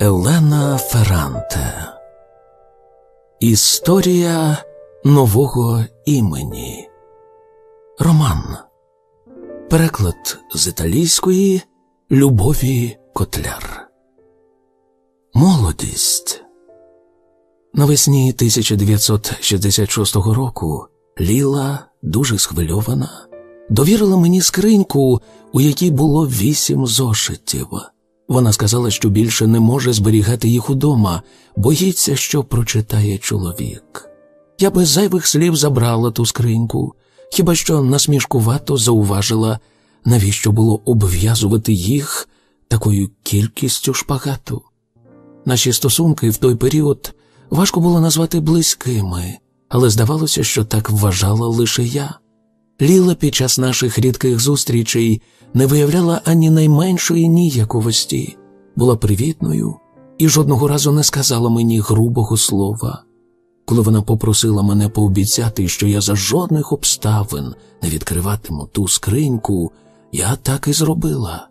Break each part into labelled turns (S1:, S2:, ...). S1: Елена Ферранте Історія нового імені Роман Переклад з італійської Любові Котляр Молодість Навесні 1966 року Ліла, дуже схвильована, довірила мені скриньку, у якій було вісім зошитів. Вона сказала, що більше не може зберігати їх удома, боїться, що прочитає чоловік. Я без зайвих слів забрала ту скриньку, хіба що насмішкувато зауважила, навіщо було обв'язувати їх такою кількістю шпагату. Наші стосунки в той період важко було назвати близькими, але здавалося, що так вважала лише я. Ліла під час наших рідких зустрічей не виявляла ані найменшої ніяковості, була привітною і жодного разу не сказала мені грубого слова. Коли вона попросила мене пообіцяти, що я за жодних обставин не відкриватиму ту скриньку, я так і зробила.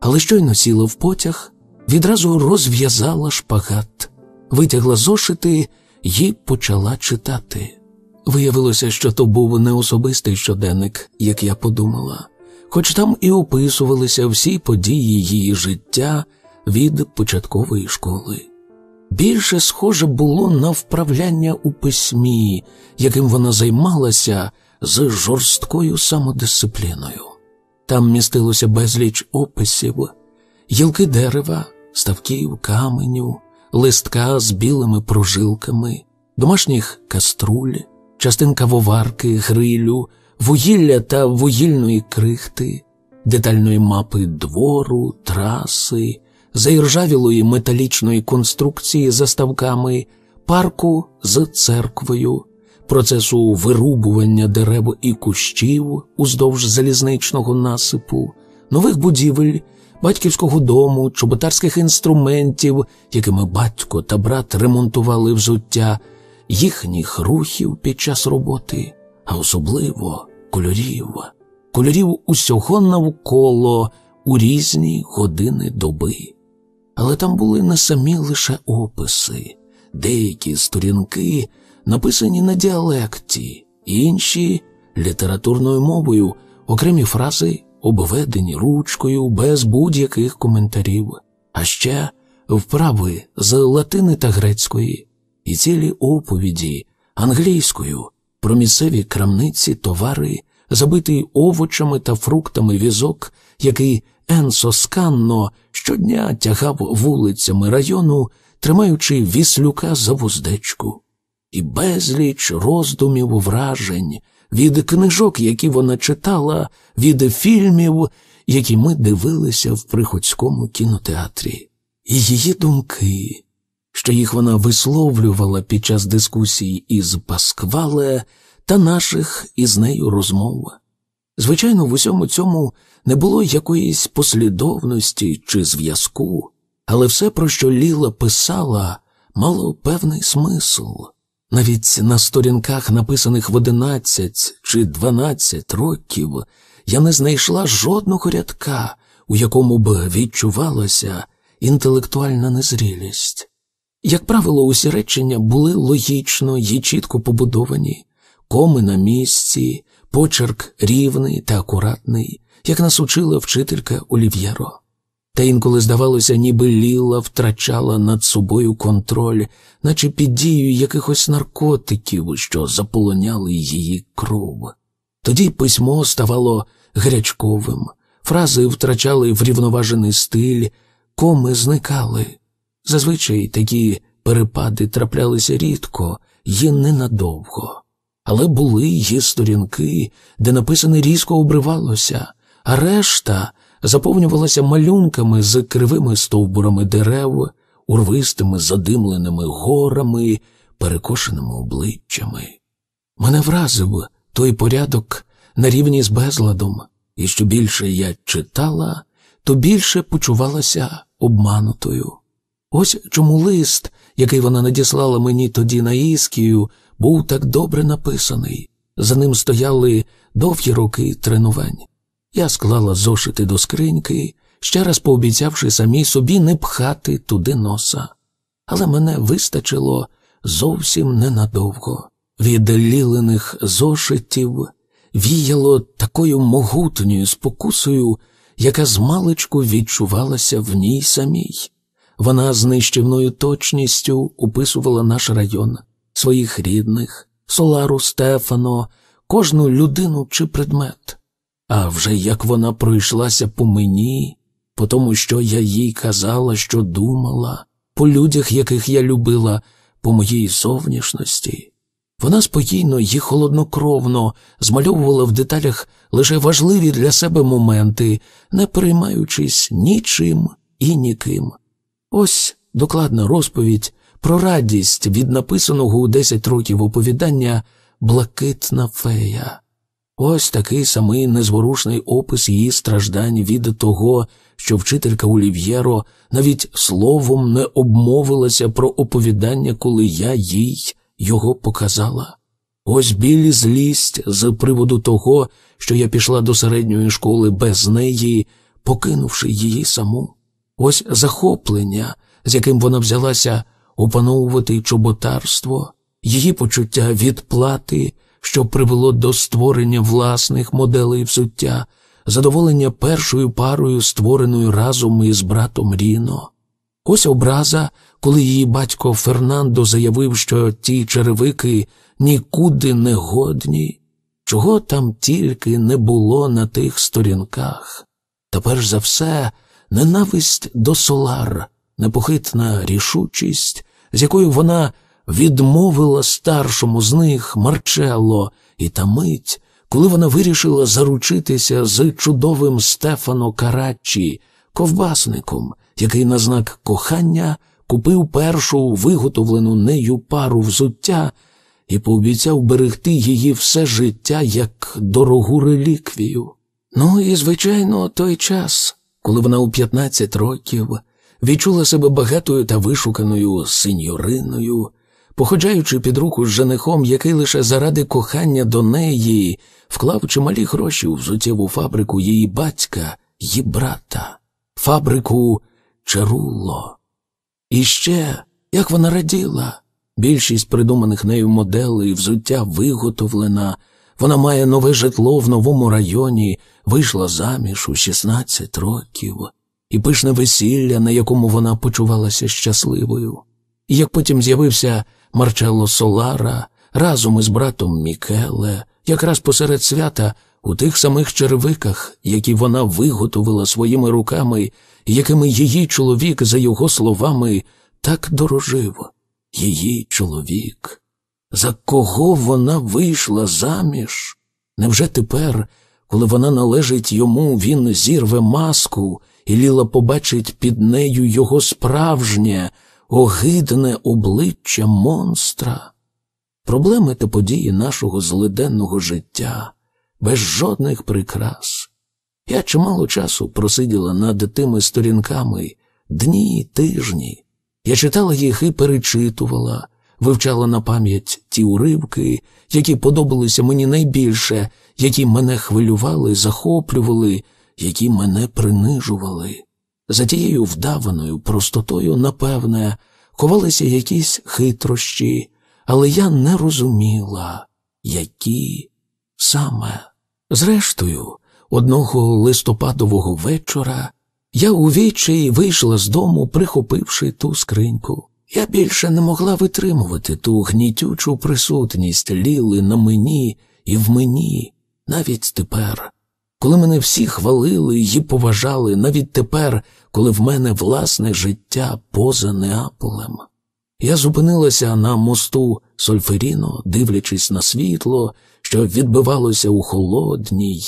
S1: Але щойно сіла в потяг, відразу розв'язала шпагат, витягла зошити і почала читати. Виявилося, що то був не особистий щоденник, як я подумала хоч там і описувалися всі події її життя від початкової школи. Більше схоже було на вправляння у письмі, яким вона займалася з жорсткою самодисципліною. Там містилося безліч описів, гілки дерева, ставків, каменю, листка з білими прожилками, домашніх каструль, частинка воварки, грилю, вугілля та вугільної крихти, детальної мапи двору, траси, заіржавілої металічної конструкції за ставками, парку з церквою, процесу вирубування дерев і кущів уздовж залізничного насипу, нових будівель. Батьківського дому, чоботарських інструментів, якими батько та брат ремонтували взуття, їхніх рухів під час роботи, а особливо кольорів, кольорів усього навколо у різні години доби. Але там були не самі лише описи, деякі сторінки написані на діалекті, інші літературною мовою, окремі фрази, обведені ручкою без будь-яких коментарів, а ще вправи з латини та грецької, і цілі оповіді англійською промісеві крамниці, товари, забитий овочами та фруктами візок, який Енсо Сканно щодня тягав вулицями району, тримаючи віслюка за вуздечку, і безліч роздумів вражень від книжок, які вона читала, від фільмів, які ми дивилися в приходському кінотеатрі, і її думки що їх вона висловлювала під час дискусій із Пасквале та наших із нею розмов. Звичайно, в усьому цьому не було якоїсь послідовності чи зв'язку, але все, про що Ліла писала, мало певний смисл. Навіть на сторінках, написаних в одинадцять чи дванадцять років, я не знайшла жодного рядка, у якому б відчувалася інтелектуальна незрілість. Як правило, усі речення були логічно і чітко побудовані, коми на місці, почерк рівний та акуратний, як нас учила вчителька Олів'єро. Та інколи, здавалося, ніби ліла втрачала над собою контроль, наче під дією якихось наркотиків, що заполоняли її кров. Тоді письмо ставало гарячковим, фрази втрачали врівноважений стиль, коми зникали. Зазвичай такі перепади траплялися рідко і ненадовго, але були її сторінки, де написане різко обривалося, а решта заповнювалася малюнками з кривими стовбурами дерев, урвистими задимленими горами, перекошеними обличчями. Мене вразив той порядок на рівні з безладом, і що більше я читала, то більше почувалася обманутою. Ось чому лист, який вона надіслала мені тоді на Іскію, був так добре написаний. За ним стояли довгі роки тренувань. Я склала зошити до скриньки, ще раз пообіцявши самій собі не пхати туди носа. Але мене вистачило зовсім ненадовго. Від лілених зошитів віяло такою могутньою спокусою, яка змалечку відчувалася в ній самій. Вона з нищівною точністю описувала наш район, своїх рідних, Солару Стефано, кожну людину чи предмет. А вже як вона пройшлася по мені, по тому, що я їй казала, що думала, по людях, яких я любила, по моїй зовнішності, вона спокійно і холоднокровно змальовувала в деталях лише важливі для себе моменти, не переймаючись нічим і ніким. Ось докладна розповідь про радість від написаного у 10 років оповідання Блакитна фея. Ось такий самий незворушний опис її страждань від того, що вчителька Олів'єро навіть словом не обмовилася про оповідання, коли я їй його показала. Ось білі злість з приводу того, що я пішла до середньої школи без неї, покинувши її саму ось захоплення, з яким вона взялася опановувати чоботарство, її почуття відплати, що привело до створення власних моделей взуття, задоволення першою парою, створеною разом із братом Ріно. Ось образа, коли її батько Фернандо заявив, що ті черевики нікуди не годні, чого там тільки не було на тих сторінках. Та перш за все ненависть до Солар, непохитна рішучість, з якою вона відмовила старшому з них Марчелло, і та мить, коли вона вирішила заручитися з чудовим Стефано Караччі, ковбасником, який на знак кохання купив першу виготовлену нею пару взуття. І пообіцяв берегти її все життя як дорогу реліквію. Ну і, звичайно, той час, коли вона у 15 років відчула себе багатою та вишуканою синьориною, походжаючи під руку з женихом, який лише заради кохання до неї вклав чималі гроші в взуттєву фабрику її батька, її брата, фабрику Чарулло. І ще як вона раділа, більшість придуманих нею моделей взуття виготовлена. Вона має нове житло в новому районі, вийшла заміж у 16 років, і пишне весілля, на якому вона почувалася щасливою. І як потім з'явився Марчелло Солара разом із братом Мікеле, якраз посеред свята у тих самих червиках, які вона виготовила своїми руками, якими її чоловік, за його словами, так дорожив. Її чоловік. За кого вона вийшла заміж? Невже тепер, коли вона належить йому, він зірве маску, і Ліла побачить під нею його справжнє, огидне обличчя монстра? Проблеми та події нашого злиденного життя, без жодних прикрас. Я чимало часу просиділа над тими сторінками дні, тижні. Я читала їх і перечитувала, вивчала на пам'ять ті уривки, які подобалися мені найбільше, які мене хвилювали, захоплювали, які мене принижували. За тією вдаваною простотою, напевне, ховалися якісь хитрощі, але я не розуміла, які саме. Зрештою, одного листопадового вечора я увічай вийшла з дому, прихопивши ту скриньку. Я більше не могла витримувати ту гнітючу присутність ліли на мені і в мені, навіть тепер, коли мене всі хвалили і поважали, навіть тепер, коли в мене власне життя поза Неаполем. Я зупинилася на мосту Сольферіно, дивлячись на світло, що відбивалося у холодній,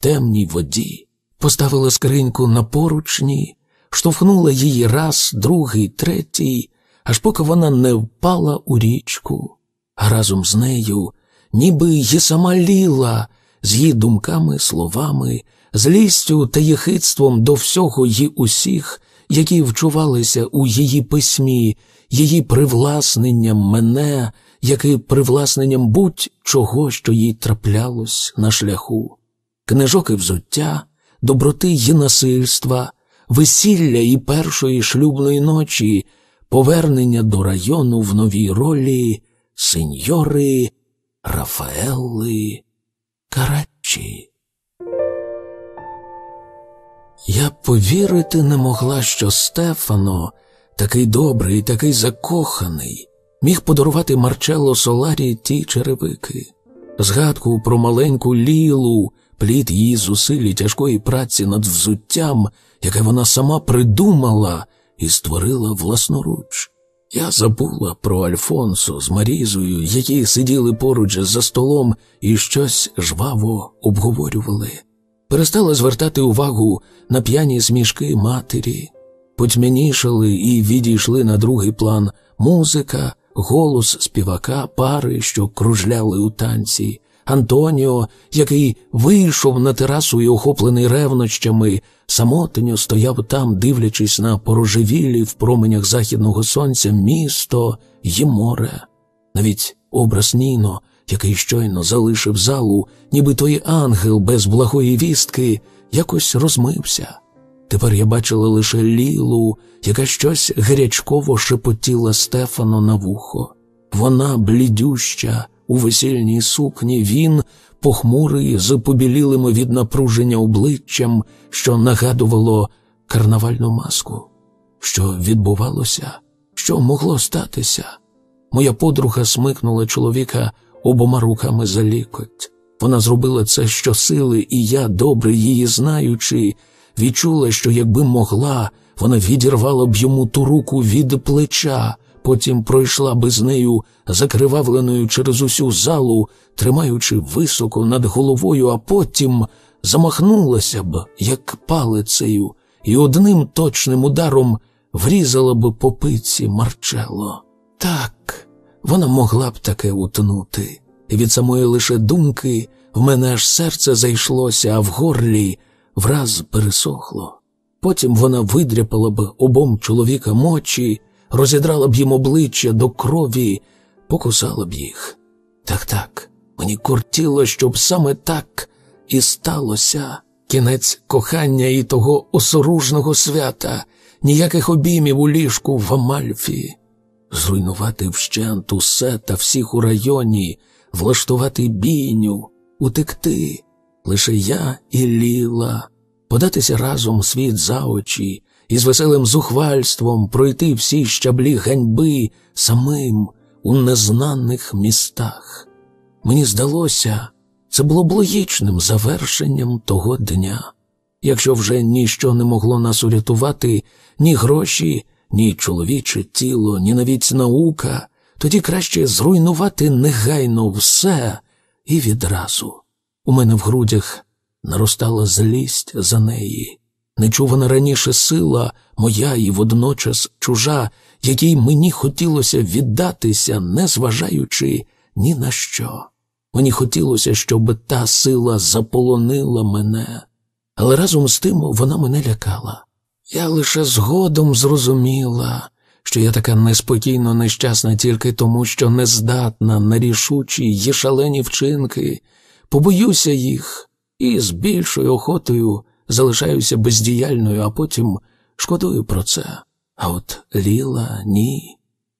S1: темній воді, поставила скриньку на поручні, штовхнула її раз, другий, третій аж поки вона не впала у річку, разом з нею, ніби й сама ліла з її думками, словами, злістю та єхидством до всього й усіх, які вчувалися у її письмі, її привласненням мене, як і привласненням будь-чого, що їй траплялось на шляху, книжок і взуття, доброти й насильства, весілля і першої шлюбної ночі повернення до району в новій ролі сеньори Рафаелли Карачі. Я повірити не могла, що Стефано, такий добрий, такий закоханий, міг подарувати Марчелло Соларі ті черевики, згадку про маленьку лілу, плід її зусиль тяжкої праці над взуттям, яке вона сама придумала, і створила власноруч. Я забула про Альфонсо з Марізою, які сиділи поруч за столом і щось жваво обговорювали. Перестала звертати увагу на п'яні смішки матері, потьмянішали і відійшли на другий план музика, голос співака, пари, що кружляли у танці, Антоніо, який вийшов на терасу і охоплений ревнощами, самотньо стояв там, дивлячись на порожевілі в променях західного сонця місто й море. Навіть образ Ніно, який щойно залишив залу, ніби той ангел без благої вістки, якось розмився. Тепер я бачила лише Лілу, яка щось гарячково шепотіла Стефану на вухо. Вона блідюща у весільній сукні він, похмурий, з побілілими від напруження обличчям, що нагадувало карнавальну маску. Що відбувалося, що могло статися? Моя подруга смикнула чоловіка обома руками за лікоть. Вона зробила це щосили, і я, добре її знаючи, відчула, що якби могла, вона відірвала б йому ту руку від плеча потім пройшла би з нею, закривавленою через усю залу, тримаючи високо над головою, а потім замахнулася б, як палицею, і одним точним ударом врізала б по пиці Марчело. Так, вона могла б таке утнути, і від самої лише думки в мене аж серце зайшлося, а в горлі враз пересохло. Потім вона видряпала б обом чоловіка мочі розідрала б їм обличчя до крові, покусала б їх. Так так, мені кортіло, щоб саме так і сталося кінець кохання і того осоружного свята, ніяких обіймів у ліжку в Амальфі, зруйнувати вщент усе та всіх у районі, влаштувати бійню, утекти. Лише я і Ліла, податися разом світ за очі. Із веселим зухвальством пройти всі щаблі ганьби самим у незнаних містах. Мені здалося, це було б логічним завершенням того дня, якщо вже ніщо не могло нас урятувати, ні гроші, ні чоловіче тіло, ні навіть наука, тоді краще зруйнувати негайно все і відразу. У мене в грудях наростала злість за неї нечувана раніше сила, моя і водночас чужа, якій мені хотілося віддатися, не зважаючи ні на що. Мені хотілося, щоб та сила заполонила мене, але разом з тим вона мене лякала. Я лише згодом зрозуміла, що я така неспокійно нещасна тільки тому, що не здатна на рішучі й шалені вчинки, побоюся їх і з більшою охотою залишаюся бездіяльною, а потім шкодую про це. А от Ліла ні.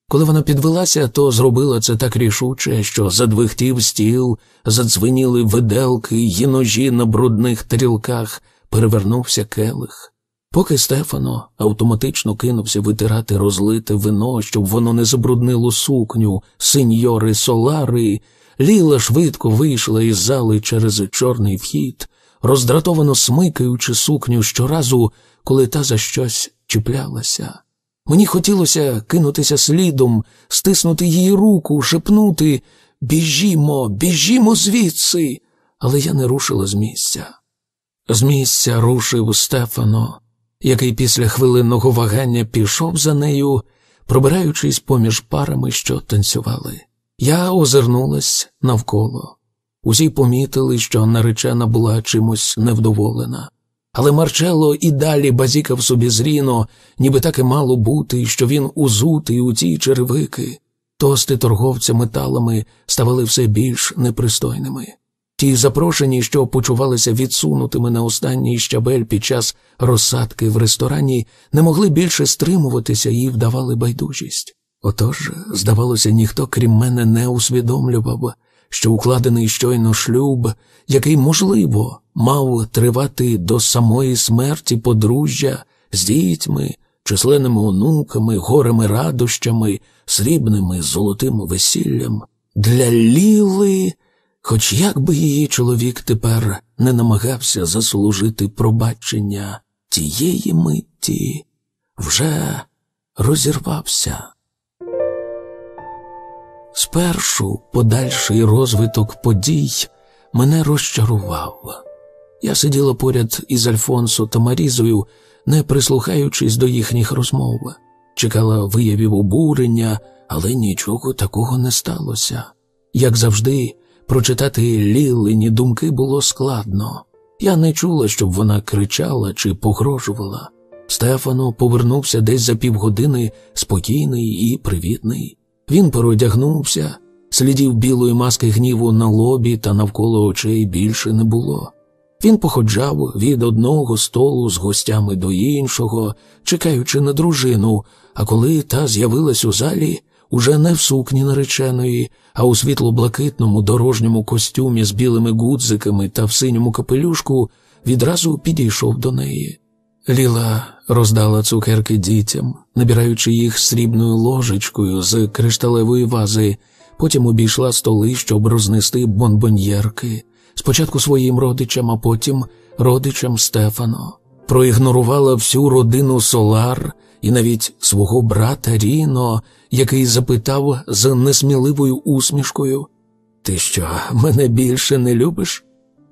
S1: Коли вона підвелася, то зробила це так рішуче, що задвихтів стіл, задзвеніли виделки, її ножі на брудних тарілках, перевернувся келих. Поки Стефано автоматично кинувся витирати розлите вино, щоб воно не забруднило сукню, синьори Солари, Ліла швидко вийшла із зали через чорний вхід, роздратовано смикаючи сукню щоразу, коли та за щось чіплялася. Мені хотілося кинутися слідом, стиснути її руку, шепнути Біжімо, біжімо звідси. Але я не рушила з місця. З місця рушив Стефано, який після хвилинного вагання пішов за нею, пробираючись поміж парами, що танцювали. Я озирнулась навколо. Усі помітили, що наречена була чимось невдоволена. Але Марчело і далі базікав собі зріно, ніби так і мало бути, що він узутий у ці червики. Тости торговця металами ставали все більш непристойними. Ті запрошені, що почувалися відсунутими на останній щабель під час розсадки в ресторані, не могли більше стримуватися і вдавали байдужість. Отож, здавалося, ніхто, крім мене, не усвідомлював, що укладений щойно шлюб, який, можливо, мав тривати до самої смерті подружжя з дітьми, численними онуками, горими радощами, срібними золотим весіллям, для Ліли, хоч як би її чоловік тепер не намагався заслужити пробачення тієї митті, вже розірвався. Спершу подальший розвиток подій мене розчарував. Я сиділа поряд із Альфонсо та Марізою, не прислухаючись до їхніх розмов, чекала виявів обурення, але нічого такого не сталося. Як завжди, прочитати лілині думки було складно. Я не чула, щоб вона кричала чи погрожувала. Стефано повернувся десь за півгодини спокійний і привітний. Він переодягнувся, слідів білої маски гніву на лобі та навколо очей більше не було. Він походжав від одного столу з гостями до іншого, чекаючи на дружину, а коли та з'явилась у залі, уже не в сукні нареченої, а у світло-блакитному дорожньому костюмі з білими гудзиками та в синьому капелюшку, відразу підійшов до неї. Ліла роздала цукерки дітям, набираючи їх срібною ложечкою з кришталевої вази, потім обійшла столи, щоб рознести бонбоньєрки, спочатку своїм родичам, а потім родичам Стефано. Проігнорувала всю родину Солар і навіть свого брата Ріно, який запитав з несміливою усмішкою: Ти що, мене більше не любиш?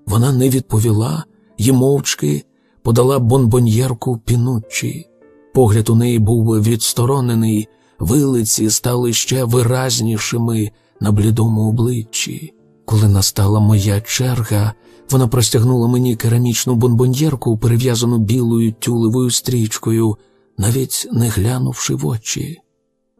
S1: Вона не відповіла і мовчки подала бонбоньєрку пінуччі. Погляд у неї був відсторонений, вилиці стали ще виразнішими на блідому обличчі. Коли настала моя черга, вона простягнула мені керамічну бонбоньєрку, перев'язану білою тюлевою стрічкою, навіть не глянувши в очі.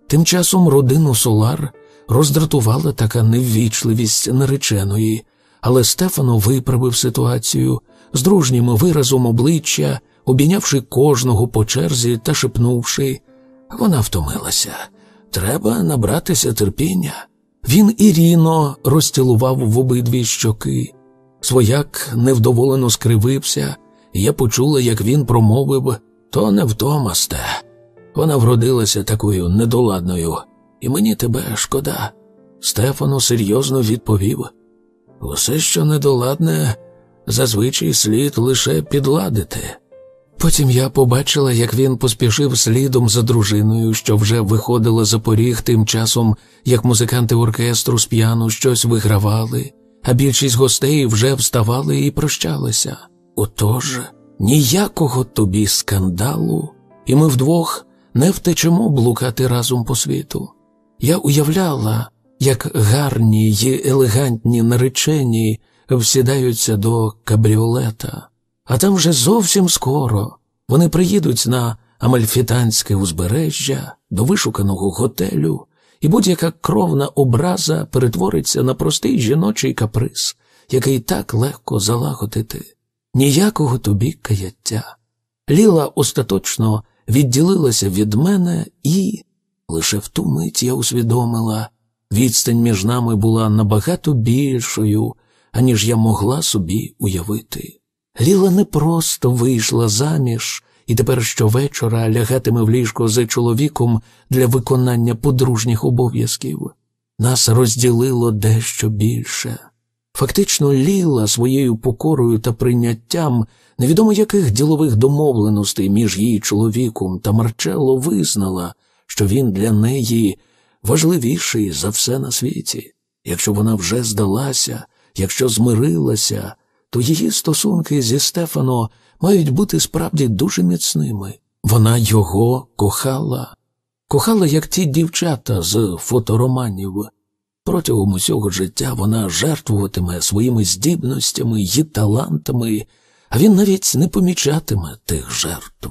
S1: Тим часом родину Солар роздратувала така неввічливість нареченої, але Стефано виправив ситуацію з дружнім виразом обличчя, обійнявши кожного по черзі та шепнувши. Вона втомилася. Треба набратися терпіння. Він і ріно розцілував в обидві щоки. Свояк невдоволено скривився, і я почула, як він промовив то не втомасте. Вона вродилася такою недоладною, і мені тебе шкода. Стефано серйозно відповів. Усе, що недоладне, зазвичай слід лише підладити. Потім я побачила, як він поспішив слідом за дружиною, що вже виходила за поріг тим часом, як музиканти оркестру з п'яну щось вигравали, а більшість гостей вже вставали і прощалися. Отож, ніякого тобі скандалу, і ми вдвох не втечемо блукати разом по світу. Я уявляла, як гарні й елегантні наречені всідаються до кабріолета, а там вже зовсім скоро вони приїдуть на Амальфітанське узбережжя до вишуканого готелю, і будь-яка кровна образа перетвориться на простий жіночий каприз, який так легко залагодити. Ніякого тобі каяття. Ліла остаточно відділилася від мене, і лише в ту мить я усвідомила, відстань між нами була набагато більшою, аніж я могла собі уявити. Ліла не просто вийшла заміж і тепер щовечора лягатиме в ліжко з чоловіком для виконання подружніх обов'язків. Нас розділило дещо більше. Фактично, Ліла своєю покорою та прийняттям невідомо яких ділових домовленостей між її чоловіком та Марчелло визнала, що він для неї важливіший за все на світі. Якщо вона вже здалася, якщо змирилася, то її стосунки зі Стефано мають бути справді дуже міцними. Вона його кохала, кохала, як ті дівчата з фотороманів. Протягом усього життя вона жертвуватиме своїми здібностями й талантами, а він навіть не помічатиме тих жертв.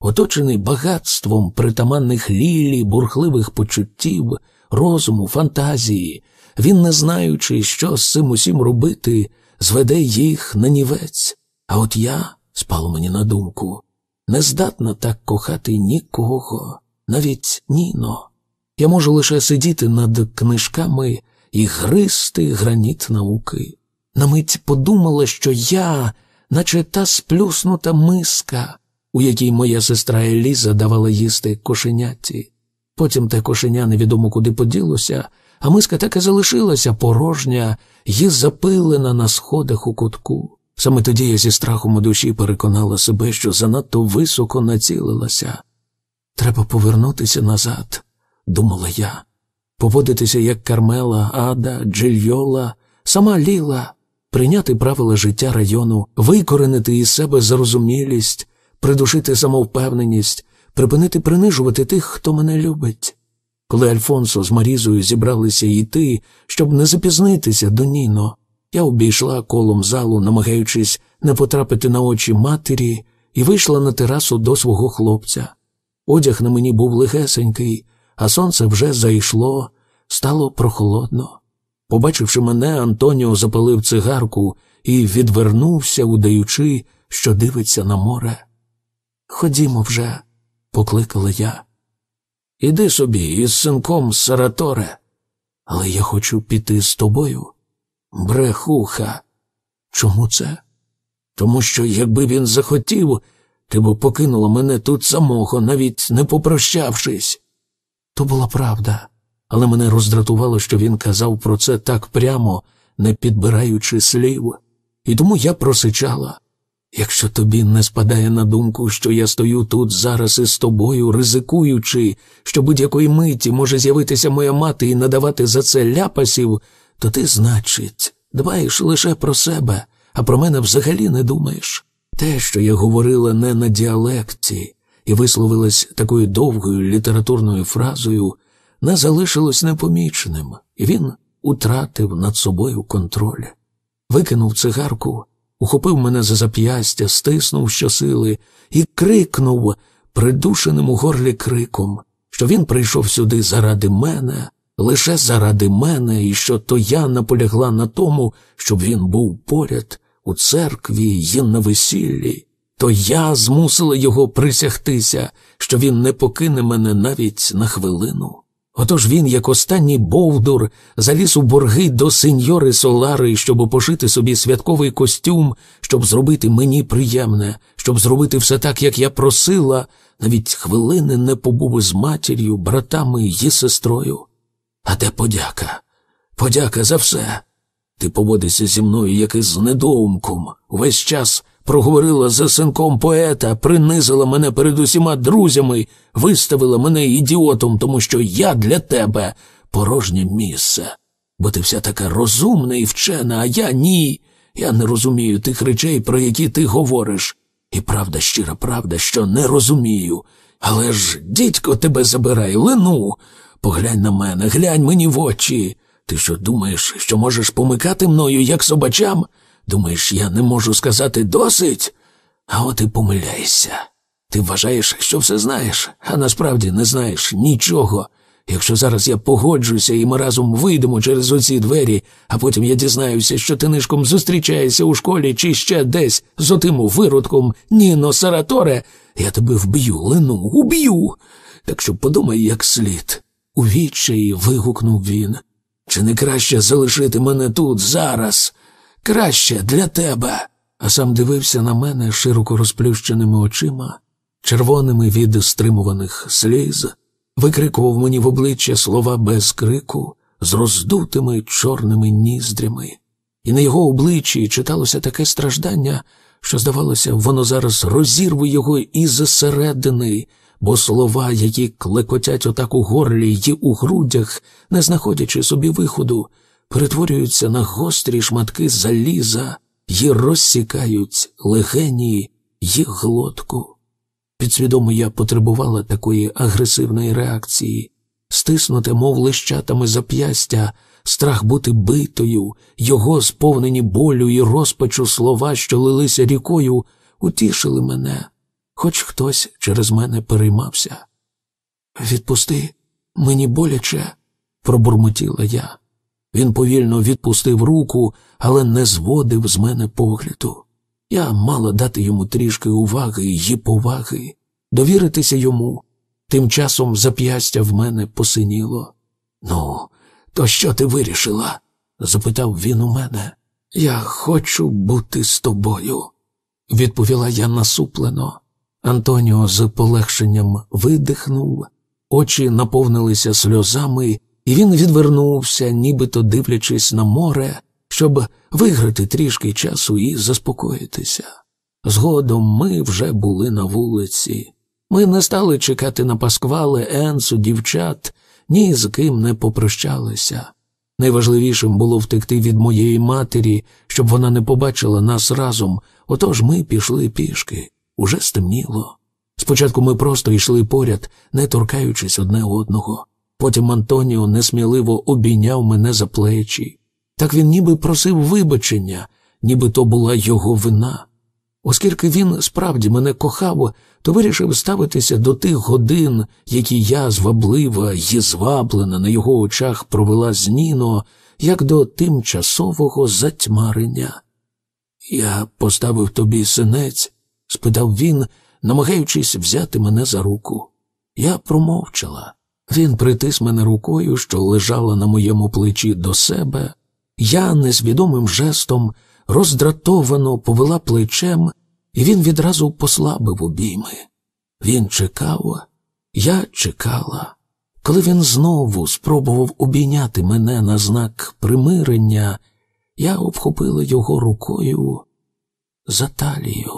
S1: Оточений багатством притаманних лілі, бурхливих почуттів, розуму, фантазії, він, не знаючи, що з цим усім робити, зведе їх на нівець. А от я, спало мені на думку, не здатна так кохати нікого, навіть ніно. Я можу лише сидіти над книжками і гристи граніт науки. На мить подумала, що я, наче та сплюснута миска, у якій моя сестра Еліза давала їсти кошеняті. Потім те кошеня невідомо куди поділося, а миска так і залишилася порожня і запилена на сходах у кутку. Саме тоді я зі страхом у душі переконала себе, що занадто високо націлилася. Треба повернутися назад, думала я, поводитися як Кармела, Ада, Джильйола, сама Ліла, прийняти правила життя району, викоренити із себе зарозумілість, придушити самовпевненість, припинити принижувати тих, хто мене любить. Коли Альфонсо з Марізою зібралися йти, щоб не запізнитися до Ніно, я обійшла колом залу, намагаючись не потрапити на очі матері, і вийшла на терасу до свого хлопця. Одяг на мені був легесенький, а сонце вже зайшло, стало прохолодно. Побачивши мене, Антоніо запалив цигарку і відвернувся, удаючи, що дивиться на море. Ходімо вже, покликала я. Іди собі із синком Сараторе, але я хочу піти з тобою. Брехуха. Чому це? Тому що, якби він захотів, ти б покинула мене тут самого, навіть не попрощавшись. То була правда, але мене роздратувало, що він казав про це так прямо, не підбираючи слів, і тому я просичала. Якщо тобі не спадає на думку, що я стою тут зараз із тобою, ризикуючи, що будь-якої миті може з'явитися моя мати і надавати за це ляпасів, то ти, значить, дбаєш лише про себе, а про мене взагалі не думаєш. Те, що я говорила не на діалекті і висловилась такою довгою літературною фразою, не залишилось непоміченим, і він утратив над собою контроль. Викинув цигарку ухопив мене за зап'ястя, стиснув щосили і крикнув придушеним у горлі криком, що він прийшов сюди заради мене, лише заради мене, і що то я наполягла на тому, щоб він був поряд у церкві й на весіллі. То я змусила його присягтися, що він не покине мене навіть на хвилину. Отож він, як останній Бовдур, заліз у борги до сеньори Солари, щоб пошити собі святковий костюм, щоб зробити мені приємне, щоб зробити все так, як я просила, навіть хвилини не побув з матір'ю, братами і сестрою. А де подяка? Подяка за все. Ти поводишся зі мною як із недоумком, увесь час проговорила за синком поета, принизила мене перед усіма друзями, виставила мене ідіотом, тому що я для тебе порожнє місце. Бо ти вся така розумна і вчена, а я ні. Я не розумію тих речей, про які ти говориш. І правда, щира правда, що не розумію. Але ж, дідько, тебе забирай, лину. Поглянь на мене, глянь мені в очі. Ти що думаєш, що можеш помикати мною, як собачам? Думаєш, я не можу сказати досить? А от і помиляєшся. Ти вважаєш, що все знаєш, а насправді не знаєш нічого. Якщо зараз я погоджуся і ми разом вийдемо через оці двері, а потім я дізнаюся, що ти нишком зустрічаєшся у школі чи ще десь з отиму виродком Ніно Сараторе, я тебе вб'ю, лину, уб'ю. Так що подумай, як слід. У відчаї вигукнув він. Чи не краще залишити мене тут зараз? Краще для тебе. А сам дивився на мене широко розплющеними очима, червоними від стримуваних сліз, викрикував мені в обличчя слова без крику, з роздутими чорними ніздрями, і на його обличчі читалося таке страждання, що, здавалося, воно зараз розірве його і зсередини, бо слова, які клекотять отак у горлі й у грудях, не знаходячи собі виходу, перетворюються на гострі шматки заліза й розсікають легені їх глотку. Підсвідомо я потребувала такої агресивної реакції, стиснути, мов лищатами зап'ястя, страх бути битою, його сповнені болю і розпачу слова, що лилися рікою, утішили мене, хоч хтось через мене переймався. Відпусти, мені боляче, пробурмотіла я. Він повільно відпустив руку, але не зводив з мене погляду. Я мала дати йому трішки уваги і поваги, довіритися йому. Тим часом зап'ястя в мене посиніло. Ну, то що ти вирішила? запитав він у мене. Я хочу бути з тобою, відповіла я насуплено. Антоніо з полегшенням видихнув, очі наповнилися сльозами і він відвернувся, нібито дивлячись на море, щоб виграти трішки часу і заспокоїтися. Згодом ми вже були на вулиці. Ми не стали чекати на пасквали, Енсу, дівчат, ні з ким не попрощалися. Найважливішим було втекти від моєї матері, щоб вона не побачила нас разом, отож ми пішли пішки. Уже стемніло. Спочатку ми просто йшли поряд, не торкаючись одне одного. Потім Антоніо несміливо обійняв мене за плечі. Так він ніби просив вибачення, ніби то була його вина. Оскільки він справді мене кохав, то вирішив ставитися до тих годин, які я зваблива і зваблена на його очах провела з Ніно, як до тимчасового затьмарення. Я поставив тобі синець? спитав він, намагаючись взяти мене за руку. Я промовчала. Він притис мене рукою, що лежала на моєму плечі до себе. Я несвідомим жестом роздратовано повела плечем, і він відразу послабив обійми. Він чекав, я чекала. Коли він знову спробував обійняти мене на знак примирення, я обхопила його рукою за талію.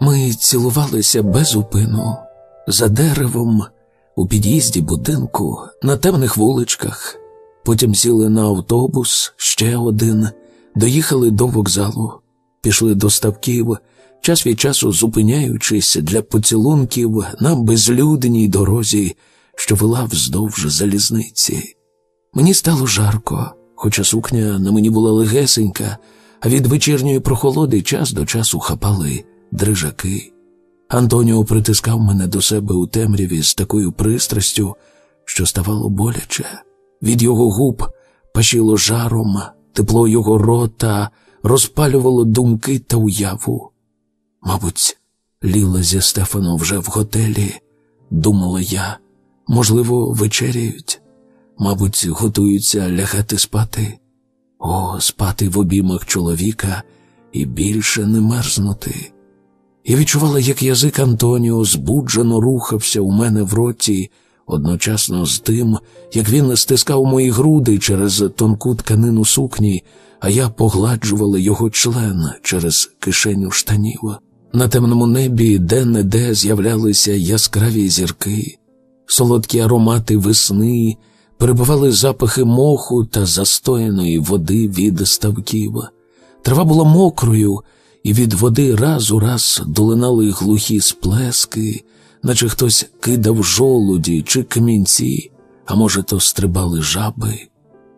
S1: Ми цілувалися без упину за деревом, у під'їзді будинку, на темних вуличках, потім сіли на автобус, ще один, доїхали до вокзалу, пішли до ставків, час від часу зупиняючись для поцілунків на безлюдній дорозі, що вела вздовж залізниці. Мені стало жарко, хоча сукня на мені була легесенька, а від вечірньої прохолоди час до часу хапали дрижаки. Антоніо притискав мене до себе у темряві з такою пристрастю, що ставало боляче. Від його губ пашіло жаром, тепло його рота розпалювало думки та уяву. Мабуть, ліла зі Стефаном вже в готелі, думала я, можливо, вечеряють, мабуть, готуються лягати спати, о, спати в обіймах чоловіка і більше не мерзнути. І відчувала, як язик Антоніо збуджено рухався у мене в роті, одночасно з тим, як він стискав мої груди через тонку тканину сукні, а я погладжувала його член через кишеню штанів. На темному небі де не де з'являлися яскраві зірки, солодкі аромати весни, перебували запахи моху та застояної води від ставків. Трава була мокрою і від води раз у раз долинали глухі сплески, наче хтось кидав жолуді чи камінці, а може, то стрибали жаби.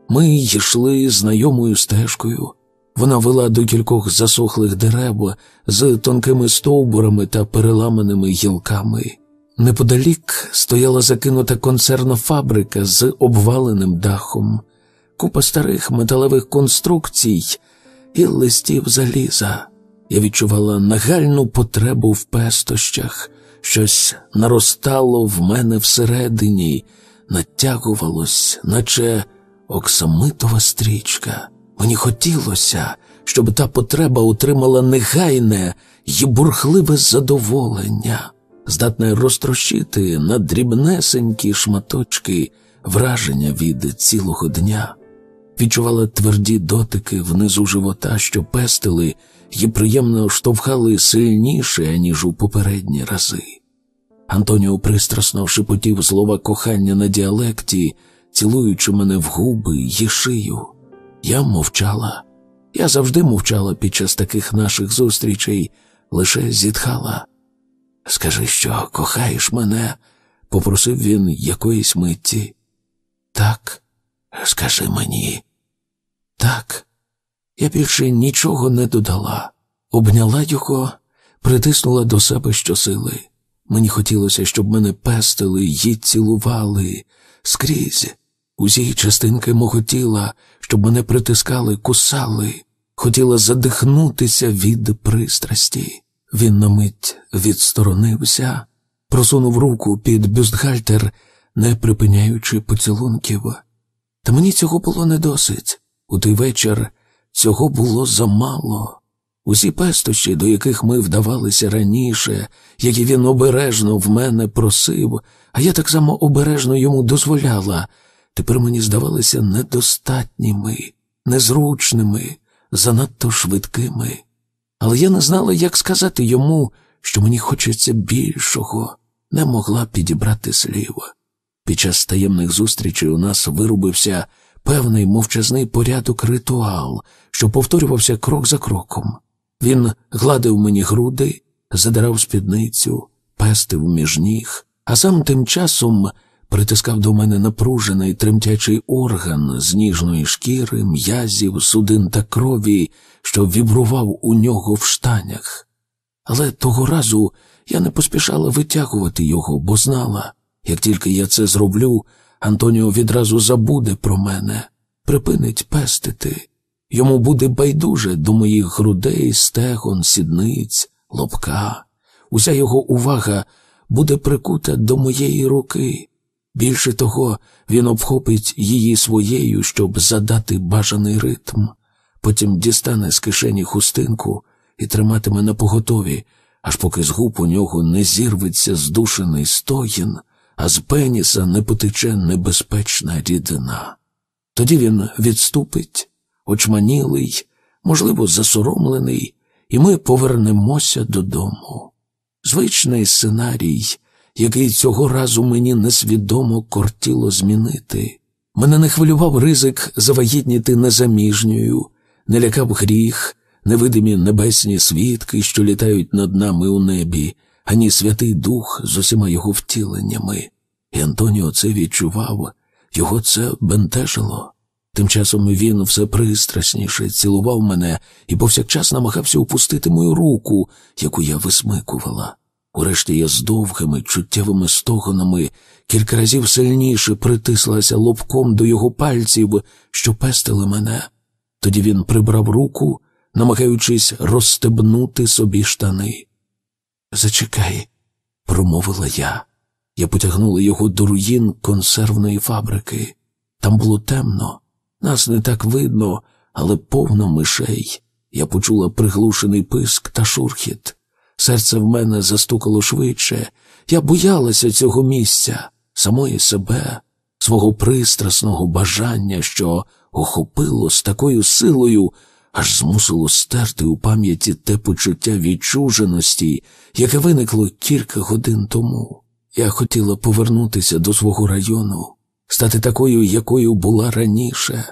S1: Ми йшли знайомою стежкою. Вона вела до кількох засохлих дерев з тонкими стовбурами та переламаними гілками. Неподалік стояла закинута концерна фабрика з обваленим дахом, купа старих металевих конструкцій і листів заліза. Я відчувала нагальну потребу в пестощах, щось наростало в мене всередині, натягувалось, наче оксамитова стрічка. Мені хотілося, щоб та потреба отримала негайне і бурхливе задоволення, здатне розтрощити на дрібнесенькі шматочки враження від цілого дня відчувала тверді дотики внизу живота, що пестили і приємно штовхали сильніше, ніж у попередні рази. Антоніо пристрасно шепотів слова кохання на діалекті, цілуючи мене в губи й шию. Я мовчала. Я завжди мовчала під час таких наших зустрічей, лише зітхала. Скажи, що кохаєш мене? попросив він якоїсь митті. Так, скажи мені, так, я більше нічого не додала, обняла його, притиснула до себе щосили. Мені хотілося, щоб мене пестили, її цілували скрізь. Усі частинки мого тіла, щоб мене притискали, кусали, хотіла задихнутися від пристрасті. Він на мить відсторонився, просунув руку під бюстгальтер, не припиняючи поцілунків. Та мені цього було не досить. У той вечір цього було замало. Усі пестощі, до яких ми вдавалися раніше, які він обережно в мене просив, а я так само обережно йому дозволяла, тепер мені здавалися недостатніми, незручними, занадто швидкими. Але я не знала, як сказати йому, що мені хочеться більшого, не могла підібрати слів. Під час таємних зустрічей у нас вирубився певний мовчазний порядок ритуал, що повторювався крок за кроком. Він гладив мені груди, задирав спідницю, пестив між ніг, а сам тим часом притискав до мене напружений тремтячий орган з ніжної шкіри, м'язів, судин та крові, що вібрував у нього в штанях. Але того разу я не поспішала витягувати його, бо знала, як тільки я це зроблю, Антоніо відразу забуде про мене, припинить пестити. Йому буде байдуже до моїх грудей, стегон, сідниць, лобка. Уся його увага буде прикута до моєї руки. Більше того, він обхопить її своєю, щоб задати бажаний ритм. Потім дістане з кишені хустинку і триматиме на поготові, аж поки з губ у нього не зірветься здушений стоїн, а з пеніса не потече небезпечна рідина. Тоді він відступить, очманілий, можливо, засоромлений, і ми повернемося додому. Звичний сценарій, який цього разу мені несвідомо кортіло змінити. Мене не хвилював ризик завагітніти незаміжньою, не лякав гріх, невидимі небесні свідки, що літають над нами у небі ані Святий Дух з усіма його втіленнями, і Антоніо це відчував, його це бентежило. Тим часом він все пристрасніше цілував мене і повсякчас намагався упустити мою руку, яку я висмикувала. Урешті я з довгими чуттєвими стогонами кілька разів сильніше притислася лобком до його пальців, що пестили мене. Тоді він прибрав руку, намагаючись розстебнути собі штани. Зачекай, промовила я. Я потягнула його до руїн консервної фабрики. Там було темно, нас не так видно, але повно мишей. Я почула приглушений писк та шурхіт. Серце в мене застукало швидше. Я боялася цього місця, самої себе, свого пристрасного бажання, що охопило з такою силою, аж змусило стерти у пам'яті те почуття відчуженості, яке виникло кілька годин тому. Я хотіла повернутися до свого району, стати такою, якою була раніше,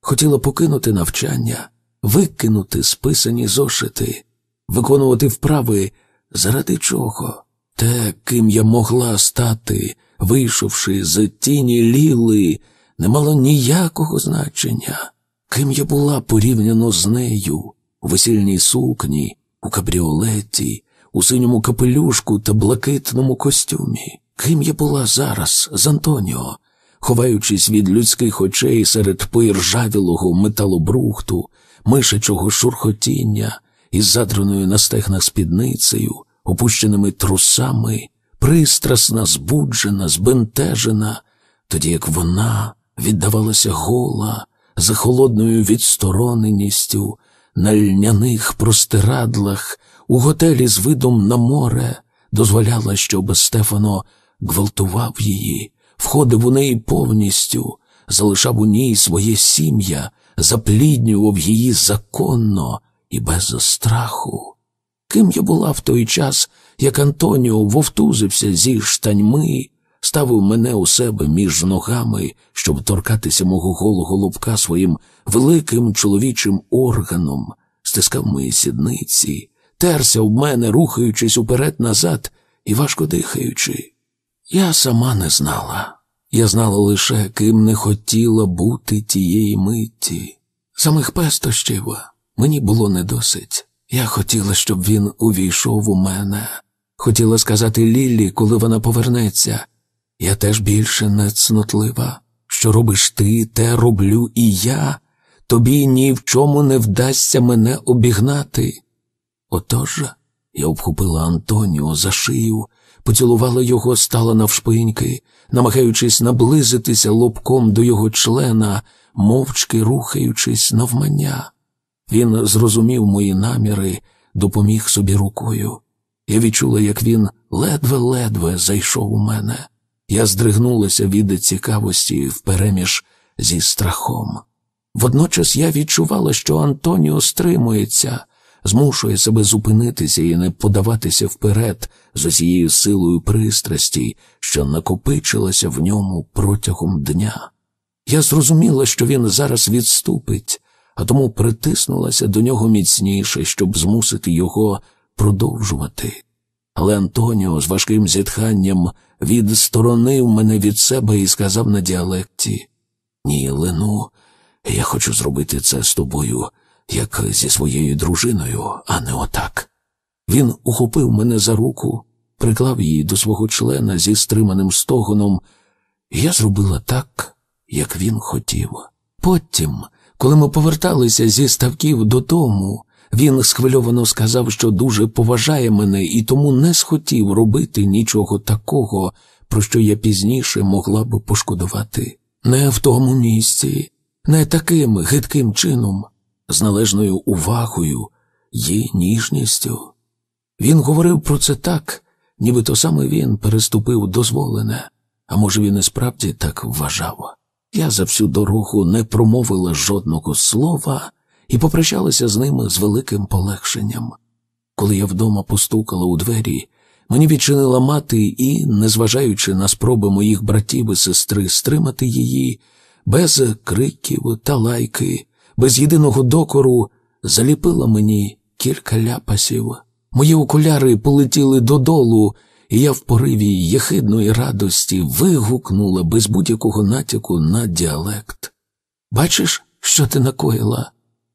S1: хотіла покинути навчання, викинути списані зошити, виконувати вправи, заради чого? Те, ким я могла стати, вийшовши з тіні ліли, не мало ніякого значення. Ким я була порівняно з нею у весільній сукні, у кабріолеті, у синьому капелюшку та блакитному костюмі? Ким я була зараз з Антоніо, ховаючись від людських очей серед поіржавілого металобрухту, мишачого шурхотіння із задраною на стегнах спідницею, опущеними трусами, пристрасна, збуджена, збентежена, тоді як вона віддавалася гола за холодною відстороненістю, на льняних простирадлах, у готелі з видом на море, дозволяла, щоб Стефано гвалтував її, входив у неї повністю, залишав у ній своє сім'я, запліднював її законно і без страху. Ким я була в той час, як Антоніо вовтузився зі штаньми ставив мене у себе між ногами, щоб торкатися мого голого лобка своїм великим чоловічим органом, стискав мої сідниці, терся в мене, рухаючись уперед назад і важко дихаючи. Я сама не знала. Я знала лише, ким не хотіла бути тієї миті. Самих пестощів мені було не досить. Я хотіла, щоб він увійшов у мене. Хотіла сказати Лілі, коли вона повернеться, я теж більше не цнотлива. Що робиш ти, те роблю і я. Тобі ні в чому не вдасться мене обігнати. Отож, я обхопила Антоніо за шию, поцілувала його, стала навшпиньки, намагаючись наблизитися лобком до його члена, мовчки рухаючись навмання. Він зрозумів мої наміри, допоміг собі рукою. Я відчула, як він ледве-ледве зайшов у мене. Я здригнулася від цікавості впереміж зі страхом. Водночас я відчувала, що Антоніо стримується, змушує себе зупинитися і не подаватися вперед з усією силою пристрасті, що накопичилася в ньому протягом дня. Я зрозуміла, що він зараз відступить, а тому притиснулася до нього міцніше, щоб змусити його продовжувати. Але Антоніо з важким зітханням відсторонив мене від себе і сказав на діалекті Ні, Лену, я хочу зробити це з тобою, як зі своєю дружиною, а не отак. Він ухопив мене за руку, приклав її до свого члена зі стриманим стогоном, і я зробила так, як він хотів. Потім, коли ми поверталися зі ставків додому, він схвильовано сказав, що дуже поважає мене і тому не схотів робити нічого такого, про що я пізніше могла би пошкодувати. Не в тому місці, не таким гидким чином, з належною увагою і ніжністю. Він говорив про це так, ніби то саме він переступив дозволене, а може, він і справді так вважав. Я за всю дорогу не промовила жодного слова і попрощалася з ними з великим полегшенням. Коли я вдома постукала у двері, мені відчинила мати і, незважаючи на спроби моїх братів і сестри стримати її, без криків та лайки, без єдиного докору, заліпила мені кілька ляпасів. Мої окуляри полетіли додолу, і я в пориві єхидної радості вигукнула без будь-якого натяку на діалект. Бачиш, що ти накоїла?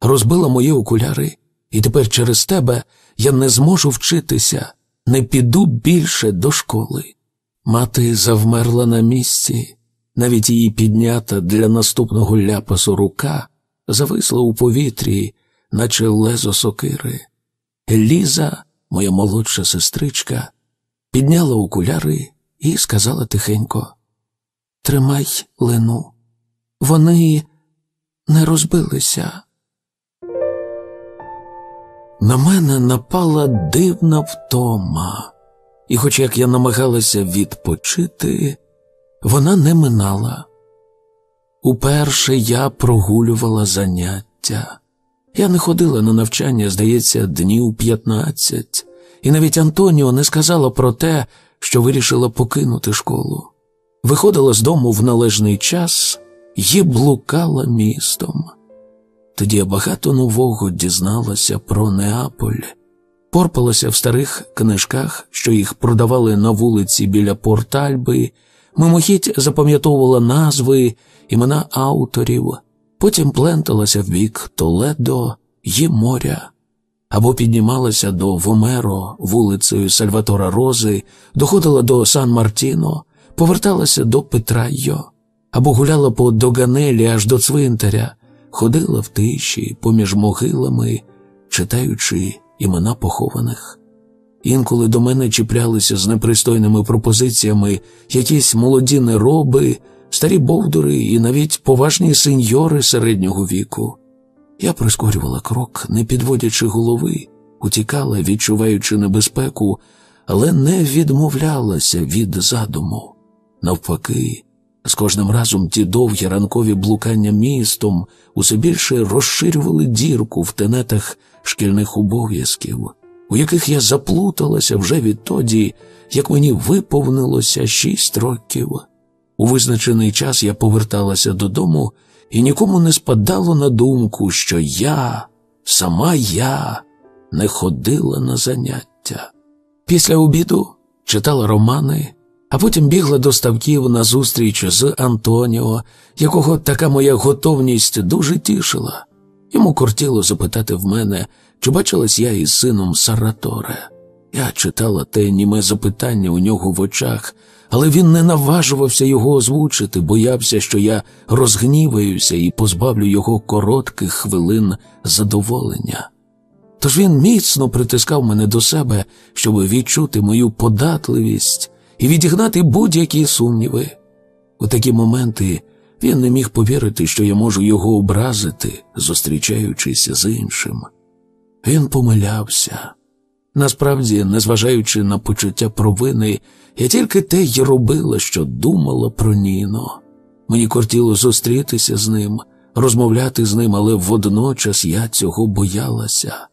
S1: розбила мої окуляри, і тепер через тебе я не зможу вчитися, не піду більше до школи. Мати завмерла на місці, навіть її піднята для наступного ляпасу рука зависла у повітрі, наче лезо сокири. Ліза, моя молодша сестричка, підняла окуляри і сказала тихенько: Тримай лину, вони не розбилися на мене напала дивна втома, і, хоч як я намагалася відпочити, вона не минала. Уперше я прогулювала заняття. Я не ходила на навчання, здається, днів 15, і навіть Антоніо не сказала про те, що вирішила покинути школу. Виходила з дому в належний час і блукала містом. Тоді я багато нового дізналася про Неаполь, порпалася в старих книжках, що їх продавали на вулиці біля Портальби, мимохідь запам'ятовувала назви, імена авторів, потім пленталася в бік Толедо є моря, або піднімалася до Вомеро вулицею Сальватора Рози, доходила до Сан Мартіно, поверталася до Петрайо, або гуляла по Доганелі аж до цвинтаря ходила в тиші поміж могилами, читаючи імена похованих. Інколи до мене чіплялися з непристойними пропозиціями якісь молоді нероби, старі бовдури і навіть поважні сеньори середнього віку. Я прискорювала крок, не підводячи голови, утікала, відчуваючи небезпеку, але не відмовлялася від задуму. Навпаки, з кожним разом ті довгі ранкові блукання містом усе більше розширювали дірку в тенетах шкільних обов'язків, у яких я заплуталася вже відтоді, як мені виповнилося шість років. У визначений час я поверталася додому, і нікому не спадало на думку, що я, сама я, не ходила на заняття. Після обіду читала романи а потім бігла до ставків на зустріч з Антоніо, якого така моя готовність дуже тішила. Йому кортіло запитати в мене, чи бачилась я із сином Сараторе. Я читала те німе запитання у нього в очах, але він не наважувався його озвучити, боявся, що я розгніваюся і позбавлю його коротких хвилин задоволення. Тож він міцно притискав мене до себе, щоб відчути мою податливість, і відігнати будь-які сумніви. У такі моменти він не міг повірити, що я можу його образити, зустрічаючись з іншим. Він помилявся. Насправді, незважаючи на почуття провини, я тільки те й робила, що думала про Ніно. Мені кортіло зустрітися з ним, розмовляти з ним, але водночас я цього боялася.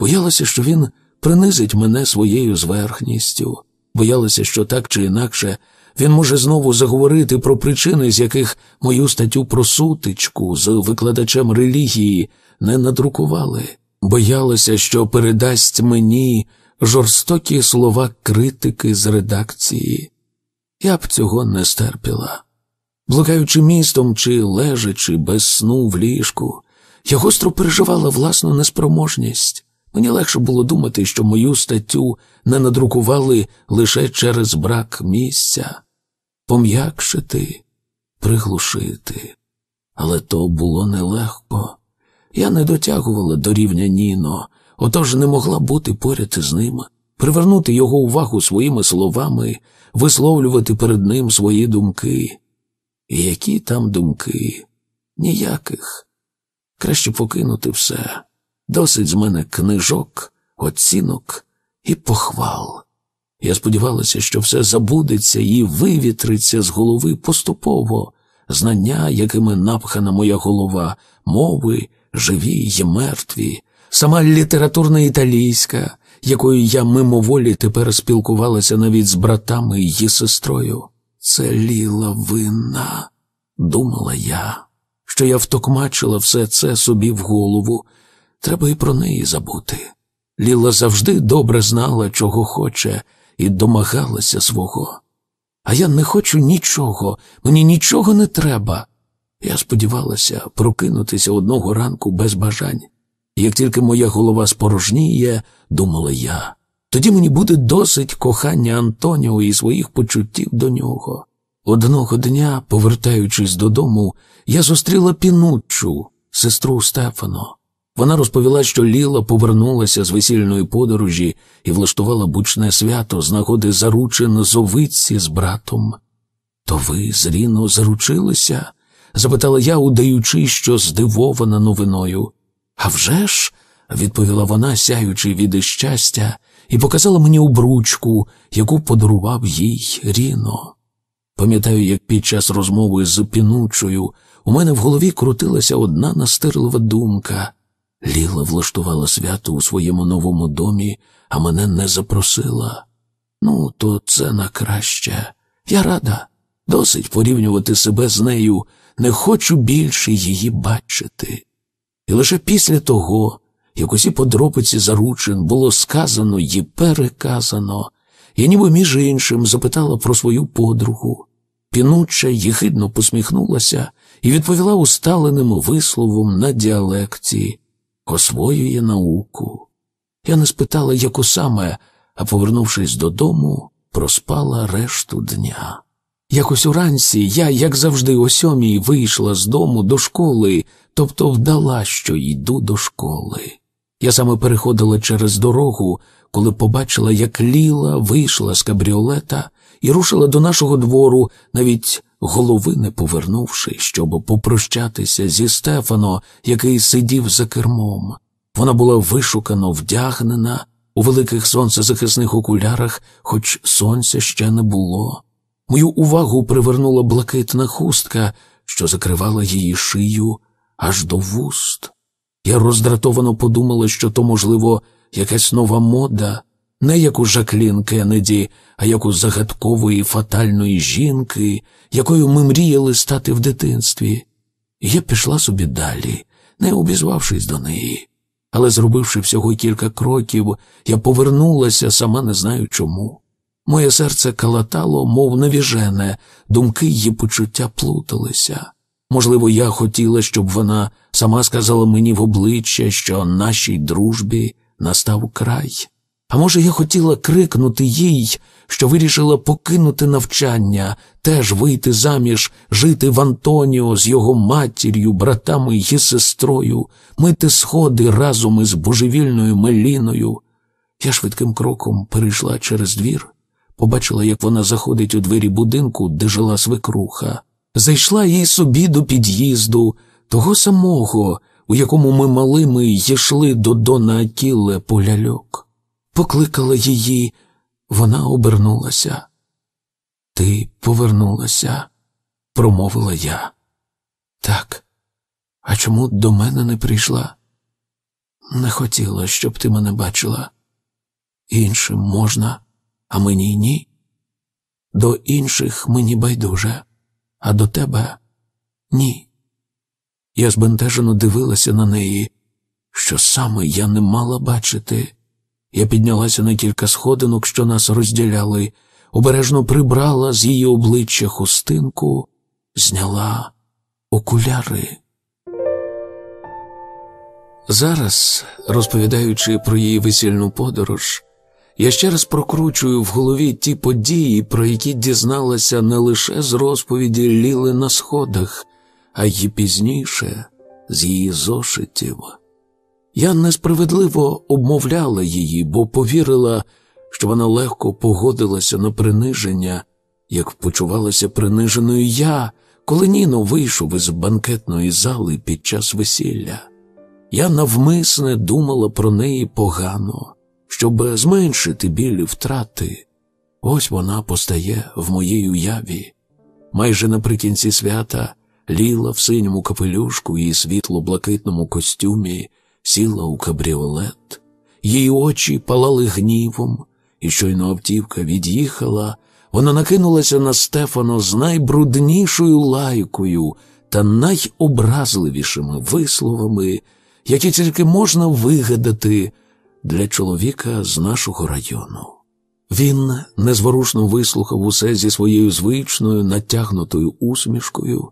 S1: Боялася, що він принизить мене своєю зверхністю, Боялася, що так чи інакше він може знову заговорити про причини, з яких мою статтю про сутичку з викладачем релігії не надрукували, боялися, що передасть мені жорстокі слова критики з редакції. Я б цього не стерпіла. Блукаючи містом чи лежачи без сну в ліжку, я гостро переживала власну неспроможність. Мені легше було думати, що мою статтю не надрукували лише через брак місця, пом'якшити, приглушити. Але то було нелегко. Я не дотягувала до рівня Ніно, отож не могла бути поряд з ним, привернути його увагу своїми словами, висловлювати перед ним свої думки. І які там думки? Ніяких. Краще покинути все. Досить з мене книжок, оцінок і похвал. Я сподівалася, що все забудеться і вивітриться з голови поступово, знання, якими напхана моя голова, мови, живі й мертві, сама літературна італійська, якою я мимоволі тепер спілкувалася навіть з братами й сестрою. Це ліла вина, думала я, що я втокмачила все це собі в голову треба і про неї забути. Ліла завжди добре знала, чого хоче, і домагалася свого. А я не хочу нічого, мені нічого не треба. Я сподівалася прокинутися одного ранку без бажань. Як тільки моя голова спорожніє, думала я, тоді мені буде досить кохання Антоніо і своїх почуттів до нього. Одного дня, повертаючись додому, я зустріла пінуччу, сестру Стефано. Вона розповіла, що Ліла повернулася з весільної подорожі і влаштувала бучне свято з нагоди заручин зовиці з братом. То ви з Ріно заручилися? запитала я, удаючи, що здивована новиною. «А вже ж?» – відповіла вона, сяючи від щастя, і показала мені обручку, яку подарував їй Ріно. Пам'ятаю, як під час розмови з пінучою у мене в голові крутилася одна настирлива думка. Ліла влаштувала свято у своєму новому домі, а мене не запросила. Ну, то це на краще. Я рада, досить порівнювати себе з нею, не хочу більше її бачити. І лише після того, як усі подробиці заручин було сказано і переказано, я ніби між іншим запитала про свою подругу. Пінуча їхидно посміхнулася і відповіла усталеним висловом на діалекції освоює науку. Я не спитала, яку саме, а повернувшись додому, проспала решту дня. Якось уранці я, як завжди, о сьомій вийшла з дому до школи, тобто вдала, що йду до школи. Я саме переходила через дорогу, коли побачила, як Ліла вийшла з кабріолета і рушила до нашого двору, навіть голови не повернувши, щоб попрощатися зі Стефано, який сидів за кермом. Вона була вишукано вдягнена у великих сонцезахисних окулярах, хоч сонця ще не було. Мою увагу привернула блакитна хустка, що закривала її шию аж до вуст. Я роздратовано подумала, що то, можливо, якась нова мода не як у Жаклін Кеннеді, а як у загадкової фатальної жінки, якою ми мріяли стати в дитинстві. І я пішла собі далі, не обізвавшись до неї. Але, зробивши всього кілька кроків, я повернулася, сама не знаю чому. Моє серце калатало, мов навіжене, думки її почуття плуталися. Можливо, я хотіла, щоб вона сама сказала мені в обличчя, що нашій дружбі настав край. А може, я хотіла крикнути їй, що вирішила покинути навчання, теж вийти заміж, жити в Антоніо з його матір'ю, братами і сестрою, мити сходи разом із божевільною Меліною. Я швидким кроком перейшла через двір, побачила, як вона заходить у двері будинку, де жила свекруха, зайшла їй собі до під'їзду, того самого, у якому ми малими йшли до Дона Акіле по ляльок покликала її, вона обернулася. Ти повернулася, промовила я. Так, а чому до мене не прийшла? Не хотіла, щоб ти мене бачила. Іншим можна, а мені ні. До інших мені байдуже, а до тебе ні. Я збентежено дивилася на неї, що саме я не мала бачити. Я піднялася на кілька сходинок, що нас розділяли, обережно прибрала з її обличчя хустинку, зняла окуляри. Зараз, розповідаючи про її весільну подорож, я ще раз прокручую в голові ті події, про які дізналася не лише з розповіді Ліли на сходах, а й пізніше з її зошитів. Я несправедливо обмовляла її, бо повірила, що вона легко погодилася на приниження, як почувалася приниженою я, коли Ніно вийшов із банкетної зали під час весілля. Я навмисне думала про неї погано, щоб зменшити білі втрати. Ось вона постає в моїй уяві. Майже наприкінці свята ліла в синьому капелюшку і світло-блакитному костюмі сіла у кабріолет, її очі палали гнівом, і щойно автівка від'їхала, вона накинулася на Стефано з найбруднішою лайкою та найобразливішими висловами, які тільки можна вигадати для чоловіка з нашого району. Він незворушно вислухав усе зі своєю звичною натягнутою усмішкою,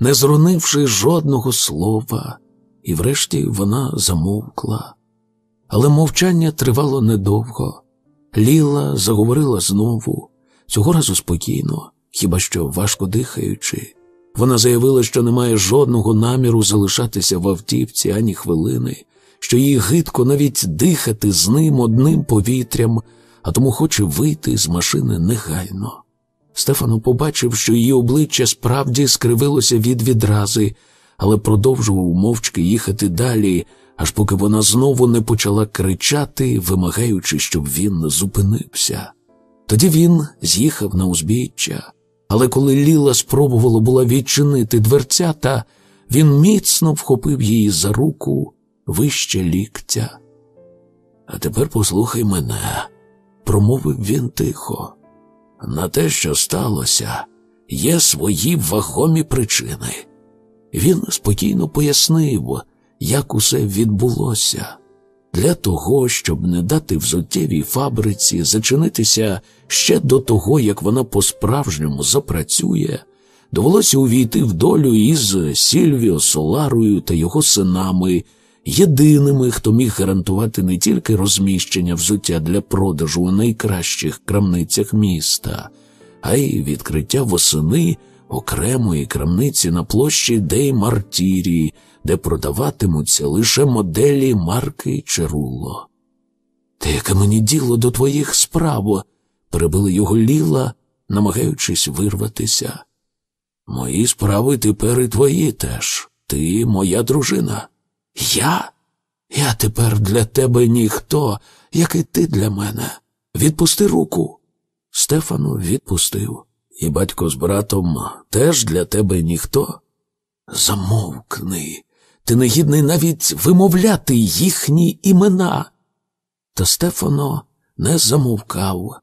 S1: не зронивши жодного слова і врешті вона замовкла. Але мовчання тривало недовго. Ліла заговорила знову, цього разу спокійно, хіба що важко дихаючи. Вона заявила, що не має жодного наміру залишатися в автівці ані хвилини, що їй гидко навіть дихати з ним одним повітрям, а тому хоче вийти з машини негайно. Стефано побачив, що її обличчя справді скривилося від відрази, але продовжував мовчки їхати далі, аж поки вона знову не почала кричати, вимагаючи, щоб він зупинився. Тоді він з'їхав на узбіччя, але коли Ліла спробувала була відчинити дверцята, він міцно вхопив її за руку вище ліктя. А тепер послухай мене, промовив він тихо. На те, що сталося, є свої вагомі причини. Він спокійно пояснив, як усе відбулося, для того, щоб не дати взуттєвій фабриці зачинитися ще до того, як вона по-справжньому запрацює, довелося увійти в долю із Сільвіо Соларою та його синами, єдиними, хто міг гарантувати не тільки розміщення взуття для продажу у найкращих крамницях міста, а й відкриття восени окремої крамниці на площі Дей Мартірі, де продаватимуться лише моделі марки Черуло. Та яке мені діло до твоїх справ? перебили його ліла, намагаючись вирватися. Мої справи тепер і твої теж. Ти моя дружина. Я? Я тепер для тебе ніхто, як і ти для мене. Відпусти руку. Стефану відпустив і батько з братом теж для тебе ніхто? Замовкни, ти не гідний навіть вимовляти їхні імена. Та Стефано не замовкав.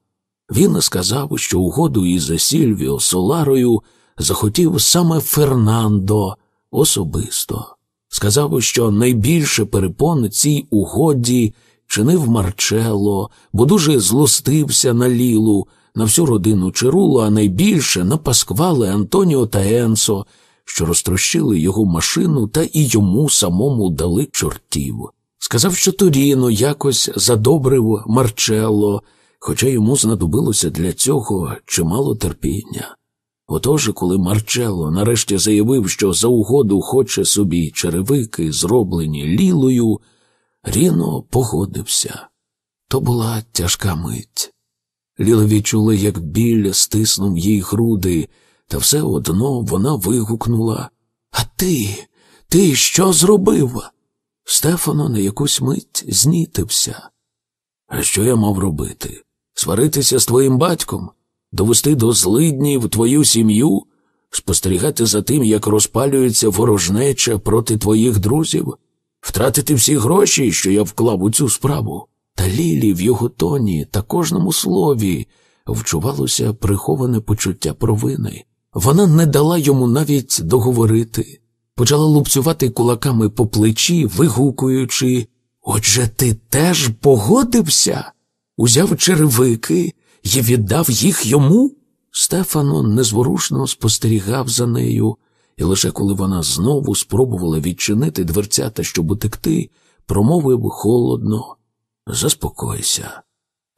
S1: Він сказав, що угоду із Сільвіо Соларою захотів саме Фернандо особисто. Сказав, що найбільше перепон цій угоді чинив Марчело, бо дуже злостився на Лілу, на всю родину Чирулу, а найбільше на Пасквале Антоніо та Енсо, що розтрощили його машину та і йому самому дали чортів. Сказав, що Торіно якось задобрив Марчелло, хоча йому знадобилося для цього чимало терпіння. Отож, коли Марчелло нарешті заявив, що за угоду хоче собі черевики, зроблені лілою, Ріно погодився. То була тяжка мить. Ліла відчула, як біля стиснув їй груди, та все одно вона вигукнула А ти, ти що зробив? Стефано на якусь мить знітився. А що я мав робити? Сваритися з твоїм батьком? Довести до злиднів твою сім'ю? Спостерігати за тим, як розпалюється ворожнеча проти твоїх друзів, втратити всі гроші, що я вклав у цю справу та Лілі в його тоні та кожному слові вчувалося приховане почуття провини. Вона не дала йому навіть договорити, почала лупцювати кулаками по плечі, вигукуючи Отже, ти теж погодився? Узяв черевики і віддав їх йому? Стефано незворушно спостерігав за нею, і лише коли вона знову спробувала відчинити дверцята, щоб утекти, промовив холодно. Заспокойся.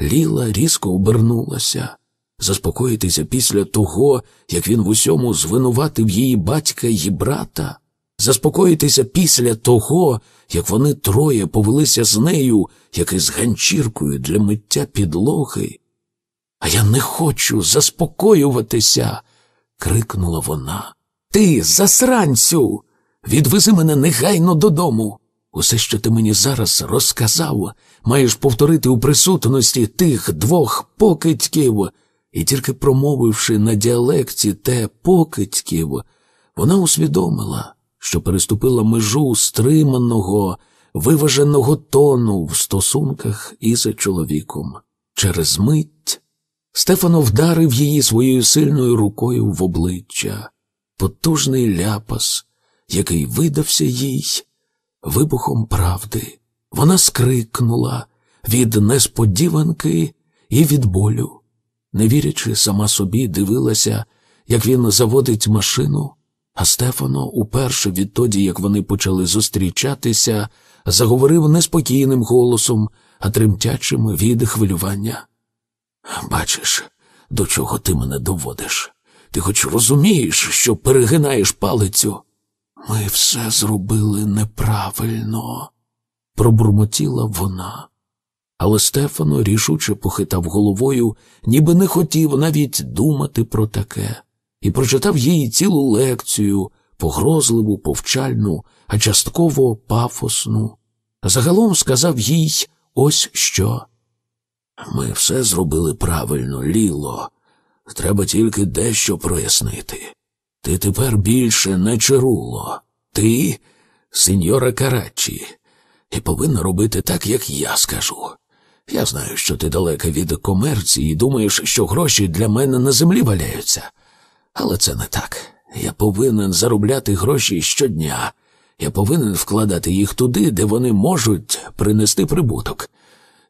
S1: Ліла різко обернулася. Заспокоїтися після того, як він в усьому звинуватив її батька і брата, заспокоїтися після того, як вони троє повелися з нею, як із ганчіркою для миття підлоги. А я не хочу заспокоюватися. крикнула вона. Ти, засранцю, відвези мене негайно додому. Усе, що ти мені зараз розказав, маєш повторити у присутності тих двох покидьків, і тільки промовивши на діалекті те покидьків, вона усвідомила, що переступила межу стриманого, виваженого тону в стосунках із чоловіком. Через мить Стефано вдарив її своєю сильною рукою в обличчя, потужний ляпас, який видався їй вибухом правди. Вона скрикнула від несподіванки і від болю. Не вірячи сама собі, дивилася, як він заводить машину, а Стефано, уперше відтоді, як вони почали зустрічатися, заговорив неспокійним голосом, а тремтячим від хвилювання. Бачиш, до чого ти мене доводиш? Ти хоч розумієш, що перегинаєш палицю? Ми все зробили неправильно, пробурмотіла вона. Але Стефано рішуче похитав головою, ніби не хотів навіть думати про таке, і прочитав їй цілу лекцію, погрозливу, повчальну, а частково пафосну. Загалом сказав їй ось що. Ми все зробили правильно, Ліло. Треба тільки дещо прояснити. Ти тепер більше не чаруло. Ти, сеньора Карачі, і повинна робити так, як я скажу. Я знаю, що ти далека від комерції і думаєш, що гроші для мене на землі валяються. Але це не так. Я повинен заробляти гроші щодня. Я повинен вкладати їх туди, де вони можуть принести прибуток.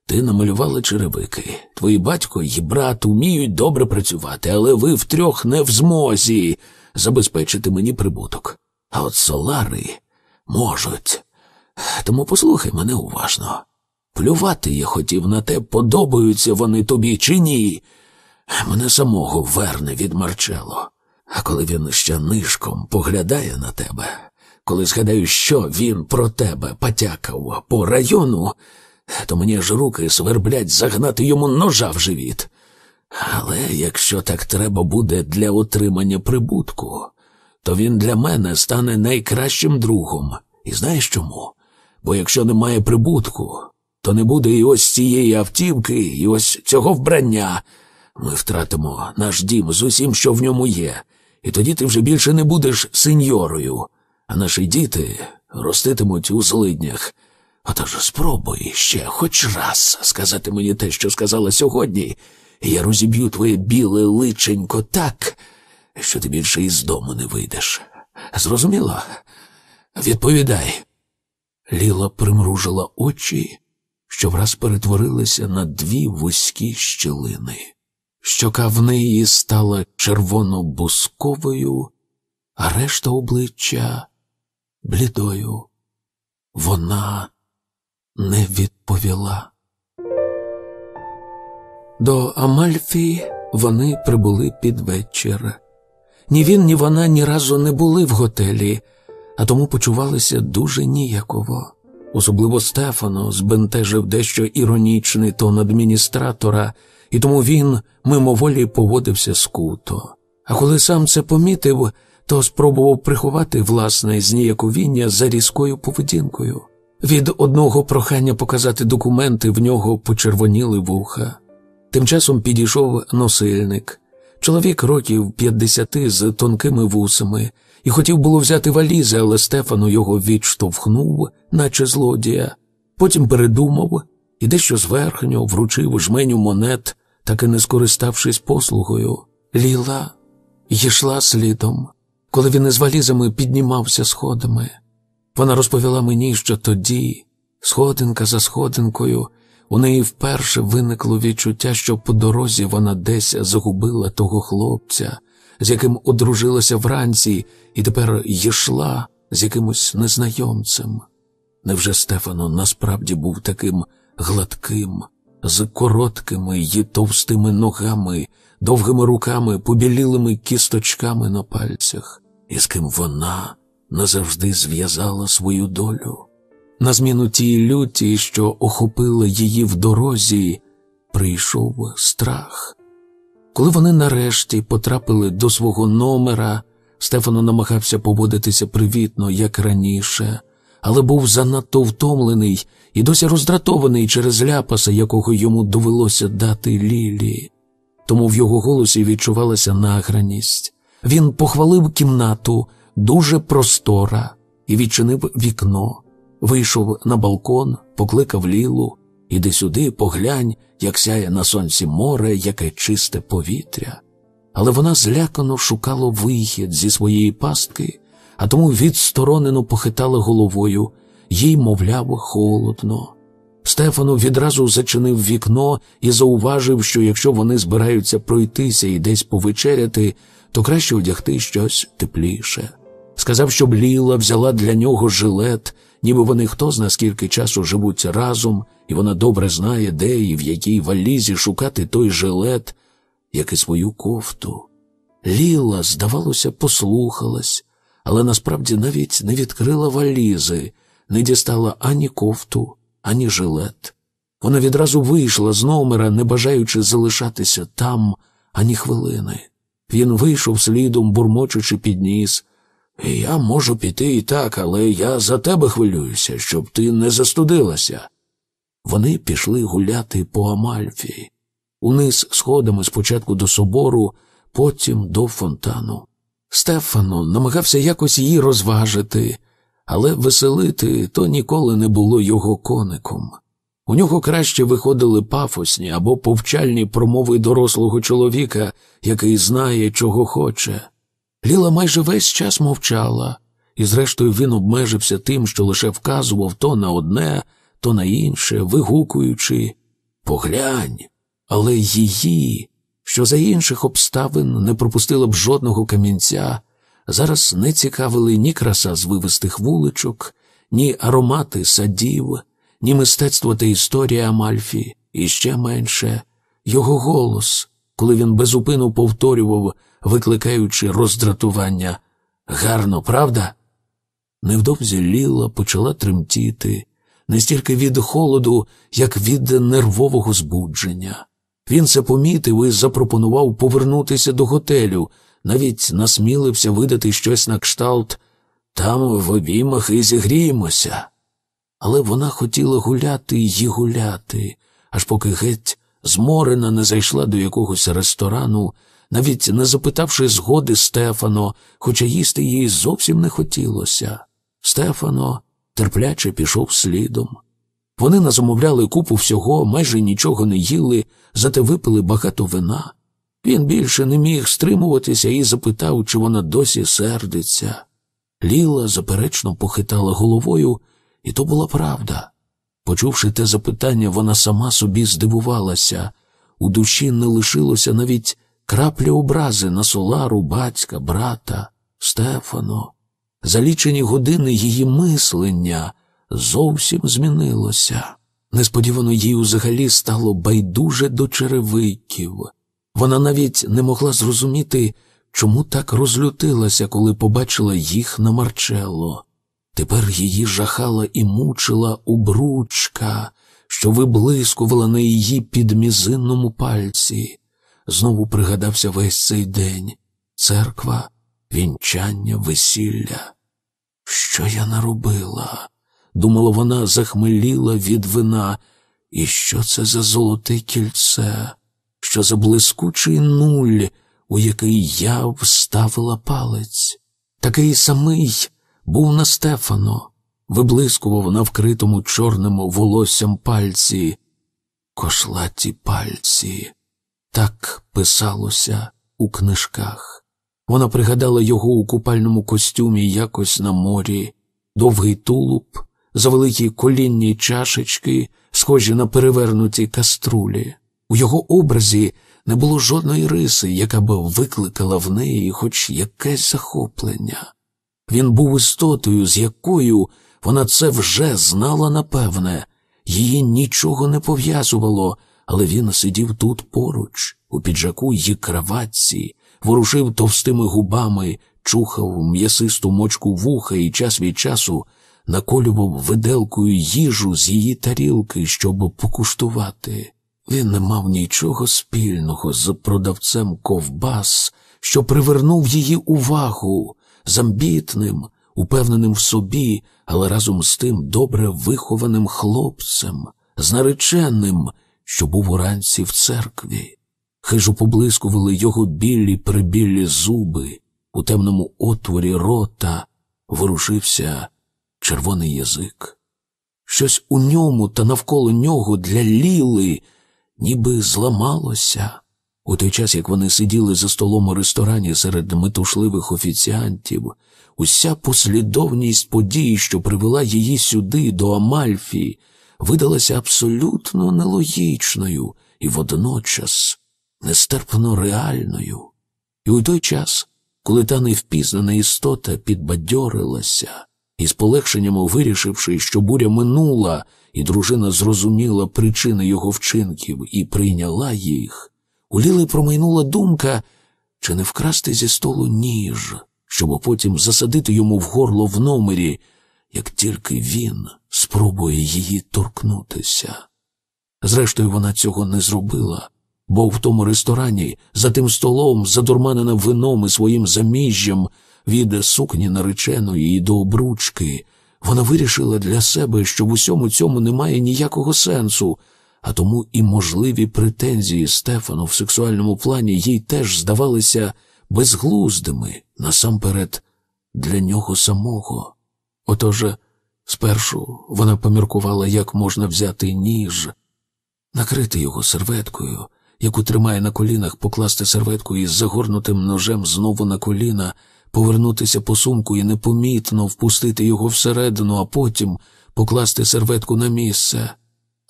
S1: Ти намалювала черевики. Твої батько і брат уміють добре працювати, але ви втрьох не в змозі забезпечити мені прибуток. А от солари можуть. Тому послухай мене уважно. Плювати я хотів на те, подобаються вони тобі чи ні. Мене самого верне від Марчело. А коли він ще нишком поглядає на тебе, коли згадаю, що він про тебе потякав по району, то мені ж руки сверблять загнати йому ножа в живіт. Але якщо так треба буде для отримання прибутку, то він для мене стане найкращим другом. І знаєш чому? Бо якщо немає прибутку, то не буде і ось цієї автівки, і ось цього вбрання. Ми втратимо наш дім з усім, що в ньому є, і тоді ти вже більше не будеш сеньорою, а наші діти роститимуть у злиднях. Отож спробуй ще хоч раз сказати мені те, що сказала сьогодні, я розіб'ю твоє біле личенько так, що ти більше із дому не вийдеш. Зрозуміло? Відповідай. Ліла примружила очі, що враз перетворилися на дві вузькі щілини. Щока в неї стала червоно-бусковою, а решта обличчя блідою. Вона не відповіла. До Амальфі вони прибули під вечір. Ні він, ні вона ні разу не були в готелі, а тому почувалися дуже ніяково. Особливо Стефано збентежив дещо іронічний тон адміністратора, і тому він мимоволі поводився скуто. А коли сам це помітив, то спробував приховати власне зніяковіння за різкою поведінкою. Від одного прохання показати документи в нього почервоніли вуха. Тим часом підійшов носильник, чоловік років 50 з тонкими вусами, і хотів було взяти валізи, але Стефану його відштовхнув, наче злодія. Потім передумав і дещо зверхньо вручив жменю монет, так і не скориставшись послугою. Ліла йшла слідом, коли він із валізами піднімався сходами. Вона розповіла мені, що тоді, сходинка за сходинкою, у неї вперше виникло відчуття, що по дорозі вона десь загубила того хлопця, з яким одружилася вранці, і тепер йшла з якимось незнайомцем. Невже Стефано насправді був таким гладким, з короткими й товстими ногами, довгими руками, побілілими кісточками на пальцях, і з ким вона назавжди зв'язала свою долю? На зміну тій люті, що охопила її в дорозі, прийшов страх. Коли вони нарешті потрапили до свого номера, Стефано намагався поводитися привітно, як раніше, але був занадто втомлений і досі роздратований через ляпаса, якого йому довелося дати Лілі. Тому в його голосі відчувалася награність. Він похвалив кімнату дуже простора і відчинив вікно. Вийшов на балкон, покликав лілу, іди сюди, поглянь, як сяє на сонці море, яке чисте повітря. Але вона злякано шукала вихід зі своєї пастки, а тому відсторонено похитала головою, їй, мовляв, холодно. Стефану відразу зачинив вікно і зауважив, що якщо вони збираються пройтися і десь повечеряти, то краще одягти щось тепліше. Сказав, щоб Ліла взяла для нього жилет ніби вони хто зна скільки часу живуть разом, і вона добре знає, де і в якій валізі шукати той жилет, як і свою кофту. Ліла, здавалося, послухалась, але насправді навіть не відкрила валізи, не дістала ані кофту, ані жилет. Вона відразу вийшла з номера, не бажаючи залишатися там ані хвилини. Він вийшов слідом, бурмочучи під ніс, я можу піти і так, але я за тебе хвилююся, щоб ти не застудилася. Вони пішли гуляти по Амальфі, униз сходами спочатку до собору, потім до фонтану. Стефано намагався якось її розважити, але веселити то ніколи не було його коником. У нього краще виходили пафосні або повчальні промови дорослого чоловіка, який знає, чого хоче. Ліла майже весь час мовчала, і, зрештою, він обмежився тим, що лише вказував то на одне, то на інше, вигукуючи поглянь, але її, що за інших обставин не пропустила б жодного камінця, зараз не цікавили ні краса звивистих вуличок, ні аромати садів, ні мистецтво та історія Амальфі, і ще менше його голос коли він безупину повторював, викликаючи роздратування. Гарно, правда? Невдовзі ліла почала тремтіти, не стільки від холоду, як від нервового збудження. Він це помітив і запропонував повернутися до готелю, навіть насмілився видати щось на кшталт там в обіймах і зігріємося. Але вона хотіла гуляти і гуляти, аж поки геть Зморена не зайшла до якогось ресторану, навіть не запитавши згоди Стефано, хоча їсти їй зовсім не хотілося. Стефано терпляче пішов слідом. Вони назамовляли купу всього, майже нічого не їли, зате випили багато вина. Він більше не міг стримуватися і запитав, чи вона досі сердиться. Ліла заперечно похитала головою, і то була правда. Почувши те запитання, вона сама собі здивувалася. У душі не лишилося навіть краплі образи на солару, батька, брата, Стефано. За лічені години її мислення зовсім змінилося. Несподівано їй взагалі стало байдуже до черевиків. Вона навіть не могла зрозуміти, чому так розлютилася, коли побачила їх на Марчелло. Тепер її жахала і мучила обручка, що виблискувала на її підмізинному пальці. Знову пригадався весь цей день церква, вінчання, весілля. Що я наробила? Думала вона захмеліла від вина. І що це за золоте кільце, що за блискучий нуль, у який я вставила палець, такий самий був на Стефано, виблискував на вкритому чорному волоссям пальці, кошлаті пальці. Так писалося у книжках. Вона пригадала його у купальному костюмі якось на морі, довгий тулуб, завеликі колінні чашечки, схожі на перевернуті каструлі. У його образі не було жодної риси, яка б викликала в неї хоч якесь захоплення. Він був істотою, з якою вона це вже знала напевне, її нічого не пов'язувало, але він сидів тут поруч, у піджаку й кроватці, ворушив товстими губами, чухав м'ясисту мочку вуха і час від часу наколював виделкою їжу з її тарілки, щоб покуштувати. Він не мав нічого спільного з продавцем ковбас, що привернув її увагу замбітним, упевненим в собі, але разом з тим добре вихованим хлопцем, знареченим, що був уранці в церкві. Хижу поблискували його білі прибілі зуби, у темному отворі рота ворушився червоний язик. Щось у ньому та навколо нього для ліли, ніби зламалося, у той час, як вони сиділи за столом у ресторані серед метушливих офіціантів, уся послідовність подій, що привела її сюди, до Амальфі, видалася абсолютно нелогічною і водночас нестерпно реальною. І у той час, коли та невпізнана істота підбадьорилася, і з полегшенням вирішивши, що буря минула, і дружина зрозуміла причини його вчинків і прийняла їх, у Ліли промайнула думка чи не вкрасти зі столу ніж, щоб потім засадити йому в горло в номері, як тільки він спробує її торкнутися. Зрештою, вона цього не зробила, бо в тому ресторані за тим столом, задурманена вином і своїм заміжжям від сукні нареченої і до обручки, вона вирішила для себе, що в усьому цьому немає ніякого сенсу а тому і можливі претензії Стефану в сексуальному плані їй теж здавалися безглуздими насамперед для нього самого. Отож, спершу вона поміркувала, як можна взяти ніж, накрити його серветкою, яку тримає на колінах, покласти серветку із загорнутим ножем знову на коліна, повернутися по сумку і непомітно впустити його всередину, а потім покласти серветку на місце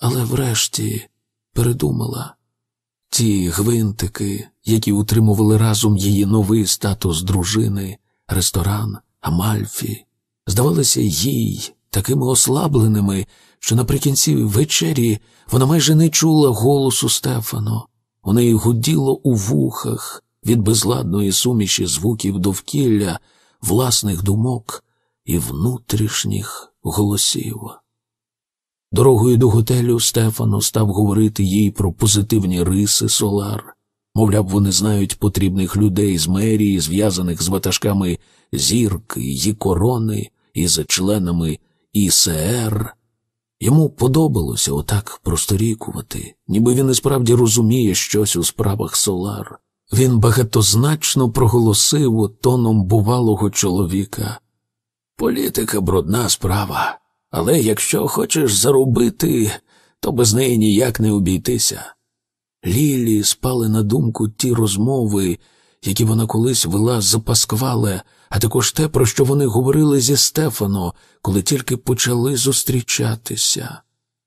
S1: але врешті передумала ті гвинтики, які утримували разом її новий статус дружини, ресторан, Амальфі, здавалися їй такими ослабленими, що наприкінці вечері вона майже не чула голосу Стефано. У неї гуділо у вухах від безладної суміші звуків довкілля, власних думок і внутрішніх голосів. Дорогою до готелю Стефано став говорити їй про позитивні риси Солар. Мовляв, вони знають потрібних людей з мерії, зв'язаних з ватажками зірки її корони і за членами ІСР. Йому подобалося отак просторікувати, ніби він і справді розуміє щось у справах Солар. Він багатозначно проголосив тоном бувалого чоловіка. Політика брудна справа але якщо хочеш заробити, то без неї ніяк не обійтися. Лілі спали на думку ті розмови, які вона колись вела за Пасквале, а також те, про що вони говорили зі Стефано, коли тільки почали зустрічатися.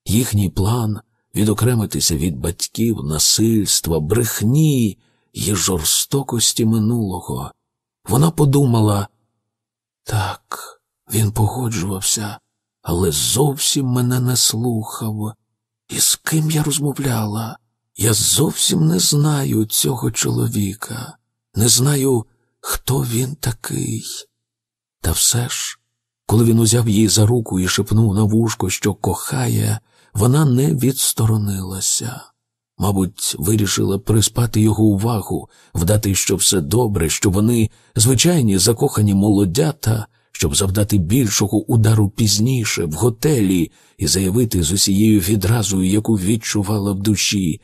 S1: Їхній план відокремитися від батьків, насильства, брехні і жорстокості минулого. Вона подумала так, він погоджувався, але зовсім мене не слухав. І з ким я розмовляла? Я зовсім не знаю цього чоловіка, не знаю, хто він такий. Та все ж, коли він узяв її за руку і шепнув на вушко, що кохає, вона не відсторонилася. Мабуть, вирішила приспати його увагу, вдати, що все добре, що вони звичайні закохані молодята, щоб завдати більшого удару пізніше, в готелі, і заявити з усією відразою, яку відчувала в душі.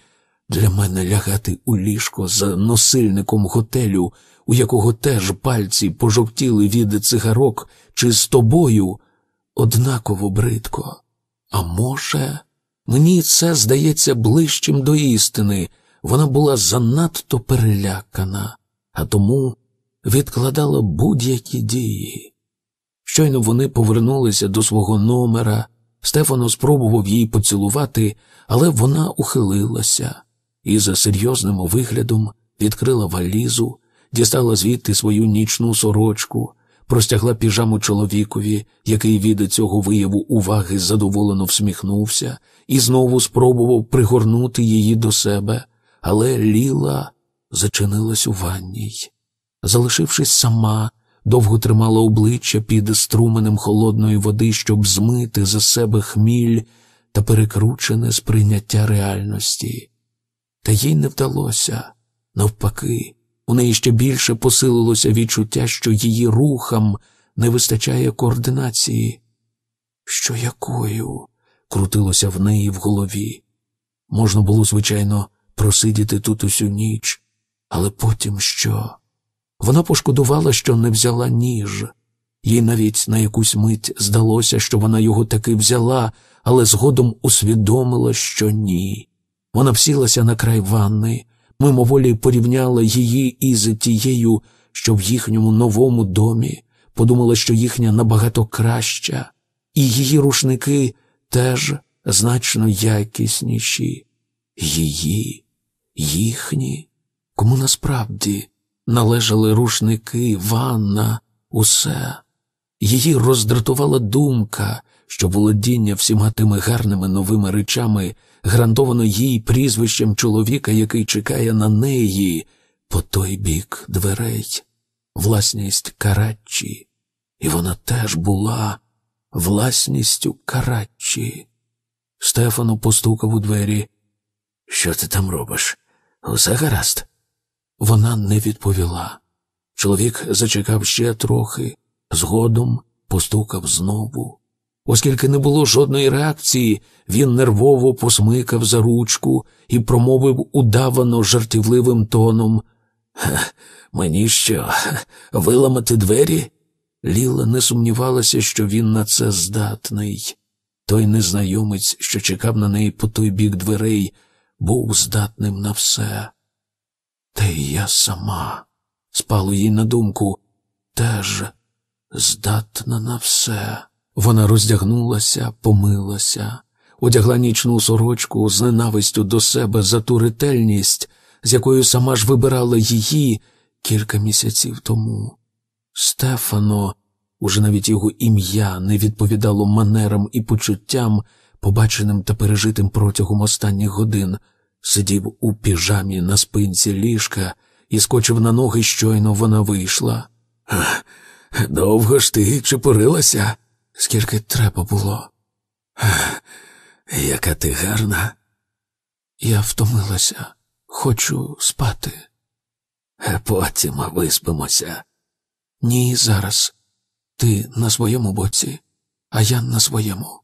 S1: Для мене лягати у ліжко за носильником готелю, у якого теж пальці пожовтіли від цигарок, чи з тобою однаково бридко. А може, мені це здається ближчим до істини. Вона була занадто перелякана, а тому відкладала будь-які дії. Щойно вони повернулися до свого номера. Стефано спробував її поцілувати, але вона ухилилася і за серйозним виглядом відкрила валізу, дістала звідти свою нічну сорочку, простягла піжаму чоловікові, який від цього вияву уваги задоволено всміхнувся, і знову спробував пригорнути її до себе. Але Ліла зачинилась у ванній. Залишившись сама, довго тримала обличчя під струменем холодної води, щоб змити за себе хміль та перекручене сприйняття реальності. Та їй не вдалося навпаки, у неї ще більше посилилося відчуття, що її рухам не вистачає координації. Що якою? крутилося в неї в голові. Можна було, звичайно, просидіти тут усю ніч, але потім що? Вона пошкодувала, що не взяла ніж. Їй навіть на якусь мить здалося, що вона його таки взяла, але згодом усвідомила, що ні. Вона всілася на край ванни, мимоволі порівняла її із тією, що в їхньому новому домі, подумала, що їхня набагато краща, і її рушники теж значно якісніші. Її, їхні, кому насправді належали рушники, ванна, усе. Її роздратувала думка, що володіння всіма тими гарними новими речами грантовано їй прізвищем чоловіка, який чекає на неї по той бік дверей, власність караччі, І вона теж була власністю караччі. Стефану постукав у двері. Що ти там робиш? Усе гаразд? вона не відповіла. Чоловік зачекав ще трохи, згодом постукав знову. Оскільки не було жодної реакції, він нервово посмикав за ручку і промовив удавано жартівливим тоном. Мені що, виламати двері? Ліла не сумнівалася, що він на це здатний. Той незнайомець, що чекав на неї по той бік дверей, був здатним на все. Та й я сама, спало їй на думку, теж здатна на все. Вона роздягнулася, помилася, одягла нічну сорочку з ненавистю до себе за ту ретельність, з якою сама ж вибирала її кілька місяців тому. Стефано, уже навіть його ім'я не відповідало манерам і почуттям, побаченим та пережитим протягом останніх годин сидів у піжамі на спинці ліжка і скочив на ноги, щойно вона вийшла. Довго ж ти чепурилася, скільки треба було. Яка ти гарна? Я втомилася, хочу спати. «Е, потім виспимося. Ні, зараз. Ти на своєму боці, а я на своєму.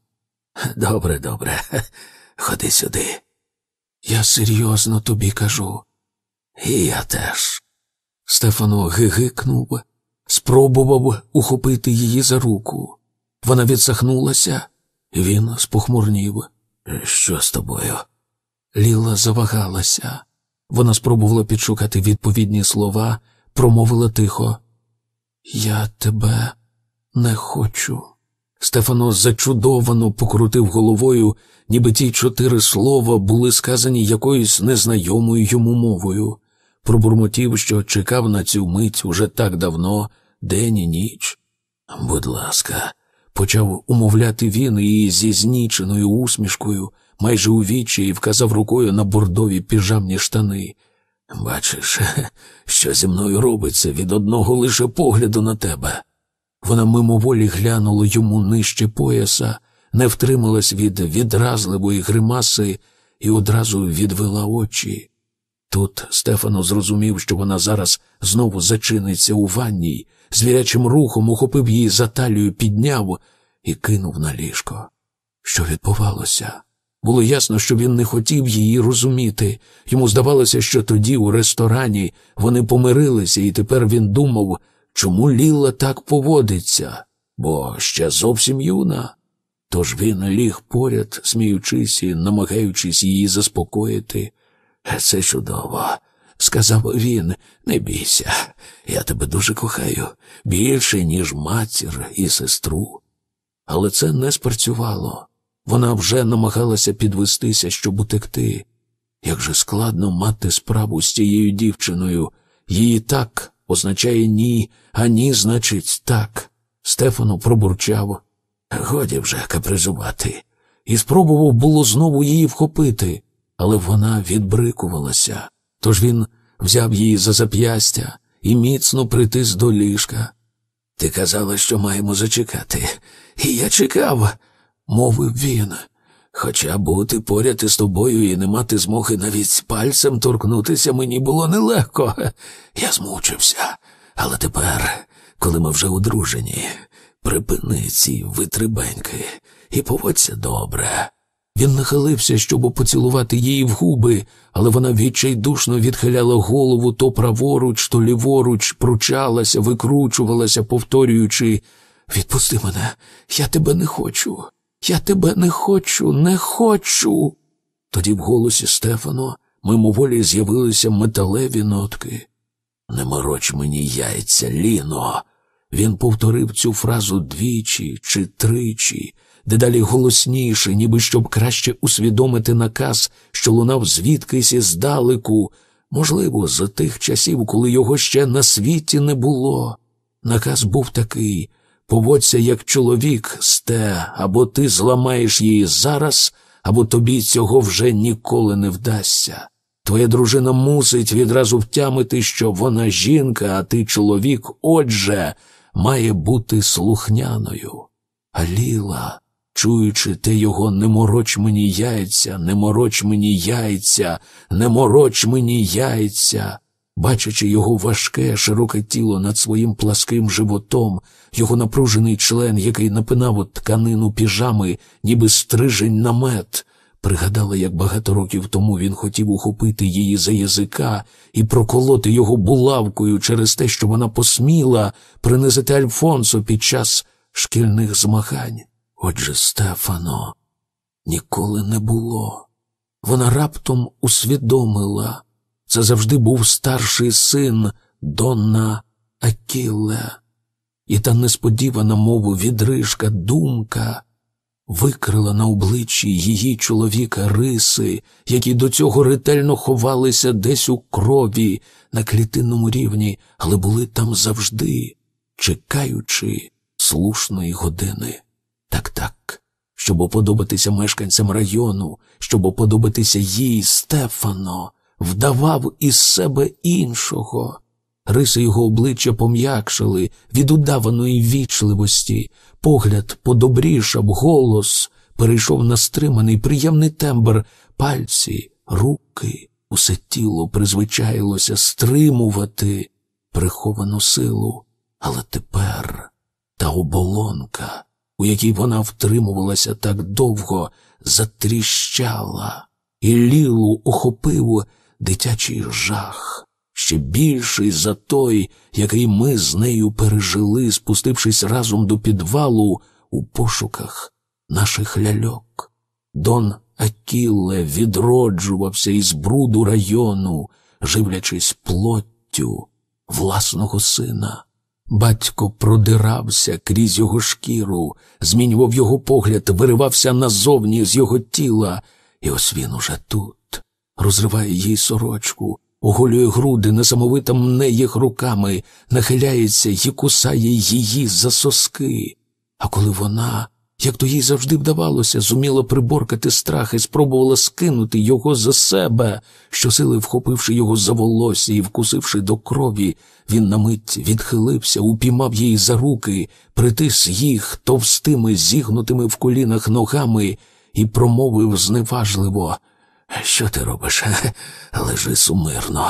S1: Добре, добре, ходи сюди. Я серйозно тобі кажу. І я теж. Стефано гигикнув, спробував ухопити її за руку. Вона відсахнулася, він спохмурнів. Що з тобою? Ліла завагалася. Вона спробувала підшукати відповідні слова, промовила тихо. Я тебе не хочу. Стефано зачудовано покрутив головою, ніби ті чотири слова були сказані якоюсь незнайомою йому мовою. Пробурмотів, що чекав на цю мить уже так давно, день і ніч. Будь ласка, почав умовляти він і зі зніченою усмішкою, майже у вічі, і вказав рукою на бордові піжамні штани. Бачиш, що зі мною робиться від одного лише погляду на тебе. Вона мимоволі глянула йому нижче пояса, не втрималась від відразливої гримаси і одразу відвела очі. Тут Стефано зрозумів, що вона зараз знову зачиниться у ванній, звірячим рухом ухопив її за талію, підняв і кинув на ліжко. Що відбувалося? Було ясно, що він не хотів її розуміти. Йому здавалося, що тоді, у ресторані, вони помирилися, і тепер він думав чому Ліла так поводиться, бо ще зовсім юна. Тож він ліг поряд, сміючись і намагаючись її заспокоїти. Це чудово, сказав він, не бійся, я тебе дуже кохаю, більше, ніж матір і сестру. Але це не спрацювало. Вона вже намагалася підвестися, щоб утекти. Як же складно мати справу з цією дівчиною, її так означає ні, а ні значить так. Стефану пробурчав. Годі вже капризувати. І спробував було знову її вхопити, але вона відбрикувалася. Тож він взяв її за зап'ястя і міцно притис до ліжка. Ти казала, що маємо зачекати. І я чекав, мовив він. Хоча бути поряд із тобою і не мати змоги навіть пальцем торкнутися мені було нелегко. Я змучився. Але тепер, коли ми вже одружені, припини ці витребеньки і поводься добре. Він нахилився, щоб поцілувати її в губи, але вона відчайдушно відхиляла голову то праворуч, то ліворуч, пручалася, викручувалася, повторюючи Відпусти мене, я тебе не хочу. Я тебе не хочу, не хочу. Тоді в голосі Стефано мимоволі з'явилися металеві нотки. Не мороч мені яйця, Ліно. Він повторив цю фразу двічі чи тричі, дедалі голосніше, ніби щоб краще усвідомити наказ, що лунав звідкись іздалеку, можливо, за тих часів, коли його ще на світі не було. Наказ був такий Поводься як чоловік, сте, або ти зламаєш її зараз, або тобі цього вже ніколи не вдасться. Твоя дружина мусить відразу втямити, що вона жінка, а ти чоловік, отже, має бути слухняною. А Ліла, чуючи те його не мороч мені яйця, не мороч мені яйця, не мороч мені яйця. Бачачи його важке, широке тіло над своїм пласким животом, його напружений член, який напинав от тканину піжами, ніби стрижень намет, пригадала, як багато років тому він хотів ухопити її за язика і проколоти його булавкою через те, що вона посміла принизити Альфонсо під час шкільних змагань. Отже, Стефано, ніколи не було. Вона раптом усвідомила. Це завжди був старший син Донна Акіле, і та несподівана, мову відрижка, думка викрила на обличчі її чоловіка риси, які до цього ретельно ховалися десь у крові на клітинному рівні, але були там завжди, чекаючи слушної години. Так, так. Щоб уподобатися мешканцям району, щоб уподобатися їй, Стефано, вдавав із себе іншого. Риси його обличчя пом'якшили від удаваної вічливості, погляд подобрішав, голос перейшов на стриманий, приємний тембр, пальці, руки, усе тіло призвичайлося стримувати приховану силу. Але тепер та оболонка, у якій вона втримувалася так довго, затріщала і лілу охопив дитячий жах, ще більший за той, який ми з нею пережили, спустившись разом до підвалу у пошуках наших ляльок. Дон Акілле відроджувався із бруду району, живлячись плоттю власного сина. Батько продирався крізь його шкіру, змінював його погляд, виривався назовні з його тіла, і ось він уже тут, розриває їй сорочку, оголює груди, несамовито мне руками, нахиляється і кусає її за соски. А коли вона, як то їй завжди вдавалося, зуміла приборкати страх і спробувала скинути його за себе, щосили вхопивши його за волосся і вкусивши до крові, він на мить відхилився, упіймав її за руки, притис їх товстими, зігнутими в колінах ногами і промовив зневажливо. Що ти робиш? Лежи сумирно.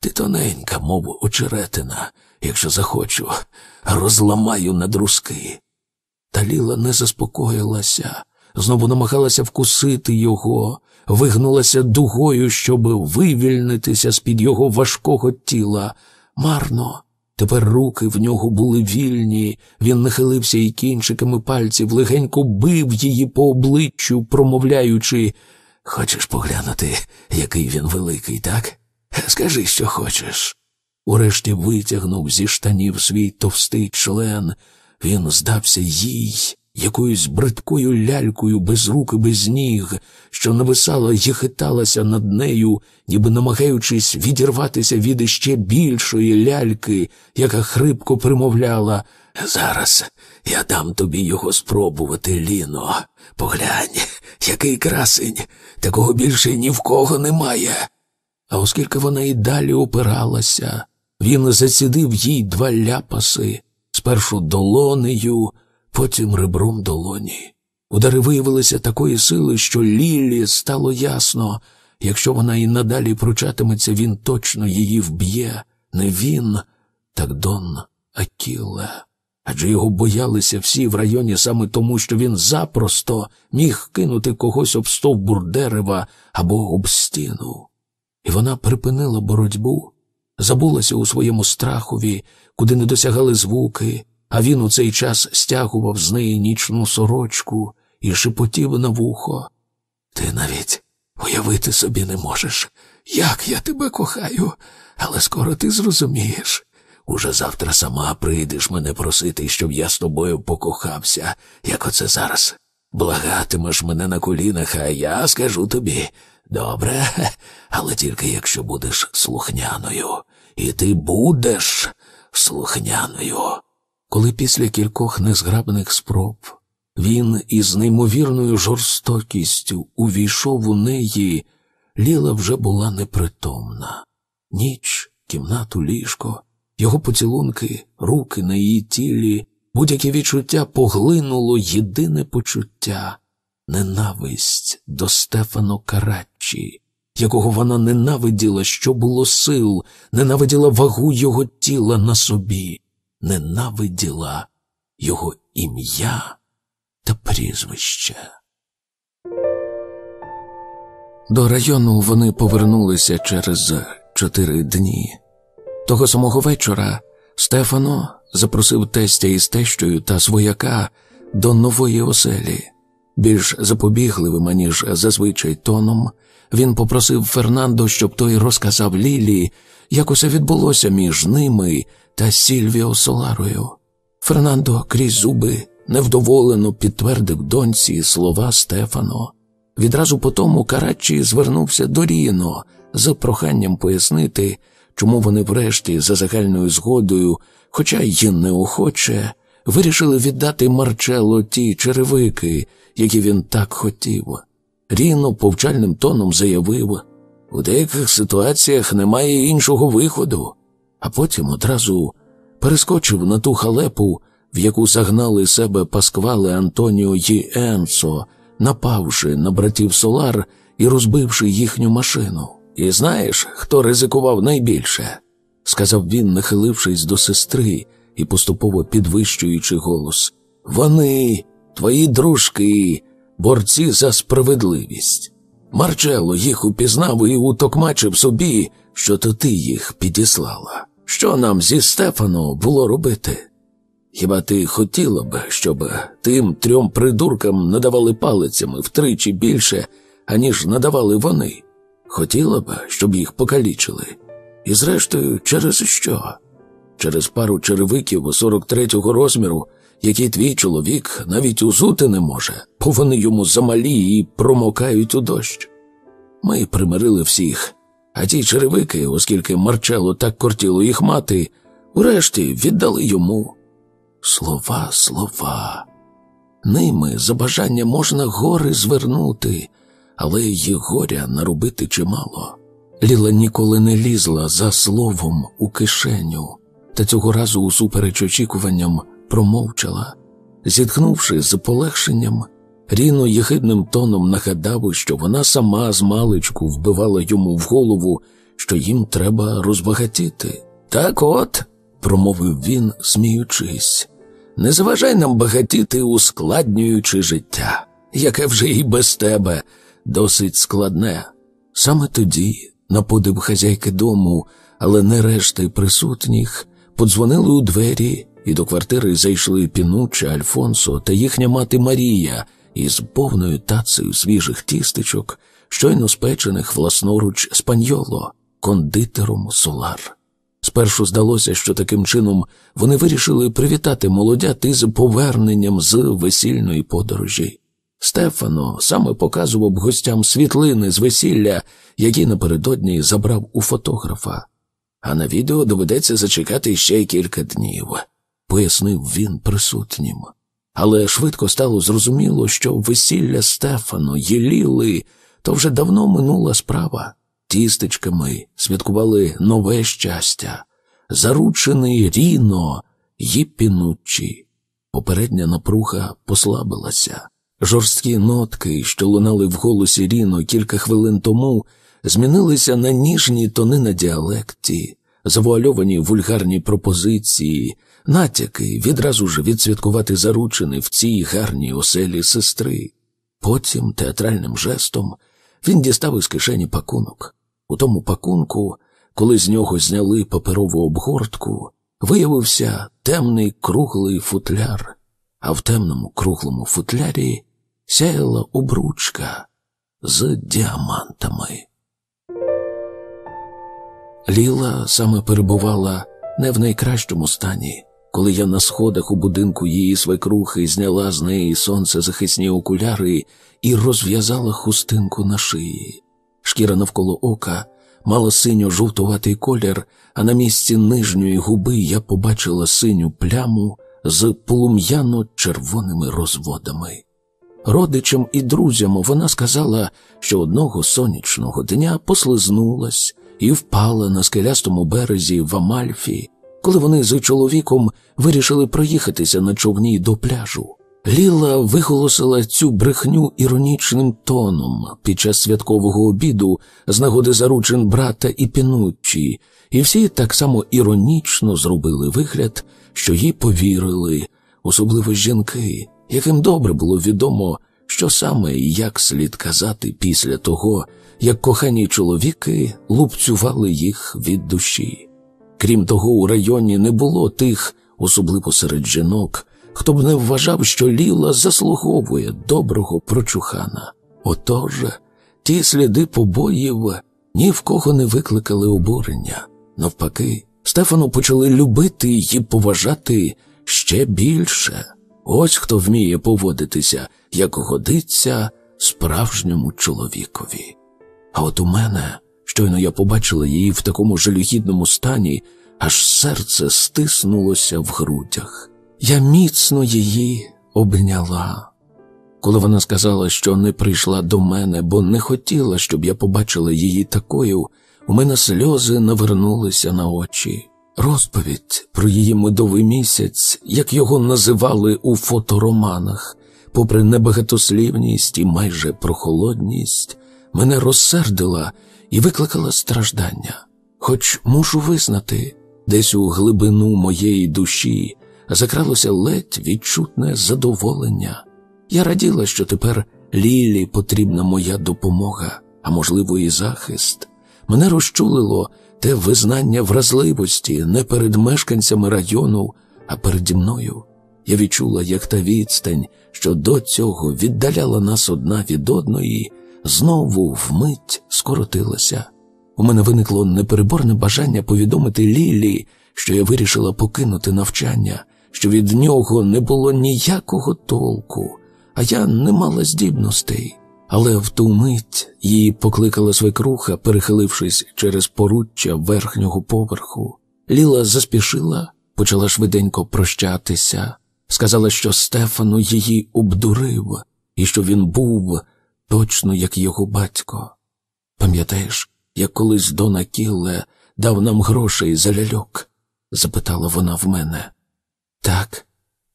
S1: Ти тоненька, мов очеретина, якщо захочу, розламаю на друзки. Та не заспокоїлася, знову намагалася вкусити його, вигнулася дугою, щоб вивільнитися з під його важкого тіла. Марно. Тепер руки в нього були вільні, він нахилився і кінчиками пальців легенько бив її по обличчю, промовляючи Хочеш поглянути, який він великий, так? Скажи, що хочеш. Урешті витягнув зі штанів свій товстий член. Він здався їй, якоюсь бридкою лялькою без рук і без ніг, що нависала і хиталася над нею, ніби намагаючись відірватися від іще більшої ляльки, яка хрипко примовляла Зараз я дам тобі його спробувати, Ліно. Поглянь, який красень, такого більше ні в кого немає. А оскільки вона і далі опиралася, він зацідив їй два ляпаси, спершу долонею, потім ребром долоні. Удари виявилися такої сили, що Лілі стало ясно, якщо вона і надалі пручатиметься, він точно її вб'є, не він, так Дон Акіле адже його боялися всі в районі саме тому, що він запросто міг кинути когось об стовбур дерева або об стіну. І вона припинила боротьбу, забулася у своєму страхові, куди не досягали звуки, а він у цей час стягував з неї нічну сорочку і шепотів на вухо. Ти навіть уявити собі не можеш, як я тебе кохаю, але скоро ти зрозумієш. Уже завтра сама прийдеш мене просити, щоб я з тобою покохався, як оце зараз. Благатимеш мене на колінах, а я скажу тобі добре, але тільки якщо будеш слухняною, і ти будеш слухняною. Коли після кількох незграбних спроб він із неймовірною жорстокістю увійшов у неї, Ліла вже була непритомна. Ніч, кімнату, ліжко його поцілунки, руки на її тілі, будь-яке відчуття поглинуло єдине почуття ненависть до Стефано Караччі, якого вона ненавиділа, що було сил, ненавиділа вагу його тіла на собі, ненавиділа його ім'я та прізвище. До району вони повернулися через чотири дні. Того самого вечора Стефано запросив тестя із тещою та свояка до нової оселі. Більш запобігливим, аніж зазвичай тоном, він попросив Фернандо, щоб той розказав Лілі, як усе відбулося між ними та Сільвіо Соларою. Фернандо крізь зуби невдоволено підтвердив доньці слова Стефано. Відразу по тому Карачі звернувся до Ріно з проханням пояснити чому вони врешті за загальною згодою, хоча й неохоче, вирішили віддати Марчелло ті черевики, які він так хотів. Ріно повчальним тоном заявив у деяких ситуаціях немає іншого виходу, а потім одразу перескочив на ту халепу, в яку загнали себе пасквали Антоніо й Енсо, напавши на братів Солар і розбивши їхню машину. І знаєш, хто ризикував найбільше? сказав він, нахилившись до сестри і поступово підвищуючи голос. Вони, твої дружки, борці за справедливість. Марчело їх упізнав і утокмачив собі, що то ти їх підіслала. Що нам зі Стефано було робити? Хіба ти хотіла б, щоб тим трьом придуркам надавали палицями втричі більше, аніж надавали вони? Хотіла б, щоб їх покалічили. І, зрештою, через що? Через пару черевиків 43-го розміру, які твій чоловік навіть узути не може, бо вони йому замалі і промокають у дощ. Ми примирили всіх, а ті черевики, оскільки Марчело так кортіло їх мати, врешті віддали йому. Слова, слова. Ними за бажання можна гори звернути, але її горя наробити чимало. Ліла ніколи не лізла за словом у кишеню, та цього разу, усупереч очікуванням, промовчала, зітхнувши з полегшенням, ріно єхидним тоном нагадав, що вона сама з маличку вбивала йому в голову, що їм треба розбагатіти. Так от, промовив він, сміючись, не заважай нам багатіти, ускладнюючи життя, яке вже і без тебе досить складне. Саме тоді, на подив хазяйки дому, але не решти присутніх, подзвонили у двері, і до квартири зайшли пінуча Альфонсо та їхня мати Марія із повною тацею свіжих тістечок, щойно спечених власноруч спаньоло, кондитером Солар. Спершу здалося, що таким чином вони вирішили привітати молодят із поверненням з весільної подорожі. Стефано саме показував гостям світлини з весілля, які напередодні забрав у фотографа, а на відео доведеться зачекати ще кілька днів, пояснив він присутнім. Але швидко стало зрозуміло, що весілля Стефано Єліли то вже давно минула справа. Тістечками святкували нове щастя, заручений ріно й пінучі. Попередня напруга послабилася. Жорсткі нотки, що лунали в голосі Ріно кілька хвилин тому, змінилися на ніжні тони на діалекті, завуальовані вульгарні пропозиції, натяки відразу ж відсвяткувати заручини в цій гарній оселі сестри. Потім, театральним жестом, він дістав із кишені пакунок. У тому пакунку, коли з нього зняли паперову обгортку, виявився темний круглий футляр, а в темному круглому футлярі сяяла обручка з діамантами. Ліла саме перебувала не в найкращому стані, коли я на сходах у будинку її свекрухи зняла з неї сонцезахисні окуляри і розв'язала хустинку на шиї. Шкіра навколо ока мала синьо-жовтуватий колір, а на місці нижньої губи я побачила синю пляму з полум'яно червоними розводами. Родичам і друзям вона сказала, що одного сонячного дня послизнулась і впала на скелястому березі в Амальфі, коли вони з чоловіком вирішили проїхатися на човні до пляжу. Ліла виголосила цю брехню іронічним тоном під час святкового обіду з нагоди заручин брата і пінучі, і всі так само іронічно зробили вигляд, що їй повірили, особливо жінки яким добре було відомо, що саме і як слід казати після того, як кохані чоловіки лупцювали їх від душі. Крім того, у районі не було тих, особливо серед жінок, хто б не вважав, що Ліла заслуговує доброго прочухана. Отож, ті сліди побоїв ні в кого не викликали обурення. Навпаки, Стефану почали любити і поважати ще більше. Ось хто вміє поводитися, як годиться справжньому чоловікові. А от у мене щойно я побачила її в такому жалюгідному стані, аж серце стиснулося в грудях. Я міцно її обняла. Коли вона сказала, що не прийшла до мене, бо не хотіла, щоб я побачила її такою, у мене сльози навернулися на очі. Розповідь про її медовий місяць, як його називали у фотороманах, попри небагатослівність і майже прохолодність, мене розсердила і викликала страждання. Хоч мушу визнати, десь у глибину моєї душі закралося ледь відчутне задоволення. Я раділа, що тепер Лілі потрібна моя допомога, а можливо, і захист. Мене розчулило те визнання вразливості не перед мешканцями району, а переді мною. Я відчула, як та відстань, що до цього віддаляла нас одна від одної, знову вмить скоротилася. У мене виникло непереборне бажання повідомити Лілі, що я вирішила покинути навчання, що від нього не було ніякого толку, а я не мала здібностей але в ту мить її покликала свекруха, перехилившись через поруччя верхнього поверху. Ліла заспішила, почала швиденько прощатися, сказала, що Стефану її обдурив і що він був точно як його батько. Пам'ятаєш, як колись Дона Кілле дав нам грошей за ляльок? запитала вона в мене. Так,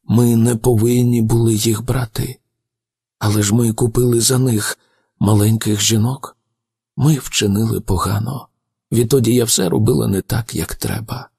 S1: ми не повинні були їх брати. Але ж ми купили за них маленьких жінок. Ми вчинили погано. Відтоді я все робила не так, як треба.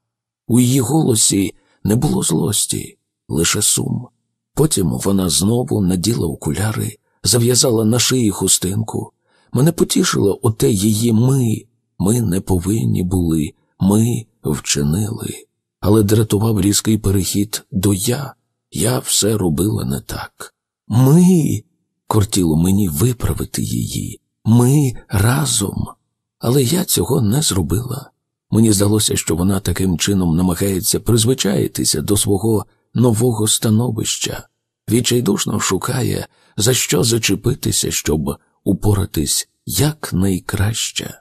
S1: У її голосі не було злості, лише сум. Потім вона знову наділа окуляри, зав'язала на шиї хустинку. Мене потішило оте її ми. Ми не повинні були, ми вчинили. Але дратував різкий перехід до я. Я все робила не так. Ми кортіло мені виправити її. Ми разом. Але я цього не зробила. Мені здалося, що вона таким чином намагається призвичаїтися до свого нового становища, відчайдушно шукає, за що зачепитися, щоб упоратись якнайкраще.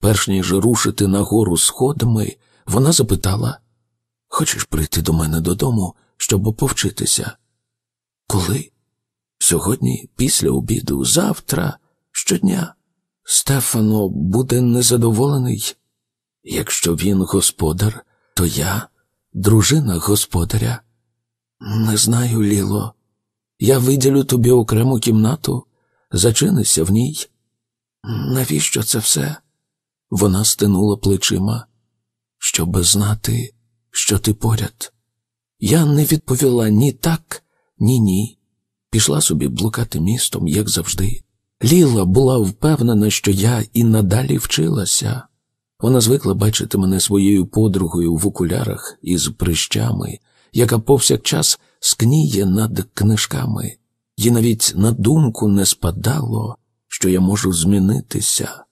S1: Перш ніж рушити нагору сходами, вона запитала Хочеш прийти до мене додому, щоб повчитися? Коли? сьогодні, після обіду, завтра, щодня. Стефано буде незадоволений. Якщо він господар, то я дружина господаря. Не знаю, Ліло. Я виділю тобі окрему кімнату, зачинися в ній. Навіщо це все? Вона стинула плечима, щоб знати, що ти поряд. Я не відповіла ні так, ні ні пішла собі блукати містом, як завжди. Ліла була впевнена, що я і надалі вчилася. Вона звикла бачити мене своєю подругою в окулярах із прищами, яка повсякчас скніє над книжками, їй навіть на думку не спадало, що я можу змінитися.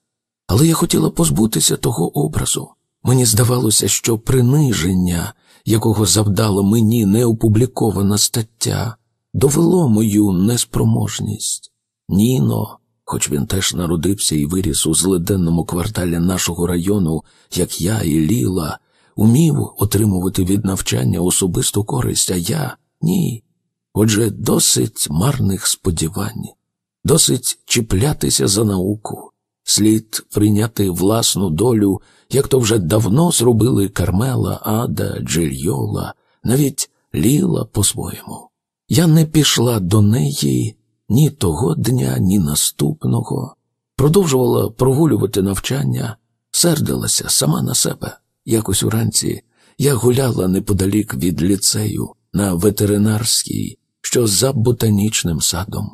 S1: Але я хотіла позбутися того образу. Мені здавалося, що приниження, якого завдала мені неопублікована стаття, довело мою неспроможність. Ніно, хоч він теж народився і виріс у злиденному кварталі нашого району, як я і Ліла, умів отримувати від навчання особисту користь, а я ні. Отже, досить марних сподівань, досить чіплятися за науку, слід прийняти власну долю, як то вже давно зробили Кармела, Ада, Джильйола, навіть Ліла по-своєму. Я не пішла до неї ні того дня, ні наступного, продовжувала прогулювати навчання, сердилася сама на себе. Якось уранці я гуляла неподалік від ліцею на ветеринарській, що за ботанічним садом.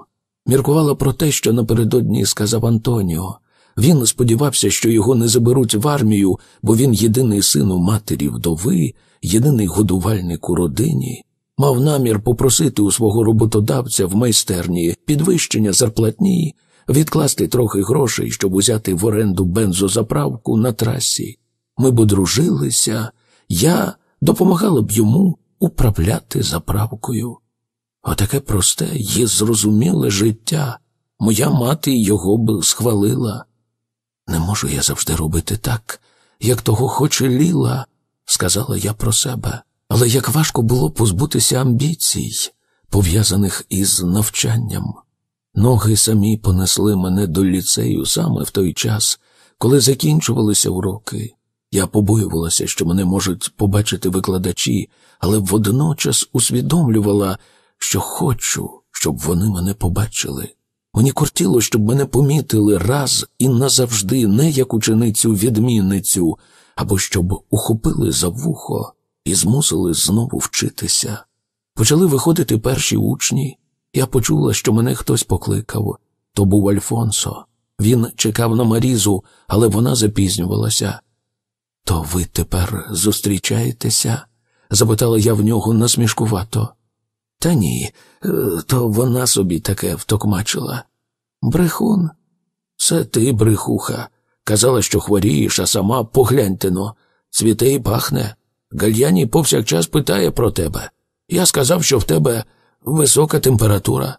S1: Міркувала про те, що напередодні сказав Антоніо. Він сподівався, що його не заберуть в армію, бо він єдиний син у матері вдови, єдиний годувальник у родині мав намір попросити у свого роботодавця в майстерні підвищення зарплатні, відкласти трохи грошей, щоб узяти в оренду бензозаправку на трасі. Ми б одружилися, я допомагала б йому управляти заправкою. Отаке просте є зрозуміле життя. Моя мати його б схвалила. Не можу я завжди робити так, як того хоче Ліла, сказала я про себе але як важко було позбутися амбіцій, пов'язаних із навчанням. Ноги самі понесли мене до ліцею саме в той час, коли закінчувалися уроки. Я побоювалася, що мене можуть побачити викладачі, але водночас усвідомлювала, що хочу, щоб вони мене побачили. Мені кортіло, щоб мене помітили раз і назавжди, не як ученицю відмінницю, або щоб ухопили за вухо і змусили знову вчитися. Почали виходити перші учні. Я почула, що мене хтось покликав. То був Альфонсо. Він чекав на Марізу, але вона запізнювалася. То ви тепер зустрічаєтеся? запитала я в нього насмішкувато. Та ні, е, то вона собі таке втокмачила. Брехун, це ти, брехуха. Казала, що хворієш, а сама погляньте но, цвіте і пахне. Гальяні повсякчас питає про тебе. Я сказав, що в тебе висока температура.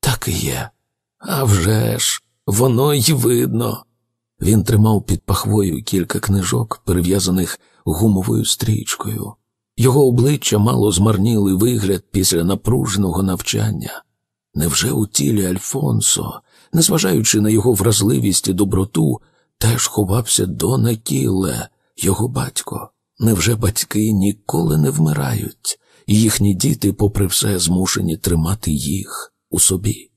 S1: Так і є. А вже ж, воно й видно. Він тримав під пахвою кілька книжок, перев'язаних гумовою стрічкою. Його обличчя мало змарніли вигляд після напруженого навчання. Невже у тілі Альфонсо, незважаючи на його вразливість і доброту, теж ховався до Кіле, його батько? Невже батьки ніколи не вмирають, і їхні діти, попри все, змушені тримати їх у собі?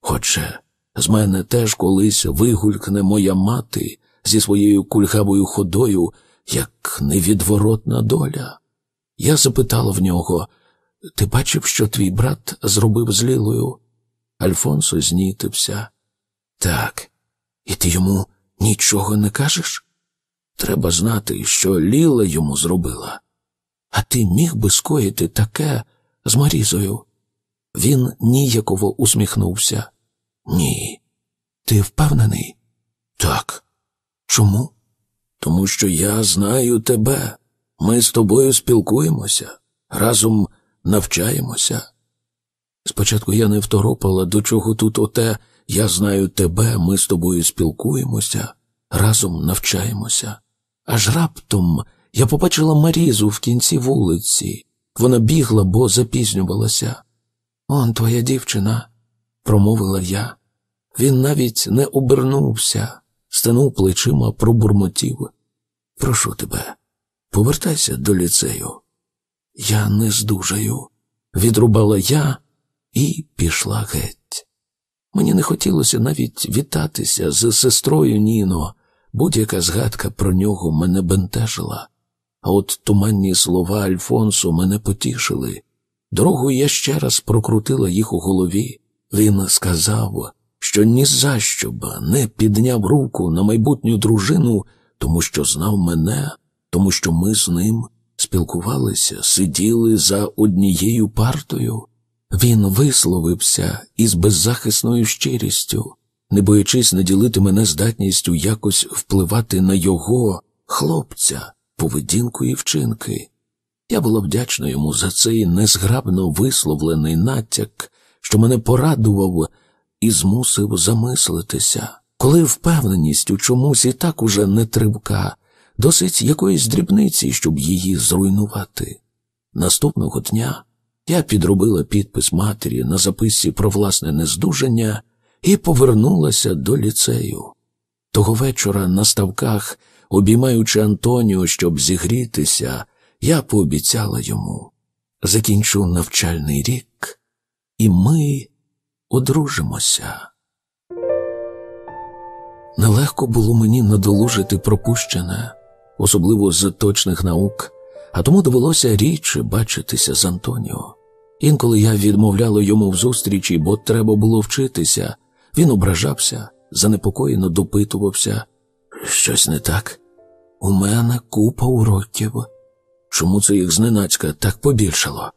S1: Хоча з мене теж колись вигулькне моя мати зі своєю кульгавою ходою як невідворотна доля. Я запитала в нього ти бачив, що твій брат зробив з Лілою? Альфонсо знітився. Так, і ти йому нічого не кажеш? Треба знати, що Ліла йому зробила. А ти міг би скоїти таке з Марізою? Він ніяково усміхнувся. Ні. Ти впевнений? Так. Чому? Тому що я знаю тебе. Ми з тобою спілкуємося, разом навчаємося. Спочатку я не второпала, до чого тут оте я знаю тебе, ми з тобою спілкуємося, разом навчаємося. Аж раптом я побачила Марізу в кінці вулиці. Вона бігла, бо запізнювалася. Он твоя дівчина, промовила я. Він навіть не обернувся, стенув плечима, пробурмотів. Прошу тебе, повертайся до ліцею. Я не здужаю, відрубала я і пішла геть. Мені не хотілося навіть вітатися з сестрою Ніно. Будь-яка згадка про нього мене бентежила, а от туманні слова Альфонсу мене потішили. Дорогу я ще раз прокрутила їх у голові. Він сказав, що ні за що б не підняв руку на майбутню дружину, тому що знав мене, тому що ми з ним спілкувалися, сиділи за однією партою. Він висловився із беззахисною щирістю не боячись наділити мене здатністю якось впливати на його хлопця, поведінку і вчинки. Я була вдячна йому за цей незграбно висловлений натяк, що мене порадував і змусив замислитися, коли впевненість у чомусь і так уже не тривка, досить якоїсь дрібниці, щоб її зруйнувати. Наступного дня я підробила підпис матері на записці про власне нездужання і повернулася до ліцею. Того вечора на ставках, обіймаючи Антоніо, щоб зігрітися, я пообіцяла йому. Закінчу навчальний рік, і ми одружимося. Нелегко було мені надолужити пропущене, особливо з точних наук, а тому довелося рідше бачитися з Антоніо. Інколи я відмовляла йому в зустрічі, бо треба було вчитися, він ображався, занепокоєно допитувався. Щось не так. У мене купа уроків. Чому це їх зненацька так побільшало?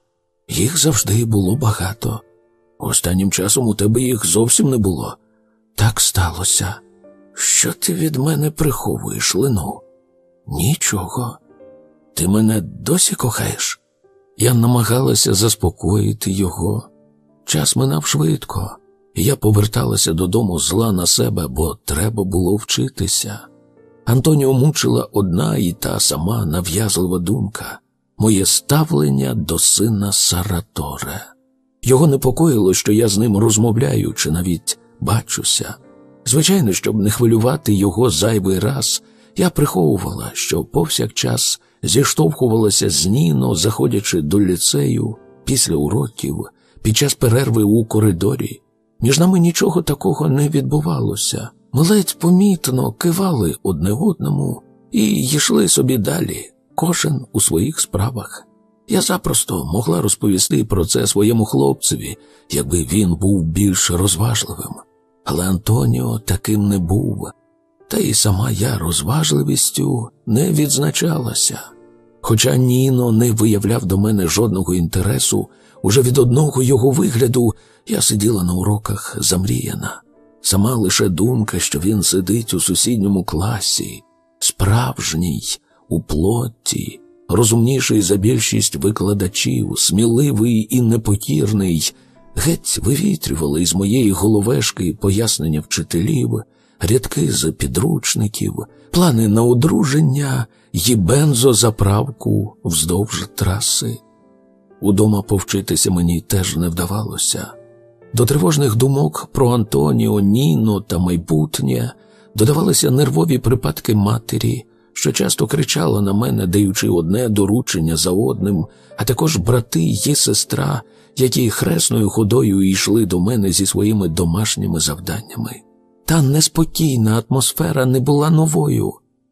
S1: Їх завжди було багато. Останнім часом у тебе їх зовсім не було. Так сталося. Що ти від мене приховуєш, Лину? Нічого. Ти мене досі кохаєш? Я намагалася заспокоїти його. Час минав швидко. Я поверталася додому зла на себе, бо треба було вчитися. Антоніо мучила одна і та сама нав'язлива думка моє ставлення до сина Сараторе. Його непокоїло, що я з ним розмовляю чи навіть бачуся. Звичайно, щоб не хвилювати його зайвий раз, я приховувала, що повсякчас зіштовхувалася з Ніно, заходячи до ліцею після уроків, під час перерви у коридорі. Між нами нічого такого не відбувалося. Ми ледь помітно кивали одне одному і йшли собі далі, кожен у своїх справах. Я запросто могла розповісти про це своєму хлопцеві, якби він був більш розважливим. Але Антоніо таким не був, та й сама я розважливістю не відзначалася. Хоча Ніно не виявляв до мене жодного інтересу, уже від одного його вигляду я сиділа на уроках замріяна, сама лише думка, що він сидить у сусідньому класі, справжній, у плоті, розумніший за більшість викладачів, сміливий і непокірний, геть вивітрювали із моєї головешки пояснення вчителів, рядки з підручників, плани на одруження і бензозаправку вздовж траси. Удома повчитися мені теж не вдавалося. До тривожних думок про Антоніо, Ніну та майбутнє додавалися нервові припадки матері, що часто кричала на мене, даючи одне доручення за одним, а також брати її сестра, які хресною ходою йшли до мене зі своїми домашніми завданнями. Та неспокійна атмосфера не була новою.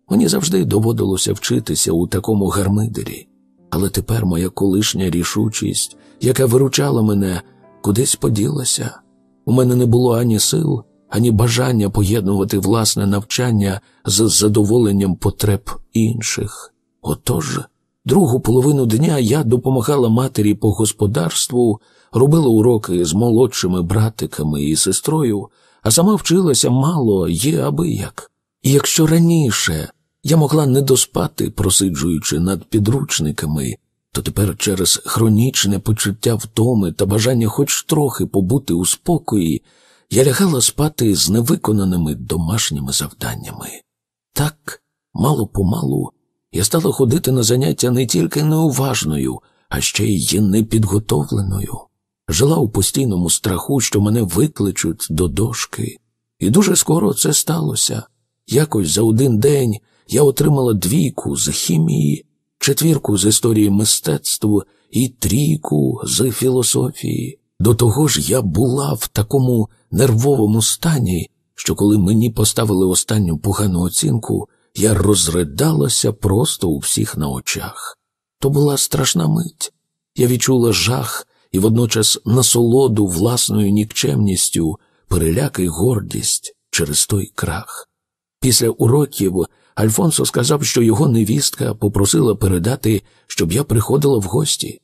S1: Мені завжди доводилося вчитися у такому гармидері, але тепер моя колишня рішучість, яка виручала мене, кудись поділася. У мене не було ані сил, ані бажання поєднувати власне навчання з задоволенням потреб інших. Отож, другу половину дня я допомагала матері по господарству, робила уроки з молодшими братиками і сестрою, а сама вчилася мало є аби як. І якщо раніше я могла не доспати, просиджуючи над підручниками, то тепер через хронічне почуття втоми та бажання хоч трохи побути у спокої, я лягала спати з невиконаними домашніми завданнями. Так, мало помалу, я стала ходити на заняття не тільки неуважною, а ще й непідготовленою. Жила у постійному страху, що мене викличуть до дошки, і дуже скоро це сталося. Якось за один день я отримала двійку з хімії четвірку з історії мистецтву і трійку з філософії. До того ж, я була в такому нервовому стані, що коли мені поставили останню погану оцінку, я розридалася просто у всіх на очах. То була страшна мить. Я відчула жах і водночас насолоду власною нікчемністю, переляк і гордість через той крах. Після уроків Альфонсо сказав, що його невістка попросила передати, щоб я приходила в гості.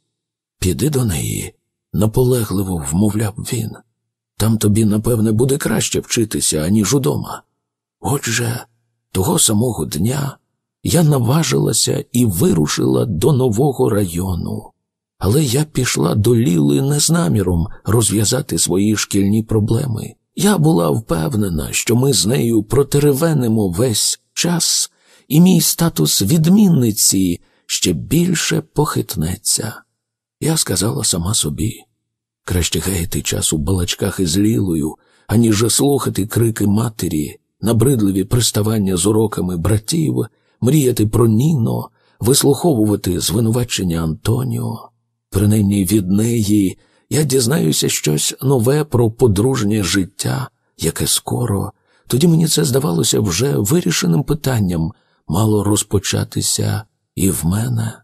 S1: Піди до неї, наполегливо вмовляв він. Там тобі, напевне, буде краще вчитися, аніж удома. Отже, того самого дня я наважилася і вирушила до нового району, але я пішла до Ліли не з наміром розв'язати свої шкільні проблеми. Я була впевнена, що ми з нею протеревенемо весь час і мій статус відмінниці ще більше похитнеться. Я сказала сама собі краще гаяти час у балачках із лілою, аніж слухати крики матері, набридливі приставання з уроками братів, мріяти про Ніно, вислуховувати звинувачення Антоніо. Принаймні від неї я дізнаюся щось нове про подружнє життя, яке скоро тоді мені це здавалося вже вирішеним питанням мало розпочатися і в мене.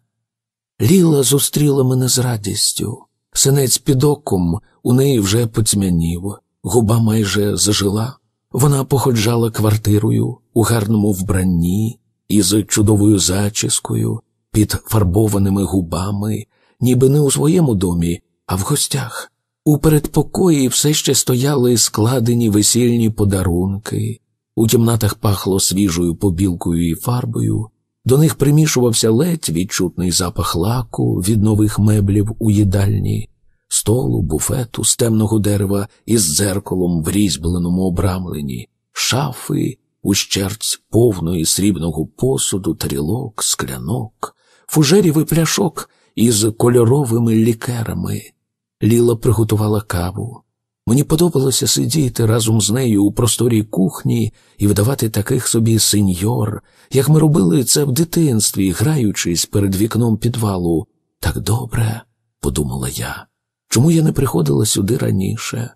S1: Ліла зустріла мене з радістю. Синець під оком у неї вже поцьмянів. губа майже зажила. Вона походжала квартирою у гарному вбранні із чудовою зачіскою, під фарбованими губами, ніби не у своєму домі, а в гостях. У передпокої все ще стояли складені весільні подарунки, у кімнатах пахло свіжою побілкою і фарбою, до них примішувався ледь відчутний запах лаку від нових меблів у їдальні, столу, буфету з темного дерева із дзеркалом в різьбленому обрамленні, шафи, ущерць повної срібного посуду, тарілок, склянок, фужерів і пляшок із кольоровими лікерами. Ліла приготувала каву. Мені подобалося сидіти разом з нею у просторій кухні і вдавати таких собі сеньор, як ми робили це в дитинстві, граючись перед вікном підвалу. Так добре, подумала я. Чому я не приходила сюди раніше?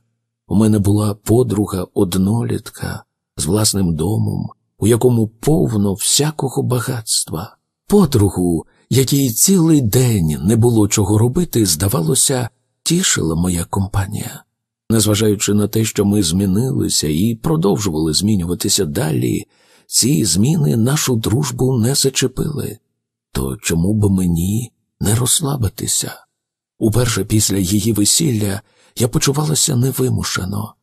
S1: У мене була подруга однолітка з власним домом, у якому повно всякого багатства. Подругу, якій цілий день не було чого робити, здавалося, тішила моя компанія, незважаючи на те, що ми змінилися і продовжували змінюватися далі, ці зміни нашу дружбу не зачепили, то чому б мені не розслабитися? Уперше після її весілля я почувалася невимушено.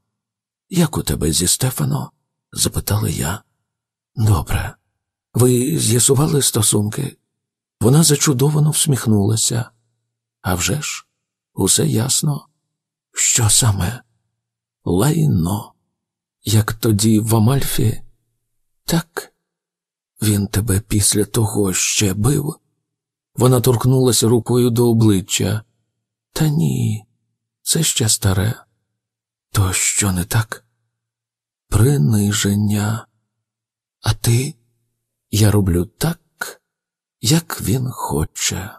S1: Як у тебе зі Стефано? запитала я. Добре. Ви з'ясували стосунки? Вона зачудовано всміхнулася. «А вже ж, Усе ясно? Що саме? Лайно, як тоді в Амальфі? Так, він тебе після того ще бив. Вона торкнулася рукою до обличчя. Та ні, це ще старе. То що не так? Приниження. А ти? Я роблю так, як він хоче.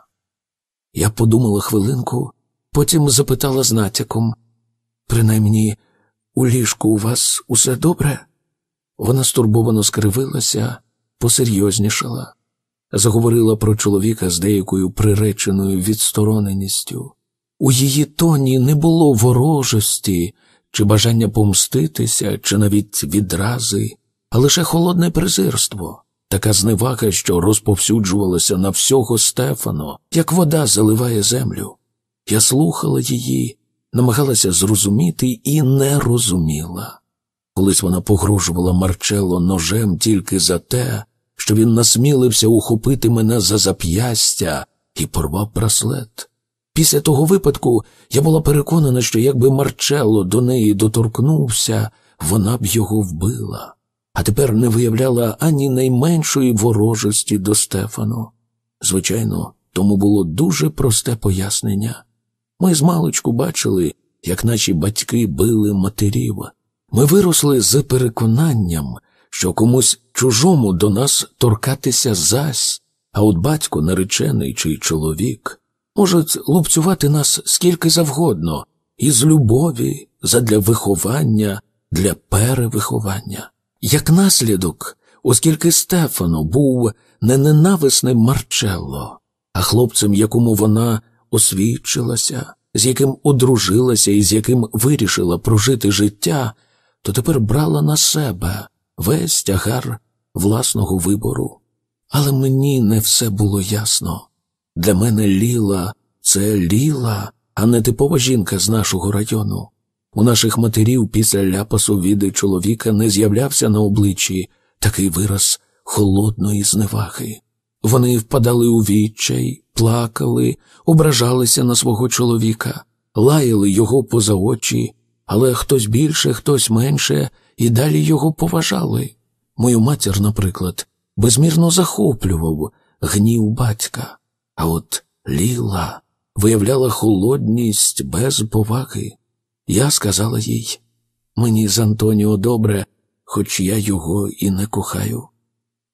S1: Я подумала хвилинку Потім запитала з натяком принаймні, у ліжку у вас усе добре? Вона стурбовано скривилася, посерйознішала, заговорила про чоловіка з деякою приреченою відстороненістю. У її тоні не було ворожості чи бажання помститися, чи навіть відрази, а лише холодне презирство, така зневага, що розповсюджувалася на всього Стефано, як вода заливає землю. Я слухала її, намагалася зрозуміти і не розуміла. Колись вона погрожувала Марчело ножем тільки за те, що він насмілився ухопити мене за зап'ястя і порвав браслет. Після того випадку я була переконана, що якби Марчело до неї доторкнувся, вона б його вбила, а тепер не виявляла ані найменшої ворожості до Стефану. Звичайно, тому було дуже просте пояснення. Ми з маличку бачили, як наші батьки били матерів. Ми виросли з переконанням, що комусь чужому до нас торкатися зась, а от батько наречений чи чоловік можуть лупцювати нас скільки завгодно, із любові, задля виховання, для перевиховання. Як наслідок, оскільки Стефано був не ненависним Марчелло, а хлопцем, якому вона освічилася, з яким одружилася і з яким вирішила прожити життя, то тепер брала на себе весь тягар власного вибору. Але мені не все було ясно. Для мене Ліла це Ліла, а не типова жінка з нашого району. У наших матерів після ляпасу віди чоловіка не з'являвся на обличчі такий вираз холодної зневаги. Вони впадали у відчай, плакали, ображалися на свого чоловіка, лаяли його поза очі, але хтось більше, хтось менше, і далі його поважали. Мою матір, наприклад, безмірно захоплював гнів батька, а от Ліла виявляла холодність без поваги. Я сказала їй мені з Антоніо добре, хоч я його і не кохаю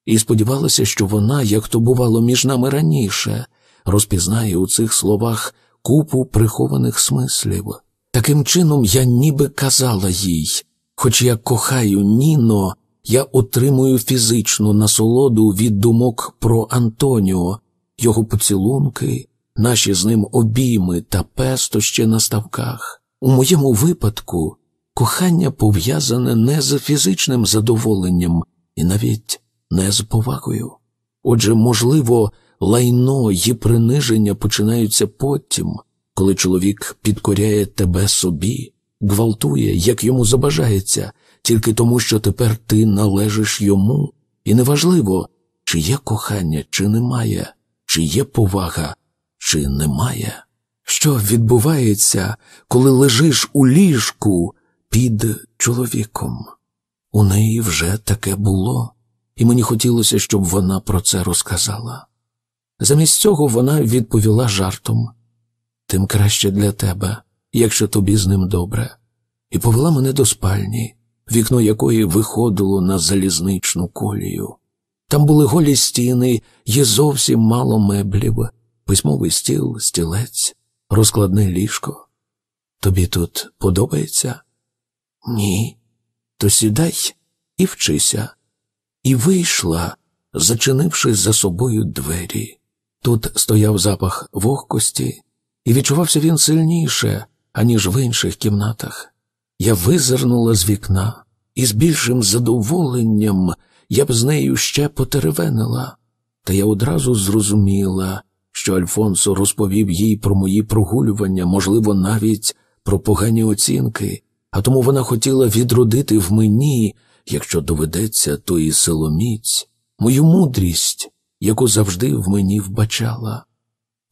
S1: і сподівалася, що вона, як то бувало між нами раніше, розпізнає у цих словах купу прихованих смислів. Таким чином, я ніби казала їй, хоч я кохаю Ніно, я отримую фізичну насолоду від думок про Антоніо, його поцілунки, наші з ним обійми та пестощі на ставках. У моєму випадку кохання пов'язане не з фізичним задоволенням і навіть не з повагою. Отже, можливо, лайно і приниження починаються потім, коли чоловік підкоряє тебе собі, гвалтує, як йому забажається, тільки тому, що тепер ти належиш йому, і неважливо, чи є кохання, чи немає, чи є повага, чи немає. Що відбувається, коли лежиш у ліжку під чоловіком? У неї вже таке було і мені хотілося, щоб вона про це розказала. Замість цього вона відповіла жартом тим краще для тебе, якщо тобі з ним добре, і повела мене до спальні, вікно якої виходило на залізничну колію. Там були голі стіни, є зовсім мало меблів, письмовий стіл, стілець, розкладне ліжко. Тобі тут подобається? Ні. То сідай і вчися і вийшла, зачинивши за собою двері. Тут стояв запах вогкості, і відчувався він сильніше, аніж в інших кімнатах. Я визирнула з вікна, і з більшим задоволенням я б з нею ще потеревенила, та я одразу зрозуміла, що Альфонсо розповів їй про мої прогулювання, можливо, навіть про погані оцінки, а тому вона хотіла відродити в мені якщо доведеться, то і Соломіць, мою мудрість, яку завжди в мені вбачала.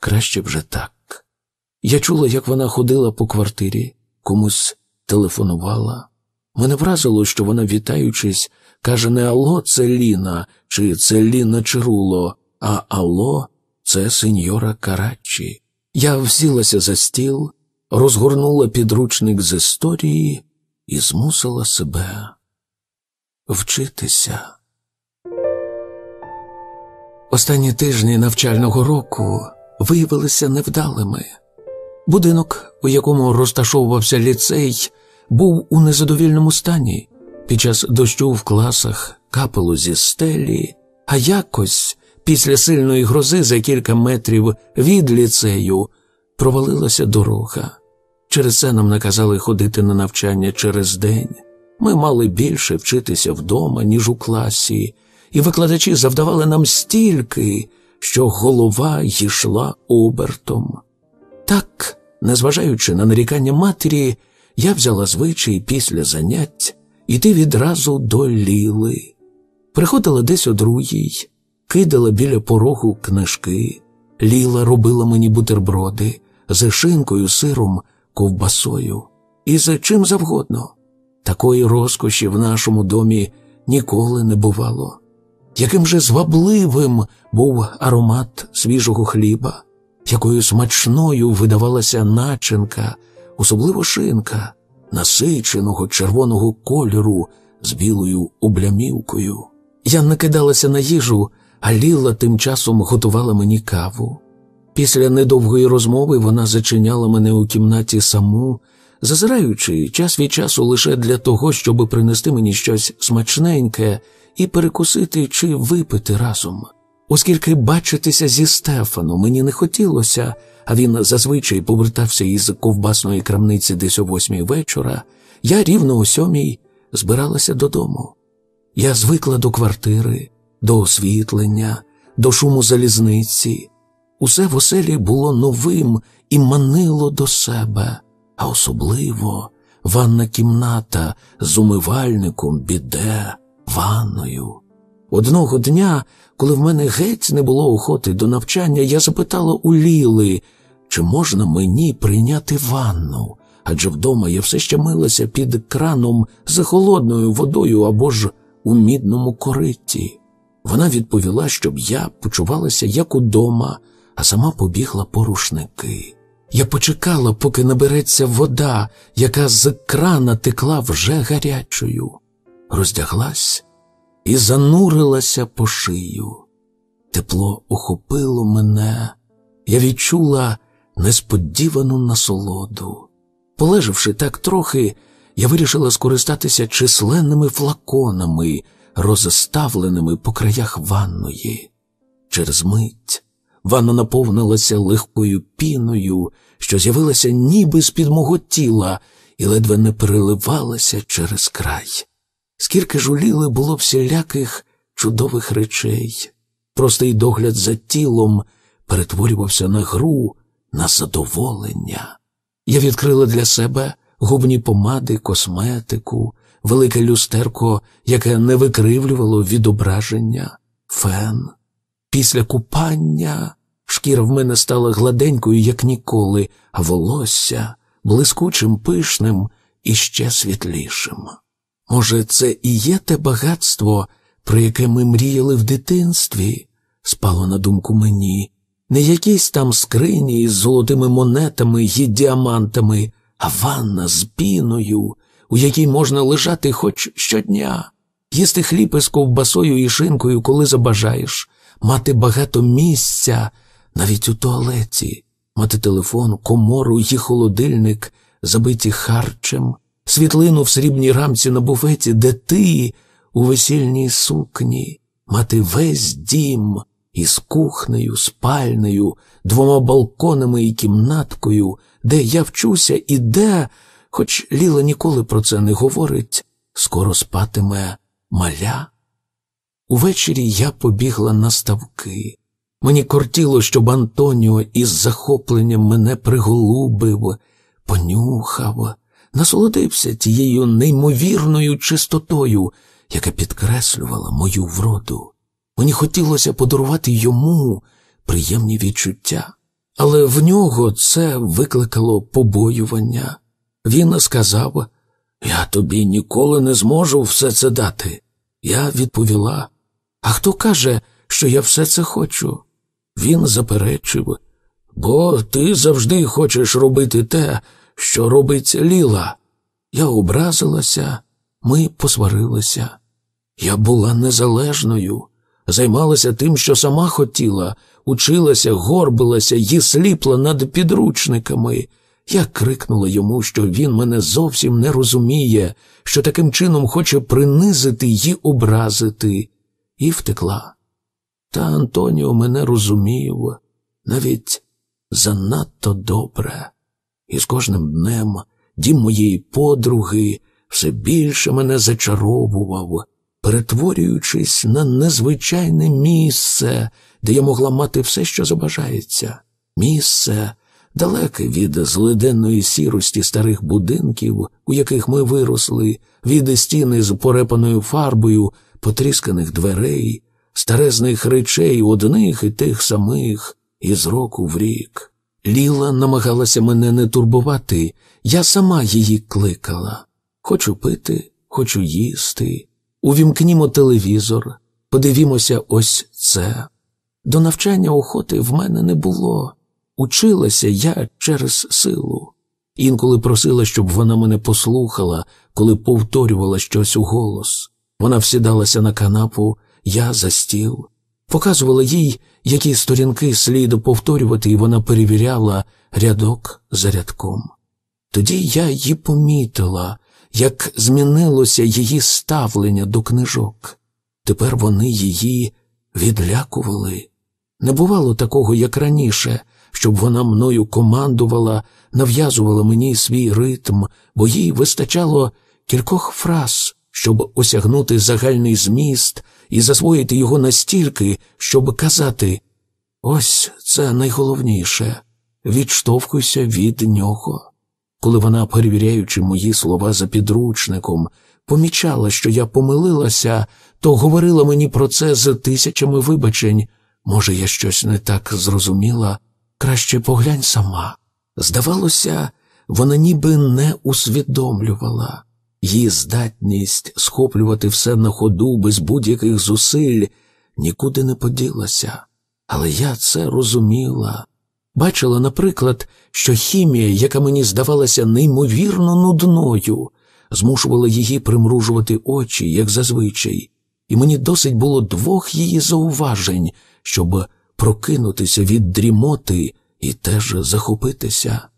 S1: Краще вже так. Я чула, як вона ходила по квартирі, комусь телефонувала. Мене вразило, що вона, вітаючись, каже: не Алло, це Ліна, чи це Ліна Чаруло, а Алло, це сеньора Карачі. Я взялася за стіл, розгорнула підручник з історії і змусила себе вчитися. Останні тижні навчального року виявилися невдалими. Будинок, у якому розташовувався ліцей, був у незадовільному стані. Під час дощу в класах капало зі стелі, а якось після сильної грози за кілька метрів від ліцею провалилася дорога. Через це нам наказали ходити на навчання через день. Ми мали більше вчитися вдома, ніж у класі, і викладачі завдавали нам стільки, що голова йшла обертом. Так, незважаючи на нарікання матері, я взяла звичай після занять іти відразу до Ліли. Приходила десь о другій, кидала біля порогу книжки. Ліла робила мені бутерброди з шинкою, сиром, ковбасою і за чим завгодно. Такої розкоші в нашому домі ніколи не бувало. Яким же звабливим був аромат свіжого хліба, якою смачною видавалася начинка, особливо шинка, насиченого червоного кольору з білою облямівкою. Я накидалася на їжу, а Ліла тим часом готувала мені каву. Після недовгої розмови вона зачиняла мене у кімнаті саму зазираючи час від часу лише для того, щоб принести мені щось смачненьке і перекусити чи випити разом. Оскільки бачитися зі Стефаном мені не хотілося, а він зазвичай повертався із ковбасної крамниці десь о восьмій вечора, я рівно о сьомій збиралася додому. Я звикла до квартири, до освітлення, до шуму залізниці. Усе в оселі було новим і манило до себе а особливо ванна кімната з умивальником біде, ванною. Одного дня, коли в мене геть не було охоти до навчання, я запитала у Ліли, чи можна мені прийняти ванну, адже вдома я все ще милася під краном з холодною водою або ж у мідному кориті. Вона відповіла, щоб я почувалася як удома, а сама побігла по рушники. Я почекала, поки набереться вода, яка з крана текла вже гарячою, роздяглась і занурилася по шию. Тепло охопило мене, я відчула несподівану насолоду. Полежавши так трохи, я вирішила скористатися численними флаконами, розставленими по краях ванної. Через мить Ванна наповнилася легкою піною, що з'явилася ніби з-під мого тіла і ледве не переливалася через край. Скільки жуліли було всіляких чудових речей. Простий догляд за тілом перетворювався на гру, на задоволення. Я відкрила для себе губні помади, косметику, велике люстерко, яке не викривлювало відображення, фен. Після купання шкіра в мене стала гладенькою, як ніколи, а волосся блискучим, пишним і ще світлішим. Може, це і є те багатство, про яке ми мріяли в дитинстві, спало на думку мені, не якісь там скрині із золотими монетами і діамантами, а ванна з піною, у якій можна лежати хоч щодня, їсти хліб із ковбасою і шинкою, коли забажаєш мати багато місця навіть у туалеті, мати телефон, комору і холодильник, забиті харчем, світлину в срібній рамці на буфеті, де ти у весільній сукні, мати весь дім із кухнею, спальнею, двома балконами і кімнаткою, де я вчуся і де, хоч Ліла ніколи про це не говорить, скоро спатиме маля. Увечері я побігла на ставки. Мені кортіло, щоб Антоніо із захопленням мене приголубив, понюхав, насолодився тією неймовірною чистотою, яка підкреслювала мою вроду. Мені хотілося подарувати йому приємні відчуття, але в нього це викликало побоювання. Він сказав: Я тобі ніколи не зможу все це дати. Я відповіла. А хто каже, що я все це хочу? Він заперечив, бо ти завжди хочеш робити те, що робить Ліла. Я образилася, ми посварилися. Я була незалежною, займалася тим, що сама хотіла, училася, горбилася, її сліпла над підручниками. Я крикнула йому, що він мене зовсім не розуміє, що таким чином хоче принизити й образити і втекла. Та Антоніо мене розумів навіть занадто добре, і з кожним днем дім моєї подруги все більше мене зачаровував, перетворюючись на незвичайне місце, де я могла мати все, що забажається. Місце далеке від злиденної сірості старих будинків, у яких ми виросли, від стіни з порепаною фарбою потрісканих дверей, старезних речей одних і тих самих, із року в рік. Ліла намагалася мене не турбувати, я сама її кликала. Хочу пити, хочу їсти. Увімкнімо телевізор, подивімося ось це. До навчання охоти в мене не було. Училася я через силу. Інколи просила, щоб вона мене послухала, коли повторювала щось у голос. Вона всідалася на канапу, я за стіл, показувала їй, які сторінки слід повторювати, і вона перевіряла рядок за рядком. Тоді я її помітила, як змінилося її ставлення до книжок. Тепер вони її відлякували. Не бувало такого, як раніше, щоб вона мною командувала, нав'язувала мені свій ритм, бо їй вистачало кількох фраз, щоб осягнути загальний зміст і засвоїти його настільки, щоб казати ось це найголовніше, відштовхуйся від нього. Коли вона, перевіряючи мої слова за підручником, помічала, що я помилилася, то говорила мені про це з тисячами вибачень. Може, я щось не так зрозуміла, краще поглянь сама. Здавалося, вона ніби не усвідомлювала її здатність схоплювати все на ходу без будь-яких зусиль нікуди не поділася. Але я це розуміла. Бачила, наприклад, що хімія, яка мені здавалася неймовірно нудною, змушувала її примружувати очі, як зазвичай, і мені досить було двох її зауважень, щоб прокинутися від дрімоти і теж захопитися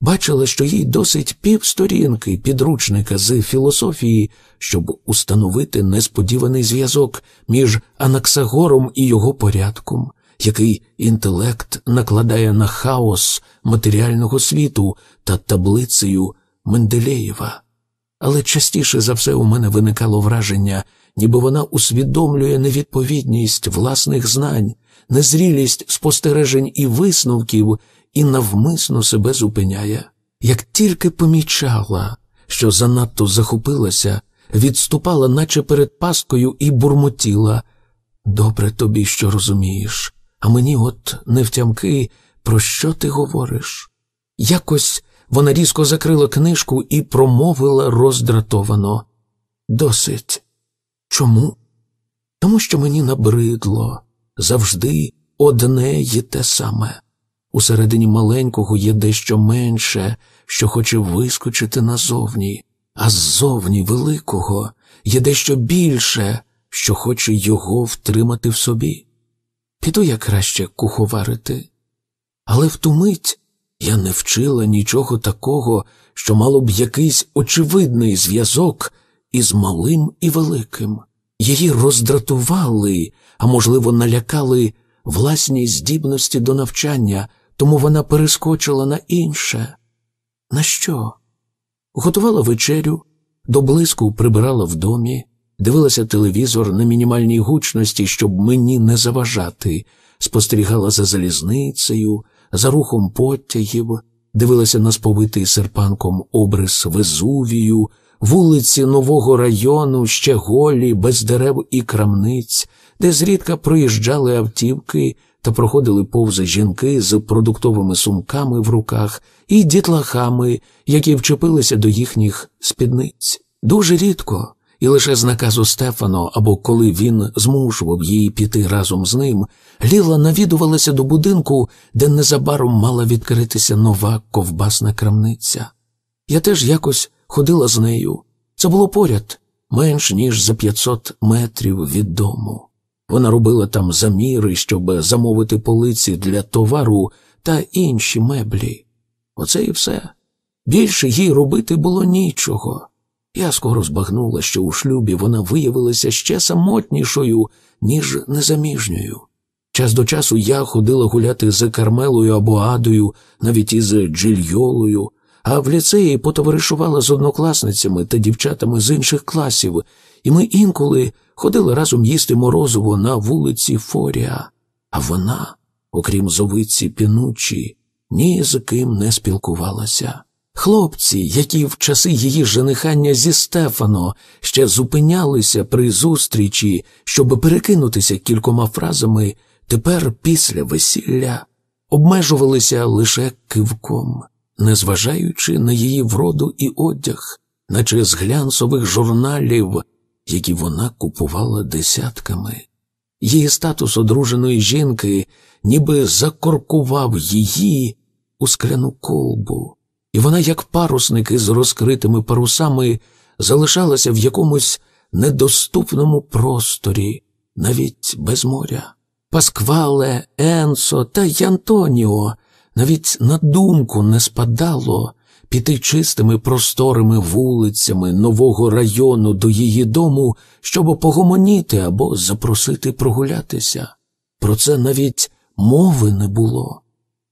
S1: бачила, що їй досить півсторінки підручника з філософії, щоб установити несподіваний зв'язок між Анаксагором і його порядком, який інтелект накладає на хаос матеріального світу та таблицею Менделєєва. Але частіше за все у мене виникало враження, ніби вона усвідомлює невідповідність власних знань, незрілість спостережень і висновків і навмисно себе зупиняє. Як тільки помічала, що занадто захопилася, відступала, наче перед паскою, і бурмотіла. Добре тобі, що розумієш, а мені от не втямки, про що ти говориш? Якось вона різко закрила книжку і промовила роздратовано. Досить. Чому? Тому що мені набридло завжди одне й те саме. Усередині маленького є дещо менше, що хоче вискочити назовні, а ззовні великого є дещо більше, що хоче його втримати в собі. Піду я краще куховарити. Але в ту мить я не вчила нічого такого, що мало б якийсь очевидний зв'язок із малим і великим. Її роздратували, а можливо, налякали власні здібності до навчання тому вона перескочила на інше. На що? Готувала вечерю, до блиску прибирала в домі, дивилася телевізор на мінімальній гучності, щоб мені не заважати, спостерігала за залізницею, за рухом потягів, дивилася на сповитий серпанком обрис Везувію, вулиці нового району, ще голі, без дерев і крамниць, де зрідка проїжджали автівки та проходили повз жінки з продуктовими сумками в руках і дітлахами, які вчепилися до їхніх спідниць. Дуже рідко, і лише з наказу Стефано, або коли він змушував її піти разом з ним, Ліла навідувалася до будинку, де незабаром мала відкритися нова ковбасна крамниця. Я теж якось ходила з нею. Це було поряд, менш ніж за 500 метрів від дому. Вона робила там заміри, щоб замовити полиці для товару та інші меблі. Оце і все. Більше їй робити було нічого. Я скоро збагнула, що у шлюбі вона виявилася ще самотнішою, ніж незаміжньою. Час до часу я ходила гуляти з Кармелою або Адою, навіть із Джильйолою, а в ліцеї потоваришувала з однокласницями та дівчатами з інших класів, і ми інколи ходили разом їсти морозиво на вулиці Форія, а вона, окрім зовиці пінучі, ні з ким не спілкувалася. Хлопці, які в часи її женихання зі Стефано ще зупинялися при зустрічі, щоб перекинутися кількома фразами, тепер після весілля обмежувалися лише кивком, незважаючи на її вроду і одяг, наче з глянцевих журналів, які вона купувала десятками. Її статус одруженої жінки ніби закоркував її у скляну колбу, і вона, як парусник із розкритими парусами, залишалася в якомусь недоступному просторі, навіть без моря. Пасквале, Енсо та Янтоніо навіть на думку не спадало, піти чистими просторими вулицями нового району до її дому, щоб погомоніти або запросити прогулятися. Про це навіть мови не було.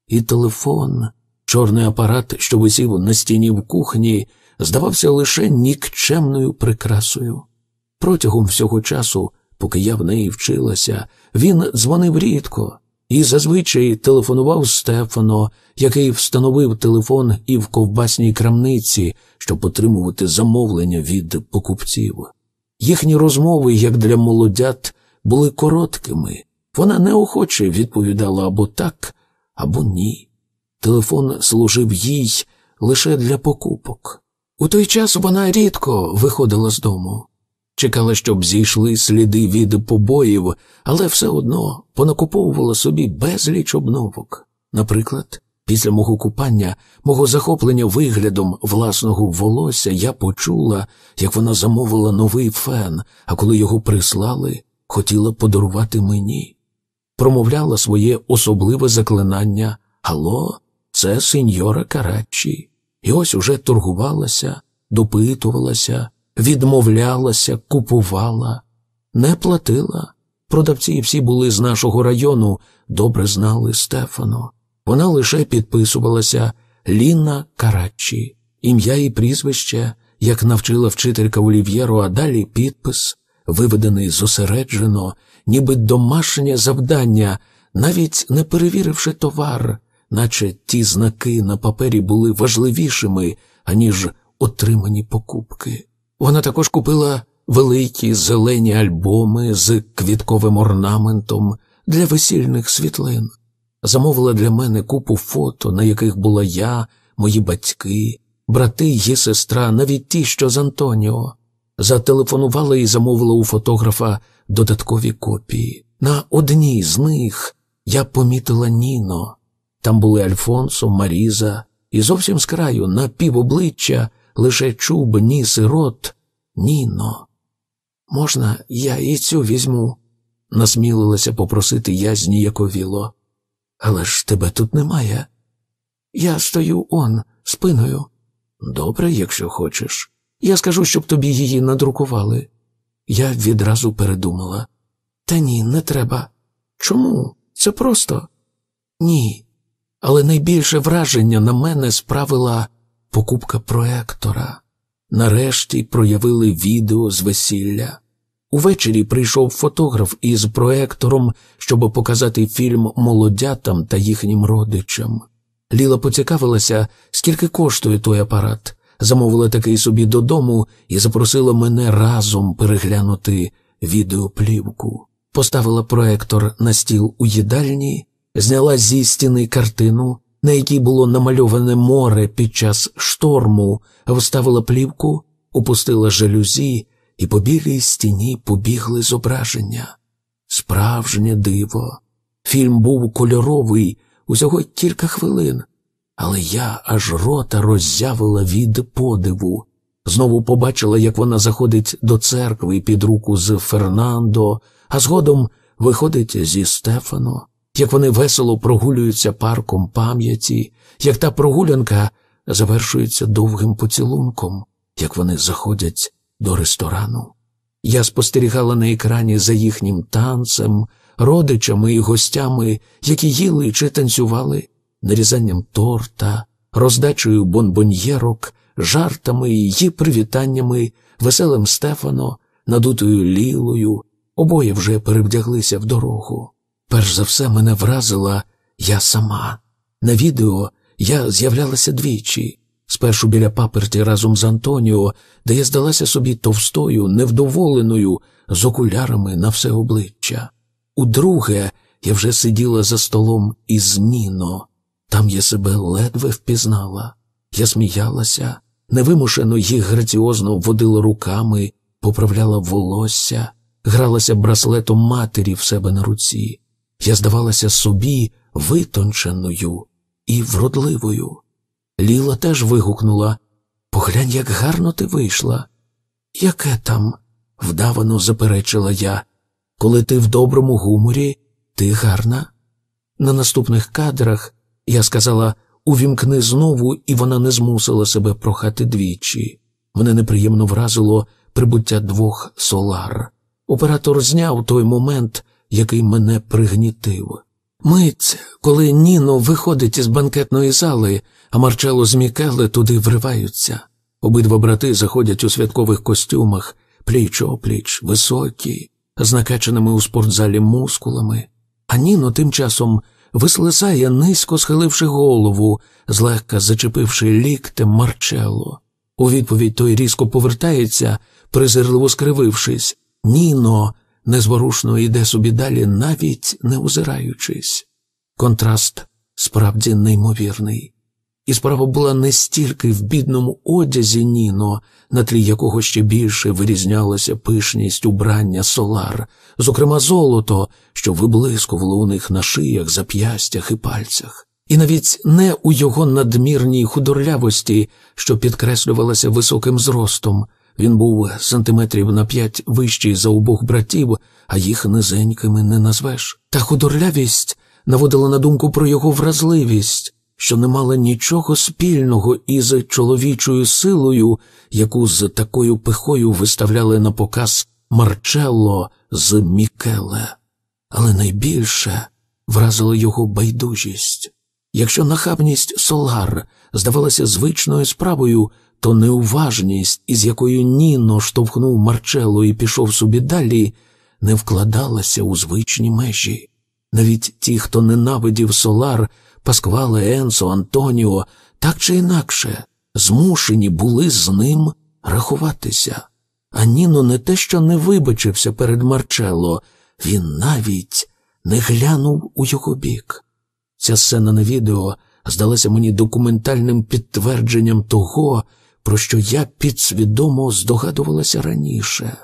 S1: І телефон, чорний апарат, що висів на стіні в кухні, здавався лише нікчемною прикрасою. Протягом всього часу, поки я в неї вчилася, він дзвонив рідко і зазвичай телефонував Стефано, який встановив телефон і в ковбасній крамниці, щоб отримувати замовлення від покупців. Їхні розмови, як для молодят, були короткими. Вона неохоче відповідала або так, або ні. Телефон служив їй лише для покупок. У той час вона рідко виходила з дому чекала, щоб зійшли сліди від побоїв, але все одно понакуповувала собі безліч обновок. Наприклад, після мого купання, мого захоплення виглядом власного волосся, я почула, як вона замовила новий фен, а коли його прислали, хотіла подарувати мені. Промовляла своє особливе заклинання Ало, це сеньора Карачі. І ось уже торгувалася, допитувалася, відмовлялася, купувала, не платила. Продавці всі були з нашого району, добре знали Стефано. Вона лише підписувалася Ліна Караччі, ім'я і прізвище, як навчила вчителька Олів'єру, а далі підпис, виведений зосереджено, ніби домашнє завдання, навіть не перевіривши товар, наче ті знаки на папері були важливішими, аніж отримані покупки. Вона також купила великі зелені альбоми з квітковим орнаментом для весільних світлин, замовила для мене купу фото, на яких була я, мої батьки, брати її сестра, навіть ті, що з Антоніо. Зателефонувала і замовила у фотографа додаткові копії. На одній з них я помітила Ніно. Там були Альфонсо, Маріза і зовсім з краю, на півобличчя – лише чуб, ніс і рот. Ніно. Можна, я і цю візьму, насмілилася попросити я зніяковіло. Але ж тебе тут немає. Я стою он, спиною. Добре, якщо хочеш. Я скажу, щоб тобі її надрукували. Я відразу передумала. Та ні, не треба. Чому? Це просто? Ні. Але найбільше враження на мене справила покупка проектора. Нарешті проявили відео з весілля. Увечері прийшов фотограф із проектором, щоб показати фільм молодятам та їхнім родичам. Ліла поцікавилася, скільки коштує той апарат, замовила такий собі додому і запросила мене разом переглянути відеоплівку. Поставила проектор на стіл у їдальні, зняла зі стіни картину, на якій було намальоване море під час шторму, вставила плівку, опустила жалюзі, і по білій стіні побігли зображення. Справжнє диво. Фільм був кольоровий усього кілька хвилин, але я аж рота роззявила від подиву. Знову побачила, як вона заходить до церкви під руку з Фернандо, а згодом виходить зі Стефано як вони весело прогулюються парком пам'яті, як та прогулянка завершується довгим поцілунком, як вони заходять до ресторану. Я спостерігала на екрані за їхнім танцем, родичами і гостями, які їли чи танцювали, нарізанням торта, роздачею бонбоньєрок, жартами, її привітаннями, веселим Стефано, надутою лілою, обоє вже перевдяглися в дорогу. Перш за все мене вразила я сама. На відео я з'являлася двічі, спершу біля паперті разом з Антоніо, де я здалася собі товстою, невдоволеною, з окулярами на все обличчя. Удруге, я вже сиділа за столом із Ніно. Там я себе ледве впізнала. Я сміялася, невимушено їх граціозно водила руками, поправляла волосся, гралася браслетом матері в себе на руці. Я здавалася собі витонченою і вродливою. Ліла теж вигукнула Поглянь, як гарно ти вийшла. Яке там? вдавано заперечила я. Коли ти в доброму гуморі, ти гарна. На наступних кадрах я сказала увімкни знову, і вона не змусила себе прохати двічі. Мене неприємно вразило прибуття двох солар. Оператор зняв той момент який мене пригнітив. Миться, коли Ніно виходить із банкетної зали, а Марчело з Мікеле туди вриваються. Обидва брати заходять у святкових костюмах, пліч опліч, високі, з накачаними у спортзалі мускулами. А Ніно тим часом вислизає, низько схиливши голову, злегка зачепивши ліктем Марчело. У відповідь той різко повертається, презирливо скривившись. Ніно незворушно йде собі далі, навіть не озираючись. Контраст справді неймовірний. І справа була не стільки в бідному одязі Ніно, на тлі якого ще більше вирізнялася пишність убрання солар, зокрема золото, що виблискувало у них на шиях, зап'ястях і пальцях, і навіть не у його надмірній худорлявості, що підкреслювалася високим зростом. Він був сантиметрів на п'ять вищий за обох братів, а їх низенькими не назвеш. Та худорлявість наводила на думку про його вразливість, що не мала нічого спільного із чоловічою силою, яку з такою пихою виставляли на показ Марчелло з Мікеле. Але найбільше вразила його байдужість. Якщо нахабність Солар здавалася звичною справою, то неуважність, із якою Ніно штовхнув Марчелло і пішов собі далі, не вкладалася у звичні межі. Навіть ті, хто ненавидів Солар, Пасквале, Енсо, Антоніо, так чи інакше, змушені були з ним рахуватися. А Ніно не те, що не вибачився перед Марчелло, він навіть не глянув у його бік. Ця сцена на відео здалася мені документальним підтвердженням того, про що я підсвідомо здогадувалася раніше.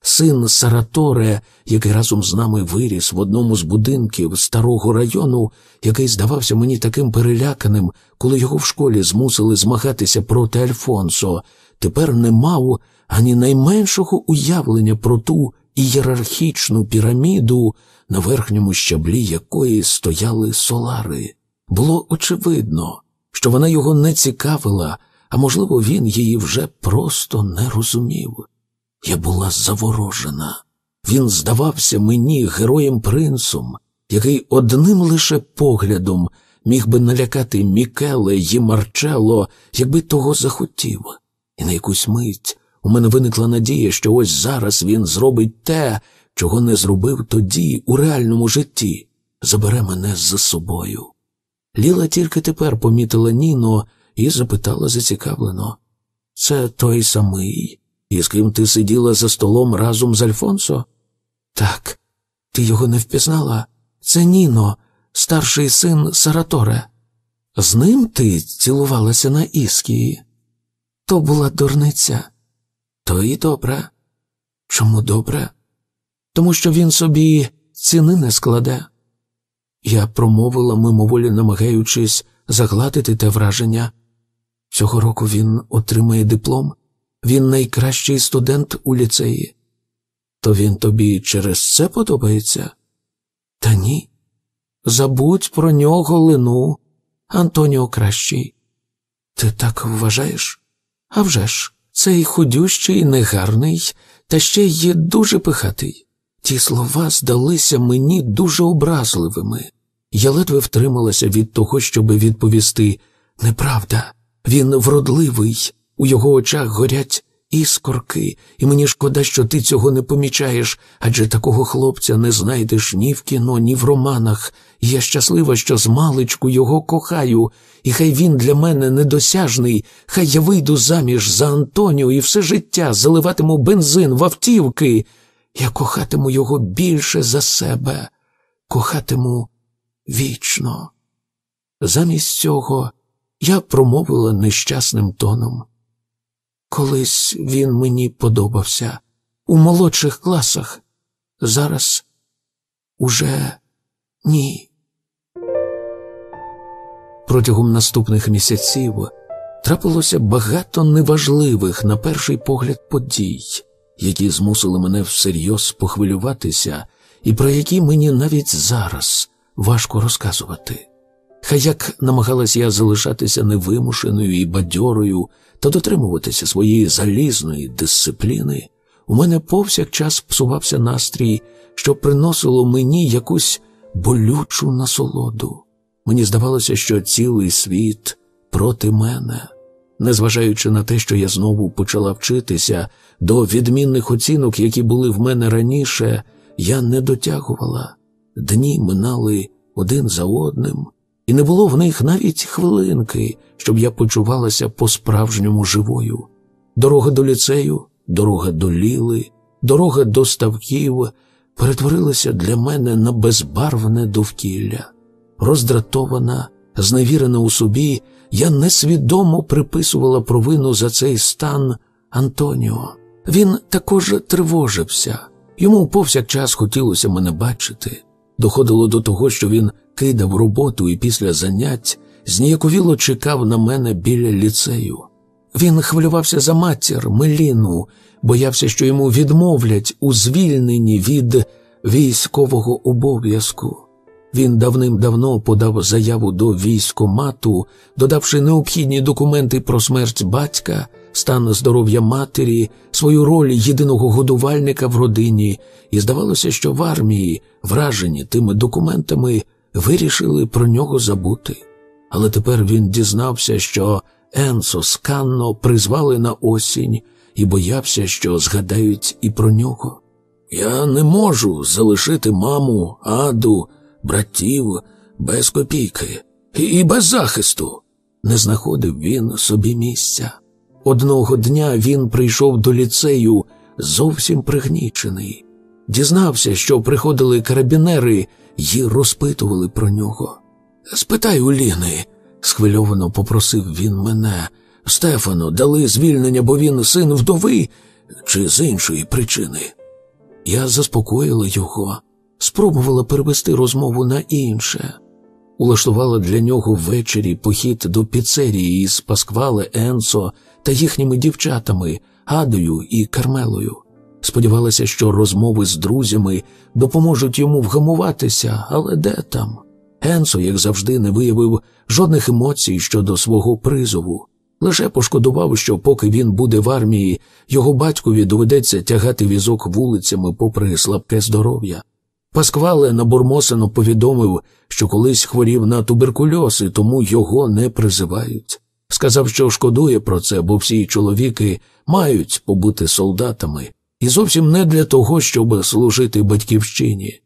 S1: Син Сараторе, який разом з нами виріс в одному з будинків старого району, який здавався мені таким переляканим, коли його в школі змусили змагатися проти Альфонсо, тепер не мав ані найменшого уявлення про ту ієрархічну піраміду, на верхньому щаблі якої стояли солари. Було очевидно, що вона його не цікавила, а можливо, він її вже просто не розумів. Я була заворожена. Він здавався мені героєм принцом, який одним лише поглядом міг би налякати Мікеле і Марчело, якби того захотів, і на якусь мить у мене виникла надія, що ось зараз він зробить те, чого не зробив тоді, у реальному житті, забере мене за собою. Ліла тільки тепер помітила Ніно, і запитала зацікавлено. Це той самий, із ким ти сиділа за столом разом з Альфонсо? Так, ти його не впізнала? Це Ніно, старший син Сараторе. З ним ти цілувалася на Іскії. То була дурниця. То і добре. Чому добре? Тому що він собі ціни не складе. Я промовила, мимоволі намагаючись загладити те враження, Цього року він отримає диплом, він найкращий студент у ліцеї. То він тобі через це подобається? Та ні. Забудь про нього лину, Антоніо кращий. Ти так вважаєш? А вже ж, цей худющий, негарний, та ще й дуже пихатий. Ті слова здалися мені дуже образливими. Я ледве втрималася від того, щоби відповісти неправда. Він вродливий, у його очах горять іскорки, і мені шкода, що ти цього не помічаєш, адже такого хлопця не знайдеш ні в кіно, ні в романах. Я щаслива, що з маличку його кохаю, і хай він для мене недосяжний, хай я вийду заміж за Антоніо і все життя заливатиму бензин в автівки. Я кохатиму його більше за себе, кохатиму вічно. Замість цього я промовила нещасним тоном. Колись він мені подобався у молодших класах, зараз уже ні. Протягом наступних місяців трапилося багато неважливих на перший погляд подій, які змусили мене всерйоз похвилюватися, і про які мені навіть зараз важко розказувати. Хай як намагалась я залишатися невимушеною і бадьорою та дотримуватися своєї залізної дисципліни, у мене повсякчас псувався настрій, що приносило мені якусь болючу насолоду. Мені здавалося, що цілий світ проти мене. Незважаючи на те, що я знову почала вчитися до відмінних оцінок, які були в мене раніше, я не дотягувала. Дні минали один за одним і не було в них навіть хвилинки, щоб я почувалася по-справжньому живою. Дорога до ліцею, дорога до ліли, дорога до ставків перетворилася для мене на безбарвне довкілля. Роздратована, зневірена у собі, я несвідомо приписувала провину за цей стан Антоніо. Він також тривожився, йому повсякчас хотілося мене бачити. Доходило до того, що він кидав роботу і після занять зніяковіло чекав на мене біля ліцею. Він хвилювався за матір, Меліну, боявся, що йому відмовлять у звільненні від військового обов'язку. Він давним-давно подав заяву до військомату, додавши необхідні документи про смерть батька стан здоров'я матері, свою роль єдиного годувальника в родині, і здавалося, що в армії, вражені тими документами, вирішили про нього забути. Але тепер він дізнався, що Енсо Сканно призвали на осінь і боявся, що згадають і про нього. Я не можу залишити маму, аду, братів без копійки і без захисту. Не знаходив він собі місця. Одного дня він прийшов до ліцею зовсім пригнічений. Дізнався, що приходили карабінери і розпитували про нього. Спитай у Ліни, схвильовано попросив він мене. Стефану дали звільнення, бо він син вдови чи з іншої причини. Я заспокоїла його, спробувала перевести розмову на інше. Улаштувала для нього ввечері похід до піцерії із Пасквале Енсо та їхніми дівчатами Адою і Кармелою. Сподівалася, що розмови з друзями допоможуть йому вгамуватися, але де там? Енсо, як завжди, не виявив жодних емоцій щодо свого призову. Лише пошкодував, що поки він буде в армії, його батькові доведеться тягати візок вулицями попри слабке здоров'я. Пасквале набурмосено повідомив, що колись хворів на туберкульоз і тому його не призивають. Сказав, що шкодує про це, бо всі чоловіки мають побути солдатами і зовсім не для того, щоб служити батьківщині.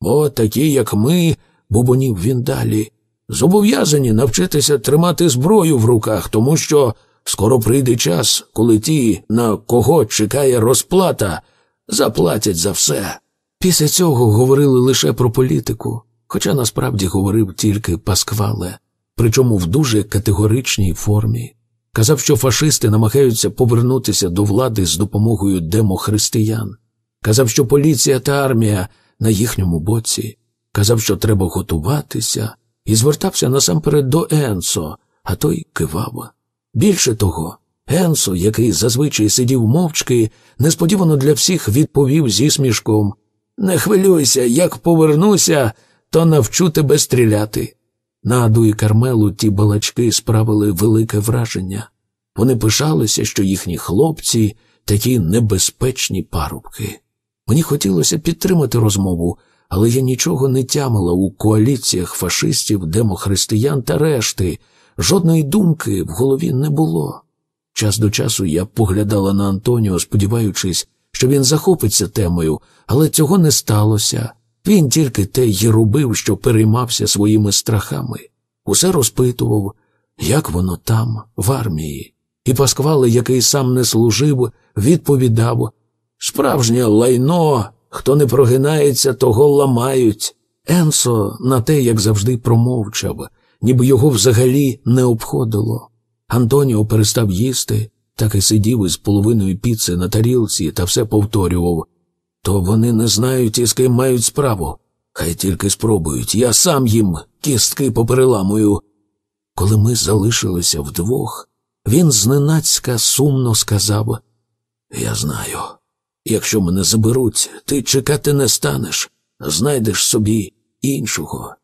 S1: Бо такі, як ми, бубонів він далі, зобов'язані навчитися тримати зброю в руках, тому що скоро прийде час, коли ті, на кого чекає розплата, заплатять за все. Після цього говорили лише про політику, хоча насправді говорив тільки Пасквале причому в дуже категоричній формі. Казав, що фашисти намагаються повернутися до влади з допомогою демохристиян. Казав, що поліція та армія на їхньому боці. Казав, що треба готуватися, і звертався насамперед до Енсо, а той кивав. Більше того, Енсо, який зазвичай сидів мовчки, несподівано для всіх відповів зі смішком Не хвилюйся, як повернуся, то навчу тебе стріляти. На Аду і Кармелу ті балачки справили велике враження. Вони пишалися, що їхні хлопці такі небезпечні парубки. Мені хотілося підтримати розмову, але я нічого не тямила у коаліціях фашистів, демохристиян та решти. Жодної думки в голові не було. Час до часу я поглядала на Антоніо, сподіваючись, що він захопиться темою, але цього не сталося. Він тільки те й робив, що переймався своїми страхами, усе розпитував, як воно там, в армії, і Пасквали, який сам не служив, відповідав Справжнє лайно, хто не прогинається, того ламають. Енсо на те, як завжди, промовчав, ніби його взагалі не обходило. Антоніо перестав їсти, так і сидів із половиною піци на тарілці та все повторював то вони не знають, із ким мають справу. Хай тільки спробують, я сам їм кістки попереламую. Коли ми залишилися вдвох, він зненацька сумно сказав Я знаю, якщо мене заберуть, ти чекати не станеш, знайдеш собі іншого.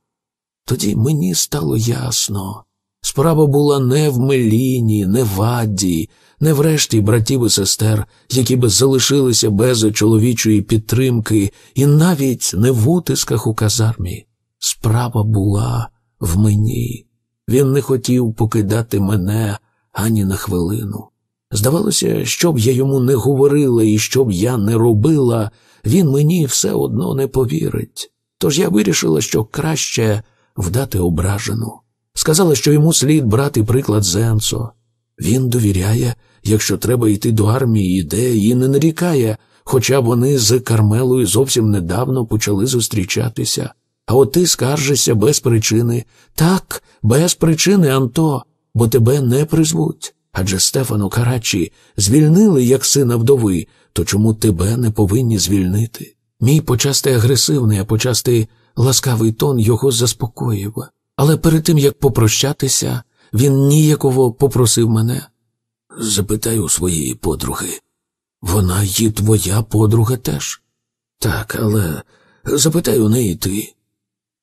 S1: Тоді мені стало ясно. Справа була не в Меліні, не в Адді, не врешті братів і сестер, які би залишилися без чоловічої підтримки, і навіть не в утисках у казармі. Справа була в мені. Він не хотів покидати мене ані на хвилину. Здавалося, що б я йому не говорила і щоб я не робила, він мені все одно не повірить. Тож я вирішила, що краще вдати ображену. Сказала, що йому слід брати приклад Зенцо. Він довіряє якщо треба йти до армії, де і не нарікає, хоча вони з Кармелою зовсім недавно почали зустрічатися. А от ти скаржишся без причини. Так, без причини, Анто, бо тебе не призвуть. Адже Стефану Карачі звільнили як сина вдови, то чому тебе не повинні звільнити? Мій почасти агресивний, а почасти ласкавий тон його заспокоїв. Але перед тим як попрощатися, він ніяково попросив мене Запитай у своєї подруги. Вона і твоя подруга теж. Так, але запитай у неї ти.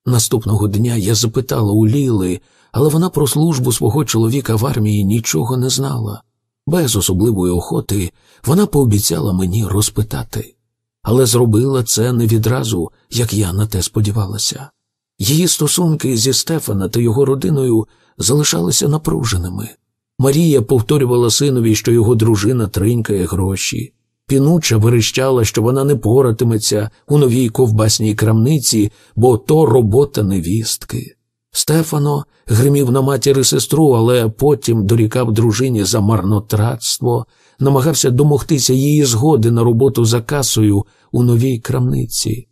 S1: Наступного дня я запитала у Ліли, але вона про службу свого чоловіка в армії нічого не знала. Без особливої охоти вона пообіцяла мені розпитати, але зробила це не відразу, як я на те сподівалася. Її стосунки зі Стефана та його родиною залишалися напруженими. Марія повторювала синові, що його дружина тринькає гроші. Пінуча верещала, що вона не поратиметься у новій ковбасній крамниці, бо то робота невістки. Стефано гримів на матір і сестру, але потім дорікав дружині за марнотратство, намагався домогтися її згоди на роботу за касою у новій крамниці.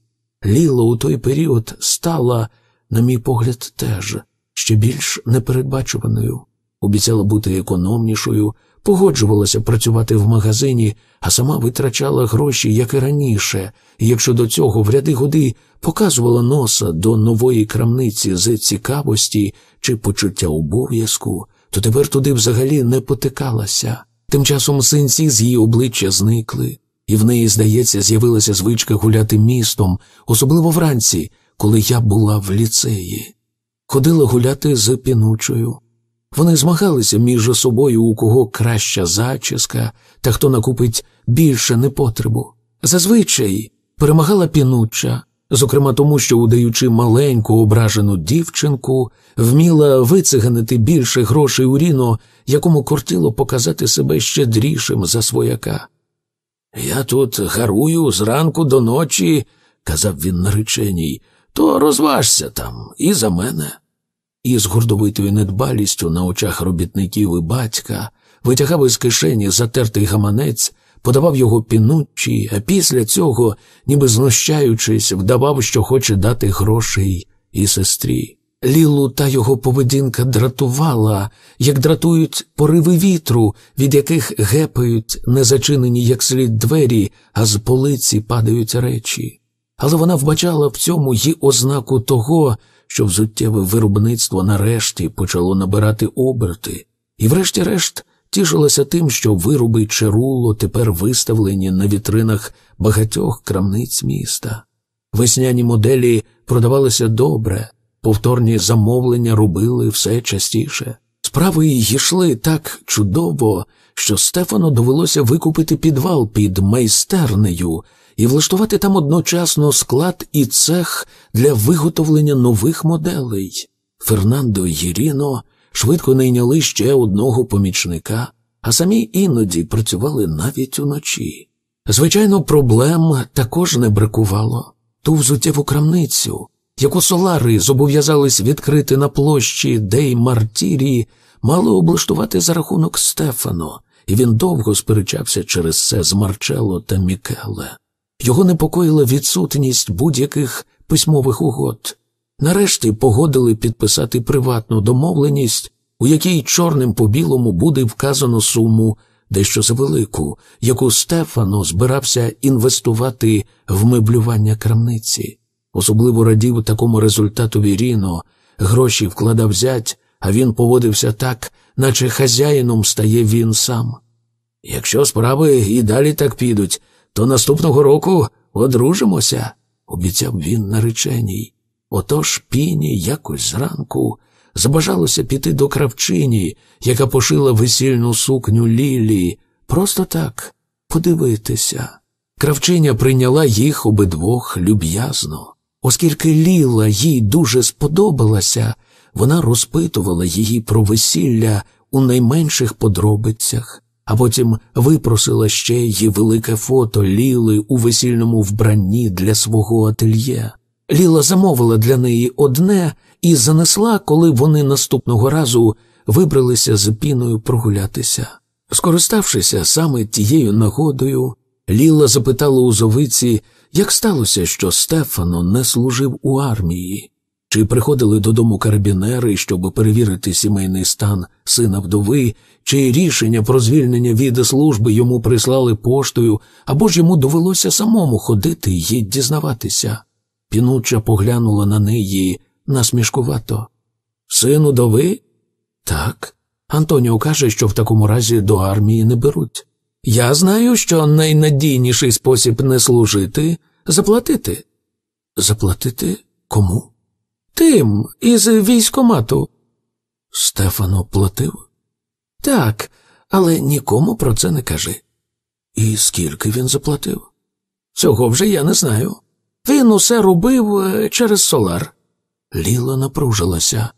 S1: Ліла у той період стала, на мій погляд, теж ще більш непередбачуваною обіцяла бути економнішою, погоджувалася працювати в магазині, а сама витрачала гроші, як і раніше, і якщо до цього в ряди годи показувала носа до нової крамниці з цікавості чи почуття обов'язку, то тепер туди взагалі не потикалася. Тим часом синці з її обличчя зникли, і в неї, здається, з'явилася звичка гуляти містом, особливо вранці, коли я була в ліцеї. Ходила гуляти з пінучою, вони змагалися між собою, у кого краща зачіска та хто накупить більше непотребу. Зазвичай перемагала пінуча, зокрема тому, що, удаючи маленьку ображену дівчинку, вміла вициганити більше грошей у Ріно, якому кортіло показати себе щедрішим за свояка. Я тут гарую зранку до ночі, казав він нареченій, то розважся там і за мене і з гордовитою недбалістю на очах робітників і батька витягав із кишені затертий гаманець, подавав його пінуччі, а після цього, ніби знущаючись, вдавав, що хоче дати грошей і сестрі. Лілу та його поведінка дратувала, як дратують пориви вітру, від яких гепають, не зачинені як слід двері, а з полиці падають речі. Але вона вбачала в цьому й ознаку того, що взуттєве виробництво нарешті почало набирати оберти, і, врешті-решт, тішилася тим, що вироби черуло тепер виставлені на вітринах багатьох крамниць міста. Весняні моделі продавалися добре, повторні замовлення робили все частіше. Справи її йшли так чудово, що Стефану довелося викупити підвал під майстернею, і влаштувати там одночасно склад і цех для виготовлення нових моделей. Фернандо і Гіріно швидко найняли ще одного помічника, а самі іноді працювали навіть уночі. Звичайно, проблем також не бракувало ту взуттєву крамницю, яку солари зобов'язались відкрити на площі Дей Мартірі, мали облаштувати за рахунок Стефано, і він довго сперечався через це з Марчело та Мікеле. Його непокоїла відсутність будь-яких письмових угод. Нарешті погодили підписати приватну домовленість, у якій чорним по білому буде вказано суму дещо завелику, яку Стефано збирався інвестувати в меблювання крамниці. Особливо радів такому результатові Ріно, гроші вкладав зять, а він поводився так, наче хазяїном стає він сам. Якщо справи і далі так підуть, то наступного року одружимося, обіцяв він нареченій. Отож піні якось зранку забажалося піти до кравчині, яка пошила весільну сукню Лілі, просто так подивитися. Кравчиня прийняла їх обидвох люб'язно. Оскільки Ліла їй дуже сподобалася, вона розпитувала її про весілля у найменших подробицях а потім випросила ще й велике фото Ліли у весільному вбранні для свого ательє. Ліла замовила для неї одне і занесла, коли вони наступного разу вибралися з піною прогулятися. Скориставшися саме тією нагодою, Ліла запитала у зовиці, як сталося, що Стефано не служив у армії. Чи приходили додому карабінери, щоб перевірити сімейний стан сина вдови, чи рішення про звільнення від служби йому прислали поштою, або ж йому довелося самому ходити й дізнаватися? Пінуча поглянула на неї насмішкувато. Син удови? Так. Антоніо каже, що в такому разі до армії не беруть. Я знаю, що найнадійніший спосіб не служити заплатити. Заплатити кому? Тим із військомату. Стефано платив? Так, але нікому про це не кажи. І скільки він заплатив? Цього вже я не знаю. Він усе робив е, через солар. Ліла напружилася.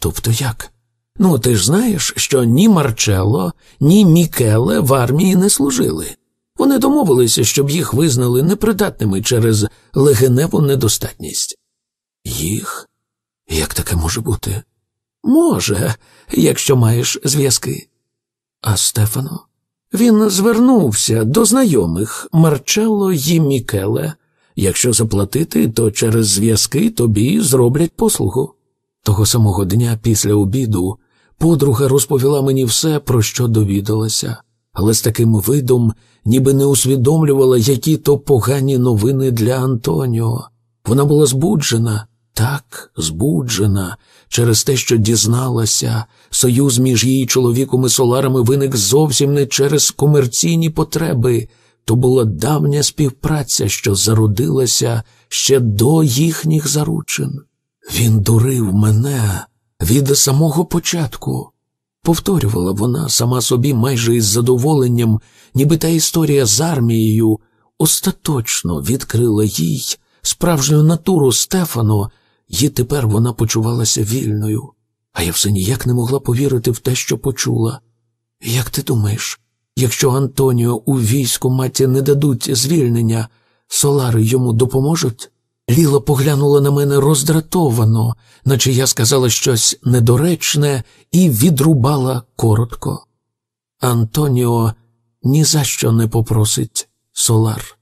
S1: Тобто як? Ну, ти ж знаєш, що ні Марчело, ні Мікеле в армії не служили. Вони домовилися, щоб їх визнали непридатними через легеневу недостатність. Їх? Як таке може бути? Може, якщо маєш зв'язки. А Стефано? Він звернувся до знайомих Марчелло і Мікеле. Якщо заплатити, то через зв'язки тобі зроблять послугу. Того самого дня після обіду подруга розповіла мені все, про що довідалася, але з таким видом ніби не усвідомлювала, які то погані новини для Антоніо. Вона була збуджена, так збуджена через те, що дізналася, союз між її чоловіком і соларами виник зовсім не через комерційні потреби. То була давня співпраця, що зародилася ще до їхніх заручин. Він дурив мене від самого початку, повторювала вона сама собі майже із задоволенням, ніби та історія з армією остаточно відкрила їй справжню натуру Стефану і тепер вона почувалася вільною, а я все ніяк не могла повірити в те, що почула. Як ти думаєш, якщо Антоніо у війську маті не дадуть звільнення, солари йому допоможуть? Ліла поглянула на мене роздратовано, наче я сказала щось недоречне і відрубала коротко. Антоніо ні за що не попросить солар.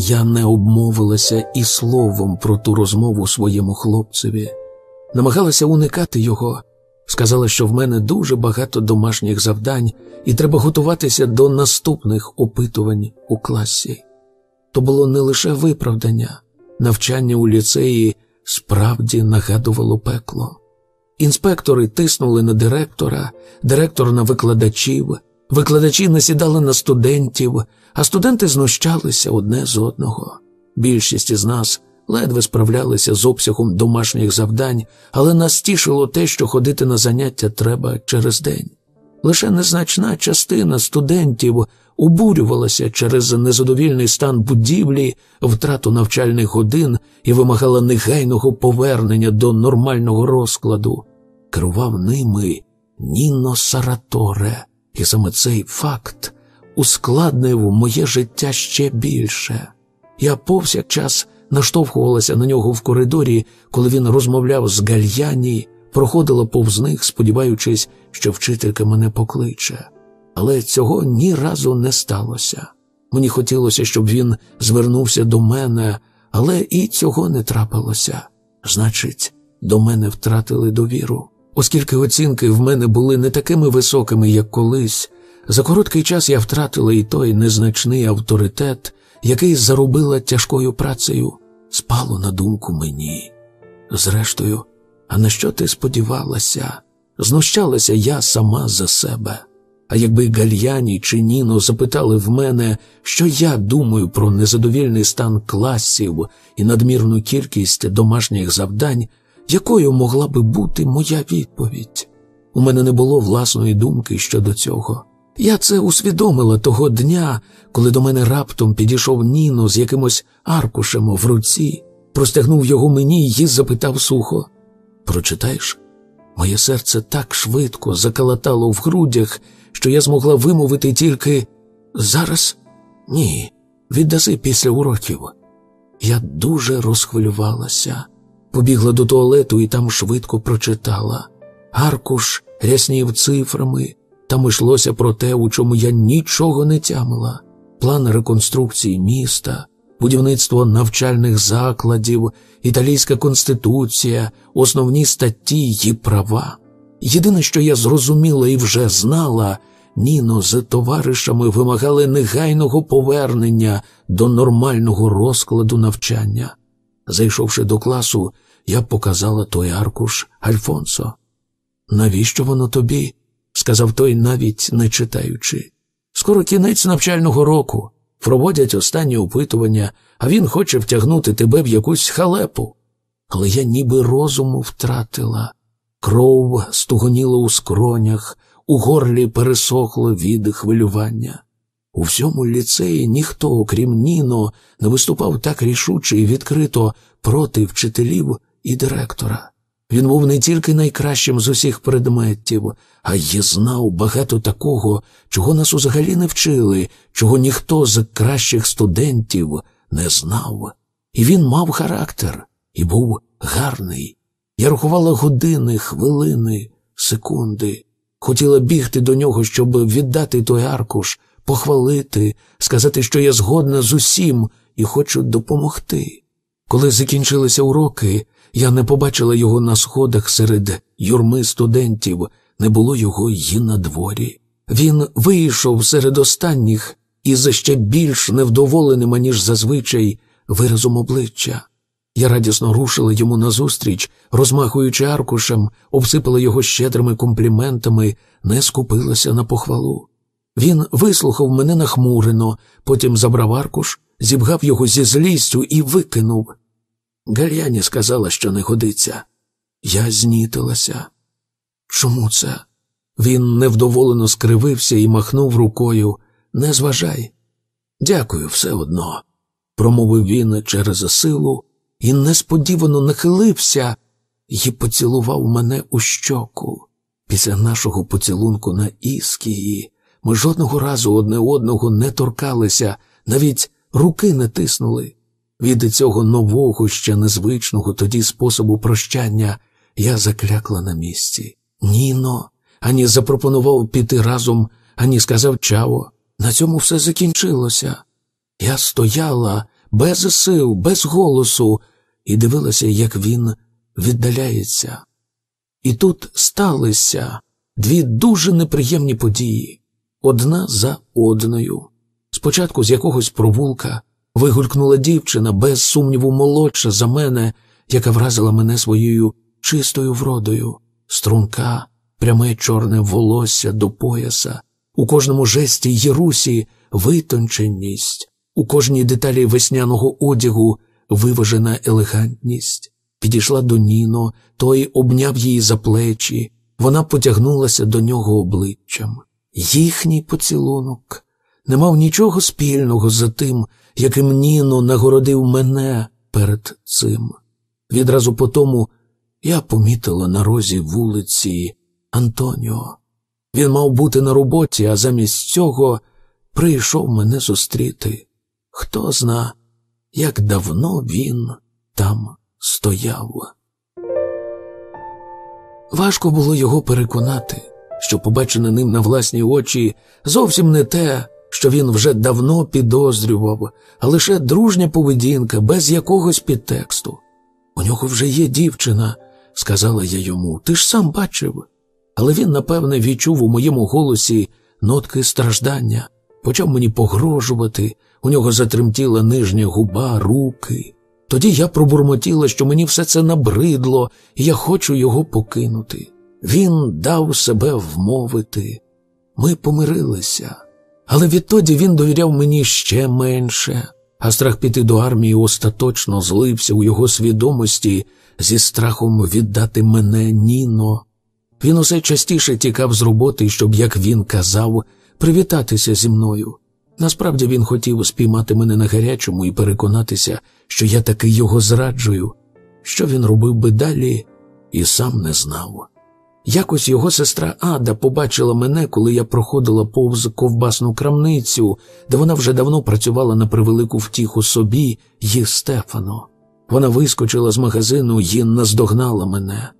S1: Я не обмовилася і словом про ту розмову своєму хлопцеві, намагалася уникати його, сказала, що в мене дуже багато домашніх завдань, і треба готуватися до наступних опитувань у класі. То було не лише виправдання, навчання у ліцеї справді нагадувало пекло. Інспектори тиснули на директора, директор на викладачів. Викладачі насідали на студентів, а студенти знущалися одне з одного. Більшість із нас ледве справлялися з обсягом домашніх завдань, але нас тішило те, що ходити на заняття треба через день. Лише незначна частина студентів обурювалася через незадовільний стан будівлі, втрату навчальних годин і вимагала негайного повернення до нормального розкладу. Керував ними Ніно Сараторе. І саме цей факт ускладнив моє життя ще більше. Я повсякчас наштовхувалася на нього в коридорі, коли він розмовляв з Гальяні, проходила повз них, сподіваючись, що вчителька мене покличе. Але цього ні разу не сталося. Мені хотілося, щоб він звернувся до мене, але і цього не трапилося. Значить, до мене втратили довіру. Оскільки оцінки в мене були не такими високими, як колись, за короткий час я втратила і той незначний авторитет, який заробила тяжкою працею, спало на думку мені. Зрештою, а на що ти сподівалася? Знущалася я сама за себе. А якби Гальяні чи Ніно запитали в мене, що я думаю про незадовільний стан класів і надмірну кількість домашніх завдань, якою могла би бути моя відповідь? У мене не було власної думки щодо цього. Я це усвідомила того дня, коли до мене раптом підійшов Ніно з якимось аркушем в руці, простягнув його мені і запитав сухо: Прочитаєш? Моє серце так швидко закалатало в грудях, що я змогла вимовити тільки зараз? Ні, віддаси після уроків. Я дуже розхвилювалася побігла до туалету і там швидко прочитала. Аркуш ряснів цифрами, там йшлося про те, у чому я нічого не тямила. План реконструкції міста, будівництво навчальних закладів, італійська конституція, основні статті і права. Єдине, що я зрозуміла і вже знала, Ніно з товаришами вимагали негайного повернення до нормального розкладу навчання. Зайшовши до класу, я показала той аркуш Альфонсо. Навіщо воно тобі? сказав той, навіть не читаючи. Скоро кінець навчального року проводять останні опитування, а він хоче втягнути тебе в якусь халепу. Але я ніби розуму втратила. Кров стугоніла у скронях, у горлі пересохло від хвилювання. У всьому ліцеї ніхто, окрім Ніно, не виступав так рішуче і відкрито проти вчителів і директора. Він був не тільки найкращим з усіх предметів, а й знав багато такого, чого нас взагалі не вчили, чого ніхто з кращих студентів не знав. І він мав характер і був гарний. Я рахувала години, хвилини, секунди. Хотіла бігти до нього, щоб віддати той аркуш, похвалити, сказати, що я згодна з усім і хочу допомогти. Коли закінчилися уроки, я не побачила його на сходах серед юрми студентів, не було його й на дворі. Він вийшов серед останніх і за ще більш невдоволеним, ніж зазвичай, виразом обличчя. Я радісно рушила йому назустріч, розмахуючи аркушем, обсипала його щедрими компліментами, не скупилася на похвалу. Він вислухав мене нахмурено, потім забрав аркуш, зібгав його зі злістю і викинув. Гальяні сказала, що не годиться. Я знітилася. Чому це? Він невдоволено скривився і махнув рукою. Не зважай. Дякую, все одно, промовив він через силу і несподівано нахилився і поцілував мене у щоку. Після нашого поцілунку на іскії ми жодного разу одне одного не торкалися, навіть руки не тиснули. Від цього нового, ще незвичного тоді способу прощання я заклякла на місці. Ніно ані запропонував піти разом, ані сказав чаво. На цьому все закінчилося. Я стояла без сил, без голосу, і дивилася, як він віддаляється. І тут сталися дві дуже неприємні події одна за одною. Спочатку з якогось провулка вигулькнула дівчина, без сумніву, молодша за мене, яка вразила мене своєю чистою вродою, струнка, пряме чорне волосся до пояса, у кожному жесті й русі витонченість, у кожній деталі весняного одягу виважена елегантність. Підійшла до Ніно, той обняв її за плечі, вона потягнулася до нього обличчям. Їхній поцілунок не мав нічого спільного за тим, яким Ніно нагородив мене перед цим. Відразу по тому я помітила на розі вулиці Антоніо. Він мав бути на роботі, а замість цього прийшов мене зустріти. Хто зна, як давно він там стояв. Важко було його переконати що побачене ним на власні очі зовсім не те, що він вже давно підозрював, а лише дружня поведінка без якогось підтексту. У нього вже є дівчина, сказала я йому, ти ж сам бачив. Але він, напевне, відчув у моєму голосі нотки страждання, почав мені погрожувати, у нього затремтіла нижня губа, руки. Тоді я пробурмотіла, що мені все це набридло, і я хочу його покинути. Він дав себе вмовити. Ми помирилися, але відтоді він довіряв мені ще менше, а страх піти до армії остаточно злився у його свідомості зі страхом віддати мене Ніно. Він усе частіше тікав з роботи, щоб, як він казав, привітатися зі мною. Насправді він хотів спіймати мене на гарячому і переконатися, що я таки його зраджую, що він робив би далі і сам не знав. Якось його сестра Ада побачила мене, коли я проходила повз ковбасну крамницю, де вона вже давно працювала на превелику втіху собі й Стефану. Вона вискочила з магазину і наздогнала мене.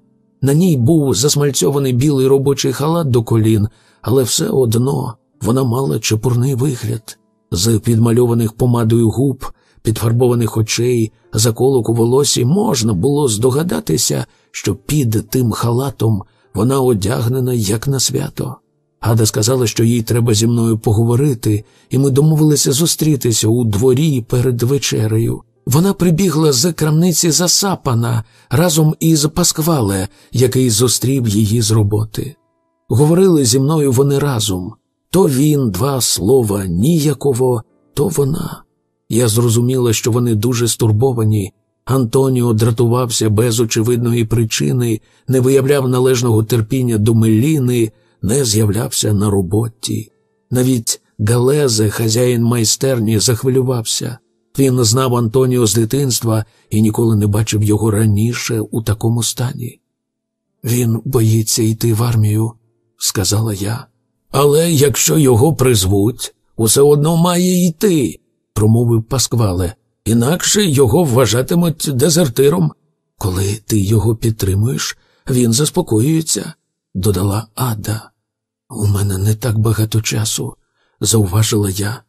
S1: На ній був засмальцьований білий робочий халат до колін, але все одно вона мала чепурний вигляд з підмальованих помадою губ, підфарбованих очей, заколок у волосі можна було здогадатися, що під тим халатом вона одягнена як на свято. Ада сказала, що їй треба зі мною поговорити, і ми домовилися зустрітися у дворі перед вечерею. Вона прибігла з крамниці засапана разом із Пасквале, який зустрів її з роботи. Говорили зі мною вони разом то він два слова ніякого, то вона. Я зрозуміла, що вони дуже стурбовані Антоніо дратувався без очевидної причини, не виявляв належного терпіння до Меліни, не з'являвся на роботі. Навіть Галезе, хазяїн майстерні, захвилювався. Він знав Антоніо з дитинства і ніколи не бачив його раніше у такому стані. Він боїться йти в армію, сказала я. Але якщо його призвуть, усе одно має йти, промовив Пасквале інакше його вважатимуть дезертиром. Коли ти його підтримуєш, він заспокоюється, додала Ада. У мене не так багато часу, зауважила я.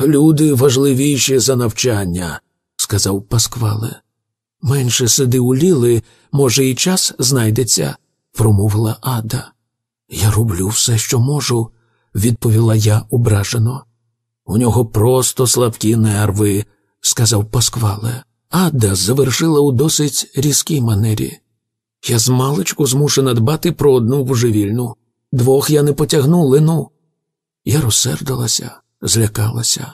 S1: Люди важливіші за навчання, сказав Пасквале. Менше сиди у ліли, може, і час знайдеться, промовила Ада. Я роблю все, що можу, відповіла я ображено. У нього просто слабкі нерви, сказав Пасквале. Ада завершила у досить різкій манері. Я змалечку змушена дбати про одну божевільну. Двох я не потягну лину. Я розсердилася, злякалася.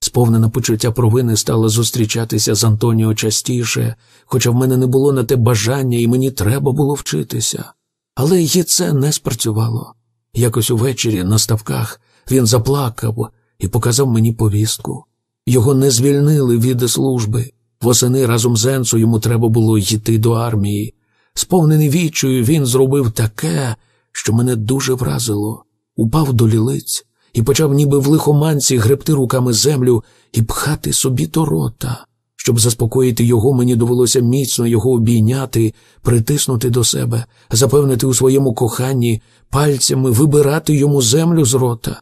S1: Сповнена почуття провини стала зустрічатися з Антоніо частіше, хоча в мене не було на те бажання, і мені треба було вчитися. Але і це не спрацювало. Якось увечері на ставках він заплакав і показав мені повістку. Його не звільнили від служби. Восени разом з Енсо йому треба було йти до армії. Сповнений відчою, він зробив таке, що мене дуже вразило. Упав до лілиць і почав, ніби в лихоманці, гребти руками землю і пхати собі до рота. Щоб заспокоїти його, мені довелося міцно його обійняти, притиснути до себе, запевнити у своєму коханні, пальцями вибирати йому землю з рота.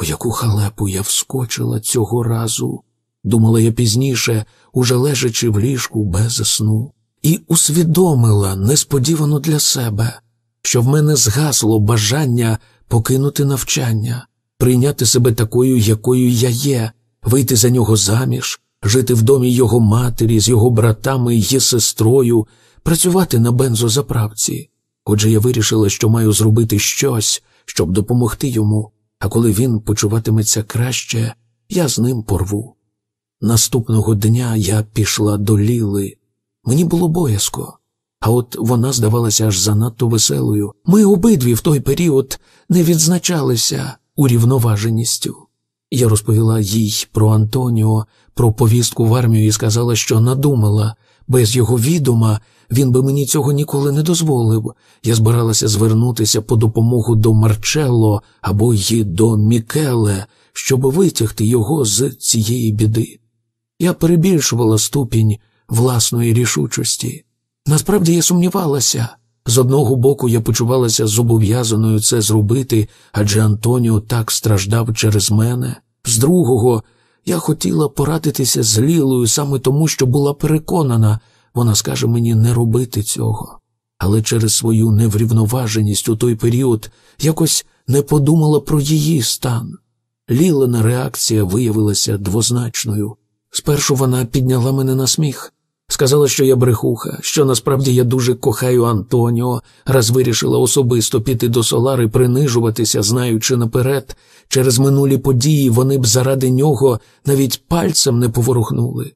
S1: У яку халепу я вскочила цього разу, думала я пізніше, уже лежачи в ліжку без сну, і усвідомила несподівано для себе, що в мене згасло бажання покинути навчання, прийняти себе такою, якою я є, вийти за нього заміж, жити в домі його матері, з його братами і сестрою, працювати на бензозаправці. Отже, я вирішила, що маю зробити щось, щоб допомогти йому а коли він почуватиметься краще, я з ним порву. Наступного дня я пішла до Ліли. Мені було боязко, а от вона здавалася аж занадто веселою. Ми обидві в той період не відзначалися урівноваженістю. Я розповіла їй про Антоніо, про повістку в армію і сказала, що надумала без його відома він би мені цього ніколи не дозволив. Я збиралася звернутися по допомогу до Марчелло або й до Мікеле, щоб витягти його з цієї біди. Я перебільшувала ступінь власної рішучості. Насправді я сумнівалася. З одного боку я почувалася зобов'язаною це зробити, адже Антоніо так страждав через мене. З другого, я хотіла порадитися з Лілою саме тому, що була переконана, вона скаже мені не робити цього, але через свою неврівноваженість у той період якось не подумала про її стан. Лілена реакція виявилася двозначною. Спершу вона підняла мене на сміх, сказала, що я брехуха, що насправді я дуже кохаю Антоніо, раз вирішила особисто піти до Солари принижуватися, знаючи наперед, через минулі події вони б заради нього навіть пальцем не поворухнули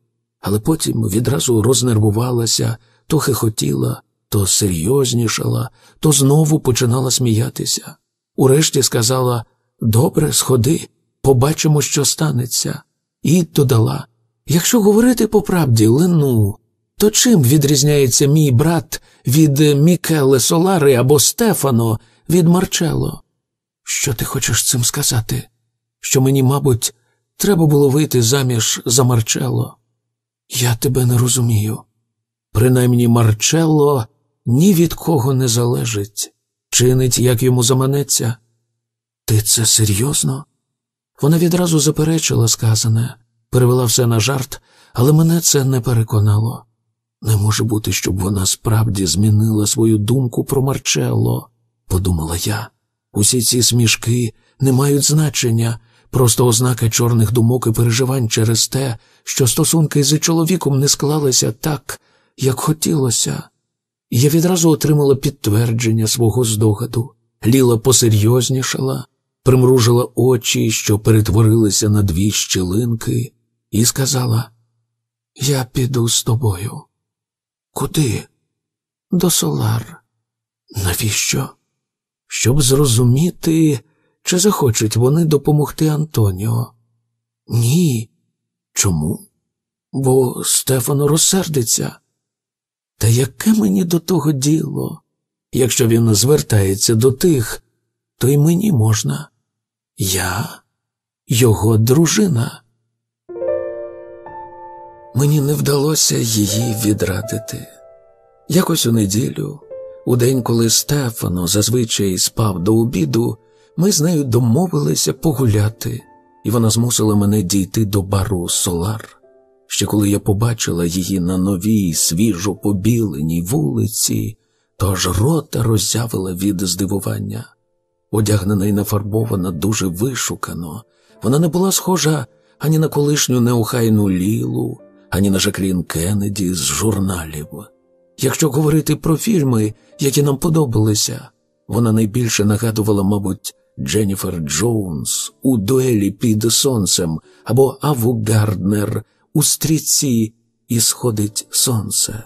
S1: але потім відразу рознервувалася, то хихотіла, то серйознішала, то знову починала сміятися. Урешті сказала Добре, сходи, побачимо, що станеться, і додала Якщо говорити по правді, Лену, то чим відрізняється мій брат від Мікеле Солари або Стефано від Марчело? Що ти хочеш цим сказати? Що мені, мабуть, треба було вийти заміж за Марчело? Я тебе не розумію. Принаймні Марчелло ні від кого не залежить, чинить, як йому заманеться. Ти це серйозно? Вона відразу заперечила сказане, перевела все на жарт, але мене це не переконало. Не може бути, щоб вона справді змінила свою думку про Марчелло, подумала я. Усі ці смішки не мають значення, просто ознака чорних думок і переживань через те, що стосунки з чоловіком не склалися так, як хотілося. Я відразу отримала підтвердження свого здогаду, ліла посерйознішала, примружила очі, що перетворилися на дві щілинки, і сказала: Я піду з тобою. Куди? До Солар. Навіщо? Щоб зрозуміти. Чи захочуть вони допомогти Антоніо? Ні. Чому? Бо Стефано розсердиться. Та яке мені до того діло? Якщо він звертається до тих, то й мені можна. Я його дружина. Мені не вдалося її відрадити. Якось у неділю, у день, коли Стефано зазвичай спав до обіду. Ми з нею домовилися погуляти, і вона змусила мене дійти до бару Солар. Ще коли я побачила її на новій, свіжо побіленій вулиці, то аж рота роззявила від здивування. Одягнена і нафарбована дуже вишукано, вона не була схожа ані на колишню неохайну лілу, ані на Жаклін Кеннеді з журналів. Якщо говорити про фільми, які нам подобалися, вона найбільше нагадувала, мабуть, Дженніфер Джонс у дуелі під сонцем або Аву Гарднер у стрічці і сходить сонце.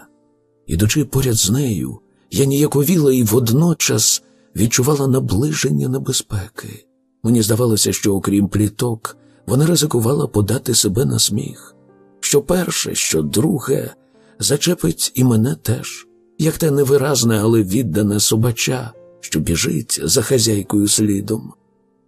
S1: Ідучи поряд з нею, я ніяковіла і водночас відчувала наближення небезпеки. Мені здавалося, що, окрім пліток, вона ризикувала подати себе на сміх. Що перше, що друге, зачепить і мене теж, як те невиразне, але віддане собача, що біжить за хазяйкою слідом.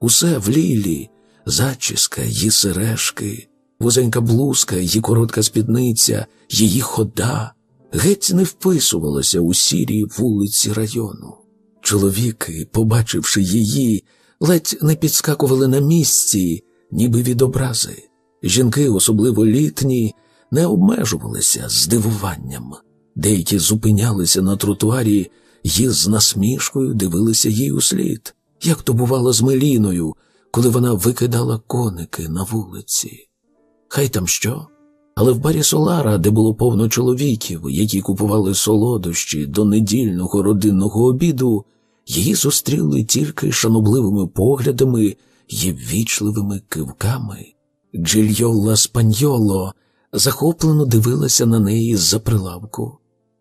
S1: Усе в лілі, зачіска, її сережки, вузенька блузка, її коротка спідниця, її хода геть не вписувалося у сірі вулиці району. Чоловіки, побачивши її, ледь не підскакували на місці, ніби від образи. Жінки, особливо літні, не обмежувалися здивуванням, деякі зупинялися на тротуарі й з насмішкою дивилися їй услід, як то бувало з Меліною, коли вона викидала коники на вулиці. Хай там що? Але в барі Солара, де було повно чоловіків, які купували солодощі до недільного родинного обіду, її зустріли тільки шанобливими поглядами і ввічливими кивками. Джільйола Спаньоло захоплено дивилася на неї з-за прилавку.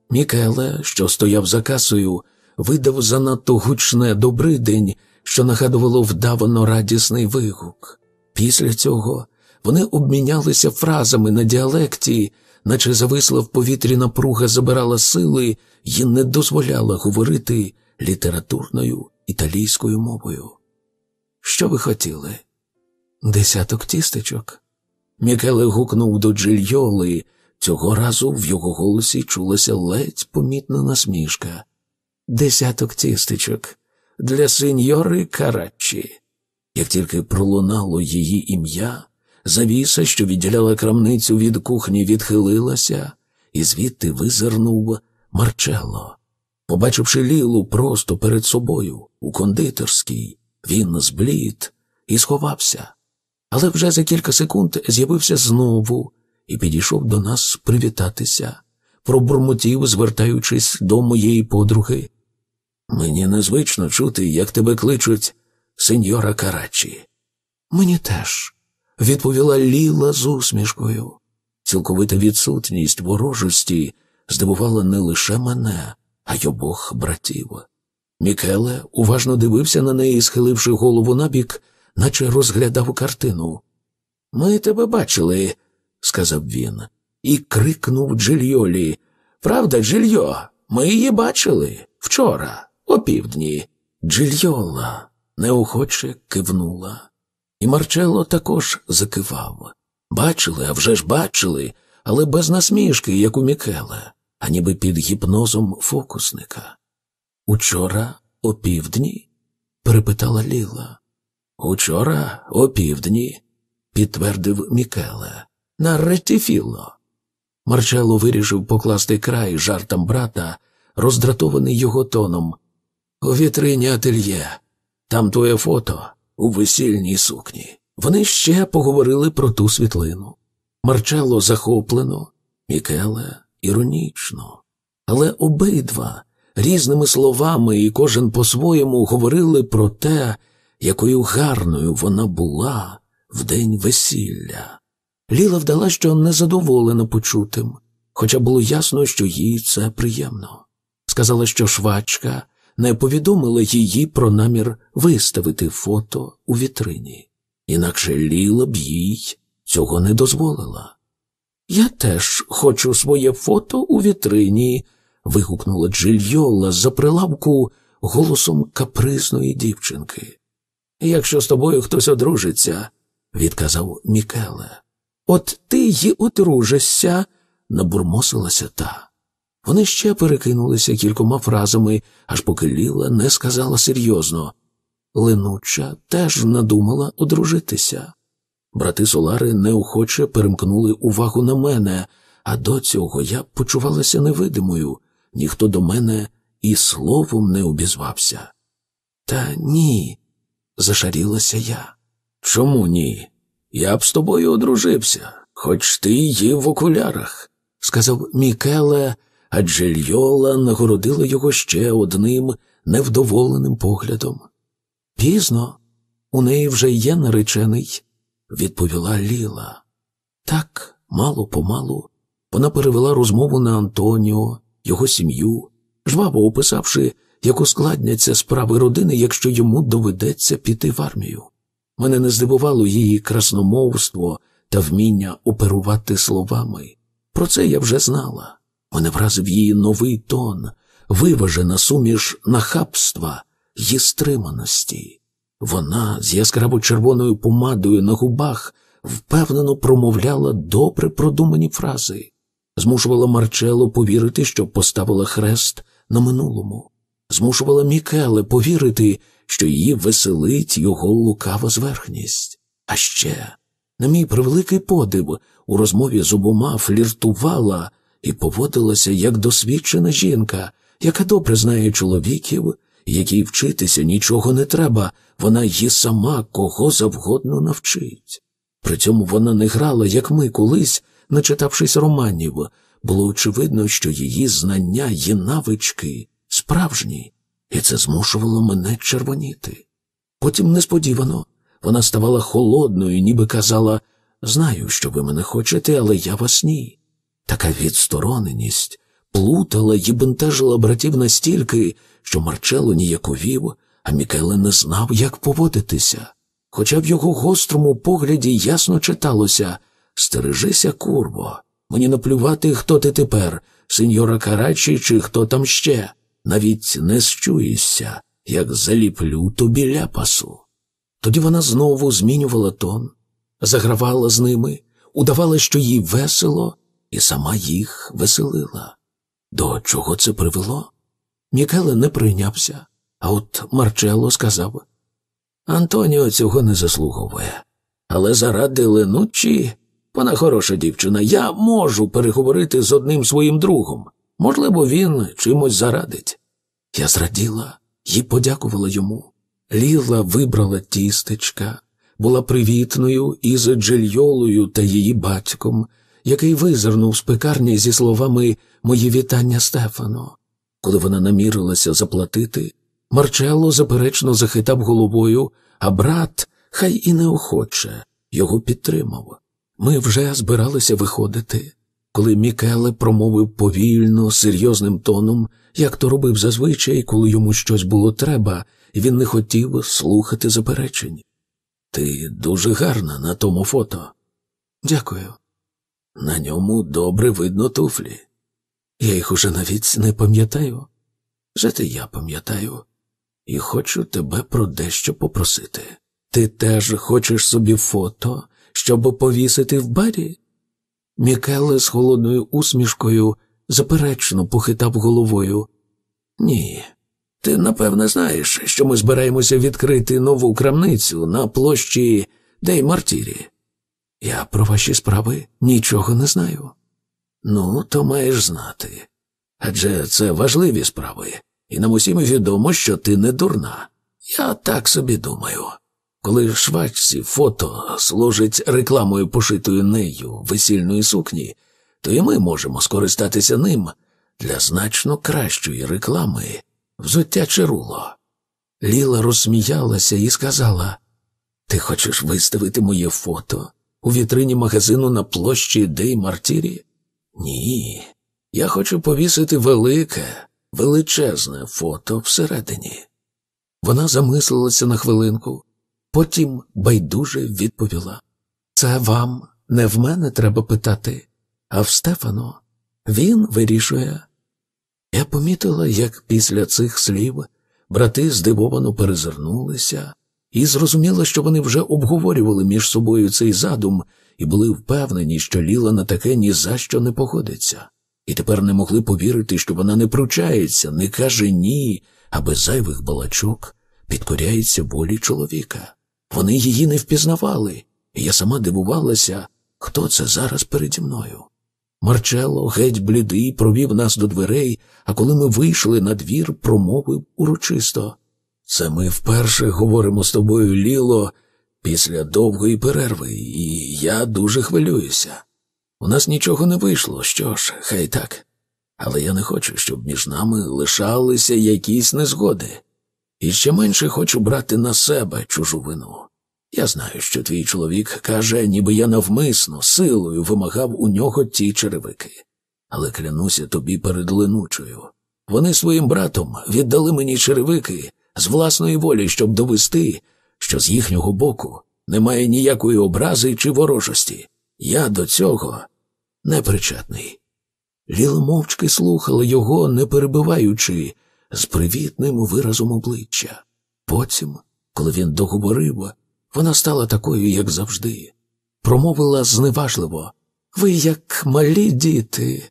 S1: Мікеле, що стояв за касою, видав занадто гучне добридень, що нагадувало вдавано радісний вигук. Після цього вони обмінялися фразами на діалекті, наче зависла в повітрі напруга забирала сили і не дозволяла говорити літературною італійською мовою. Що ви хотіли? Десяток тістечок. Мікеле гукнув до Джильйоли, Цього разу в його голосі чулася ледь помітна насмішка. Десяток тістечок для сеньори Карачі. Як тільки пролунало її ім'я, завіса, що відділяла крамницю від кухні, відхилилася, і звідти визирнув Марчелло. Побачивши лілу просто перед собою, у кондитерській, він зблід і сховався. Але вже за кілька секунд з'явився знову і підійшов до нас привітатися, пробурмотів, звертаючись до моєї подруги. Мені незвично чути, як тебе кличуть сеньора Карачі. Мені теж, відповіла Ліла з усмішкою. Цілковита відсутність ворожості здивувала не лише мене, а й обох братів. Мікеле уважно дивився на неї, схиливши голову набік, наче розглядав картину. Ми тебе бачили, сказав він, і крикнув Джильйолі. Правда, Джильйо, ми її бачили вчора, опівдні. Джильйола неохоче кивнула. І Марчело також закивав. Бачили, а вже ж бачили, але без насмішки, як у Мікеле, а ніби під гіпнозом фокусника. Учора опівдні? перепитала Ліла. Учора опівдні, підтвердив Мікеле на Реттіфіло. Марчело вирішив покласти край жартам брата, роздратований його тоном. У вітрині ательє, там твоє фото у весільній сукні. Вони ще поговорили про ту світлину. Марчело захоплено, Мікеле іронічно. Але обидва різними словами і кожен по-своєму говорили про те, якою гарною вона була в день весілля. Ліла вдала, що незадоволена почутим, хоча було ясно, що їй це приємно. Сказала, що швачка не повідомила її про намір виставити фото у вітрині, інакше Ліла б їй цього не дозволила. Я теж хочу своє фото у вітрині. вигукнула Джильйола за прилавку голосом капризної дівчинки. Якщо з тобою хтось одружиться, відказав Мікеле. От ти й одружишся, набурмосилася та. Вони ще перекинулися кількома фразами, аж поки Ліла не сказала серйозно. Ленуча теж надумала одружитися. Брати Солари неохоче перемкнули увагу на мене, а до цього я почувалася невидимою, ніхто до мене і словом не обізвався. Та ні, зашарілася я. Чому ні? Я б з тобою одружився, хоч ти її в окулярах, сказав Мікеле, а Джельйола нагородила його ще одним невдоволеним поглядом. Пізно, у неї вже є наречений, відповіла Ліла. Так, мало помалу, вона перевела розмову на Антоніо, його сім'ю, жваво описавши, як ускладняться справи родини, якщо йому доведеться піти в армію. Мене не здивувало її красномовство та вміння оперувати словами. Про це я вже знала. Мене вразив її новий тон, виважена суміш нахабства й стриманості. Вона з яскраво червоною помадою на губах впевнено промовляла добре продумані фрази, змушувала Марчело повірити, що поставила хрест на минулому, змушувала Мікеле повірити, що її веселить його лукава зверхність. А ще, на мій превеликий подив, у розмові з обома фліртувала і поводилася як досвідчена жінка, яка добре знає чоловіків, якій вчитися нічого не треба, вона її сама кого завгодно навчить. При цьому вона не грала, як ми колись, начитавшись романів, було очевидно, що її знання, і навички справжні і це змушувало мене червоніти. Потім несподівано вона ставала холодною, ніби казала знаю, що ви мене хочете, але я вас ні. Така відстороненість плутала і бентежила братів настільки, що Марчело ніяковів, а Мікеле не знав, як поводитися. Хоча в його гострому погляді ясно читалося Стережися, курво, мені наплювати, хто ти тепер, сеньора Карачі чи хто там ще навіть не счуєшся, як заліплю тобі ляпасу. Тоді вона знову змінювала тон, загравала з ними, удавала, що їй весело, і сама їх веселила. До чого це привело? Мікеле не прийнявся, а от Марчело сказав Антоніо цього не заслуговує. Але заради Ленучі, пана хороша дівчина, я можу переговорити з одним своїм другом. Можливо, він чимось зарадить. Я зраділа і подякувала йому. Ліла вибрала тістечка, була привітною із Джельйолою та її батьком, який визирнув з пекарні зі словами Мої вітання Стефано. Коли вона намірилася заплатити, Марчелло заперечно захитав головою, а брат, хай і неохоче, його підтримав. Ми вже збиралися виходити коли Мікеле промовив повільно, серйозним тоном, як то робив зазвичай, коли йому щось було треба, і він не хотів слухати заперечень. Ти дуже гарна на тому фото. Дякую. На ньому добре видно туфлі. Я їх уже навіть не пам'ятаю. Зате я пам'ятаю, і хочу тебе про дещо попросити. Ти теж хочеш собі фото, щоб повісити в барі? Мікеле з холодною усмішкою заперечно похитав головою. Ні, ти напевне знаєш, що ми збираємося відкрити нову крамницю на площі Дей Мартірі. Я про ваші справи нічого не знаю. Ну, то маєш знати. Адже це важливі справи, і нам усім відомо, що ти не дурна. Я так собі думаю. Коли швачці фото служить рекламою пошитою нею весільної сукні, то і ми можемо скористатися ним для значно кращої реклами взуття Чаруло. Ліла розсміялася і сказала: Ти хочеш виставити моє фото у вітрині магазину на площі Дей Мартірі? Ні, я хочу повісити велике, величезне фото всередині. Вона замислилася на хвилинку. Потім байдуже відповіла: Це вам не в мене треба питати, а в Стефано. Він вирішує. Я помітила, як після цих слів брати здивовано перезирнулися, і зрозуміла, що вони вже обговорювали між собою цей задум і були впевнені, що Ліла на таке ні за що не погодиться, і тепер не могли повірити, що вона не пручається, не каже ні, аби зайвих балачок підкоряється волі чоловіка. Вони її не впізнавали, і я сама дивувалася, хто це зараз переді мною. Марчело, геть блідий, провів нас до дверей, а коли ми вийшли на двір, промовив урочисто. Це ми вперше говоримо з тобою, Ліло, після довгої перерви, і я дуже хвилююся. У нас нічого не вийшло, що ж, хай так. Але я не хочу, щоб між нами лишалися якісь незгоди. І ще менше хочу брати на себе чужу вину. Я знаю, що твій чоловік каже, ніби я навмисно, силою вимагав у нього ті черевики, але клянуся тобі перед линучою. Вони своїм братом віддали мені черевики з власної волі, щоб довести, що з їхнього боку немає ніякої образи чи ворожості. Я до цього непричетний. Ліла мовчки слухала його, не перебиваючи з привітним виразом обличчя. Потім, коли він договорив, вона стала такою, як завжди, промовила зневажливо Ви, як малі діти,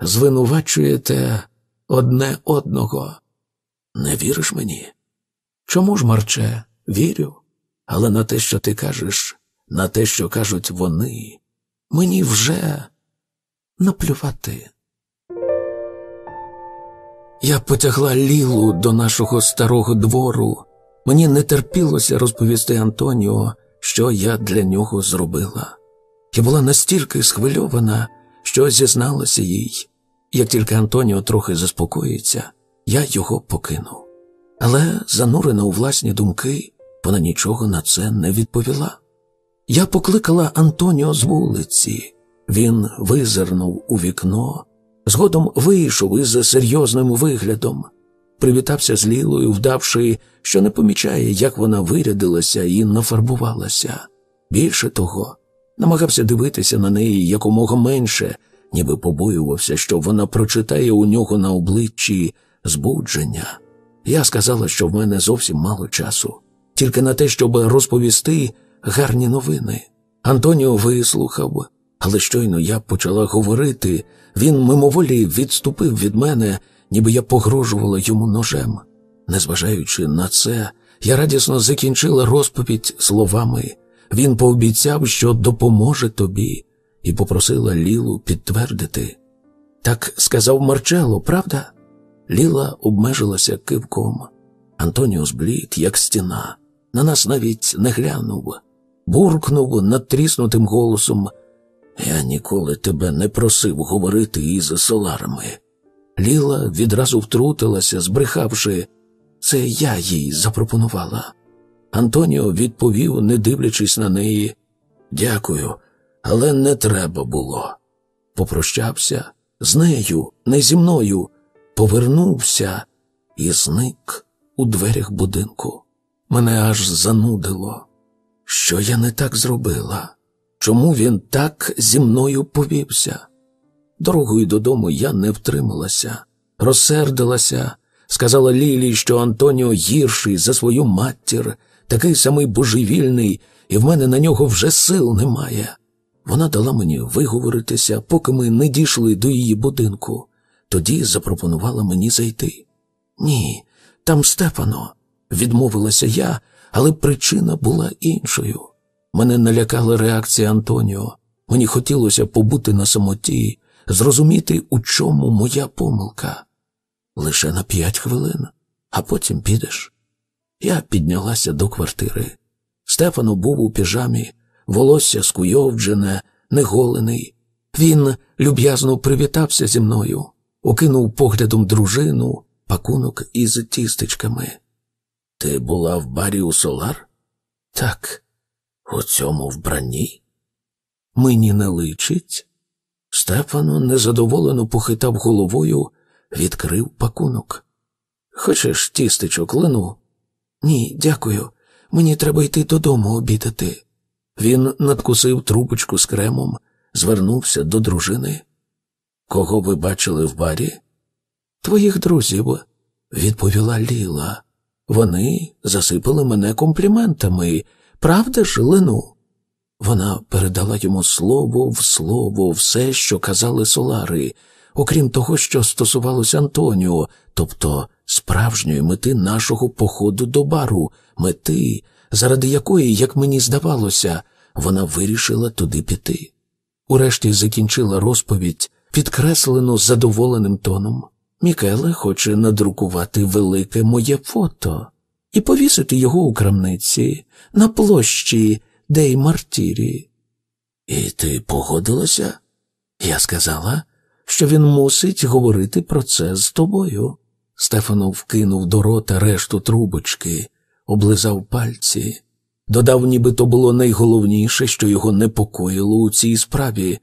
S1: звинувачуєте одне одного. Не віриш мені? Чому ж, Марче, вірю? Але на те, що ти кажеш, на те, що кажуть вони, мені вже наплювати. Я потягла Лілу до нашого старого двору. Мені не терпілося розповісти Антоніо, що я для нього зробила. Я була настільки схвильована, що зізналася їй. Як тільки Антоніо трохи заспокоїться, я його покину. Але, занурена у власні думки, вона нічого на це не відповіла. Я покликала Антоніо з вулиці. Він визирнув у вікно згодом вийшов із серйозним виглядом, привітався з Лілою, вдавши, що не помічає, як вона вирядилася і нафарбувалася. Більше того, намагався дивитися на неї якомога менше, ніби побоювався, що вона прочитає у нього на обличчі збудження. Я сказала, що в мене зовсім мало часу, тільки на те, щоб розповісти гарні новини. Антоніо вислухав, але щойно я почала говорити, він мимоволі відступив від мене, ніби я погрожувала йому ножем. Незважаючи на це, я радісно закінчила розповідь словами. Він пообіцяв, що допоможе тобі, і попросила Лілу підтвердити. Так сказав Марчело, правда? Ліла обмежилася кивком. Антоніо зблід, як стіна, на нас навіть не глянув, буркнув надтріснутим голосом. Я ніколи тебе не просив говорити із соларами. Ліла відразу втрутилася, збрехавши, це я їй запропонувала. Антоніо відповів, не дивлячись на неї, дякую, але не треба було. Попрощався з нею, не зі мною, повернувся і зник у дверях будинку. Мене аж занудило, що я не так зробила чому він так зі мною повівся. Дорогою додому я не втрималася, розсердилася, сказала Лілі, що Антоніо гірший за свою матір, такий самий божевільний, і в мене на нього вже сил немає. Вона дала мені виговоритися, поки ми не дійшли до її будинку, тоді запропонувала мені зайти. Ні, там Степано, відмовилася я, але причина була іншою. Мене налякала реакція Антоніо. Мені хотілося побути на самоті, зрозуміти, у чому моя помилка. Лише на п'ять хвилин, а потім підеш. Я піднялася до квартири. Стефано був у піжамі, волосся скуйовджене, неголений. Він люб'язно привітався зі мною, окинув поглядом дружину, пакунок із тістечками. Ти була в барі у Солар? Так. У цьому вбранні? Мені не личить? Стефано незадоволено похитав головою, відкрив пакунок. Хочеш тістечок лину? Ні, дякую. Мені треба йти додому обідати. Він надкусив трубочку з кремом, звернувся до дружини. Кого ви бачили в барі? Твоїх друзів, відповіла Ліла. Вони засипали мене компліментами. Правда ж, Лену? Вона передала йому слово в слово все, що казали Солари, окрім того, що стосувалося Антоніо, тобто справжньої мети нашого походу до бару, мети, заради якої, як мені здавалося, вона вирішила туди піти. Урешті закінчила розповідь, підкреслену задоволеним тоном. Мікеле хоче надрукувати велике моє фото і повісити його у крамниці на площі Дей Мартірі. І ти погодилася? Я сказала, що він мусить говорити про це з тобою. Стефанов вкинув до рота решту трубочки, облизав пальці, додав, ніби то було найголовніше, що його непокоїло у цій справі.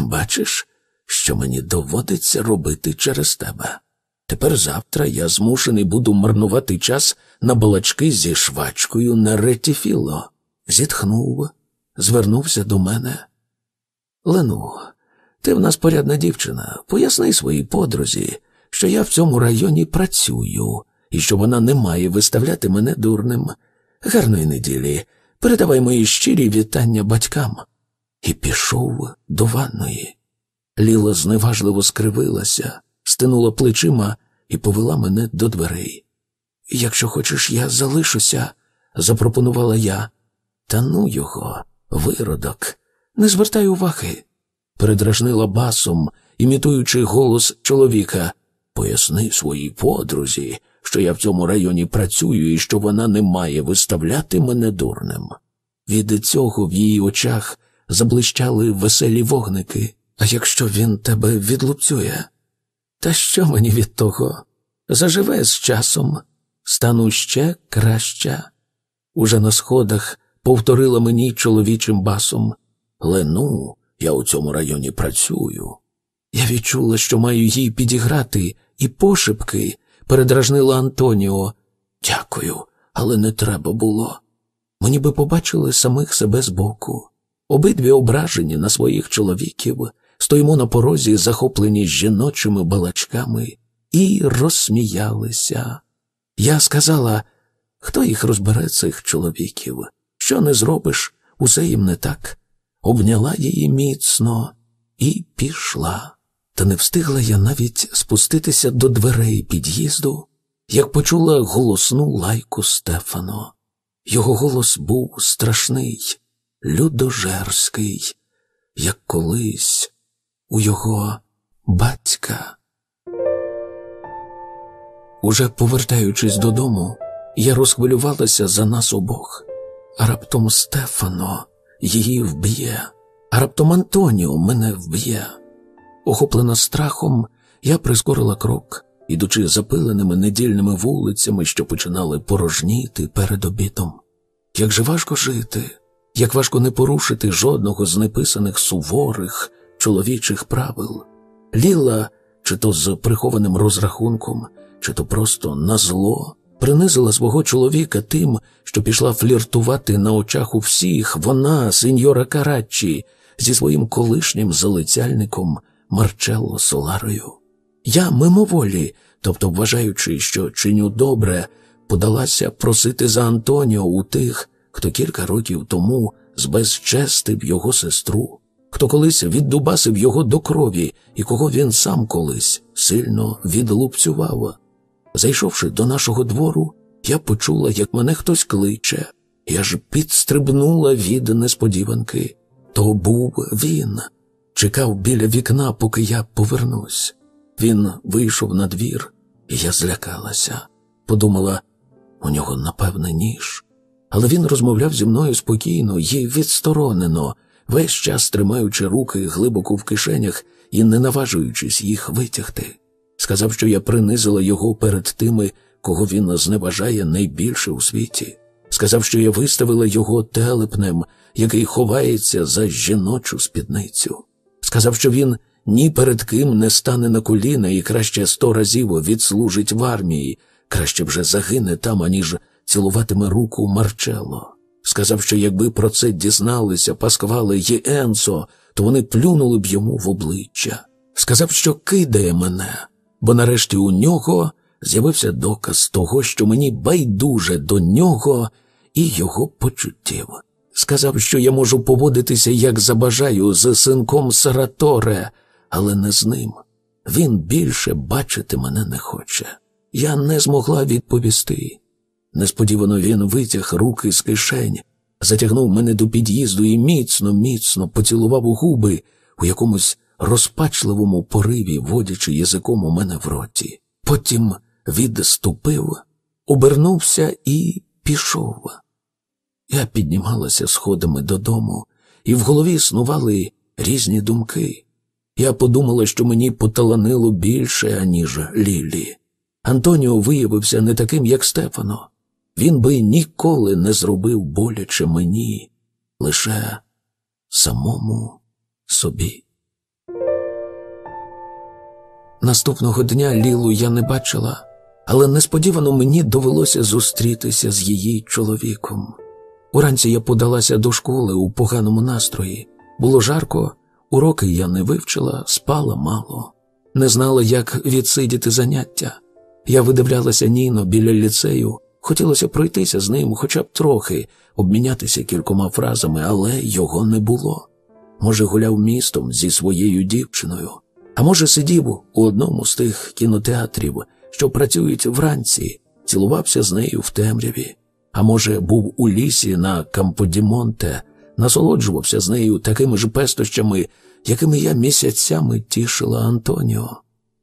S1: Бачиш, що мені доводиться робити через тебе. Тепер завтра я змушений буду марнувати час на балачки зі швачкою на ретіфіло. Зітхнув, звернувся до мене. Лену, ти в нас порядна дівчина. Поясни своїй подрузі, що я в цьому районі працюю і що вона не має виставляти мене дурним. Гарної неділі. Передавай мої щирі вітання батькам. І пішов до ванної. Ліла зневажливо скривилася стинула плечима і повела мене до дверей. Якщо хочеш, я залишуся, запропонувала я. Та ну його, виродок, не звертай уваги. Передражнила басом, імітуючи голос чоловіка. Поясни своїй подрузі, що я в цьому районі працюю і що вона не має виставляти мене дурним. Від цього в її очах заблищали веселі вогники. А якщо він тебе відлупцює, та що мені від того? Заживе з часом, стану ще краще. Уже на сходах повторила мені чоловічим басом Лену, я у цьому районі працюю. Я відчула, що маю їй підіграти, і пошепки передражнила Антоніо. Дякую, але не треба було. Мені би побачили самих себе збоку, обидві ображені на своїх чоловіків, стоїмо на порозі, захоплені жіночими балачками, і розсміялися. Я сказала, хто їх розбере цих чоловіків? Що не зробиш, усе їм не так. Обняла її міцно і пішла. Та не встигла я навіть спуститися до дверей під'їзду, як почула голосну лайку Стефано. Його голос був страшний, людожерський, як колись, у його батька. Уже повертаючись додому, я розхвилювалася за нас обох. А Раптом Стефано її вб'є, а раптом Антоніо мене вб'є. Охоплена страхом, я прискорила крок, ідучи запиленими недільними вулицями, що починали порожніти перед обідом. Як же важко жити, як важко не порушити жодного з неписаних суворих, чоловічих правил, Ліла, чи то з прихованим розрахунком, чи то просто на зло, принизила свого чоловіка тим, що пішла фліртувати на очах у всіх вона, сеньора Караччі, зі своїм колишнім залицяльником Марчелло Соларою. Я мимоволі, тобто вважаючи, що чиню добре, подалася просити за Антоніо у тих, хто кілька років тому збезчестив його сестру хто колись віддубасив його до крові і кого він сам колись сильно відлупцював. Зайшовши до нашого двору, я почула, як мене хтось кличе, я ж підстрибнула від несподіванки. То був він, чекав біля вікна, поки я повернусь. Він вийшов на двір, і я злякалася. Подумала, у нього, напевне, ніж. Але він розмовляв зі мною спокійно і відсторонено, весь час тримаючи руки глибоко в кишенях і не наважуючись їх витягти. Сказав, що я принизила його перед тими, кого він зневажає найбільше у світі. Сказав, що я виставила його телепнем, який ховається за жіночу спідницю. Сказав, що він ні перед ким не стане на коліна і краще сто разів відслужить в армії, краще вже загине там, аніж цілуватиме руку Марчело. Сказав, що якби про це дізналися Пасквали й Енсо, то вони плюнули б йому в обличчя. Сказав, що кидає мене, бо нарешті у нього з'явився доказ того, що мені байдуже до нього і його почуттів. Сказав, що я можу поводитися, як забажаю, з синком Сараторе, але не з ним. Він більше бачити мене не хоче. Я не змогла відповісти. Несподівано він витяг руки з кишень, затягнув мене до під'їзду і міцно, міцно поцілував у губи у якомусь розпачливому пориві, водячи язиком у мене в роті. Потім відступив, обернувся і пішов. Я піднімалася сходами додому, і в голові снували різні думки. Я подумала, що мені поталанило більше, аніж Лілі. Антоніо виявився не таким, як Стефано він би ніколи не зробив боляче мені лише самому собі. Наступного дня Лілу я не бачила, але несподівано мені довелося зустрітися з її чоловіком. Уранці я подалася до школи у поганому настрої. Було жарко, уроки я не вивчила, спала мало, не знала, як відсидіти заняття. Я видивлялася Ніно біля ліцею, Хотілося пройтися з ним хоча б трохи, обмінятися кількома фразами, але його не було. Може, гуляв містом зі своєю дівчиною, а може, сидів у одному з тих кінотеатрів, що працюють вранці, цілувався з нею в темряві, а може, був у лісі на Камподімонте, насолоджувався з нею такими ж пестощами, якими я місяцями тішила Антоніо.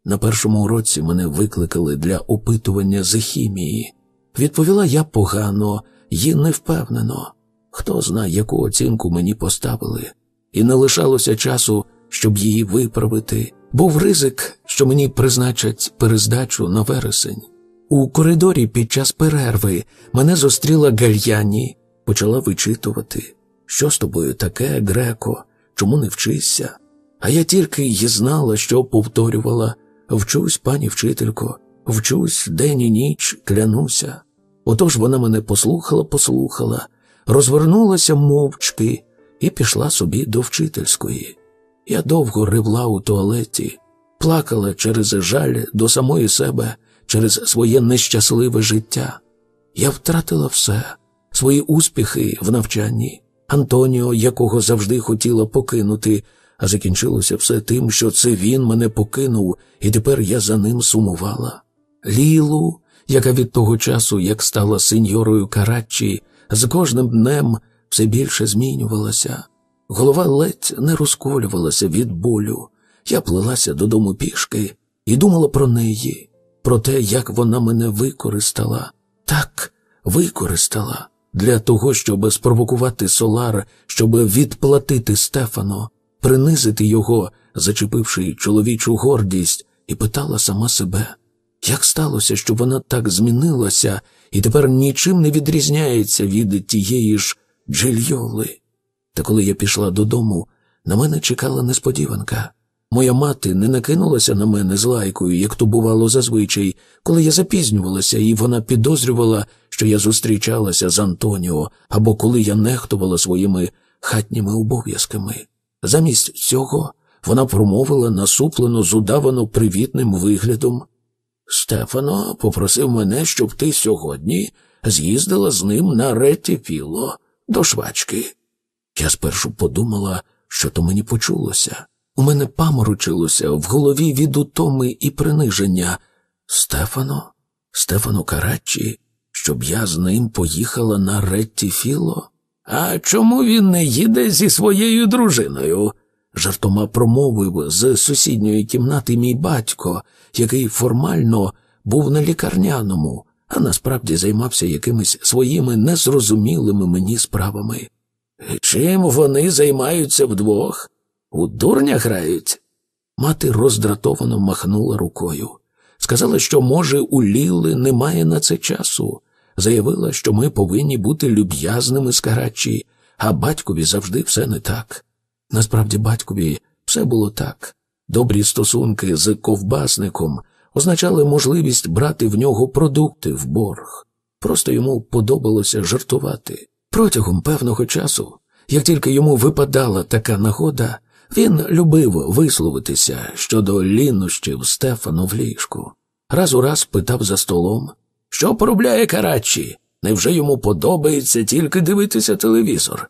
S1: На першому уроці мене викликали для опитування з хімії. Відповіла я погано і невпевнено. Хто знає, яку оцінку мені поставили, і не лишалося часу, щоб її виправити. Був ризик, що мені призначать перездачу на вересень. У коридорі під час перерви мене зустріла Гальяні, почала вичитувати, що з тобою таке, Греко, чому не вчишся? А я тільки й знала, що повторювала вчусь, пані вчителько, вчусь день і ніч клянуся. Отож вона мене послухала, послухала, розвернулася мовчки і пішла собі до вчительської. Я довго ревла у туалеті, плакала через жаль до самої себе, через своє нещасливе життя. Я втратила все, свої успіхи в навчанні, Антоніо, якого завжди хотіла покинути, а закінчилося все тим, що це він мене покинув, і тепер я за ним сумувала. Лілу, яка від того часу, як стала сеньорою Караччі, з кожним днем все більше змінювалася. Голова ледь не розколювалася від болю. Я плелася додому пішки і думала про неї, про те, як вона мене використала, так використала для того, щоб спровокувати Солар, щоб відплатити Стефано, принизити його, зачепивши чоловічу гордість, і питала сама себе. Як сталося, що вона так змінилася і тепер нічим не відрізняється від тієї ж джильйоли? Та коли я пішла додому, на мене чекала несподіванка. Моя мати не накинулася на мене з лайкою, як то бувало зазвичай, коли я запізнювалася, і вона підозрювала, що я зустрічалася з Антоніо або коли я нехтувала своїми хатніми обов'язками. Замість цього вона промовила насуплено, з удавано привітним виглядом. Стефано попросив мене, щоб ти сьогодні з'їздила з ним на ретипіло до швачки. Я спершу подумала, що то мені почулося. У мене паморочилося в голові від утоми і приниження. Стефано, Стефано Караччі, щоб я з ним поїхала на Реттіфіло? А чому він не їде зі своєю дружиною? жартома промовив з сусідньої кімнати мій батько, який формально був на лікарняному, а насправді займався якимись своїми незрозумілими мені справами. Чим вони займаються вдвох? У дурня грають? Мати роздратовано махнула рукою. Сказала, що, може, у Ліли немає на це часу. Заявила, що ми повинні бути люб'язними з Карачі, а батькові завжди все не так. Насправді батькові все було так. Добрі стосунки з ковбасником означали можливість брати в нього продукти в борг. Просто йому подобалося жартувати. Протягом певного часу, як тільки йому випадала така нагода, він любив висловитися щодо лінощів Стефану в ліжку. Раз у раз питав за столом, що поробляє Карачі? Невже йому подобається тільки дивитися телевізор?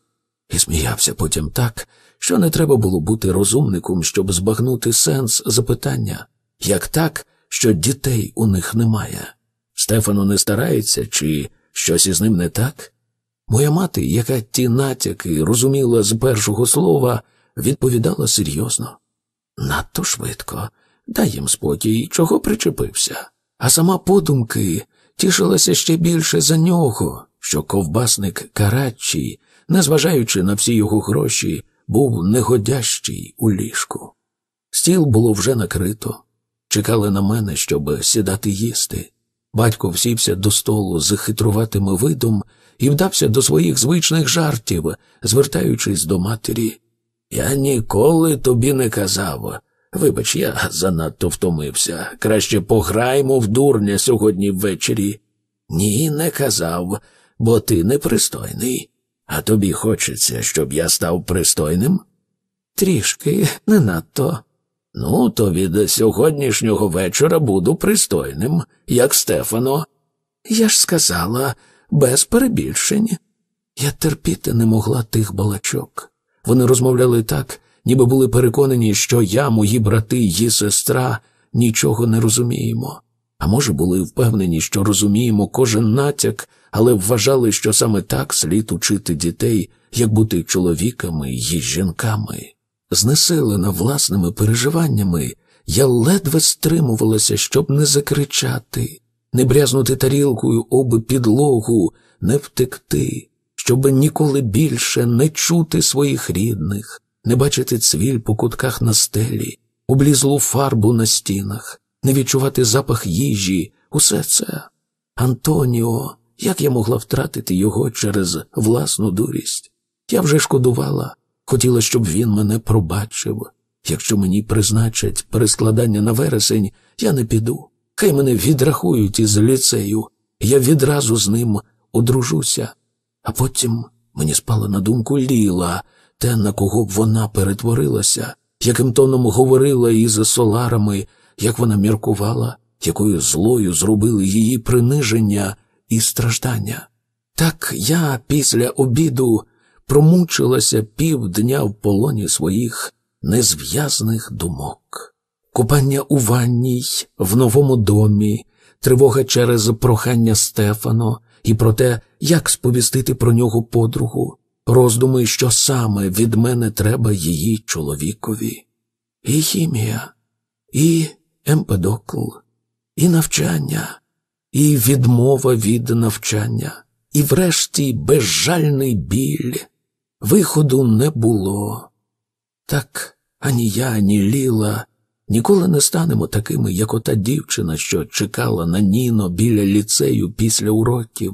S1: І сміявся потім так, що не треба було бути розумником, щоб збагнути сенс запитання, як так, що дітей у них немає. Стефано не старається, чи щось із ним не так? Моя мати, яка ті натяки розуміла з першого слова, відповідала серйозно. Надто швидко, дай їм спокій, чого причепився. А сама подумки тішилася ще більше за нього, що ковбасник Карачі, незважаючи на всі його гроші, був негодящий у ліжку. Стіл було вже накрито. Чекали на мене, щоб сідати їсти. Батько всівся до столу з хитруватими видом і вдався до своїх звичних жартів, звертаючись до матері. Я ніколи тобі не казав. Вибач, я занадто втомився. Краще пограймо в дурня сьогодні ввечері. Ні, не казав, бо ти непристойний. А тобі хочеться, щоб я став пристойним? Трішки не надто. Ну, то від сьогоднішнього вечора буду пристойним, як Стефано. Я ж сказала, без перебільшень. Я терпіти не могла тих балачок. Вони розмовляли так, ніби були переконані, що я, мої брати, її сестра нічого не розуміємо. А може, були впевнені, що розуміємо кожен натяк але вважали, що саме так слід учити дітей, як бути чоловіками і жінками. Знеселена власними переживаннями, я ледве стримувалася, щоб не закричати, не брязнути тарілкою об підлогу, не втекти, щоб ніколи більше не чути своїх рідних, не бачити цвіль по кутках на стелі, облізлу фарбу на стінах, не відчувати запах їжі, усе це. Антоніо як я могла втратити його через власну дурість? Я вже шкодувала, хотіла, щоб він мене пробачив. Якщо мені призначать перескладання на вересень, я не піду. Хай мене відрахують із ліцею, я відразу з ним одружуся. А потім мені спала на думку Ліла, те, на кого б вона перетворилася, яким тоном говорила із соларами, як вона міркувала, якою злою зробили її приниження і страждання. Так я після обіду промучилася півдня в полоні своїх незв'язних думок, купання у ванній, в новому домі, тривога через прохання Стефано і про те, як сповістити про нього подругу, роздуми, що саме від мене треба її чоловікові, і хімія, і емпедокл, і навчання і відмова від навчання, і, врешті, безжальний біль. Виходу не було. Так ані я, ні Ліла ніколи не станемо такими, як ота дівчина, що чекала на Ніно біля ліцею після уроків.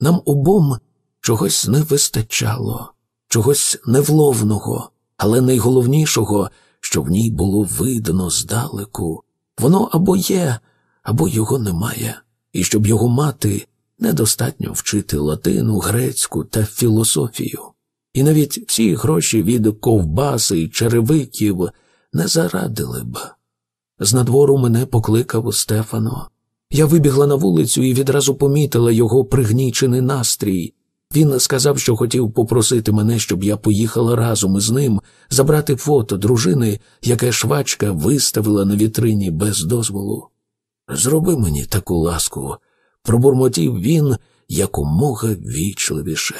S1: Нам обом чогось не вистачало, чогось невловного, але найголовнішого, що в ній було видно здалеку. Воно або є, або його немає і щоб його мати недостатньо вчити латину, грецьку та філософію, і навіть всі гроші від ковбаси і черевиків не зарадили б. З надвору мене покликав Стефано. Я вибігла на вулицю і відразу помітила його пригнічений настрій. Він сказав, що хотів попросити мене, щоб я поїхала разом із ним забрати фото дружини, яке швачка виставила на вітрині без дозволу. Зроби мені таку ласку, пробурмотів він якомога вічливіше.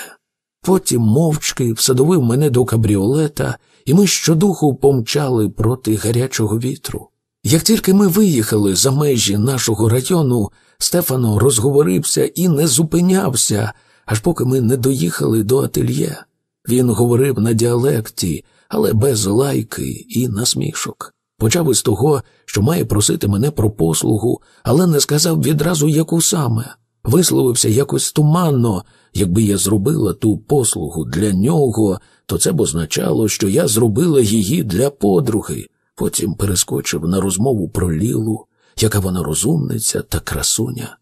S1: Потім мовчки всадовив мене до кабріолета, і ми щодуху помчали проти гарячого вітру. Як тільки ми виїхали за межі нашого району, Стефано розговорився і не зупинявся, аж поки ми не доїхали до ательє. Він говорив на діалекті, але без лайки і насмішок. Почав із того, що має просити мене про послугу, але не сказав відразу, яку саме. Висловився якось туманно. Якби я зробила ту послугу для нього, то це б означало, що я зробила її для подруги. Потім перескочив на розмову про Лілу, яка вона розумниця та красуня,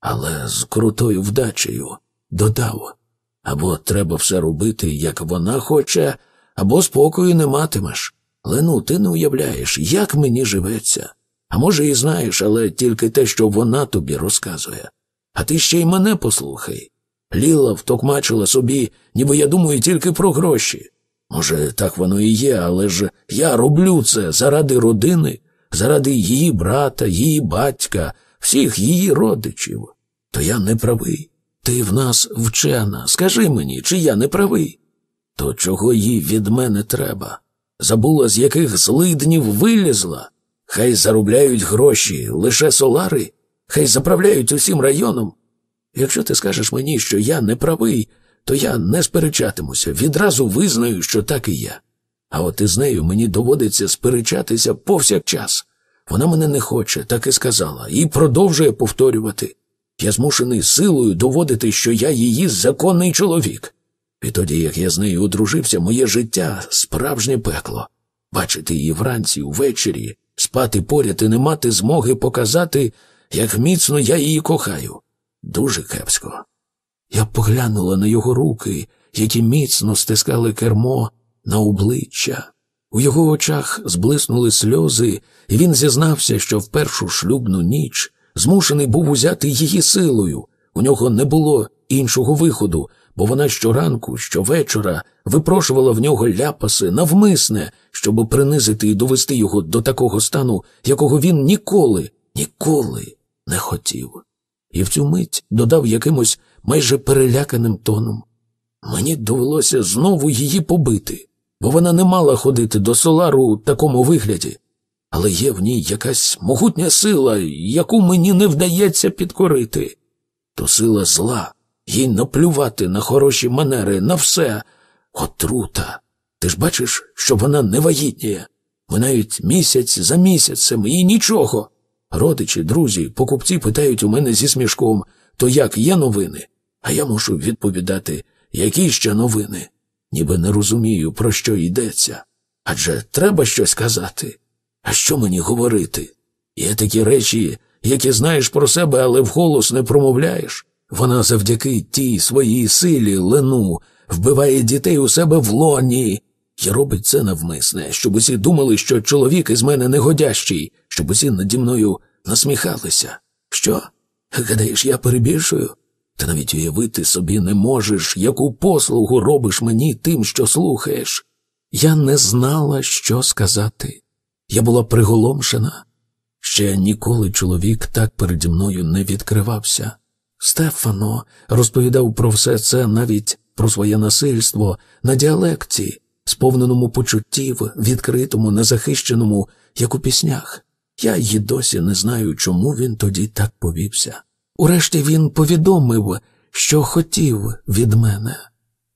S1: але з крутою вдачею додав або треба все робити, як вона хоче, або спокою не матимеш. Лену, ти не уявляєш, як мені живеться. А може, і знаєш, але тільки те, що вона тобі розказує. А ти ще й мене послухай. Ліла втокмачила собі, ніби я думаю тільки про гроші. Може, так воно і є, але ж я роблю це заради родини, заради її брата, її батька, всіх її родичів. То я не правий. Ти в нас вчена. Скажи мені, чи я не правий? То чого їй від мене треба? забула, з яких злиднів вилізла. Хай заробляють гроші, лише солари, хай заправляють усім районом. Якщо ти скажеш мені, що я не правий, то я не сперечатимуся, відразу визнаю, що так і я. А от із нею мені доводиться сперечатися повсякчас. Вона мене не хоче, так і сказала, і продовжує повторювати. Я змушений силою доводити, що я її законний чоловік. І тоді, як я з нею одружився, моє життя справжнє пекло. Бачити її вранці, увечері, спати поряд і не мати змоги показати, як міцно я її кохаю. Дуже кепсько. Я поглянула на його руки, які міцно стискали кермо на обличчя. У його очах зблиснули сльози, і він зізнався, що в першу шлюбну ніч змушений був узяти її силою. У нього не було іншого виходу, бо вона щоранку, щовечора випрошувала в нього ляпаси навмисне, щоб принизити і довести його до такого стану, якого він ніколи, ніколи не хотів. І в цю мить додав якимось майже переляканим тоном. Мені довелося знову її побити, бо вона не мала ходити до Солару у такому вигляді, але є в ній якась могутня сила, яку мені не вдається підкорити. То сила зла, їй наплювати на хороші манери, на все. Отрута. Ти ж бачиш, що вона не вагітніє. минають місяць за місяцем і нічого. Родичі, друзі, покупці питають у мене зі смішком, то як є новини? А я мушу відповідати, які ще новини. Ніби не розумію, про що йдеться. Адже треба щось казати. А що мені говорити? Є такі речі, які знаєш про себе, але вголос не промовляєш. Вона завдяки тій своїй силі лену вбиває дітей у себе в лоні Я робить це навмисне, щоб усі думали, що чоловік із мене негодящий, щоб усі наді мною насміхалися. Що? Гадаєш, я перебільшую? Ти навіть уявити собі не можеш, яку послугу робиш мені тим, що слухаєш. Я не знала, що сказати. Я була приголомшена. Ще ніколи чоловік так переді мною не відкривався. Стефано розповідав про все це навіть про своє насильство на діалекті, сповненому почуттів, відкритому, незахищеному, як у піснях. Я й досі не знаю, чому він тоді так повівся. Урешті він повідомив, що хотів від мене,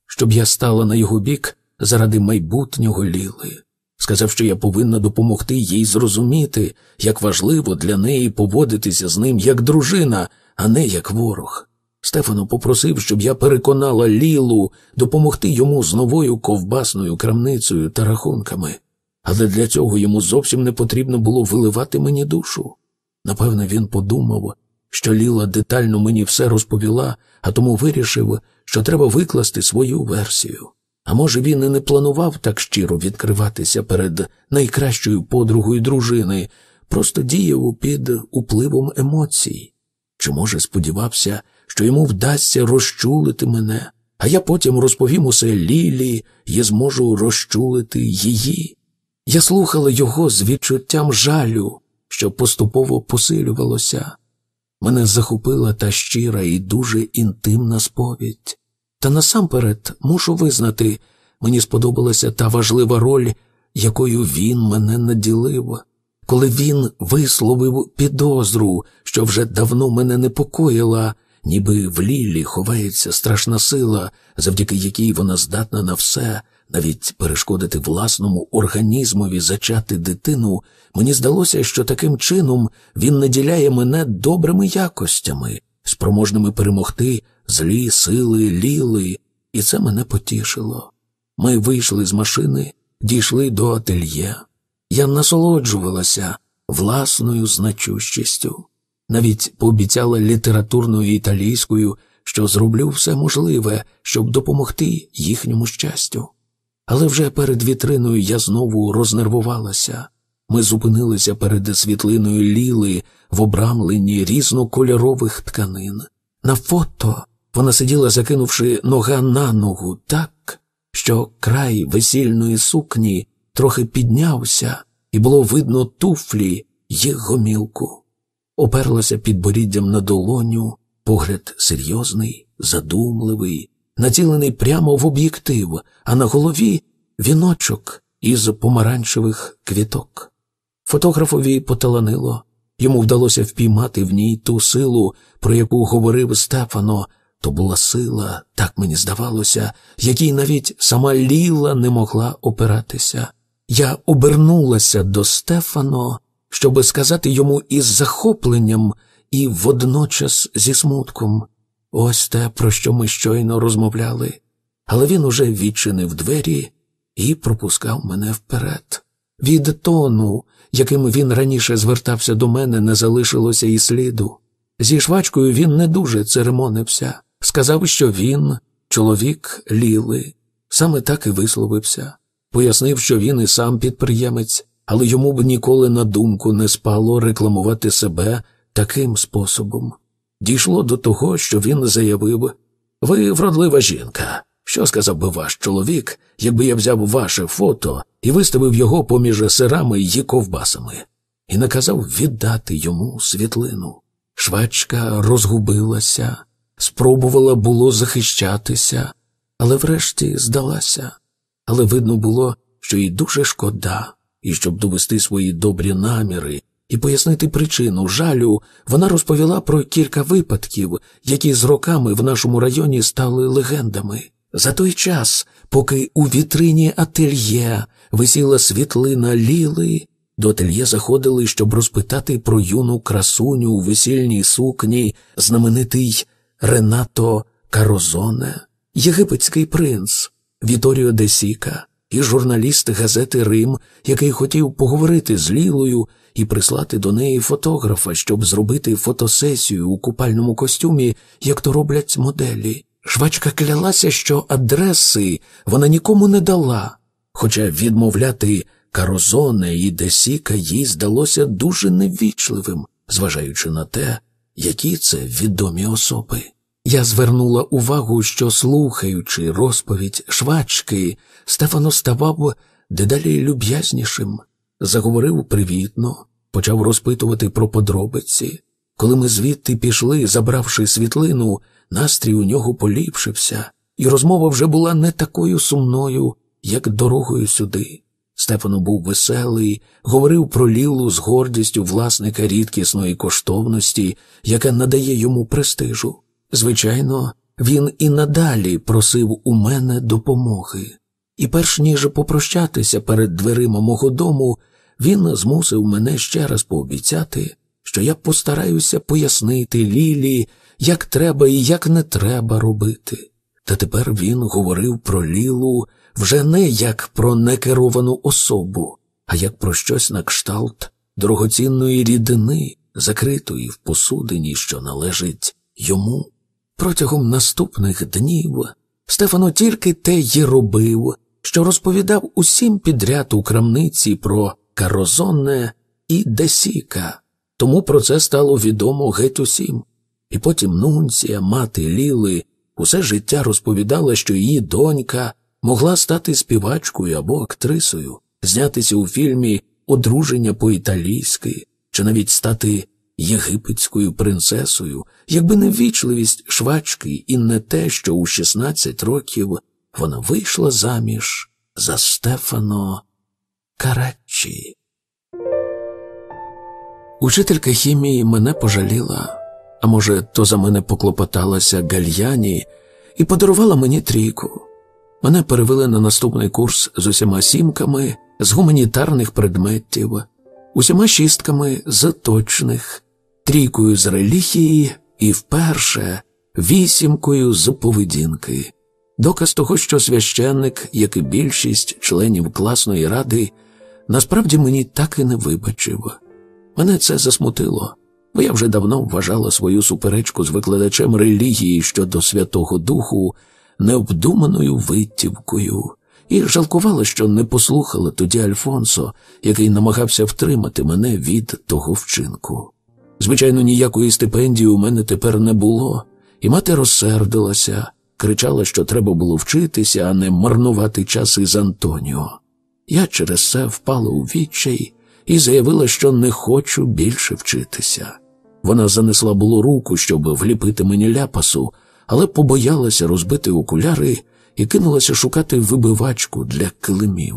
S1: щоб я стала на його бік заради майбутнього ліли сказав, що я повинна допомогти їй зрозуміти, як важливо для неї поводитися з ним як дружина, а не як ворог. Стефано попросив, щоб я переконала Лілу допомогти йому з новою ковбасною крамницею та рахунками, але для цього йому зовсім не потрібно було виливати мені душу. Напевне, він подумав, що Ліла детально мені все розповіла, а тому вирішив, що треба викласти свою версію. А може, він і не планував так щиро відкриватися перед найкращою подругою дружини, просто діяв під упливом емоцій, чи, може, сподівався, що йому вдасться розчулити мене, а я потім розповім усе Лілі і зможу розчулити її. Я слухала його з відчуттям жалю, що поступово посилювалося. Мене захопила та щира і дуже інтимна сповідь. Та насамперед мушу визнати, мені сподобалася та важлива роль, якою він мене наділив, коли він висловив підозру, що вже давно мене непокоїла, ніби в лілі ховається страшна сила, завдяки якій вона здатна на все, навіть перешкодити власному організмові зачати дитину, мені здалося, що таким чином він наділяє мене добрими якостями, спроможними перемогти злі сили ліли, і це мене потішило. Ми вийшли з машини, дійшли до ательє. Я насолоджувалася власною значущістю, навіть пообіцяла літературною італійською, що зроблю все можливе, щоб допомогти їхньому щастю. Але вже перед вітриною я знову рознервувалася. Ми зупинилися перед світлиною ліли в обрамленні різнокольорових тканин. На фото вона сиділа, закинувши нога на ногу так, що край весільної сукні трохи піднявся, і було видно туфлі їх гомілку. Оперлася під боріддям на долоню, погляд серйозний, задумливий, націлений прямо в об'єктив, а на голові віночок із помаранчевих квіток. Фотографові поталанило. Йому вдалося впіймати в ній ту силу, про яку говорив Стефано. То була сила, так мені здавалося, якій навіть сама Ліла не могла опиратися. Я обернулася до Стефано, щоби сказати йому із захопленням, і водночас зі смутком ось те, про що ми щойно розмовляли. Але він уже відчинив двері і пропускав мене вперед. Від тону, яким він раніше звертався до мене, не залишилося і сліду. Зі швачкою він не дуже церемонився сказав, що він, чоловік Ліли, саме так і висловився, пояснив, що він і сам підприємець, але йому б ніколи на думку не спало рекламувати себе таким способом. Дійшло до того, що він заявив Ви вродлива жінка. Що сказав би ваш чоловік, якби я взяв ваше фото і виставив його поміж сирами й ковбасами, і наказав віддати йому світлину. Швачка розгубилася, спробувала було захищатися, але врешті здалася, але видно було, що їй дуже шкода, і щоб довести свої добрі наміри і пояснити причину жалю, вона розповіла про кілька випадків, які з роками в нашому районі стали легендами. За той час, поки у вітрині ательє висіла світлина ліли, до ательє заходили, щоб розпитати про юну красуню у весільній сукні, знаменитий Ренато Карозоне, єгипетський принц Віторіо Десіка і журналіст газети Рим, який хотів поговорити з Лілою і прислати до неї фотографа, щоб зробити фотосесію у купальному костюмі, як то роблять моделі. Швачка клялася, що адреси вона нікому не дала, хоча відмовляти Карозоне і Десіка їй здалося дуже невічливим, зважаючи на те, які це відомі особи. Я звернула увагу, що, слухаючи розповідь швачки, Стефано ставав дедалі люб'язнішим, заговорив привітно, почав розпитувати про подробиці. Коли ми звідти пішли, забравши світлину, настрій у нього поліпшився, і розмова вже була не такою сумною, як дорогою сюди. Степано був веселий, говорив про Лілу з гордістю власника рідкісної коштовності, яка надає йому престижу. Звичайно, він і надалі просив у мене допомоги, і, перш ніж попрощатися перед дверима мого дому, він змусив мене ще раз пообіцяти, що я постараюся пояснити Лілі, як треба і як не треба робити. Та тепер він говорив про Лілу вже не як про некеровану особу, а як про щось на кшталт дорогоцінної рідини, закритої в посудині, що належить йому. Протягом наступних днів Стефано тільки те й робив, що розповідав усім підряд у крамниці про Карозонне і Десіка, тому про це стало відомо геть усім. І потім Нунція, мати Ліли, усе життя розповідала, що її донька могла стати співачкою або актрисою, знятися у фільмі Одруження по-італійськи чи навіть стати єгипетською принцесою, якби не ввічливість швачки і не те, що у 16 років вона вийшла заміж за Стефано Караччі. Учителька хімії мене пожаліла, а може, то за мене поклопоталася гальяні і подарувала мені трійку. Мене перевели на наступний курс з усіма сімками, з гуманітарних предметів, усіма шістками з точних, трійкою з релігії і вперше вісімкою з поведінки, доказ того, що священник, як і більшість членів класної ради, насправді мені так і не вибачив. Мене це засмутило, бо я вже давно вважала свою суперечку з викладачем релігії щодо Святого Духу. Необдуманою витівкою, і жалкувала, що не послухала тоді Альфонсо, який намагався втримати мене від того вчинку. Звичайно, ніякої стипендії у мене тепер не було, і мати розсердилася, кричала, що треба було вчитися, а не марнувати час із Антоніо. Я через це впала у відчай і заявила, що не хочу більше вчитися. Вона занесла було руку, щоб вліпити мені ляпасу, але побоялася розбити окуляри і кинулася шукати вибивачку для килимів.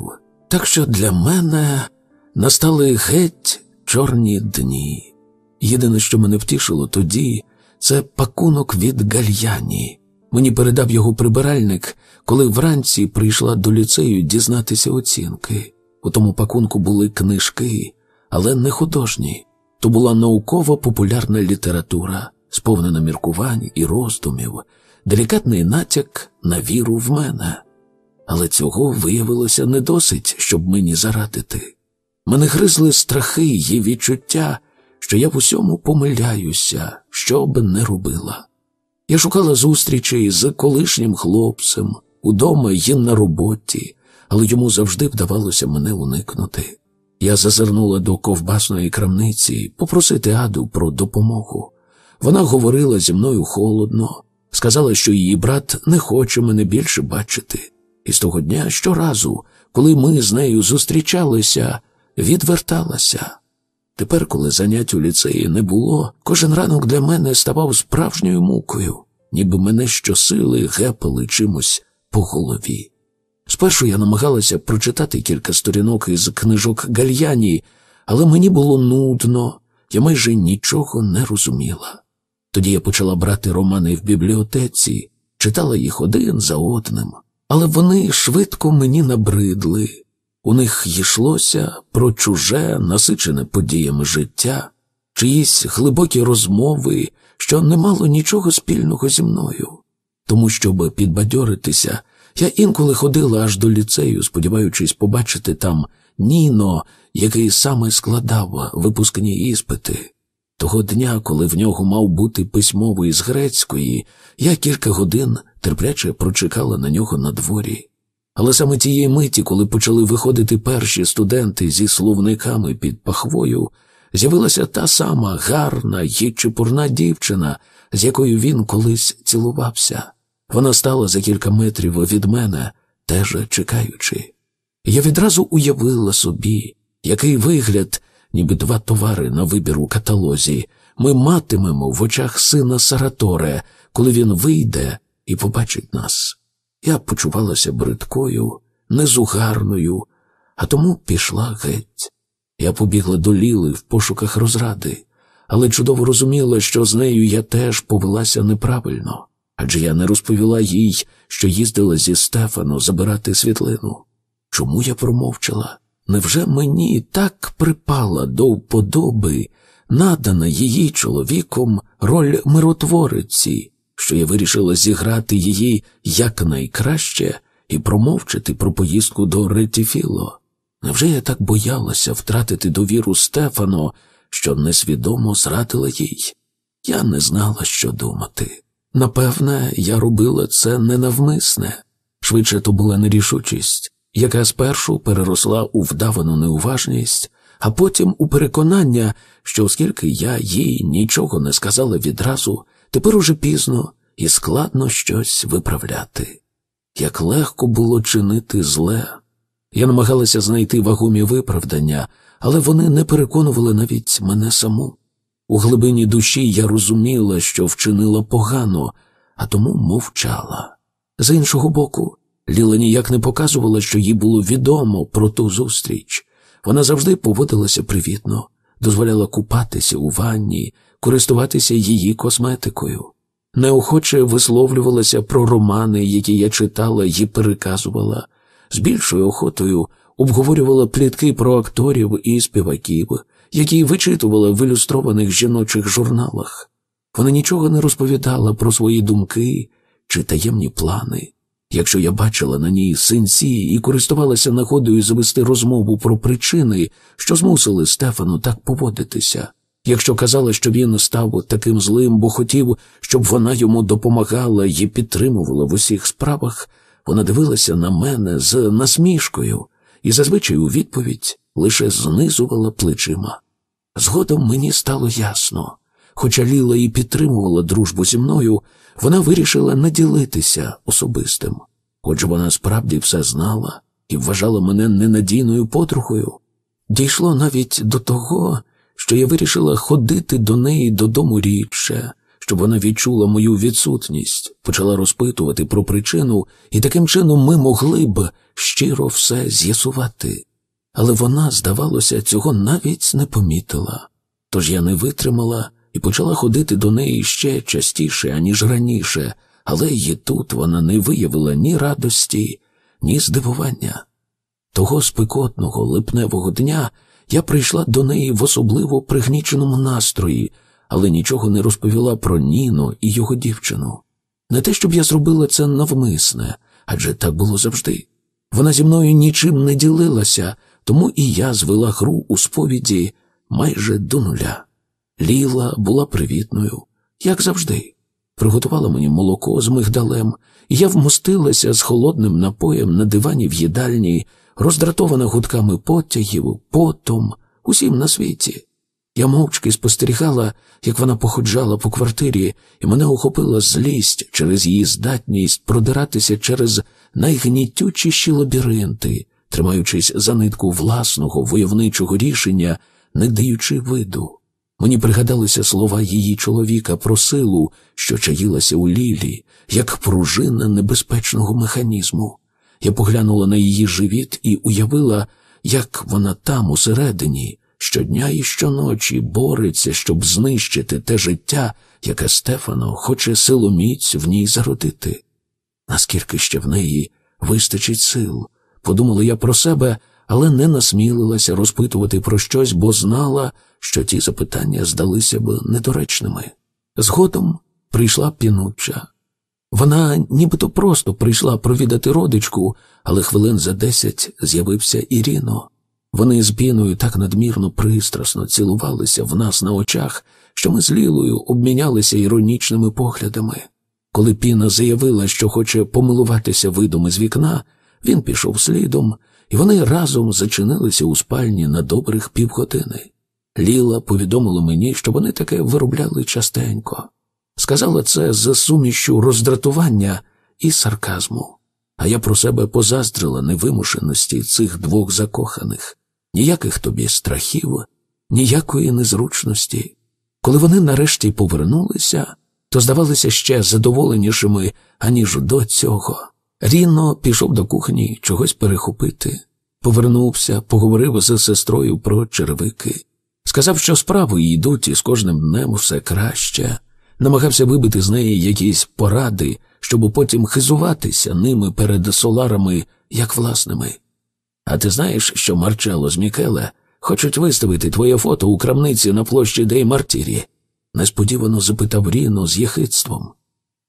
S1: Так що для мене настали геть чорні дні. Єдине, що мене втішило тоді, це пакунок від гальяні. Мені передав його прибиральник, коли вранці прийшла до ліцею дізнатися оцінки. У тому пакунку були книжки, але не художні. То була науково популярна література, сповнена міркувань і роздумів, делікатний натяк на віру в мене. Але цього виявилося не досить, щоб мені зарадити. Мене гризли страхи і відчуття, що я в усьому помиляюся, що б не робила. Я шукала зустрічі з колишнім хлопцем удома й на роботі, але йому завжди вдавалося мене уникнути. Я зазирнула до ковбасної крамниці попросити аду про допомогу, вона говорила зі мною холодно, сказала, що її брат не хоче мене більше бачити. І з того дня щоразу, коли ми з нею зустрічалися, відверталася. Тепер, коли занять у ліцеї не було, кожен ранок для мене ставав справжньою мукою, ніби мене щосили гепали чимось по голові. Спершу я намагалася прочитати кілька сторінок із книжок Гальяні, але мені було нудно, я майже нічого не розуміла. Тоді я почала брати романи в бібліотеці, читала їх один за одним, але вони швидко мені набридли. У них йшлося про чуже, насичене подіями життя, чиїсь глибокі розмови, що не мало нічого спільного зі мною. Тому, щоб підбадьоритися, я інколи ходила аж до ліцею, сподіваючись побачити там Ніно, який саме складав випускні іспити. Того дня, коли в нього мав бути письмовий з грецької, я кілька годин терпляче прочекала на нього на дворі. Але саме тієї миті, коли почали виходити перші студенти зі словниками під пахвою, з'явилася та сама гарна й чепурна дівчина, з якою він колись цілувався. Вона стала за кілька метрів від мене, теж чекаючи. Я відразу уявила собі, який вигляд ніби два товари на вибір у каталозі, ми матимемо в очах сина Сараторе, коли він вийде і побачить нас. Я почувалася бридкою, незугарною, а тому пішла геть. Я побігла до Ліли в пошуках розради, але чудово розуміла, що з нею я теж повелася неправильно, адже я не розповіла їй, що їздила зі Стефано забирати світлину. Чому я промовчала? Невже мені так припала до вподоби надана її чоловіком роль миротвореці, що я вирішила зіграти її якнайкраще і промовчати про поїздку до Ретіфіло? Невже я так боялася втратити довіру Стефано, що несвідомо зрадила їй? Я не знала, що думати. Напевне, я робила це ненавмисне, швидше то була нерішучість яка спершу переросла у вдавану неуважність, а потім у переконання, що оскільки я їй нічого не сказала відразу, тепер уже пізно і складно щось виправляти. Як легко було чинити зле. Я намагалася знайти вагомі виправдання, але вони не переконували навіть мене саму. У глибині душі я розуміла, що вчинила погано, а тому мовчала. З іншого боку, Ліла ніяк не показувала, що їй було відомо про ту зустріч. Вона завжди поводилася привітно, дозволяла купатися у ванні, користуватися її косметикою, неохоче висловлювалася про романи, які я читала і переказувала, з більшою охотою обговорювала плітки про акторів і співаків, які вичитувала в ілюстрованих жіночих журналах. Вона нічого не розповідала про свої думки чи таємні плани. Якщо я бачила на ній синці і користувалася нагодою завести розмову про причини, що змусили Стефану так поводитися, якщо казала, що він став таким злим, бо хотів, щоб вона йому допомагала і підтримувала в усіх справах, вона дивилася на мене з насмішкою і зазвичай у відповідь лише знизувала плечима. Згодом мені стало ясно, хоча Ліла і підтримувала дружбу зі мною, вона вирішила не ділитися особистим, хоч вона справді все знала і вважала мене ненадійною потрухою. Дійшло навіть до того, що я вирішила ходити до неї додому рідше, щоб вона відчула мою відсутність, почала розпитувати про причину, і таким чином ми могли б щиро все з'ясувати. Але вона, здавалося, цього навіть не помітила, тож я не витримала і почала ходити до неї ще частіше, аніж раніше, але й тут вона не виявила ні радості, ні здивування. Того спекотного липневого дня я прийшла до неї в особливо пригніченому настрої, але нічого не розповіла про Ніно і його дівчину. Не те, щоб я зробила це навмисне, адже так було завжди. Вона зі мною нічим не ділилася, тому і я звела гру у сповіді майже до нуля. Ліла була привітною, як завжди. Приготувала мені молоко з мигдалем, і я вмостилася з холодним напоєм на дивані в їдальні, роздратована гудками потягів, потом, усім на світі. Я мовчки спостерігала, як вона походжала по квартирі, і мене охопила злість через її здатність продиратися через найгнітючіші лабіринти, тримаючись за нитку власного войовничого рішення, не даючи виду. Мені пригадалися слова її чоловіка про силу, що чаїлася у Лілі, як пружина небезпечного механізму. Я поглянула на її живіт і уявила, як вона там усередині щодня і щоночі бореться, щоб знищити те життя, яке Стефано хоче силоміць в ній зародити. Наскільки ще в неї вистачить сил, подумала я про себе, але не насмілилася розпитувати про щось, бо знала, що ті запитання здалися б недоречними. Згодом прийшла пінуча. Вона нібито просто прийшла провідати родичку, але хвилин за десять з'явився Іріно. Вони з піною так надмірно пристрасно цілувалися в нас на очах, що ми з Лілою обмінялися іронічними поглядами. Коли піна заявила, що хоче помилуватися видом із вікна, він пішов слідом, і вони разом зачинилися у спальні на добрих півгодини. Ліла повідомила мені, що вони таке виробляли частенько. Сказала це за сумішю роздратування і сарказму, а я про себе позаздрила невимушеності цих двох закоханих, ніяких тобі страхів, ніякої незручності. Коли вони нарешті повернулися, то здавалися ще задоволенішими, аніж до цього. Ріно пішов до кухні чогось перехопити, повернувся, поговорив з сестрою про червики. Сказав, що справи йдуть і з кожним днем усе краще, намагався вибити з неї якісь поради, щоб потім хизуватися ними перед соларами як власними. А ти знаєш, що Марчело з Мікеле хочуть виставити твоє фото у крамниці на площі Дей Мартірі? несподівано запитав Ріно з єхидством.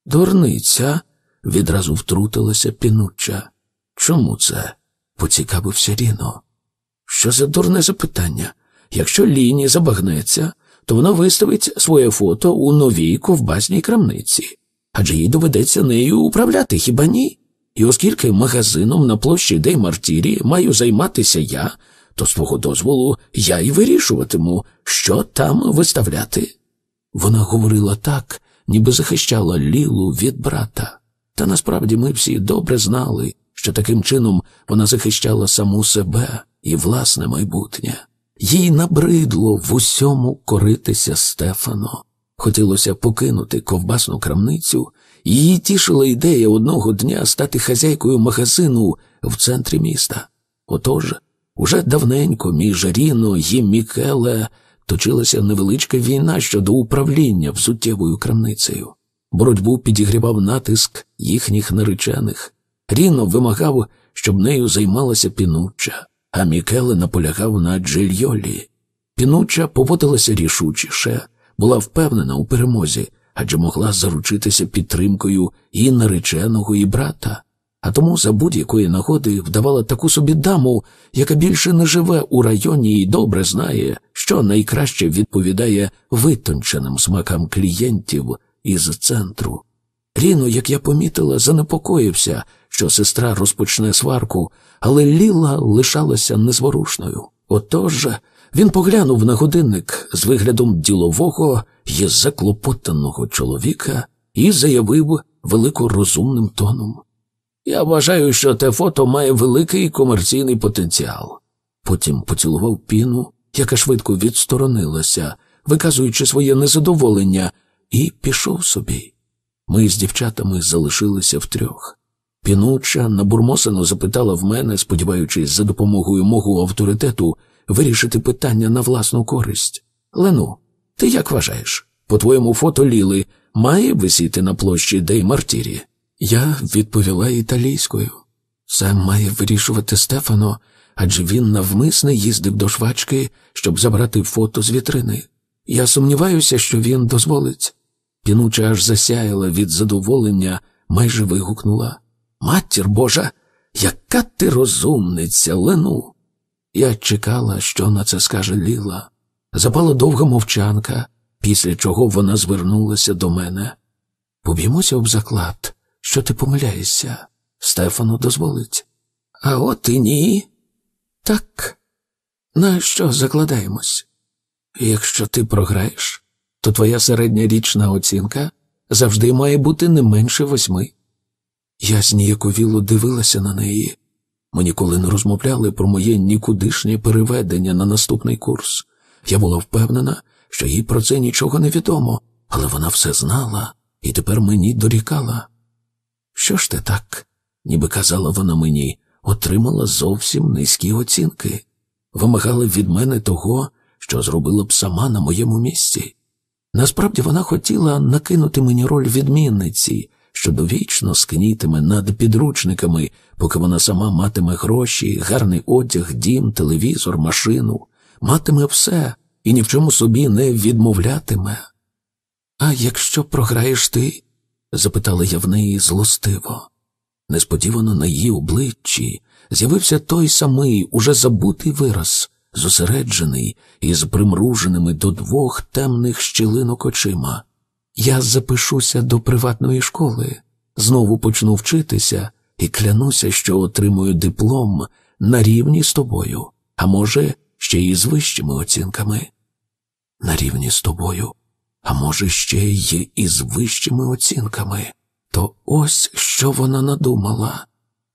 S1: Дурниця, відразу втрутилася пінуча. Чому це? поцікавився Ріно. Що за дурне запитання? Якщо ліні забагнеться, то вона виставить своє фото у новій ковбасній крамниці, адже їй доведеться нею управляти хіба ні? І оскільки магазином на площі Дей Мартірі маю займатися я, то свого дозволу я й вирішуватиму, що там виставляти. Вона говорила так, ніби захищала Лілу від брата. Та насправді ми всі добре знали, що таким чином вона захищала саму себе і власне майбутнє. Їй набридло в усьому коритися Стефано. Хотілося покинути ковбасну крамницю, її тішила ідея одного дня стати хазяйкою магазину в центрі міста. Отож, уже давненько між Ріно і Мікеле точилася невеличка війна щодо управління взуттєвою крамницею. Боротьбу підігрівав натиск їхніх наречених. Ріно вимагав, щоб нею займалася пінуча а Мікеле наполягав на Джильйолі. Пінуча поводилася рішучіше, була впевнена у перемозі, адже могла заручитися підтримкою і нареченого, і брата, а тому за будь-якої нагоди вдавала таку собі даму, яка більше не живе у районі і добре знає, що найкраще відповідає витонченим смакам клієнтів із центру. Ріно, як я помітила, занепокоївся, що сестра розпочне сварку, але Ліла лишалася незворушною. Отож він поглянув на годинник з виглядом ділового і заклопотаного чоловіка і заявив великорозумним тоном. Я вважаю, що те фото має великий комерційний потенціал. Потім поцілував піну, яка швидко відсторонилася, виказуючи своє незадоволення, і пішов собі. Ми з дівчатами залишилися втрьох. Пінуча набурмосано запитала в мене, сподіваючись, за допомогою мого авторитету вирішити питання на власну користь. Лену, ти як вважаєш? По твоєму фото Ліли має висіти на площі Дей Мартірі? Я відповіла італійською. Це має вирішувати Стефано, адже він навмисне їздив до швачки, щоб забрати фото з вітрини. Я сумніваюся, що він дозволить. Пінуча аж засяяла від задоволення, майже вигукнула. Матір Божа, яка ти розумниця, Лену. Я чекала, що на це скаже Ліла. Запала довга мовчанка, після чого вона звернулася до мене. Поб'ємося об заклад, що ти помиляєшся. Стефану дозволить. А от і ні. Так, на що закладаємось? Якщо ти програєш, то твоя середньорічна оцінка завжди має бути не менше восьми. Я зніяковіло дивилася на неї. Ми ніколи не розмовляли про моє нікудишнє переведення на наступний курс. Я була впевнена, що їй про це нічого не відомо, але вона все знала і тепер мені дорікала. Що ж ти так, ніби казала вона мені, отримала зовсім низькі оцінки, вимагала від мене того, що зробила б сама на моєму місці. Насправді вона хотіла накинути мені роль відмінниці що довічно скнітиме над підручниками, поки вона сама матиме гроші, гарний одяг, дім, телевізор, машину, матиме все і ні в чому собі не відмовлятиме. А якщо програєш ти? запитала я в неї злостиво. Несподівано на її обличчі з'явився той самий уже забутий вираз, зосереджений із примруженими до двох темних щілинок очима. Я запишуся до приватної школи, знову почну вчитися і клянуся, що отримую диплом на рівні з тобою, а може, ще й з вищими оцінками. На рівні з тобою, а може, ще й із вищими оцінками. То ось що вона надумала.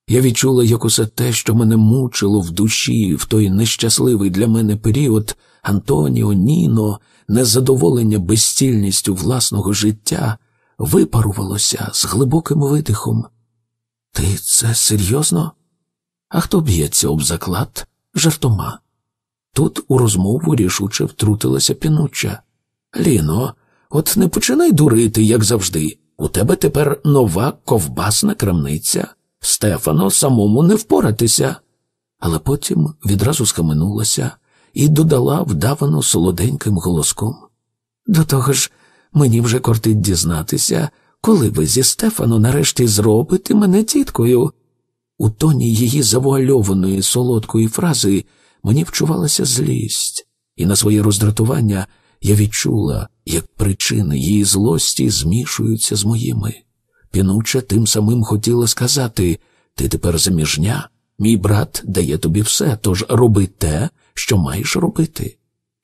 S1: Я відчула, як усе те, що мене мучило в душі в той нещасливий для мене період Антоніо, Ніно незадоволення безцільністю власного життя випарувалося з глибоким видихом. Ти це серйозно? А хто б'ється об заклад жартома? Тут у розмову рішуче втрутилася пінуча. Ліно, от не починай дурити, як завжди. У тебе тепер нова ковбасна крамниця. Стефано, самому не впоратися. Але потім відразу схаменулася і додала вдавано солоденьким голоском. До того ж, мені вже кортить дізнатися, коли ви зі Стефану нарешті зробите мене тіткою. У тоні її завуальованої солодкої фрази мені вчувалася злість, і на своє роздратування я відчула, як причини її злості змішуються з моїми. Пінуча тим самим хотіла сказати ти тепер заміжня, мій брат дає тобі все, тож роби те, що маєш робити.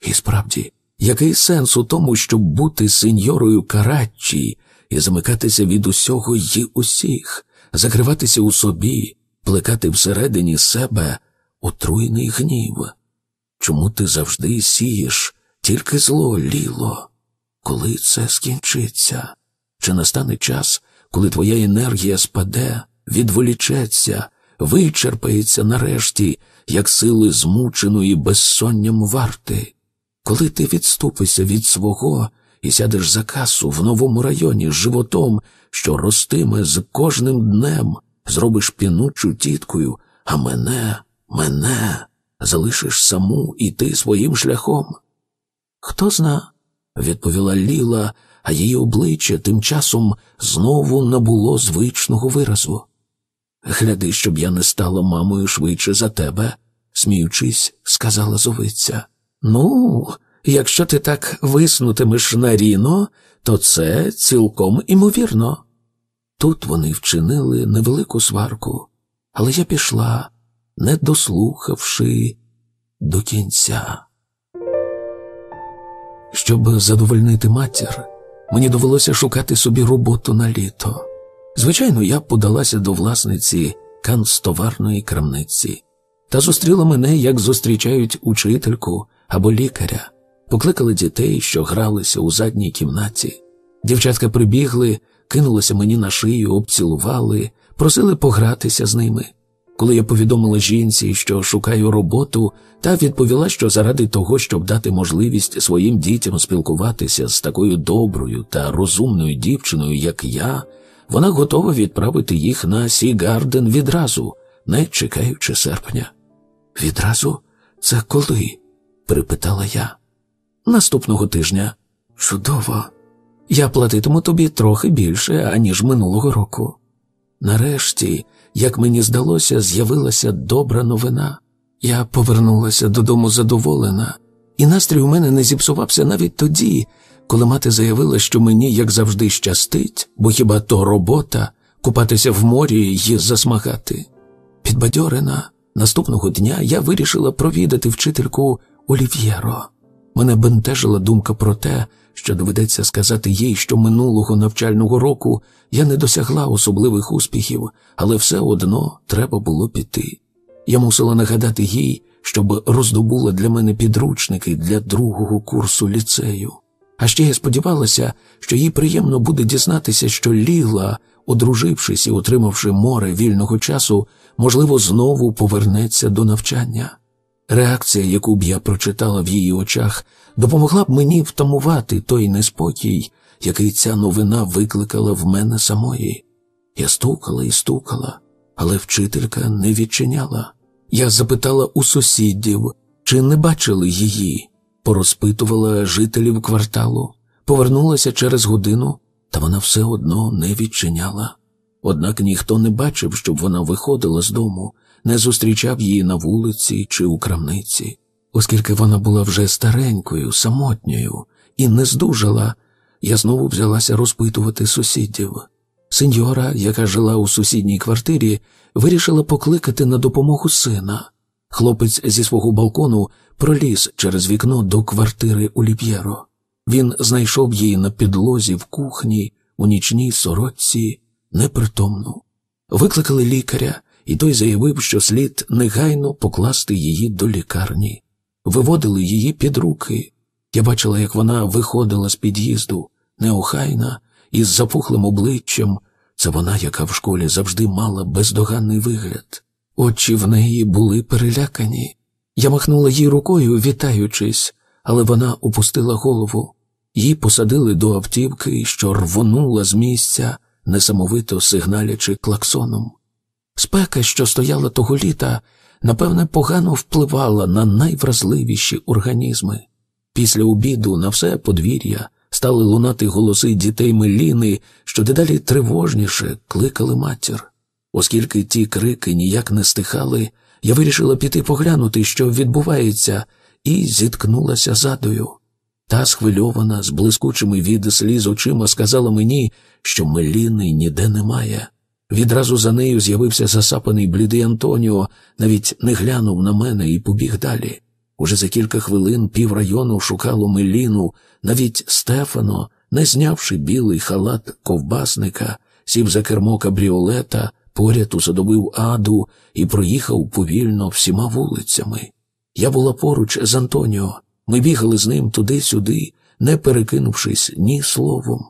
S1: І справді, який сенс у тому, щоб бути сеньорою Караччі і замикатися від усього й усіх, закриватися у собі, плекати всередині себе отруєний гнів? Чому ти завжди сієш тільки зло ліло? Коли це скінчиться? Чи настане час, коли твоя енергія спаде, відволічеться, вичерпається нарешті, як сили змученої безсонням варти. Коли ти відступишся від свого і сядеш за касу в новому районі з животом, що ростиме з кожним днем, зробиш пінучу тіткою, а мене, мене залишиш саму іти своїм шляхом. Хто зна, відповіла Ліла, а її обличчя тим часом знову набуло звичного виразу. Гляди, щоб я не стала мамою швидше за тебе, сміючись, сказала зовиця. Ну, якщо ти так виснутимеш на ріно, то це цілком імовірно. Тут вони вчинили невелику сварку, але я пішла, не дослухавши до кінця. Щоб задовольнити матір, мені довелося шукати собі роботу на літо. Звичайно, я подалася до власниці канцтоварної крамниці та зустріла мене, як зустрічають учительку або лікаря, покликали дітей, що гралися у задній кімнаті. Дівчатка прибігли, кинулися мені на шию, обцілували, просили погратися з ними. Коли я повідомила жінці, що шукаю роботу, та відповіла, що заради того, щоб дати можливість своїм дітям спілкуватися з такою доброю та розумною дівчиною, як я, вона готова відправити їх на Сі Гарден відразу, не чекаючи серпня. Відразу це коли? перепитала я. Наступного тижня. Чудово, я платитиму тобі трохи більше, аніж минулого року. Нарешті, як мені здалося, з'явилася добра новина. Я повернулася додому задоволена, і настрій у мене не зіпсувався навіть тоді, коли мати заявила, що мені, як завжди, щастить, бо хіба то робота купатися в морі і засмагати. Підбадьорена, Наступного дня я вирішила провідати вчительку Олів'єро. Мене бентежила думка про те, що доведеться сказати їй, що минулого навчального року я не досягла особливих успіхів, але все одно треба було піти. Я мусила нагадати їй, щоб роздобула для мене підручники для другого курсу ліцею. А ще я сподівалася, що їй приємно буде дізнатися, що Ліла, одружившись і отримавши море вільного часу, можливо, знову повернеться до навчання. Реакція, яку б я прочитала в її очах, допомогла б мені втамувати той неспокій, який ця новина викликала в мене самої. Я стукала і стукала, але вчителька не відчиняла. Я запитала у сусідів, чи не бачили її, порозпитувала жителів кварталу, повернулася через годину, та вона все одно не відчиняла. Однак ніхто не бачив, щоб вона виходила з дому, не зустрічав її на вулиці чи у крамниці, оскільки вона була вже старенькою, самотньою і не здужала, я знову взялася розпитувати сусідів. Сеньора, яка жила у сусідній квартирі, вирішила покликати на допомогу сина. Хлопець зі свого балкону проліз через вікно до квартири у Ліпєро. Він знайшов її на підлозі в кухні, у нічній сорочці непритомну. Викликали лікаря, і той заявив, що слід негайно покласти її до лікарні, виводили її під руки. Я бачила, як вона виходила з під'їзду, неохайна, із запухлим обличчям. Це вона, яка в школі завжди мала бездоганний вигляд. Очі в неї були перелякані. Я махнула їй рукою, вітаючись, але вона опустила голову. Її посадили до автівки, що рвонула з місця несамовито сигналячи клаксоном. Спека, що стояла того літа, напевне, погано впливала на найвразливіші організми. Після обіду на все подвір'я стали лунати голоси дітей Меліни, що дедалі тривожніше кликали матір. Оскільки ті крики ніяк не стихали, я вирішила піти поглянути, що відбувається, і зіткнулася задою. Та схвильована, з блискучими від сліз очима сказала мені, що Меліни ніде немає. Відразу за нею з'явився засапаний блідий Антоніо, навіть не глянув на мене і побіг далі. Уже за кілька хвилин піврайону шукало Меліну, навіть Стефано, не знявши білий халат ковбасника, сів за кермо кабріолета, поряд усадовив аду і проїхав повільно всіма вулицями. Я була поруч з Антоніо. Ми бігали з ним туди-сюди, не перекинувшись ні словом.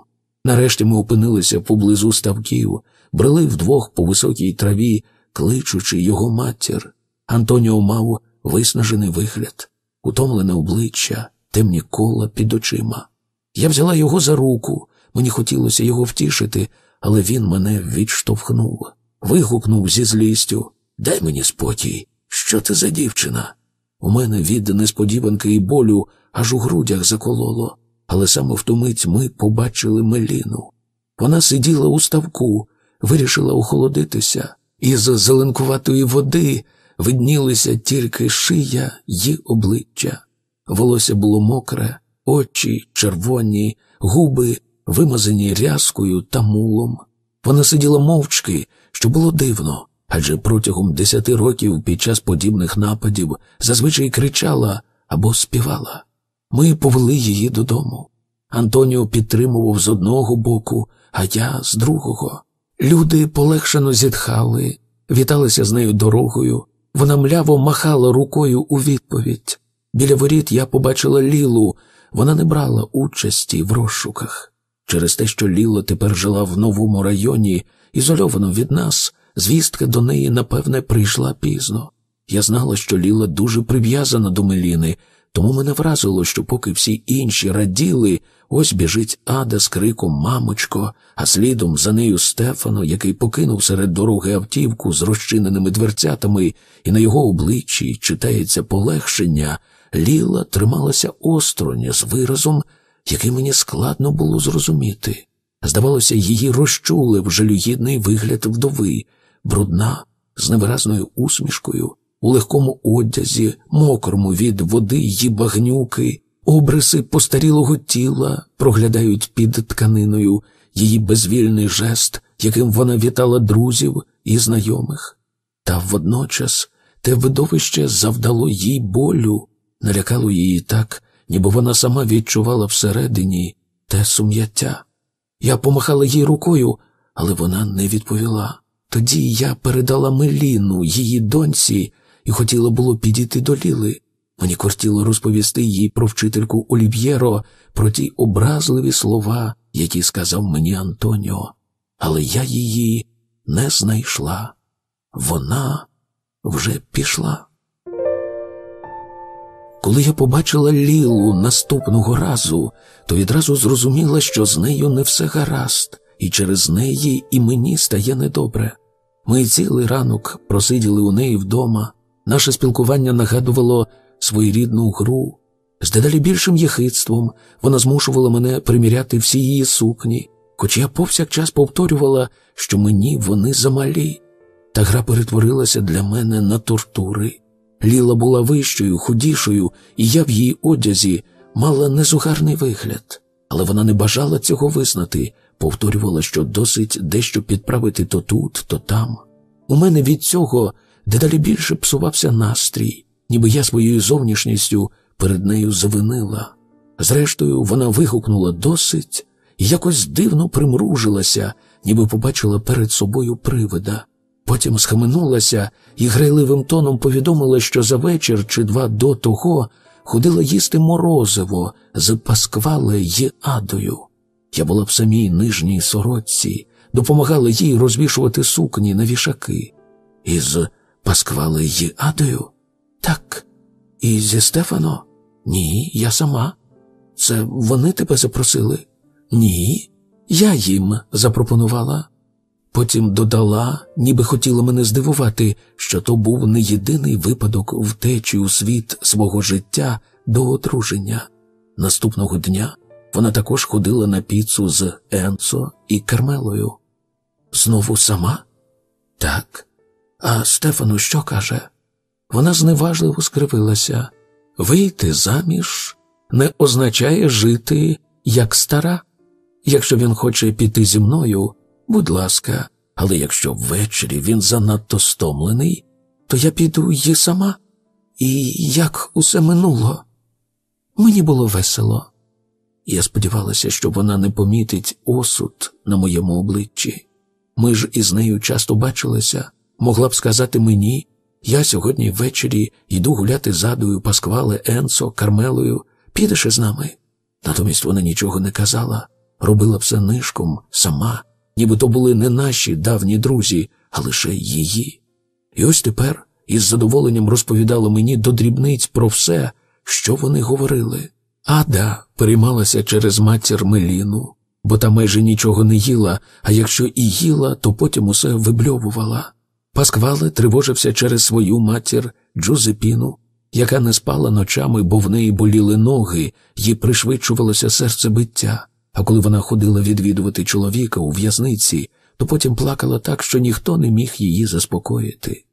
S1: Нарешті ми опинилися поблизу ставків, брели вдвох по високій траві, кличучи його матір. Антоніо мав виснажений вигляд, утомлене обличчя, темні кола під очима. Я взяла його за руку, мені хотілося його втішити, але він мене відштовхнув, вигукнув зі злістю Дай мені спокій, що ти за дівчина? У мене від несподіванки і болю аж у грудях закололо але саме в ту мить ми побачили Меліну. Вона сиділа у ставку, вирішила охолодитися, і з зеленкуватої води виднілися тільки шия й обличчя. Волосся було мокре, очі червоні, губи вимазані рязкою та мулом. Вона сиділа мовчки, що було дивно, адже протягом десяти років під час подібних нападів зазвичай кричала або співала. Ми повели її додому. Антоніо підтримував з одного боку, а я з другого. Люди полегшено зітхали, віталися з нею дорогою. Вона мляво махала рукою у відповідь. Біля воріт я побачила Лілу, вона не брала участі в розшуках. Через те, що Ліла тепер жила в новому районі, ізольовано від нас, звістка до неї, напевне, прийшла пізно. Я знала, що Ліла дуже прив'язана до Меліни, тому мене вразило, що поки всі інші раділи, ось біжить ада з криком Мамочко, а слідом за нею Стефано, який покинув серед дороги автівку з розчиненими дверцятами, і на його обличчі читається полегшення, ліла трималася остронь з виразом, який мені складно було зрозуміти. Здавалося, її розчулив жалюгідний вигляд вдови, брудна, з невиразною усмішкою у легкому одязі, мокрому від води й багнюки, обриси постарілого тіла проглядають під тканиною її безвільний жест, яким вона вітала друзів і знайомих. Та водночас те видовище завдало їй болю, налякало її так, ніби вона сама відчувала всередині те сум'яття. Я помахала їй рукою, але вона не відповіла. Тоді я передала Меліну, її доньці, і хотіла було підійти до Ліли. Мені кортіло розповісти їй про вчительку Олів'єро, про ті образливі слова, які сказав мені Антоніо, але я її не знайшла. Вона вже пішла. Коли я побачила Лілу наступного разу, то відразу зрозуміла, що з нею не все гаразд, і через неї і мені стає недобре. Ми цілий ранок просиділи у неї вдома. Наше спілкування нагадувало своєрідну гру. З дедалі більшим єхидством вона змушувала мене приміряти всі її сукні, хоч я повсякчас повторювала, що мені вони замалі, та гра перетворилася для мене на тортури. Ліла була вищою, худішою, і я в її одязі мала незугарний вигляд, але вона не бажала цього визнати, повторювала, що досить дещо підправити то тут, то там. У мене від цього дедалі більше псувався настрій, ніби я своєю зовнішністю перед нею завинила. Зрештою, вона вигукнула досить і якось дивно примружилася, ніби побачила перед собою привида. Потім схаменулася і грайливим тоном повідомила, що за вечір чи два до того ходила їсти морозиво з Пасквале й адою. Я була в самій нижній сорочці, допомагала їй розвішувати сукні на вішаки. Із Пасквали її Адою? Так. І зі Стефано? Ні, я сама. Це вони тебе запросили? Ні, я їм запропонувала. Потім додала, ніби хотіла мене здивувати, що то був не єдиний випадок втечі у світ свого життя до одруження. Наступного дня вона також ходила на піцу з Енцо і Кармелою. Знову сама? Так. А Стефану що каже? Вона зневажливо скривилася вийти заміж не означає жити як стара. Якщо він хоче піти зі мною, будь ласка, але якщо ввечері він занадто стомлений, то я піду її сама. І як усе минуло, мені було весело. Я сподівалася, що вона не помітить осуд на моєму обличчі. Ми ж із нею часто бачилися могла б сказати мені, я сьогодні ввечері йду гуляти задою Пасквале, Енсо, Кармелою, підеш із нами. Натомість вона нічого не казала, робила все нишком сама, ніби то були не наші давні друзі, а лише її. І ось тепер із задоволенням розповідала мені до дрібниць про все, що вони говорили. Ада переймалася через матір Меліну, бо та майже нічого не їла, а якщо і їла, то потім усе вибльовувала. Пасквале тривожився через свою матір Джузепіну, яка не спала ночами, бо в неї боліли ноги, їй пришвидшувалося серцебиття. А коли вона ходила відвідувати чоловіка у в'язниці, то потім плакала так, що ніхто не міг її заспокоїти.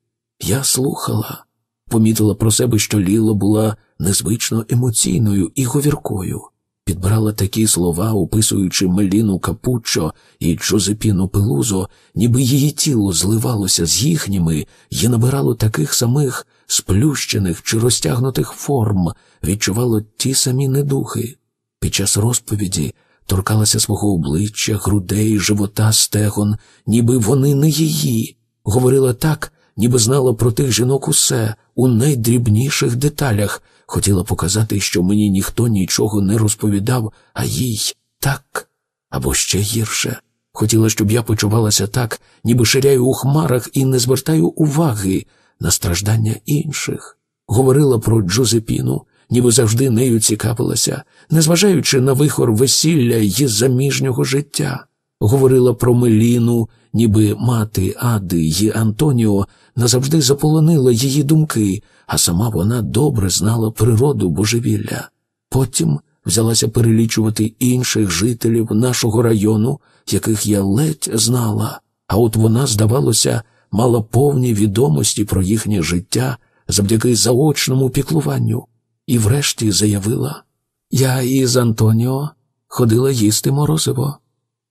S1: Я слухала, помітила про себе, що Ліло була незвично емоційною і говіркою підбирала такі слова, описуючи Меліну Капуччо і Джозепіну Пелузо, ніби її тіло зливалося з їхніми і набирало таких самих сплющених чи розтягнутих форм, відчувало ті самі недухи. Під час розповіді торкалася свого обличчя, грудей, живота, стегон, ніби вони не її, говорила так, ніби знала про тих жінок усе у найдрібніших деталях хотіла показати, що мені ніхто нічого не розповідав, а їй так або ще гірше. Хотіла, щоб я почувалася так, ніби ширяю у хмарах і не звертаю уваги на страждання інших. Говорила про Джозепіну, ніби завжди нею цікавилася, незважаючи на вихор весілля її заміжнього життя. Говорила про Меліну, ніби мати Ади й Антоніо назавжди заполонила її думки, а сама вона добре знала природу божевілля. Потім взялася перелічувати інших жителів нашого району, яких я ледь знала, а от вона, здавалося, мала повні відомості про їхнє життя завдяки заочному піклуванню, і врешті заявила: Я із Антоніо ходила їсти морозиво.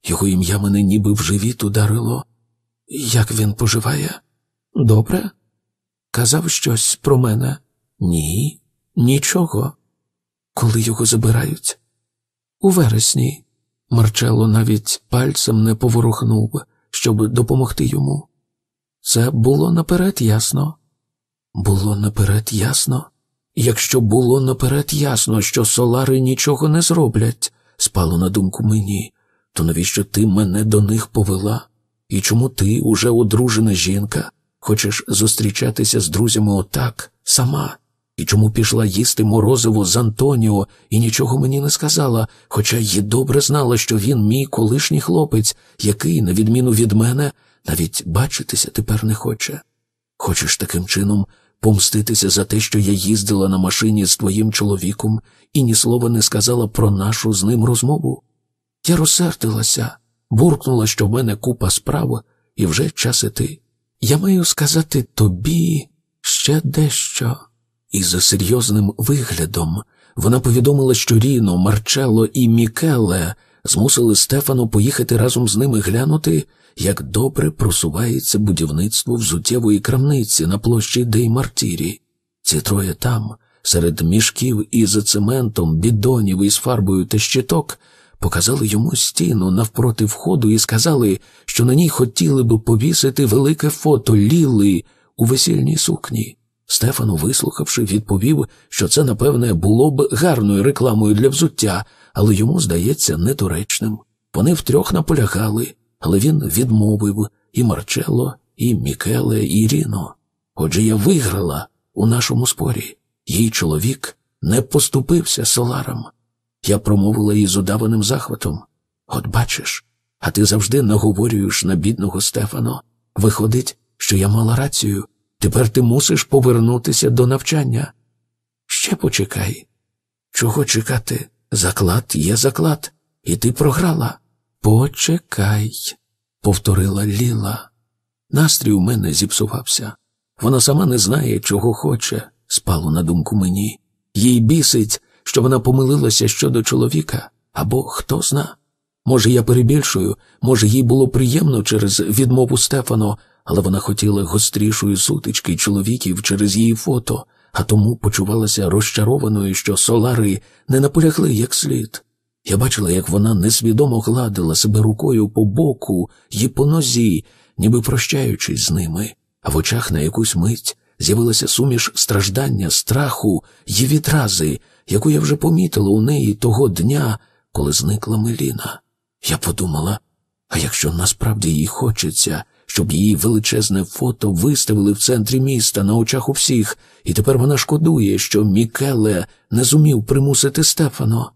S1: Його ім'я мене ніби в живіт ударило. Як він поживає? Добре? Казав щось про мене? Ні, нічого. Коли його забирають? У вересні. Марчело навіть пальцем не поворухнув, щоб допомогти йому. Це було наперед ясно. Було наперед ясно. Якщо було наперед ясно, що солари нічого не зроблять, спало на думку мені, то навіщо ти мене до них повела? І чому ти, уже одружена жінка, хочеш зустрічатися з друзями отак, сама? І чому пішла їсти морозиво з Антоніо і нічого мені не сказала, хоча й добре знала, що він мій колишній хлопець, який, на відміну від мене, навіть бачитися тепер не хоче. Хочеш таким чином помститися за те, що я їздила на машині з твоїм чоловіком і ні слова не сказала про нашу з ним розмову? Я розсердилася, буркнула, що в мене купа справ, і вже час іти. Я маю сказати тобі ще дещо. І за серйозним виглядом вона повідомила, що Ріно, Марчело і Мікеле змусили Стефану поїхати разом з ними глянути, як добре просувається будівництво взуттєвої крамниці на площі Деймартірі. Ці троє там, серед мішків із цементом, бідонів із фарбою та щиток, показали йому стіну навпроти входу і сказали, що на ній хотіли б повісити велике фото Ліли у весільній сукні. Стефано, вислухавши, відповів, що це, напевне, було б гарною рекламою для взуття, але йому здається недоречним. Вони втрьох наполягали, але він відмовив і Марчело, і Мікеле, і Ріно. Отже, я виграла у нашому спорі. Їй чоловік не поступився Соларам. Я промовила із удаваним захватом. От бачиш, а ти завжди наговорюєш на бідного Стефано. Виходить, що я мала рацію. Тепер ти мусиш повернутися до навчання. Ще почекай. Чого чекати? Заклад є заклад, і ти програла. Почекай, повторила Ліла. Настрій у мене зіпсувався. Вона сама не знає, чого хоче, спало на думку мені. Їй бісить що вона помилилася щодо чоловіка, або хто зна. Може, я перебільшую, може, їй було приємно через відмову Стефано, але вона хотіла гострішої сутички чоловіків через її фото, а тому почувалася розчарованою, що солари не наполягли як слід. Я бачила, як вона несвідомо гладила себе рукою по боку і по нозі, ніби прощаючись з ними, а в очах на якусь мить з'явилася суміш страждання, страху й відрази яку я вже помітила у неї того дня, коли зникла Меліна. Я подумала, а якщо насправді їй хочеться, щоб її величезне фото виставили в центрі міста на очах у всіх, і тепер вона шкодує, що Мікеле не зумів примусити Стефано.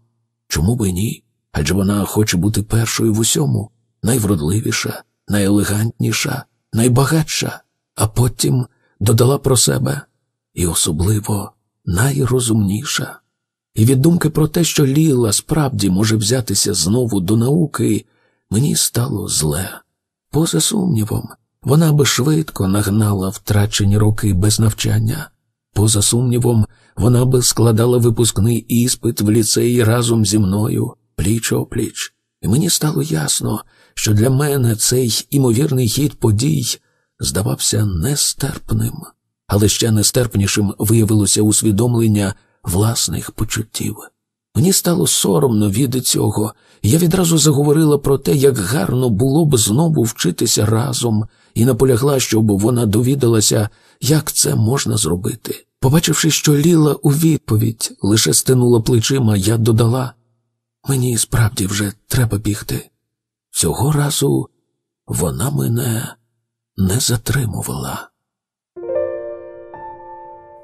S1: Чому би ні? Адже вона хоче бути першою в усьому, найвродливіша, найелегантніша, найбагатша, а потім додала про себе і особливо найрозумніша. І від думки про те, що Ліла справді може взятися знову до науки, мені стало зле. Поза сумнівом, вона би швидко нагнала втрачені роки без навчання. Поза сумнівом, вона би складала випускний іспит в ліцеї разом зі мною, пліч опліч. І мені стало ясно, що для мене цей імовірний хід подій здавався нестерпним, але ще нестерпнішим виявилося усвідомлення власних почуттів. Мені стало соромно від цього, я відразу заговорила про те, як гарно було б знову вчитися разом, і наполягла, щоб вона довідалася, як це можна зробити. Побачивши, що Ліла у відповідь лише стинула плечима, я додала мені справді вже треба бігти. Цього разу вона мене не затримувала.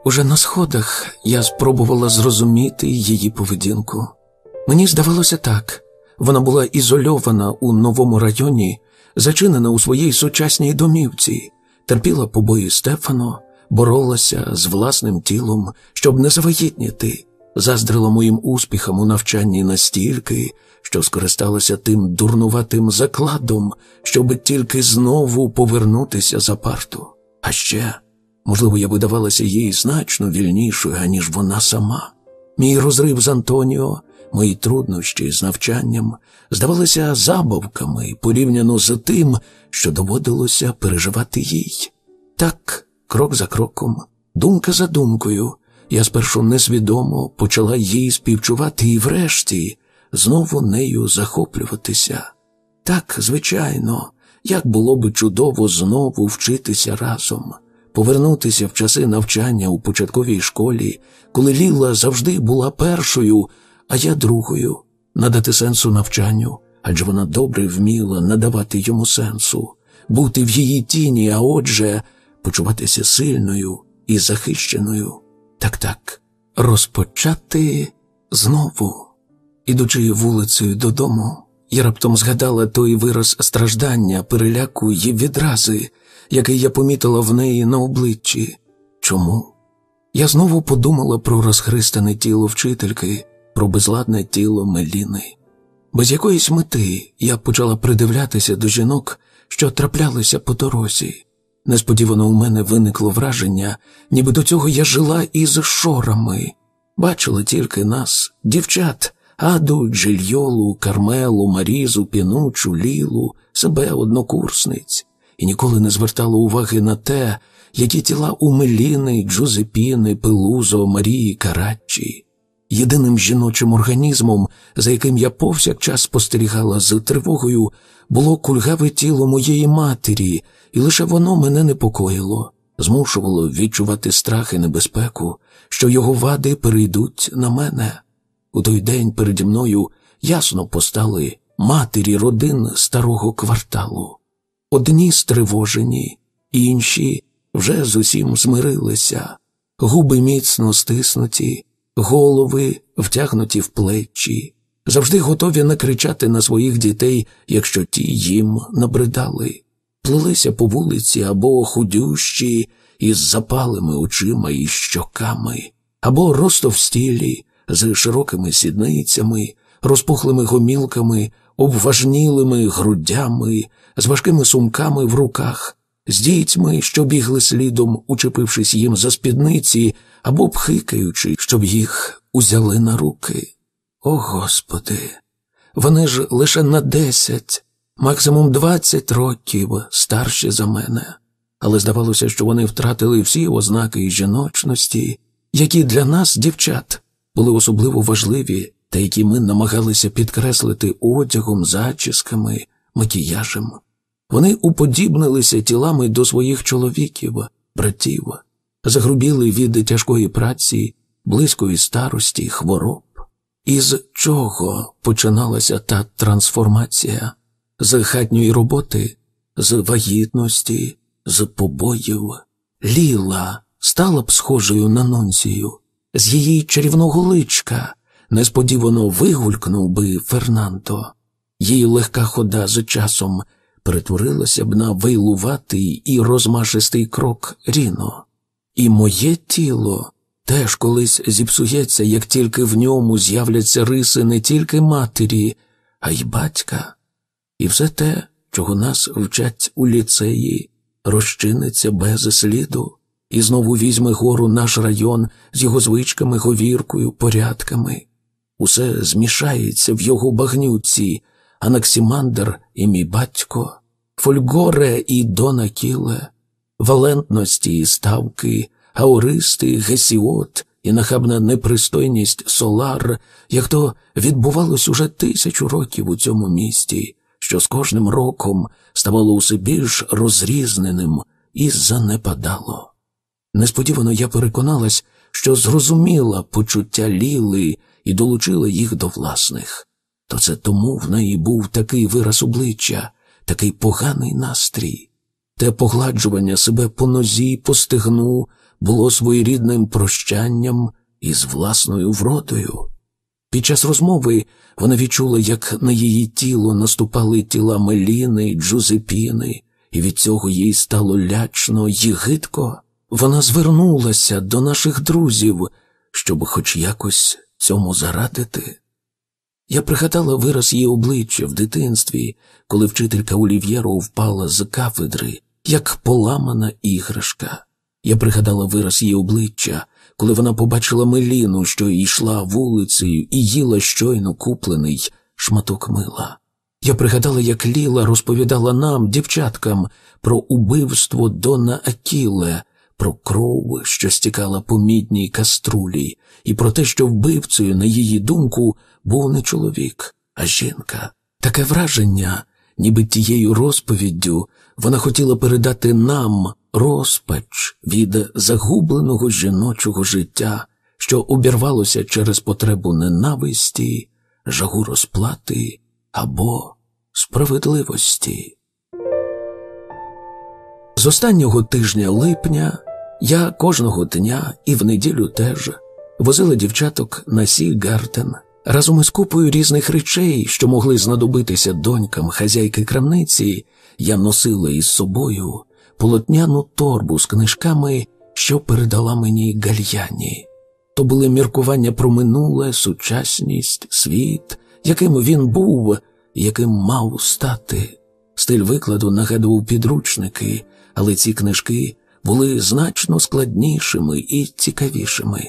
S1: Уже на сходах я спробувала зрозуміти її поведінку. Мені здавалося так, вона була ізольована у новому районі, зачинена у своїй сучасній домівці, терпіла побої Стефано, боролася з власним тілом, щоб не завагітніти, заздрила моїм успіхам у навчанні настільки, що скористалася тим дурнуватим закладом, щоб тільки знову повернутися за парту. А ще... Можливо, я видавалася їй значно вільнішою, аніж вона сама. Мій розрив з Антоніо, мої труднощі з навчанням здавалися забавками порівняно з тим, що доводилося переживати їй. Так, крок за кроком, думка за думкою, я спершу несвідомо почала їй співчувати і, врешті, знову нею захоплюватися. Так, звичайно, як було би чудово знову вчитися разом повернутися в часи навчання у початковій школі, коли Ліла завжди була першою, а я другою, надати сенсу навчанню, адже вона добре вміла надавати йому сенсу, бути в її тіні, а отже, почуватися сильною і захищеною. Так так, розпочати знову. Ідучи вулицею додому, я раптом згадала той вираз страждання, переляку й відрази, який я помітила в неї на обличчі. Чому? Я знову подумала про розхристане тіло вчительки, про безладне тіло Меліни. Без якоїсь мети я почала придивлятися до жінок, що траплялися по дорозі. Несподівано у мене виникло враження, ніби до цього я жила із шорами, бачила тільки нас, дівчат, аду, Джильйолу, Кармелу, Марізу, Пінучу, Лілу, себе однокурсниць і ніколи не звертала уваги на те, які тіла у Меліни, Джузепіни, Пелузо, Марії Караччі. Єдиним жіночим організмом, за яким я повсякчас спостерігала з тривогою, було кульгаве тіло моєї матері, і лише воно мене непокоїло, змушувало відчувати страх і небезпеку, що його вади перейдуть на мене. У той день переді мною ясно постали матері родин старого кварталу. Одні стривожені, інші вже з усім змирилися, губи міцно стиснуті, голови втягнуті в плечі, завжди готові накричати на своїх дітей, якщо ті їм набридали, плелися по вулиці або худющі із запалими очима і щоками, або ростовстілі з широкими сідницями, розпухлими гомілками обважнілими грудями, з важкими сумками в руках, з дітьми, що бігли слідом, учепившись їм за спідниці або пхикаючи, щоб їх узяли на руки. О Господи! Вони ж лише на десять, максимум двадцять років старші за мене, але здавалося, що вони втратили всі ознаки жіночності, які для нас, дівчат, були особливо важливі та які ми намагалися підкреслити одягом, зачісками, макіяжем. Вони уподібнилися тілами до своїх чоловіків, братів, загрубіли від тяжкої праці, близької старості, хвороб. Із чого починалася та трансформація? З хатньої роботи, з вагітності, з побоїв. Ліла стала б схожою на нонцію, з її чарівного личка, несподівано вигулькнув би Фернандо, її легка хода за часом перетворилася б на вилуватий і розмашистий крок Ріно. І моє тіло теж колись зіпсується, як тільки в ньому з'являться риси не тільки матері, а й батька, і все те, чого нас вчать у ліцеї, розчиниться без сліду, і знову візьме гору наш район з його звичками, говіркою, порядками усе змішається в його багнюці, Анаксімандр і мій батько, Фольгоре і Дона Кіле, валентності і ставки, Ауристи, Гесіот і нахабна непристойність Солар, як то відбувалось уже тисячу років у цьому місті, що з кожним роком ставало усе більш розрізненим і занепадало. Несподівано я переконалась, що зрозуміла почуття Ліли, і долучила їх до власних, то це тому в неї був такий вираз обличчя, такий поганий настрій. Те погладжування себе по нозі, по стегну було своєрідним прощанням із власною вродою. Під час розмови вона відчула, як на її тіло наступали тіла Меліни, й Джузепіни, і від цього їй стало лячно й гидко. Вона звернулася до наших друзів, щоб хоч якось цьому зарадити? Я пригадала вираз її обличчя в дитинстві, коли вчителька Олів'єру впала з кафедри, як поламана іграшка. Я пригадала вираз її обличчя, коли вона побачила Меліну, що йшла вулицею і їла щойно куплений шматок мила. Я пригадала, як Ліла розповідала нам, дівчаткам, про убивство Дона Акіле, про кров, що стікала по мідній каструлі, і про те, що вбивцею, на її думку, був не чоловік, а жінка. Таке враження, ніби тією розповіддю вона хотіла передати нам розпач від загубленого жіночого життя, що обірвалося через потребу ненависті, жагу розплати або справедливості. З останнього тижня липня я кожного дня і в неділю теж возила дівчаток на Сігартен разом із купою різних речей, що могли знадобитися донькам хазяйки крамниці, я носила із собою полотняну торбу з книжками, що передала мені гальяні. То були міркування про минуле, сучасність, світ, яким він був, яким мав стати. Стиль викладу нагадував підручники, але ці книжки були значно складнішими і цікавішими.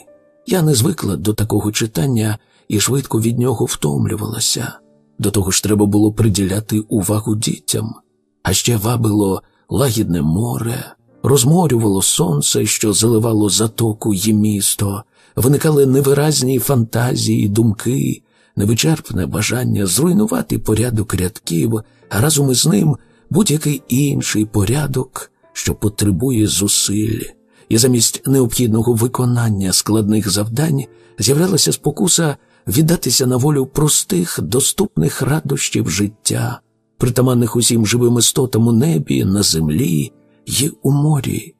S1: Я не звикла до такого читання і швидко від нього втомлювалася. До того ж, треба було приділяти увагу дітям, а ще вабило лагідне море, розморювало сонце, що заливало затоку й місто, виникали невиразні фантазії, думки, невичерпне бажання зруйнувати порядок рядків, а разом із ним будь-який інший порядок що потребує зусиль, і замість необхідного виконання складних завдань з'являлася спокуса віддатися на волю простих, доступних радощів життя, притаманних усім живим істотам у небі, на землі і у морі.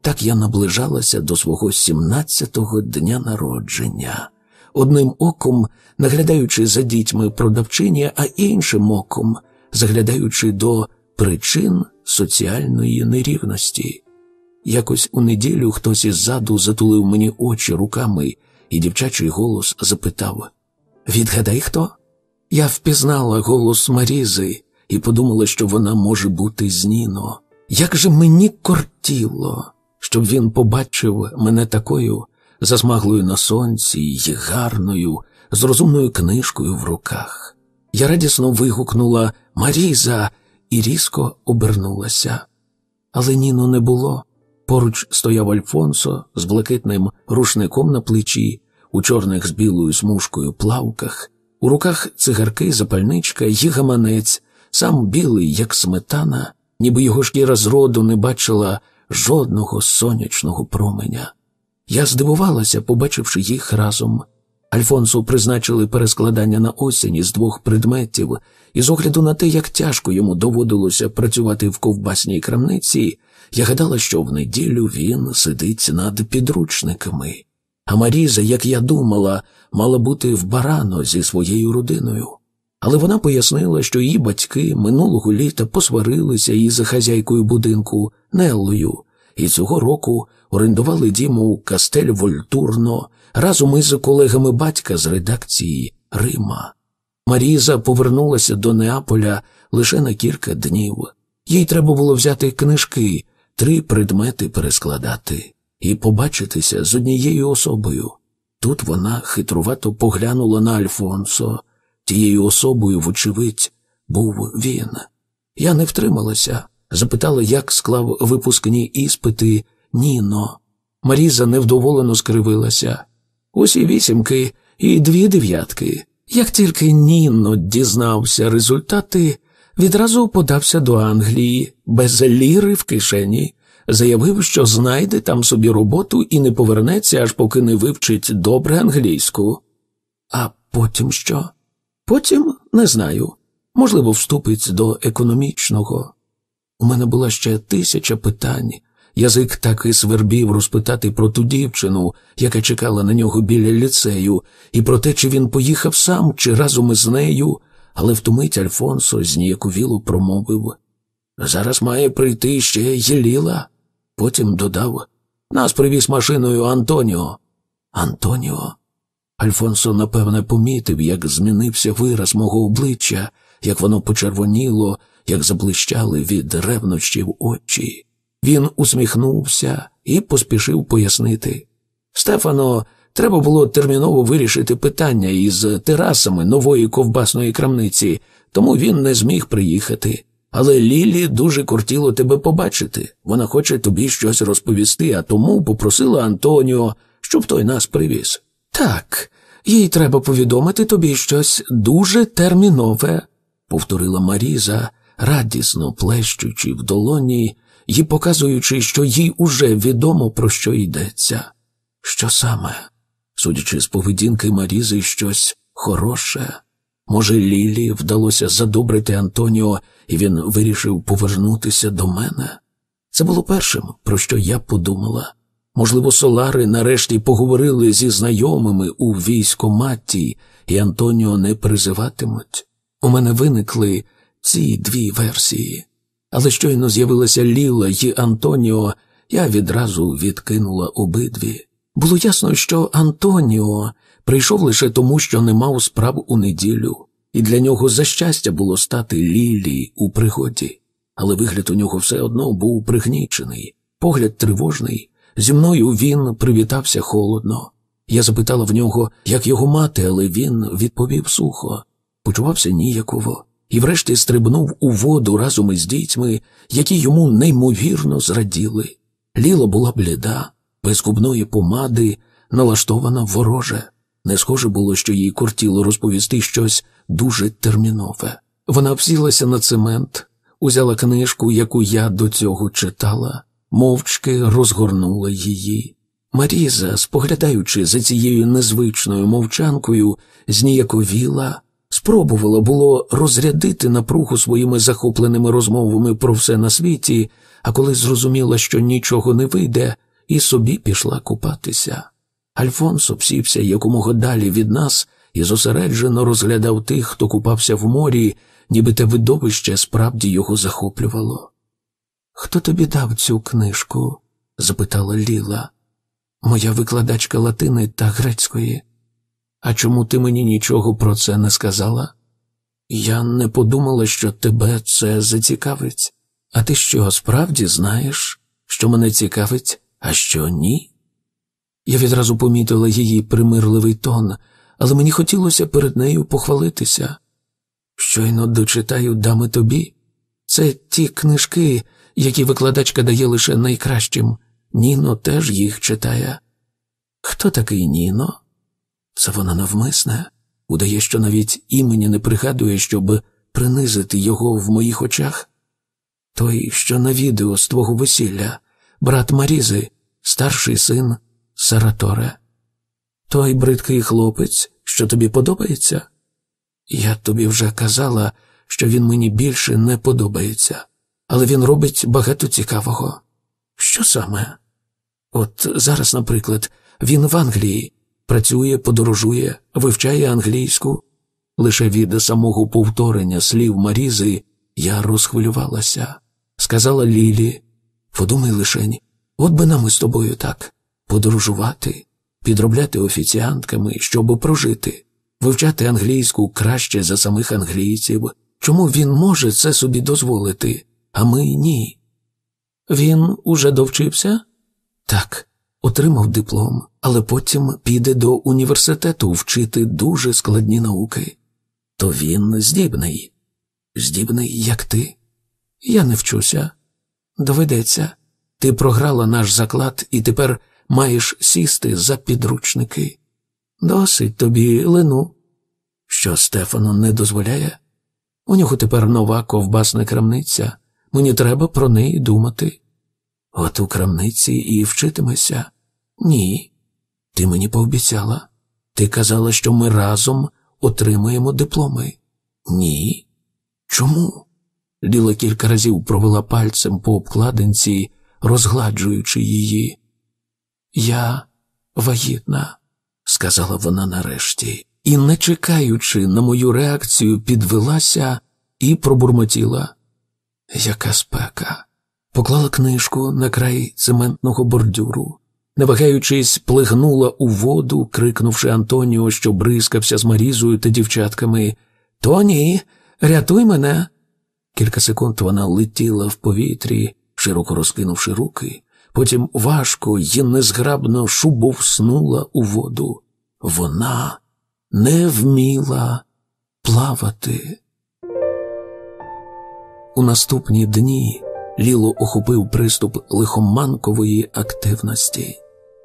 S1: Так я наближалася до свого сімнадцятого дня народження, одним оком наглядаючи за дітьми продавчині, а іншим оком заглядаючи до причин соціальної нерівності. Якось у неділю хтось іззаду затулив мені очі руками, і дівчачий голос запитав Відгадай хто? Я впізнала голос Марізи і подумала, що вона може бути з Ніно. Як же мені кортіло, щоб він побачив мене такою, засмаглою на сонці й гарною, з розумною книжкою в руках. Я радісно вигукнула Маріза і різко обернулася. Але Ніно не було. Поруч стояв Альфонсо з блакитним рушником на плечі, у чорних з білою смужкою плавках, у руках цигарки, запальничка і гаманець, сам білий, як сметана, ніби його шкіра зроду не бачила жодного сонячного променя. Я здивувалася, побачивши їх разом. Альфонсу призначили перескладання на осінь із двох предметів, і з огляду на те, як тяжко йому доводилося працювати в ковбасній крамниці, я гадала, що в неділю він сидить над підручниками. А Маріза, як я думала, мала бути в барано зі своєю родиною. Але вона пояснила, що її батьки минулого літа посварилися із хазяйкою будинку Неллою, і цього року орендували дім у Кастель Вольтурно разом із колегами батька з редакції Рима. Маріза повернулася до Неаполя лише на кілька днів. Їй треба було взяти книжки, три предмети перескладати і побачитися з однією особою. Тут вона хитрувато поглянула на Альфонсо. Тією особою, вочевидь, був він. Я не втрималася, запитала, як склав випускні іспити Ніно. Маріза невдоволено скривилася усі вісімки і дві дев'ятки. Як тільки Нінно дізнався результати, відразу подався до Англії без ліри в кишені, заявив, що знайде там собі роботу і не повернеться, аж поки не вивчить добре англійську. А потім що? Потім не знаю. Можливо, вступить до економічного. У мене була ще тисяча питань, Язик так і свербів розпитати про ту дівчину, яка чекала на нього біля ліцею, і про те, чи він поїхав сам, чи разом із нею, але втумить Альфонсо зніяковіло промовив. Зараз має прийти ще Єліла. Потім додав Нас привіз машиною Антоніо. Антоніо? Альфонсо, напевне, помітив, як змінився вираз мого обличчя, як воно почервоніло, як заблищали від ревнощів очі. Він усміхнувся і поспішив пояснити. Стефано, треба було терміново вирішити питання із терасами нової ковбасної крамниці, тому він не зміг приїхати. Але Лілі дуже кортіло тебе побачити. Вона хоче тобі щось розповісти, а тому попросила Антоніо, щоб той нас привіз. Так, їй треба повідомити тобі щось дуже термінове, повторила Маріза, радісно плещучи в долоні і показуючи, що їй уже відомо про що йдеться. Що саме, судячи з поведінки Марізи, щось хороше, може, Лілі вдалося задобрити Антоніо, і він вирішив повернутися до мене? Це було першим, про що я подумала. Можливо, Солари нарешті поговорили зі знайомими у військоматі, і Антоніо не призиватимуть. У мене виникли ці дві версії але щойно з'явилася Ліла й Антоніо, я відразу відкинула обидві. Було ясно, що Антоніо прийшов лише тому, що не мав справ у неділю, і для нього за щастя було стати Лілі у пригоді, але вигляд у нього все одно був пригнічений, погляд тривожний. Зі мною він привітався холодно. Я запитала в нього, як його мати, але він відповів сухо, почувався ніяково і врешті стрибнув у воду разом із дітьми, які йому неймовірно зраділи. Ліла була бліда, без губної помади, налаштована вороже. Не схоже було, що їй кортіло розповісти щось дуже термінове. Вона взялася на цемент, узяла книжку, яку я до цього читала, мовчки розгорнула її. Маріза, споглядаючи за цією незвичною мовчанкою, зніяковіла Спробувала було розрядити напругу своїми захопленими розмовами про все на світі, а коли зрозуміла, що нічого не вийде, і собі пішла купатися. Альфонсо псівся якомога далі від нас і зосереджено розглядав тих, хто купався в морі, ніби те видовище справді його захоплювало. Хто тобі дав цю книжку? запитала Ліла. Моя викладачка латини та грецької. А чому ти мені нічого про це не сказала? Я не подумала, що тебе це зацікавить. А ти що справді знаєш, що мене цікавить, а що ні? Я відразу помітила її примирливий тон, але мені хотілося перед нею похвалитися. Щойно дочитаю дами тобі. Це ті книжки, які викладачка дає лише найкращим. Ніно теж їх читає. Хто такий Ніно? Це вона навмисне, удає, що навіть імені не пригадує, щоб принизити його в моїх очах. Той, що на відео з твого весілля, брат Марізи, старший син Сараторе. Той бридкий хлопець, що тобі подобається? Я тобі вже казала, що він мені більше не подобається, але він робить багато цікавого. Що саме? От зараз, наприклад, він в Англії працює, подорожує, вивчає англійську. Лише від самого повторення слів Марізи я розхвилювалася, сказала Лілі, подумай лишень, от би нам із тобою так подорожувати, підробляти офіціантками, щоб прожити, вивчати англійську краще за самих англійців. Чому він може це собі дозволити, а ми ні? Він уже довчився? Так, отримав диплом але потім піде до університету вчити дуже складні науки, то він здібний, здібний, як ти. Я не вчуся. Доведеться, ти програла наш заклад і тепер маєш сісти за підручники. Досить тобі лину, що Стефану не дозволяє. У нього тепер нова ковбасна крамниця, мені треба про неї думати. От у крамниці і вчитимеся? Ні. Ти мені пообіцяла? Ти казала, що ми разом отримаємо дипломи? Ні. Чому? Ліла кілька разів провела пальцем по обкладинці, розгладжуючи її. Я вагітна, сказала вона нарешті, і, не чекаючи на мою реакцію, підвелася і пробурмотіла. Яка спека! Поклала книжку на край цементного бордюру не вагаючись, плигнула у воду, крикнувши Антоніо, що бризкався з Марізою та дівчатками Тоні, рятуй мене. Кілька секунд вона летіла в повітрі, широко розкинувши руки. Потім важко й незграбно шубовснула у воду. Вона не вміла плавати. У наступні дні ліло охопив приступ лихоманкової активності.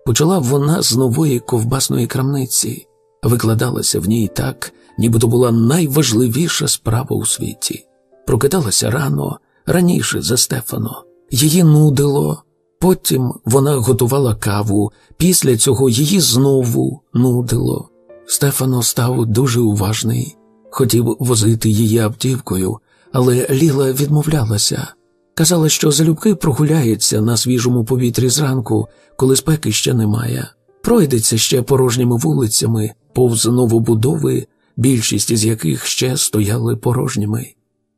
S1: Почала вона з нової ковбасної крамниці, викладалася в ній так, ніби то була найважливіша справа у світі. Прокидалася рано, раніше за Стефано, її нудило. Потім вона готувала каву, після цього її знову нудило. Стефано став дуже уважний, хотів возити її автівкою, але Ліла відмовлялася. Казала, що залюбки прогуляється на свіжому повітрі зранку, коли спеки ще немає. Пройдеться ще порожніми вулицями, повз новобудови, більшість із яких ще стояли порожніми.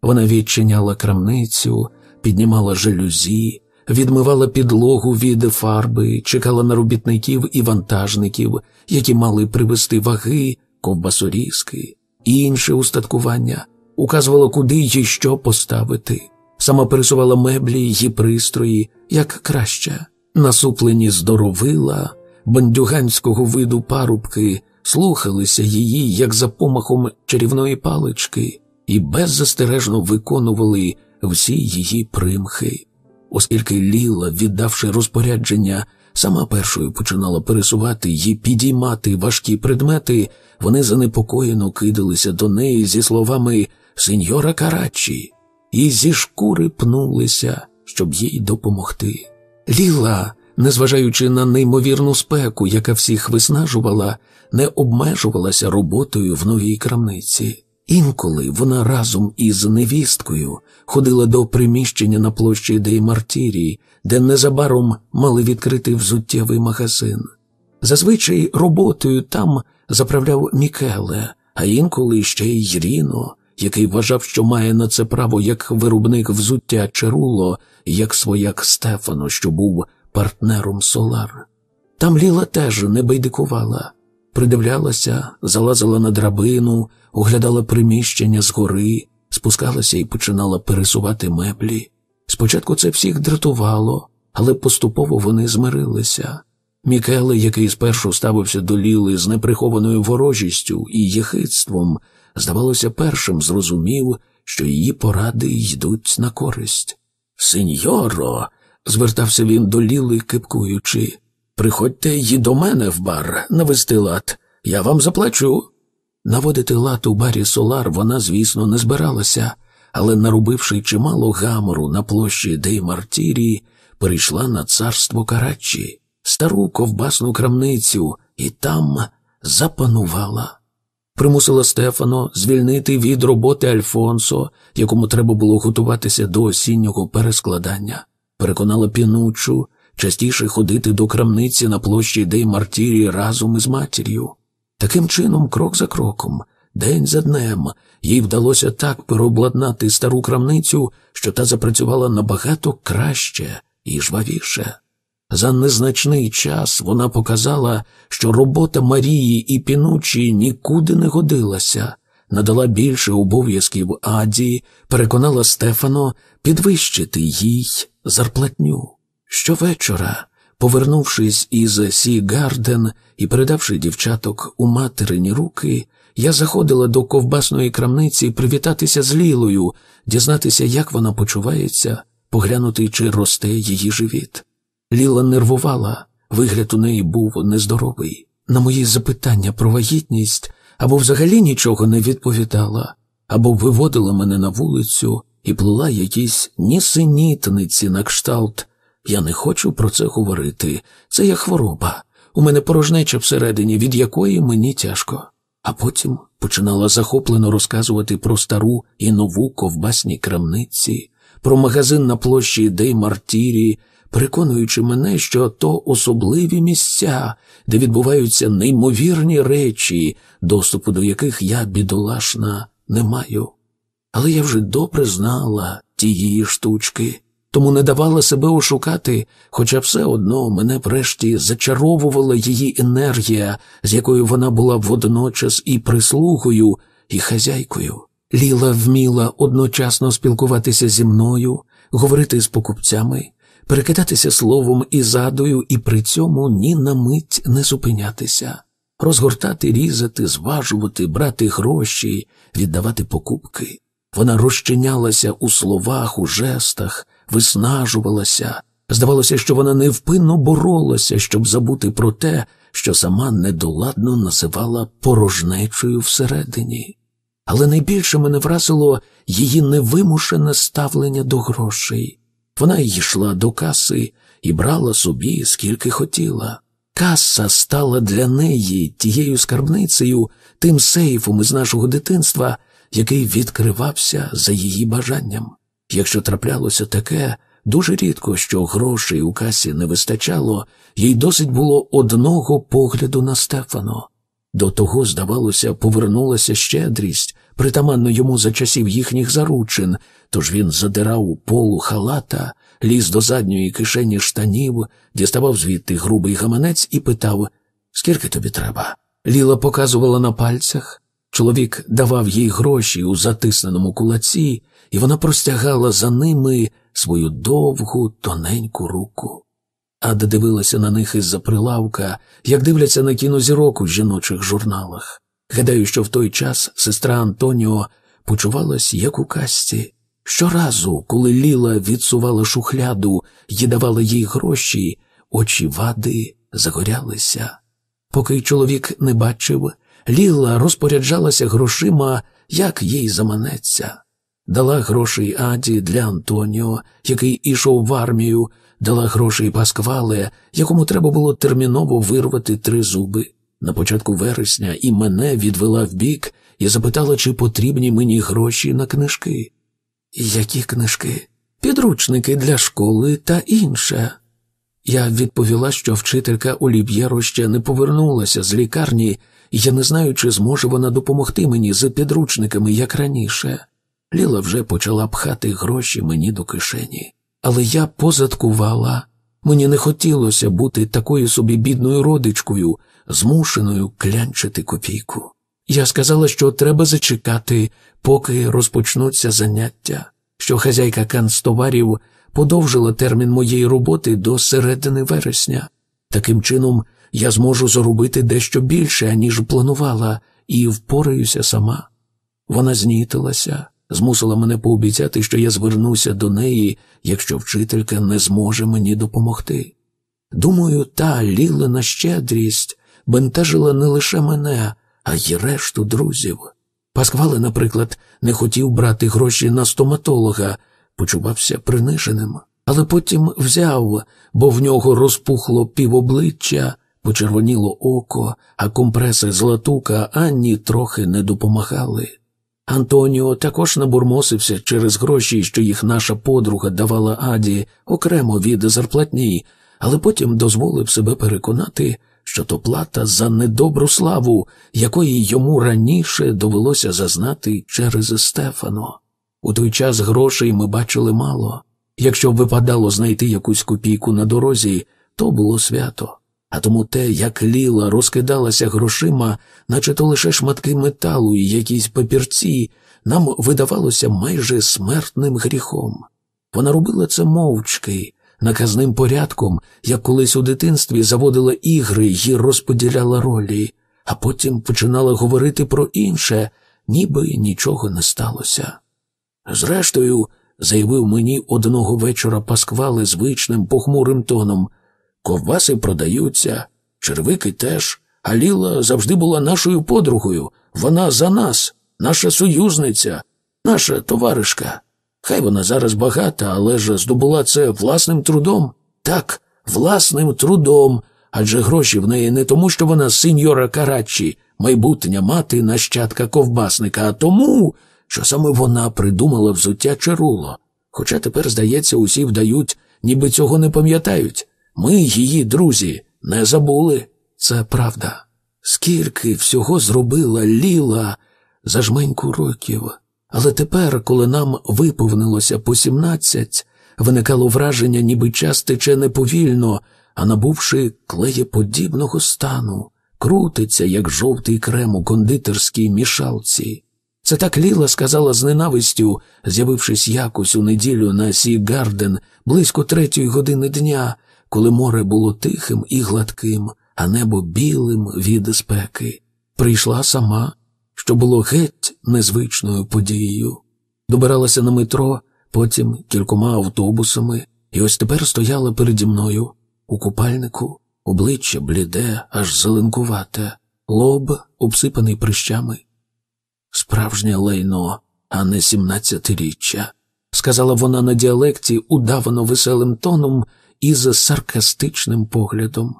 S1: Вона відчиняла крамницю, піднімала жалюзі, відмивала підлогу від фарби, чекала на робітників і вантажників, які мали привезти ваги, ковбасорізки і інше устаткування, указувала, куди їй що поставити сама пересувала меблі її пристрої як краще, насуплені здоровила, бандюганського виду парубки слухалися її, як за помахом чарівної палички, і беззастережно виконували всі її примхи, оскільки Ліла, віддавши розпорядження, Сама першою починала пересувати і підіймати важкі предмети, вони занепокоєно кидалися до неї зі словами Сеньора Карачі, і зі шкури пнулися, щоб їй допомогти. Ліла, незважаючи на неймовірну спеку, яка всіх виснажувала, не обмежувалася роботою в новій крамниці. Інколи вона разом із невісткою ходила до приміщення на площі Дей де незабаром мали відкрити взуттєвий магазин. Зазвичай роботою там заправляв Мікеле, а інколи ще й Ріно який вважав, що має на це право як виробник взуття Черуло, як свояк Стефано, що був партнером Солар. Там Ліла теж не байдикувала, придивлялася, залазила на драбину, оглядала приміщення згори, спускалася і починала пересувати меблі. Спочатку це всіх дратувало, але поступово вони змирилися. Мікеле, який спершу ставився до Ліли з неприхованою ворожістю і єхидством, здавалося, першим зрозумів, що її поради йдуть на користь. Сеньоро, звертався він до Ліли, кипкуючи, приходьте й до мене в бар навести лад, я вам заплачу. Наводити лад у барі Солар вона, звісно, не збиралася, але, нарубивши чимало гамору на площі Деймартірі, перейшла на царство Карачі, стару ковбасну крамницю, і там запанувала примусила Стефано звільнити від роботи Альфонсо, якому треба було готуватися до осіннього перескладання, переконала пінучу частіше ходити до крамниці на площі Дей Мартірі разом із матір'ю. Таким чином, крок за кроком, день за днем, їй вдалося так переобладнати стару крамницю, що та запрацювала набагато краще і жвавіше. За незначний час вона показала, що робота Марії і пінучі нікуди не годилася, надала більше обов'язків Аді, переконала Стефано підвищити їй зарплатню. Щовечора, повернувшись із Сі Гарден і передавши дівчаток у материні руки, я заходила до ковбасної крамниці привітатися з Лілою, дізнатися, як вона почувається, поглянути, чи росте її живіт. Ліла нервувала, вигляд у неї був нездоровий. На мої запитання про вагітність або взагалі нічого не відповідала, або виводила мене на вулицю і плула якісь нісенітниці на кшталт. Я не хочу про це говорити. Це я хвороба. У мене порожнеча всередині, від якої мені тяжко. А потім починала захоплено розказувати про стару і нову ковбасні крамниці, про магазин на площі Дей Мартірі, переконуючи мене, що то особливі місця, де відбуваються неймовірні речі, доступу до яких я, бідолашна, не маю. Але я вже добре знала тієї штучки, тому не давала себе ошукати, хоча все одно мене врешті зачаровувала її енергія, з якою вона була водночас і прислугою, і хазяйкою. Ліла вміла одночасно спілкуватися зі мною, говорити з покупцями, перекидатися словом і задою, і при цьому ні на мить не зупинятися, розгортати, різати, зважувати, брати гроші, віддавати покупки. Вона розчинялася у словах, у жестах, виснажувалася. Здавалося, що вона невпинно боролася, щоб забути про те, що сама недоладно називала порожнечою всередині. Але найбільше мене вразило її невимушене ставлення до грошей. Вона йшла до каси і брала собі, скільки хотіла. Каса стала для неї тією скарбницею, тим сейфом із нашого дитинства, який відкривався за її бажанням. Якщо траплялося таке, дуже рідко, що грошей у касі не вистачало, їй досить було одного погляду на Стефано. До того, здавалося, повернулася щедрість, притаманно йому за часів їхніх заручин, тож він задирав у полу халата, ліз до задньої кишені штанів, діставав звідти грубий гаманець і питав Скільки тобі треба? Ліла показувала на пальцях. Чоловік давав їй гроші у затисненому кулаці, і вона простягала за ними свою довгу, тоненьку руку. Ада дивилася на них із-за прилавка, як дивляться на кінозірок у жіночих журналах. Гадаю, що в той час сестра Антоніо почувалась як у касті. Щоразу, коли Ліла відсувала шухляду і давала їй гроші, очі вади загорялися. Поки чоловік не бачив, Ліла розпоряджалася грошима, як їй заманеться. Дала грошей Аді для Антоніо, який ішов в армію, дала гроші грошей Пасквале, якому треба було терміново вирвати три зуби. На початку вересня і мене відвела вбік і запитала, чи потрібні мені гроші на книжки. Які книжки? Підручники для школи та інше. Я відповіла, що вчителька Олів'єро ще не повернулася з лікарні, і я не знаю, чи зможе вона допомогти мені з підручниками, як раніше. Ліла вже почала пхати гроші мені до кишені але я позадкувала. Мені не хотілося бути такою собі бідною родичкою, змушеною клянчити копійку. Я сказала, що треба зачекати, поки розпочнуться заняття, що хазяйка канцтоварів подовжила термін моєї роботи до середини вересня. Таким чином, я зможу заробити дещо більше, ніж планувала, і впораюся сама. Вона знітилася, змусила мене пообіцяти, що я звернуся до неї, якщо вчителька не зможе мені допомогти. Думаю, та лілена щедрість бентежила не лише мене, а й решту друзів. Пасквали, наприклад, не хотів брати гроші на стоматолога, почувався приниженим, але потім взяв, бо в нього розпухло півобличчя, почервоніло око, а компреси з латука ані трохи не допомагали. Антоніо також набурмосився через гроші, що їх наша подруга давала Аді окремо від зарплатні, але потім дозволив себе переконати, що то плата за недобру славу, якої йому раніше довелося зазнати через Стефано. У той час грошей ми бачили мало. Якщо випадало знайти якусь копійку на дорозі, то було свято. А тому те, як ліла розкидалася грошима, наче то лише шматки металу і якісь папірці, нам видавалося майже смертним гріхом. Вона робила це мовчки, наказним порядком, як колись у дитинстві заводила ігри і розподіляла ролі, а потім починала говорити про інше, ніби нічого не сталося. Зрештою, заявив мені одного вечора Пасквали звичним похмурим тоном. Ковбаси продаються, червики теж. А Ліла завжди була нашою подругою. Вона за нас, наша союзниця, наша товаришка. Хай вона зараз багата, але ж здобула це власним трудом. Так, власним трудом. Адже гроші в неї не тому, що вона сеньора Карачі, майбутня мати нащадка ковбасника, а тому, що саме вона придумала взуття Чаруло. Хоча тепер, здається, усі вдають, ніби цього не пам'ятають. Ми її, друзі, не забули. Це правда. Скільки всього зробила Ліла за жменьку років. Але тепер, коли нам виповнилося по сімнадцять, виникало враження, ніби час тече неповільно, а набувши клеєподібного стану, крутиться, як жовтий крем у кондитерській мішалці. Це так Ліла сказала з ненавистю, з'явившись якось у неділю на Сі Гарден близько третьої години дня, коли море було тихим і гладким, а небо білим від спеки, прийшла сама, що було геть незвичною подією. Добиралася на метро, потім кількома автобусами, і ось тепер стояла переді мною у купальнику, обличчя бліде, аж зеленкувате, лоб обсипаний прищами. Справжнє лайно, а не сімнадцятиріччя, сказала вона на діалекті удавано веселим тоном, із саркастичним поглядом.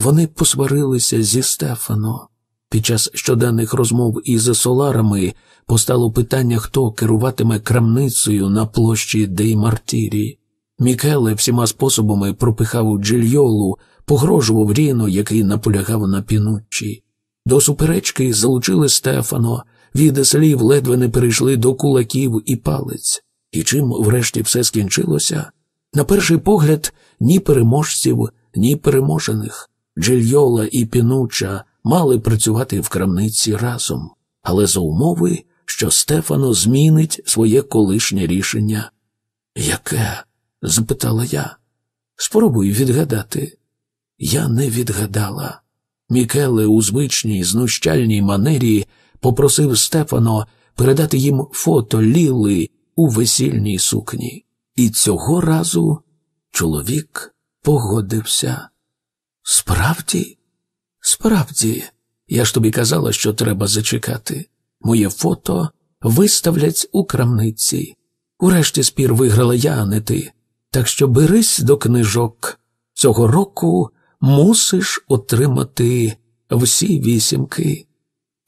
S1: Вони посварилися зі Стефано. Під час щоденних розмов із Соларами постало питання, хто керуватиме крамницею на площі Деймартірі. Мікеле всіма способами пропихав джильйолу, погрожував Ріно, який наполягав на пінуччі. До суперечки залучили Стефано, від слів ледве не перейшли до кулаків і палець. І чим, врешті, все скінчилося? На перший погляд, ні переможців, ні переможених. Джильйола і пінуча мали працювати в крамниці разом, але за умови, що Стефано змінить своє колишнє рішення. Яке? запитала я. Спробуй відгадати. Я не відгадала. Мікеле у звичній знущальній манері попросив Стефано передати їм фото Ліли у весільній сукні, і цього разу Чоловік погодився. Справді, справді, я ж тобі казала, що треба зачекати. Моє фото виставлять у крамниці. Урешті спір виграла я, а не ти. Так що берись до книжок. Цього року мусиш отримати всі вісімки.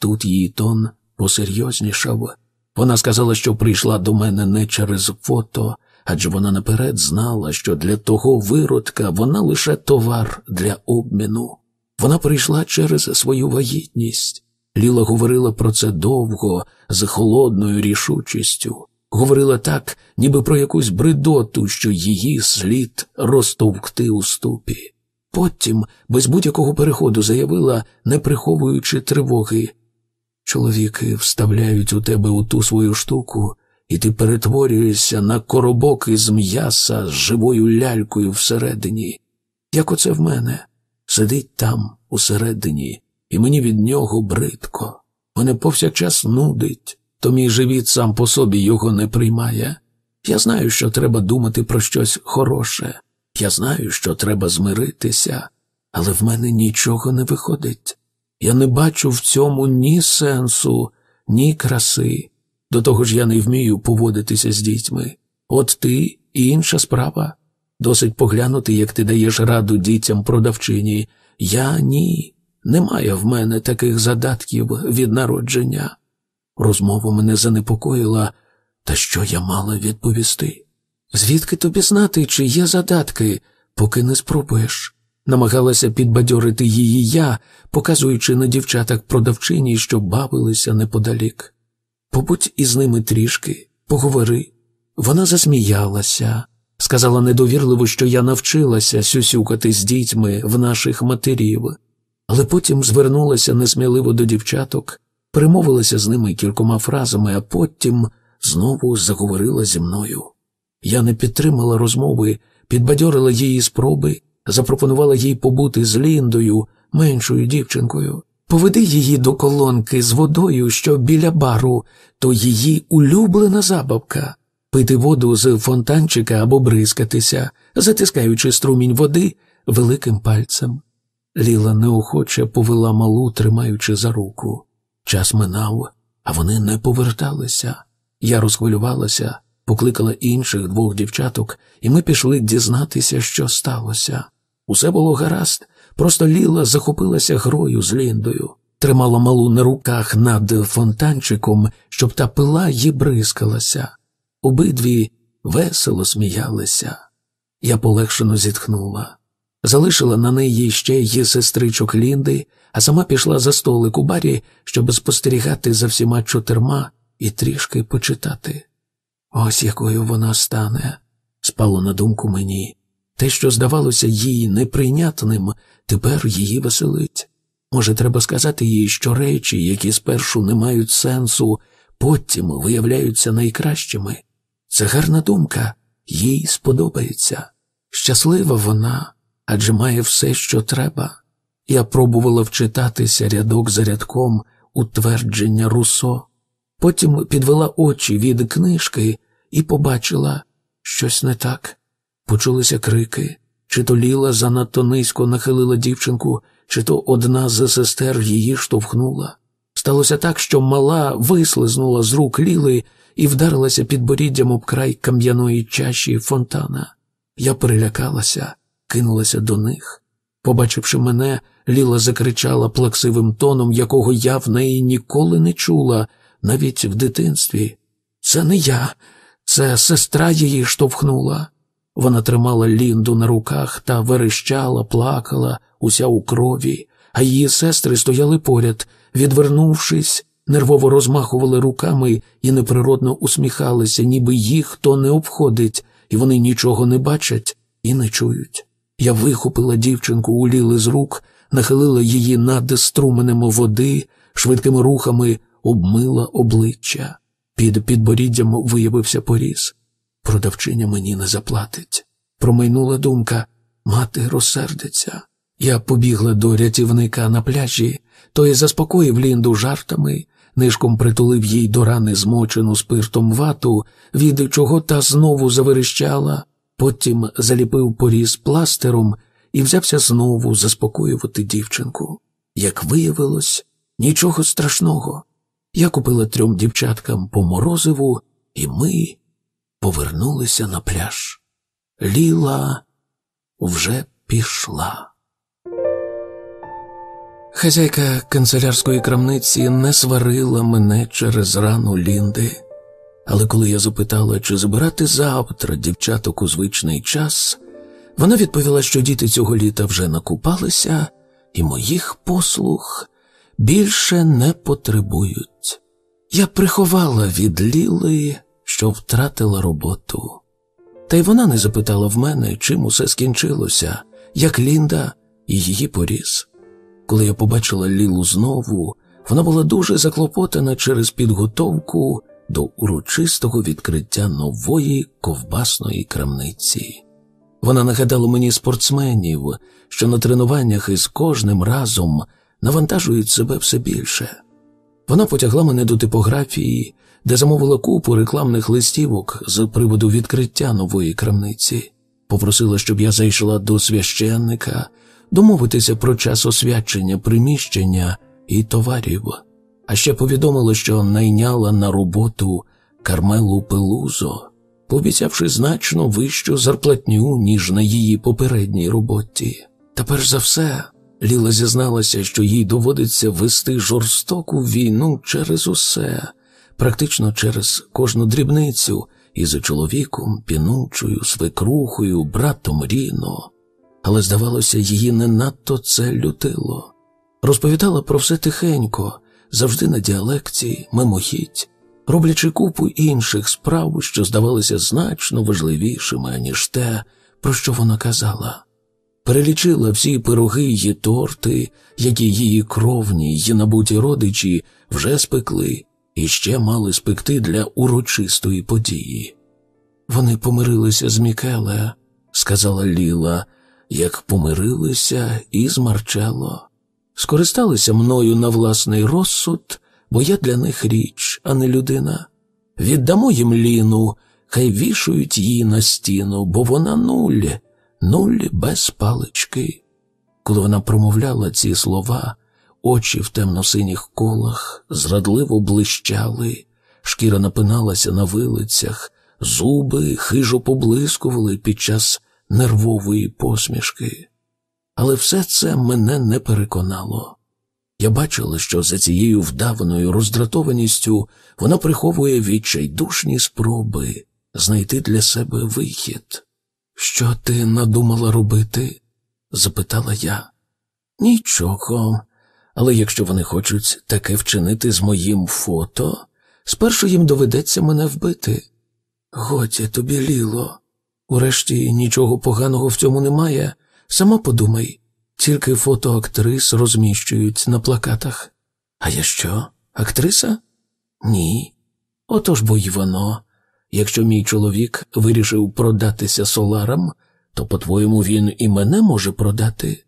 S1: Тут її тон посерйознішав. Вона сказала, що прийшла до мене не через фото, адже вона наперед знала, що для того виродка вона лише товар для обміну. Вона прийшла через свою вагітність. Ліла говорила про це довго, з холодною рішучістю, говорила так, ніби про якусь бредоту, що її слід розтовкти у ступі. Потім, без будь-якого переходу, заявила, не приховуючи тривоги. Чоловіки вставляють у тебе у ту свою штуку, і ти перетворюєшся на коробок із м'яса з живою лялькою всередині. Як оце в мене? Сидить там, усередині, і мені від нього бридко. Мене повсякчас нудить, то мій живіт сам по собі його не приймає. Я знаю, що треба думати про щось хороше, я знаю, що треба змиритися, але в мене нічого не виходить. Я не бачу в цьому ні сенсу, ні краси. До того ж я не вмію поводитися з дітьми. От ти і інша справа. Досить поглянути, як ти даєш раду дітям продавчині. Я ні. Немає в мене таких задатків від народження. Розмова мене занепокоїла, та що я мала відповісти? Звідки тобі знати, чи є задатки, поки не спробуєш? Намагалася підбадьорити її я, показуючи на дівчатах продавчині, що бавилися неподалік побудь із ними трішки, поговори. Вона засміялася, сказала недовірливо, що я навчилася сюсюкати з дітьми в наших матерів, але потім звернулася несміливо до дівчаток, перемовилася з ними кількома фразами, а потім знову заговорила зі мною. Я не підтримала розмови, підбадьорила її спроби, запропонувала їй побути з Ліндою, меншою дівчинкою. Поведи її до колонки з водою, що біля бару, то її улюблена забавка пити воду з фонтанчика або бризкатися, затискаючи струмінь води великим пальцем. Ліла неохоче повела малу, тримаючи за руку. Час минав, а вони не поверталися. Я розхвилювалася, покликала інших двох дівчаток, і ми пішли дізнатися, що сталося. Усе було гаразд. Просто Ліла захопилася грою з Ліндою, тримала малу на руках над фонтанчиком, щоб та пила й бризкалася. Обидві весело сміялися. Я полегшено зітхнула. Залишила на неї ще й сестричок Лінди, а сама пішла за столик у барі, щоб спостерігати за всіма чотирма і трішки почитати. Ось якою вона стане, спало на думку мені. Те, що здавалося їй неприйнятним, тепер її веселить. Може, треба сказати їй, що речі, які спершу не мають сенсу, потім виявляються найкращими. Це гарна думка, їй сподобається. Щаслива вона адже має все, що треба. Я пробувала вчитатися рядок за рядком утвердження твердження Русо, потім підвела очі від книжки і побачила щось не так. Почулися крики, чи то ліла занадто низько нахилила дівчинку, чи то одна з сестер її штовхнула. Сталося так, що мала вислизнула з рук ліли і вдарилася під боріддям об край кам'яної чаші фонтана. Я перелякалася, кинулася до них. Побачивши мене, Ліла закричала плаксивим тоном, якого я в неї ніколи не чула, навіть в дитинстві. Це не я, це сестра її штовхнула. Вона тримала Лінду на руках та верещала, плакала, уся у крові, а її сестри стояли поряд, відвернувшись, нервово розмахували руками і неприродно усміхалися, ніби їх хто не обходить, і вони нічого не бачать і не чують. Я вихопила дівчинку у ліли з рук, нахилила її над струменем води, швидкими рухами обмила обличчя. Під підборіддям виявився поріз продавчиня мені не заплатить. Промайнула думка мати розсердиться. Я побігла до рятівника на пляжі, той заспокоїв Лінду жартами, нишком притулив їй до рани змочену спиртом вату, від чого та знову заверещала, потім заліпив поріз пластером і взявся знову заспокоювати дівчинку. Як виявилось, нічого страшного. Я купила трьом дівчаткам по морозиву, і ми повернулися на пляж. Ліла вже пішла. Хазяйка канцелярської крамниці не сварила мене через рану Лінди, але коли я запитала, чи збирати завтра дівчаток у звичний час, вона відповіла, що діти цього літа вже накупалися, і моїх послуг більше не потребують. Я приховала від Ліли що втратила роботу. Та й вона не запитала в мене, чим усе скінчилося, як Лінда і її поріз. Коли я побачила Лілу знову, вона була дуже заклопотана через підготовку до урочистого відкриття нової ковбасної крамниці. Вона нагадала мені спортсменів, що на тренуваннях із кожним разом навантажують себе все більше. Вона потягла мене до типографії, де замовила купу рекламних листівок з приводу відкриття нової крамниці, попросила, щоб я зайшла до священника, домовитися про час освячення приміщення і товарів, а ще повідомила, що найняла на роботу Кармелу Пелузо, пообіцявши значно вищу зарплатню, ніж на її попередній роботі. Та перш за все. Ліла зізналася, що їй доводиться вести жорстоку війну через усе, практично через кожну дрібницю і за чоловіком, пінучою, свекрухою, братом Ріно, але, здавалося, її не надто це лютило. Розповідала про все тихенько, завжди на діалекті, мимохідь, роблячи купу інших справ, що здавалися значно важливішими, ніж те, про що вона казала. Перелічила всі пироги її торти, які її кровні, її набуті родичі вже спекли, і ще мали спекти для урочистої події. Вони помирилися з Мікеле, сказала Ліла, як помирилися і з Марчело, Скористалися мною на власний розсуд, бо я для них річ, а не людина. Віддамо їм ліну, хай вішують її на стіну, бо вона нуль, нуль без палички. Коли вона промовляла ці слова, очі в темно-синіх колах зрадливо блищали, шкіра напиналася на вилицях, зуби хижо поблискували під час нервової посмішки. Але все це мене не переконало. Я бачила, що за цією вдаваною роздратованістю вона приховує відчайдушні спроби знайти для себе вихід. Що ти надумала робити? запитала я. Нічого, але якщо вони хочуть таке вчинити з моїм фото, спершу їм доведеться мене вбити. Готі тобі ліло. Урешті нічого поганого в цьому немає. Сама подумай, тільки фото актрис розміщують на плакатах. А я що, актриса? Ні. Отож бо й воно. Якщо мій чоловік вирішив продатися соларам, то, по-твоєму, він і мене може продати.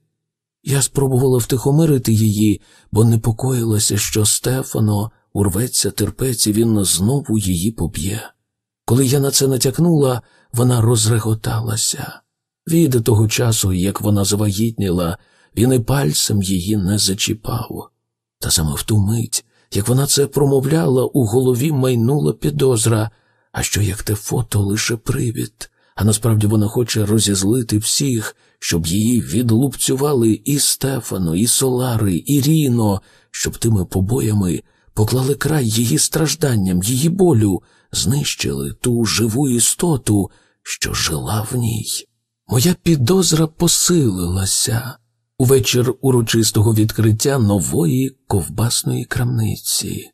S1: Я спробувала втихомирити її, бо непокоїлася, що Стефано урветься терпець і він знову її поб'є. Коли я на це натякнула, вона розреготалася. Від того часу, як вона завагітніла, він і пальцем її не зачіпав. Та саме в ту мить, як вона це промовляла, у голові майнула підозра, а що як те фото лише привід, а насправді вона хоче розізлити всіх, щоб її відлупцювали і Стефано, і Солари, і Ріно, щоб тими побоями поклали край її стражданням, її болю, знищили ту живу істоту, що жила в ній. Моя підозра посилилася у вечір урочистого відкриття нової ковбасної крамниці.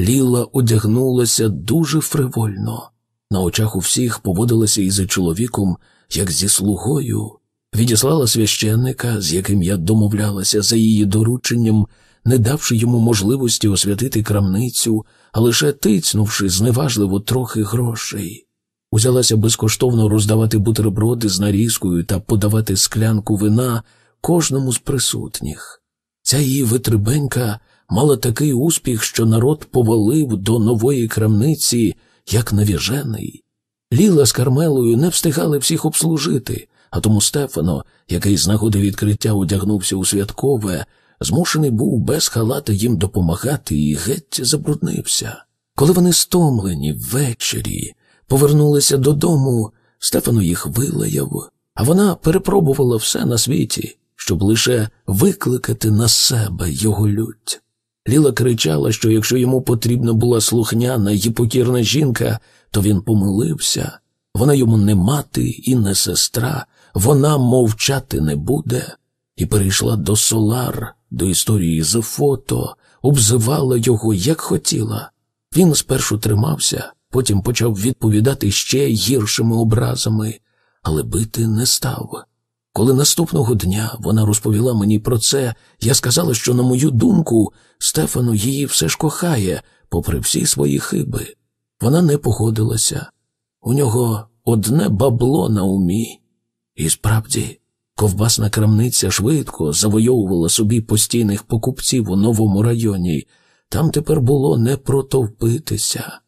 S1: Ліла одягнулася дуже фривольно. На очах у всіх поводилася і із чоловіком, як зі слугою відіслала священника, з яким я домовлялася за її дорученням, не давши йому можливості освятити крамницю, а лише тицнувши зневажливо трохи грошей. Узялася безкоштовно роздавати бутерброди з нарізкою та подавати склянку вина кожному з присутніх. Ця її витребенька мала такий успіх, що народ повалив до нової крамниці, як навіжений. Ліла з Кармелою не встигали всіх обслужити, а тому Стефано, який з нагоди відкриття одягнувся у святкове, змушений був без халата їм допомагати і геть забруднився. Коли вони стомлені ввечері повернулися додому, Стефано їх вилаяв, а вона перепробувала все на світі, щоб лише викликати на себе його лють. Ліла кричала, що якщо йому потрібна була слухняна і покірна жінка, то він помилився. Вона йому не мати і не сестра, вона мовчати не буде, і перейшла до Солар, до історії з фото, обзивала його, як хотіла. Він спершу тримався, потім почав відповідати ще гіршими образами, але бити не став. Коли наступного дня вона розповіла мені про це, я сказала, що, на мою думку, Стефану її все ж кохає, попри всі свої хиби. Вона не погодилася. У нього одне бабло на умі. І справді, ковбасна крамниця швидко завойовувала собі постійних покупців у новому районі. Там тепер було не протовпитися.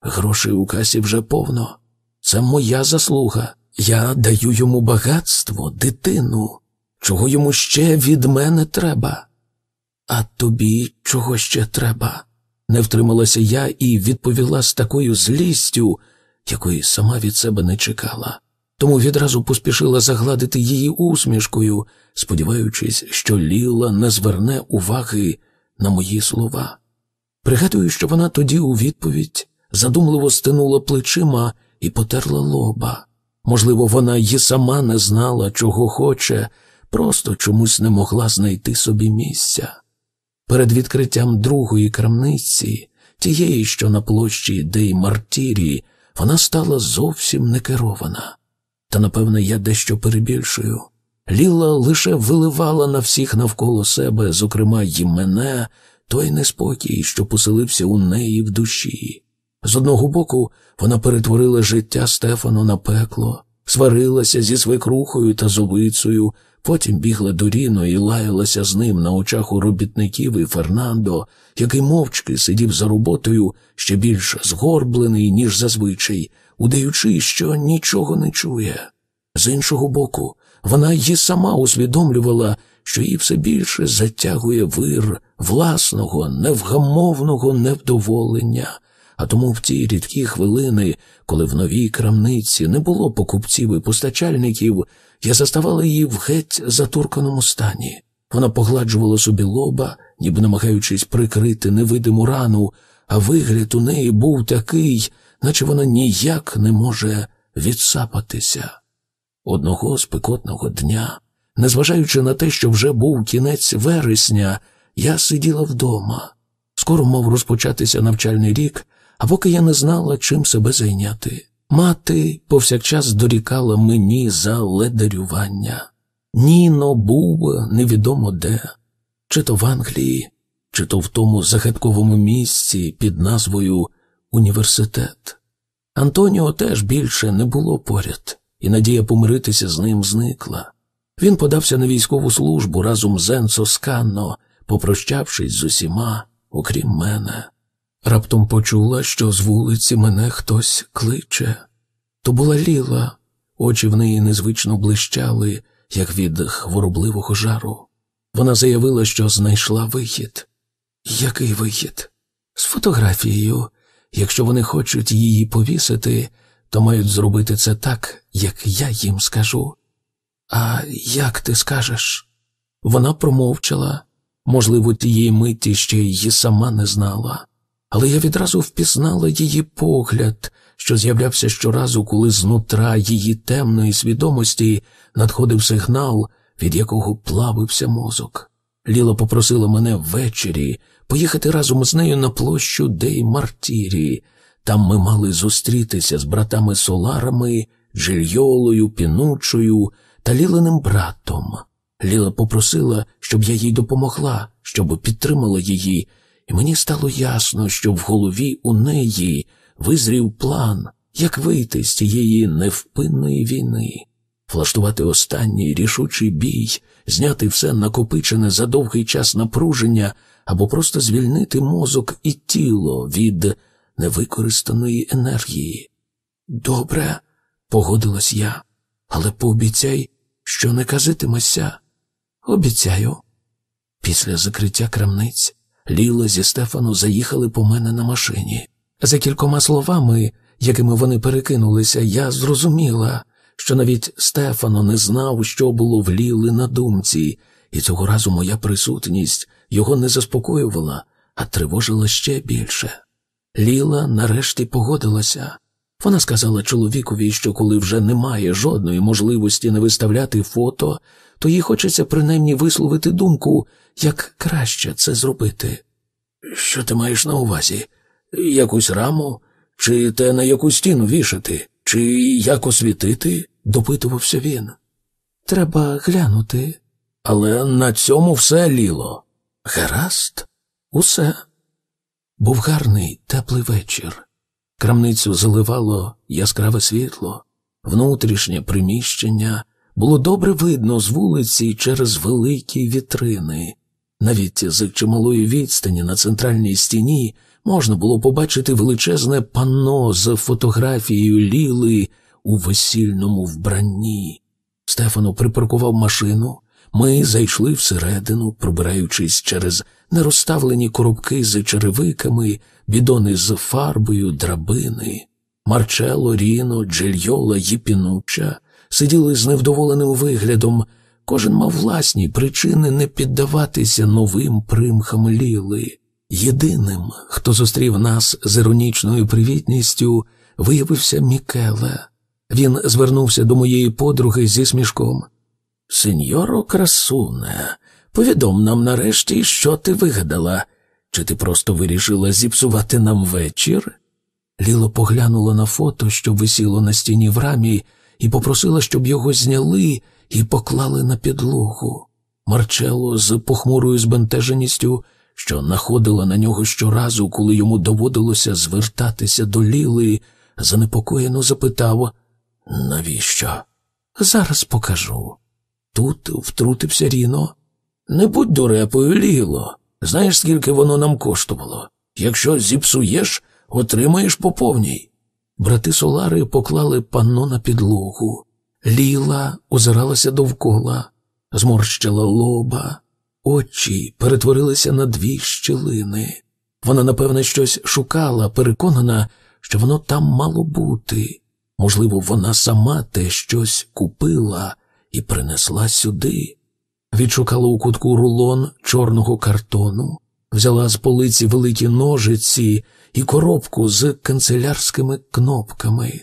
S1: Грошей у касі вже повно. Це моя заслуга. Я даю йому багатство, дитину, чого йому ще від мене треба. А тобі чого ще треба? Не втрималася я і відповіла з такою злістю, якої сама від себе не чекала тому відразу поспішила загладити її усмішкою, сподіваючись, що Ліла не зверне уваги на мої слова. Пригадую, що вона тоді у відповідь задумливо стинула плечима і потерла лоба. Можливо, вона й сама не знала, чого хоче, просто чомусь не могла знайти собі місця. Перед відкриттям другої крамниці, тієї, що на площі Дей Мартірі, вона стала зовсім некерована. Та, напевне, я дещо перебільшую. Ліла лише виливала на всіх навколо себе, зокрема й мене, той неспокій, що поселився у неї в душі. З одного боку, вона перетворила життя Стефану на пекло, сварилася зі свекрухою та зовицею, потім бігла до Ріно і лаялася з ним на очах у робітників і Фернандо, який мовчки сидів за роботою ще більш згорблений, ніж зазвичай удаючи, що нічого не чує. З іншого боку, вона й сама усвідомлювала, що її все більше затягує вир власного, невгамовного невдоволення, а тому в ті рідкі хвилини, коли в новій крамниці не було покупців і постачальників, я заставала її в геть затурканому стані. Вона погладжувала собі лоба, ніби намагаючись прикрити невидиму рану, а вигляд у неї був такий, наче вона ніяк не може відсапатися. Одного спекотного дня, незважаючи на те, що вже був кінець вересня, я сиділа вдома. Скоро мав розпочатися навчальний рік, а поки я не знала, чим себе зайняти. Мати повсякчас дорікала мені за ледарювання. Ніно був невідомо де, чи то в Англії, чи то в тому загадковому місці під назвою університет. Антоніо теж більше не було поряд, і надія помиритися з ним зникла. Він подався на військову службу разом з Енсо Сканно, попрощавшись з усіма, окрім мене. Раптом почула, що з вулиці мене хтось кличе. То була ліла, очі в неї незвично блищали, як від хворобливого жару. Вона заявила, що знайшла вихід. Який вихід? З фотографією, Якщо вони хочуть її повісити, то мають зробити це так, як я їм скажу. А як ти скажеш? Вона промовчала, можливо, тієї миті ще її сама не знала, але я відразу впізнала її погляд, що з'являвся щоразу, коли знутра її темної свідомості надходив сигнал, від якого плавився мозок. Ліла попросила мене ввечері поїхати разом з нею на площу Дей Мартірі. Там ми мали зустрітися з братами Соларами, Джильйолою, Пінучою та Ліленим братом. Ліла попросила, щоб я їй допомогла, щоб підтримала її, і мені стало ясно, що в голові у неї визрів план, як вийти з цієї невпинної війни, влаштувати останній рішучий бій, зняти все накопичене за довгий час напруження, або просто звільнити мозок і тіло від невикористаної енергії. Добре, погодилась я, але пообіцяй, що не казитимешся. Обіцяю. Після закриття крамниць Ліла зі Стефану заїхали по мене на машині. За кількома словами, якими вони перекинулися, я зрозуміла, що навіть Стефано не знав, що було в Ліли на думці, і цього разу моя присутність його не заспокоювала, а тривожила ще більше. Ліла нарешті погодилася. Вона сказала чоловікові, що коли вже немає жодної можливості не виставляти фото, то їй хочеться принаймні висловити думку, як краще це зробити. Що ти маєш на увазі? Якусь раму? Чи те на яку стіну вішати, чи як освітити? допитувався він. Треба глянути. Але на цьому все ліло. Гаразд, усе. Був гарний теплий вечір. Крамницю заливало яскраве світло, внутрішнє приміщення було добре видно з вулиці через великі вітрини. Навіть з чималої відстані на центральній стіні можна було побачити величезне панно з фотографією Ліли у весільному вбранні. Стефану припаркував машину, ми зайшли всередину, пробираючись через нерозставлені коробки з черевиками, бідони з фарбою, драбини. Марчело, Ріно, Джельйола і сиділи з невдоволеним виглядом. Кожен мав власні причини не піддаватися новим примхам ліли. Єдиним, хто зустрів нас з іронічною привітністю, виявився Мікеле. Він звернувся до моєї подруги зі смішком. Сеньоро красуне, повідом нам нарешті, що ти вигадала, чи ти просто вирішила зіпсувати нам вечір? Ліло поглянула на фото, що висіло на стіні в рамі, і попросила, щоб його зняли і поклали на підлогу. Марчело з похмурою збентеженістю, що находила на нього щоразу, коли йому доводилося звертатися до Ліли, занепокоєно запитав, навіщо? Зараз покажу. Тут втрутився Ріно. Не будь дурепою, Ліло. Знаєш, скільки воно нам коштувало? Якщо зіпсуєш, отримаєш поповній. Брати Солари поклали панно на підлогу. Ліла озиралася довкола, зморщила лоба, очі перетворилися на дві щілини. Вона, напевне, щось шукала, переконана, що воно там мало бути. Можливо, вона сама те щось купила і принесла сюди. Відшукала у кутку рулон чорного картону, взяла з полиці великі ножиці і коробку з канцелярськими кнопками.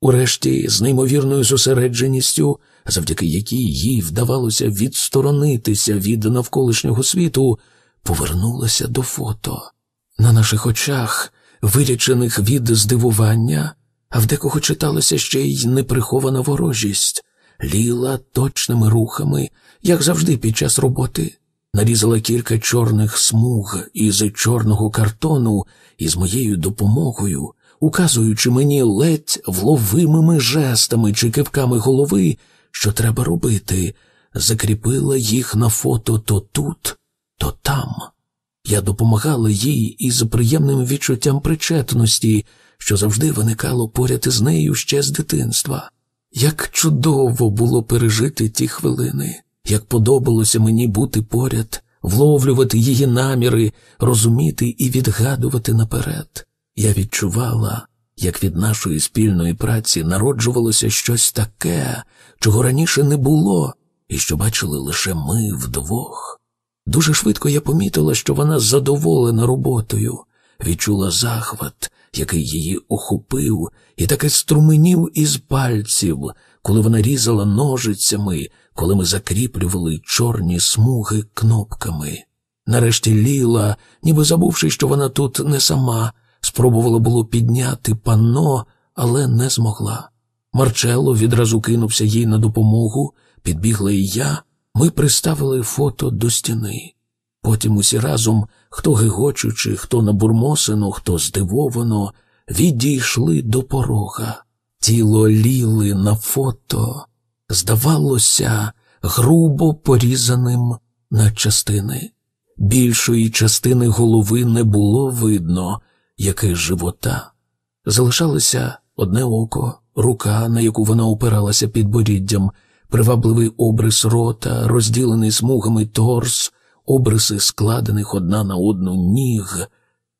S1: Урешті, з неймовірною зосередженістю, завдяки якій їй вдавалося відсторонитися від навколишнього світу, повернулася до фото. На наших очах, вирячених від здивування, а в декого читалася ще й неприхована ворожість. Ліла точними рухами, як завжди під час роботи, нарізала кілька чорних смуг із чорного картону і з моєю допомогою, указуючи мені ледь вловимими жестами чи кивками голови, що треба робити, закріпила їх на фото то тут, то там. Я допомагала їй із приємним відчуттям причетності, що завжди виникало поряд із нею ще з дитинства. Як чудово було пережити ті хвилини, як подобалося мені бути поряд, вловлювати її наміри, розуміти і відгадувати наперед. Я відчувала, як від нашої спільної праці народжувалося щось таке, чого раніше не було, і що бачили лише ми вдвох. Дуже швидко я помітила, що вона задоволена роботою відчула захват, який її охопив, і таки струменів із пальців, коли вона різала ножицями, коли ми закріплювали чорні смуги кнопками. Нарешті ліла, ніби забувши, що вона тут не сама, спробувала було підняти панно, але не змогла. Марчело відразу кинувся їй на допомогу, підбігла і я. Ми приставили фото до стіни. Потім усі разом, хто гигочучи, хто набурмосено, хто здивовано, відійшли до порога. Тіло ліли на фото, здавалося, грубо порізаним на частини. Більшої частини голови не було видно, яке живота. Залишалося одне око, рука, на яку вона опиралася під боріддям, привабливий обрис рота, розділений смугами торс, обриси складених одна на одну ніг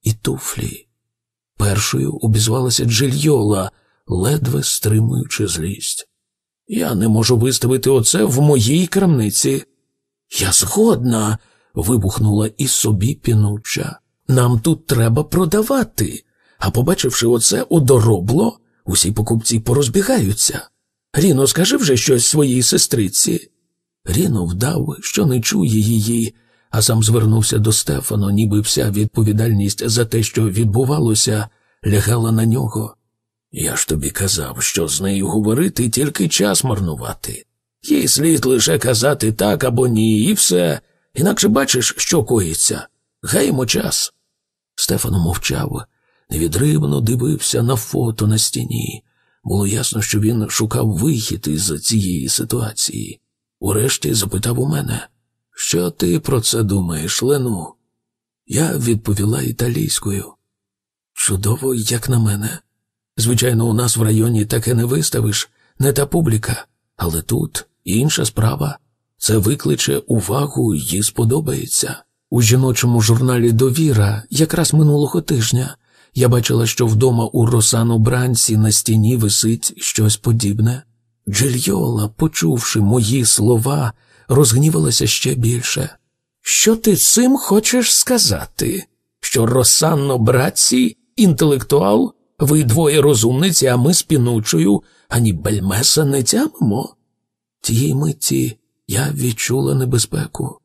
S1: і туфлі. Першою обізвалася Джильйола, ледве стримуючи злість. Я не можу виставити оце в моїй крамниці. Я згодна. вибухнула і собі пінуча. Нам тут треба продавати. А побачивши оце одоробло, усі покупці порозбігаються. Ріно, скажи вже щось своїй сестриці. Ріно вдав, що не чує її, а сам звернувся до Стефано, ніби вся відповідальність за те, що відбувалося, лягала на нього. Я ж тобі казав, що з нею говорити тільки час марнувати. Їй слід лише казати так або ні, і все, інакше бачиш, що коїться. Гаємо час. Стефано мовчав, невідривно дивився на фото на стіні. Було ясно, що він шукав вихід із цієї ситуації. Урешті запитав у мене. Що ти про це думаєш, Лену? Я відповіла італійською. Чудово, як на мене. Звичайно, у нас в районі таке не виставиш, не та публіка, але тут інша справа. Це викличе увагу їй сподобається. У жіночому журналі Довіра якраз минулого тижня я бачила, що вдома у Росану бранці на стіні висить щось подібне. Джильйола, почувши мої слова, розгнівалася ще більше. Що ти цим хочеш сказати? Що Росанно братці, інтелектуал, ви двоє розумниці, а ми з пінучою ані бельмеса не тямимо? Тієї митті я відчула небезпеку.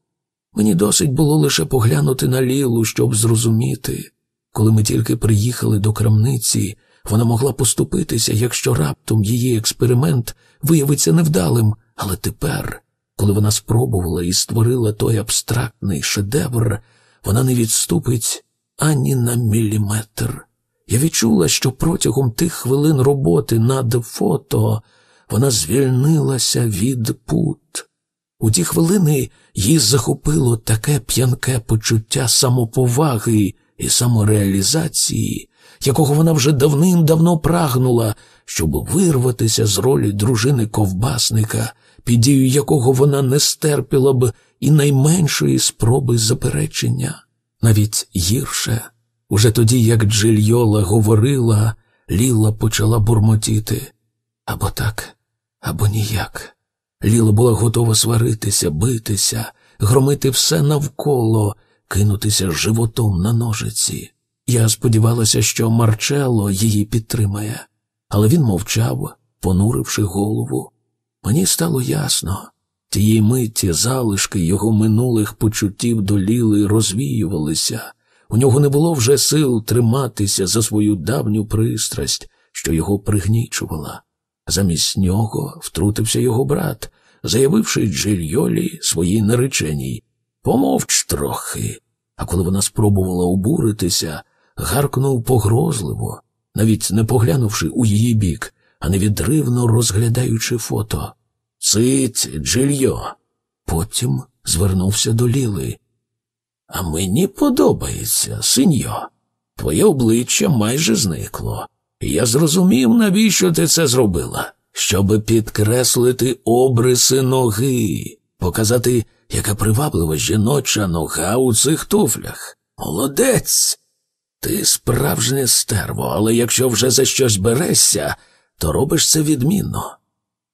S1: Мені досить було лише поглянути на Лілу, щоб зрозуміти. Коли ми тільки приїхали до крамниці, вона могла поступитися, якщо раптом її експеримент виявиться невдалим, але тепер коли вона спробувала і створила той абстрактний шедевр, вона не відступить ані на міліметр. Я відчула, що протягом тих хвилин роботи над фото вона звільнилася від пут. У ті хвилини її захопило таке п'янке почуття самоповаги і самореалізації, якого вона вже давним-давно прагнула, щоб вирватися з ролі дружини ковбасника під дію якого вона не стерпіла б і найменшої спроби заперечення, навіть гірше. Уже тоді, як Джильйола говорила, Ліла почала бурмотіти або так, або ніяк. Ліла була готова сваритися, битися, громити все навколо, кинутися животом на ножиці. Я сподівалася, що Марчело її підтримає, але він мовчав, понуривши голову, Мені стало ясно. Тієї миті залишки його минулих почуттів доліли, розвіювалися. У нього не було вже сил триматися за свою давню пристрасть, що його пригнічувала. Замість нього втрутився його брат, заявивши Джильйолі своїй нареченій Помовч трохи. А коли вона спробувала обуритися, гаркнув погрозливо, навіть не поглянувши у її бік а невідривно розглядаючи фото. Цить, Джильйо. Потім звернувся до Ліли. А мені подобається, синьо. Твоє обличчя майже зникло. Я зрозумів, навіщо ти це зробила, щоби підкреслити обриси ноги, показати, яка приваблива жіноча нога у цих туфлях. Молодець! Ти справжнє стерво, але якщо вже за щось берешся, то робиш це відмінно.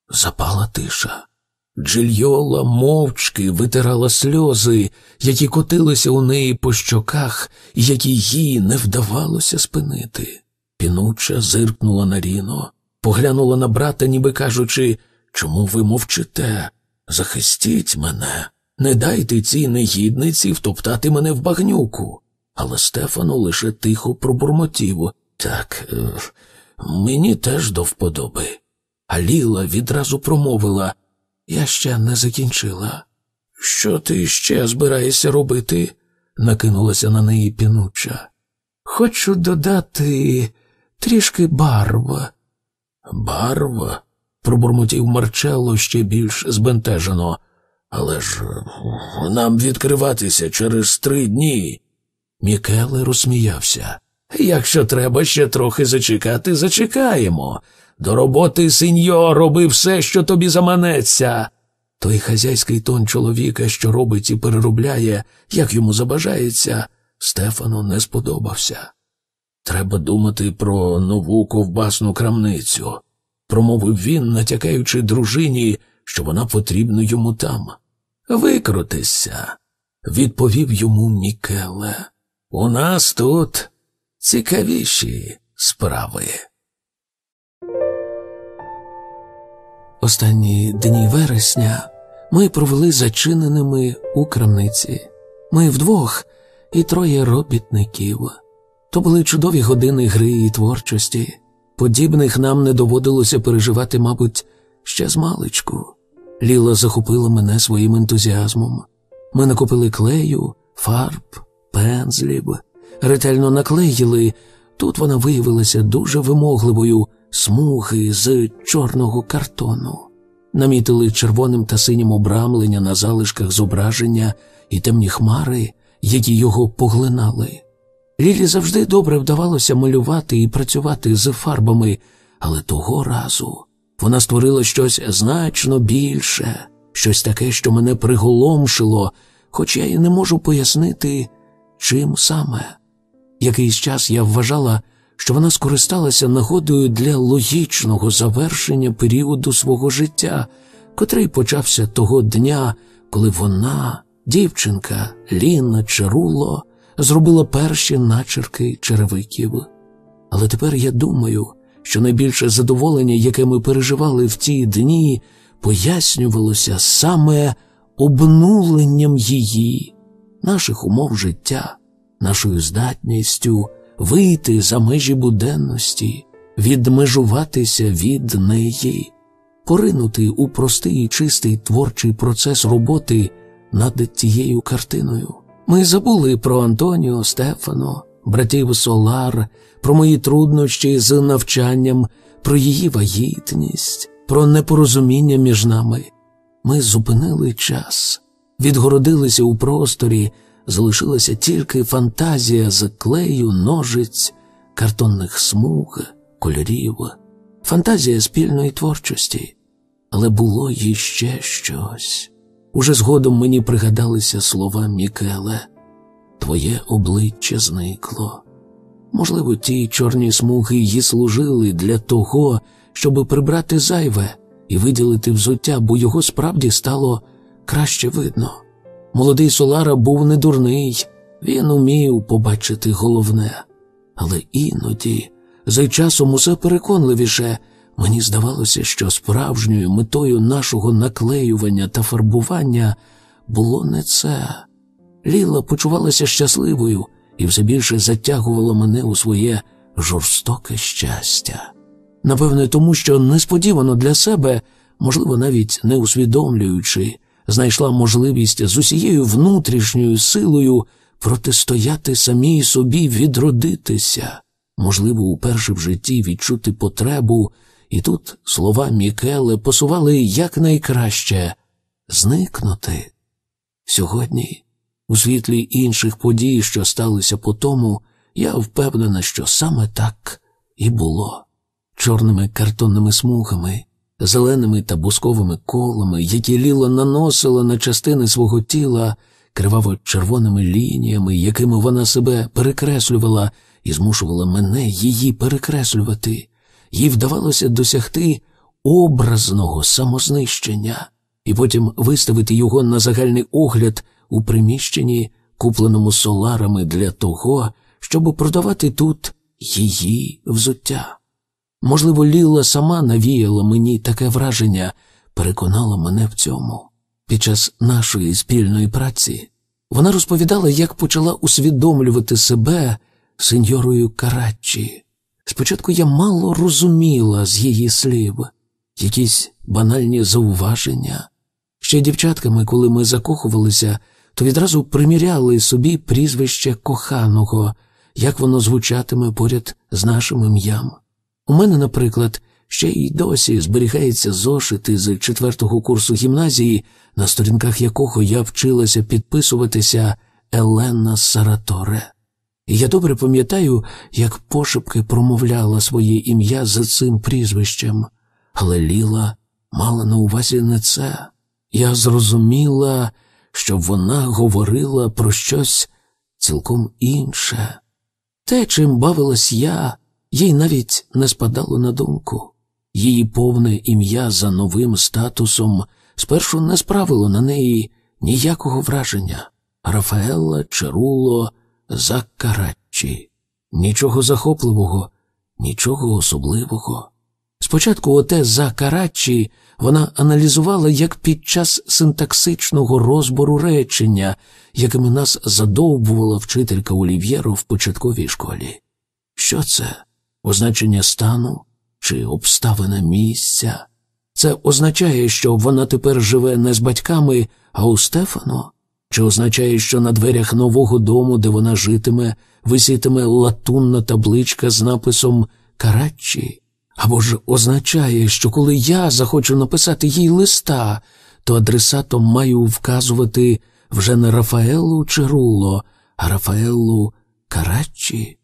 S1: Запала тиша. Джильйола мовчки витирала сльози, які котилися у неї по щоках і які їй не вдавалося спинити. Пінуча зиркнула на Ріно, поглянула на брата, ніби кажучи, чому ви мовчите? Захистіть мене, не дайте цій негідниці втоптати мене в багнюку. Але Стефану лише тихо пробурмотів. Так, е, мені теж до вподоби. А Ліла відразу промовила Я ще не закінчила. Що ти ще збираєшся робити? накинулася на неї пінуча. Хочу додати трішки барва. Барва? пробурмотів Марчелло ще більш збентежено. Але ж нам відкриватися через три дні. Мікеле розсміявся. Якщо треба ще трохи зачекати, зачекаємо. До роботи, синьо, роби все, що тобі заманеться. Той хазяйський тон чоловіка, що робить і переробляє, як йому забажається, Стефану не сподобався. Треба думати про нову ковбасну крамницю, промовив він, натякаючи дружині, що вона потрібна йому там. Викрутися, відповів йому Мікеле. У нас тут цікавіші справи. Останні дні вересня ми провели зачиненими у крамниці. Ми вдвох і троє робітників. То були чудові години гри і творчості. Подібних нам не доводилося переживати, мабуть, ще з маличку. Ліла захопила мене своїм ентузіазмом. Ми накопили клею, фарб, пензлів, ретельно наклеїли. Тут вона виявилася дуже вимогливою смуги з чорного картону. Намітили червоним та синім обрамлення на залишках зображення і темні хмари, які його поглинали. Лілі завжди добре вдавалося малювати і працювати з фарбами, але того разу вона створила щось значно більше, щось таке, що мене приголомшило, хоч я й не можу пояснити, чим саме. Якийсь час я вважала, що вона скористалася нагодою для логічного завершення періоду свого життя, котрий почався того дня, коли вона, дівчинка Ліна Черуло, зробила перші начерки черевиків. Але тепер я думаю, що найбільше задоволення, яке ми переживали в ті дні, пояснювалося саме обнуленням її, наших умов життя нашою здатністю вийти за межі буденності, відмежуватися від неї, поринути у простий і чистий творчий процес роботи над тією картиною. Ми забули про Антоніо, Стефано, братів Солар, про мої труднощі з навчанням, про її вагітність, про непорозуміння між нами. Ми зупинили час, відгородилися у просторі залишилася тільки фантазія з ножиць, картонних смуг, кольорів, фантазія спільної творчості, але було іще щось. Уже згодом мені пригадалися слова Мікеле, твоє обличчя зникло. Можливо, ті чорні смуги її служили для того, щоби прибрати зайве і виділити взуття, бо його справді стало краще видно. Молодий Солара був не дурний, він умів побачити головне. Але іноді, за часом усе переконливіше, мені здавалося, що справжньою метою нашого наклеювання та фарбування було не це. Ліла почувалася щасливою і все більше затягувала мене у своє жорстоке щастя. Напевне, тому що несподівано для себе, можливо, навіть не усвідомлюючи знайшла можливість з усією внутрішньою силою протистояти самій собі відродитися, можливо, уперше в житті відчути потребу, і тут слова Мікеле посували якнайкраще зникнути. Сьогодні, у світлі інших подій, що сталися по тому, я впевнена, що саме так і було. Чорними картонними смугами зеленими та бусковими колами, які ліло наносила на частини свого тіла криваво-червоними лініями, якими вона себе перекреслювала і змушувала мене її перекреслювати, їй вдавалося досягти образного самознищення і потім виставити його на загальний огляд у приміщенні, купленому соларами для того, щоб продавати тут її взуття. Можливо, Ліла сама навіяла мені таке враження, переконала мене в цьому. Під час нашої спільної праці вона розповідала, як почала усвідомлювати себе сеньорою Караччі. Спочатку я мало розуміла з її слів якісь банальні зауваження. Ще дівчатками, коли ми закохувалися, то відразу приміряли собі прізвище коханого, як воно звучатиме поряд з нашим ім'ям. У мене, наприклад, ще й досі зберігається зошити з четвертого курсу гімназії, на сторінках якого я вчилася підписуватися Елена Сараторе. І я добре пам'ятаю, як пошепки промовляла своє ім'я за цим прізвищем, але Ліла мала на увазі не це. Я зрозуміла, що вона говорила про щось цілком інше. Те, чим бавилась я їй навіть не спадало на думку. Її повне ім'я за новим статусом спершу не справило на неї ніякого враження Рафаела Черуло Закараччі, Нічого захопливого, нічого особливого. Спочатку оте Закараччі вона аналізувала як під час синтаксичного розбору речення, якими нас задовбувала вчителька Олів'єро в початковій школі. Що це? означення стану чи обставина місця. Це означає, що вона тепер живе не з батьками, а у Стефано, чи означає, що на дверях нового дому, де вона житиме, висітиме латунна табличка з написом Карачі, або ж означає, що коли я захочу написати їй листа, то адресатом маю вказувати вже не Рафаелу чи а Рафаелу Карачі.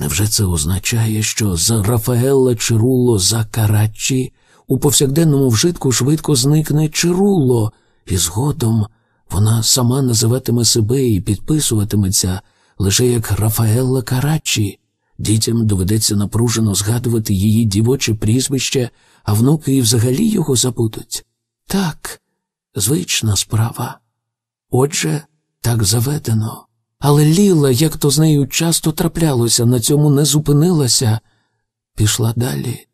S1: Невже це означає, що за Рафаелла Чирулло за Караччі у повсякденному вжитку швидко зникне Чирулло, і згодом вона сама називатиме себе і підписуватиметься лише як Рафаелла Караччі, Дітям доведеться напружено згадувати її дівоче прізвище, а внуки і взагалі його забудуть? Так, звична справа. Отже, так заведено але Ліла, як то з нею часто траплялося, на цьому не зупинилася, пішла далі.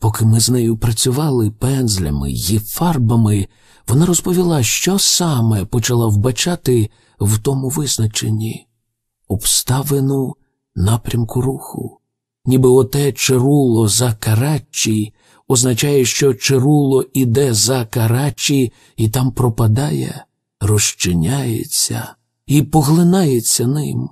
S1: Поки ми з нею працювали пензлями і фарбами, вона розповіла, що саме почала вбачати в тому визначенні обставину напрямку руху. Ніби оте черуло за Карачі означає, що черуло іде за Карачі і там пропадає, розчиняється і поглинається ним.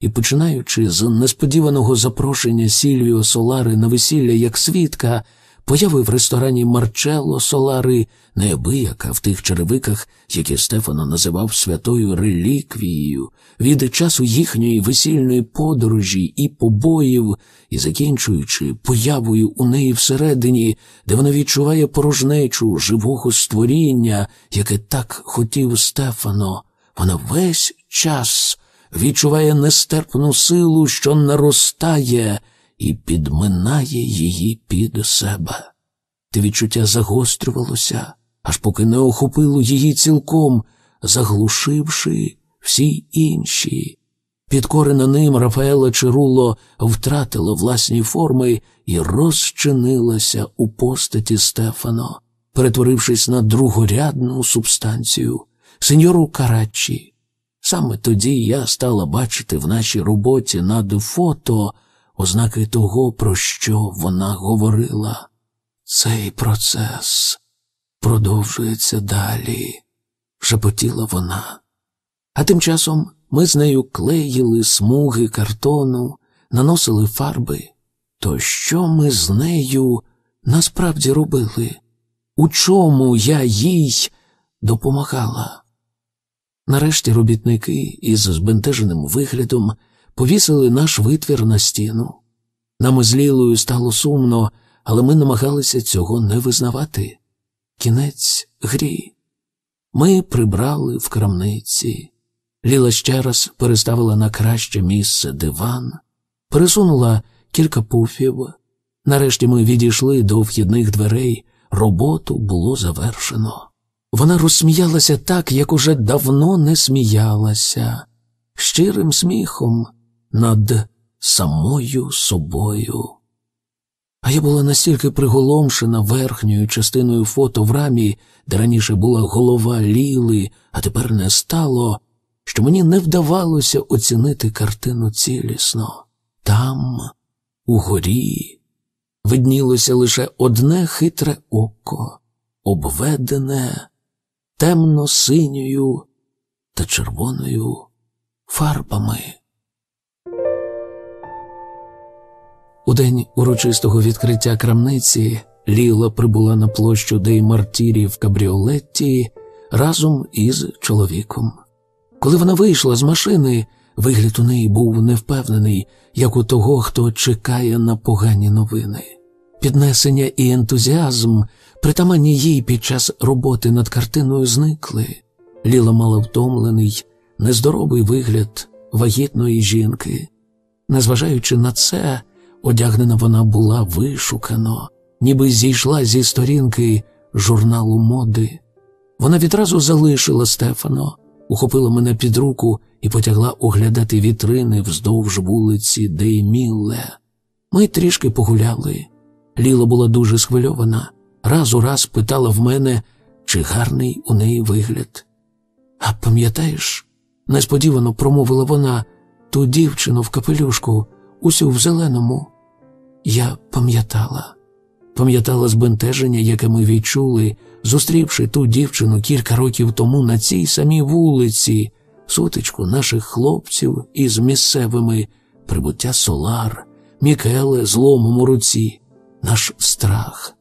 S1: І починаючи з несподіваного запрошення Сільвіо Солари на весілля як свідка, появи в ресторані Марчело Солари, неабияка в тих черевиках, які Стефано називав святою реліквією, від часу їхньої весільної подорожі і побоїв, і закінчуючи появою у неї всередині, де вона відчуває порожнечу живого створіння, яке так хотів Стефано. Вона весь час відчуває нестерпну силу, що наростає, і підминає її під себе. Те відчуття загострювалося, аж поки не охопило її цілком, заглушивши всі інші. Підкорена ним Рафаела Чируло втратила власні форми і розчинилася у постаті Стефано, перетворившись на другорядну субстанцію, сеньору Карачі. Саме тоді я стала бачити в нашій роботі над фото ознаки того, про що вона говорила. Цей процес продовжується далі, шепотіла вона. А тим часом ми з нею клеїли смуги картону, наносили фарби. То що ми з нею насправді робили? У чому я їй допомагала? Нарешті робітники із збентеженим виглядом повісили наш витвір на стіну. Нам злілою стало сумно, але ми намагалися цього не визнавати. Кінець грі. Ми прибрали в крамниці. Ліла ще раз переставила на краще місце диван, пересунула кілька пуфів. Нарешті ми відійшли до вхідних дверей. Роботу було завершено. Вона розсміялася так, як уже давно не сміялася, щирим сміхом над самою собою. А я була настільки приголомшена верхньою частиною фото в рамі, де раніше була голова Ліли, а тепер не стало, що мені не вдавалося оцінити картину цілісно. Там, угорі, виднілося лише одне хитре око, обведене темно-синьою та червоною фарбами. У день урочистого відкриття крамниці Ліла прибула на площу Дей Мартірі в Кабріолетті разом із чоловіком. Коли вона вийшла з машини, вигляд у неї був невпевнений, як у того, хто чекає на погані новини. Піднесення і ентузіазм притаманні їй під час роботи над картиною зникли. Ліла мала втомлений, нездоровий вигляд вагітної жінки. Незважаючи на це, одягнена вона була вишукано, ніби зійшла зі сторінки журналу моди. Вона відразу залишила Стефано, ухопила мене під руку і потягла оглядати вітрини вздовж вулиці Деймілле. Ми трішки погуляли. Ліла була дуже схвильована раз у раз питала в мене, чи гарний у неї вигляд. А пам'ятаєш, несподівано промовила вона ту дівчину в капелюшку, усю в зеленому. Я пам'ятала, пам'ятала збентеження, яке ми відчули, зустрівши ту дівчину кілька років тому на цій самій вулиці, сутичку наших хлопців із місцевими, прибуття Солар, Мікеле, зломом у руці, наш страх.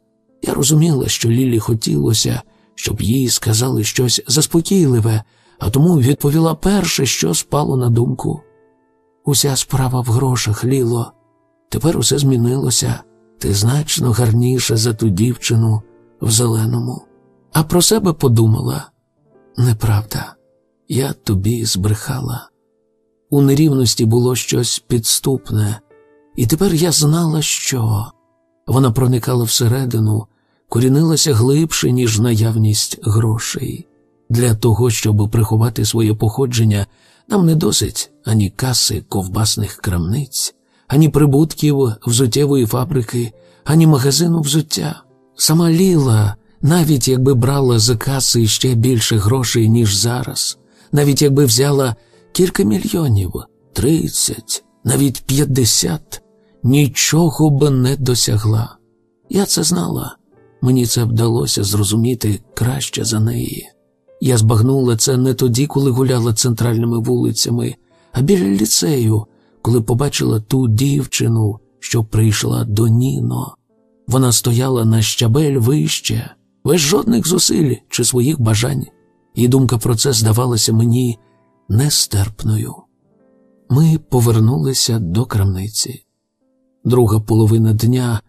S1: Я розуміла, що Лілі хотілося, щоб їй сказали щось заспокійливе, а тому відповіла перше, що спало на думку. Уся справа в грошах, Ліло. Тепер усе змінилося. Ти значно гарніша за ту дівчину в зеленому. А про себе подумала неправда, я тобі збрехала. У нерівності було щось підступне, і тепер я знала, що вона проникала всередину, корінилася глибше, ніж наявність грошей. Для того, щоб приховати своє походження, нам не досить ані каси ковбасних крамниць, ані прибутків взуттєвої фабрики, ані магазину взуття. Сама Ліла, навіть якби брала за каси ще більше грошей, ніж зараз, навіть якби взяла кілька мільйонів, тридцять, навіть п'ятдесят, нічого б не досягла. Я це знала. Мені це вдалося зрозуміти краще за неї. Я збагнула це не тоді, коли гуляла центральними вулицями, а біля ліцею, коли побачила ту дівчину, що прийшла до Ніно. Вона стояла на щабель вище, без жодних зусиль чи своїх бажань, і думка про це здавалася мені нестерпною. Ми повернулися до крамниці. Друга половина дня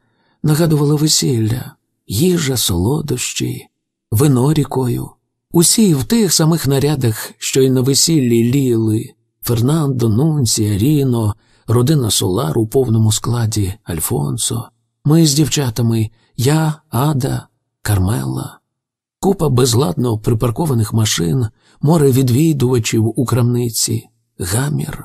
S1: нагадувала весілля їжа, солодощі, вино рікою, усі в тих самих нарядах, що й на весіллі ліли, Фернандо, Нунція, Ріно, родина Солар у повному складі Альфонсо, ми з дівчатами, я, Ада, Кармела, купа безладно припаркованих машин, море відвідувачів у крамниці, гамір,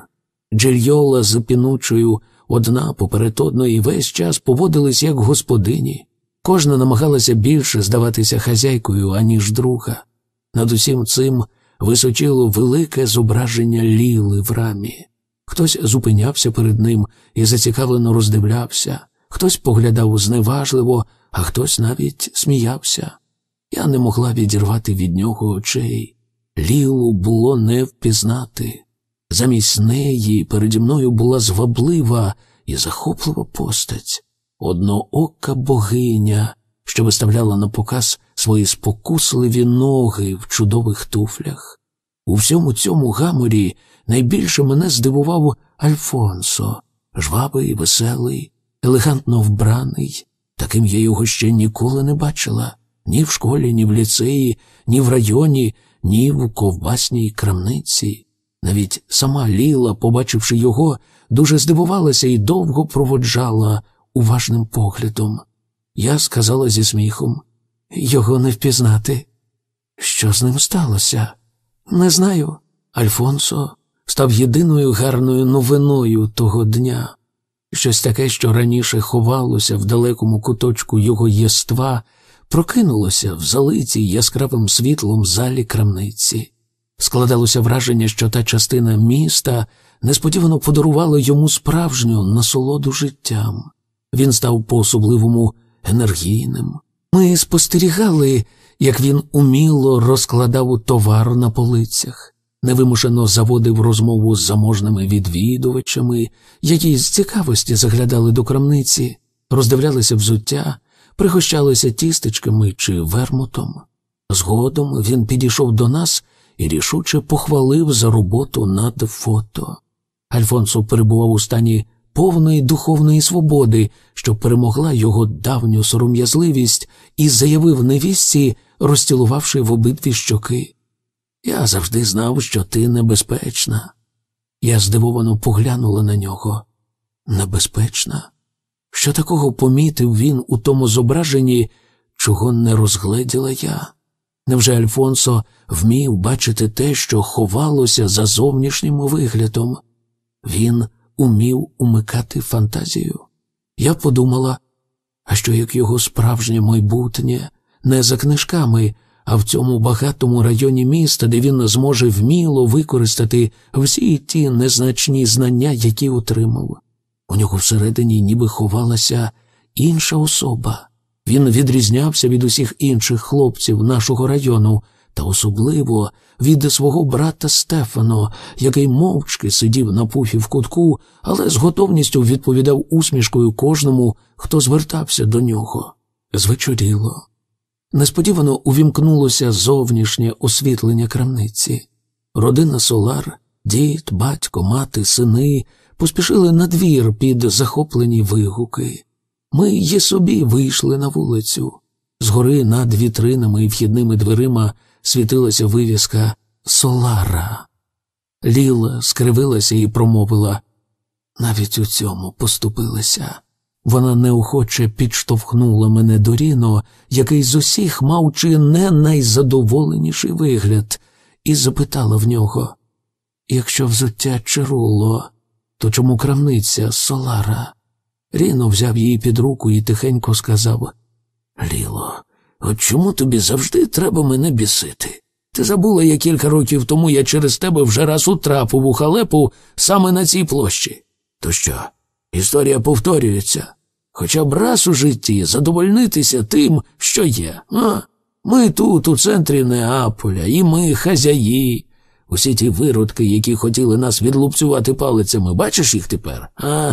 S1: джильйола з пінучою одна поперед одної весь час поводились як господині. Кожна намагалася більше здаватися хазяйкою, аніж друга. Над усім цим височило велике зображення ліли в рамі. Хтось зупинявся перед ним і зацікавлено роздивлявся, хтось поглядав зневажливо, а хтось навіть сміявся. Я не могла відірвати від нього очей. Лілу було не впізнати. Замість неї переді мною була зваблива і захоплива постать одноока богиня, що виставляла на показ свої спокусливі ноги в чудових туфлях. У всьому цьому гаморі найбільше мене здивував Альфонсо, жвавий, веселий, елегантно вбраний. Таким я його ще ніколи не бачила ні в школі, ні в ліцеї, ні в районі, ні в ковбасній крамниці. Навіть сама Ліла, побачивши його, дуже здивувалася і довго проводжала уважним поглядом. Я сказала зі сміхом його не впізнати. Що з ним сталося? Не знаю. Альфонсо став єдиною гарною новиною того дня. Щось таке, що раніше ховалося в далекому куточку його єства, прокинулося в залиці яскравим світлом залі крамниці. Складалося враження, що та частина міста несподівано подарувала йому справжню насолоду життям. Він став по особливому енергійним. Ми спостерігали, як він уміло розкладав товар на полицях, невимушено заводив розмову з заможними відвідувачами, які з цікавості заглядали до крамниці, роздивлялися взуття, пригощалися тістечками чи вермутом. Згодом він підійшов до нас і рішуче похвалив за роботу над фото. Альфонсо перебував у стані повної духовної свободи, що перемогла його давню сором'язливість і заявив невістці, розцілувавши в обидві щоки. Я завжди знав, що ти небезпечна. Я здивовано поглянула на нього. Небезпечна? Що такого помітив він у тому зображенні, чого не розгледіла я? Невже Альфонсо вмів бачити те, що ховалося за зовнішнім виглядом? Він умів умикати фантазію. Я подумала, а що як його справжнє майбутнє не за книжками, а в цьому багатому районі міста, де він зможе вміло використати всі ті незначні знання, які отримав. У нього всередині ніби ховалася інша особа. Він відрізнявся від усіх інших хлопців нашого району, та особливо від свого брата Стефано, який мовчки сидів на пуфі в кутку, але з готовністю відповідав усмішкою кожному, хто звертався до нього. Звечоріло. Несподівано увімкнулося зовнішнє освітлення крамниці. Родина Солар, дід, батько, мати, сини поспішили на двір під захоплені вигуки. Ми є собі вийшли на вулицю. Згори над вітринами і вхідними дверима світилася вивіска Солара. Ліла скривилася і промовила навіть у цьому поступилася. Вона неохоче підштовхнула мене до Ріно, який з усіх мав чи не найзадоволеніший вигляд, і запитала в нього якщо взуття чаруло, то чому крамниця Солара? Ріно взяв її під руку і тихенько сказав Ліло, От чому тобі завжди треба мене бісити? Ти забула, як кілька років тому я через тебе вже раз утрапив у халепу саме на цій площі. То що, історія повторюється. Хоча б раз у житті задовольнитися тим, що є. А? Ну, ми тут, у центрі Неаполя, і ми хазяї. Усі ті виродки, які хотіли нас відлупцювати палицями, бачиш їх тепер? А?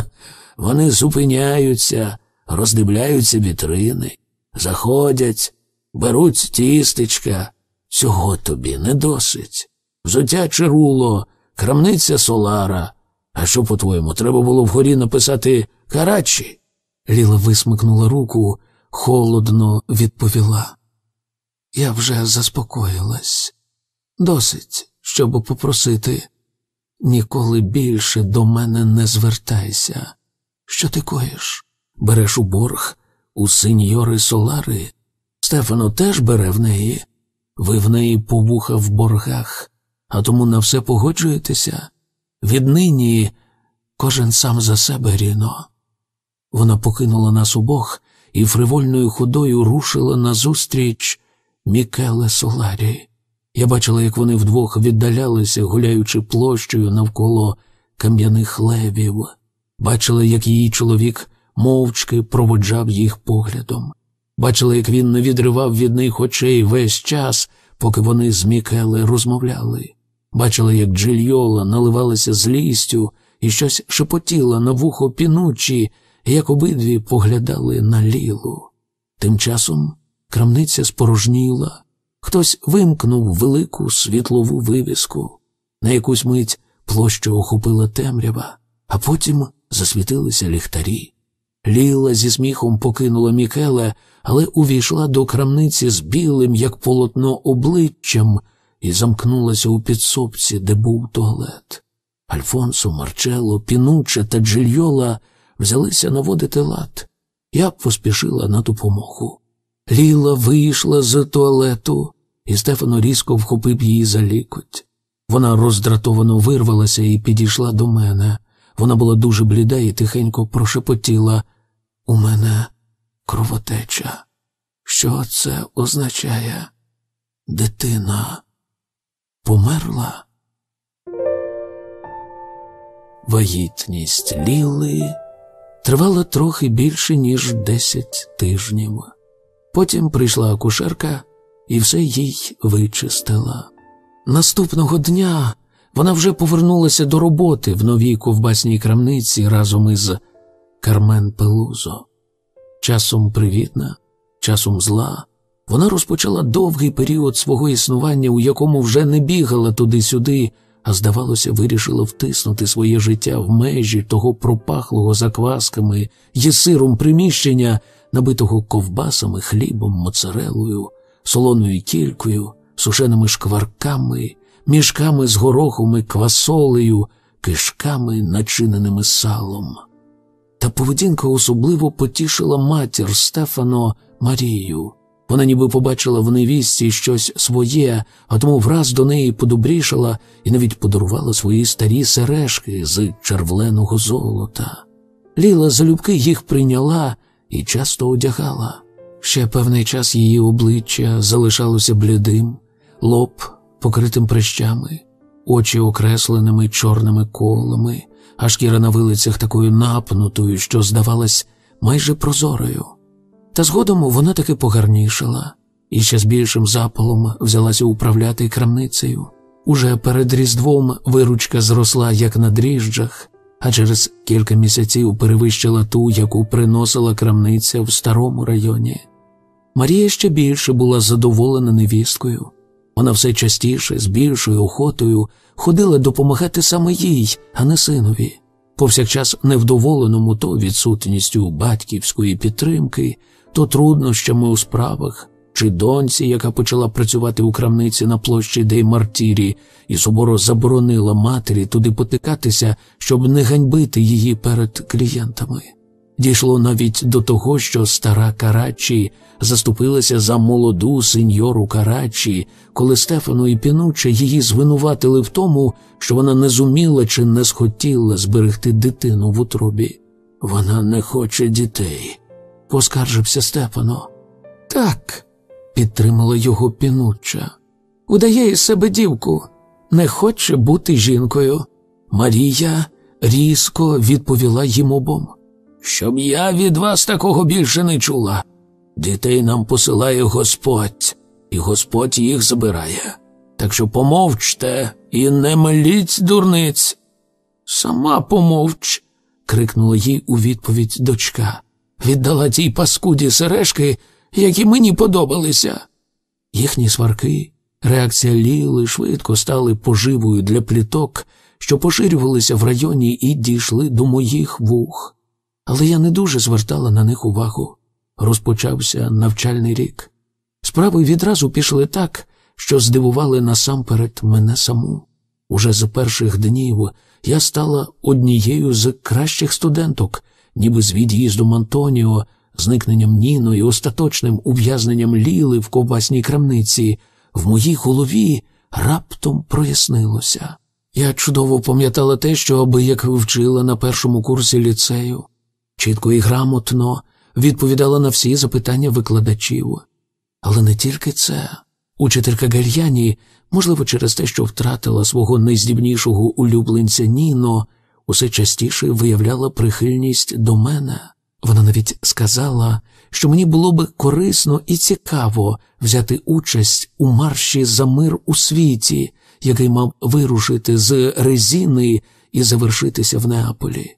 S1: Вони зупиняються, роздивляються вітрини, заходять беруть тістечка. Цього тобі не досить. Взуття чаруло, крамниця солара. А що, по-твоєму, треба було вгорі написати карачі? Ліла висмикнула руку, холодно відповіла. Я вже заспокоїлась. Досить, щоб попросити. Ніколи більше до мене не звертайся. Що ти коїш? Береш у борг у синьори солари Стефано теж бере в неї. Ви в неї побуха в боргах, а тому на все погоджуєтеся. Віднині кожен сам за себе ріно. Вона покинула нас обох і фривольною ходою рушила назустріч Мікеле Соларі. Я бачила, як вони вдвох віддалялися, гуляючи площею навколо кам'яних левів, бачила, як її чоловік мовчки проводжав їх поглядом бачила, як він не відривав від них очей весь час, поки вони з Мікеле розмовляли. Бачила, як Джильйола наливалася злістю і щось шепотіла на вухо пінучі, як обидві поглядали на лілу. Тим часом крамниця спорожніла, хтось вимкнув велику світлову вивіску. На якусь мить площу охопила темрява, а потім засвітилися ліхтарі. Ліла зі сміхом покинула Мікеле, але увійшла до крамниці з білим, як полотно, обличчям і замкнулася у підсобці, де був туалет. Альфонсо, Марчело, Пінуче та Джильйола взялися наводити лад. Я б поспішила на допомогу. Ліла вийшла з туалету, і Стефано різко вхопив її за лікоть. Вона роздратовано вирвалася і підійшла до мене. Вона була дуже бліда і тихенько прошепотіла. У мене кровотеча. Що це означає? Дитина померла? Вагітність Ліли тривала трохи більше, ніж десять тижнів. Потім прийшла акушерка і все їй вичистила. Наступного дня вона вже повернулася до роботи в новій ковбасній крамниці разом із Кармен Пелузо часом привітна, часом зла. Вона розпочала довгий період свого існування, у якому вже не бігала туди-сюди, а здавалося, вирішила втиснути своє життя в межі того пропахлого заквасками і сиром приміщення, набитого ковбасами, хлібом, моцарелою, солоною кількою, сушеними шкварками, мішками з горохом і квасолею, кишками, начиненими салом. Та поведінка особливо потішила матір Стефано Марію. Вона ніби побачила в невісті щось своє, а тому враз до неї подобрішала і навіть подарувала свої старі сережки з червленого золота. Ліла залюбки їх прийняла і часто одягала. Ще певний час її обличчя залишалося блідим, лоб покритим прищами, очі окресленими чорними колами, а шкіра на вилицях такою напнутою, що здавалась майже прозорою. Та згодом вона таки погарнішала і ще з більшим запалом взялася управляти крамницею. Уже перед Різдвом виручка зросла як на дріжджах, а через кілька місяців перевищила ту, яку приносила крамниця в старому районі. Марія ще більше була задоволена невісткою. Вона все частіше, з більшою охотою ходила допомагати саме їй, а не синові, повсякчас невдоволеному то відсутністю батьківської підтримки, то труднощами у справах, чи доньці, яка почала працювати у крамниці на площі Дей Мартірі, і суворо заборонила матері туди потикатися, щоб не ганьбити її перед клієнтами дійшло навіть до того, що стара Карачі заступилася за молоду сеньору Карачі, коли Стефану і Пінуче її звинуватили в тому, що вона не зуміла чи не схотіла зберегти дитину в утробі. Вона не хоче дітей, поскаржився Стефано. Так, підтримала його Пінуча. Удає із себе дівку, не хоче бути жінкою. Марія різко відповіла їм обом щоб я від вас такого більше не чула. Дітей нам посилає Господь, і Господь їх забирає. Так що помовчте і не меліть дурниць. Сама помовч. крикнула їй у відповідь дочка. Віддала тій паскуді сережки, які мені подобалися. Їхні сварки, реакція Ліли швидко стали поживою для пліток, що поширювалися в районі і дійшли до моїх вух але я не дуже звертала на них увагу. Розпочався навчальний рік. Справи відразу пішли так, що здивували насамперед мене саму. Уже з перших днів я стала однією з кращих студенток, ніби з від'їздом Антоніо, зникненням Ніно і остаточним ув'язненням Ліли в ковбасній крамниці, в моїй голові раптом прояснилося. Я чудово пам'ятала те, що аби як вчила на першому курсі ліцею чітко і грамотно відповідала на всі запитання викладачів. Але не тільки це. Учителька Гальяні, можливо, через те, що втратила свого найздібнішого улюбленця Ніно, усе частіше виявляла прихильність до мене. Вона навіть сказала, що мені було би корисно і цікаво взяти участь у марші за мир у світі, який мав вирушити з резіни і завершитися в Неаполі.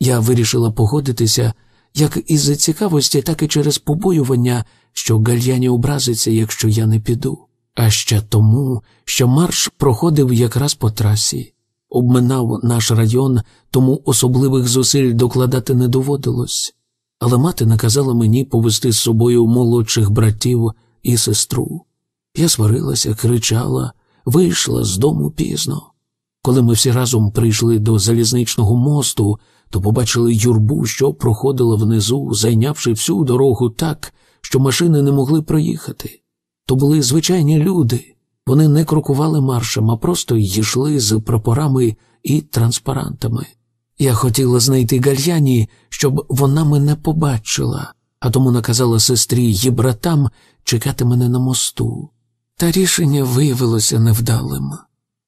S1: Я вирішила погодитися як із цікавості, так і через побоювання, що гальяні образиться, якщо я не піду, а ще тому, що марш проходив якраз по трасі, обминав наш район, тому особливих зусиль докладати не доводилось, але мати наказала мені повести з собою молодших братів і сестру. Я сварилася, кричала, вийшла з дому пізно. Коли ми всі разом прийшли до залізничного мосту, то побачили юрбу, що проходила внизу, зайнявши всю дорогу так, що машини не могли проїхати. То були звичайні люди. Вони не крокували маршем, а просто йшли з прапорами і транспарантами. Я хотіла знайти гальяні, щоб вона мене побачила, а тому наказала сестрі її братам чекати мене на мосту. Та рішення виявилося невдалим.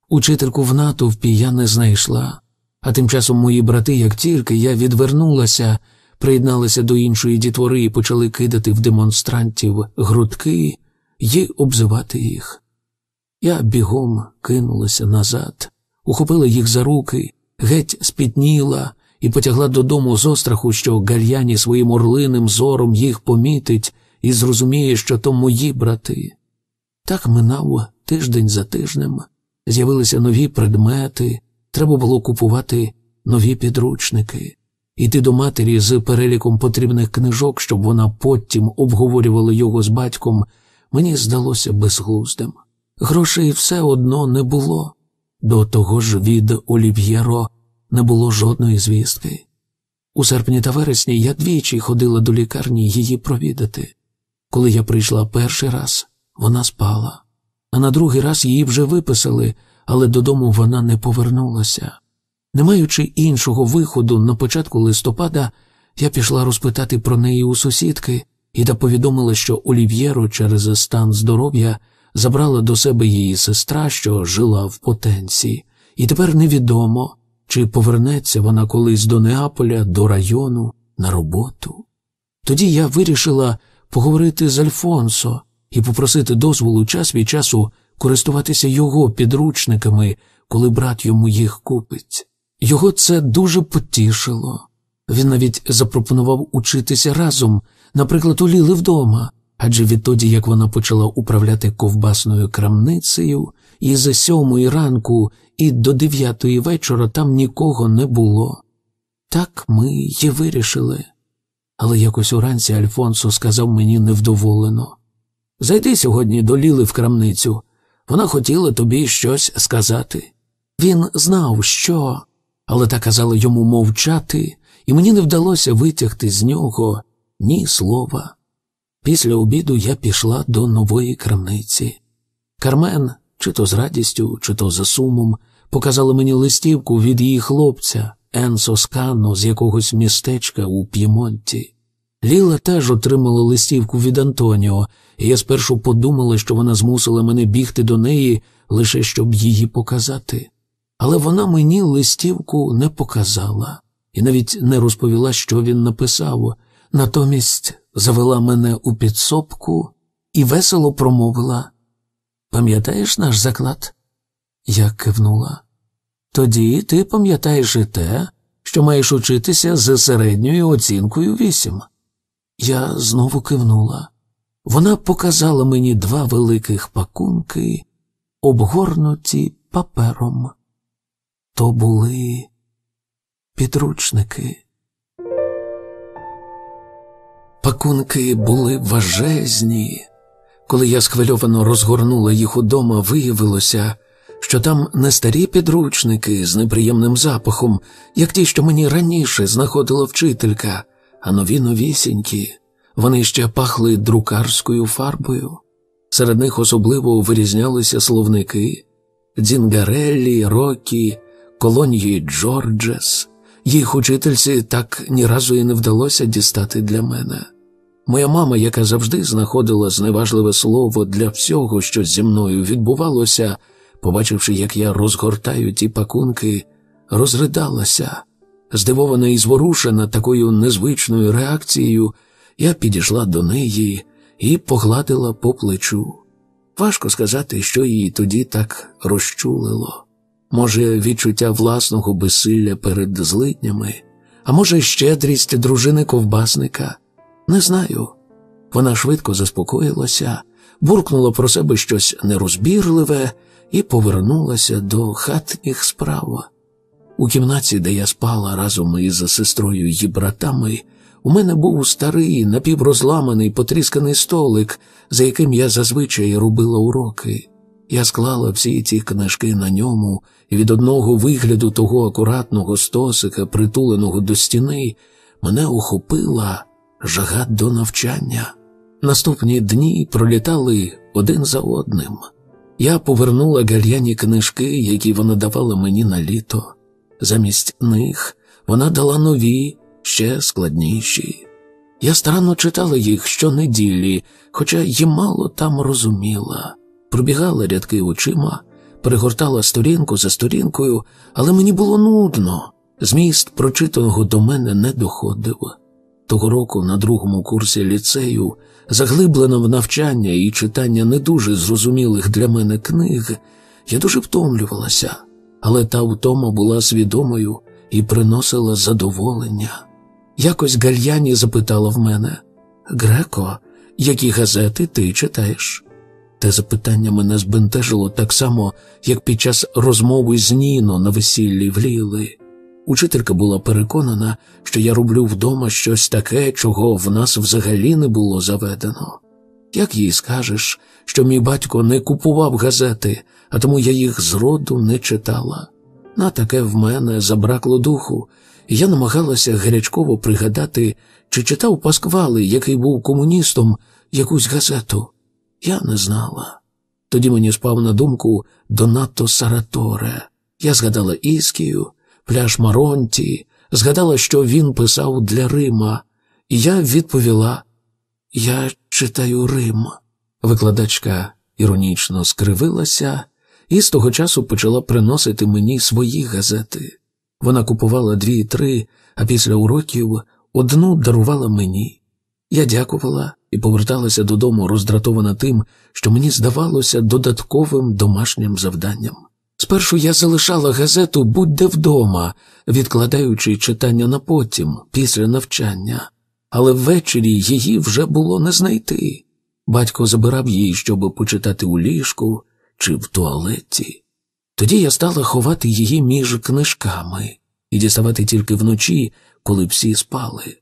S1: Учительку в натовпі я не знайшла, а тим часом мої брати, як тільки я відвернулася, приєдналися до іншої дітвори і почали кидати в демонстрантів грудки й обзивати їх. Я бігом кинулася назад, ухопила їх за руки, геть спітніла і потягла додому з остраху, що гальяні своїм орлиним зором їх помітить і зрозуміє, що то мої брати. Так минав тиждень за тижнем, з'явилися нові предмети треба було купувати нові підручники, йти до матері з переліком потрібних книжок, щоб вона потім обговорювала його з батьком, мені здалося безглуздим. Грошей все одно не було. До того ж від Олів'єро не було жодної звістки. У серпні та вересні я двічі ходила до лікарні її провідати. Коли я прийшла перший раз, вона спала, а на другий раз її вже виписали але додому вона не повернулася. Не маючи іншого виходу на початку листопада, я пішла розпитати про неї у сусідки і та повідомила, що Олів'єро через стан здоров'я забрала до себе її сестра, що жила в потенції, і тепер невідомо, чи повернеться вона колись до Неаполя, до району, на роботу. Тоді я вирішила поговорити з Альфонсо і попросити дозволу час від часу користуватися його підручниками, коли брат йому їх купить. Його це дуже потішило. Він навіть запропонував учитися разом, наприклад, у Ліли вдома, адже відтоді, як вона почала управляти ковбасною крамницею, і за сьомої ранку і до дев'ятої вечора там нікого не було. Так ми й вирішили. Але якось уранці Альфонсо сказав мені невдоволено Зайди сьогодні до Ліли в крамницю, вона хотіла тобі щось сказати. Він знав, що, але та казала йому мовчати, і мені не вдалося витягти з нього ні слова. Після обіду я пішла до нової крамниці. Кармен, чи то з радістю, чи то за сумом, показала мені листівку від її хлопця, Енсо Сканно з якогось містечка у П'ємонті. Ліла теж отримала листівку від Антоніо, і я спершу подумала, що вона змусила мене бігти до неї лише щоб її показати. Але вона мені листівку не показала і навіть не розповіла, що він написав. Натомість завела мене у підсобку і весело промовила Пам'ятаєш наш заклад? Я кивнула. Тоді ти пам'ятаєш і те, що маєш учитися з середньою оцінкою вісім. Я знову кивнула. Вона показала мені два великих пакунки, обгорнуті папером. То були підручники. Пакунки були важезні. Коли я схвильовано розгорнула їх удома, виявилося, що там не старі підручники з неприємним запахом, як ті, що мені раніше знаходила вчителька, а нові новісінькі, вони ще пахли друкарською фарбою. Серед них особливо вирізнялися словники Дзінгареллі, Рокі, Колонії Джорджес. Їх учительці так ні разу і не вдалося дістати для мене. Моя мама, яка завжди знаходила зневажливе слово для всього, що зі мною відбувалося, побачивши, як я розгортаю ті пакунки, розридалася. Здивована і зворушена такою незвичною реакцією, я підійшла до неї і погладила по плечу. Важко сказати, що її тоді так розчулило. Може, відчуття власного безсилля перед злиднями, а може, щедрість дружини ковбасника. Не знаю. Вона швидко заспокоїлася, буркнула про себе щось нерозбірливе і повернулася до хатніх справ. У кімнаті, де я спала разом із сестрою і братами, у мене був старий, напіврозламаний, потрісканий столик, за яким я зазвичай робила уроки. Я склала всі ці книжки на ньому, і від одного вигляду того акуратного стосика, притуленого до стіни, мене охопила жага до навчання. Наступні дні пролітали один за одним. Я повернула гальяні книжки, які вона давала мені на літо замість них вона дала нові, ще складніші. Я старанно читала їх щонеділі, хоча й мало там розуміла, пробігала рядки очима, перегортала сторінку за сторінкою, але мені було нудно. Зміст прочитаного до мене не доходив. Того року на другому курсі ліцею, заглиблено в навчання і читання не дуже зрозумілих для мене книг, я дуже втомлювалася але та втома була свідомою і приносила задоволення. Якось Гальяні запитала в мене Греко, які газети ти читаєш? Те запитання мене збентежило так само, як під час розмови з Ніно на весіллі в Ліли. Учителька була переконана, що я роблю вдома щось таке, чого в нас взагалі не було заведено. Як їй скажеш, що мій батько не купував газети, а тому я їх зроду не читала. На таке в мене забракло духу, і я намагалася гарячково пригадати, чи читав Пасквали, який був комуністом, якусь газету. Я не знала. Тоді мені спав на думку Донато Сараторе. Я згадала Іскію, пляж Маронті, згадала, що він писав для Рима, і я відповіла: Я читаю Рим. Викладачка іронічно скривилася і з того часу почала приносити мені свої газети. Вона купувала дві три, а після уроків одну дарувала мені. Я дякувала і поверталася додому, роздратована тим, що мені здавалося додатковим домашнім завданням. Спершу я залишала газету будь-де вдома, відкладаючи читання на потім, після навчання, але ввечері її вже було не знайти. Батько забирав її, щоб почитати у ліжку, чи в туалеті. Тоді я стала ховати її між книжками і діставати тільки вночі, коли всі спали.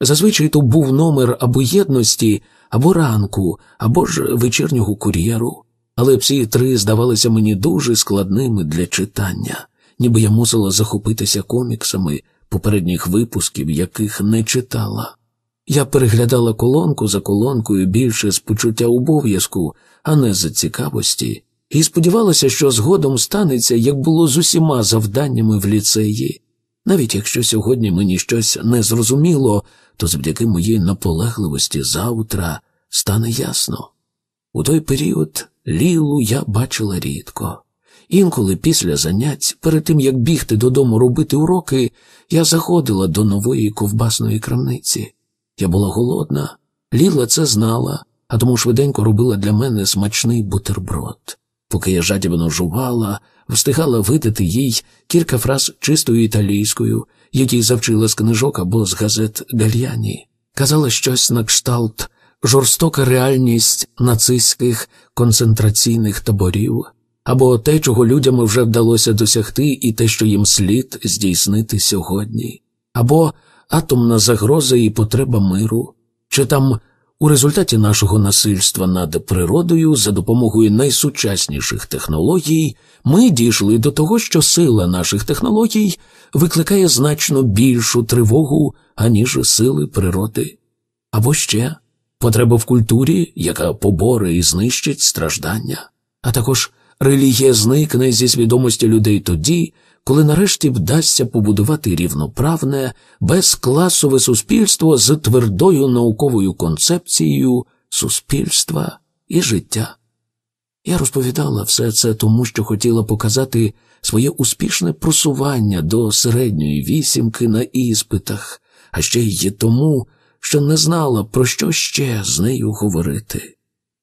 S1: Зазвичай то був номер або єдності, або ранку, або ж вечірнього кур'єру, але всі три здавалися мені дуже складними для читання, ніби я мусила захопитися коміксами попередніх випусків, яких не читала. Я переглядала колонку за колонкою більше з почуття обов'язку, а не за цікавості і сподівалася, що згодом станеться, як було з усіма завданнями в ліцеї. Навіть якщо сьогодні мені щось не зрозуміло, то завдяки моїй наполегливості завтра стане ясно. У той період лілу я бачила рідко. Інколи після занять, перед тим як бігти додому робити уроки, я заходила до нової ковбасної крамниці. Я була голодна, Ліла це знала, а тому швиденько робила для мене смачний бутерброд. Поки я жадібно жувала, встигала видати їй кілька фраз чистою італійською, які завчила з книжок або з газет Гальяні. Казала щось на кшталт, жорстока реальність нацистських концентраційних таборів, або те, чого людям вже вдалося досягти, і те, що їм слід здійснити сьогодні, або атомна загроза і потреба миру, чи там у результаті нашого насильства над природою за допомогою найсучасніших технологій ми дійшли до того, що сила наших технологій викликає значно більшу тривогу, аніж сили природи. Або ще потреба в культурі, яка поборе і знищить страждання, а також релігія зникне зі свідомості людей тоді, коли нарешті вдасться побудувати рівноправне, безкласове суспільство з твердою науковою концепцією суспільства і життя. Я розповідала все це тому, що хотіла показати своє успішне просування до середньої вісімки на іспитах, а ще й тому, що не знала, про що ще з нею говорити.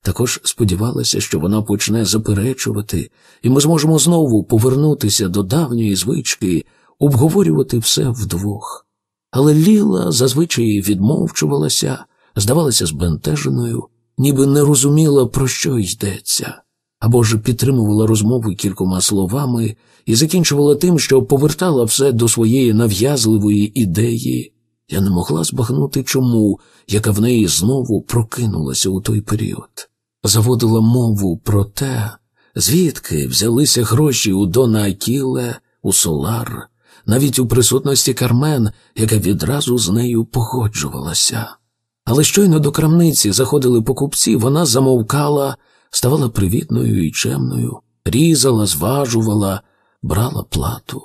S1: Також сподівалася, що вона почне заперечувати, і ми зможемо знову повернутися до давньої звички, обговорювати все вдвох. Але Ліла зазвичай відмовчувалася, здавалася збентеженою, ніби не розуміла, про що йдеться, або ж підтримувала розмову кількома словами і закінчувала тим, що повертала все до своєї нав'язливої ідеї. Я не могла збагнути чому, яка в неї знову прокинулася у той період заводила мову про те, звідки взялися гроші у Дона Акіле, у Солар, навіть у присутності Кармен, яка відразу з нею погоджувалася. Але щойно до крамниці заходили покупці, вона замовкала, ставала привітною і чемною, різала, зважувала, брала плату.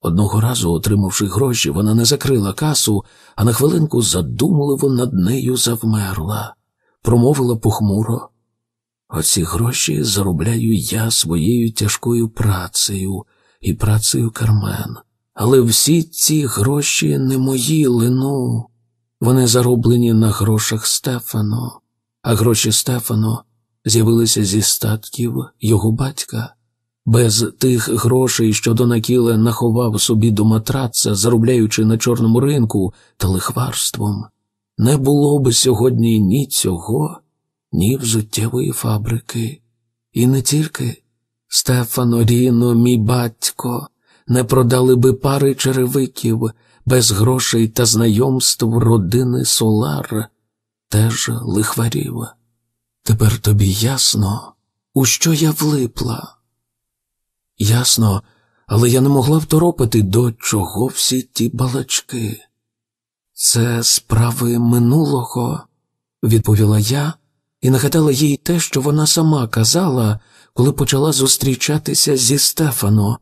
S1: Одного разу, отримавши гроші, вона не закрила касу, а на хвилинку задумливо над нею завмерла, промовила похмуро. Оці гроші заробляю я своєю тяжкою працею і працею Кармен. Але всі ці гроші не мої лину. Вони зароблені на грошах Стефано, а гроші Стефано з'явилися зі статків його батька. Без тих грошей, що Донакіле наховав собі до матраца, заробляючи на чорному ринку та лихварством, не було би сьогодні ні цього, ніж життєвої фабрики. І не тільки Стефано Ріно, мій батько, не продали би пари черевиків без грошей та знайомств родини Солар, теж лихварів. Тепер тобі ясно, у що я влипла? Ясно, але я не могла второпити, до чого всі ті балачки. Це справи минулого, відповіла я і нагадала їй те, що вона сама казала, коли почала зустрічатися зі Стефано,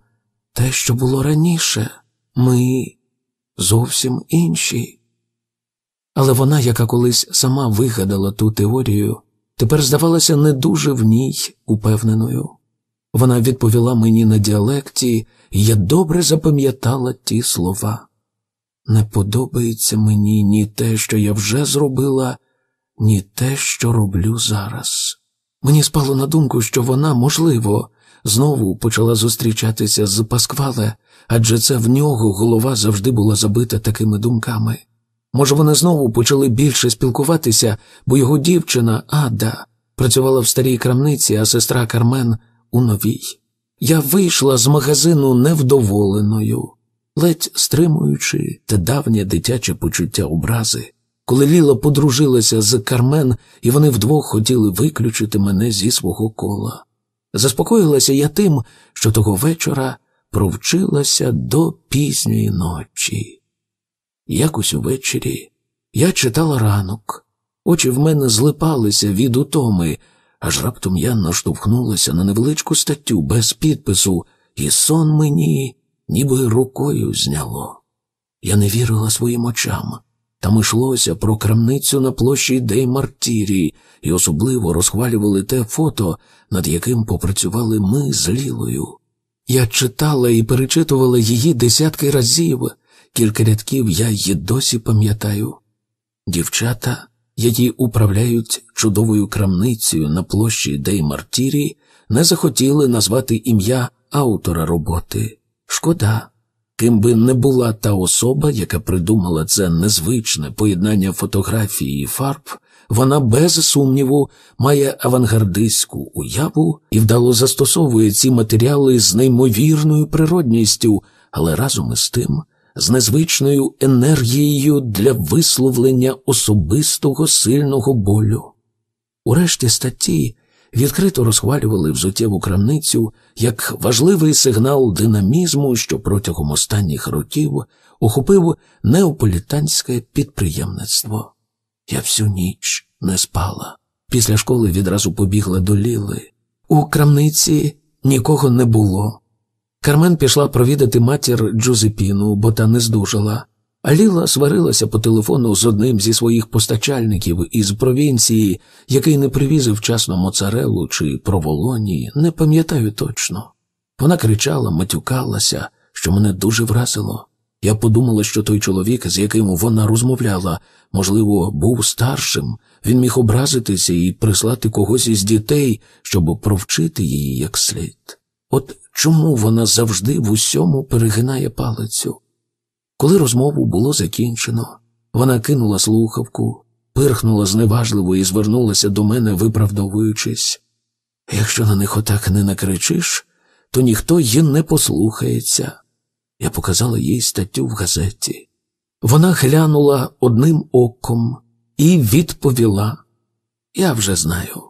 S1: те, що було раніше, ми зовсім інші. Але вона, яка колись сама вигадала ту теорію, тепер здавалася не дуже в ній упевненою. Вона відповіла мені на діалекті, і я добре запам'ятала ті слова. Не подобається мені ні те, що я вже зробила, ні те, що роблю зараз. Мені спало на думку, що вона, можливо, знову почала зустрічатися з Пасквале, адже це в нього голова завжди була забита такими думками. Може, вони знову почали більше спілкуватися, бо його дівчина Ада працювала в старій крамниці, а сестра Кармен у новій. Я вийшла з магазину невдоволеною, ледь стримуючи те давнє дитяче почуття образи коли Ліла подружилася з Кармен, і вони вдвох хотіли виключити мене зі свого кола. Заспокоїлася я тим, що того вечора провчилася до пізньої ночі. Якось увечері я читала ранок, очі в мене злипалися від утоми, аж раптом я наштовхнулася на невеличку статтю без підпису, і сон мені ніби рукою зняло. Я не вірила своїм очам. Там йшлося про крамницю на площі Дей Мартірі, і особливо розхвалювали те фото, над яким попрацювали ми з Лілою. Я читала і перечитувала її десятки разів, кілька рядків я її досі пам'ятаю. Дівчата, які управляють чудовою крамницею на площі Дей Мартірі, не захотіли назвати ім'я автора роботи. Шкода ким би не була та особа, яка придумала це незвичне поєднання фотографії і фарб, вона без сумніву має авангардистську уяву і вдало застосовує ці матеріали з неймовірною природністю, але разом із тим. З незвичною енергією для висловлення особистого сильного болю. У решті статті відкрито розхвалювали взуттєву крамницю як важливий сигнал динамізму, що протягом останніх років ухопив неополітанське підприємництво. Я всю ніч не спала. Після школи відразу побігла до Ліли. У крамниці нікого не було. Кармен пішла провідати матір Джузепіну, бо та не здужала. Аліла сварилася по телефону з одним зі своїх постачальників із провінції, який не привізив вчасно моцарелу чи проволоні, не пам'ятаю точно. Вона кричала, матюкалася, що мене дуже вразило. Я подумала, що той чоловік, з яким вона розмовляла, можливо, був старшим, він міг образитися і прислати когось із дітей, щоб провчити її як слід. От чому вона завжди в усьому перегинає палицю? Коли розмову було закінчено, вона кинула слухавку, пирхнула зневажливо і звернулася до мене, виправдовуючись. Якщо на них отак не накричиш, то ніхто її не послухається. Я показала їй статтю в газеті. Вона глянула одним оком і відповіла Я вже знаю.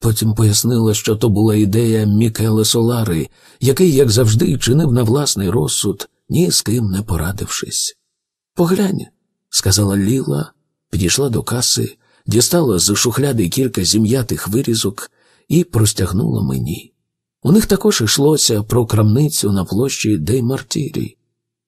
S1: Потім пояснила, що то була ідея Мікеле Солари, який, як завжди, чинив на власний розсуд, ні з ким не порадившись. Поглянь, сказала Ліла, підійшла до каси, дістала з шухляди кілька зім'ятих вирізок і простягнула мені. У них також йшлося про крамницю на площі Дей Мартірі.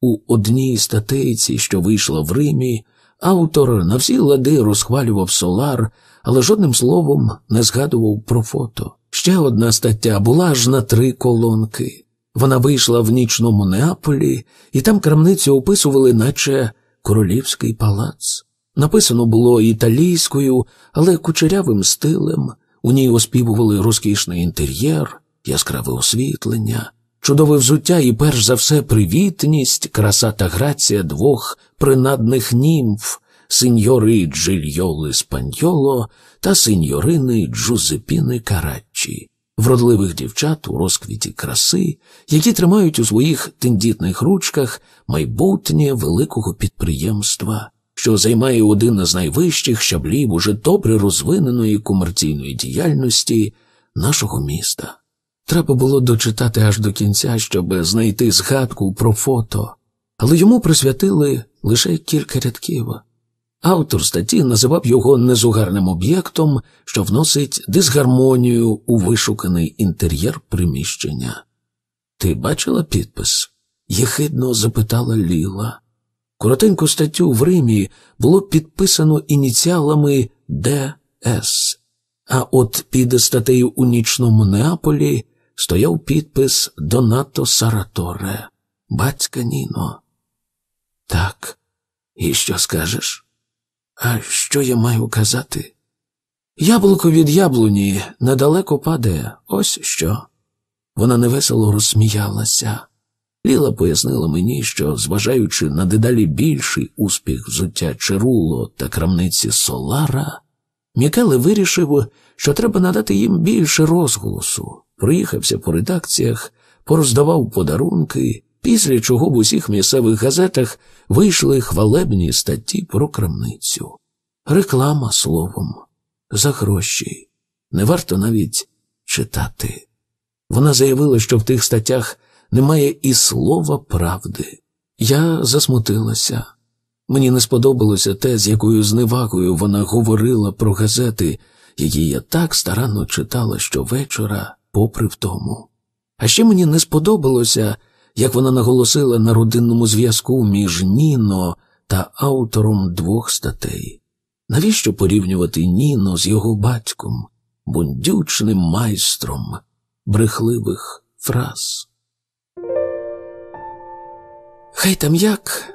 S1: У одній статейці, що вийшла в Римі, автор на всі лади розхвалював солар, але жодним словом не згадував про фото. Ще одна стаття була аж на три колонки. Вона вийшла в нічному Неаполі, і там крамницю описували, наче королівський палац. Написано було італійською, але кучерявим стилем. У ній оспівували розкішний інтер'єр, яскраве освітлення, чудове взуття і, перш за все, привітність, краса та грація двох принадних німф, сеньори Джильйоли Спаньоло та сеньорини Джузепіни Караччі вродливих дівчат у розквіті краси, які тримають у своїх тендітних ручках майбутнє великого підприємства, що займає один із найвищих щаблів уже добре розвиненої комерційної діяльності нашого міста. Треба було дочитати аж до кінця, щоб знайти згадку про фото, але йому присвятили лише кілька рядків. Автор статті називав його незугарним об'єктом, що вносить дисгармонію у вишуканий інтер'єр приміщення. Ти бачила підпис? єхидно запитала Ліла. Коротеньку статтю в Римі було підписано ініціалами ДС, а от під статтею у нічному Неаполі стояв підпис Донато Сараторе, батька Ніно. Так, і що скажеш? А що я маю казати? Яблуко від яблуні недалеко падає, ось що. Вона невесело розсміялася. Ліла пояснила мені, що, зважаючи на дедалі більший успіх взуття Чируло та крамниці Солара, Мікеле вирішив, що треба надати їм більше розголосу. Проїхався по редакціях, пороздавав подарунки після чого в усіх місцевих газетах вийшли хвалебні статті про крамницю. Реклама словом, за гроші. Не варто навіть читати. Вона заявила, що в тих статтях немає і слова правди. Я засмутилася. Мені не сподобалося те, з якою зневагою вона говорила про газети, які я так старанно читала щовечора, попри в тому. А ще мені не сподобалося, як вона наголосила на родинному зв'язку між Ніно та автором двох статей. Навіщо порівнювати Ніно з його батьком, бундючним майстром брехливих фраз? Хай там як,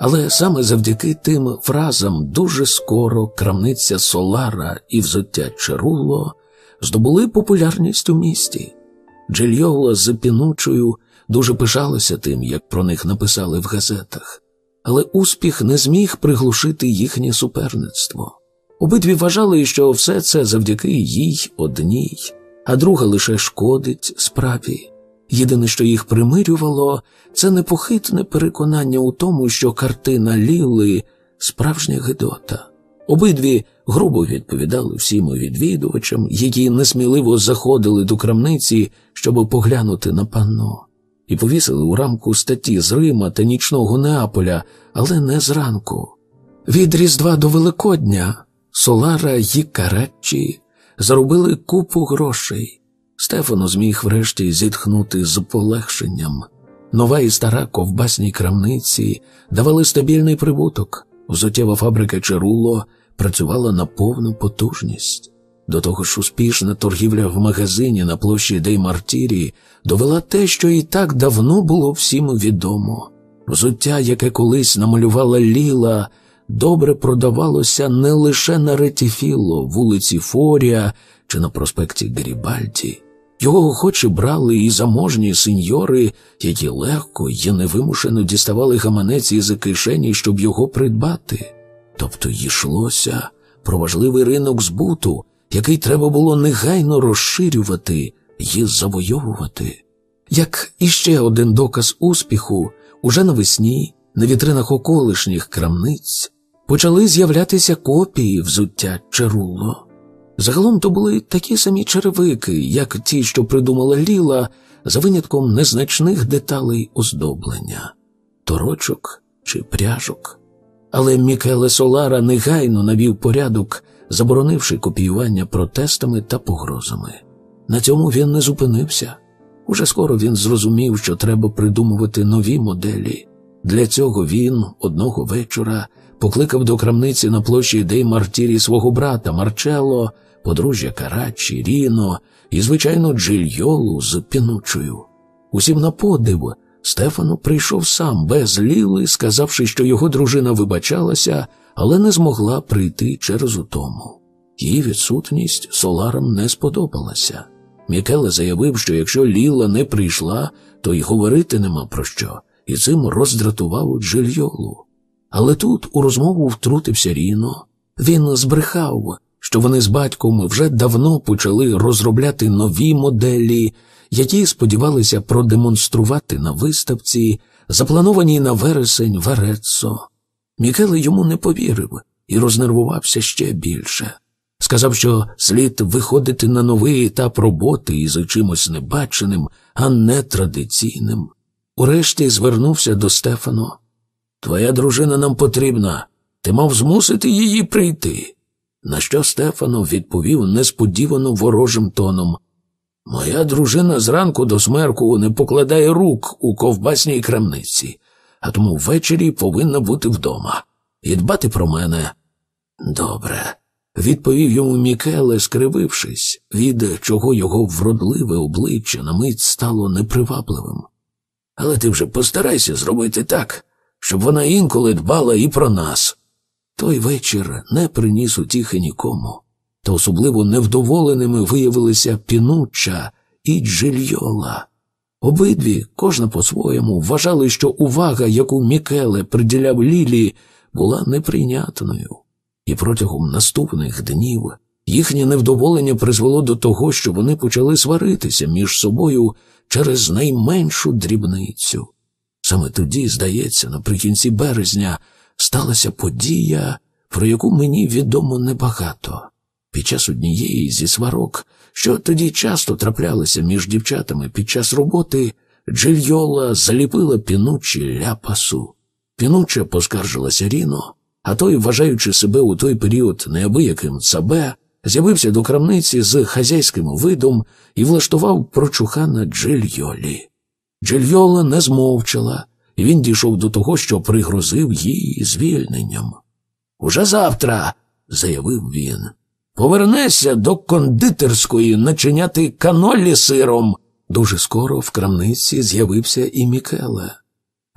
S1: але саме завдяки тим фразам дуже скоро крамниця Солара і взуття Черуло здобули популярність у місті. Джельйола з пінучою дуже пишалися тим, як про них написали в газетах, але успіх не зміг приглушити їхнє суперництво. Обидві вважали, що все це завдяки їй одній, а друга лише шкодить справі. Єдине, що їх примирювало, це непохитне переконання у тому, що картина Ліли справжня гидота. Обидві грубо відповідали всім відвідувачам, які несміливо заходили до крамниці, щоб поглянути на панно і повісили у рамку статті з Рима та нічного Неаполя, але не зранку. Від Різдва до Великодня Солара й Карачі заробили купу грошей. Стефано зміг врешті зітхнути з полегшенням. Нова і стара ковбасні крамниці давали стабільний прибуток. Взуттєва фабрика Черуло працювала на повну потужність. До того ж, успішна торгівля в магазині на площі Дей Мартірії довела те, що і так давно було всім відомо. Взуття, яке колись намалювала Ліла, добре продавалося не лише на Ретіфіло, вулиці Форія чи на проспекті Грібальді, Його охоче брали і заможні сеньори, які легко і невимушено діставали гаманець із кишені, щоб його придбати. Тобто йшлося про важливий ринок збуту який треба було негайно розширювати і завойовувати. Як іще один доказ успіху, уже навесні, на вітринах околишніх крамниць, почали з'являтися копії взуття Черуло. Загалом то були такі самі черевики, як ті, що придумала Ліла, за винятком незначних деталей оздоблення, торочок чи пряжок але Мікеле Солара негайно навів порядок, заборонивши копіювання протестами та погрозами. На цьому він не зупинився. Уже скоро він зрозумів, що треба придумувати нові моделі. Для цього він одного вечора покликав до крамниці на площі ідей мартірі свого брата Марчело, подружжя Карачі, Ріно і, звичайно, Джильйолу з пінучою. Усім на подив, Стефано прийшов сам без Ліли, сказавши, що його дружина вибачалася, але не змогла прийти через утому. Її відсутність Соларам не сподобалася. Мікеле заявив, що якщо Ліла не прийшла, то й говорити нема про що, і цим роздратував Джильйолу. Але тут у розмову втрутився Ріно. Він збрехав, що вони з батьком вже давно почали розробляти нові моделі які сподівалися продемонструвати на виставці, запланованій на вересень в Ареццо. Мікеле йому не повірив і рознервувався ще більше. Сказав, що слід виходити на новий етап роботи із чимось небаченим, а не традиційним. Урешті звернувся до Стефано. Твоя дружина нам потрібна, ти мав змусити її прийти. На що Стефано відповів несподівано ворожим тоном Моя дружина зранку до смерку не покладає рук у ковбасній крамниці, а тому ввечері повинна бути вдома і дбати про мене. Добре, відповів йому Мікеле, скривившись, від чого його вродливе обличчя на мить стало непривабливим. Але ти вже постарайся зробити так, щоб вона інколи дбала і про нас. Той вечір не приніс утіхи нікому та особливо невдоволеними виявилися пінуча і Джильйола. Обидві, кожна по-своєму, вважали, що увага, яку Мікеле приділяв Лілі, була неприйнятною, і протягом наступних днів їхнє невдоволення призвело до того, що вони почали сваритися між собою через найменшу дрібницю. Саме тоді, здається, наприкінці березня сталася подія, про яку мені відомо небагато під час однієї зі сварок, що тоді часто траплялися між дівчатами під час роботи, Джильйола заліпила пінучі ляпасу. Пінуча поскаржилася Ріно, а той, вважаючи себе у той період неабияким цабе, з'явився до крамниці з хазяйським видом і влаштував прочухана Джильйолі. Джильйола не змовчала, і він дійшов до того, що пригрозив їй звільненням. Уже завтра, заявив він. Повернеся до кондитерської начиняти канолі сиром. Дуже скоро в крамниці з'явився і Мікела.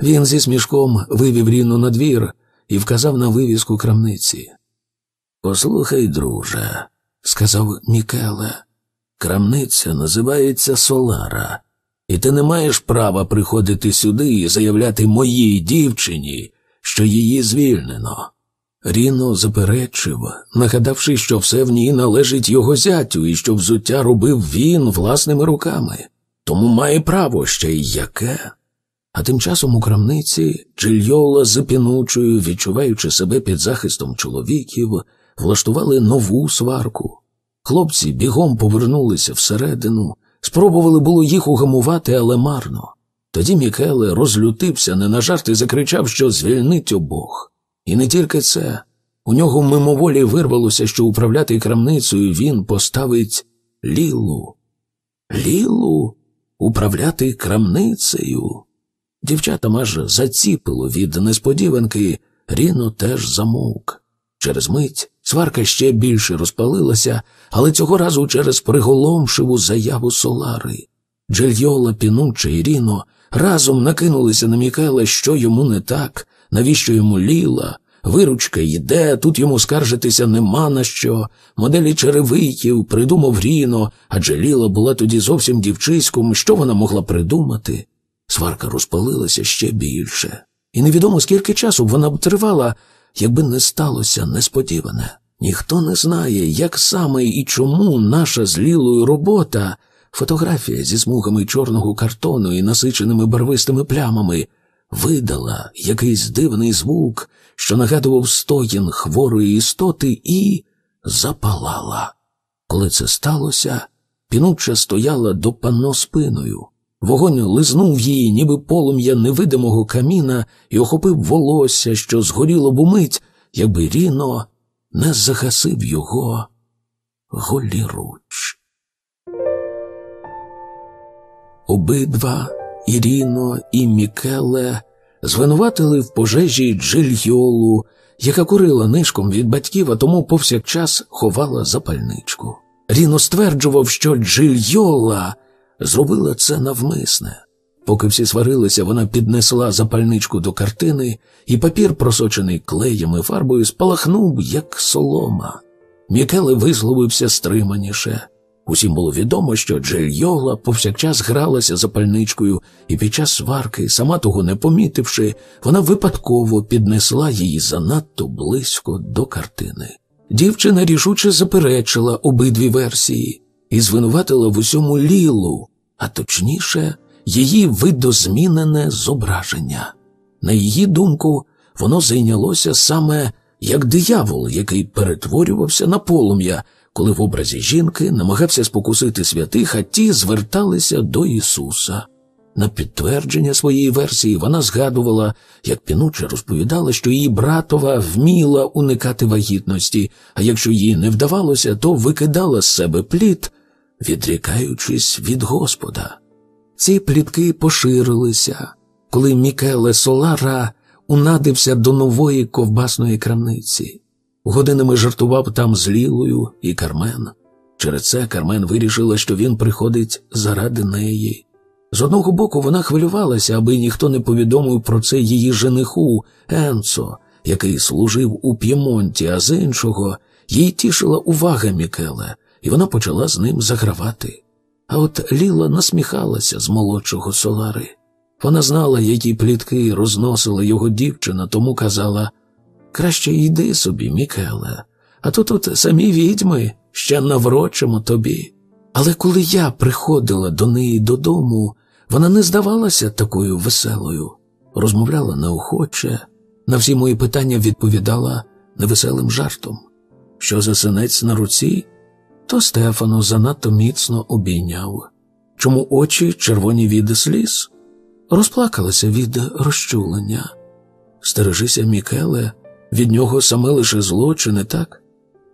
S1: Він зі смішком вивів Ріну на двір і вказав на вивізку крамниці. Послухай, друже, сказав Мікела, крамниця називається Солара, і ти не маєш права приходити сюди і заявляти моїй дівчині, що її звільнено. Ріно заперечив, нагадавши, що все в ній належить його зятю і що взуття робив він власними руками, тому має право ще й яке. А тим часом у крамниці Джильйола запінучою, відчуваючи себе під захистом чоловіків, влаштували нову сварку. Хлопці бігом повернулися всередину, спробували було їх угамувати, але марно. Тоді Мікеле розлютився не на жарт і закричав, що звільнить обох. І не тільки це. У нього мимоволі вирвалося, що управляти крамницею він поставить Лілу. Лілу управляти крамницею. Дівчатам аж заціпило від несподіванки, Ріно теж замовк. Через мить сварка ще більше розпалилася, але цього разу через приголомшиву заяву Солари. Джельйола, Пінуча і Ріно разом накинулися на Мікела, що йому не так, навіщо йому ліла, виручка йде, тут йому скаржитися нема на що, моделі черевиків придумав Ріно, адже Ліла була тоді зовсім дівчиськом, що вона могла придумати. Сварка розпалилася ще більше, і невідомо, скільки часу б вона б тривала, якби не сталося несподіване. Ніхто не знає, як саме і чому наша з Лілою робота, фотографія зі смугами чорного картону і насиченими барвистими плямами, видала якийсь дивний звук, що нагадував стоїн хворої істоти, і запалала. Коли це сталося, пінуча стояла до панно спиною. Вогонь лизнув її, ніби полум'я невидимого каміна, і охопив волосся, що згоріло б умить, якби Ріно не загасив його голіруч. Обидва Іріно і Мікеле звинуватили в пожежі Джильйолу, яка курила нишком від батьків, а тому повсякчас ховала запальничку. Ріно стверджував, що Джильйола зробила це навмисне. Поки всі сварилися, вона піднесла запальничку до картини, і папір, просочений клеями фарбою, спалахнув, як солома. Мікеле висловився стриманіше. Усім було відомо, що Джельйола повсякчас гралася запальничкою, і під час сварки, сама того не помітивши, вона випадково піднесла її занадто близько до картини. Дівчина рішуче заперечила обидві версії і звинуватила в усьому лілу, а точніше, її видозмінене зображення. На її думку, воно зайнялося саме як диявол, який перетворювався на полум'я коли в образі жінки намагався спокусити святих, а ті зверталися до Ісуса. На підтвердження своєї версії вона згадувала, як пінуче розповідала, що її братова вміла уникати вагітності, а якщо їй не вдавалося, то викидала з себе плід, відрікаючись від Господа. Ці плітки поширилися, коли Мікеле Солара унадився до нової ковбасної крамниці. Годинами жартував там з Лілою і Кармен. Через це Кармен вирішила, що він приходить заради неї. З одного боку, вона хвилювалася, аби ніхто не повідомив про це її жениху Енцо, який служив у П'ємонті, а з іншого їй тішила увага Мікела, і вона почала з ним загравати. А от Ліла насміхалася з молодшого Солари. Вона знала, які плітки розносила його дівчина, тому казала Краще йди собі, Мікеле, а то тут самі відьми ще наврочимо тобі. Але коли я приходила до неї додому, вона не здавалася такою веселою, розмовляла неохоче, на всі мої питання відповідала невеселим жартом. Що за синець на руці, то Стефано занадто міцно обійняв, чому очі червоні від сліз, розплакалася від розчулення. Стережися, Мікеле, від нього саме лише зло, чи не так?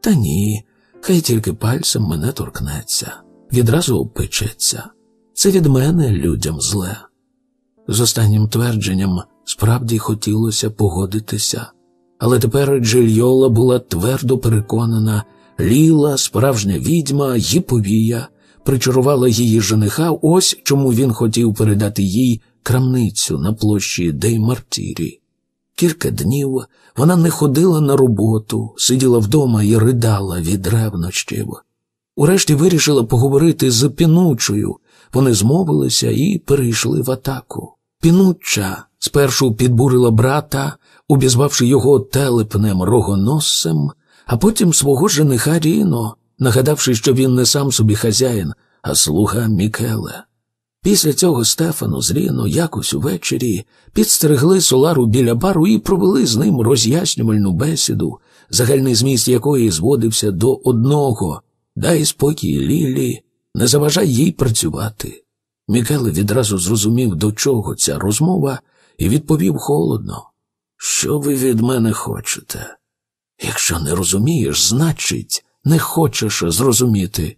S1: Та ні, хай тільки пальцем мене торкнеться, відразу опечеться. Це від мене людям зле. З останнім твердженням справді хотілося погодитися, але тепер Джильйола була твердо переконана, ліла, справжня відьма, їповія, причарувала її жениха, ось чому він хотів передати їй крамницю на площі Деймартірі. Кілька днів вона не ходила на роботу, сиділа вдома і ридала від ревнощів. Урешті вирішила поговорити з пінучою. Вони змовилися і перейшли в атаку. Пінуча спершу підбурила брата, обізвавши його телепнем рогоносцем, а потім свого жениха Ріно, нагадавши, що він не сам собі хазяїн, а слуга Мікеле. Після цього Стефану з Ріно якось увечері підстерегли Солару біля бару і провели з ним роз'яснювальну бесіду, загальний зміст якої зводився до одного дай спокій Лілі, не заважай їй працювати. Мікеле відразу зрозумів, до чого ця розмова, і відповів холодно. Що ви від мене хочете? Якщо не розумієш, значить, не хочеш зрозуміти.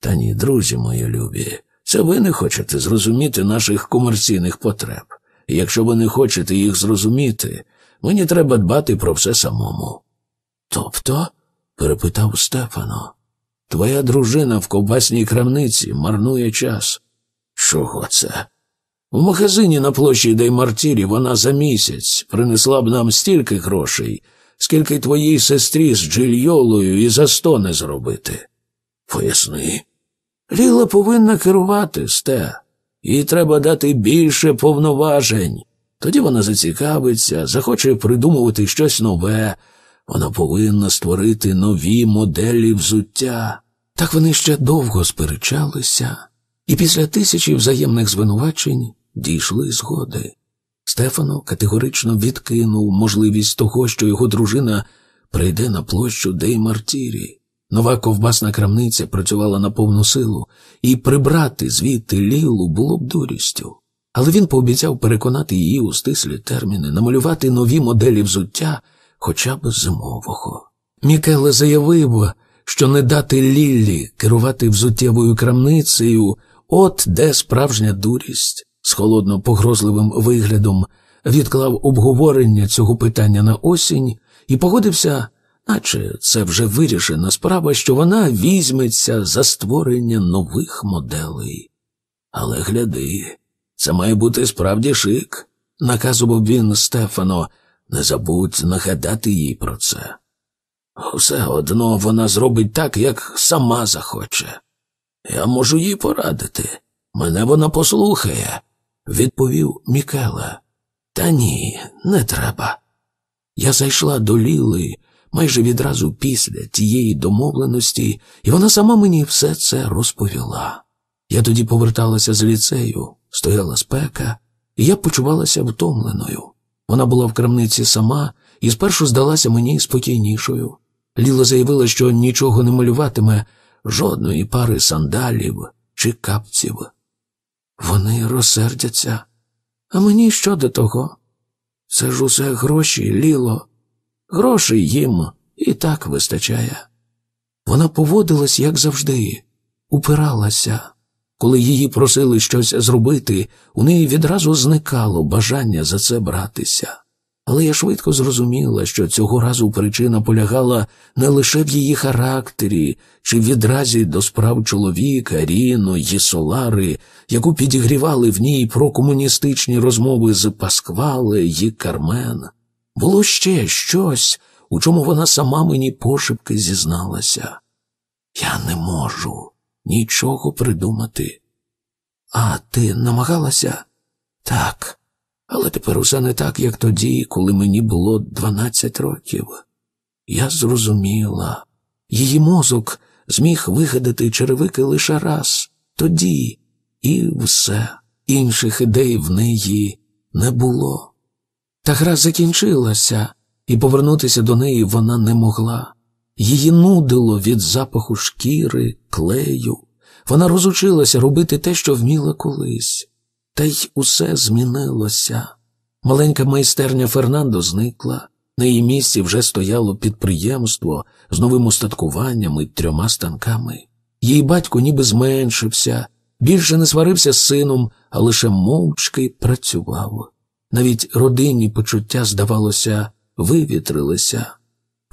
S1: Та ні, друзі мої любі. Це ви не хочете зрозуміти наших комерційних потреб. І якщо ви не хочете їх зрозуміти, мені треба дбати про все самому. Тобто? перепитав Стефано, твоя дружина в ковбасній крамниці марнує час. Чого це? В магазині на площі Деймартірі вона за місяць принесла б нам стільки грошей, скільки твоїй сестрі з Джильйолою і за сто не зробити. Поясни. Ліла повинна керувати сте, їй треба дати більше повноважень. Тоді вона зацікавиться, захоче придумувати щось нове. Вона повинна створити нові моделі взуття. Так вони ще довго сперечалися, і після тисячі взаємних звинувачень дійшли згоди. Стефано категорично відкинув можливість того, що його дружина прийде на площу Деймартірі. Нова ковбасна крамниця працювала на повну силу, і прибрати звідти Лілу було б дурістю. Але він пообіцяв переконати її у стислі терміни, намалювати нові моделі взуття хоча б зимового. Мікеле заявив, що не дати Ліллі керувати взуттєвою крамницею от де справжня дурість, з холодно погрозливим виглядом відклав обговорення цього питання на осінь і погодився наче це вже вирішена справа, що вона візьметься за створення нових моделей. Але гляди, це має бути справді шик, наказував він Стефано, не забудь нагадати їй про це. Все одно вона зробить так, як сама захоче. Я можу їй порадити. Мене вона послухає, відповів Мікела. Та ні, не треба. Я зайшла до Ліли майже відразу після тієї домовленості, і вона сама мені все це розповіла. Я тоді поверталася з ліцею, стояла спека, і я почувалася втомленою. Вона була в крамниці сама і спершу здалася мені спокійнішою. Ліла заявила, що нічого не малюватиме, жодної пари сандалів чи капців. Вони розсердяться, а мені що до того? Це ж усе гроші, Ліло. Грошей їм і так вистачає. Вона поводилась, як завжди, упиралася. Коли її просили щось зробити, у неї відразу зникало бажання за це братися. Але я швидко зрозуміла, що цього разу причина полягала не лише в її характері чи відразі до справ чоловіка, Ріно, Єсолари, яку підігрівали в ній прокомуністичні розмови з Пасквале і Кармен. Було ще щось, у чому вона сама мені пошепки зізналася. Я не можу нічого придумати. А ти намагалася? Так, але тепер усе не так, як тоді, коли мені було 12 років. Я зрозуміла. Її мозок зміг вигадати черевики лише раз, тоді, і все. Інших ідей в неї не було. Та гра закінчилася, і повернутися до неї вона не могла. Її нудило від запаху шкіри, клею. Вона розучилася робити те, що вміла колись, та й усе змінилося. Маленька майстерня Фернандо зникла, на її місці вже стояло підприємство з новим устаткуванням і трьома станками. Її батько ніби зменшився, більше не сварився з сином, а лише мовчки працював. Навіть родинні почуття, здавалося, вивітрилися.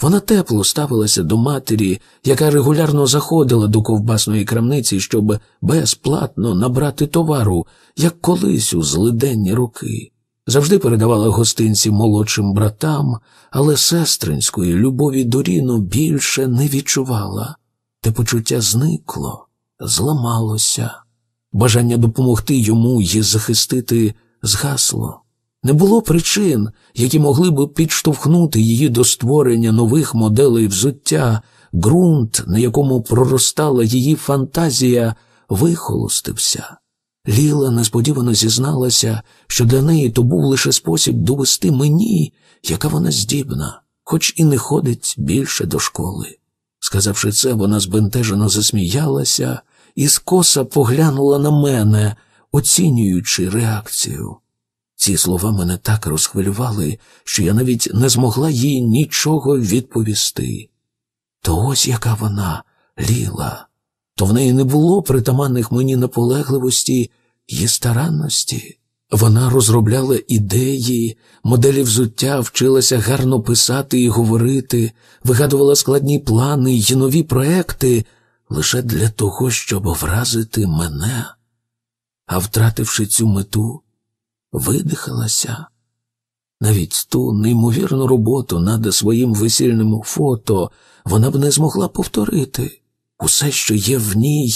S1: Вона тепло ставилася до матері, яка регулярно заходила до ковбасної крамниці, щоб безплатно набрати товару, як колись у злиденні роки. Завжди передавала гостинці молодшим братам, але сестринської любові доріну більше не відчувала. Те почуття зникло, зламалося. Бажання допомогти йому і захистити згасло. Не було причин, які могли б підштовхнути її до створення нових моделей взуття, ґрунт, на якому проростала її фантазія, вихолостився. Ліла несподівано зізналася, що для неї то був лише спосіб довести мені, яка вона здібна, хоч і не ходить більше до школи. Сказавши це, вона збентежено засміялася і скоса поглянула на мене, оцінюючи реакцію. Ці слова мене так розхвилювали, що я навіть не змогла їй нічого відповісти. То ось яка вона, ліла, то в неї не було притаманних мені наполегливості і старанності. Вона розробляла ідеї, моделі взуття, вчилася гарно писати і говорити, вигадувала складні плани й нові проекти лише для того, щоб вразити мене. А втративши цю мету, видихалася. Навіть ту неймовірну роботу над своїм весільним фото вона б не змогла повторити. Усе, що є в ній,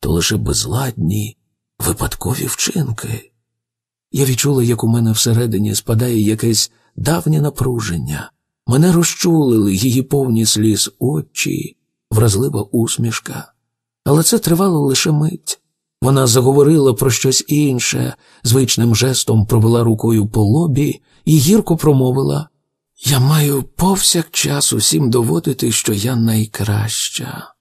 S1: то лише безладні, випадкові вчинки. Я відчула, як у мене всередині спадає якесь давнє напруження. Мене розчулили її повні сліз очі, вразлива усмішка. Але це тривало лише мить. Вона заговорила про щось інше, звичним жестом провела рукою по лобі і гірко промовила Я маю повсякчас усім доводити, що я найкраща.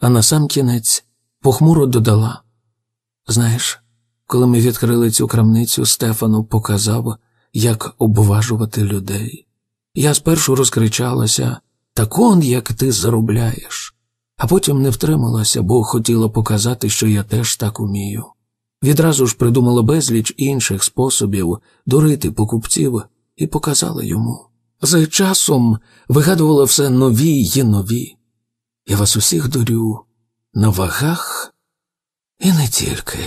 S1: А на сам кінець похмуро додала Знаєш, коли ми відкрили цю крамницю, Стефану показав, як обважувати людей. Я спершу розкричалася так он, як ти заробляєш а потім не втрималася, бо хотіла показати, що я теж так умію. Відразу ж придумала безліч інших способів дурити покупців і показала йому. За часом вигадувала все нові й нові. Я вас усіх дурю на вагах і не тільки.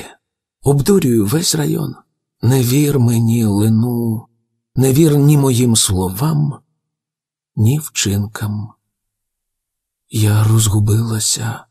S1: Обдурюю весь район. Не вір мені, лину, не вір ні моїм словам, ні вчинкам. Я розгубилася.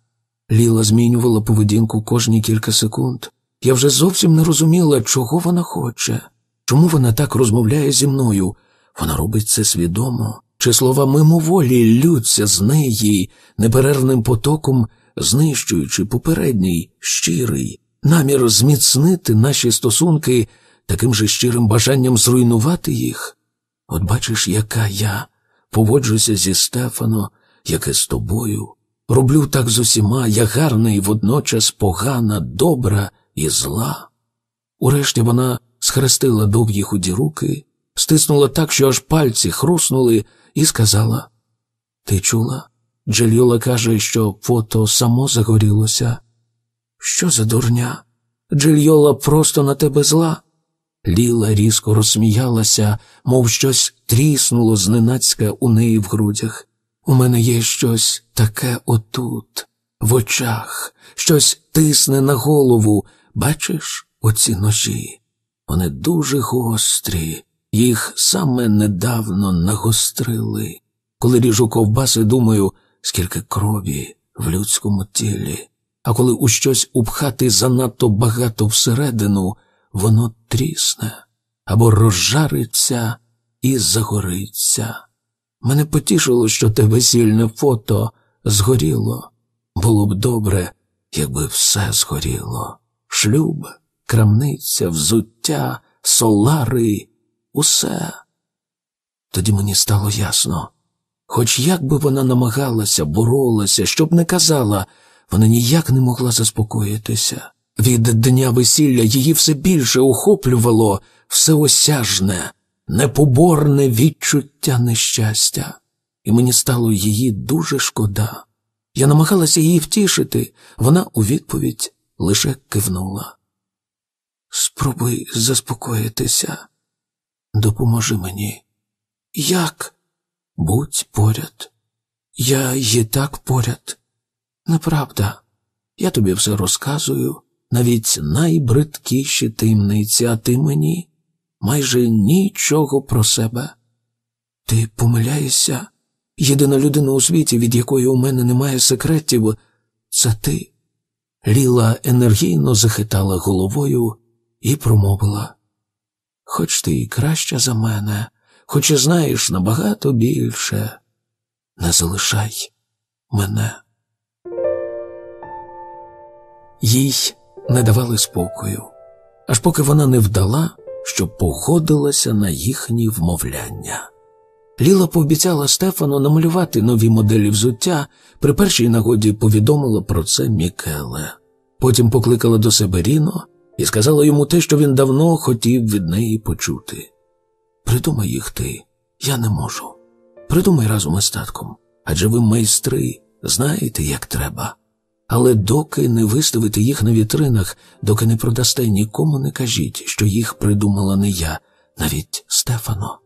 S1: Ліла змінювала поведінку кожні кілька секунд. Я вже зовсім не розуміла, чого вона хоче, чому вона так розмовляє зі мною. Вона робить це свідомо, чи слова мимоволі лються з неї неперервним потоком, знищуючи попередній щирий намір зміцнити наші стосунки таким же щирим бажанням зруйнувати їх. От бачиш, яка я поводжуся зі Стефаном яке з тобою. Роблю так з усіма, я гарна і водночас погана, добра і зла. Урешті вона схрестила довгі худі руки, стиснула так, що аж пальці хруснули, і сказала: Ти чула? Джельйола каже, що фото само загорілося. Що за дурня? Джельйола просто на тебе зла. Ліла різко розсміялася, мов щось тріснуло зненацька у неї в грудях. У мене є щось таке отут, в очах, щось тисне на голову. Бачиш оці ножі? Вони дуже гострі, їх саме недавно нагострили. Коли ріжу ковбаси, думаю, скільки крові в людському тілі, а коли у щось упхати занадто багато всередину, воно трісне або розжариться і загориться. Мене потішило, що те весільне фото згоріло. Було б добре, якби все згоріло. Шлюб, крамниця, взуття, солари, усе. Тоді мені стало ясно. Хоч як би вона намагалася, боролася, щоб не казала, вона ніяк не могла заспокоїтися. Від дня весілля її все більше охоплювало всеосяжне, непоборне відчуття нещастя, і мені стало її дуже шкода. Я намагалася її втішити, вона у відповідь лише кивнула. Спробуй заспокоїтися, допоможи мені. Як? Будь поряд. Я є так поряд. Неправда, я тобі все розказую, навіть найбридкіші таємниці, а ти мені майже нічого про себе. Ти помиляєшся? Єдина людина у світі, від якої у мене немає секретів, це ти. Ліла енергійно захитала головою і промовила. Хоч ти і краща за мене, хоч і знаєш набагато більше, не залишай мене. Їй не давали спокою, аж поки вона не вдала що погодилася на їхні вмовляння. Ліла пообіцяла Стефану намалювати нові моделі взуття, при першій нагоді повідомила про це Мікеле. Потім покликала до себе Ріно і сказала йому те, що він давно хотів від неї почути. Придумай їх ти, я не можу. Придумай разом із татком, адже ви майстри знаєте, як треба. Але доки не виставите їх на вітринах, доки не продасте, нікому не кажіть, що їх придумала не я, навіть Стефано.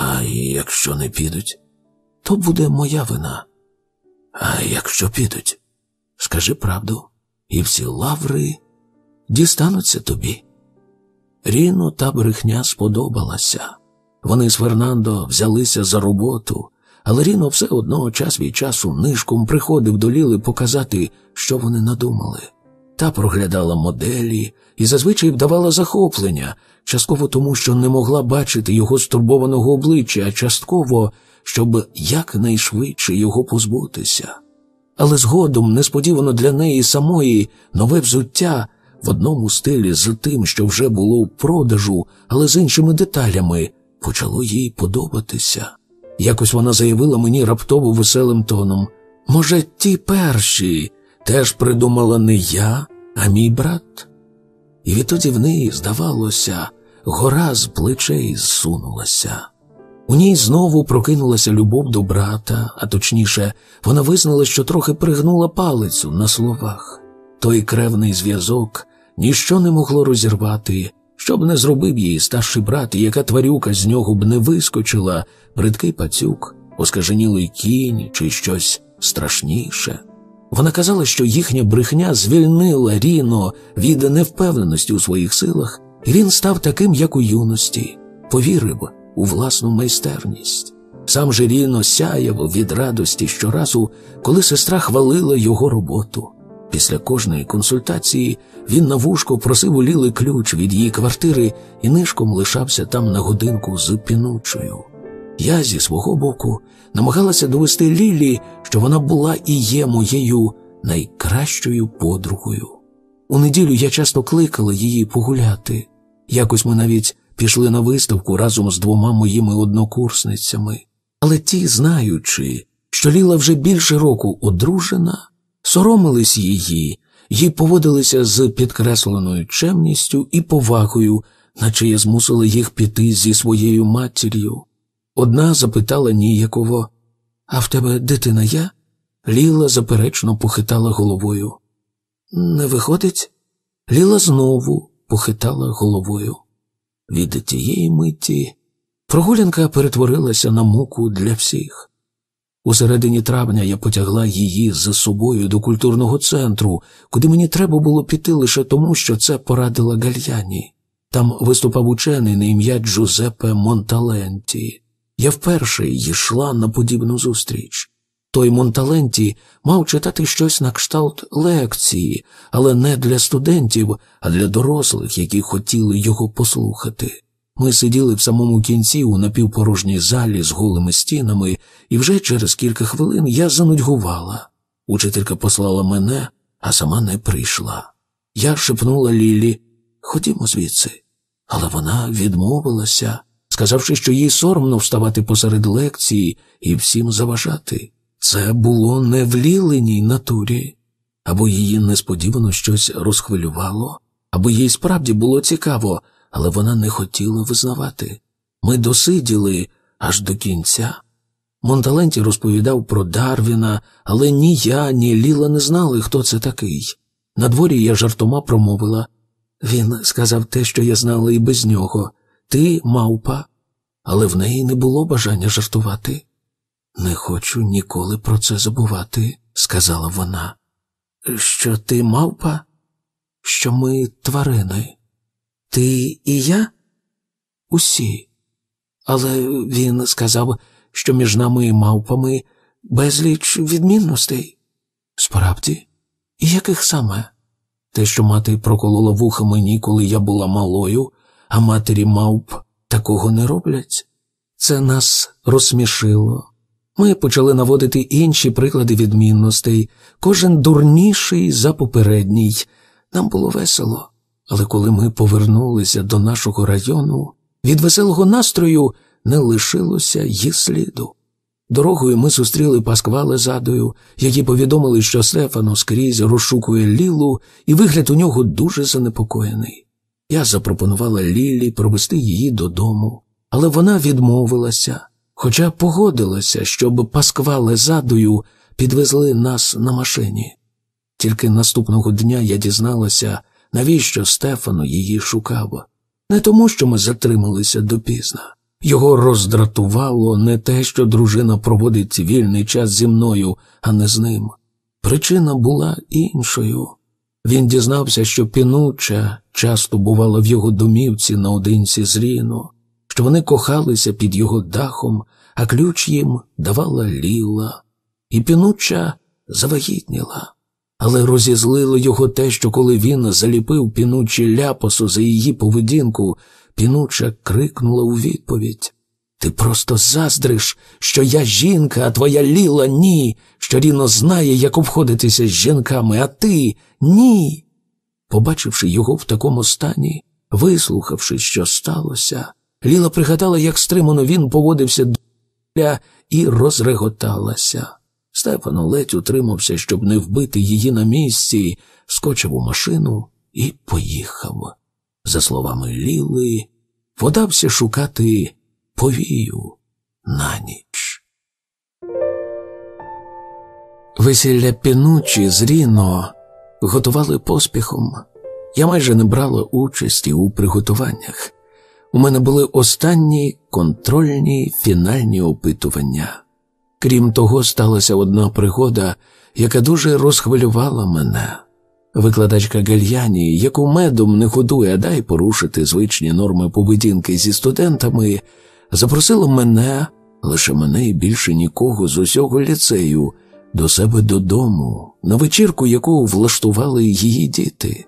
S1: А якщо не підуть, то буде моя вина. А якщо підуть, скажи правду, і всі лаври дістануться тобі. Ріно та брехня сподобалася. Вони з Фернандо взялися за роботу але Ріно все одно час від часу нишком приходив до Ліли показати, що вони надумали. Та проглядала моделі і зазвичай вдавала захоплення, частково тому, що не могла бачити його стурбованого обличчя, а частково, щоб якнайшвидше його позбутися. Але згодом, несподівано для неї самої, нове взуття в одному стилі з тим, що вже було в продажу, але з іншими деталями, почало їй подобатися. Якось вона заявила мені раптово веселим тоном Може, ті перші теж придумала не я, а мій брат? І відтоді в неї, здавалося, гора з плечей зсунулася. У ній знову прокинулася любов до брата, а точніше, вона визнала, що трохи пригнула палицю на словах. Той кревний зв'язок ніщо не могло розірвати що б не зробив її старший брат, і яка тварюка з нього б не вискочила, бридкий пацюк, оскаженілий кінь чи щось страшніше. Вона казала, що їхня брехня звільнила Ріно від невпевненості у своїх силах, і він став таким, як у юності, повірив у власну майстерність. Сам же Ріно сяяв від радості щоразу, коли сестра хвалила його роботу. Після кожної консультації він на вушко просив у Ліли ключ від її квартири і нишком лишався там на годинку з пінучою. Я зі свого боку намагалася довести Лілі, що вона була і є моєю найкращою подругою. У неділю я часто кликала її погуляти. Якось ми навіть пішли на виставку разом з двома моїми однокурсницями, але ті, знаючи, що Ліла вже більше року одружена соромились її, їй поводилися з підкресленою чемністю і повагою, наче я змусила їх піти зі своєю матір'ю. Одна запитала ніяково А в тебе дитина я? Ліла заперечно похитала головою. Не виходить? Ліла знову похитала головою. Від тієї миті прогулянка перетворилася на муку для всіх. У середині травня я потягла її за собою до культурного центру, куди мені треба було піти лише тому, що це порадила Гальяні. Там виступав учений на ім'я Джузепе Монталенті. Я вперше йшла на подібну зустріч. Той Монталенті мав читати щось на кшталт лекції, але не для студентів, а для дорослих, які хотіли його послухати. Ми сиділи в самому кінці у напівпорожній залі з голими стінами, і вже через кілька хвилин я занудьгувала. Учителька послала мене, а сама не прийшла. Я шепнула Лілі Ходімо звідси. Але вона відмовилася, сказавши, що їй соромно вставати посеред лекції і всім заважати. Це було не в ліленій натурі, або її несподівано щось розхвилювало, або їй справді було цікаво але вона не хотіла визнавати. Ми досиділи аж до кінця. Монталенті розповідав про Дарвіна, але ні я, ні Ліла не знали, хто це такий. На дворі я жартома промовила. Він сказав те, що я знала і без нього. Ти, мавпа, але в неї не було бажання жартувати. Не хочу ніколи про це забувати, сказала вона. Що ти мавпа? Що ми тварини. Ти і я? Усі. Але він сказав, що між нами і мавпами безліч відмінностей. Справді, і яких саме? Те, що мати проколола вуха мені, коли я була малою, а матері мавп такого не роблять. Це нас розсмішило. Ми почали наводити інші приклади відмінностей, кожен дурніший за попередній. Нам було весело. Але коли ми повернулися до нашого району, від веселого настрою не лишилося її сліду. Дорогою ми зустріли Пасквале задою, які повідомили, що Стефано скрізь розшукує Лілу, і вигляд у нього дуже занепокоєний. Я запропонувала Лілі провести її додому, але вона відмовилася, хоча погодилася, щоб Пасквале задою підвезли нас на машині. Тільки наступного дня я дізналася, навіщо Стефану її шукав. Не тому, що ми затрималися допізно. Його роздратувало не те, що дружина проводить вільний час зі мною, а не з ним. Причина була іншою. Він дізнався, що пінуча часто бувала в його домівці наодинці з Ріно, що вони кохалися під його дахом, а ключ їм давала ліла, і пінуча завагітніла але розізлило його те, що коли він заліпив пінучі ляпосу за її поведінку, пінуча крикнула у відповідь Ти просто заздриш, що я жінка, а твоя ліла ні, що рівно знає, як обходитися з жінками, а ти ні. Побачивши його в такому стані, вислухавши, що сталося, Ліла пригадала, як стримано він поводився до і розреготалася. Стефан ледь утримався, щоб не вбити її на місці, скочив у машину і поїхав. За словами Ліли, подався шукати повію на ніч. Весілля пінучі з Ріно готували поспіхом. Я майже не брала участі у приготуваннях. У мене були останні контрольні фінальні опитування. Крім того, сталася одна пригода, яка дуже розхвилювала мене. Викладачка Гальяні, яку медом не годує, дай порушити звичні норми поведінки зі студентами, запросила мене, лише мене і більше нікого з усього ліцею, до себе додому, на вечірку, яку влаштували її діти.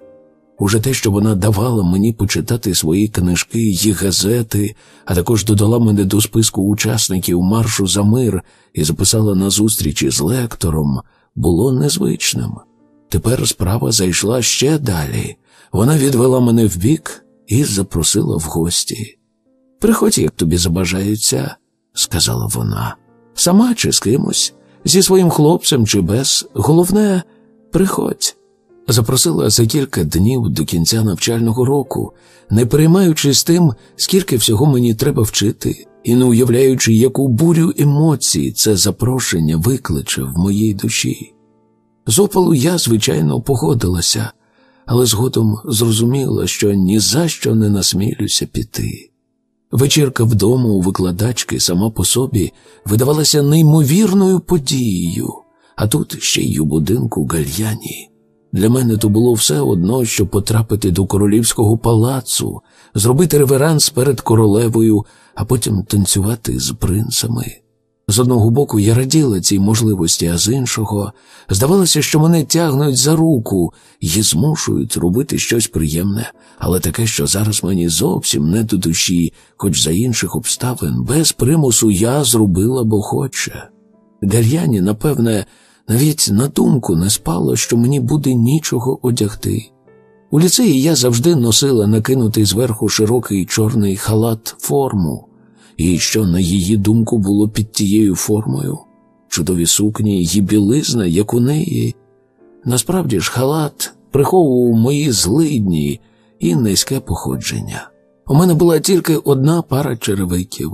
S1: Уже те, що вона давала мені почитати свої книжки, її газети, а також додала мене до списку учасників маршу за мир і записала на зустрічі з лектором, було незвичним. Тепер справа зайшла ще далі. Вона відвела мене вбік і запросила в гості. Приходь, як тобі забажається, сказала вона, сама чи з кимось, зі своїм хлопцем чи без, головне, приходь запросила за кілька днів до кінця навчального року, не переймаючись тим, скільки всього мені треба вчити, і не уявляючи, яку бурю емоцій це запрошення викличе в моїй душі. З опалу я, звичайно, погодилася, але згодом зрозуміла, що ні за що не насмілюся піти. Вечірка вдома у викладачки сама по собі видавалася неймовірною подією, а тут ще й у будинку гальяні. Для мене то було все одно, щоб потрапити до королівського палацу, зробити реверанс перед королевою, а потім танцювати з принцами. З одного боку я раділа цій можливості, а з іншого здавалося, що мене тягнуть за руку і змушують робити щось приємне, але таке, що зараз мені зовсім не до душі, хоч за інших обставин, без примусу я зробила бо хоче. Дер'яні, напевне, навіть на думку не спало, що мені буде нічого одягти. У ліцеї я завжди носила накинутий зверху широкий чорний халат форму, і що, на її думку, було під тією формою, чудові сукні й білизна, як у неї. Насправді ж, халат приховував мої злидні і низьке походження. У мене була тільки одна пара черевиків,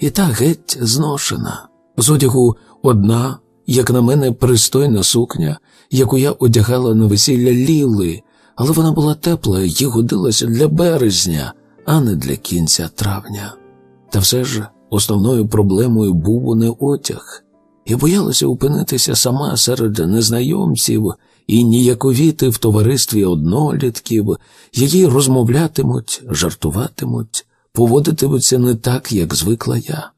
S1: і та геть зношена. З одягу одна як на мене, пристойна сукня, яку я одягала на весілля Ліли, але вона була тепла і годилася для березня, а не для кінця травня. Та все ж основною проблемою був не одяг. Я боялася опинитися сама серед незнайомців і ніяковіти в товаристві однолітків, які розмовлятимуть, жартуватимуть, поводитимуться не так, як звикла я.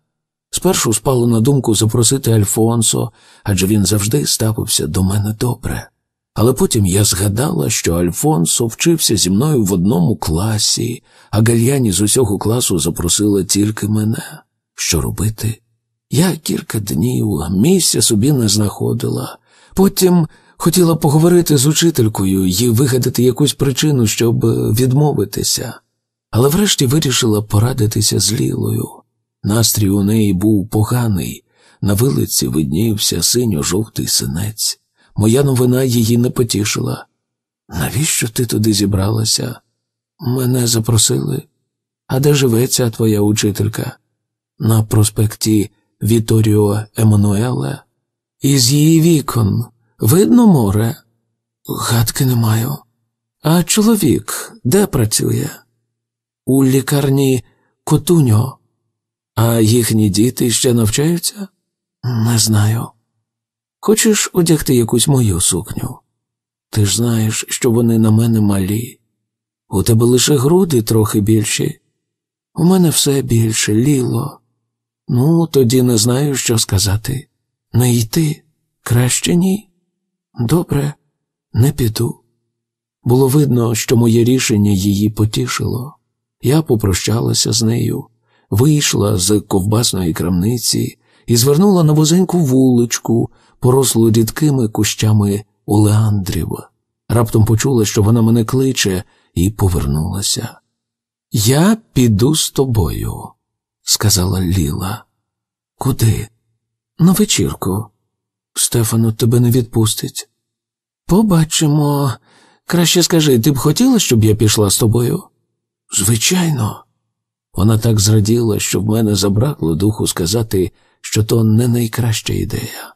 S1: Спершу спало на думку запросити Альфонсо, адже він завжди ставився до мене добре. Але потім я згадала, що Альфонсо вчився зі мною в одному класі, а Гальяні з усього класу запросила тільки мене. Що робити? Я кілька днів місця собі не знаходила. Потім хотіла поговорити з учителькою і вигадати якусь причину, щоб відмовитися, але врешті вирішила порадитися з Лілою. Настрій у неї був поганий, на вилиці виднівся синьо-жовтий синець. Моя новина її не потішила. Навіщо ти туди зібралася? Мене запросили. А де живе ця твоя учителька? На проспекті Віторіо Еммануела? Із її вікон видно море? Гадки не маю. А чоловік де працює? У лікарні Котуньо. А їхні діти ще навчаються? Не знаю. Хочеш одягти якусь мою сукню? Ти ж знаєш, що вони на мене малі. У тебе лише груди трохи більші. У мене все більше ліло. Ну, тоді не знаю, що сказати. Не йти краще ні. Добре, не піду. Було видно, що моє рішення її потішило. Я попрощалася з нею вийшла з ковбасної крамниці і звернула на возеньку вуличку, порослу рідкими кущами олеандрів. Раптом почула, що вона мене кличе, і повернулася. Я піду з тобою, сказала Ліла. Куди? На вечірку. Стефано тебе не відпустить. Побачимо. Краще скажи, ти б хотіла, щоб я пішла з тобою? Звичайно. Вона так зраділа, що в мене забракло духу сказати, що то не найкраща ідея.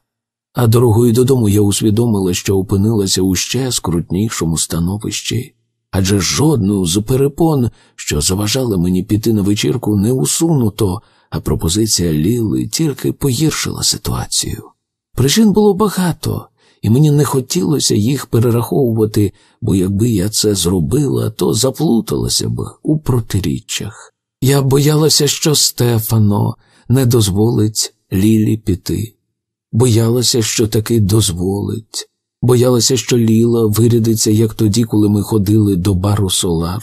S1: А дорогою додому я усвідомила, що опинилася у ще скрутнішому становищі, адже жодну з перепон, що заважала мені піти на вечірку, не усунуто, а пропозиція Ліли тільки погіршила ситуацію. Причин було багато, і мені не хотілося їх перераховувати, бо якби я це зробила, то заплуталася б у протиріччях. Я боялася, що Стефано не дозволить Лілі піти. Боялася, що таки дозволить. Боялася, що Ліла вирядиться, як тоді, коли ми ходили до бару Солар.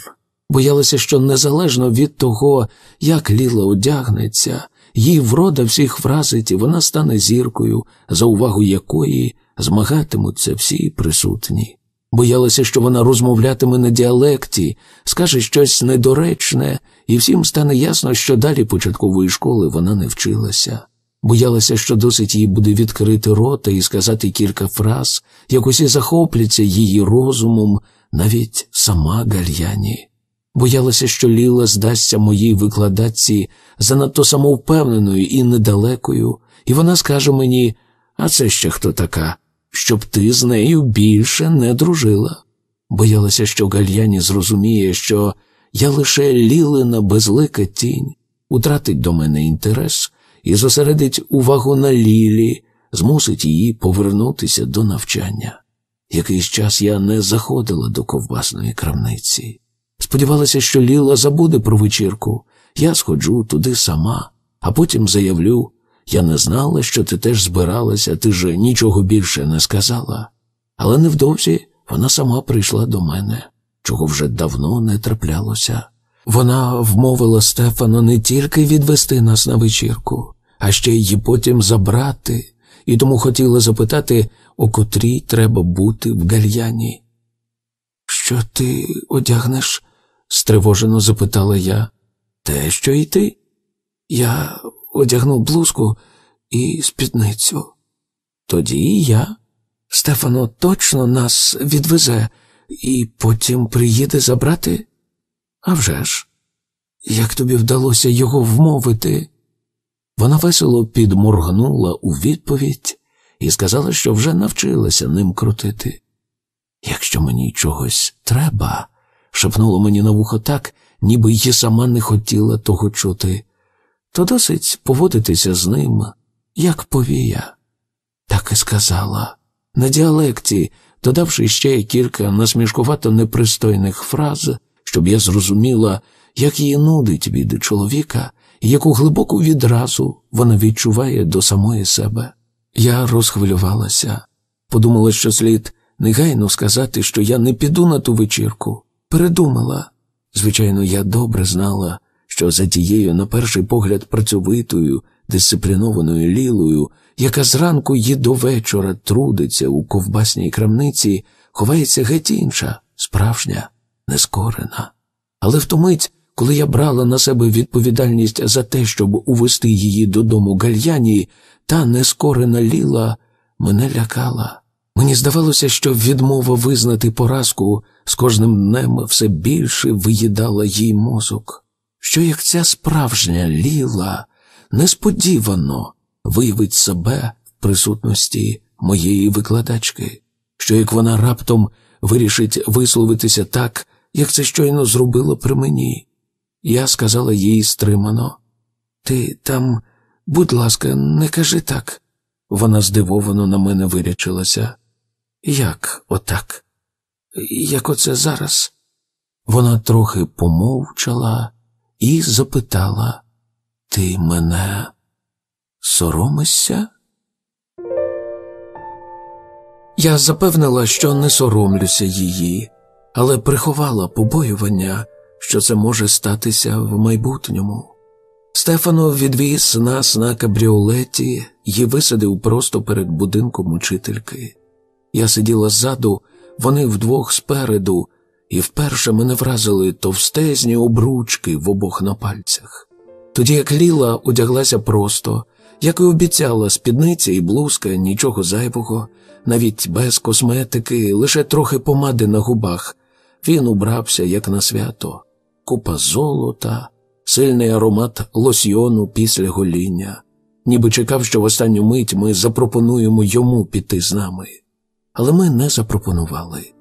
S1: Боялася, що незалежно від того, як Ліла одягнеться, їй врода всіх вразить, і вона стане зіркою, за увагу якої змагатимуться всі присутні боялася, що вона розмовлятиме на діалекті, скаже щось недоречне, і всім стане ясно, що далі початкової школи вона не вчилася. Боялася, що досить їй буде відкрити рота і сказати кілька фраз, як усі захопляться її розумом, навіть сама Гальяні. Боялася, що Ліла здасться моїй викладачці занадто самовпевненою і недалекою, і вона скаже мені, а це ще хто така? щоб ти з нею більше не дружила. Боялася, що Гальяні зрозуміє, що я лише лілина безлика тінь, утратить до мене інтерес і зосередить увагу на Лілі, змусить її повернутися до навчання. Якийсь час я не заходила до ковбасної крамниці. Сподівалася, що Ліла забуде про вечірку, я сходжу туди сама, а потім заявлю, я не знала, що ти теж збиралася, ти ж нічого більше не сказала. Але невдовзі вона сама прийшла до мене, чого вже давно не траплялося. Вона вмовила Стефана не тільки відвести нас на вечірку, а ще й потім забрати, і тому хотіла запитати, о котрій треба бути в гальяні. Що ти одягнеш? стривожено запитала я. Те, що й ти? Я одягнув блузку і спідницю. Тоді я. Стефано точно нас відвезе і потім приїде забрати? А вже ж, Як тобі вдалося його вмовити? Вона весело підморгнула у відповідь і сказала, що вже навчилася ним крутити. Якщо мені чогось треба, шепнула мені на вухо так, ніби й сама не хотіла того чути то досить поводитися з ним, як повія. Так і сказала. На діалекті, додавши ще кілька насмішкувато непристойних фраз, щоб я зрозуміла, як її нудить від чоловіка, і яку глибоку відразу вона відчуває до самої себе. Я розхвилювалася, подумала, що слід негайно сказати, що я не піду на ту вечірку. Передумала. Звичайно, я добре знала, що за тією, на перший погляд, працьовитою, дисциплінованою лілою, яка зранку й до вечора трудиться у ковбасній крамниці, ховається геть інша, справжня, нескорена. Але в ту мить, коли я брала на себе відповідальність за те, щоб увести її додому гальяні, та нескорена ліла мене лякала. Мені здавалося, що відмова визнати поразку з кожним днем все більше виїдала їй мозок що як ця справжня ліла несподівано виявить себе в присутності моєї викладачки, що як вона раптом вирішить висловитися так, як це щойно зробило при мені. Я сказала їй стримано: Ти там, будь ласка, не кажи так. Вона здивовано на мене вирячилася. Як отак? Як оце зараз? Вона трохи помовчала і запитала Ти мене соромишся? Я запевнила, що не соромлюся її, але приховала побоювання, що це може статися в майбутньому. Стефано відвіз нас на кабріолеті і висадив просто перед будинком учительки. Я сиділа ззаду, вони вдвох спереду, і вперше мене вразили товстезні обручки в обох на пальцях. Тоді як Ліла одяглася просто, як і обіцяла, спідниця і блузка, нічого зайвого, навіть без косметики, лише трохи помади на губах. Він убрався, як на свято, купа золота, сильний аромат лосьйону після гоління, ніби чекав, що в останню мить ми запропонуємо йому піти з нами. Але ми не запропонували.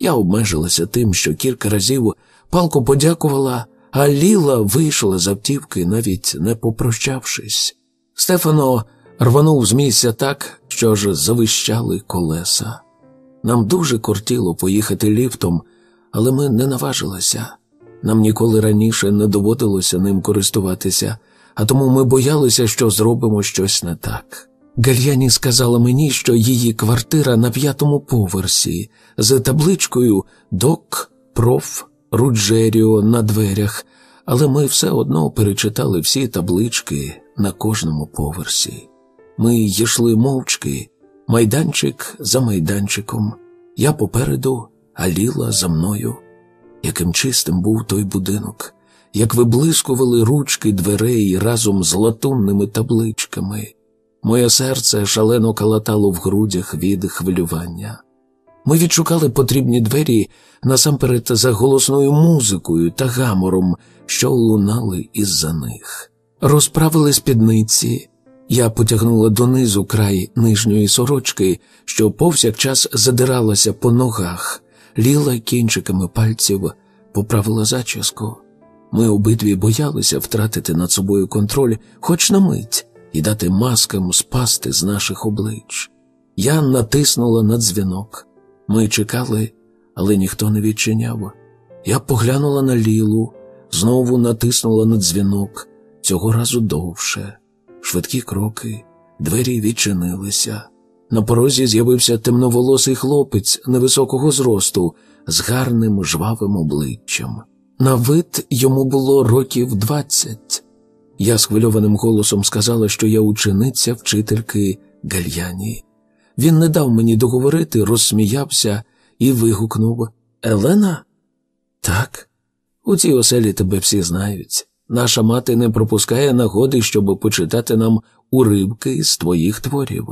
S1: Я обмежилася тим, що кілька разів палко подякувала, а Ліла вийшла з автівки, навіть не попрощавшись. Стефано рванув з місця так, що ж завищали колеса. Нам дуже кортіло поїхати ліфтом, але ми не наважилися. Нам ніколи раніше не доводилося ним користуватися, а тому ми боялися, що зробимо щось не так. Гальяні сказала мені, що її квартира на п'ятому поверсі з табличкою Док, проф, Руджеріо на дверях, але ми все одно перечитали всі таблички на кожному поверсі. Ми йшли мовчки, майданчик за майданчиком, я попереду, а ліла за мною. Яким чистим був той будинок, як виблискували ручки дверей разом з латунними табличками. Моє серце шалено калатало в грудях від хвилювання. Ми відшукали потрібні двері насамперед за голосною музикою та гамором, що лунали із-за них. Розправили спідниці. Я потягнула донизу край нижньої сорочки, що повсякчас задиралася по ногах, ліла кінчиками пальців, поправила зачіску. Ми обидві боялися втратити над собою контроль хоч на мить і дати маскам спасти з наших облич. Я натиснула на дзвінок. Ми чекали, але ніхто не відчиняв. Я поглянула на лілу, знову натиснула на дзвінок, цього разу довше. Швидкі кроки, двері відчинилися. На порозі з'явився темноволосий хлопець невисокого зросту з гарним жвавим обличчям. На вид йому було років двадцять. Я схвильованим голосом сказала, що я учениця вчительки Гальяні. Він не дав мені договорити, розсміявся і вигукнув Елена? Так, у цій оселі тебе всі знають. Наша мати не пропускає нагоди, щоб почитати нам уривки з твоїх творів.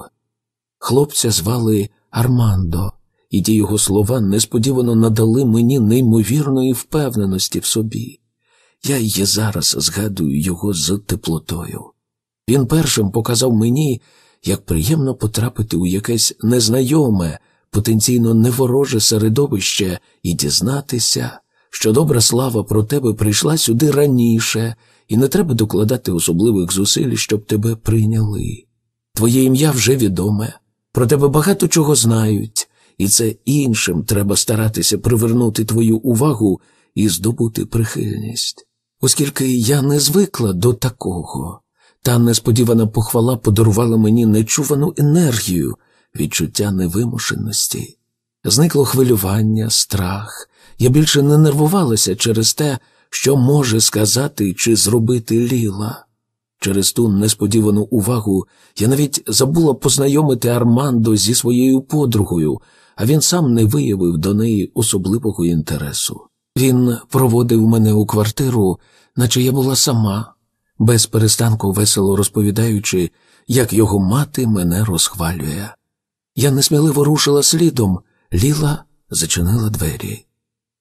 S1: Хлопця звали Армандо, і ті його слова несподівано надали мені неймовірної впевненості в собі. Я її зараз згадую його з теплотою. Він першим показав мені, як приємно потрапити у якесь незнайоме, потенційно невороже середовище і дізнатися, що добра слава про тебе прийшла сюди раніше, і не треба докладати особливих зусиль, щоб тебе прийняли. Твоє ім'я вже відоме, про тебе багато чого знають, і це іншим треба старатися привернути твою увагу і здобути прихильність оскільки я не звикла до такого, та несподівана похвала подарувала мені нечувану енергію, відчуття невимушеності. Зникло хвилювання, страх. Я більше не нервувалася через те, що може сказати чи зробити Ліла. Через ту несподівану увагу я навіть забула познайомити Армандо зі своєю подругою, а він сам не виявив до неї особливого інтересу. Він проводив мене у квартиру, наче я була сама, без перестанку весело розповідаючи, як його мати мене розхвалює. Я несміливо рушила слідом, ліла зачинила двері.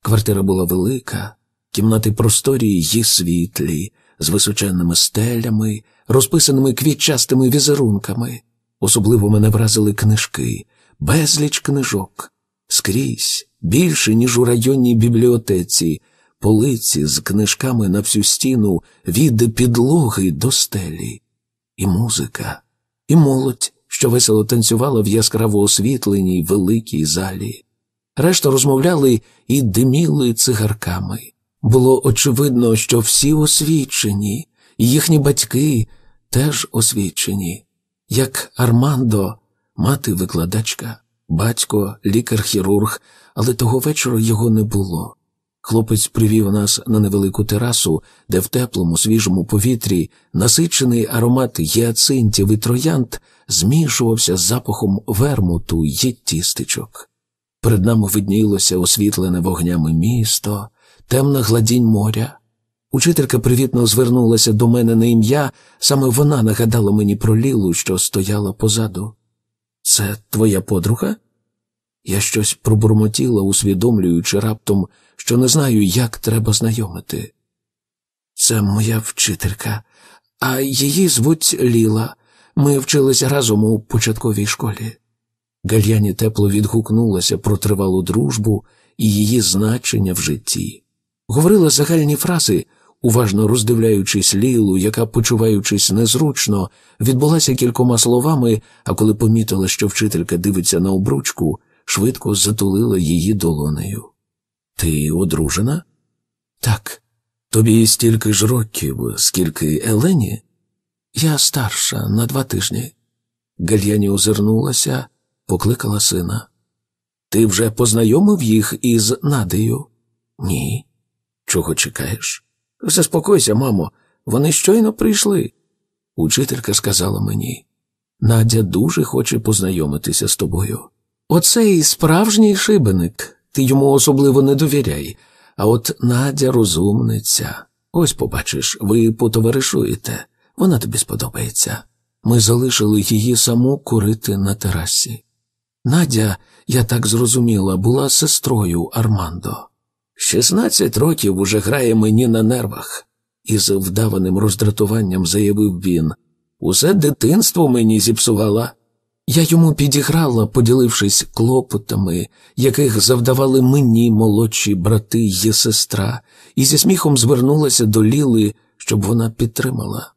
S1: Квартира була велика, кімнати просторі й світлі, з височенними стелями, розписаними квітчастими візерунками. Особливо мене вразили книжки, безліч книжок скрізь, більше, ніж у районній бібліотеці, полиці з книжками на всю стіну від підлоги до стелі, і музика, і молодь, що весело танцювала в яскраво освітленій великій залі. Решта розмовляли і диміли цигарками. Було очевидно, що всі освічені, і їхні батьки теж освічені, як Армандо, мати викладачка батько, лікар-хірург, але того вечора його не було. Хлопець привів нас на невелику терасу, де в теплому, свіжому повітрі насичений аромат гіацинтів і троянд змішувався з запахом вермуту й тістечок. Перед нами виднілося освітлене вогнями місто, темна гладінь моря. Учителька привітно звернулася до мене на ім'я, саме вона нагадала мені про лілу, що стояла позаду. Це твоя подруга? Я щось пробурмотіла, усвідомлюючи раптом, що не знаю, як треба знайомити. Це моя вчителька, а її звуть Ліла. Ми вчилися разом у початковій школі. Гальяні тепло відгукнулася про тривалу дружбу і її значення в житті. Говорила загальні фрази, уважно роздивляючись Лілу, яка, почуваючись незручно, відбулася кількома словами, а коли помітила, що вчителька дивиться на обручку, швидко затулила її долонею. Ти одружена? Так. Тобі стільки ж років, скільки Елені? Я старша на два тижні. Гальяні озирнулася, покликала сина. Ти вже познайомив їх із Надею? Ні. Чого чекаєш? Заспокойся, мамо, вони щойно прийшли. Учителька сказала мені, Надя дуже хоче познайомитися з тобою. Оцей справжній шибеник, ти йому особливо не довіряй, а от Надя розумниця. Ось побачиш, ви потоваришуєте, вона тобі сподобається. Ми залишили її саму курити на терасі. Надя, я так зрозуміла, була сестрою Армандо. Шістнадцять років уже грає мені на нервах, із вдаваним роздратуванням заявив він. Усе дитинство мені зіпсувала. Я йому підіграла, поділившись клопотами, яких завдавали мені молодші брати й сестра, і зі сміхом звернулася до Ліли, щоб вона підтримала.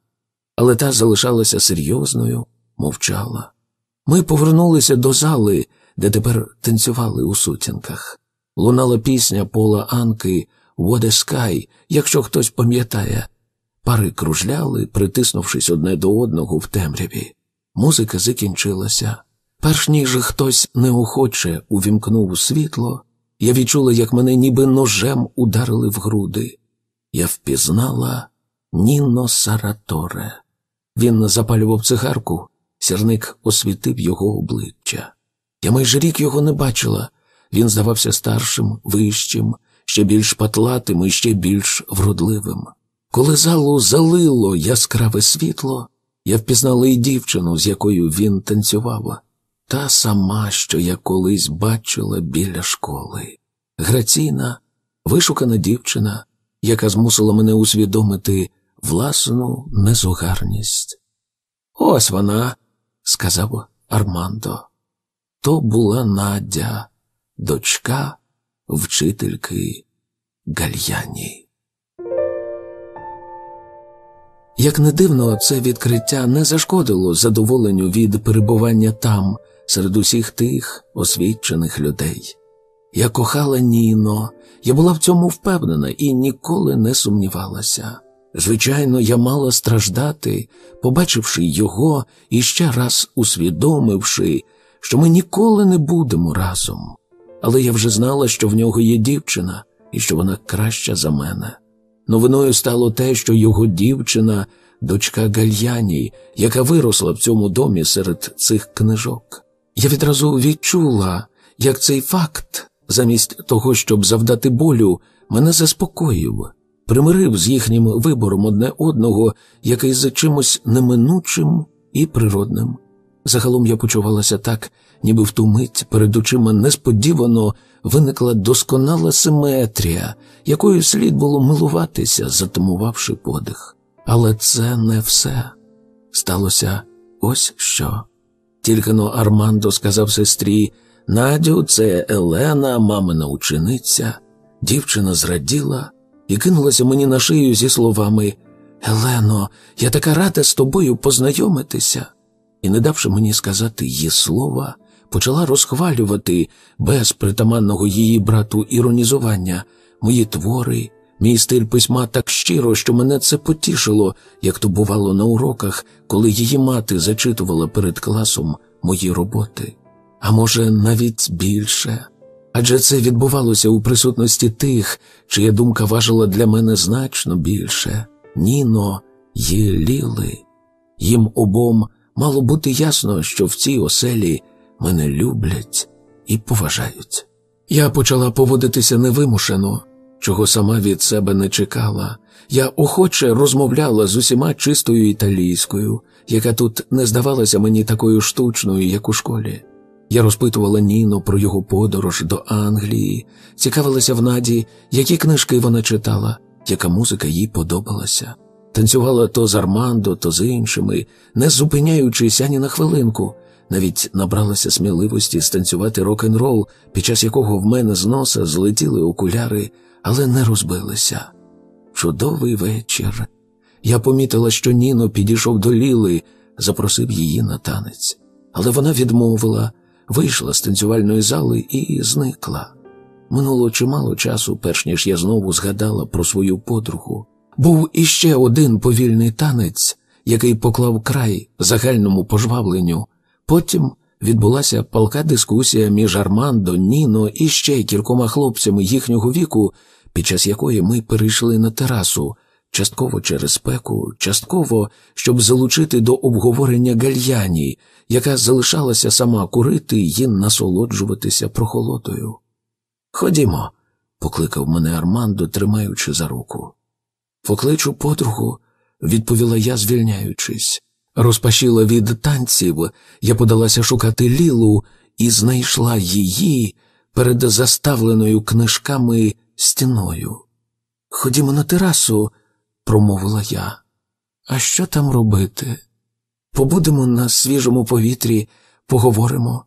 S1: Але та залишалася серйозною, мовчала. Ми повернулися до зали, де тепер танцювали у сутінках. Лунала пісня пола Анки Воде Скай, якщо хтось пам'ятає. Пари кружляли, притиснувшись одне до одного в темряві. Музика закінчилася. Перш ніж хтось неохоче увімкнув світло, я відчула, як мене ніби ножем ударили в груди. Я впізнала Ніно Сараторе. Він запалював цигарку, сірник освітив його обличчя. Я майже рік його не бачила, він здавався старшим, вищим, ще більш патлатим і ще більш вродливим. Коли залу залило яскраве світло, я впізнала і дівчину, з якою він танцював, та сама, що я колись бачила біля школи. Граційна, вишукана дівчина, яка змусила мене усвідомити власну незугарність. Ось вона, сказав Армандо. То була Надя дочка вчительки Гальяні. Як не дивно, це відкриття не зашкодило задоволенню від перебування там, серед усіх тих освічених людей. Я кохала Ніно, я була в цьому впевнена і ніколи не сумнівалася. Звичайно, я мала страждати, побачивши його і ще раз усвідомивши, що ми ніколи не будемо разом але я вже знала, що в нього є дівчина і що вона краща за мене. Новиною стало те, що його дівчина дочка Гальяній, яка виросла в цьому домі серед цих книжок. Я відразу відчула, як цей факт, замість того, щоб завдати болю, мене заспокоїв, примирив з їхнім вибором одне одного, який за чимось неминучим і природним. Загалом я почувалася так, ніби в ту мить перед очима несподівано виникла досконала симетрія, якою слід було милуватися, затумувавши подих. Але це не все. Сталося ось що. Тільки но Армандо сказав сестрі Надю, це Елена, мамина учениця. Дівчина зраділа і кинулася мені на шию зі словами Елено, я така рада з тобою познайомитися. І, не давши мені сказати її слова, почала розхвалювати без притаманного її брату іронізування мої твори, мій стиль письма так щиро, що мене це потішило, як то бувало на уроках, коли її мати зачитувала перед класом мої роботи, а може, навіть більше. Адже це відбувалося у присутності тих, чия думка важила для мене значно більше. Ніно й Ліли. Їм обом мало бути ясно, що в цій оселі мене люблять і поважають. Я почала поводитися невимушено, чого сама від себе не чекала. Я охоче розмовляла з усіма чистою італійською, яка тут не здавалася мені такою штучною, як у школі. Я розпитувала Ніно про його подорож до Англії, цікавилася в Наді, які книжки вона читала, яка музика їй подобалася. Танцювала то з Армандо, то з іншими, не зупиняючись ані на хвилинку, навіть набралася сміливості станцювати рок-н-рол, під час якого в мене з носа злетіли окуляри, але не розбилися. Чудовий вечір. Я помітила, що Ніно підійшов до Ліли, запросив її на танець. Але вона відмовила, вийшла з танцювальної зали і зникла. Минуло чимало часу, перш ніж я знову згадала про свою подругу. Був іще один повільний танець, який поклав край загальному пожвавленню, Потім відбулася палка дискусія між Армандо, Ніно і ще кількома хлопцями їхнього віку, під час якої ми перейшли на терасу, частково через спеку, частково, щоб залучити до обговорення гальяні, яка залишалася сама курити і насолоджуватися прохолодою. Ходімо, покликав мене Армандо, тримаючи за руку. Покличу подругу, відповіла я, звільняючись. Розпашіла від танців, я подалася шукати Лілу і знайшла її перед заставленою книжками стіною. Ходімо на терасу, промовила я. А що там робити? Побудемо на свіжому повітрі, поговоримо.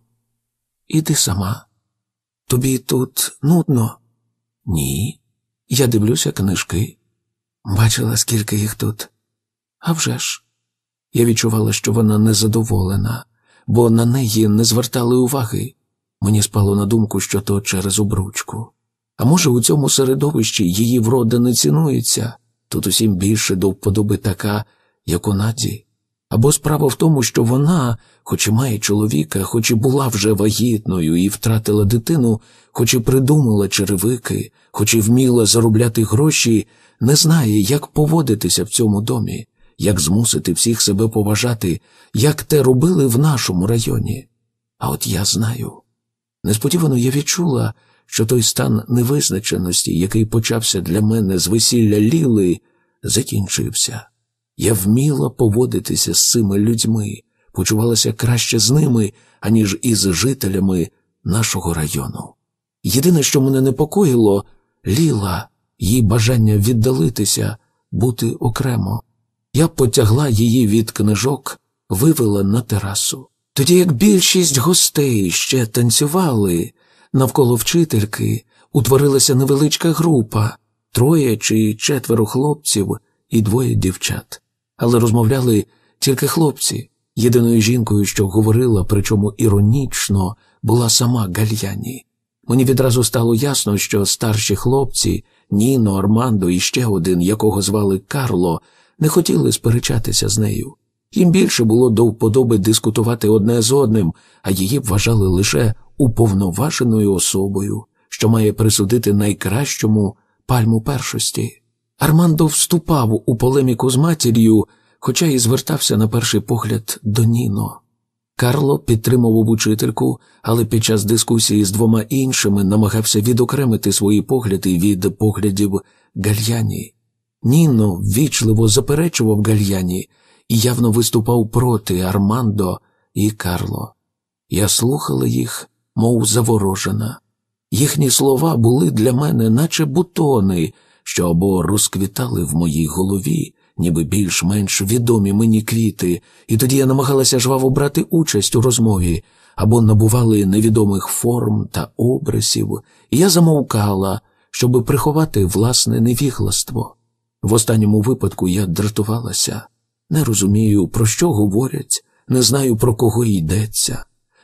S1: Іди сама. Тобі тут нудно? Ні. Я дивлюся книжки. Бачила, скільки їх тут. А вже ж. Я відчувала, що вона незадоволена, бо на неї не звертали уваги. Мені спало на думку, що то через обручку. А може, у цьому середовищі її врода не цінується, тут усім більше до вподоби така, як у Наді. Або справа в тому, що вона, хоч і має чоловіка, хоч і була вже вагітною і втратила дитину, хоч і придумала черевики, хоч і вміла заробляти гроші, не знає, як поводитися в цьому домі, як змусити всіх себе поважати, як те робили в нашому районі. А от я знаю. Несподівано я відчула, що той стан невизначеності, який почався для мене з весілля Ліли, закінчився. Я вміла поводитися з цими людьми, почувалася краще з ними, аніж із жителями нашого району. Єдине, що мене непокоїло, Ліла, її бажання віддалитися, бути окремо. Я потягла її від книжок, вивела на терасу. Тоді як більшість гостей ще танцювали, навколо вчительки утворилася невеличка група троє чи четверо хлопців і двоє дівчат. Але розмовляли тільки хлопці. Єдиною жінкою, що говорила, причому іронічно, була сама Гальяні. Мені відразу стало ясно, що старші хлопці Ніно, Армандо і ще один, якого звали Карло, не хотіли сперечатися з нею. Їм більше було до вподоби дискутувати одне з одним, а її вважали лише уповноваженою особою, що має присудити найкращому пальму першості. Армандо вступав у полеміку з матір'ю, хоча й звертався на перший погляд до Ніно. Карло підтримував учительку, але під час дискусії з двома іншими намагався відокремити свої погляди від поглядів гальяні. Ніно ввічливо заперечував гальяні і явно виступав проти Армандо і Карло. Я слухала їх, мов заворожена. Їхні слова були для мене, наче бутони, що або розквітали в моїй голові, ніби більш-менш відомі мені квіти, і тоді я намагалася жваво брати участь у розмові, або набували невідомих форм та обрисів, і я замовкала, щоби приховати власне невігластво. В останньому випадку я дратувалася, не розумію, про що говорять, не знаю, про кого йдеться.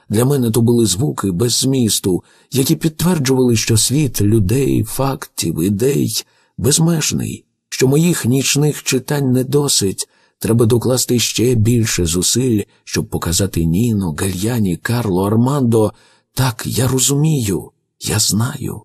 S1: Для мене то були звуки без змісту, які підтверджували, що світ людей, фактів, ідей безмежний, що моїх нічних читань не досить. Треба докласти ще більше зусиль, щоб показати Ніно, Гальяні, Карло, Армандо. Так, я розумію, я знаю.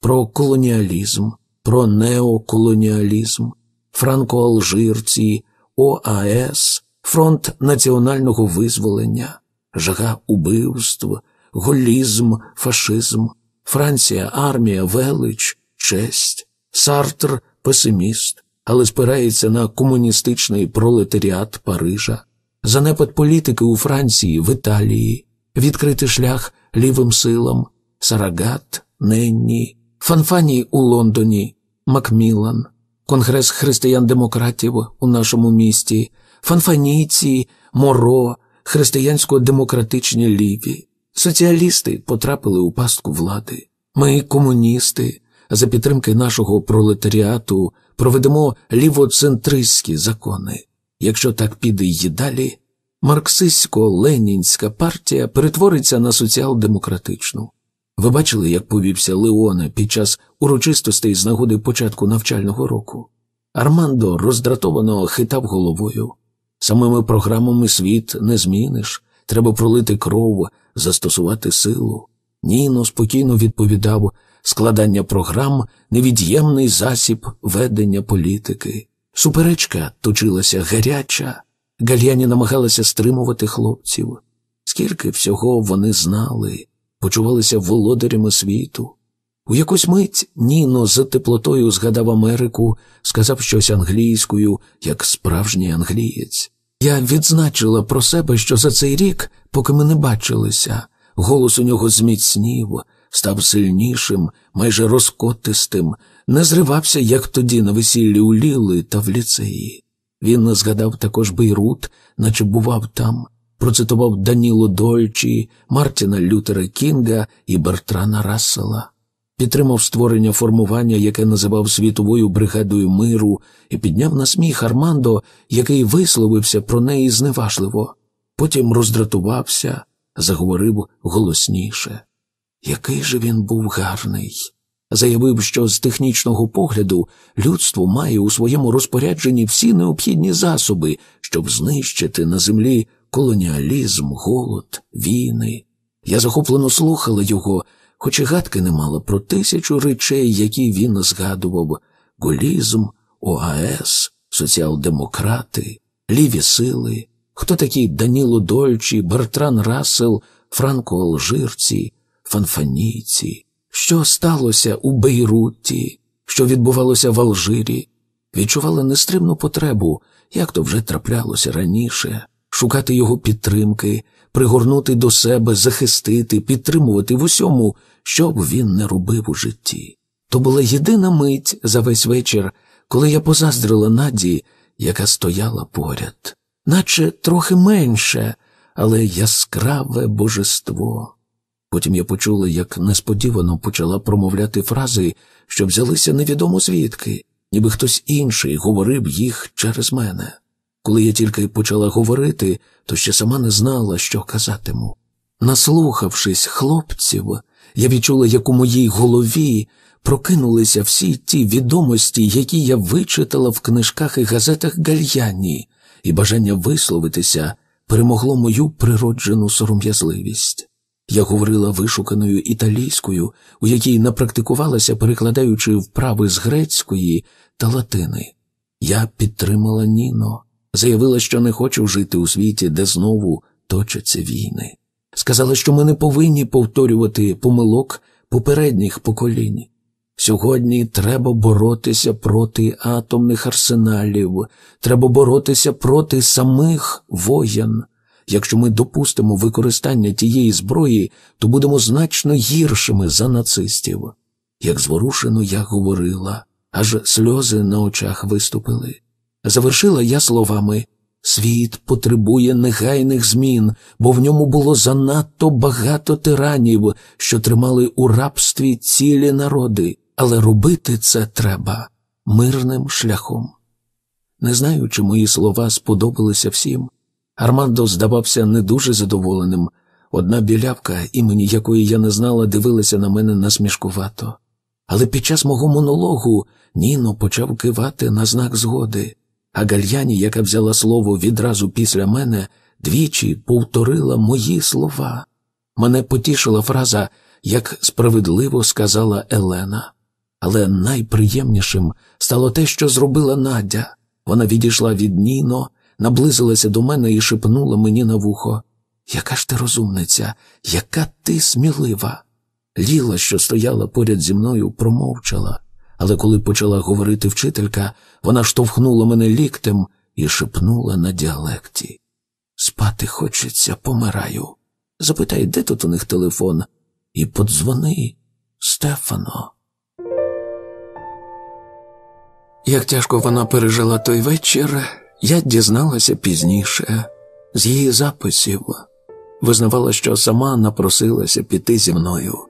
S1: Про колоніалізм, про неоколоніалізм, франко-алжирці, ОАС, фронт національного визволення, жага убивств, голізм, фашизм, Франція, армія, велич, честь, Сартр песиміст, але спирається на комуністичний пролетаріат Парижа, занепад політики у Франції, в Італії, відкритий шлях лівим силам, Сарагат, Ненні, Фанфані у Лондоні, Макміллан, Конгрес християн-демократів у нашому місті, Фанфаніці, Моро, християнсько-демократичні ліві, соціалісти потрапили у пастку влади. Ми, комуністи, за підтримки нашого пролетаріату проведемо лівоцентристські закони. Якщо так піде й далі, марксистсько-ленінська партія перетвориться на соціал-демократичну. Ви бачили, як повівся Леоне під час урочистостей з нагоди початку навчального року? Армандо роздратовано хитав головою. Самими програмами світ не зміниш, треба пролити кров, застосувати силу. Ніно спокійно відповідав складання програм невід'ємний засіб ведення політики. Суперечка точилася гаряча, Гальяні намагалася стримувати хлопців. Скільки всього вони знали? почувалися володарями світу. У якусь мить Ніно з теплотою згадав Америку, сказав щось англійською, як справжній англієць. Я відзначила про себе, що за цей рік, поки ми не бачилися, голос у нього зміцнів, став сильнішим, майже розкотистим, не зривався, як тоді на весіллі у Ліли та в ліцеї. Він згадав також Бейрут, наче бував там процитував Даніло Дольчі, Мартіна Лютера Кінга і Бертрана Рассела, підтримав створення формування, яке називав світовою бригадою миру, і підняв на сміх Армандо, який висловився про неї зневажливо. Потім роздратувався, заговорив голосніше. Який же він був гарний. Заявив, що з технічного погляду людство має у своєму розпорядженні всі необхідні засоби, щоб знищити на землі колоніалізм, голод, війни. Я захоплено слухала його, хоч і гадки не мала про тисячу речей, які він згадував: голізм, ОАЕС, соціал-демократи, ліві сили, хто такі Даніло Дольчі, Бертран Рассел, Франко Алжирці, Фанфанійці, що сталося у Бейруті, що відбувалося в Алжирі, відчувала нестримну потребу, як то вже траплялося раніше шукати його підтримки, пригорнути до себе, захистити, підтримувати в усьому, що б він не робив у житті. То була єдина мить за весь вечір, коли я позаздрила Наді, яка стояла поряд, наче трохи менше, але яскраве божество. Потім я почула, як несподівано почала промовляти фрази, що взялися невідомо звідки, ніби хтось інший говорив їх через мене. Коли я тільки почала говорити, то ще сама не знала, що казатиму. Наслухавшись хлопців, я відчула, як у моїй голові прокинулися всі ті відомості, які я вичитала в книжках і газетах гальяні, і бажання висловитися перемогло мою природжену сором'язливість. Я говорила вишуканою італійською, у якій напрактикувалася, перекладаючи вправи з грецької та латини. Я підтримала Ніно заявила, що не хочу жити у світі, де знову точаться війни. Сказала, що ми не повинні повторювати помилок попередніх поколінь. Сьогодні треба боротися проти атомних арсеналів, треба боротися проти самих воєн. Якщо ми допустимо використання тієї зброї, то будемо значно гіршими за нацистів. Як зворушено я говорила, аж сльози на очах виступили. Завершила я словами Світ потребує негайних змін, бо в ньому було занадто багато тиранів, що тримали у рабстві цілі народи, але робити це треба мирним шляхом. Не знаю, чи мої слова сподобалися всім. Армандо здавався не дуже задоволеним. Одна білявка, імені якої я не знала, дивилася на мене насмішкувато. Але під час мого монологу Ніно почав кивати на знак згоди. А Гальяні, яка взяла слово відразу після мене, двічі повторила мої слова. Мене потішила фраза, як справедливо сказала Елена. Але найприємнішим стало те, що зробила Надя. Вона відійшла від Ніно, наблизилася до мене і шепнула мені на вухо. Яка ж ти розумниця, яка ти смілива? Ліла, що стояла поряд зі мною, промовчала але коли почала говорити вчителька, вона штовхнула мене ліктем і шепнула на діалекті. Спати хочеться, помираю. Запитай, де тут у них телефон, і подзвони, Стефано. Як тяжко вона пережила той вечір, я дізналася пізніше з її записів. Визнавала, що сама напросилася піти зі мною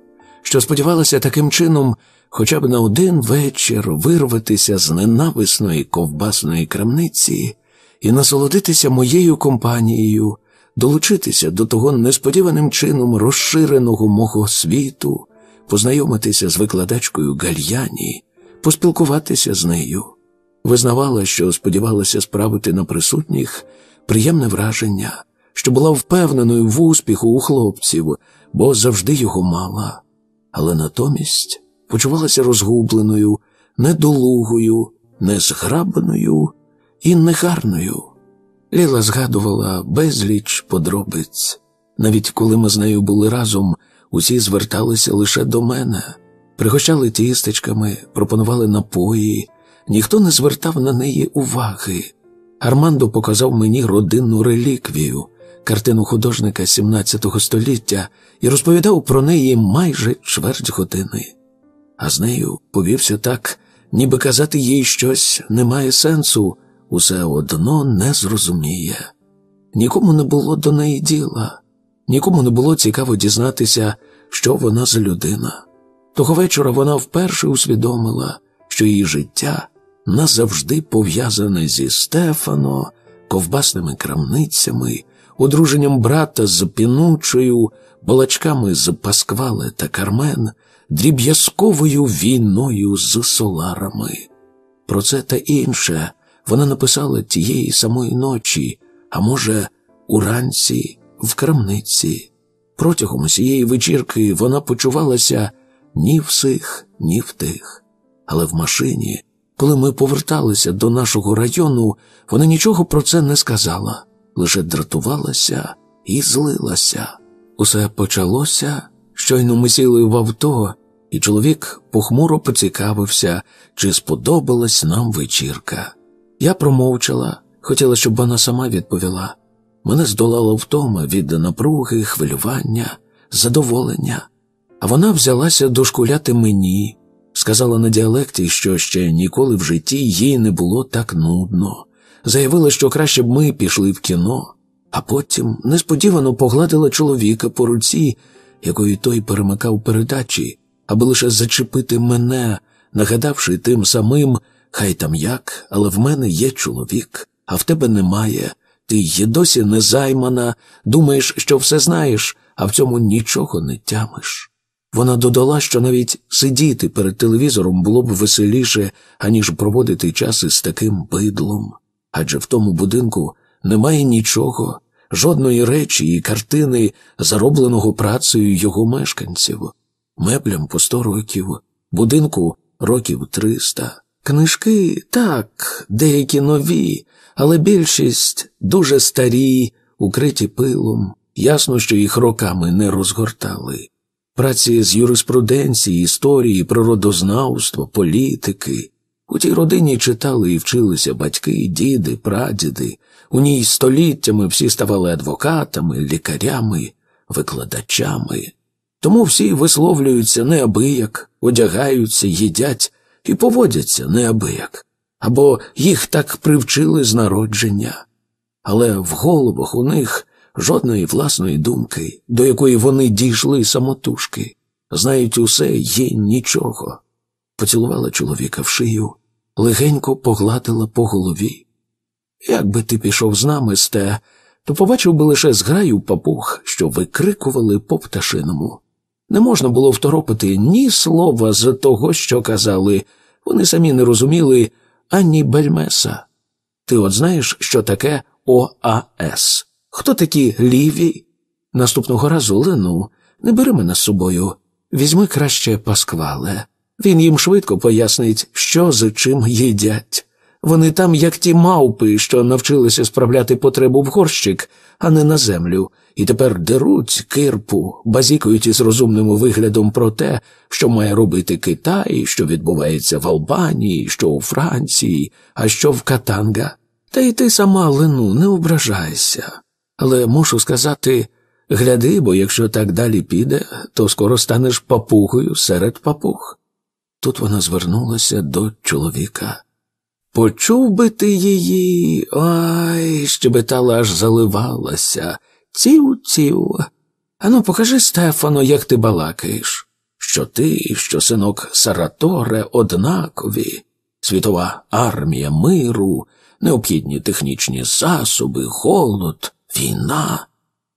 S1: що сподівалася таким чином хоча б на один вечір вирватися з ненависної ковбасної крамниці і насолодитися моєю компанією, долучитися до того несподіваним чином розширеного мого світу, познайомитися з викладачкою Гальяні, поспілкуватися з нею. Визнавала, що сподівалася справити на присутніх приємне враження, що була впевненою в успіху у хлопців, бо завжди його мала але натомість почувалася розгубленою, недолугою, незграбаною і негарною. Ліла згадувала безліч подробиць. Навіть коли ми з нею були разом, усі зверталися лише до мене, пригощали тістечками, пропонували напої, ніхто не звертав на неї уваги. Армандо показав мені родинну реліквію картину художника XVII століття і розповідав про неї майже чверть години, а з нею повівся так, ніби казати їй щось не має сенсу, усе одно не зрозуміє. Нікому не було до неї діла, нікому не було цікаво дізнатися, що вона за людина. Того вечора вона вперше усвідомила, що її життя назавжди пов'язане зі Стефано, ковбасними крамницями. Одруженням брата з пінучою, балачками з Пасквале та Кармен, дріб'язковою війною з соларами. Про це та інше вона написала тієї самої ночі, а може, уранці в крамниці. Протягом усієї вечірки вона почувалася ні в сих, ні в тих. Але в машині, коли ми поверталися до нашого району, вона нічого про це не сказала лише дратувалася і злилася. Усе почалося, щойно ми сіли в авто, і чоловік похмуро поцікавився, чи сподобалась нам вечірка. Я промовчала, хотіла, щоб вона сама відповіла. Мене здолала втома від напруги, хвилювання, задоволення, а вона взялася дошкуляти мені, сказала на діалекті, що ще ніколи в житті їй не було так нудно заявила, що краще б ми пішли в кіно, а потім несподівано погладила чоловіка по руці, якою той перемикав передачі, аби лише зачепити мене, нагадавши тим самим, хай там як, але в мене є чоловік, а в тебе немає. Ти є досі незаймана, думаєш, що все знаєш, а в цьому нічого не тямиш. Вона додала, що навіть сидіти перед телевізором було б веселіше, аніж проводити час із таким бидлом адже в тому будинку немає нічого, жодної речі і картини, заробленого працею його мешканців, меблям по сто років, будинку років триста. Книжки так, деякі нові, але більшість дуже старі, укриті пилом, ясно, що їх роками не розгортали. Праці з юриспруденції, історії, природознавства, політики, у тій родині читали і вчилися батьки, діди, прадіди, у ній століттями всі ставали адвокатами, лікарями, викладачами, тому всі висловлюються неабияк, одягаються, їдять і поводяться неабияк, або їх так привчили з народження, але в головах у них жодної власної думки, до якої вони дійшли самотужки, знають усе є нічого поцілувала чоловіка в шию, легенько погладила по голові. Якби ти пішов з нами, сте, то побачив би лише зграю папух, що викрикували по пташиному. Не можна було второпити ні слова з того, що казали, вони самі не розуміли ані бельмеса. Ти от знаєш, що таке ОАС? Хто такі ліві? Наступного разу Лену, не бери мене з собою, візьми краще пасквале. Він їм швидко пояснить, що з чим їдять. Вони там, як ті мавпи, що навчилися справляти потребу в горщик, а не на землю, і тепер деруть кирпу, базікують із розумним виглядом про те, що має робити Китай, що відбувається в Албанії, що у Франції, а що в Катанга. Та й ти сама лину, не ображайся. Але мушу сказати гляди, бо якщо так далі піде, то скоро станеш папугою серед папуг. Тут вона звернулася до чоловіка. Почув би ти її, ой, щебетала аж заливалася. Ців, ців. Ану, покажи, Стефано, як ти балакаєш, що ти, що синок Сараторе, однакові, світова армія миру, необхідні технічні засоби, холод, війна.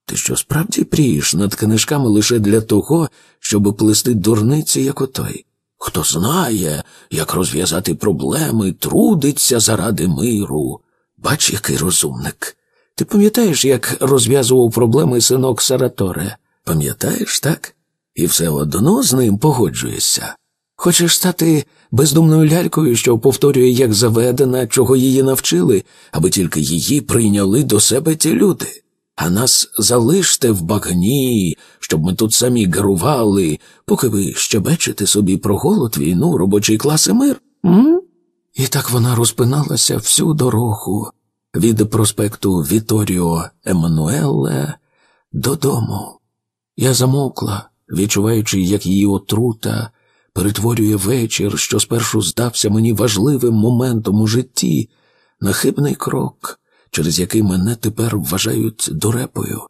S1: Ти що справді прієш над книжками лише для того, щоб плести дурниці, як отой? хто знає, як розв'язати проблеми, трудиться заради миру. Бач, який розумник. Ти пам'ятаєш, як розв'язував проблеми синок Сараторе? Пам'ятаєш, так? І все одно з ним погоджуєшся. Хочеш стати бездумною лялькою, що повторює, як заведена, чого її навчили, аби тільки її прийняли до себе ті люди а нас залиште в багні, щоб ми тут самі гарували, поки ви щебечете собі про голод, війну, робочий клас і мир. М? І так вона розпиналася всю дорогу від проспекту Віторіо Еммануеле додому. Я замовкла, відчуваючи, як її отрута перетворює вечір, що спершу здався мені важливим моментом у житті, на хибний крок через який мене тепер вважають дурепою.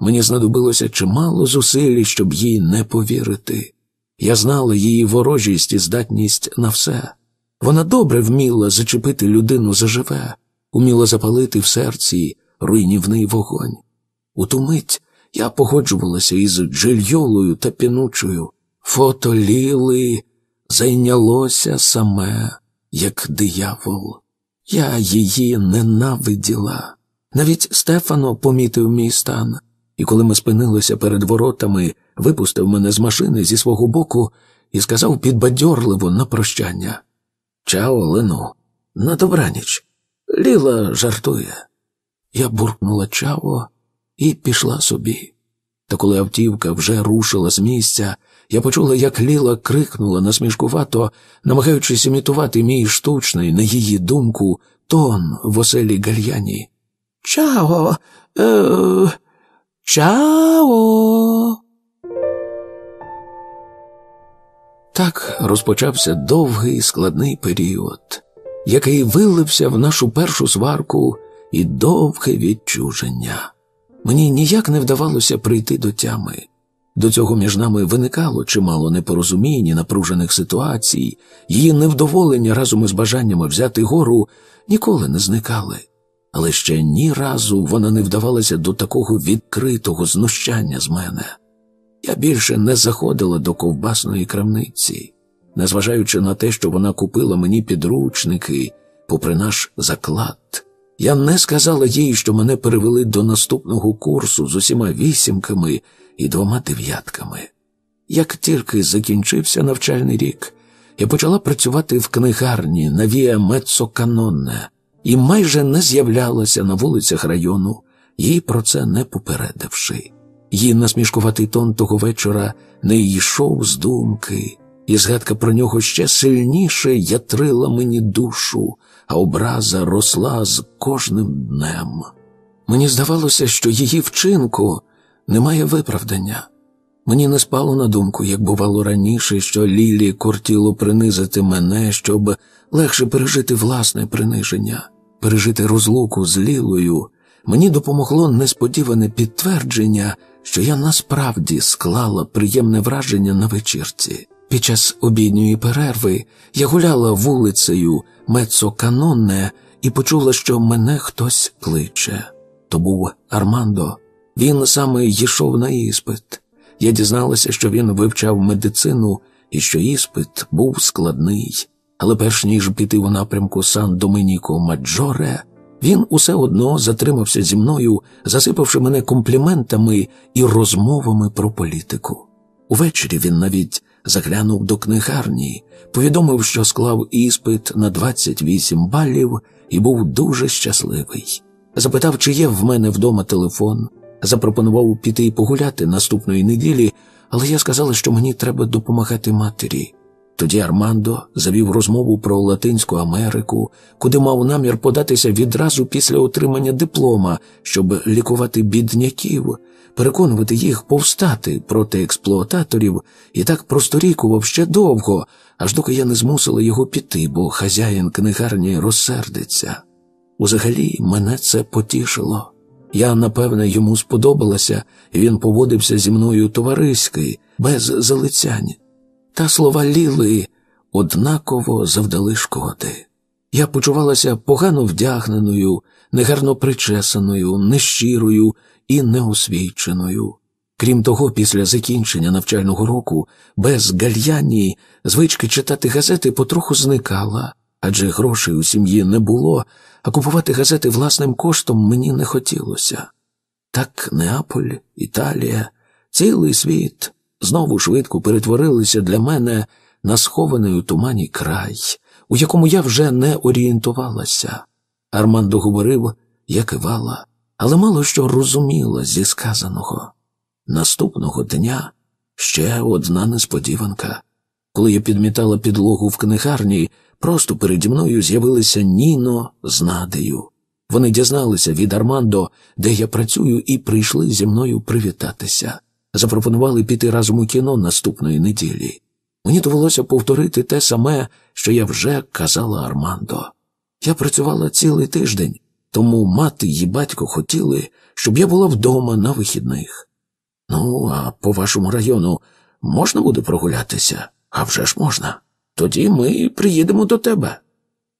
S1: Мені знадобилося чимало зусиль, щоб їй не повірити. Я знала її ворожість і здатність на все. Вона добре вміла зачепити людину заживе, уміла запалити в серці руйнівний вогонь. У ту мить я погоджувалася із джельйолою та пінучою. Фото ліли зайнялося саме, як диявол. Я її ненавиділа. Навіть Стефано помітив мій стан, і коли ми спинилися перед воротами, випустив мене з машини зі свого боку і сказав підбадьорливо на прощання. Чао, Лену, на добраніч. Ліла жартує. Я буркнула чао і пішла собі. Та коли автівка вже рушила з місця, я почула, як Ліла крикнула насмішкувато, намагаючись імітувати мій штучний, на її думку, тон в оселі гальяні. Чао. Е, Чао. Так розпочався довгий складний період, який вилився в нашу першу сварку і довге відчуження. Мені ніяк не вдавалося прийти до тями. До цього між нами виникало чимало непорозумінь і напружених ситуацій, її невдоволення разом із бажаннями взяти гору ніколи не зникали, але ще ні разу вона не вдавалася до такого відкритого знущання з мене. Я більше не заходила до ковбасної крамниці, незважаючи на те, що вона купила мені підручники, попри наш заклад. Я не сказала їй, що мене перевели до наступного курсу з усіма вісімками і двома дев'ятками. Як тільки закінчився навчальний рік, я почала працювати в книгарні на Віа Мецо Канонне і майже не з'являлася на вулицях району, їй про це не попередивши. Її насмішкуватий тон того вечора не йшов з думки, і згадка про нього ще сильніше ятрила мені душу а образа росла з кожним днем. Мені здавалося, що її вчинку немає виправдання. Мені не спало на думку, як бувало раніше, що Лілі кортіло принизити мене, щоб легше пережити власне приниження, пережити розлуку з Лілою. Мені допомогло несподіване підтвердження, що я насправді склала приємне враження на вечірці. Під час обідньої перерви я гуляла вулицею Мецо-Канонне і почула, що мене хтось кличе. То був Армандо. Він саме йшов на іспит. Я дізналася, що він вивчав медицину і що іспит був складний. Але перш ніж піти у напрямку Сан Домініко Маджоре, він усе одно затримався зі мною, засипавши мене компліментами і розмовами про політику. Увечері він навіть заглянув до книгарні, повідомив, що склав іспит на 28 балів і був дуже щасливий. Запитав, чи є в мене вдома телефон, запропонував піти і погуляти наступної неділі, але я сказала, що мені треба допомагати матері. Тоді Армандо завів розмову про Латинську Америку, куди мав намір податися відразу після отримання диплома, щоб лікувати бідняків, переконувати їх повстати проти експлуататорів і так просторікував ще довго, аж доки я не змусила його піти, бо хазяїн книгарні розсердиться. Узагалі мене це потішило. Я, напевне, йому сподобалася, і він поводився зі мною товариський, без залицянь. Та слова ліли однаково завдали шкоди. Я почувалася погано вдягненою, негарно причесаною, нещирою і неосвіченою. Крім того, після закінчення навчального року без гальяні звички читати газети потроху зникала, адже грошей у сім'ї не було, а купувати газети власним коштом мені не хотілося. Так Неаполь, Італія, цілий світ знову швидко перетворилися для мене на схований у тумані край, у якому я вже не орієнтувалася. Армандо говорив, я кивала але мало що розуміла зі сказаного. Наступного дня ще одна несподіванка. Коли я підмітала підлогу в книгарні, просто переді мною з'явилися Ніно з Надею. Вони дізналися від Армандо, де я працюю, і прийшли зі мною привітатися. Запропонували піти разом у кіно наступної неділі. Мені довелося повторити те саме, що я вже казала Армандо. Я працювала цілий тиждень, тому мати й батько хотіли, щоб я була вдома на вихідних. Ну, а по вашому району можна буде прогулятися? А вже ж можна. Тоді ми приїдемо до тебе.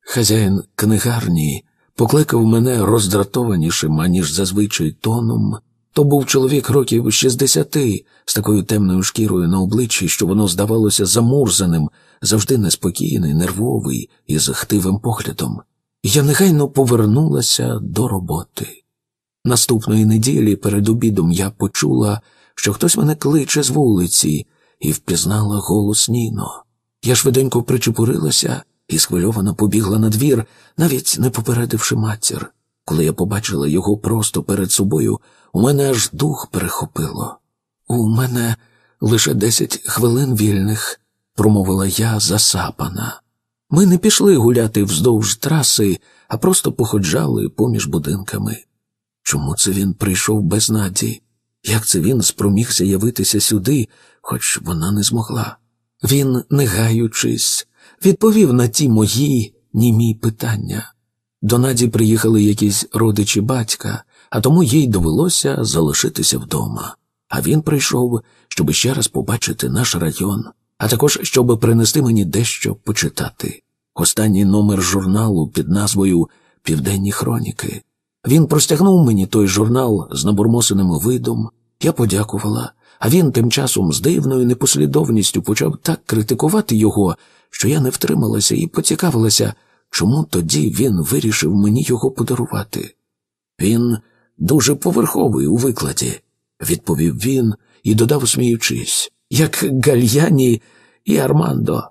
S1: Хазяїн книгарні покликав мене роздратованішим, аніж зазвичай тоном. То був чоловік років 60 з такою темною шкірою на обличчі, що воно здавалося замурзаним, завжди неспокійний, нервовий і з хтивим поглядом я негайно повернулася до роботи. Наступної неділі перед обідом я почула, що хтось мене кличе з вулиці, і впізнала голос Ніно. Я швиденько причепурилася і схвильовано побігла на двір, навіть не попередивши матір. Коли я побачила його просто перед собою, у мене аж дух перехопило. У мене лише десять хвилин вільних, промовила я засапана. Ми не пішли гуляти вздовж траси, а просто походжали поміж будинками. Чому це він прийшов без Наді? Як це він спромігся явитися сюди, хоч вона не змогла? Він, не гаючись, відповів на ті мої німі питання. До Наді приїхали якісь родичі батька, а тому їй довелося залишитися вдома. А він прийшов, щоб ще раз побачити наш район, а також щоб принести мені дещо почитати. Останній номер журналу під назвою Південні Хроніки. Він простягнув мені той журнал з набурмосеним видом, я подякувала, а він тим часом з дивною непослідовністю почав так критикувати його, що я не втрималася і поцікавилася, чому тоді він вирішив мені його подарувати. Він дуже поверховий у викладі, відповів він і додав, сміючись як Гальяні і Армандо.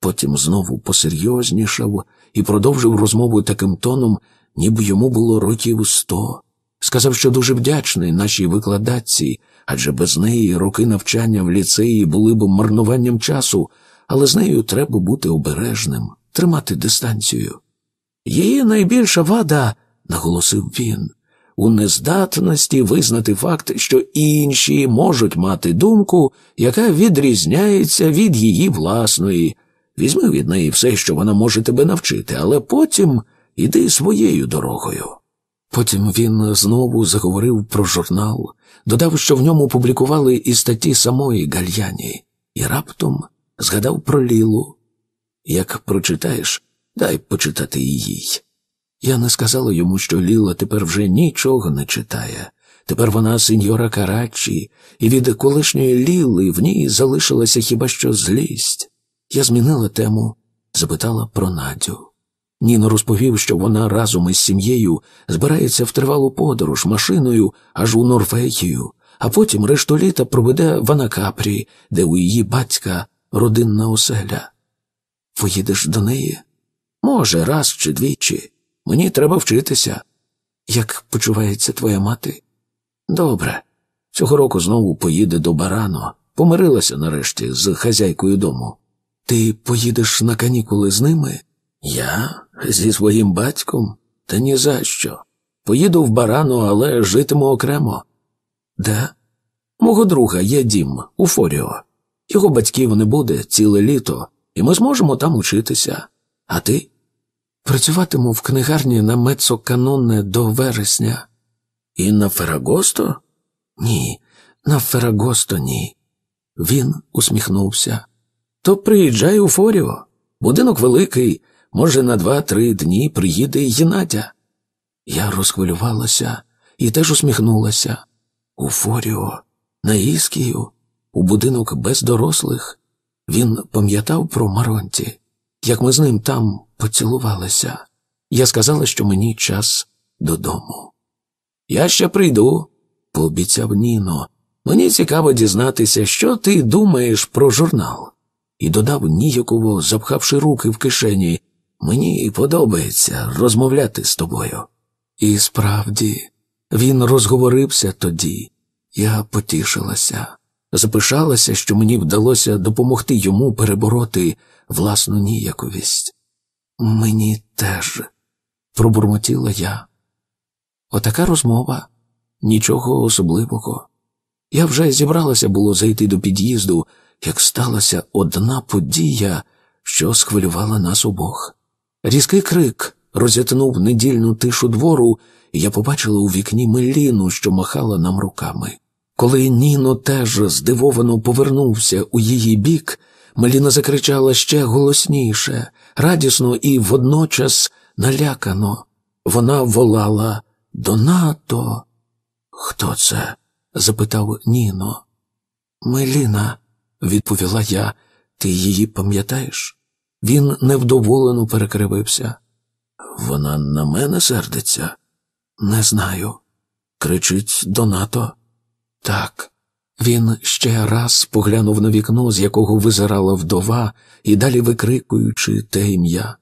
S1: Потім знову посерйознішав і продовжив розмову таким тоном, ніби йому було років сто. Сказав, що дуже вдячний нашій викладачці, адже без неї роки навчання в ліцеї були б марнуванням часу, але з нею треба бути обережним, тримати дистанцію. Її найбільша вада, наголосив він, у нездатності визнати факт, що інші можуть мати думку, яка відрізняється від її власної. Візьми від неї все, що вона може тебе навчити, але потім іди своєю дорогою. Потім він знову заговорив про журнал, додав, що в ньому публікували і статті самої Гальяні, і раптом згадав про Лілу. Як прочитаєш, дай почитати її. Я не сказала йому, що Ліла тепер вже нічого не читає. Тепер вона сеньора Карачі, і від колишньої Ліли в ній залишилася хіба що злість. Я змінила тему, запитала про Надю. Ніно розповів, що вона разом із сім'єю збирається в тривалу подорож машиною аж у Норвегію, а потім решту літа проведе в Анакапрі, де у її батька родинна оселя. Поїдеш до неї? Може, раз чи двічі. Мені треба вчитися. Як почувається твоя мати? Добре. Цього року знову поїде до барано. Помирилася нарешті з хазяйкою дому. Ти поїдеш на канікули з ними? Я зі своїм батьком? Та ні за що. Поїду в барано, але житиму окремо. Де? Мого друга є дім у Форіо. Його батьків не буде ціле літо, і ми зможемо там учитися. А ти? Працюватиму в книгарні на Мецо-Каноне до вересня. І на Ферагосто? Ні, на Ферагосто ні. Він усміхнувся. То приїжджай у Форіо. Будинок великий, може, на два-три дні приїде й Надя. Я розхвилювалася і теж усміхнулася. У Форіо, на Іскію, у будинок без дорослих. Він пам'ятав про Маронті, як ми з ним там поцілувалися. Я сказала, що мені час додому. Я ще прийду, пообіцяв Ніно. Мені цікаво дізнатися, що ти думаєш про журнал. І додав ніяково, запхавши руки в кишені. Мені подобається розмовляти з тобою. І справді, він розговорився тоді. Я потішилася, запишалася, що мені вдалося допомогти йому перебороти власну ніяковість. Мені теж, пробурмотіла я. Отака розмова нічого особливого. Я вже зібралася було зайти до під'їзду, як сталася одна подія, що схвилювала нас обох. Різкий крик розятнув недільну тишу двору, і я побачила у вікні Меліну, що махала нам руками. Коли Ніно теж здивовано повернувся у її бік, Меліна закричала ще голосніше, радісно і водночас налякано. Вона волала Донато. Хто це? запитав Ніно. Меліна, відповіла я, ти її пам'ятаєш? Він невдоволено перекривився. Вона на мене сердиться? Не знаю. Кричить Донато. Так. Він ще раз поглянув на вікно, з якого визирала вдова, і далі викрикуючи те ім'я.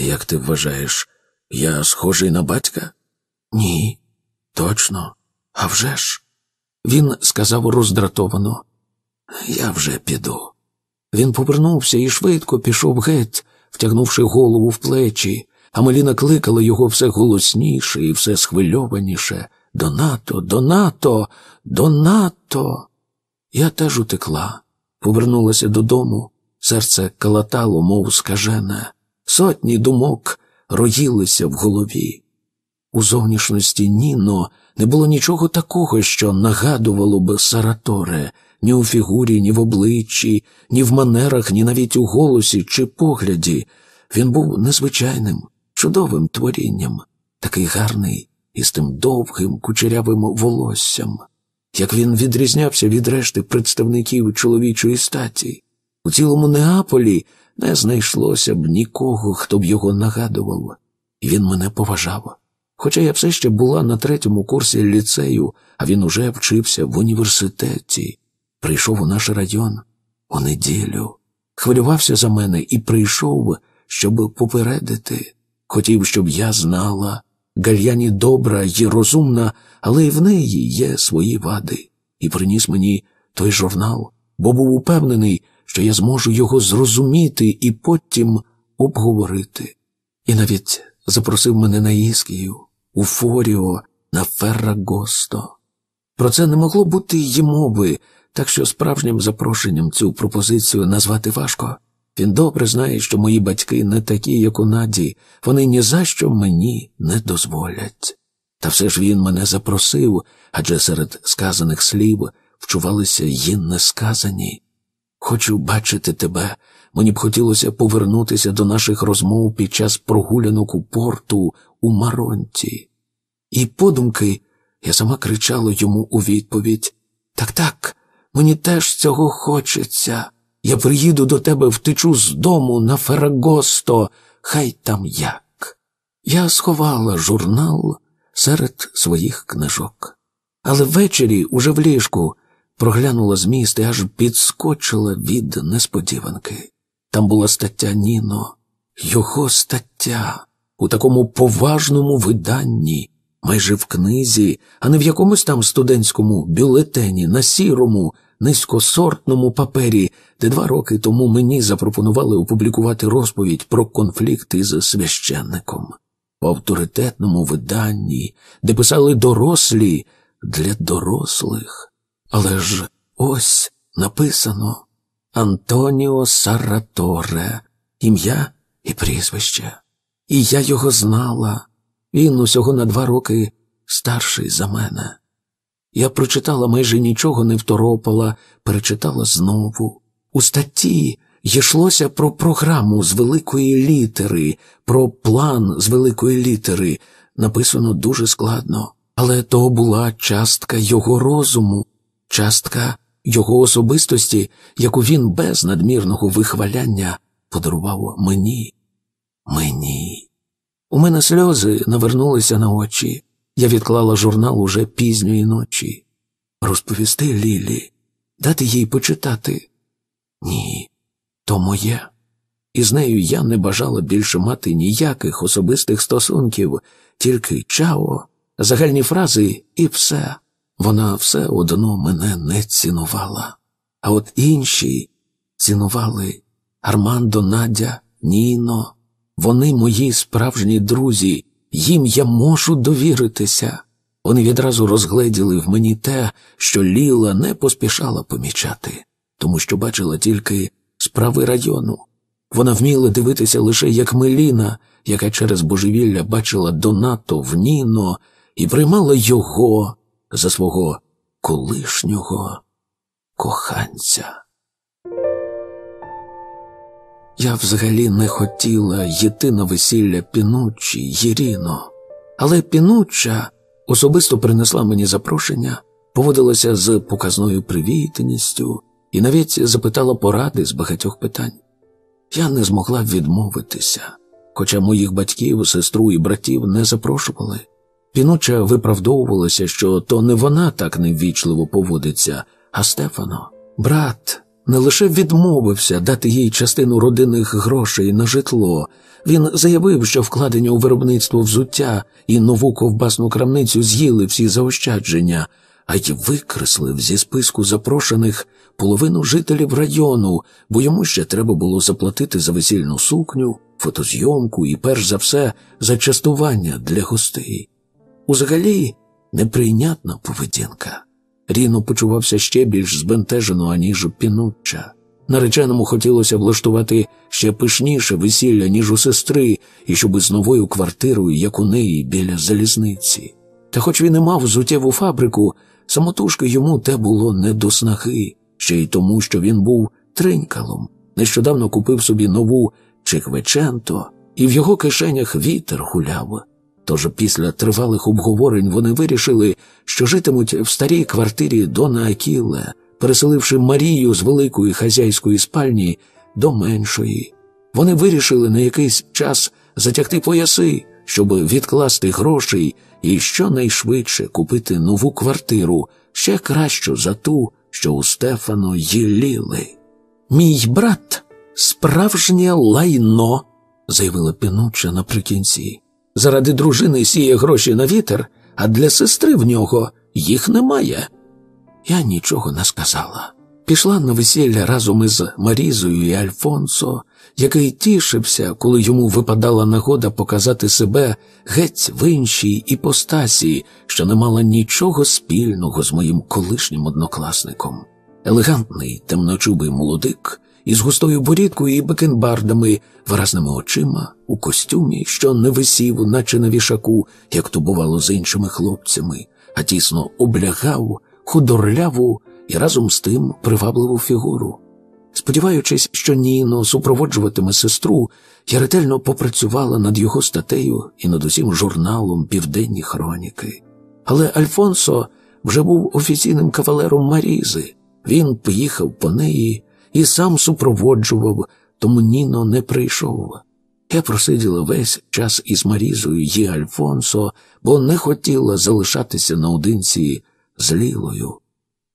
S1: Як ти вважаєш, я схожий на батька? Ні, точно, «А вже ж!» Він сказав роздратовано. Я вже піду. Він повернувся і швидко пішов геть, втягнувши голову в плечі, а Маліна кликала його все голосніше і все схвильованіше до НАТО, до НАТО, до НАТО. Я теж утекла, повернулася додому, серце калатало, мов скажене, сотні думок роїлися в голові. У зовнішності Ніно не було нічого такого, що нагадувало би Сараторе ні у фігурі, ні в обличчі, ні в манерах, ні навіть у голосі чи погляді. Він був незвичайним, чудовим творінням, такий гарний, із тим довгим кучерявим волоссям, як він відрізнявся від решти представників чоловічої статі. У цілому Неаполі не знайшлося б нікого, хто б його нагадував, і він мене поважав. Хоча я все ще була на третьому курсі ліцею, а він уже вчився в університеті, прийшов у наш район у неділю, хвилювався за мене і прийшов, щоб попередити, хотів, щоб я знала, Гальяні добра і розумна, але й в неї є свої вади, і приніс мені той журнал, бо був упевнений, що я зможу його зрозуміти і потім обговорити. І навіть запросив мене на Іскію, у Форіо, на Феррагосто. Про це не могло бути й мови, так що справжнім запрошенням цю пропозицію назвати важко. Він добре знає, що мої батьки не такі, як у Наді, вони ні за що мені не дозволять. Та все ж він мене запросив, адже серед сказаних слів вчувалися її несказані. Хочу бачити тебе. Мені б хотілося повернутися до наших розмов під час прогулянок у порту у Маронті. І подумки я сама кричала йому у відповідь Так, так, мені теж цього хочеться. Я приїду до тебе, втечу з дому на Ферагосто, хай там як. Я сховала журнал серед своїх книжок. Але ввечері, уже в ліжку, проглянула зміст і аж підскочила від несподіванки. Там була стаття Ніно, його стаття у такому поважному виданні, майже в книзі, а не в якомусь там студентському бюлетені, на сірому низькосортному папері, де два роки тому мені запропонували опублікувати розповідь про конфлікти з священником, в авторитетному виданні, де писали дорослі для дорослих. Але ж ось написано Антоніо Сараторе, ім'я і прізвище. І я його знала. Він усього на два роки старший за мене. Я прочитала майже нічого не второпала, перечитала знову. У статті йшлося про програму з великої літери, про план з великої літери. Написано дуже складно, але то була частка його розуму, частка його особистості, яку він без надмірного вихваляння подарував мені. Мені. У мене сльози навернулися на очі. Я відклала журнал уже пізньої ночі. Розповісти Лілі, дати їй почитати. Ні, то моє. І з нею я не бажала більше мати ніяких особистих стосунків, тільки чао, загальні фрази і все. Вона все одно мене не цінувала. А от інші цінували Армандо, Надя, Ніно. Вони мої справжні друзі, їм я можу довіритися. Вони відразу розгледіли в мені те, що Ліла не поспішала помічати, тому що бачила тільки справи району. Вона вміла дивитися лише як Меліна, яка через божевілля бачила Донато в Ніно і приймала його за свого колишнього коханця. Я взагалі не хотіла йти на весілля Пінуччі, Єріно, але Пінучча особисто принесла мені запрошення, поводилася з показною привітністю і навіть запитала поради з багатьох питань. Я не змогла відмовитися, хоча моїх батьків, сестру і братів не запрошували. Пінуча виправдовувалася, що то не вона так неввічливо поводиться, а Стефано, брат. Не лише відмовився дати їй частину родинних грошей на житло, він заявив, що вкладення у виробництво взуття і нову ковбасну крамницю з'їли всі заощадження, а й викреслив зі списку запрошених половину жителів району, бо йому ще треба було заплатити за весільну сукню, фотозйомку і, перш за все, за частування для гостей. Узагалі неприйнятна поведінка. Ріно почувався ще більш збентежено, аніж пінучча. Нареченому хотілося влаштувати ще пишніше весілля, ніж у сестри, і щоб з новою квартирою, як у неї, біля залізниці. Та хоч він і мав зуттєву фабрику, самотужки йому те було не до снахи, ще й тому, що він був тринькалом, нещодавно купив собі нову Чеквеченто, і в його кишенях вітер гуляв. Тож після тривалих обговорень вони вирішили, що житимуть в старій квартирі Дона Акілла, переселивши Марію з великої хазяйської спальні до меншої. Вони вирішили на якийсь час затягти пояси, щоб відкласти грошей і щонайшвидше купити нову квартиру ще кращу за ту, що у Стефано їліли. Мій брат справжнє лайно, заявила пінуча наприкінці заради дружини сіє гроші на вітер, а для сестри в нього їх немає. Я нічого не сказала. Пішла на весілля разом із Марізою і Альфонсо, який тішився, коли йому випадала нагода показати себе геть в іншій іпостасі, що не мала нічого спільного з моїм колишнім однокласником. Елегантний темночубий молодик із густою борідкою і бакенбардами, виразними очима, у костюмі, що не висів, наче на вішаку, як то бувало з іншими хлопцями, а тісно облягав, худорляву і разом з тим привабливу фігуру. Сподіваючись, що Ніно супроводжуватиме сестру, я ретельно попрацювала над його статтею і над усім журналом Південні Хроніки. Але Альфонсо вже був офіційним кавалером Марізи. Він поїхав по неї і сам супроводжував, тому Ніно не прийшов. Я просиділа весь час із Марізою і Альфонсо, бо не хотіла залишатися наодинці з Лілою.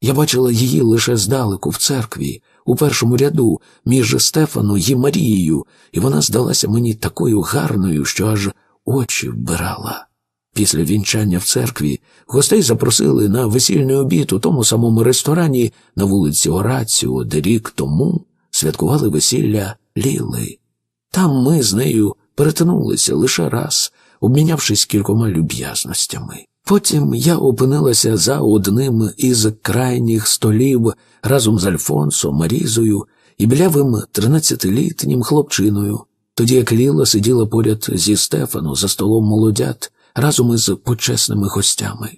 S1: Я бачила її лише здалеку в церкві, у першому ряду, між Стефаном і Марією, і вона здалася мені такою гарною, що аж очі вбирала. Після вінчання в церкві гостей запросили на весільний обід у тому самому ресторані на вулиці Орацію, де рік тому святкували весілля Ліли. Там ми з нею перетнулися лише раз, обмінявшись кількома люб'язностями. Потім я опинилася за одним із крайніх столів разом з Альфонсо, Марізою і білявим тринадцятилітнім хлопчиною, тоді як Ліла сиділа поряд зі Стефану за столом молодят разом із почесними гостями.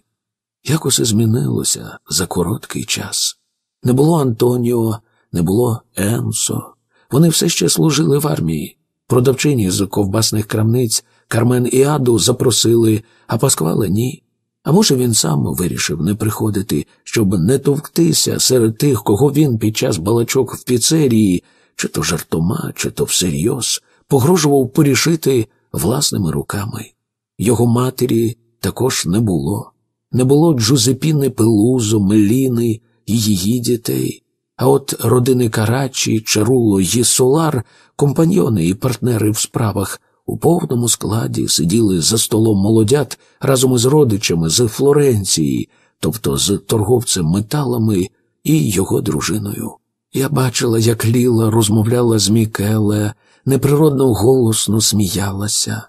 S1: Як усе змінилося за короткий час. Не було Антоніо, не було Енсо. Вони все ще служили в армії. Продавчині з ковбасних крамниць Кармен і Аду запросили, а Пасквала ні. А може, він сам вирішив не приходити, щоб не товктися серед тих, кого він під час балачок в піцерії, чи то жартома, чи то всерйоз, погрожував порішити власними руками. Його матері також не було. Не було Джузепіни Пелузо, Меліни і її дітей. А от родини Карачі, Чаруло і Солар, компаньйони і партнери в справах у повному складі сиділи за столом молодят разом із родичами з Флоренції, тобто з торговцем металами і його дружиною. Я бачила, як Ліла розмовляла з Мікеле, неприродно голосно сміялася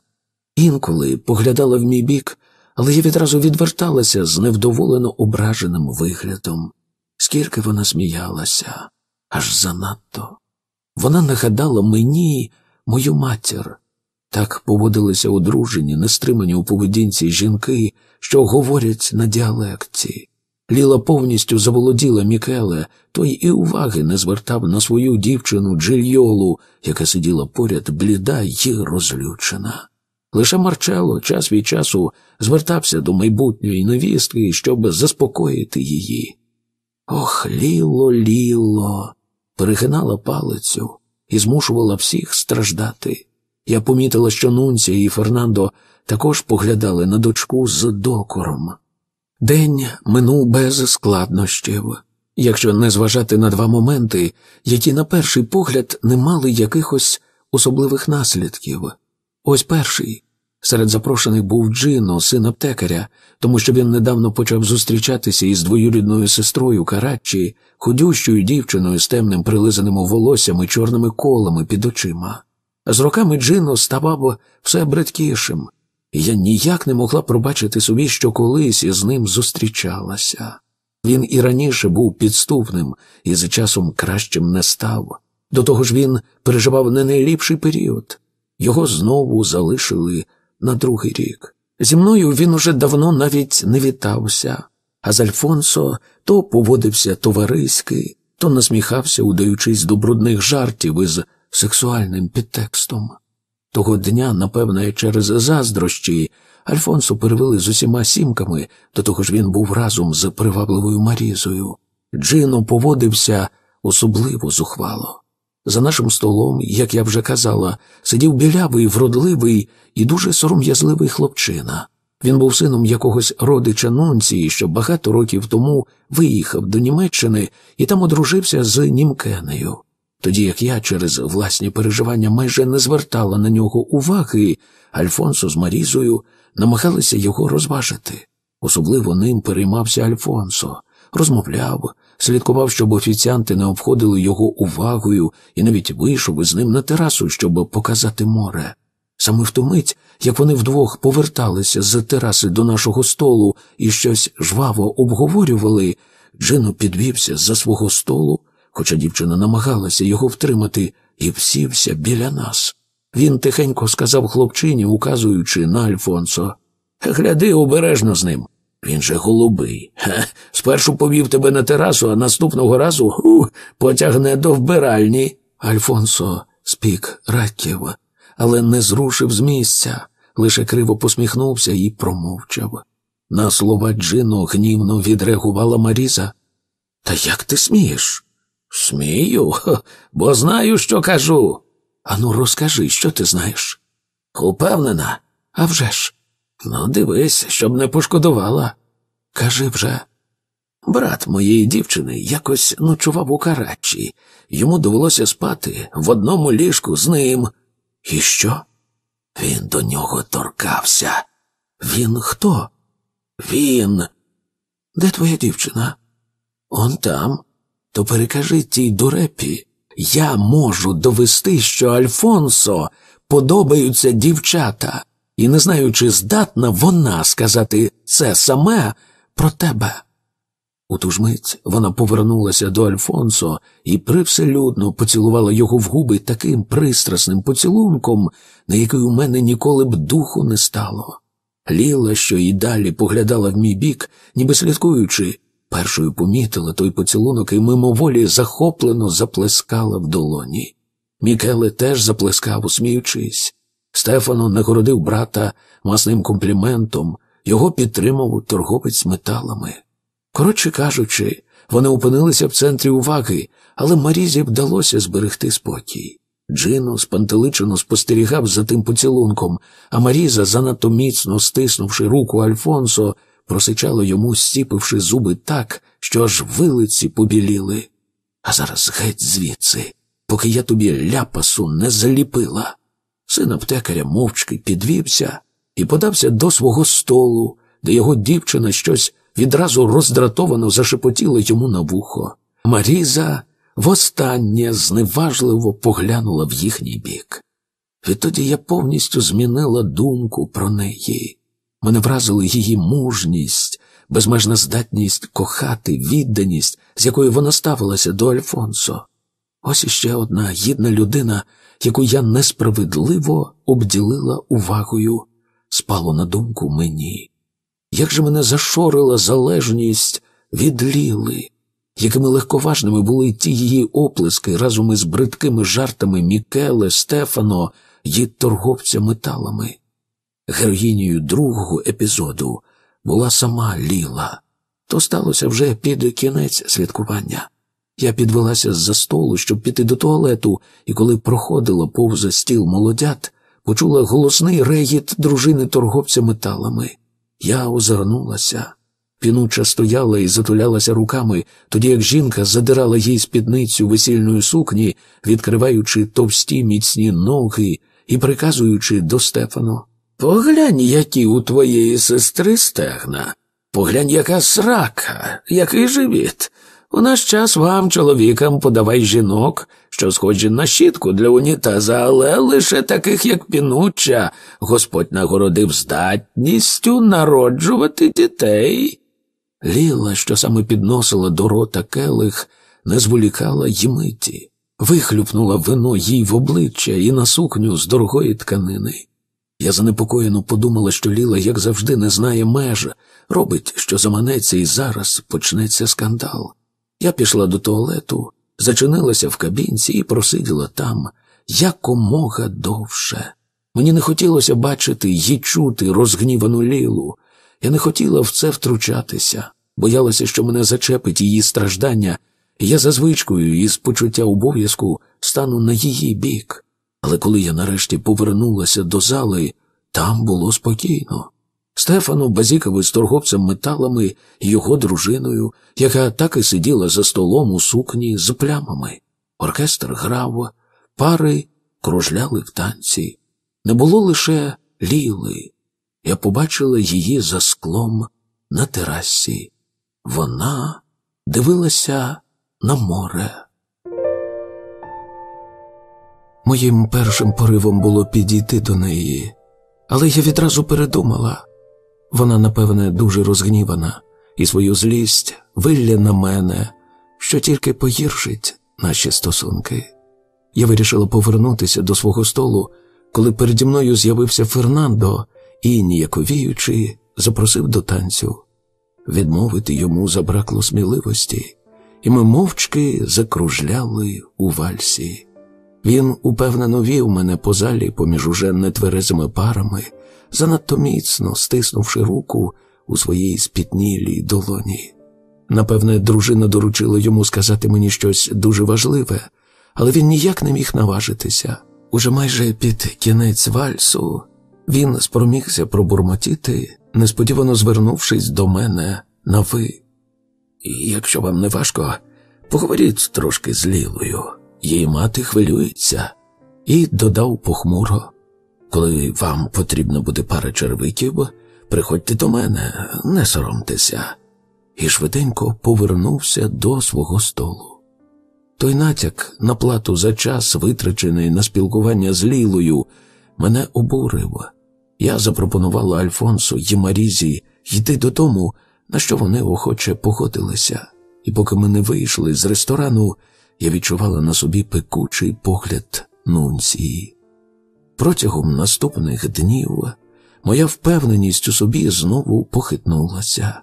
S1: інколи поглядала в мій бік, але я відразу відверталася з невдоволено ображеним виглядом. Скільки вона сміялася, аж занадто. Вона нагадала мені, мою матір. Так поводилися одружені, нестримані у поведінці жінки, що говорять на діалекті. Ліла повністю заволоділа Мікеле, той і уваги не звертав на свою дівчину Джильйолу, яка сиділа поряд бліда й розлючена. Лише Марчело час від часу звертався до майбутньої невістки, щоб заспокоїти її. Ох, ліло, ліло, перегинала палицю і змушувала всіх страждати. Я помітила, що Нунці і Фернандо також поглядали на дочку з докором. День минув без складнощів, якщо не зважати на два моменти, які на перший погляд не мали якихось особливих наслідків. Ось перший. Серед запрошених був Джино, син аптекаря, тому що він недавно почав зустрічатися із двоюрідною сестрою Карачі, худющою дівчиною з темним прилизаним волоссям і чорними колами під очима. З роками Джино ставав все бридкішим, і я ніяк не могла пробачити собі, що колись із ним зустрічалася. Він і раніше був підступним і за часом кращим не став. До того ж він переживав не найліпший період його знову залишили на другий рік. Зі мною він уже давно навіть не вітався, а з Альфонсо то поводився товариський, то насміхався, удаючись до брудних жартів із сексуальним підтекстом. Того дня, напевне, через заздрощі, Альфонсо перевели з усіма сімками, до того ж він був разом з привабливою Марізою. Джино поводився особливо зухвало. За нашим столом, як я вже казала, сидів білявий, вродливий і дуже сором'язливий хлопчина. Він був сином якогось родича Нунції, що багато років тому виїхав до Німеччини і там одружився з Німкенею. Тоді як я через власні переживання майже не звертала на нього уваги, Альфонсо з Марізою намагалися його розважити. Особливо ним переймався Альфонсо, розмовляв, слідкував, щоб офіціанти не обходили його увагою і навіть вийшов із ним на терасу, щоб показати море. Саме в ту мить, як вони вдвох поверталися з тераси до нашого столу і щось жваво обговорювали, Джино підвівся за свого столу, хоча дівчина намагалася його втримати, і всівся біля нас. Він тихенько сказав хлопчині, указуючи на Альфонсо Гляди обережно з ним. Він же голубий. Ха, спершу повів тебе на терасу, а наступного разу у, потягне до вбиральні. Альфонсо спік раків, але не зрушив з місця, лише криво посміхнувся і промовчав. На слова Джину гнівно відреагувала Маріза. Та як ти смієш? Смію, бо знаю, що кажу. Ану, розкажи, що ти знаєш. Упевнена? А вже ж, Ну, дивись, щоб не пошкодувала. Кажи вже. Брат моєї дівчини якось ночував у Карачі. йому довелося спати в одному ліжку з ним. І що? Він до нього торкався. Він хто? Він. Де твоя дівчина? Он там. То перекажи тій дурепі, я можу довести, що Альфонсо подобаються дівчата і не знаю, чи здатна вона сказати це саме про тебе. У ту ж мить вона повернулася до Альфонсо і привселюдно поцілувала його в губи таким пристрасним поцілунком, на який у мене ніколи б духу не стало. Ліла, що й далі поглядала в мій бік, ніби слідкуючи, першою помітила той поцілунок і мимоволі захоплено заплескала в долоні. Мікеле теж заплескав, усміючись. Стефано нагородив брата масним компліментом, його підтримав торговець металами. Коротше кажучи, вони опинилися в центрі уваги, але Марізі вдалося зберегти спокій. Джино спантеличено спостерігав за тим поцілунком, а Маріза, занадто міцно стиснувши руку Альфонсо, просичала йому, стіпивши зуби так, що аж вилиці побіліли. А зараз геть звідси, поки я тобі ляпасу не заліпила. Син аптекаря мовчки підвівся і подався до свого столу, де його дівчина щось відразу роздратовано зашепотіла йому на вухо. Маріза востаннє зневажливо поглянула в їхній бік. Відтоді я повністю змінила думку про неї. Мене вразили її мужність, безмежна здатність кохати, відданість, з якою вона ставилася до Альфонсо. Ось іще одна гідна людина, яку я несправедливо обділила увагою, спало на думку мені. Як же мене зашорила залежність від ліли, якими легковажними були ті її оплески разом із бридкими жартами Мікеле, Стефано й торговця металами. Героїнею другого епізоду була сама Ліла. То сталося вже під кінець слідкування. Я підвелася з за столу, щоб піти до туалету, і коли проходила повза стіл молодят, почула голосний регіт дружини торговця металами. Я озирнулася. Пінуча стояла і затулялася руками, тоді як жінка задирала їй спідницю весільної сукні, відкриваючи товсті міцні ноги і приказуючи до Стефану Поглянь, які у твоєї сестри стегна, поглянь, яка срака, який живіт. У наш час вам, чоловікам, подавай жінок, що схожі на щітку для унітаза, але лише таких, як пінуча, господь нагородив здатністю народжувати дітей. Ліла, що саме підносила до рота келих, не зволікала й миті, вихлюпнула вино їй в обличчя і на сукню з дорогої тканини. Я занепокоєно подумала, що Ліла, як завжди, не знає меж, робить, що заманеться, і зараз почнеться скандал. Я пішла до туалету, зачинилася в кабінці і просиділа там якомога довше. Мені не хотілося бачити й чути розгнівану лілу. Я не хотіла в це втручатися, боялася, що мене зачепить її страждання, і я за звичкою і почуття обов'язку стану на її бік. Але коли я нарешті повернулася до зали, там було спокійно. Стефану базікави з торговцем металами і його дружиною, яка так і сиділа за столом у сукні з плямами. Оркестр грав, пари кружляли в танці. Не було лише ліли. Я побачила її за склом на терасі. Вона дивилася на море. Моїм першим поривом було підійти до неї, але я відразу передумала. Вона, напевне, дуже розгнівана, і свою злість вилля на мене, що тільки погіршить наші стосунки. Я вирішила повернутися до свого столу, коли переді мною з'явився Фернандо і, ніяковіючи, запросив до танцю. Відмовити йому забракло сміливості, і ми мовчки закружляли у вальсі. Він упевнено вів мене по залі поміж уже нетверезими парами занадто міцно стиснувши руку у своїй спітнілій долоні. Напевне, дружина доручила йому сказати мені щось дуже важливе, але він ніяк не міг наважитися. Уже майже під кінець вальсу він спромігся пробурмотіти, несподівано звернувшись до мене на ви. Якщо вам не важко, поговоріть трошки з Лілою, її мати хвилюється, і додав похмуро. Коли вам потрібно буде пара червиків, приходьте до мене, не соромтеся. І швиденько повернувся до свого столу. Той натяк на плату за час, витрачений на спілкування з Лілою, мене обурив. Я запропонувала Альфонсу і Марізі йти додому, на що вони охоче погодилися, і поки ми не вийшли з ресторану, я відчувала на собі пекучий погляд нунції. Протягом наступних днів моя впевненість у собі знову похитнулася.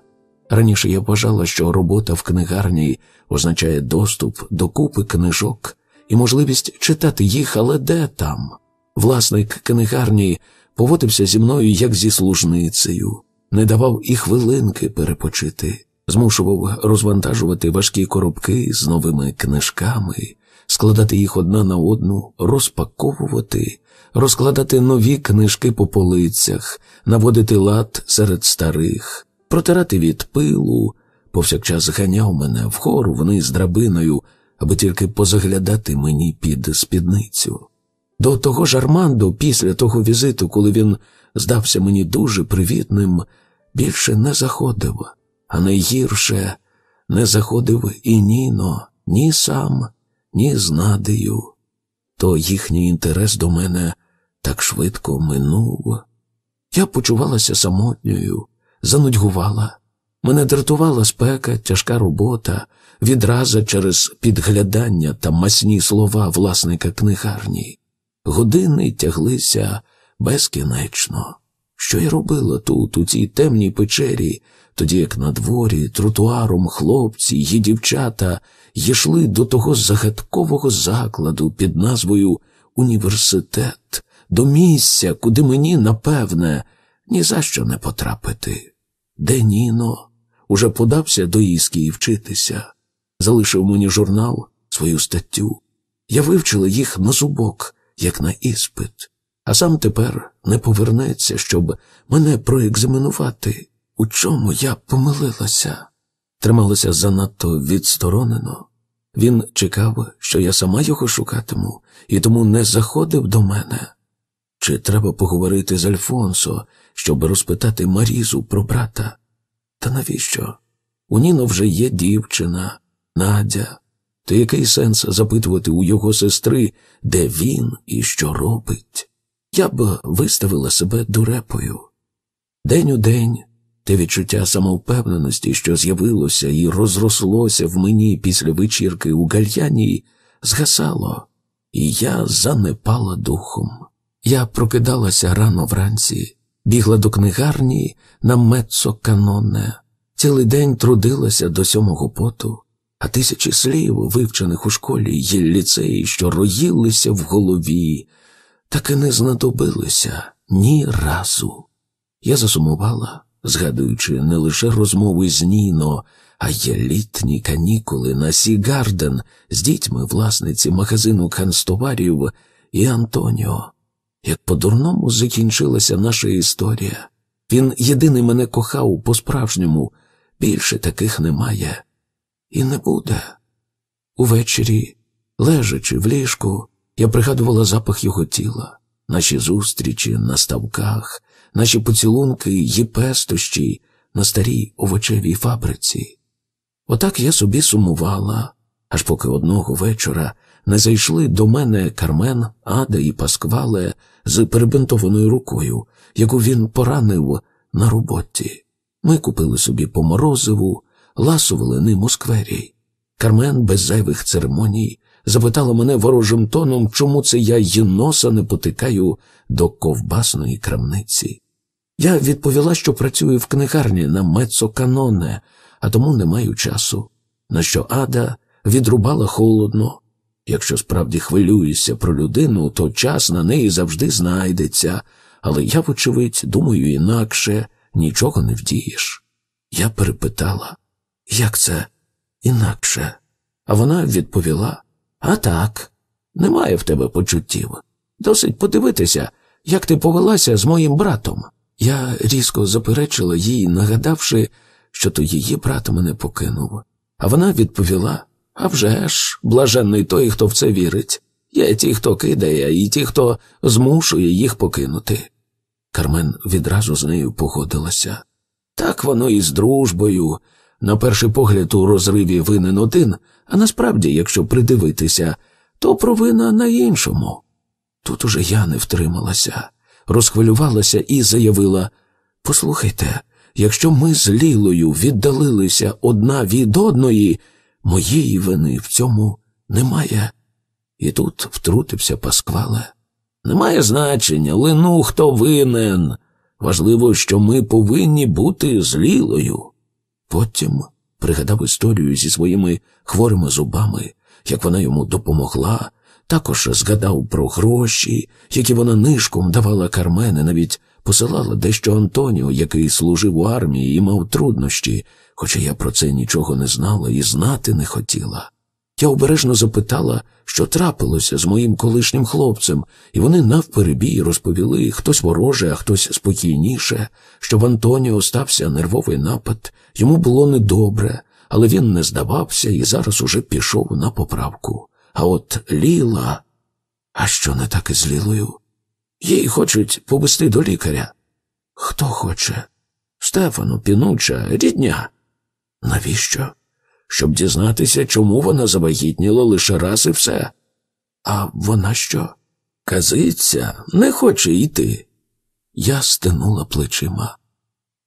S1: Раніше я вважала, що робота в книгарні означає доступ до купи книжок і можливість читати їх, але де там. Власник книгарні поводився зі мною як зі служницею, не давав і хвилинки перепочити, змушував розвантажувати важкі коробки з новими книжками, складати їх одна на одну, розпаковувати розкладати нові книжки по полицях, наводити лад серед старих, протирати від пилу, повсякчас ганяв мене вгору вниз драбиною, аби тільки позаглядати мені під спідницю. До того ж Армандо, після того візиту, коли він здався мені дуже привітним, більше не заходив, а найгірше не заходив і Ніно, ні сам, ні з Надею. То їхній інтерес до мене так швидко минув. Я почувалася самотньою, занудьгувала. Мене дратувала спека, тяжка робота, відраза через підглядання та масні слова власника книгарні. Години тяглися безкінечно. Що я робила тут, у цій темній печері, тоді як на дворі, тротуаром хлопці й дівчата йшли до того загадкового закладу під назвою Університет, до місця, куди мені, напевне, ні за що не потрапити. Де Ніно уже подався до Іскії вчитися, залишив мені журнал, свою статтю. Я вивчила їх на зубок, як на іспит, а сам тепер не повернеться, щоб мене проекзаменувати. У чому я помилилася? Трималася занадто відсторонено. Він чекав, що я сама його шукатиму, і тому не заходив до мене чи треба поговорити з Альфонсо, щоб розпитати Марізу про брата? Та навіщо? У Ніно вже є дівчина, Надя. То який сенс запитувати у його сестри, де він і що робить? Я б виставила себе дурепою. День у день те відчуття самовпевненості, що з'явилося і розрослося в мені після вечірки у гальянії, згасало, і я занепала духом. Я прокидалася рано вранці, бігла до книгарні на мецо каноне, цілий день трудилася до сьомого поту, а тисячі слів, вивчених у школі й ліцеї, що роїлися в голові, так і не знадобилися ні разу. Я засумувала, згадуючи не лише розмови з Ніно, а й літні канікули на Сі Гарден з дітьми власниці магазину канцтоварів і Антоніо. Як по-дурному закінчилася наша історія. Він єдиний мене кохав по-справжньому, більше таких немає. І не буде. Увечері, лежачи в ліжку, я пригадувала запах його тіла, наші зустрічі на ставках, наші поцілунки й пестощі на старій овочевій фабриці. Отак я собі сумувала, аж поки одного вечора не зайшли до мене Кармен, Ада і Пасквале з перебинтованою рукою, яку він поранив на роботі. Ми купили собі поморозиву, морозиву, ласували ним у сквері. Кармен без зайвих церемоній запитала мене ворожим тоном, чому це я її носа не потикаю до ковбасної крамниці. Я відповіла, що працюю в книгарні на мецоканоне, а тому не маю часу. На що Ада відрубала холодно. Якщо справді хвилюєшся про людину, то час на неї завжди знайдеться, але я, вочевидь, думаю інакше нічого не вдієш. Я перепитала, як це інакше? А вона відповіла А так, немає в тебе почуттів. Досить подивитися, як ти повелася з моїм братом. Я різко заперечила їй, нагадавши, що то її брат мене покинув, а вона відповіла а вже ж, блаженний той, хто в це вірить. Є ті, хто кидає, і ті, хто змушує їх покинути. Кармен відразу з нею погодилася. Так воно і з дружбою. На перший погляд у розриві винен один, а насправді, якщо придивитися, то провина на іншому. Тут уже я не втрималася, розхвилювалася і заявила Послухайте, якщо ми з Лілою віддалилися одна від одної моєї вини в цьому немає. І тут втрутився Пасквала. Немає значення, лину хто винен. Важливо, що ми повинні бути злілою. Потім пригадав історію зі своїми хворими зубами, як вона йому допомогла, також згадав про гроші, які вона нишком давала Кармене, навіть посилала дещо Антоніо, який служив у армії і мав труднощі, хоча я про це нічого не знала і знати не хотіла. Я обережно запитала, що трапилося з моїм колишнім хлопцем, і вони навперебій розповіли хтось вороже, а хтось спокійніше, що в Антоніо стався нервовий напад, йому було недобре, але він не здавався і зараз уже пішов на поправку. А от Ліла, а що не так із Лілою? Їй хочуть повести до лікаря. Хто хоче? Стефану, пінуча, рідня. Навіщо? Щоб дізнатися, чому вона завагітніла лише раз і все. А вона що? Казиться, не хоче йти. Я стинула плечима.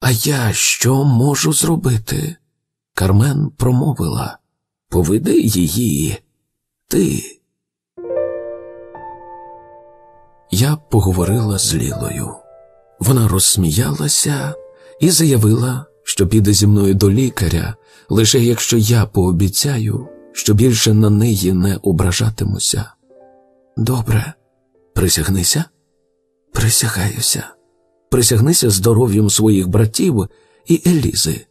S1: А я що можу зробити? Кармен промовила. Поведи її, ти. Я поговорила з Лілою. Вона розсміялася і заявила, що піде зі мною до лікаря, лише якщо я пообіцяю, що більше на неї не ображатимуся. Добре, присягнися, присягаюся, присягнися здоров'ям своїх братів і Елізи.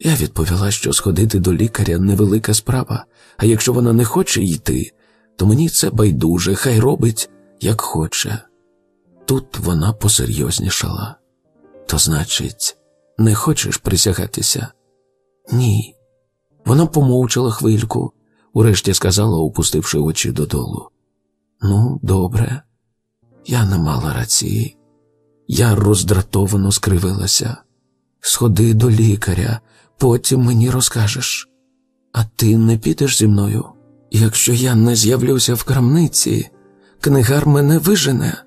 S1: Я відповіла, що сходити до лікаря невелика справа, а якщо вона не хоче йти, то мені це байдуже, хай робить, як хоче. Тут вона посерйознішала. То значить, не хочеш присягатися? Ні. Вона помовчала хвильку, урешті сказала, опустивши очі додолу. Ну, добре, я не мала рації. Я роздратовано скривилася. Сходи до лікаря, потім мені розкажеш. А ти не підеш зі мною? Якщо я не з'явлюся в крамниці, книгар мене вижене.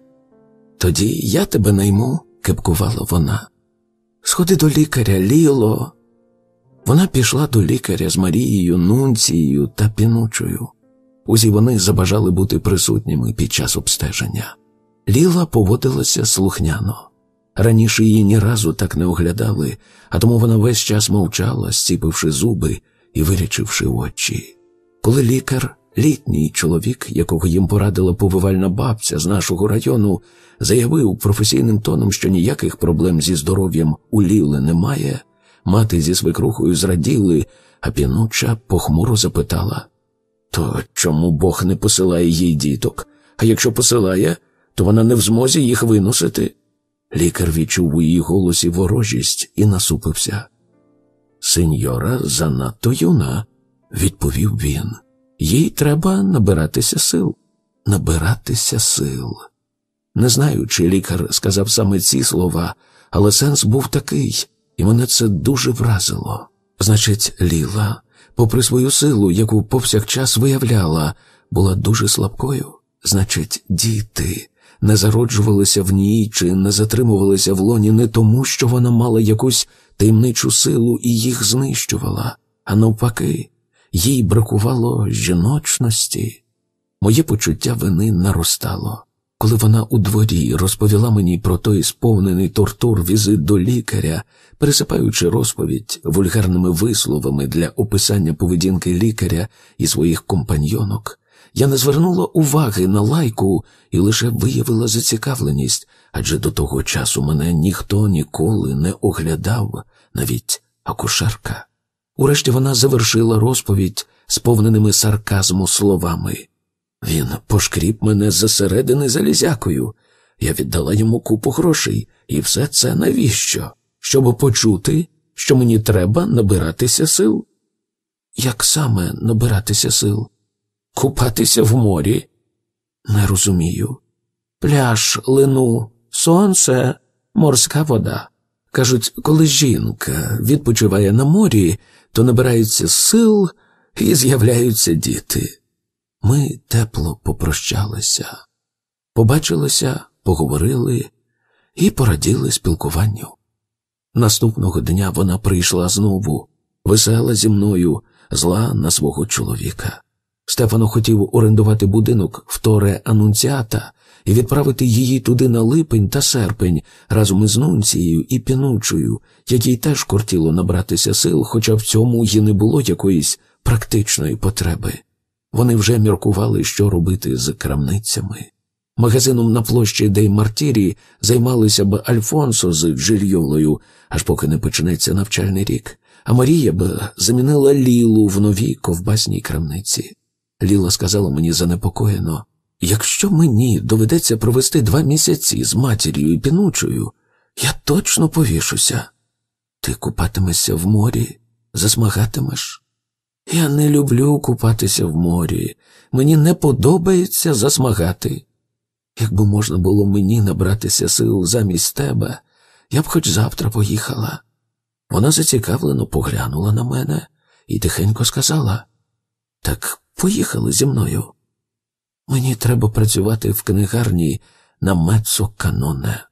S1: Тоді я тебе найму, кепкувала вона. Сходи до лікаря, Ліло. Вона пішла до лікаря з Марією, Нунцією та пінучою. Усі вони забажали бути присутніми під час обстеження. Ліла поводилася слухняно. Раніше її ні разу так не оглядали, а тому вона весь час мовчала, зціпивши зуби і вирячивши очі. Коли лікар Літній чоловік, якого їм порадила повивальна бабця з нашого району, заявив професійним тоном, що ніяких проблем зі здоров'ям у Ліли немає. Мати зі свекрухою зраділи, а пінуча похмуро запитала то чому Бог не посилає їй діток? А якщо посилає, то вона не в змозі їх виносити. Лікар відчув у її голосі ворожість і насупився. Сеньора занадто юна, відповів він їй треба набиратися сил, набиратися сил. Не знаю, чи лікар сказав саме ці слова, але сенс був такий, і мене це дуже вразило. Значить, Ліла, попри свою силу, яку повсякчас виявляла, була дуже слабкою. Значить, діти не зароджувалися в ній чи не затримувалися в лоні не тому, що вона мала якусь таємничу силу і їх знищувала, а навпаки, їй бракувало жіночності. Моє почуття вини наростало. Коли вона у дворі розповіла мені про той сповнений тортур візит до лікаря, пересипаючи розповідь вульгарними висловами для описання поведінки лікаря і своїх компаньйонок, я не звернула уваги на лайку і лише виявила зацікавленість, адже до того часу мене ніхто ніколи не оглядав, навіть акушерка. Урешті вона завершила розповідь сповненими сарказму словами. Він пошкріп мене зсередини залізякою. Я віддала йому купу грошей, і все це навіщо? Щоб почути, що мені треба набиратися сил. Як саме набиратися сил? Купатися в морі? Не розумію. Пляж, лину, сонце, морська вода. Кажуть, коли жінка відпочиває на морі, то набираються сил і з'являються діти. Ми тепло попрощалися, побачилися, поговорили і пораділи спілкуванню. Наступного дня вона прийшла знову, весела зі мною, зла на свого чоловіка. Стефано хотів орендувати будинок в Торе Анунціата і відправити її туди на липень та серпень разом із Нунцією і пінучою, якій теж кортіло набратися сил, хоча в цьому і не було якоїсь практичної потреби. Вони вже міркували, що робити з крамницями. Магазином на площі Дей Мартірі займалися б Альфонсо з Жильйолою, аж поки не почнеться навчальний рік, а Марія б замінила Лілу в новій ковбасній крамниці. Ліла сказала мені занепокоєно. Якщо мені доведеться провести два місяці з матір'ю і пінучою, я точно повішуся. Ти купатимешся в морі, засмагатимеш. Я не люблю купатися в морі. Мені не подобається засмагати. Якби можна було мені набратися сил замість тебе, я б хоч завтра поїхала. Вона зацікавлено поглянула на мене і тихенько сказала так поїхали зі мною. Мені треба працювати в книгарні на мецо каноне.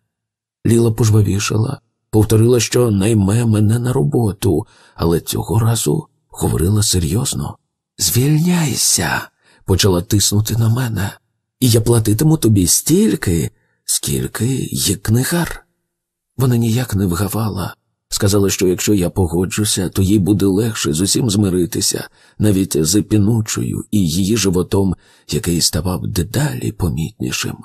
S1: Ліла пожвавішала, повторила, що найме мене на роботу, але цього разу говорила серйозно. Звільняйся, почала тиснути на мене, і я платитиму тобі стільки, скільки є книгар. Вона ніяк не вгавала, Сказала, що якщо я погоджуся, то їй буде легше з усім змиритися, навіть з пінучою і її животом, який ставав дедалі помітнішим.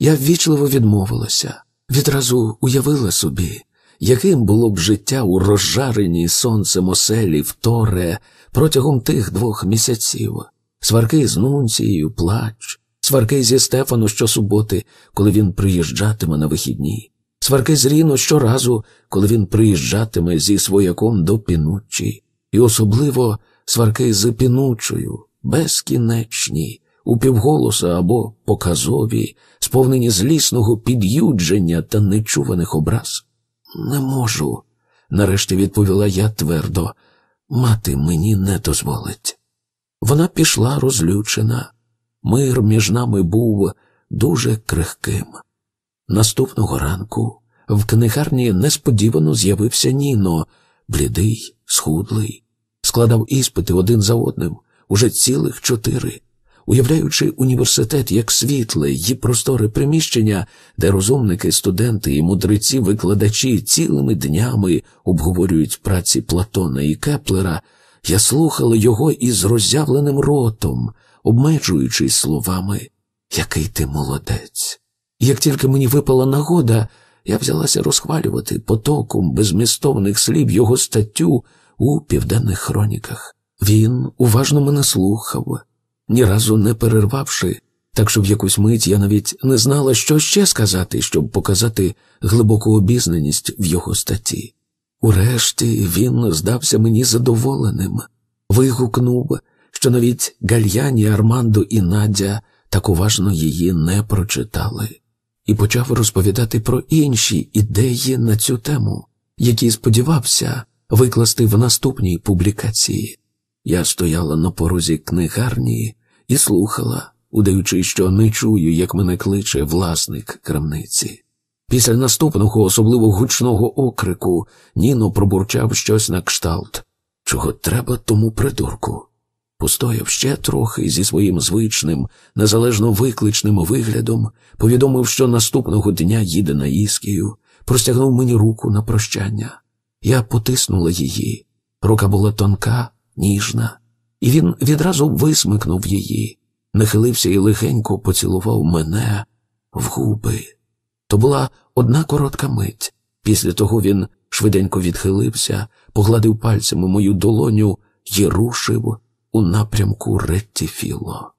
S1: Я ввічливо відмовилася, відразу уявила собі, яким було б життя у розжареній сонцем оселі вторе протягом тих двох місяців, сварки з нунцією, плач, сварки зі Стефану щосуботи, коли він приїжджатиме на вихідні. Сварки ріно щоразу, коли він приїжджатиме зі свояком до пінучі, і особливо сварки з пінучою, безкінечні, упівголоса або показові, сповнені злісного під'юдження та нечуваних образ. Не можу, нарешті відповіла я твердо, мати мені не дозволить. Вона пішла розлючена. Мир між нами був дуже крихким. Наступного ранку в книгарні несподівано з'явився Ніно, блідий, схудлий, складав іспити один за одним, уже цілих чотири, уявляючи університет як світле й просторе приміщення, де розумники, студенти і мудреці-викладачі цілими днями обговорюють праці Платона і Кеплера. Я слухала його із роззявленим ротом, обмежуючись словами Який ти молодець, як тільки мені випала нагода, я взялася розхвалювати потоком безмістовних слів його статтю у південних хроніках. Він уважно мене слухав, ні разу не перервавши, так що в якусь мить я навіть не знала, що ще сказати, щоб показати глибоку обізнаність в його статті. Урешті він здався мені задоволеним, вигукнув, що навіть Гальяні, Армандо і Надя так уважно її не прочитали і почав розповідати про інші ідеї на цю тему, які сподівався викласти в наступній публікації. Я стояла на порозі книгарні і слухала, удаючи, що не чую, як мене кличе власник крамниці. Після наступного, особливо гучного окрику, Ніно пробурчав щось на кшталт, чого треба тому придурку. Постояв ще трохи зі своїм звичним, незалежно викличним виглядом, повідомив, що наступного дня їде на Іскію, простягнув мені руку на прощання. Я потиснула її. Рука була тонка, ніжна, і він відразу висмикнув її, нахилився і легенько поцілував мене в губи. То була одна коротка мить. Після того він швиденько відхилився, погладив пальцями мою долоню і рушив у напрямку Реттіфіло.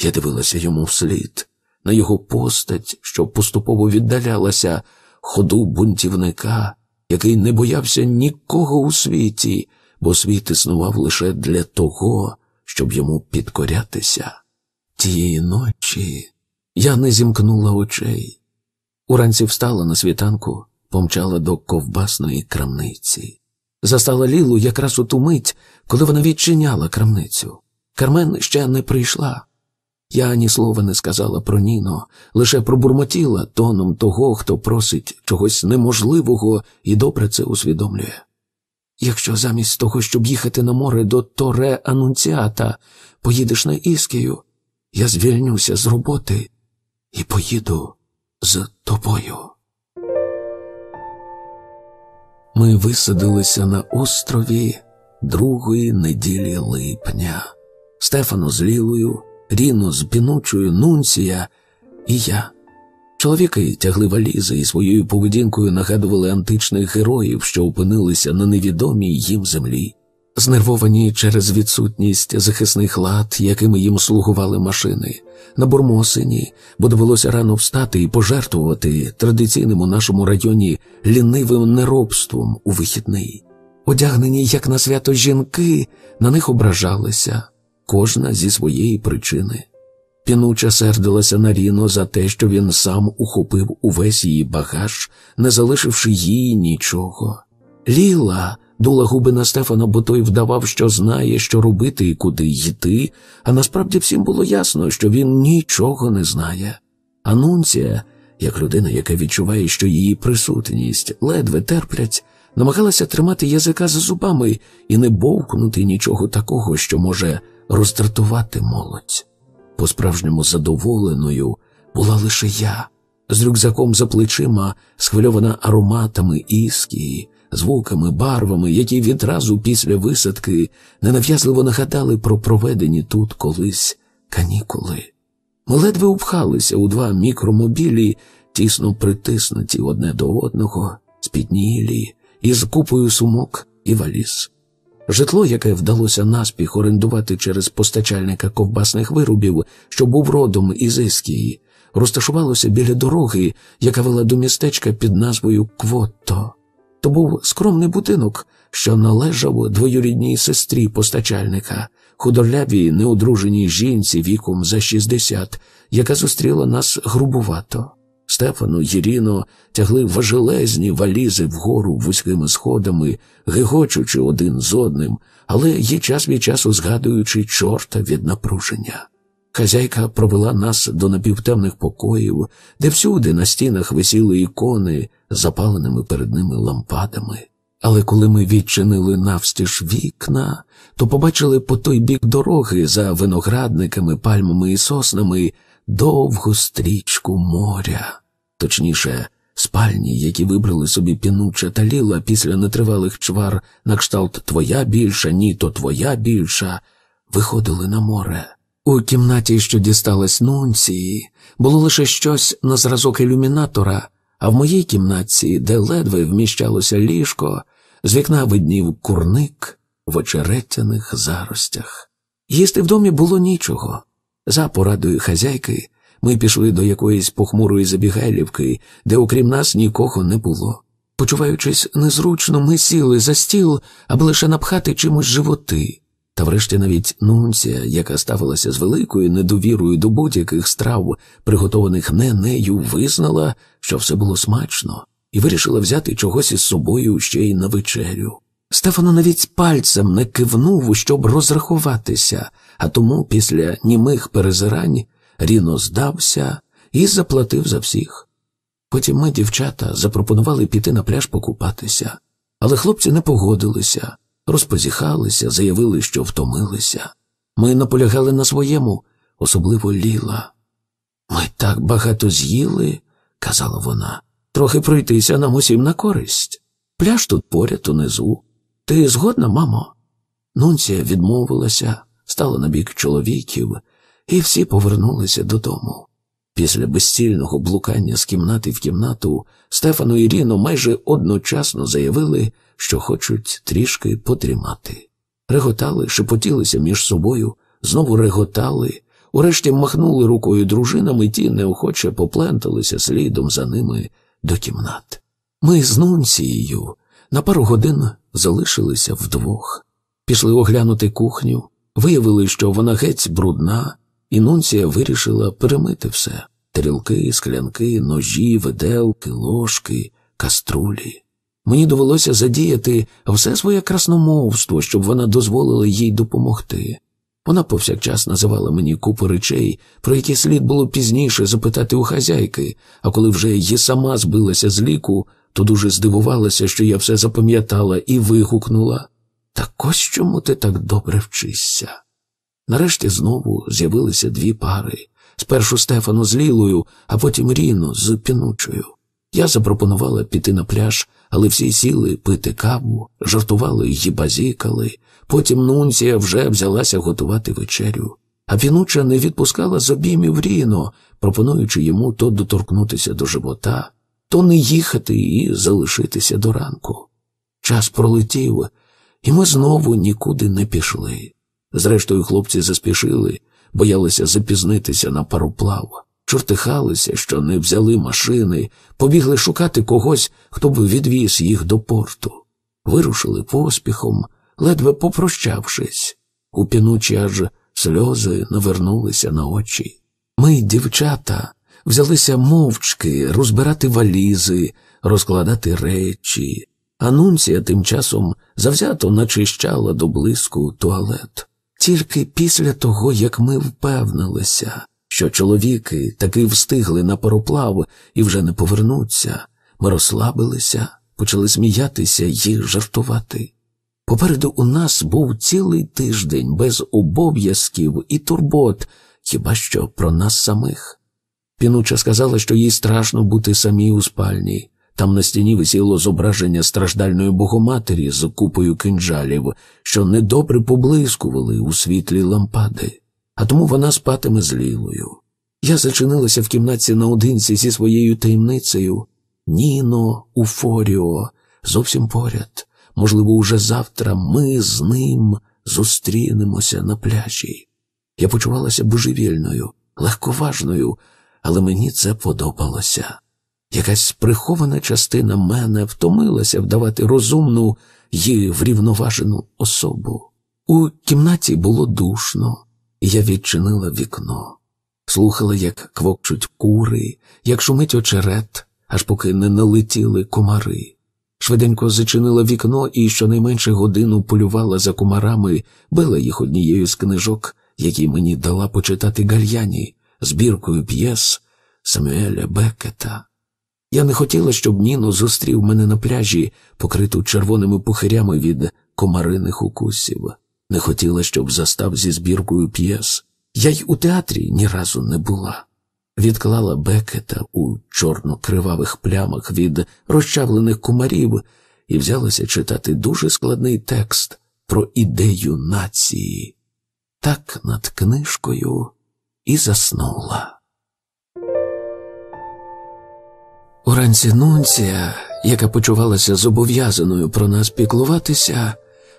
S1: Я дивилася йому вслід, на його постать, що поступово віддалялася ходу бунтівника, який не боявся нікого у світі, бо світ існував лише для того, щоб йому підкорятися. Тієї ночі я не зімкнула очей. Уранці встала на світанку, помчала до ковбасної крамниці застала Лілу якраз у ту мить, коли вона відчиняла крамницю. Кармен ще не прийшла. Я ні слова не сказала про Ніно, лише пробурмотіла тоном того, хто просить чогось неможливого і добре це усвідомлює. Якщо замість того, щоб їхати на море до Торе Анунціата, поїдеш на Іскію, я звільнюся з роботи і поїду з тобою. Ми висадилися на острові другої неділі липня. Стефану з Лілою, Ріно з пінучою Нунція і я. Чоловіки тягли валізи і своєю поведінкою нагадували античних героїв, що опинилися на невідомій їм землі знервовані через відсутність захисних лад, якими їм слугували машини, набурмосені, бо довелося рано встати і пожертвувати традиційному нашому районі лінивим неробством у вихідний. Одягнені як на свято жінки, на них ображалися, кожна зі своєї причини. Пінуча сердилася на Ріно за те, що він сам ухопив увесь її багаж, не залишивши їй нічого. Ліла Дула губи на Стефана, бо той вдавав, що знає, що робити і куди йти, а насправді всім було ясно, що він нічого не знає. Анунція, як людина, яка відчуває, що її присутність ледве терплять, намагалася тримати язика за зубами і не бовкнути нічого такого, що може роздратувати молодь. По справжньому задоволеною була лише я, з рюкзаком за плечима, схвильована ароматами іскії, звуками, барвами, які відразу після висадки ненав'язливо нагадали про проведені тут колись канікули. Ми ледве упхалися у два мікромобілі, тісно притиснуті одне до одного, спітнілі, із купою сумок і валіз. Житло, яке вдалося наспіх орендувати через постачальника ковбасних виробів, що був родом із Іскії, розташувалося біля дороги, яка вела до містечка під назвою Квотто. То був скромний будинок, що належав двоюрідній сестрі постачальника, худорлявій неодруженій жінці віком за 60, яка зустріла нас грубувато. Стефану й Єріно тягли важелезні валізи вгору вузькими сходами, гигочучи один з одним, але є час від часу згадуючи чорта від напруження. Хазяйка провела нас до напівтемних покоїв, де всюди на стінах висіли ікони з запаленими перед ними лампадами. Але коли ми відчинили навстіж вікна, то побачили по той бік дороги за виноградниками, пальмами і соснами довгу стрічку моря, точніше, спальні, які вибрали собі пінуча та ліла після нетривалих чвар на кшталт Твоя більша, ні, то твоя більша, виходили на море. У кімнаті, що дісталась нунції, було лише щось на зразок ілюмінатора, а в моїй кімнатці, де ледве вміщалося ліжко, з вікна виднів курник в очеретяних заростях. Їсти в домі було нічого. За порадою хазяйки ми пішли до якоїсь похмурої забігайлівки, де, окрім нас, нікого не було. Почуваючись незручно, ми сіли за стіл, аби лише напхати чимось животи та врешті навіть нунція, яка ставилася з великою недовірою до будь-яких страв, приготованих не нею, визнала, що все було смачно, і вирішила взяти чогось із собою ще й на вечерю. Стефано навіть пальцем не кивнув, щоб розрахуватися, а тому після німих перезирань ріно здався і заплатив за всіх. Потім ми, дівчата, запропонували піти на пляж покупатися, але хлопці не погодилися розпозіхалися, заявили, що втомилися. Ми наполягали на своєму, особливо Ліла. Ми так багато з'їли, казала вона, трохи пройтися нам усім на користь. Пляж тут поряд унизу. Ти згодна, мамо? Нунція відмовилася, стала на бік чоловіків, і всі повернулися додому. Після безцільного блукання з кімнати в кімнату Стефану і Ріно майже одночасно заявили, що хочуть трішки подрімати. Реготали, шепотілися між собою, знову реготали, урешті махнули рукою дружинам, і ті неохоче попленталися слідом за ними до кімнат. Ми з Нунцією на пару годин залишилися вдвох, пішли оглянути кухню, виявили, що вона геть брудна, і Нунція вирішила перемити все тарілки, склянки, ножі, виделки, ложки, каструлі. Мені довелося задіяти все своє красномовство, щоб вона дозволила їй допомогти. Вона повсякчас називала мені купу речей, про які слід було пізніше запитати у хазяйки, а коли вже її сама збилася з ліку, то дуже здивувалася, що я все запам'ятала і вигукнула Так ось чому ти так добре вчишся. Нарешті знову з'явилися дві пари спершу Стефану з Лілою, а потім Ріно з пінучою. Я запропонувала піти на пляж але всі сіли пити каву, жартували й базікали. Потім Нунція вже взялася готувати вечерю. А Пінуча не відпускала з обіймів Ріно, пропонуючи йому то доторкнутися до живота, то не їхати і залишитися до ранку. Час пролетів, і ми знову нікуди не пішли. Зрештою, хлопці заспішили, боялися запізнитися на пароплав чортихалися, що не взяли машини, побігли шукати когось, хто б відвіз їх до порту. Вирушили поспіхом, ледве попрощавшись. У пінучі аж сльози навернулися на очі. Ми, дівчата, взялися мовчки розбирати валізи, розкладати речі. Анунція тим часом завзято начищала до блиску туалет. Тільки після того, як ми впевнилися, що чоловіки таки встигли на пароплав і вже не повернуться. Ми розслабилися, почали сміятися й жартувати. Попереду у нас був цілий тиждень без обов'язків і турбот, хіба що про нас самих. Пінуча сказала, що їй страшно бути самій у спальні. Там на стіні висіло зображення страждальної богоматері з купою кинджалів, що недобре поблискували у світлі лампади а тому вона спатиме з Лілою. Я зачинилася в кімнатці наодинці зі своєю таємницею. Ніно, Уфоріо, зовсім поряд. Можливо, уже завтра ми з ним зустрінемося на пляжі. Я почувалася божевільною, легковажною, але мені це подобалося. Якась прихована частина мене втомилася вдавати розумну і врівноважену особу. У кімнаті було душно я відчинила вікно, слухала, як квокчуть кури, як шумить очерет, аж поки не налетіли комари. Швиденько зачинила вікно і щонайменше годину полювала за комарами, била їх однією з книжок, які мені дала почитати гальяні збіркою п'єс Самюеля Бекета. Я не хотіла, щоб Ніно зустрів мене на пляжі, покриту червоними пухирями від комариних укусів не хотіла, щоб застав зі збіркою п'єс. Я й у театрі ні разу не була. Відклала бекета у чорно-кривавих плямах від розчавлених кумарів і взялася читати дуже складний текст про ідею нації. Так над книжкою і заснула. Уранці Нунція, яка почувалася зобов'язаною про нас піклуватися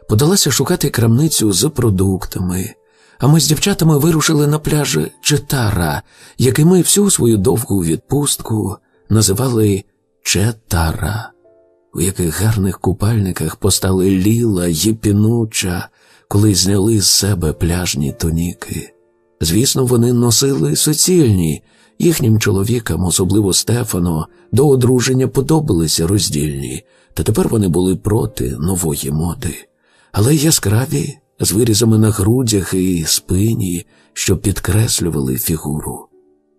S1: подалася шукати крамницю за продуктами, а ми з дівчатами вирушили на пляжі Четара, який ми всю свою довгу відпустку називали Четара, у яких гарних купальниках постали ліла й пінуча, коли зняли з себе пляжні тоніки. Звісно, вони носили суцільні. Їхнім чоловікам, особливо Стефану, до одруження подобалися роздільні, та тепер вони були проти нової моди але яскраві, з вирізами на грудях і спині, що підкреслювали фігуру.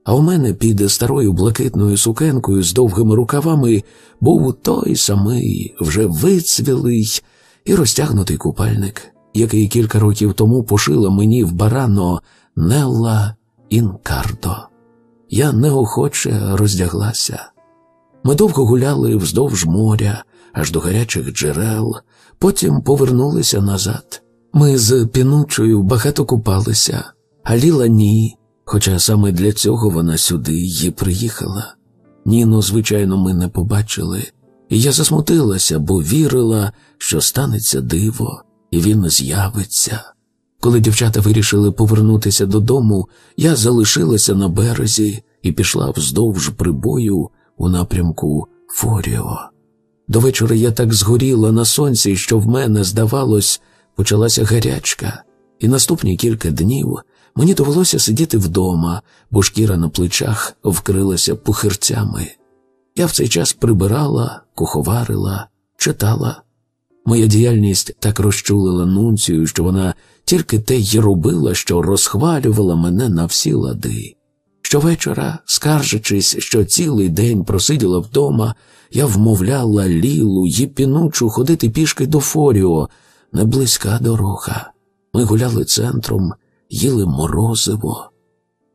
S1: А у мене під старою блакитною сукенкою з довгими рукавами був той самий вже вицвілий і розтягнутий купальник, який кілька років тому пошила мені в барано Нелла Інкардо. Я неохоче роздяглася. Ми довго гуляли вздовж моря, аж до гарячих джерел, потім повернулися назад. Ми з пінучою багато купалися, а Ліла ні, хоча саме для цього вона сюди й приїхала. Ніну, звичайно, ми не побачили, і я засмутилася, бо вірила, що станеться диво, і він з'явиться. Коли дівчата вирішили повернутися додому, я залишилася на березі і пішла вздовж прибою у напрямку Форіо. До вечора я так згоріла на сонці, що в мене, здавалось, почалася гарячка, і наступні кілька днів мені довелося сидіти вдома, бо шкіра на плечах вкрилася пухирцями. Я в цей час прибирала, куховарила, читала. Моя діяльність так розчулила нунцію, що вона тільки те й робила, що розхвалювала мене на всі лади. Щовечора, скаржачись, що цілий день просиділа вдома, я вмовляла лілу й пінучу ходити пішки до Форіо, неблизька дорога. Ми гуляли центром, їли морозиво.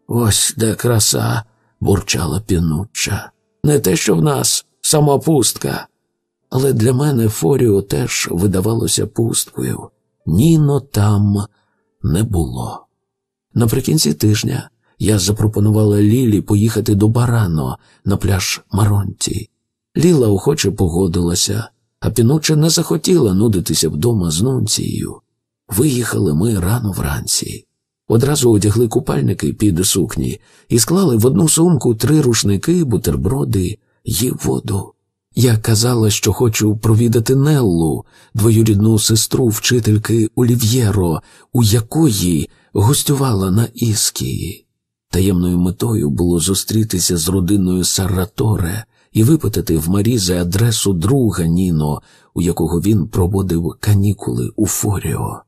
S1: Ось де краса, бурчала пінуча. Не те, що в нас сама пустка. Але для мене Форіо теж видавалося пусткою. Ніно там не було. Наприкінці тижня я запропонувала Лілі поїхати до Барано на пляж Маронті. Ліла охоче погодилася, а піноче не захотіла нудитися вдома з нунцією. Виїхали ми рано вранці. Одразу одягли купальники під сукні і склали в одну сумку три рушники, бутерброди і воду. Я казала, що хочу провідати Неллу, двоюрідну сестру вчительки Олів'єро, у якої гостювала на Іскії. Таємною метою було зустрітися з родиною Сараторе і випитати в Марізе адресу друга Ніно, у якого він проводив канікули у Форіо.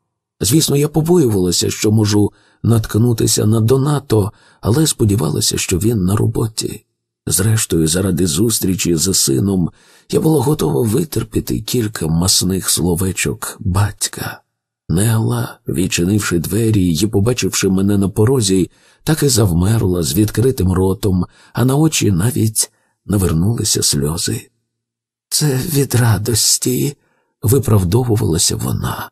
S1: Звісно, я побоювалася, що можу наткнутися на Донато, але сподівалася, що він на роботі. Зрештою, заради зустрічі з сином, я була готова витерпіти кілька масних словечок батька. Нела, відчинивши двері і побачивши мене на порозі, так і завмерла з відкритим ротом, а на очі навіть навернулися сльози. Це від радості, виправдовувалася вона.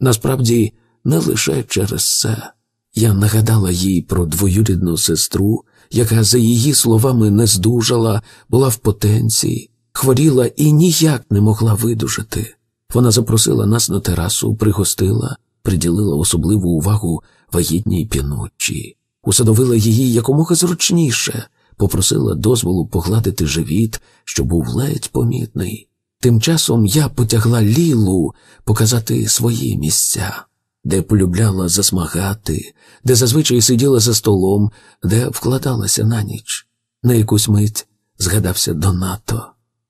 S1: Насправді, не лише через це. Я нагадала їй про двоюрідну сестру, яка, за її словами, не здужала, була в потенції, хворіла і ніяк не могла видужити. Вона запросила нас на терасу, пригостила, приділила особливу увагу вагітній піночі усадовила її якомога зручніше, попросила дозволу погладити живіт, що був ледь помітний. Тим часом я потягла Лілу показати свої місця, де полюбляла засмагати, де зазвичай сиділа за столом, де вкладалася на ніч. На якусь мить згадався Донато,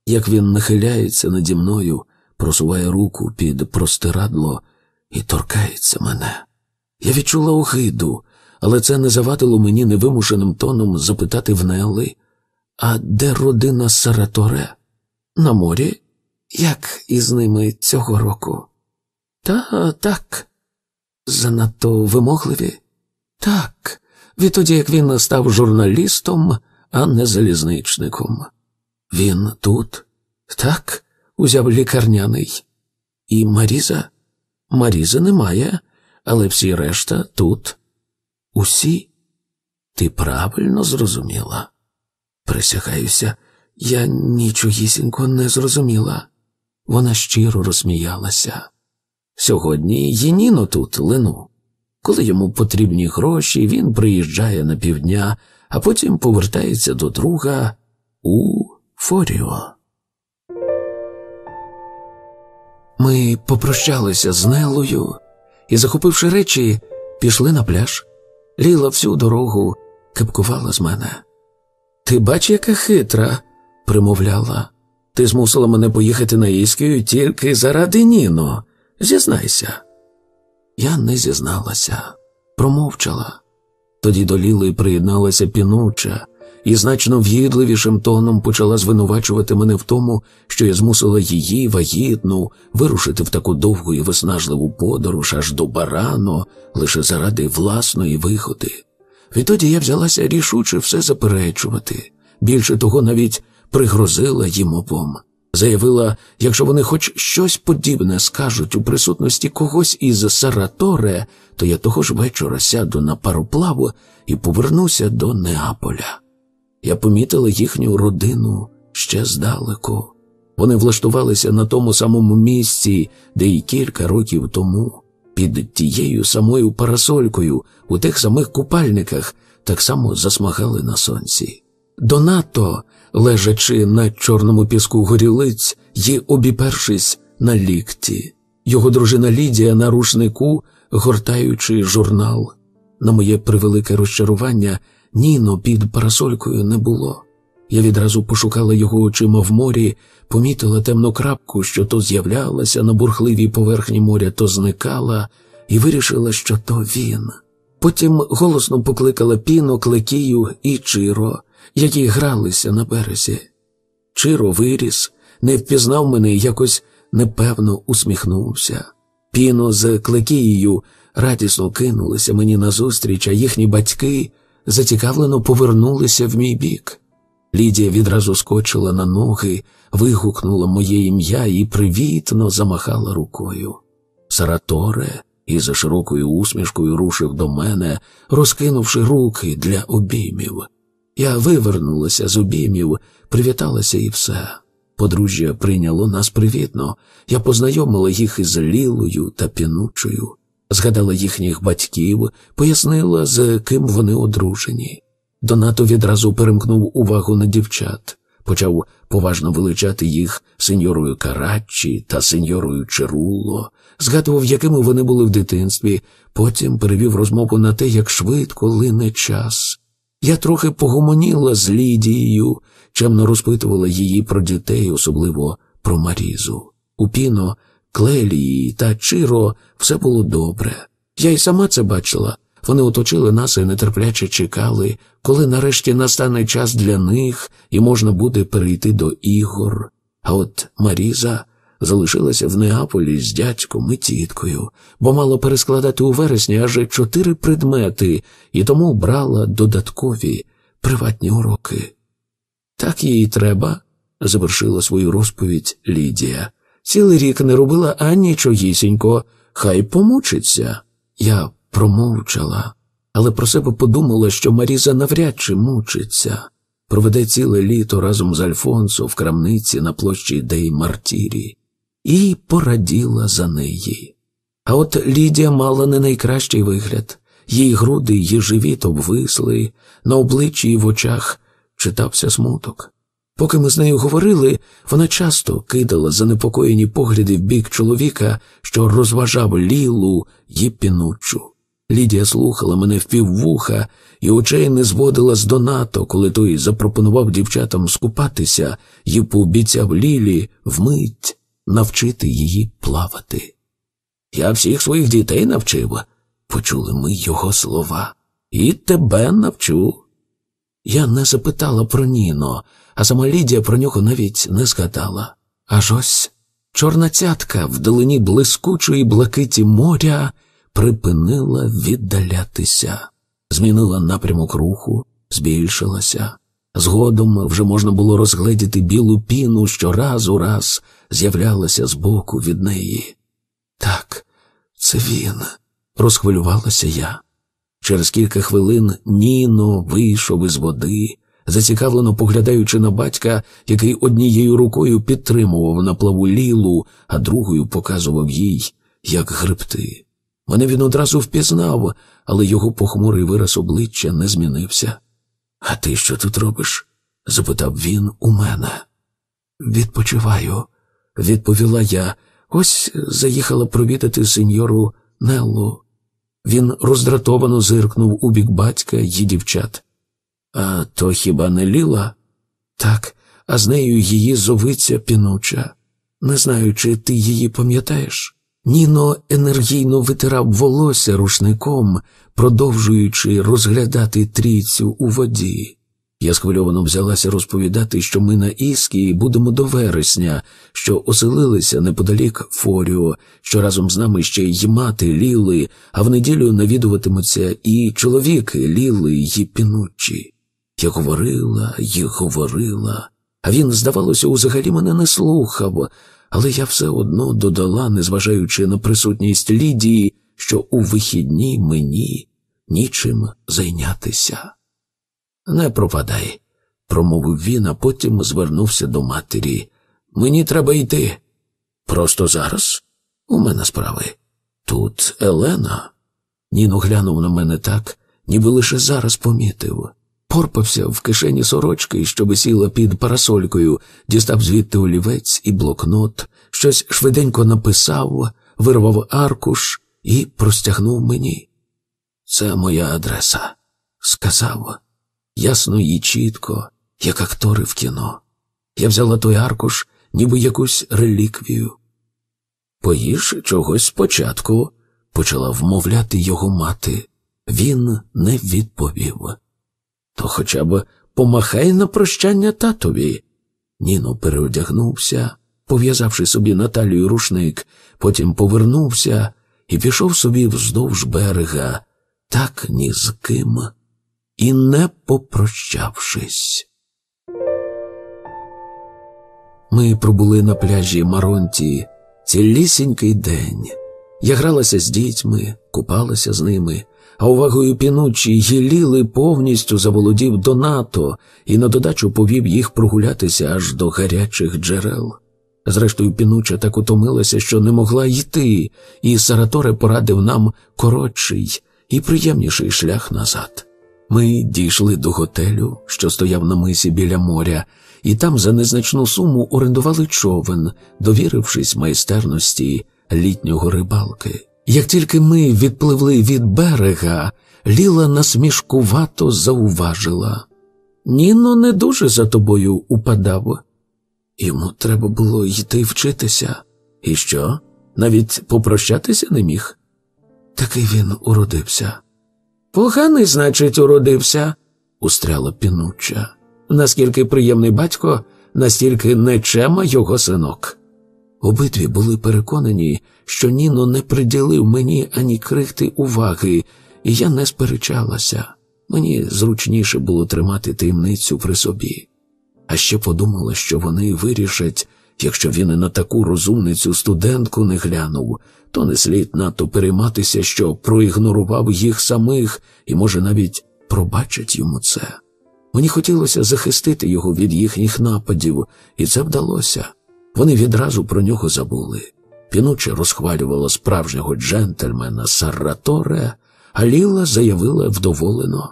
S1: як він нахиляється наді мною, просуває руку під простирадло і торкається мене. Я відчула огиду, але це не завадило мені невимушеним тоном запитати в Нелли, а де родина Сараторе? На морі? Як із ними цього року? Та так. Занадто вимогливі? Так. Відтоді як він став журналістом, а не залізничником. Він тут? Так, узяв лікарняний. І Маріза? Марізи немає, але всі решта тут. Усі? Ти правильно зрозуміла? Присягаюся, я нічогісінько не зрозуміла. Вона щиро розсміялася. Сьогодні Єніно тут лину. Коли йому потрібні гроші, він приїжджає на півдня, а потім повертається до друга у Форіо. Ми попрощалися з Нелою і, захопивши речі, пішли на пляж. Ліла всю дорогу кипкувала з мене. Ти бач, яка хитра, примовляла. Ти змусила мене поїхати на Іскію тільки заради Ніно. Зізнайся. Я не зізналася, промовчала. Тоді до Ліли приєдналася пінуча, і значно в'їдливішим тоном почала звинувачувати мене в тому, що я змусила її вагітну вирушити в таку довгу і виснажливу подорож аж до барано, лише заради власної виходи. Відтоді я взялася рішуче все заперечувати, більше того, навіть пригрозила їм обом. Заявила, якщо вони хоч щось подібне скажуть у присутності когось із Сараторе, то я того ж вечора сяду на пароплаву і повернуся до Неаполя. Я помітила їхню родину ще здалеку. Вони влаштувалися на тому самому місці, де й кілька років тому, під тією самою парасолькою, у тих самих купальниках, так само засмагали на сонці. Донато, лежачи на чорному піску горілиць, й обіпершись на лікті, його дружина Лідія на рушнику, гортаючи журнал. На моє превелике розчарування, Ніно під парасолькою не було. Я відразу пошукала його очима в морі, помітила темну крапку, що то з'являлася на бурхливій поверхні моря, то зникала, і вирішила, що то він. Потім голосно покликала піно, Клекію і Чиро, які гралися на березі. Чиро виріс, не впізнав мене і якось непевно усміхнувся. Піно з Клекією радісно кинулися мені назустріч, а їхні батьки зацікавлено повернулися в мій бік. Лідія відразу скочила на ноги, вигукнула моє ім'я і привітно замахала рукою. Сараторе із широкою усмішкою рушив до мене, розкинувши руки для обіймів. Я вивернулася з обіймів, привіталася і все. Подружжя прийняло нас привітно. Я познайомила їх із Лілою та пінучою згадала їхніх батьків, пояснила, з ким вони одружені. Донато відразу перемкнув увагу на дівчат, почав поважно величати їх сеньорою Караччі та сеньорою Черуло, згадував, якими вони були в дитинстві, потім перевів розмову на те, як швидко лине час. Я трохи погомоніла з Лідією, чемно розпитувала її про дітей, особливо про Марізу. Упіно Клелії та Чиро все було добре. Я й сама це бачила. Вони оточили нас і нетерпляче чекали, коли нарешті настане час для них і можна буде перейти до ігор. А от Маріза залишилася в Неаполі з дядьком і тіткою, бо мала перескладати у вересні аж чотири предмети і тому брала додаткові приватні уроки. Так їй треба, завершила свою розповідь Лідія. Цілий рік не робила анічогісінько, хай помучиться. Я промовчала, але про себе подумала, що Маріза навряд чи мучиться, проведе ціле літо разом з Альфонсо в крамниці на площі Дей Мартірі, і пораділа за неї. А от Лідія мала не найкращий вигляд. Її груди, її живіт обвисли, на обличчі і в очах читався смуток. Поки ми з нею говорили, вона часто кидала занепокоєні погляди в бік чоловіка, що розважав лілу й пінучу. Лідія слухала мене впіввуха і очей не зводила з донато, коли той запропонував дівчатам скупатися і пообіцяв Лілі вмить навчити її плавати. Я всіх своїх дітей навчив, почули ми його слова, і тебе навчу. Я не запитала про Ніно, а сама Лідія про нього навіть не згадала. Аж ось чорна цятка в долині блискучої блакиті моря припинила віддалятися, змінила напрямок руху, збільшилася. Згодом вже можна було розгледіти білу піну, що раз у раз з'являлася збоку від неї. Так, це він, розхвилювалася я. Через кілька хвилин Ніно вийшов із води, зацікавлено поглядаючи на батька, який однією рукою підтримував на плаву лілу, а другою показував їй, як грибти. Мене він одразу впізнав, але його похмурий вираз обличчя не змінився. А ти що тут робиш? запитав він у мене. Відпочиваю, відповіла я. Ось заїхала провідати сеньору Неллу. Він роздратовано зиркнув у бік батька й дівчат. А то хіба не ліла? Так, а з нею її зовиця пінуча. Не знаю, чи ти її пам'ятаєш. Ніно енергійно витирав волосся рушником, продовжуючи розглядати трійцю у воді. Я схвильовано взялася розповідати, що ми на Іскії будемо до вересня, що оселилися неподалік Форіо, що разом з нами ще й мати Ліли, а в неділю навідуватимуться і чоловіки Ліли її пінучі. Я говорила і говорила, а він, здавалося, узагалі мене не слухав, але я все одно додала, незважаючи на присутність Лідії, що у вихідні мені нічим зайнятися. Не пропадай, промовив він, а потім звернувся до матері. Мені треба йти. Просто зараз. У мене справи. Тут Елена. Ніно глянув на мене так, ніби лише зараз помітив. Порпався в кишені сорочки, що висіла під парасолькою, дістав звідти олівець і блокнот, щось швиденько написав, вирвав аркуш і простягнув мені. Це моя адреса, сказав, ясно і чітко, як актори в кіно. Я взяла той аркуш, ніби якусь реліквію. Поїж чогось спочатку, почала вмовляти його мати. Він не відповів. То хоча б помахай на прощання татові. Ніно переодягнувся, пов'язавши собі Наталію рушник, потім повернувся і пішов собі вздовж берега, так ні з ким і не попрощавшись. Ми пробули на пляжі Маронті цілісінький день. Я гралася з дітьми, купалася з ними, а увагою пінучі гіліли повністю заволодів Донато і на додачу повів їх прогулятися аж до гарячих джерел. Зрештою, пінуча так утомилася, що не могла йти, і Сараторе порадив нам коротший і приємніший шлях назад. Ми дійшли до готелю, що стояв на мисі біля моря, і там за незначну суму орендували човен, довірившись майстерності літнього рибалки. Як тільки ми відпливли від берега, Ліла насмішкувато зауважила. Ніно не дуже за тобою упадав. Йому треба було йти вчитися. І що? Навіть попрощатися не міг? Такий він уродився. Поганий, значить, уродився, устряла пінуча. Наскільки приємний батько, настільки нечема його синок. Обидві були переконані, що Ніно не приділив мені ані крихти уваги, і я не сперечалася. Мені зручніше було тримати таємницю при собі. А ще подумала, що вони вирішать, Якщо він і на таку розумницю студентку не глянув, то не слід надто перейматися, що проігнорував їх самих і, може, навіть пробачить йому це. Мені хотілося захистити його від їхніх нападів, і це вдалося. Вони відразу про нього забули. Пінуче розхвалювала справжнього джентльмена Сарраторе, а Ліла заявила вдоволено.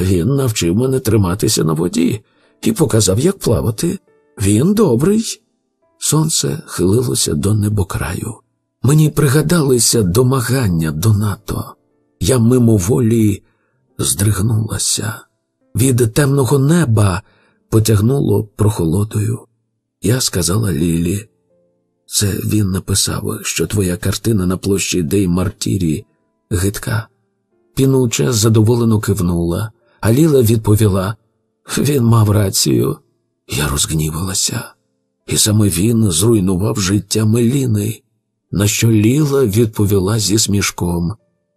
S1: Він навчив мене триматися на воді і показав, як плавати. Він добрий. Сонце хилилося до небокраю. Мені пригадалися домагання до НАТО. Я мимоволі здригнулася. Від темного неба потягнуло прохолодою. Я сказала Лілі, це він написав, що твоя картина на площі Дей Мартірі гидка. Пінуча задоволено кивнула, а Ліла відповіла: Він мав рацію. Я розгнівалася і саме він зруйнував життя Меліни, на що Ліла відповіла зі смішком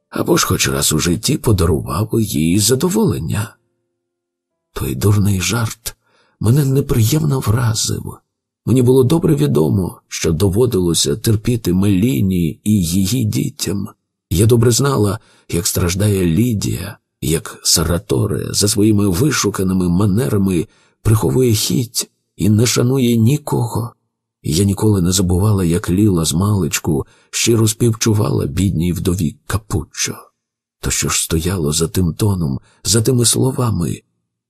S1: або ж хоч раз у житті подарував їй задоволення. Той дурний жарт мене неприємно вразив. Мені було добре відомо, що доводилося терпіти Меліні і її дітям. Я добре знала, як страждає Лідія, як Сараторе за своїми вишуканими манерами приховує хіть, і не шанує нікого. Я ніколи не забувала, як ліла з маличку, щиро співчувала бідній вдові капуччо. То що ж стояло за тим тоном, за тими словами,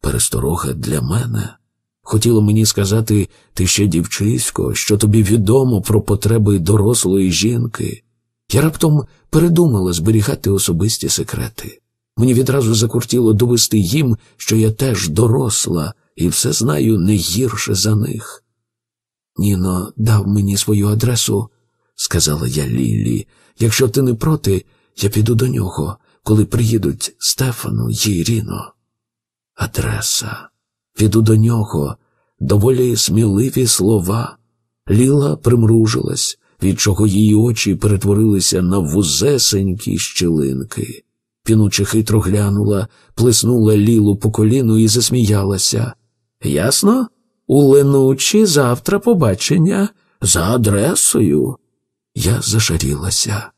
S1: пересторога для мене. Хотіло мені сказати, ти ще дівчисько, що тобі відомо про потреби дорослої жінки. Я раптом передумала зберігати особисті секрети. Мені відразу закуртіло довести їм, що я теж доросла, і все знаю не гірше за них. Ніно дав мені свою адресу, сказала я Ліллі. Якщо ти не проти, я піду до нього, коли приїдуть Стефану й Ріно. Адреса. Піду до нього. Доволі сміливі слова. Ліла примружилась, від чого її очі перетворилися на вузесенькі щілинки. Пінуче хитро глянула, плеснула лілу по коліну і засміялася. Ясно? У Ленучі завтра побачення за адресою. Я зашарілася.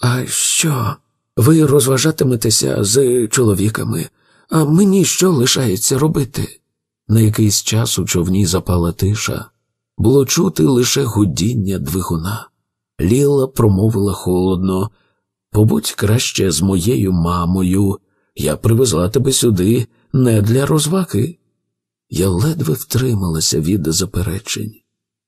S1: А що? Ви розважатиметеся з чоловіками, а мені що лишається робити? На якийсь час у човні запала тиша. Було чути лише гудіння двигуна. Ліла промовила холодно побудь краще з моєю мамою. Я привезла тебе сюди не для розваги. Я ледве втрималася від заперечень.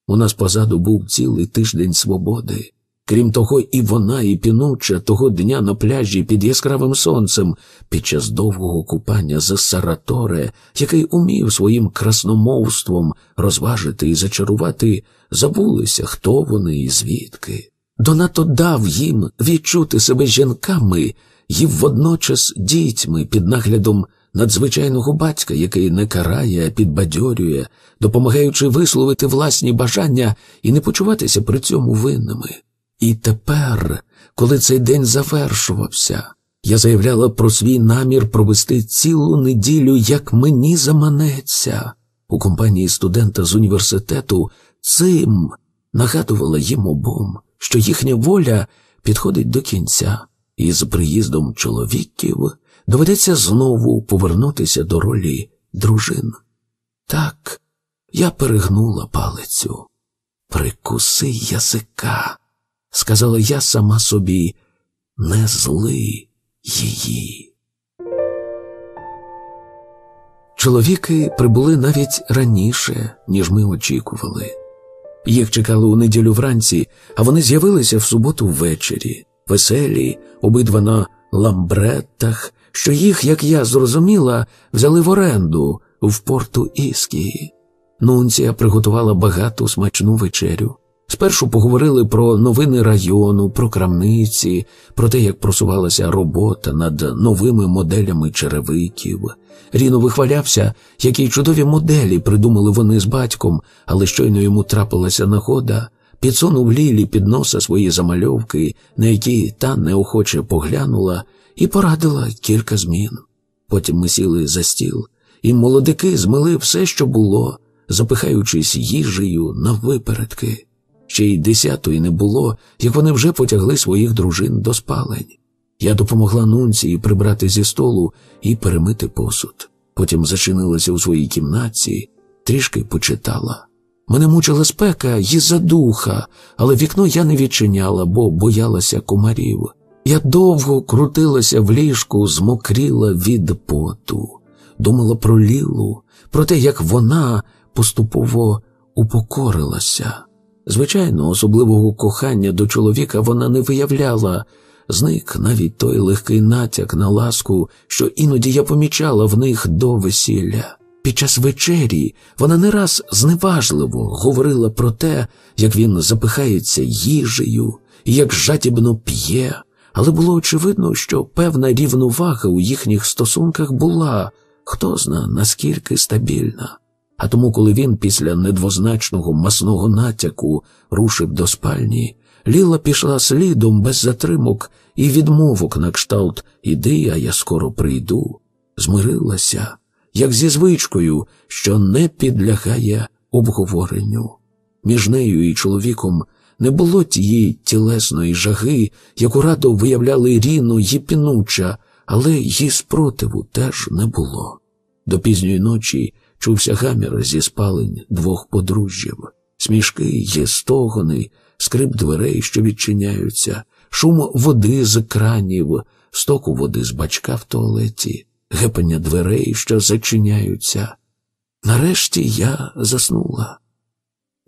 S1: У нас позаду був цілий тиждень свободи. Крім того, і вона, і пінуча того дня на пляжі під яскравим сонцем під час довгого купання за Сараторе, який умів своїм красномовством розважити і зачарувати, забулися, хто вони і звідки. Донато дав їм відчути себе жінками і водночас дітьми під наглядом надзвичайного батька, який не карає, підбадьорює, допомагаючи висловити власні бажання і не почуватися при цьому винними. І тепер, коли цей день завершувався, я заявляла про свій намір провести цілу неділю, як мені заманеться, у компанії студента з університету, цим нагадувала їм обом, що їхня воля підходить до кінця, і з приїздом чоловіків доведеться знову повернутися до ролі дружин. Так, я перегнула палицю. Прикуси язика, сказала я сама собі, не зли її. Чоловіки прибули навіть раніше, ніж ми очікували. Їх чекали у неділю вранці, а вони з'явилися в суботу ввечері, веселі, обидва на ламбреттах, що їх, як я зрозуміла, взяли в оренду в порту Іскії. Нунція приготувала багату смачну вечерю. Спершу поговорили про новини району, про крамниці, про те, як просувалася робота над новими моделями черевиків. Ріно вихвалявся, які чудові моделі придумали вони з батьком, але щойно йому трапилася нагода, підсунув Лілі під носа свої замальовки, на які та неохоче поглянула, і порадила кілька змін. Потім ми сіли за стіл, і молодики змили все, що було, запихаючись їжею на випередки. Ще й десятої не було, як вони вже потягли своїх дружин до спалень. Я допомогла нунці прибрати зі столу і перемити посуд. Потім зачинилася у своїй кімнаті, трішки почитала. Мене мучила спека і задуха, але вікно я не відчиняла, бо боялася комарів. Я довго крутилася в ліжку, змокріла від поту, думала про Лілу, про те, як вона поступово упокорилася. Звичайно, особливого кохання до чоловіка вона не виявляла, зник навіть той легкий натяк на ласку, що іноді я помічала в них до весілля. Під час вечері вона не раз зневажливо говорила про те, як він запихається їжею, і як жатібно п'є але було очевидно, що певна рівновага у їхніх стосунках була хто зна наскільки стабільна. А тому, коли він після недвозначного масного натяку рушив до спальні, Ліла пішла слідом без затримок і відмовок на кшталт Іди, а я скоро прийду, змирилася, як зі звичкою, що не підлягає обговоренню. Між нею і чоловіком не було тієї тілесної жаги, яку радо виявляли Ріно і пінуча, але її спротиву теж не було. До пізньої ночі чувся гамір зі спалень двох подружжів, смішки є стогони, скрип дверей, що відчиняються, шум води з кранів, стоку води з бачка в туалеті, гепання дверей, що зачиняються. Нарешті я заснула.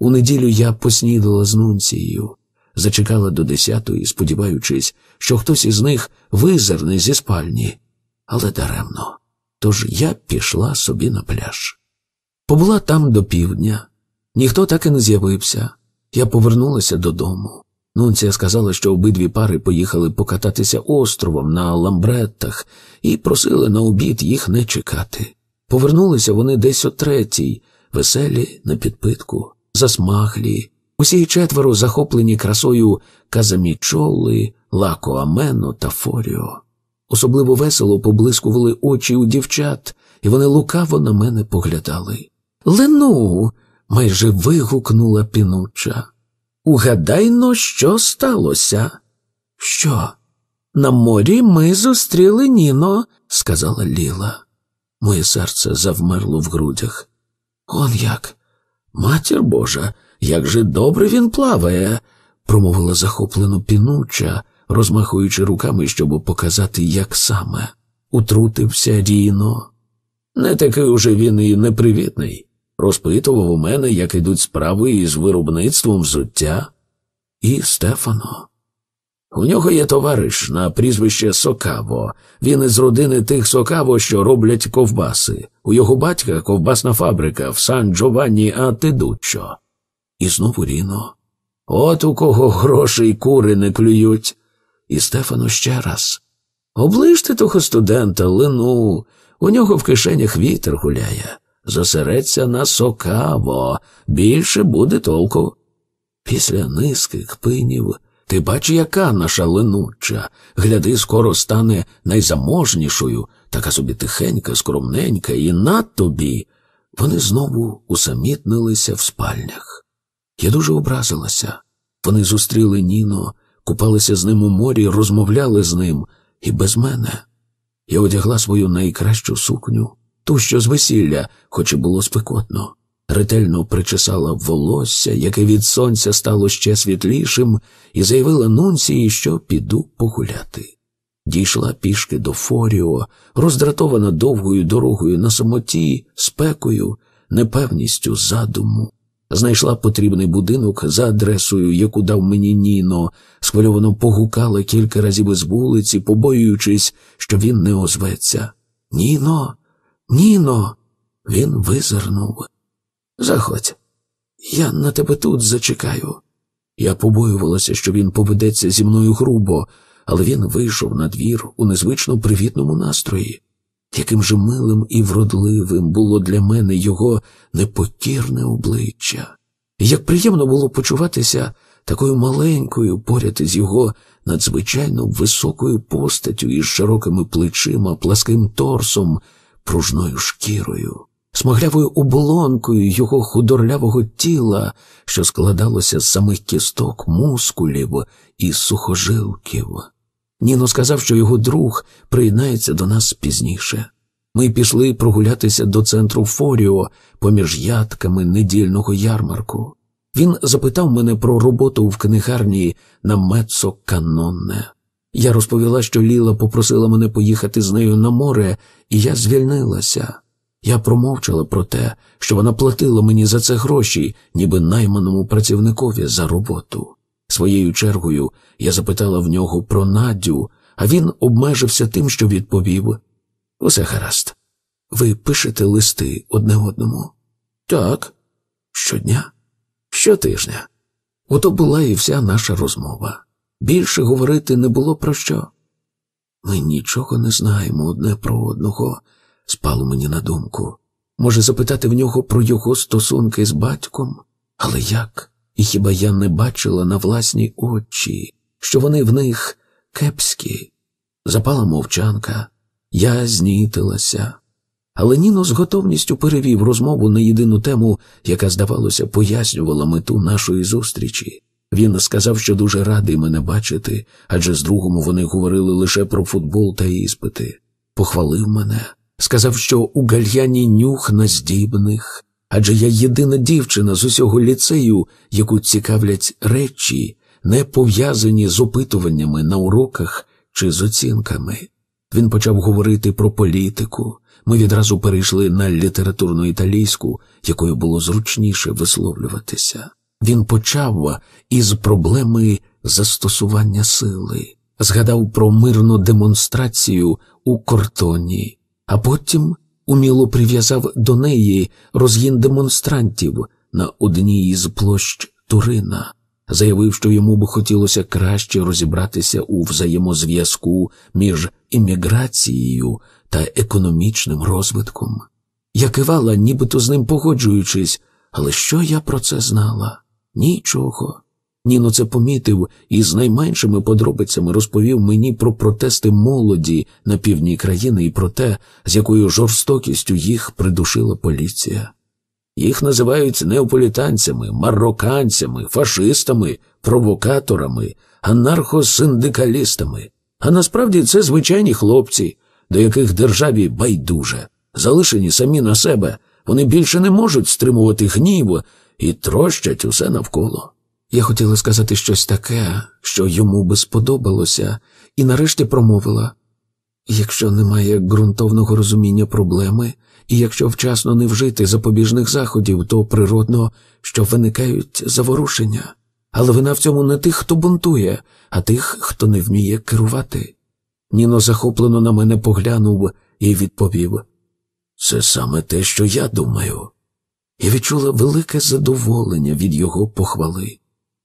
S1: У неділю я поснідала з нунцією, зачекала до десятої, сподіваючись, що хтось із них визирне зі спальні, але даремно. Тож я пішла собі на пляж. Побула там до півдня, ніхто так і не з'явився. Я повернулася додому. Нунція сказала, що обидві пари поїхали покататися островом на ламбреттах і просили на обід їх не чекати. Повернулися вони десь о третій, веселі на підпитку засмаглі, усі четверо захоплені красою казамічоли, лакоамену та форіо. Особливо весело поблискували очі у дівчат, і вони лукаво на мене поглядали. Лену. майже вигукнула пінуча. Угадайно, що сталося? Що? На морі ми зустріли Ніно, сказала Ліла. Моє серце завмерло в грудях. Он як? Матір Божа, як же добре він плаває, промовила захоплено пінуча, розмахуючи руками, щоб показати, як саме. Утрутився Діно. Не такий уже він і непривітний. Розпитував у мене, як ідуть справи із виробництвом взуття. І Стефано, у нього є товариш на прізвище Сокаво. Він із родини тих Сокаво, що роблять ковбаси. У його батька ковбасна фабрика в Сан Джованні а Тедуччо. І знову Ріно. От у кого грошей кури не клюють. І Стефану ще раз. Оближте того студента, лину. У нього в кишенях вітер гуляє. Зосереться на Сокаво. Більше буде толку. Після низки кпинів. Ти бач, яка наша ленуча, гляди, скоро стане найзаможнішою, така собі тихенька, скромненька, і над тобі. Вони знову усамітнилися в спальнях. Я дуже образилася. Вони зустріли Ніно, купалися з ним у морі, розмовляли з ним, і без мене. Я одягла свою найкращу сукню, ту, що з весілля, хоч і було спекотно ретельно причесала волосся, яке від сонця стало ще світлішим, і заявила Нунції, що піду погуляти. Дійшла пішки до Форіо, роздратована довгою дорогою на самоті, спекою, непевністю задуму. Знайшла потрібний будинок за адресою, яку дав мені Ніно, схвильовано погукала кілька разів із вулиці, побоюючись, що він не озветься. Ніно, Ніно. Він визирнув. Заходь, я на тебе тут зачекаю. Я побоювалася, що він поведеться зі мною грубо, але він вийшов на двір у незвично привітному настрої. Яким же милим і вродливим було для мене його непокірне обличчя, і як приємно було почуватися такою маленькою поряд із його надзвичайно високою постаттю із широкими плечима, пласким торсом, пружною шкірою смаглявою оболонкою його худорлявого тіла, що складалося з самих кісток, мускулів і сухожилків. Ніно сказав, що його друг приєднається до нас пізніше. Ми пішли прогулятися до центру Форіо поміж ядками недільного ярмарку. Він запитав мене про роботу в книгарні на Мецо Канонне. Я розповіла, що Ліла попросила мене поїхати з нею на море, і я звільнилася. Я промовчала про те, що вона платила мені за це гроші, ніби найманому працівникові за роботу. Своєю чергою я запитала в нього про Надю, а він обмежився тим, що відповів Усе гаразд. Ви пишете листи одне одному? Так, щодня, щотижня. Ото була і вся наша розмова. Більше говорити не було про що. Ми нічого не знаємо одне про одного спало мені на думку. Може, запитати в нього про його стосунки з батьком? Але як? І хіба я не бачила на власні очі, що вони в них кепські? Запала мовчанка, я знітилася. Але Ніно з готовністю перевів розмову на єдину тему, яка, здавалося, пояснювала мету нашої зустрічі. Він сказав, що дуже радий мене бачити, адже з другому вони говорили лише про футбол та іспити. Похвалив мене, сказав, що у гальяні нюх на здібних, адже я єдина дівчина з усього ліцею, яку цікавлять речі, не пов'язані з опитуваннями на уроках чи з оцінками. Він почав говорити про політику. Ми відразу перейшли на літературну італійську, якою було зручніше висловлюватися. Він почав із проблеми застосування сили, згадав про мирну демонстрацію у кордоні а потім, уміло прив'язав до неї розгін демонстрантів на одній із площ Турина, заявив, що йому би хотілося краще розібратися у взаємозв'язку між імміграцією та економічним розвитком. Я кивала, нібито з ним погоджуючись, але що я про це знала? Нічого. Ніно це помітив і з найменшими подробицями розповів мені про протести молоді на півдні країни і про те, з якою жорстокістю їх придушила поліція. Їх називають неополітанцями, марокканцями, фашистами, провокаторами, анархосиндикалістами. А насправді це звичайні хлопці, до яких державі байдуже, залишені самі на себе, вони більше не можуть стримувати гніву і трощать усе навколо. Я хотіла сказати щось таке, що йому би сподобалося, і нарешті промовила якщо немає ґрунтовного розуміння проблеми, і якщо вчасно не вжити запобіжних заходів, то природно, що виникають заворушення, але вина в цьому не тих, хто бунтує, а тих, хто не вміє керувати. Ніно захоплено на мене поглянув і відповів це саме те, що я думаю, і відчула велике задоволення від його похвали.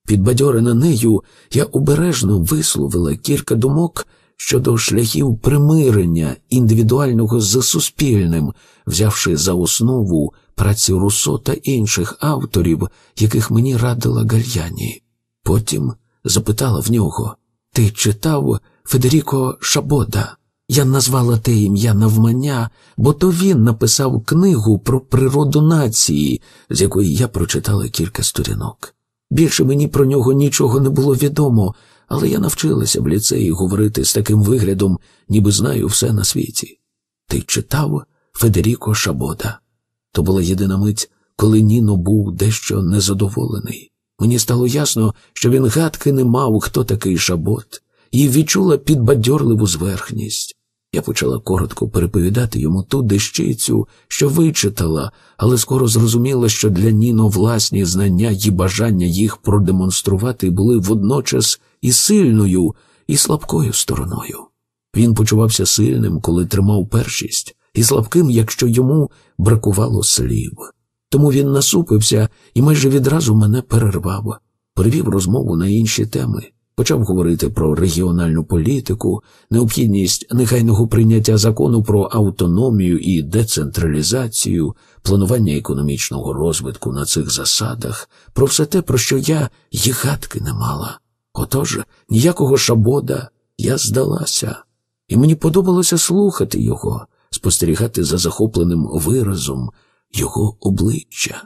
S1: Підбадьорена нею, я обережно висловила кілька думок щодо шляхів примирення індивідуального з суспільним, взявши за основу праці Руссо та інших авторів, яких мені радила Гальяні. Потім запитала в нього Ти читав Федеріко Шабода? Я назвала те ім'я навмання, бо то він написав книгу про природу нації, з якої я прочитала кілька сторінок. Більше мені про нього нічого не було відомо, але я навчилася в ліцеї говорити з таким виглядом, ніби знаю все на світі. Ти читав Федеріко Шабода. То була єдина мить, коли Ніно був дещо незадоволений. Мені стало ясно, що він гадки не мав, хто такий Шабот, і відчула підбадьорливу зверхність. Я почала коротко переповідати йому ту дещицю, що вичитала, але скоро зрозуміла, що для Ніно власні знання і бажання їх продемонструвати були водночас і сильною, і слабкою стороною. Він почувався сильним, коли тримав першість, і слабким, якщо йому бракувало слів. Тому він насупився і майже відразу мене перервав, перевів розмову на інші теми почав говорити про регіональну політику, необхідність негайного прийняття закону про автономію і децентралізацію, планування економічного розвитку на цих засадах, про все те, про що я й гадки не мала. Отож, ніякого шабода я здалася, і мені подобалося слухати його, спостерігати за захопленим виразом його обличчя.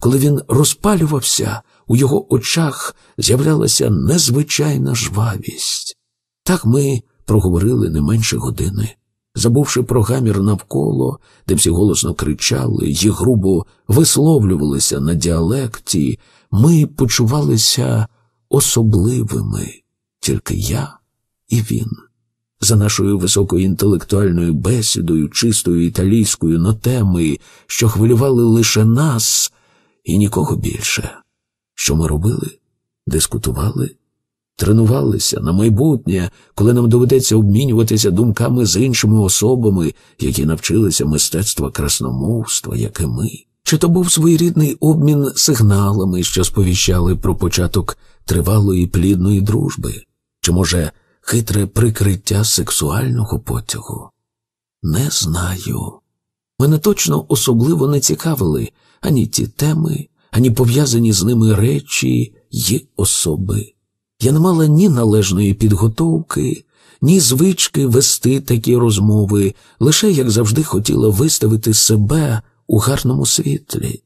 S1: Коли він розпалювався, у його очах з'являлася незвичайна жвавість. Так ми проговорили не менше години, забувши про гамір навколо, де всі голосно кричали і грубо висловлювалися на діалекті, ми почувалися особливими, тільки я і він. За нашою високою інтелектуальною бесідою, чистою італійською на теми, що хвилювали лише нас і нікого більше. Що ми робили? Дискутували, тренувалися на майбутнє, коли нам доведеться обмінюватися думками з іншими особами, які навчилися мистецтва красномовства, як і ми. Чи то був своєрідний обмін сигналами, що сповіщали про початок тривалої плідної дружби, чи, може, хитре прикриття сексуального потягу? Не знаю. Мене точно особливо не цікавили ані ті теми, ані пов'язані з ними речі й особи. Я не мала ні належної підготовки, ні звички вести такі розмови, лише як завжди хотіла виставити себе у гарному світлі.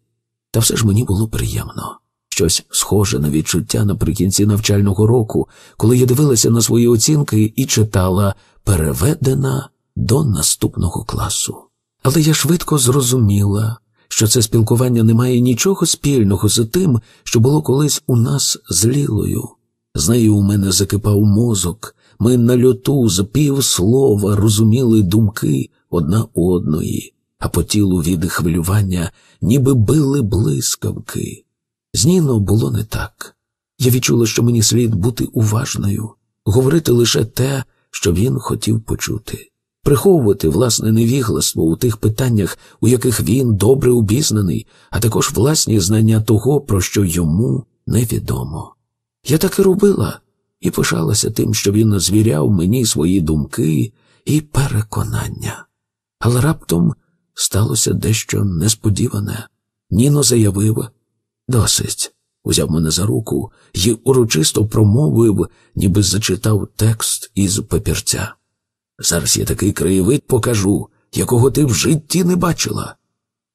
S1: Та все ж мені було приємно. Щось схоже на відчуття наприкінці навчального року, коли я дивилася на свої оцінки і читала переведена до наступного класу. Але я швидко зрозуміла, що це спілкування не має нічого спільного з тим, що було колись у нас з Лілою. З нею у мене закипав мозок, ми на льоту з півслова розуміли думки одна одної, а по тілу від хвилювання ніби били блискавки. З Ніно було не так. Я відчула, що мені слід бути уважною, говорити лише те, що він хотів почути приховувати власне невігластво у тих питаннях, у яких він добре обізнаний, а також власні знання того, про що йому невідомо. Я так і робила і пишалася тим, що він назвіряв мені свої думки і переконання. Але раптом сталося дещо несподіване. Ніно заявив досить, узяв мене за руку і урочисто промовив, ніби зачитав текст із папірця. Зараз я такий краєвид покажу, якого ти в житті не бачила.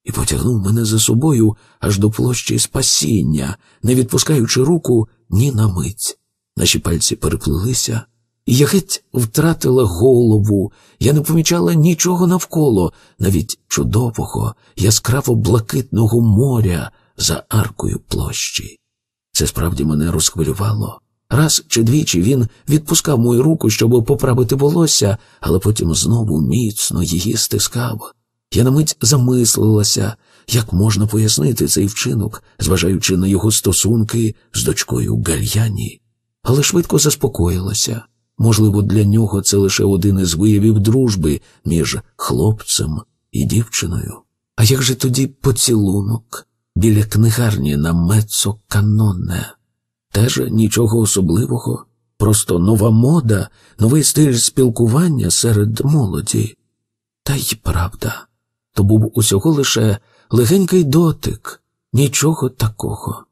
S1: І потягнув мене за собою аж до площі спасіння, не відпускаючи руку ні на мить. Наші пальці переплилися, і я геть втратила голову. Я не помічала нічого навколо, навіть чудового, яскраво блакитного моря за аркою площі. Це справді мене розхвилювало. Раз чи двічі він відпускав мою руку, щоб поправити волосся, але потім знову міцно її стискав. Я на мить замислилася, як можна пояснити цей вчинок, зважаючи на його стосунки з дочкою Гальяні, але швидко заспокоїлася. Можливо, для нього це лише один із виявів дружби між хлопцем і дівчиною. А як же тоді поцілунок біля книгарні на Мецо Каноне? Теж нічого особливого, просто нова мода, новий стиль спілкування серед молоді. Та й правда, то був усього лише легенький дотик, нічого такого.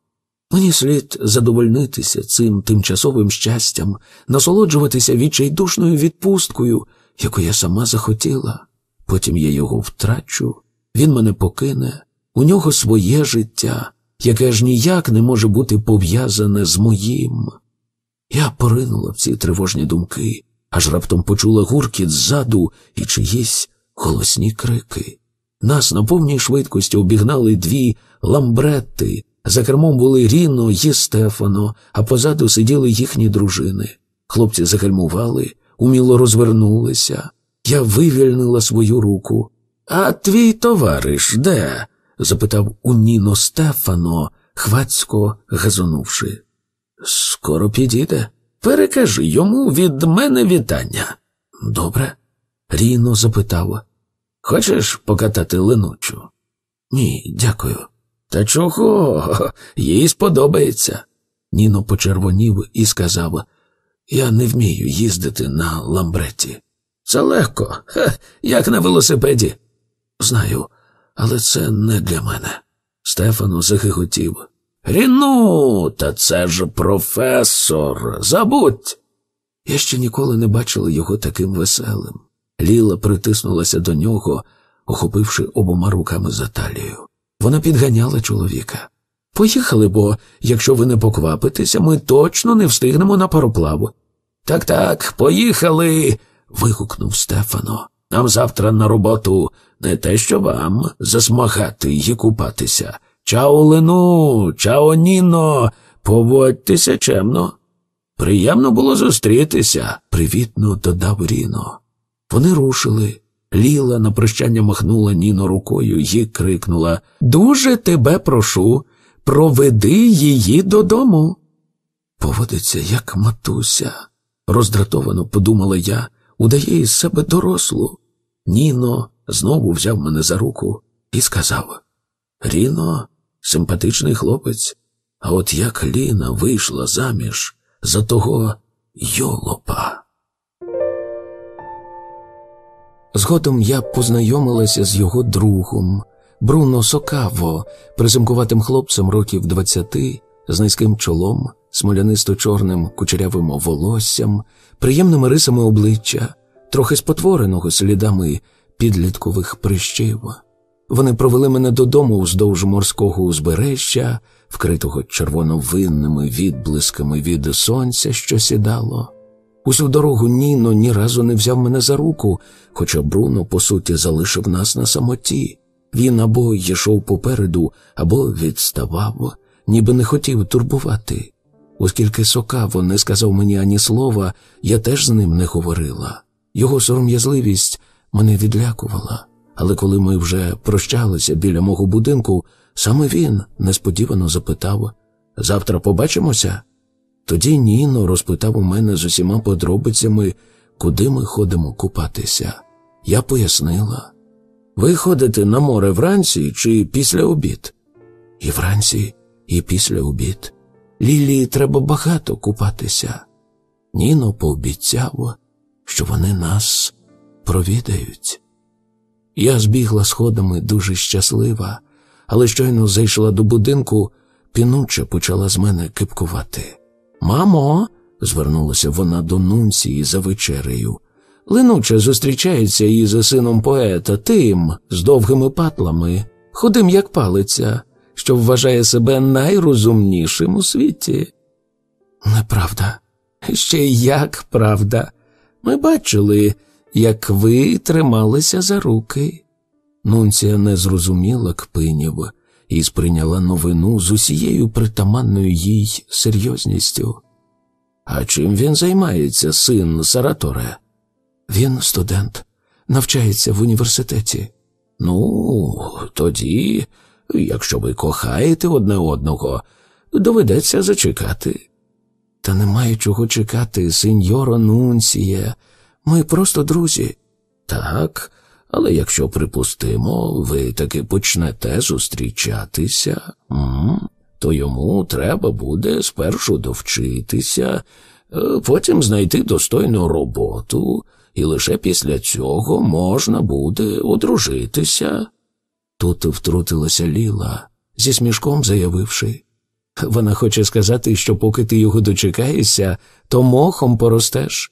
S1: Мені слід задовольнитися цим тимчасовим щастям, насолоджуватися відчайдушною відпусткою, яку я сама захотіла. Потім я його втрачу, він мене покине, у нього своє життя яке ж ніяк не може бути пов'язане з моїм. Я поринула в ці тривожні думки, аж раптом почула гуркіт ззаду і чиїсь голосні крики. Нас на повній швидкості обігнали дві ламбрети, За кермом були Ріно і Стефано, а позаду сиділи їхні дружини. Хлопці загальмували, уміло розвернулися. Я вивільнила свою руку. А твій товариш де? запитав у Ніно Стефано, хвацько газонувши. Скоро підійде. Перекажи йому від мене вітання. Добре? Ріно запитав. Хочеш покатати линучу? Ні, дякую. Та чого? Їй сподобається. Ніно почервонів і сказав. Я не вмію їздити на ламбреті. Це легко, Хе, як на велосипеді. Знаю, але це не для мене. Стефано загиготів. Ріну, та це ж професор. Забудь. Я ще ніколи не бачила його таким веселим. Ліла притиснулася до нього, охопивши обома руками за талію. Вона підганяла чоловіка. Поїхали, бо якщо ви не поквапитеся, ми точно не встигнемо на пароплаву. Так, так, поїхали. вигукнув Стефано. Нам завтра на роботу не те, що вам засмагати і купатися. Чао лину, чао, ніно, поводьтеся чемно. Приємно було зустрітися, привітно додав Ріно. Вони рушили. Ліла на прощання махнула Ніно рукою і крикнула Дуже тебе прошу, проведи її додому. Поводиться, як матуся, роздратовано подумала я, удає із себе дорослу. Ніно знову взяв мене за руку і сказав: Ріно, симпатичний хлопець, а от як Ліна вийшла заміж за того йолопа. Згодом я познайомилася з його другом Бруно Сокаво, приземкуватим хлопцем років двадцяти, з низьким чолом, смолянисто чорним кучерявим волоссям, приємними рисами обличчя, трохи спотвореного слідами підліткових прищів. Вони провели мене додому вздовж морського узбережжя, вкритого червоновинними відблисками від сонця, що сідало. Усю дорогу Ніно ні разу не взяв мене за руку, хоча Бруно, по суті, залишив нас на самоті. Він або йшов попереду, або відставав, ніби не хотів турбувати. Оскільки Сокаво не сказав мені ані слова, я теж з ним не говорила. Його сором'язливість мене відлякувала, але коли ми вже прощалися біля мого будинку, саме він несподівано запитав Завтра побачимося? Тоді Ніно розпитав у мене з усіма подробицями, куди ми ходимо купатися. Я пояснила. Ви ходите на море вранці чи після обід? І вранці, і після обід. Лілії треба багато купатися. Ніно пообіцяв, що вони нас провідають. Я збігла сходами дуже щаслива, але щойно зайшла до будинку, пінуча почала з мене кипкувати. Мамо, звернулася вона до нунції за вечерею. Линуча зустрічається її за сином поета, тим, з довгими патлами, худим, як палиця, що вважає себе найрозумнішим у світі. Неправда, ще як правда. Ми бачили, як ви трималися за руки. Нунція не зрозуміла кпинів і сприйняла новину з усією притаманною їй серйозністю. А чим він займається, син Сараторе? Він студент, навчається в університеті. Ну, тоді, якщо ви кохаєте одне одного, доведеться зачекати. Та немає чого чекати, сеньора Нунція. Ми просто друзі. Так, але якщо припустимо, ви таки почнете зустрічатися, то йому треба буде спершу довчитися, е, потім знайти достойну роботу, і лише після цього можна буде одружитися. Тут втрутилася Ліла, зі смішком заявивши. Вона хоче сказати, що поки ти його дочекаєшся, то мохом поростеш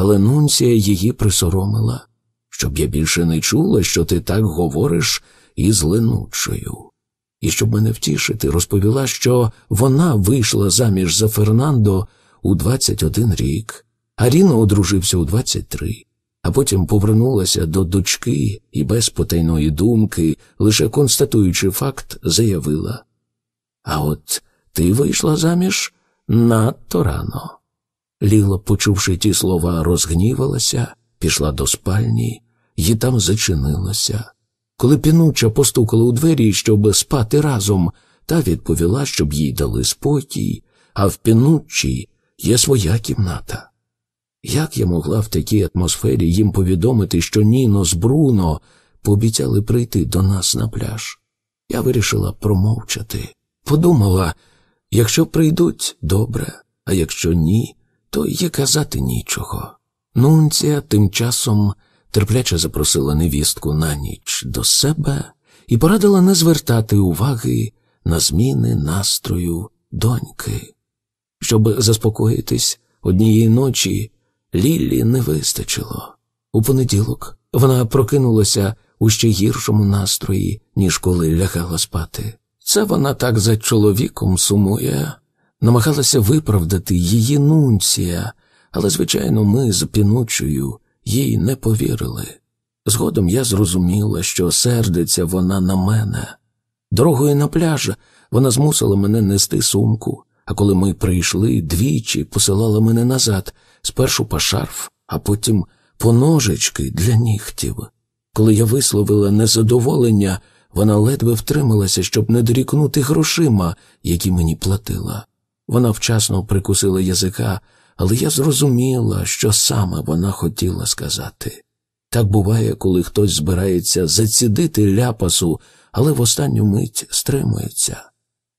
S1: але Нунція її присоромила, щоб я більше не чула, що ти так говориш із Ленучою. І щоб мене втішити, розповіла, що вона вийшла заміж за Фернандо у 21 рік, а Ріно одружився у 23, а потім повернулася до дочки і без потайної думки, лише констатуючи факт, заявила: А от ти вийшла заміж надто рано. Ліла, почувши ті слова, розгнівалася, пішла до спальні й там зачинилася. Коли пінуча постукала у двері, щоб спати разом, та відповіла, щоб їй дали спокій, а в пінучі є своя кімната. Як я могла в такій атмосфері їм повідомити, що Ніно з Бруно пообіцяли прийти до нас на пляж? Я вирішила промовчати. Подумала, якщо прийдуть, добре, а якщо ні, то й казати нічого. Нунція тим часом терпляче запросила невістку на ніч до себе і порадила не звертати уваги на зміни настрою доньки. Щоб заспокоїтись однієї ночі, Ліллі не вистачило. У понеділок вона прокинулася у ще гіршому настрої, ніж коли лягала спати. Це вона так за чоловіком сумує, намагалася виправдати її нунція, але, звичайно, ми з пінучою їй не повірили. Згодом я зрозуміла, що сердиться вона на мене. Дорогою на пляж вона змусила мене нести сумку, а коли ми прийшли, двічі посилала мене назад, спершу по шарф, а потім по ножички для нігтів. Коли я висловила незадоволення, вона ледве втрималася, щоб не дорікнути грошима, які мені платила. Вона вчасно прикусила язика, але я зрозуміла, що саме вона хотіла сказати. Так буває, коли хтось збирається зацідити ляпасу, але в останню мить стримується.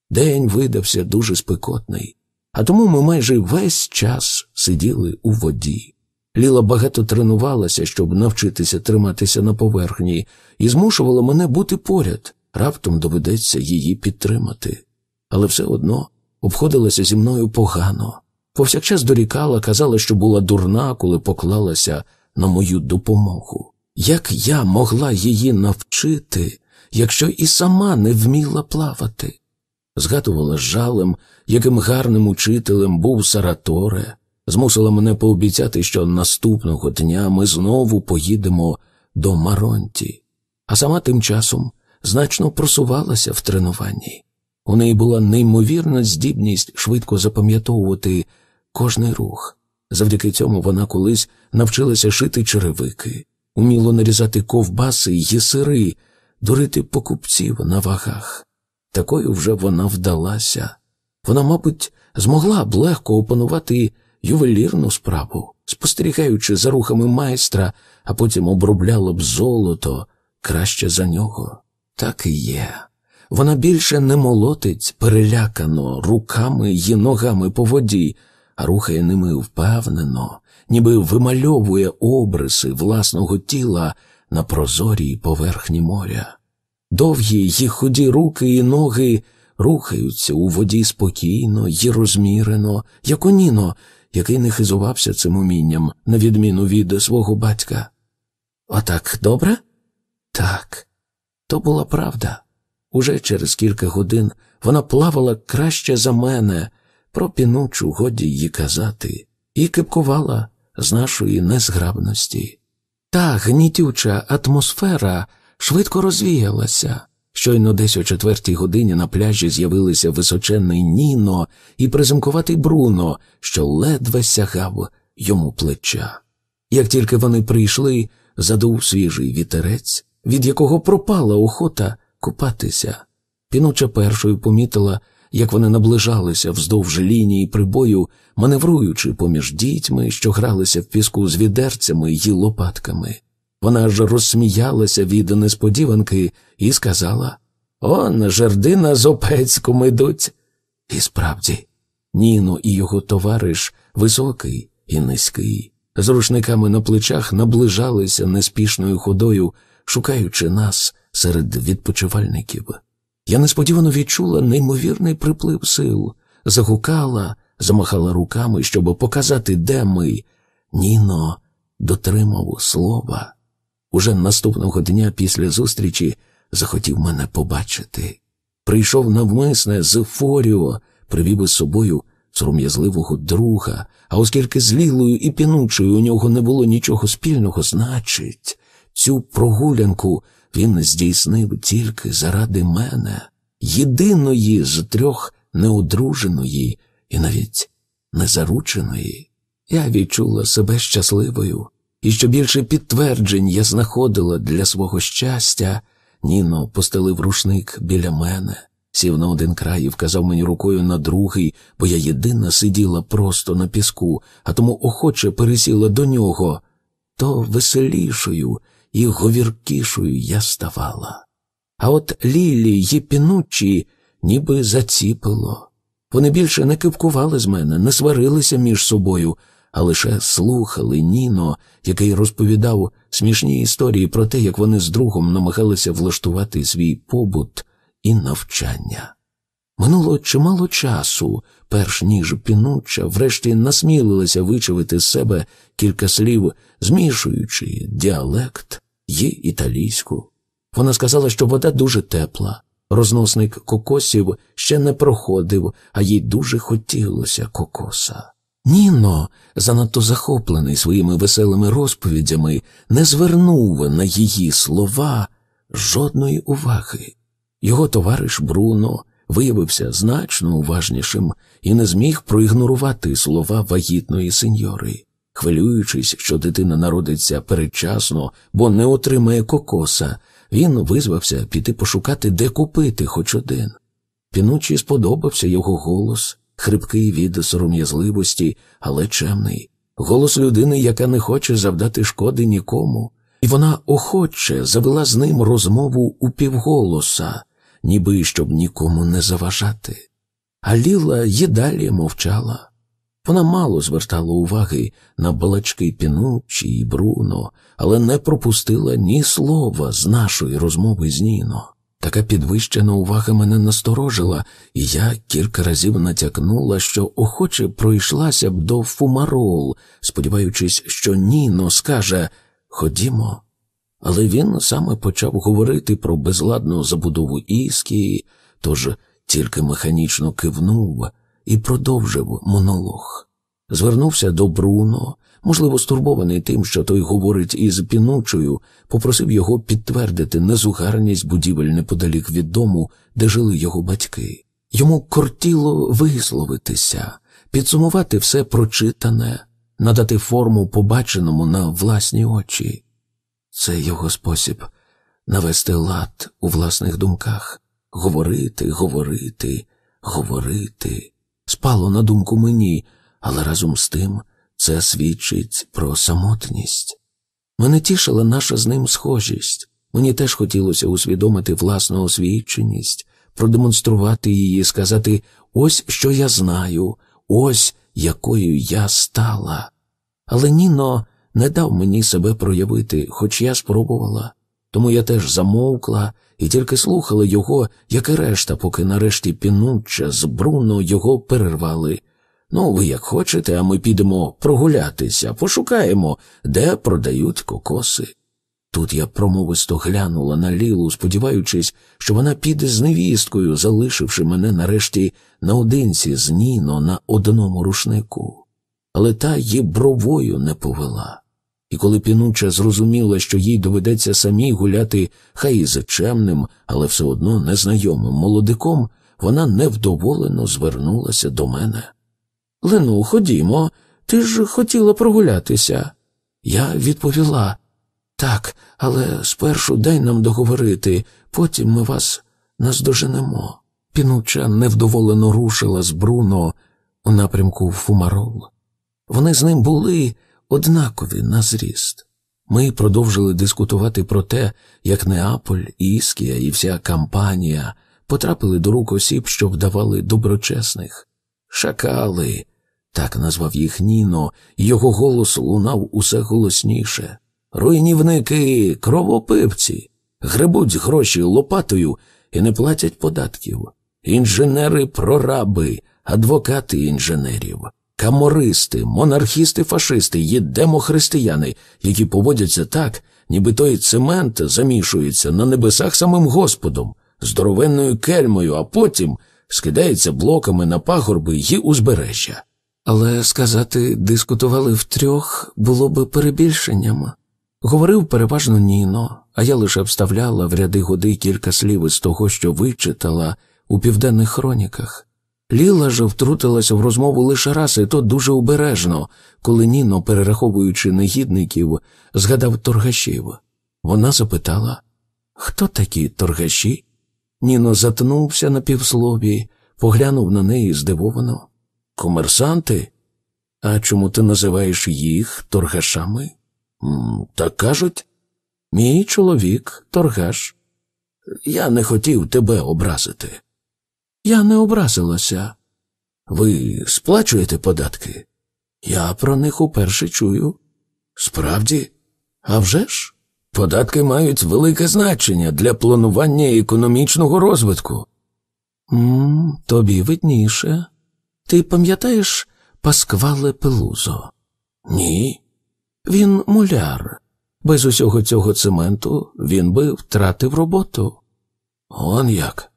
S1: День видався дуже спекотний, а тому ми майже весь час сиділи у воді. Ліла багато тренувалася, щоб навчитися триматися на поверхні, і змушувала мене бути поряд. Раптом доведеться її підтримати. Але все одно обходилася зі мною погано, повсякчас дорікала, казала, що була дурна, коли поклалася на мою допомогу. Як я могла її навчити, якщо і сама не вміла плавати? Згадувала жалем, яким гарним учителем був Сараторе, змусила мене пообіцяти, що наступного дня ми знову поїдемо до Маронті, а сама тим часом значно просувалася в тренуванні. У неї була неймовірна здібність швидко запам'ятовувати кожний рух. Завдяки цьому вона колись навчилася шити черевики, уміло нарізати ковбаси й сири, дурити покупців на вагах. Такою вже вона вдалася. Вона, мабуть, змогла б легко опанувати ювелірну справу, спостерігаючи за рухами майстра, а потім обробляла б золото краще за нього. Так і є. Вона більше не молотить перелякано руками й ногами по воді, а рухає ними впевнено, ніби вимальовує обриси власного тіла на прозорій поверхні моря. Довгі й худі руки і ноги рухаються у воді спокійно й розмірено, як оніно, який не хизувався цим умінням, на відміну від свого батька. Отак добре? Так, то була правда. Уже через кілька годин вона плавала краще за мене, про пінучу годі її казати, і кипкувала з нашої незграбності. Та гнітюча атмосфера швидко розвіялася. Щойно десь о четвертій годині на пляжі з'явилися височенний Ніно і приземкуватий Бруно, що ледве сягав йому плеча. Як тільки вони прийшли, задув свіжий вітерець, від якого пропала охота купатися. Пінуча першою помітила, як вони наближалися вздовж лінії прибою, маневруючи поміж дітьми, що гралися в піску з відерцями й лопатками. Вона ж розсміялася від несподіванки і сказала Он, жердина з Опецьком ідуть. І справді, Ніно і його товариш високий і низький, з рушниками на плечах наближалися неспішною ходою, шукаючи нас серед відпочивальників. Я несподівано відчула неймовірний приплив сил, загукала, замахала руками, щоб показати, де ми. Ніно дотримав слова. Уже наступного дня після зустрічі захотів мене побачити. Прийшов навмисне з Форіо, привів із собою сором'язливого друга, а оскільки злілою і пінучою у нього не було нічого спільного, значить, цю прогулянку він здійснив тільки заради мене, єдиної з трьох неудруженої і навіть незарученої. Я відчула себе щасливою, і що більше підтверджень я знаходила для свого щастя, Ніно постелив рушник біля мене, сів на один край і вказав мені рукою на другий, бо я єдина сиділа просто на піску, а тому охоче пересіла до нього. То веселішою і говіркішою я ставала. А от Лілі й пінучі ніби заціпило. Вони більше не кипкували з мене, не сварилися між собою, а лише слухали Ніно, який розповідав смішні історії про те, як вони з другом намагалися влаштувати свій побут і навчання. Минуло чимало часу, перш ніж пінуча, врешті насмілилася вичавити з себе кілька слів, змішуючи діалект й італійську. Вона сказала, що вода дуже тепла, розносник кокосів ще не проходив, а їй дуже хотілося кокоса. Ніно, занадто захоплений своїми веселими розповідями, не звернув на її слова жодної уваги. Його товариш Бруно виявився значно уважнішим і не зміг проігнорувати слова вагітної сеньори, хвилюючись, що дитина народиться передчасно, бо не отримає кокоса, він визвався піти пошукати, де купити хоч один. Пінучі сподобався його голос, хрипкий від сором'язливості, але чемний, голос людини, яка не хоче завдати шкоди нікому, і вона охоче завела з ним розмову у півголоса, ніби щоб нікому не заважати. А Ліла й мовчала. Вона мало звертала уваги на балачки Пінуччі і Бруно, але не пропустила ні слова з нашої розмови з Ніно. Така підвищена увага мене насторожила, і я кілька разів натякнула, що охоче пройшлася б до фумарол, сподіваючись, що Ніно скаже Ходімо але він саме почав говорити про безладну забудову іскії, тож тільки механічно кивнув і продовжив монолог. Звернувся до Бруно, можливо, стурбований тим, що той говорить із пінучою, попросив його підтвердити незугарність будівель неподалік від дому, де жили його батьки. Йому кортіло висловитися, підсумувати все прочитане, надати форму побаченому на власні очі. Це його спосіб навести лад у власних думках, говорити, говорити, говорити. Спало на думку мені, але разом з тим це свідчить про самотність. Мене тішила наша з ним схожість. Мені теж хотілося усвідомити власну освіченість, продемонструвати її, сказати ось що я знаю, ось якою я стала. Але Ніно не дав мені себе проявити, хоч я спробувала, тому я теж замовкла і тільки слухала його, як і решта, поки нарешті пінуча з Бруно його перервали. Ну, ви як хочете, а ми підемо прогулятися, пошукаємо, де продають кокоси. Тут я промовисто глянула на Лілу, сподіваючись, що вона піде з невісткою, залишивши мене нарешті наодинці з Ніно на одному рушнику. Але та її бровою не повела. І коли пінуча зрозуміла, що їй доведеться самій гуляти, хай і зачемним, але все одно незнайомим молодиком, вона невдоволено звернулася до мене. Лену, ходімо, ти ж хотіла прогулятися. Я відповіла так, але спершу дай нам договорити, потім ми вас наздоженемо. Пінуча невдоволено рушила з Бруно у напрямку Фумарол. Вони з ним були однакові на зріст. Ми продовжили дискутувати про те, як Неаполь, Іскія і вся кампанія потрапили до рук осіб, що вдавали доброчесних, шакали, так назвав їх Ніно, його голос лунав усе голосніше. Руйнівники, кровопивці, гребуть гроші лопатою і не платять податків. Інженери прораби, адвокати інженерів камористи, монархісти, фашисти, є демохристияни, які поводяться так, ніби той цемент замішується на небесах самим Господом, здоровенною кельмою, а потім скидається блоками на пагорби й узбережжя. Але сказати, дискутували втрьох було би перебільшенням. Говорив переважно Ніно, а я лише вставляла в ряди годи кілька слів із того, що вичитала у південних хроніках. Ліла же втрутилася в розмову лише раз, і то дуже обережно, коли Ніно, перераховуючи негідників, згадав торгашів. Вона запитала Хто такі торгаші? Ніно затнувся на півслові, поглянув на неї здивовано. Комерсанти? А чому ти називаєш їх торгашами? Так кажуть, мій чоловік торгаш. Я не хотів тебе образити. Я не образилася. Ви сплачуєте податки? Я про них уперше чую. Справді, «А вже ж, податки мають велике значення для планування економічного розвитку. «Ммм, Тобі видніше. Ти пам'ятаєш Пасквале Пелузо? Ні. Він муляр. Без усього цього цементу він би втратив роботу. Он як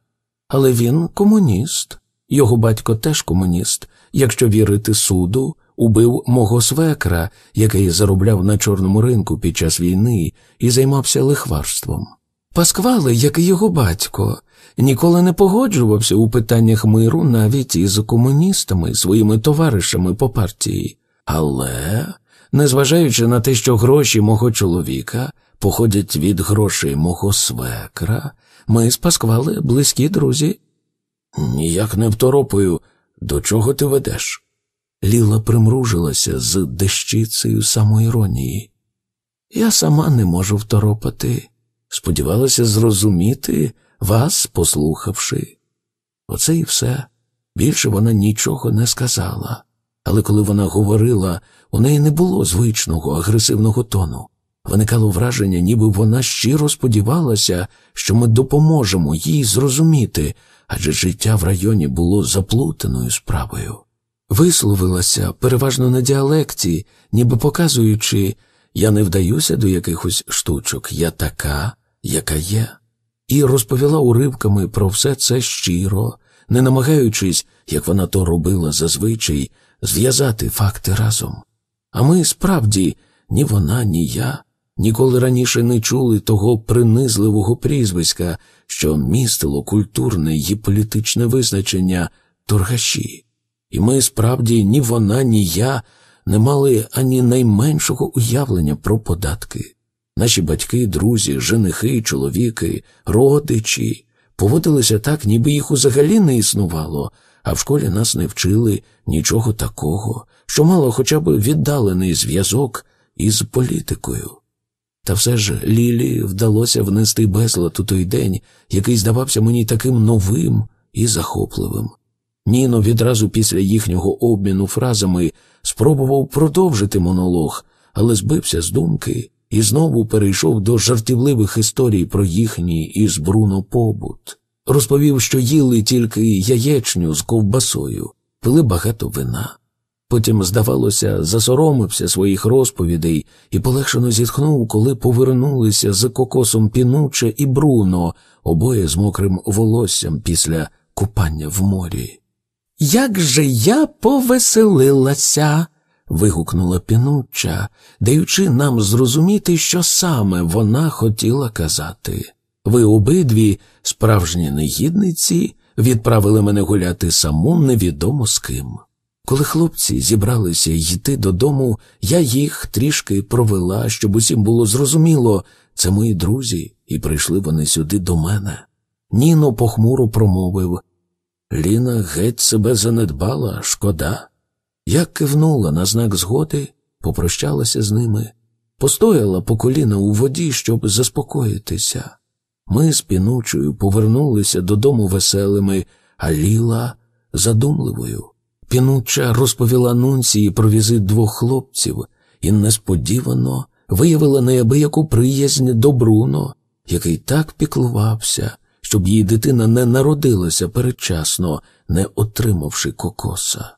S1: але він комуніст. Його батько теж комуніст. Якщо вірити суду, убив мого свекра, який заробляв на чорному ринку під час війни і займався лихварством. Пасквали, як і його батько, ніколи не погоджувався у питаннях миру навіть із комуністами, своїми товаришами по партії. Але, незважаючи на те, що гроші мого чоловіка походять від грошей мого свекра, ми з Пасквали близькі друзі. Ніяк не второпаю, до чого ти ведеш? Ліла примружилася з дещицею самоіронії. Я сама не можу второпати. Сподівалася зрозуміти вас, послухавши. Оце і все. Більше вона нічого не сказала, але коли вона говорила, у неї не було звичного агресивного тону. Виникало враження, ніби вона щиро сподівалася, що ми допоможемо їй зрозуміти, адже життя в районі було заплутаною справою. Висловилася переважно на діалекті, ніби показуючи, я не вдаюся до якихось штучок, я така, яка є, і розповіла уривками про все це щиро, не намагаючись, як вона то робила зазвичай, зв'язати факти разом. А ми справді ні вона, ні я ніколи раніше не чули того принизливого прізвиська, що містило культурне і політичне визначення торгаші, і ми справді ні вона, ні я не мали ані найменшого уявлення про податки. Наші батьки, друзі, женихи, чоловіки, родичі поводилися так, ніби їх взагалі не існувало, а в школі нас не вчили нічого такого, що мало хоча б віддалений зв'язок із політикою. Та все ж Лілі вдалося внести безлад у той день, який здавався мені таким новим і захопливим. Ніно відразу після їхнього обміну фразами спробував продовжити монолог, але збився з думки і знову перейшов до жартівливих історій про їхній із Бруно побут. Розповів, що їли тільки яєчню з ковбасою, пили багато вина. Потім, здавалося, засоромився своїх розповідей і полегшено зітхнув, коли повернулися з кокосом пінуче і Бруно, обоє з мокрим волоссям після купання в морі. Як же я повеселилася. вигукнула пінуча, даючи нам зрозуміти, що саме вона хотіла казати. Ви обидві, справжні негідниці, відправили мене гуляти саму невідомо з ким. Коли хлопці зібралися йти додому, я їх трішки провела, щоб усім було зрозуміло це мої друзі, і прийшли вони сюди до мене. Ніно похмуро промовив Ліна геть себе занедбала, шкода. Я кивнула на знак згоди, попрощалася з ними, постояла по коліна у воді, щоб заспокоїтися. Ми з пінучою повернулися додому веселими, а ліла задумливою. Пінуча розповіла Нунції про візит двох хлопців і несподівано виявила неабияку приязнь до Бруно, який так піклувався, щоб її дитина не народилася передчасно, не отримавши кокоса.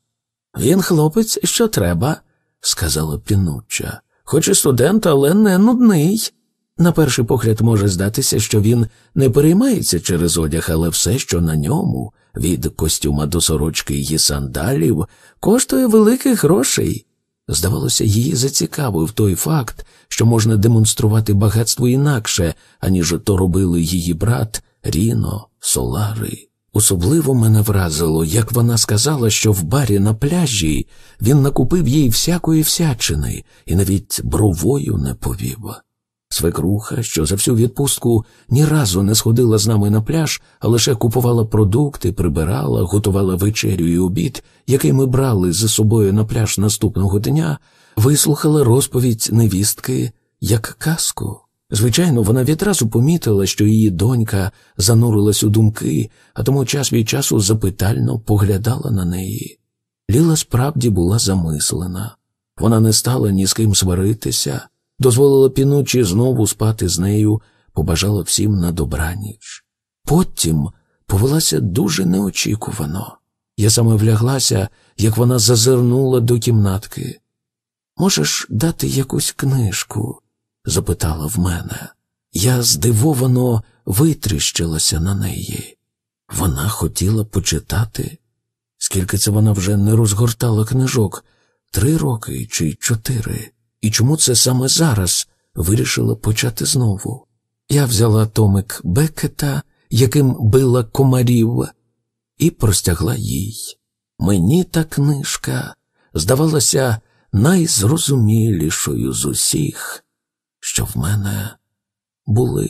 S1: Він хлопець, що треба, сказала пінуча, хоч і студент, але не нудний. На перший погляд може здатися, що він не переймається через одяг, але все, що на ньому, від костюма до сорочки її сандалів, коштує великих грошей. Здавалося, її зацікавив той факт, що можна демонструвати багатство інакше, аніж то робили її брат Ріно, Солари. Особливо мене вразило, як вона сказала, що в барі на пляжі він накупив їй всякої всячини і навіть бровою не повів. Свекруха, що за всю відпустку ні разу не сходила з нами на пляж, а лише купувала продукти, прибирала, готувала вечерю і обід, який ми брали за собою на пляж наступного дня, вислухала розповідь невістки як казку. Звичайно, вона відразу помітила, що її донька занурилась у думки, а тому час від часу запитально поглядала на неї. Ліла справді була замислена. Вона не стала ні з ким сваритися дозволила піночі знову спати з нею, побажала всім на добраніч. Потім повелася дуже неочікувано. Я саме вляглася, як вона зазирнула до кімнатки. Можеш дати якусь книжку? запитала в мене. Я здивовано витріщилася на неї. Вона хотіла почитати. Скільки це вона вже не розгортала книжок три роки чи чотири і чому це саме зараз вирішила почати знову. Я взяла томик Бекета, яким била комарів, і простягла їй. Мені та книжка здавалася найзрозумілішою з усіх, що в мене були.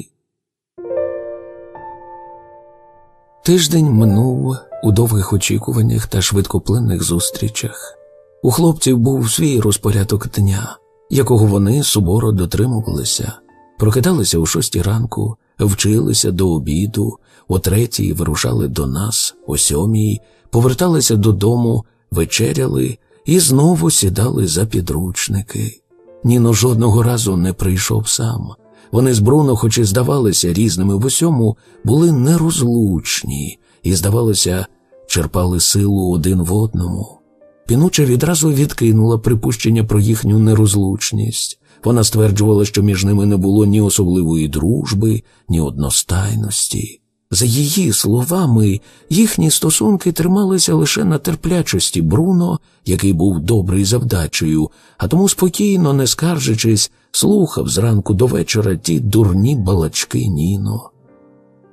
S1: Тиждень минув у довгих очікуваннях та швидкоплинних зустрічах. У хлопців був свій розпорядок дня якого вони суворо дотримувалися, прокидалися о шостій ранку, вчилися до обіду, о третій вирушали до нас, о сьомій, поверталися додому, вечеряли і знову сідали за підручники. Ніно жодного разу не прийшов сам. Вони з Бруно, хоч і здавалися різними в усьому, були нерозлучні і, здавалося, черпали силу один в одному. Пінуча відразу відкинула припущення про їхню нерозлучність. Вона стверджувала, що між ними не було ні особливої дружби, ні одностайності. За її словами, їхні стосунки трималися лише на терплячості Бруно, який був добрий завдачею, а тому спокійно, не скаржичись, слухав зранку до вечора ті дурні балачки Ніно.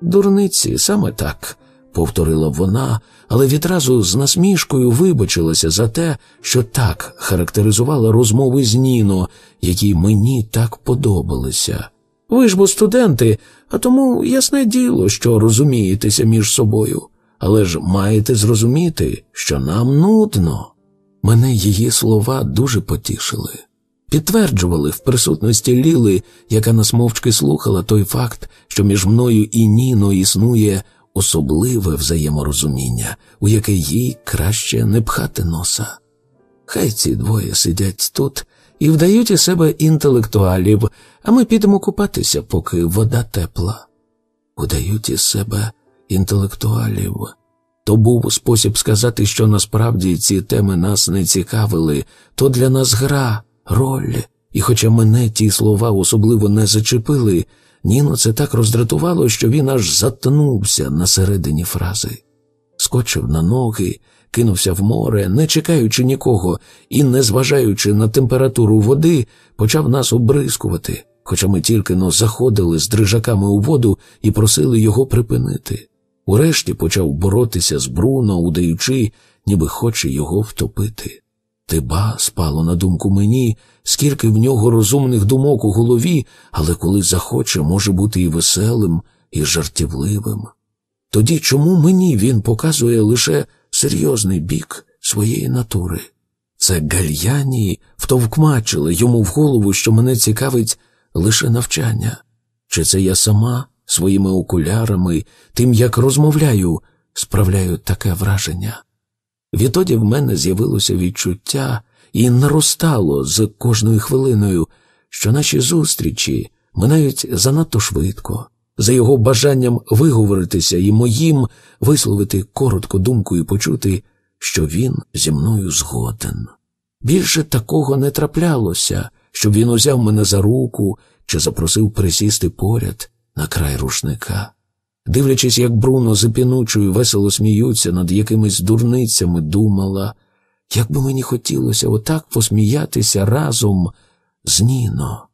S1: Дурниці саме так, повторила вона, але відразу з насмішкою вибачилася за те, що так характеризувала розмови з Ніно, які мені так подобалися. Ви ж бо студенти, а тому ясне діло, що розумієтеся між собою, але ж маєте зрозуміти, що нам нудно. Мене її слова дуже потішили. Підтверджували в присутності Ліли, яка насмовчки слухала той факт, що між мною і Ніно існує особливе взаєморозуміння, у яке їй краще не пхати носа. Хай ці двоє сидять тут і вдають із себе інтелектуалів, а ми підемо купатися, поки вода тепла. Вдають із себе інтелектуалів. То був спосіб сказати, що насправді ці теми нас не цікавили, то для нас гра, роль. І, хоча мене ті слова особливо не зачепили, Ніно це так роздратувало, що він аж затнувся на середині фрази, скочив на ноги, кинувся в море, не чекаючи нікого і, незважаючи на температуру води, почав нас обрискувати, хоча ми тільки но заходили з дрижаками у воду і просили його припинити. Урешті почав боротися з Бруно, удаючи, ніби хоче його втопити. Тиба, спало на думку мені, скільки в нього розумних думок у голові, але коли захоче, може бути і веселим, і жартівливим. Тоді чому мені він показує лише серйозний бік своєї натури? Це гальяні втовкмачили йому в голову, що мене цікавить лише навчання, чи це я сама своїми окулярами, тим як розмовляю, справляю таке враження. Відтоді в мене з'явилося відчуття, і наростало з кожною хвилиною, що наші зустрічі минають занадто швидко. За його бажанням виговоритися і моїм висловити коротку думку і почути, що він зі мною згоден. Більше такого не траплялося, щоб він узяв мене за руку чи запросив присісти поряд на край рушника. Дивлячись, як Бруно запінучою весело сміються над якимись дурницями, думала. Як би мені хотілося отак посміятися разом з Ніно.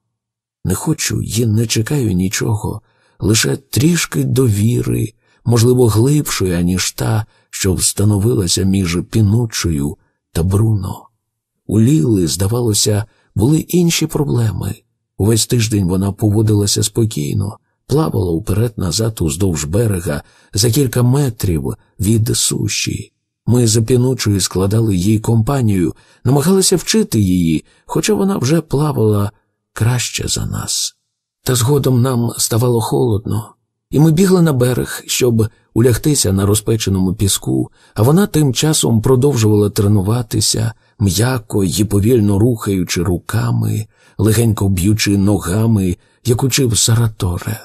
S1: Не хочу і не чекаю нічого, лише трішки довіри, можливо, глибшої, аніж та, що встановилася між пінучою та Бруно. У Ліли, здавалося, були інші проблеми. Увесь тиждень вона поводилася спокійно, плавала уперед назад уздовж берега за кілька метрів від суші. Ми за піночою складали їй компанію, намагалися вчити її, хоча вона вже плавала краще за нас. Та згодом нам ставало холодно, і ми бігли на берег, щоб улягтися на розпеченому піску, а вона тим часом продовжувала тренуватися, м'яко й повільно рухаючи руками, легенько б'ючи ногами, як учив Сараторе.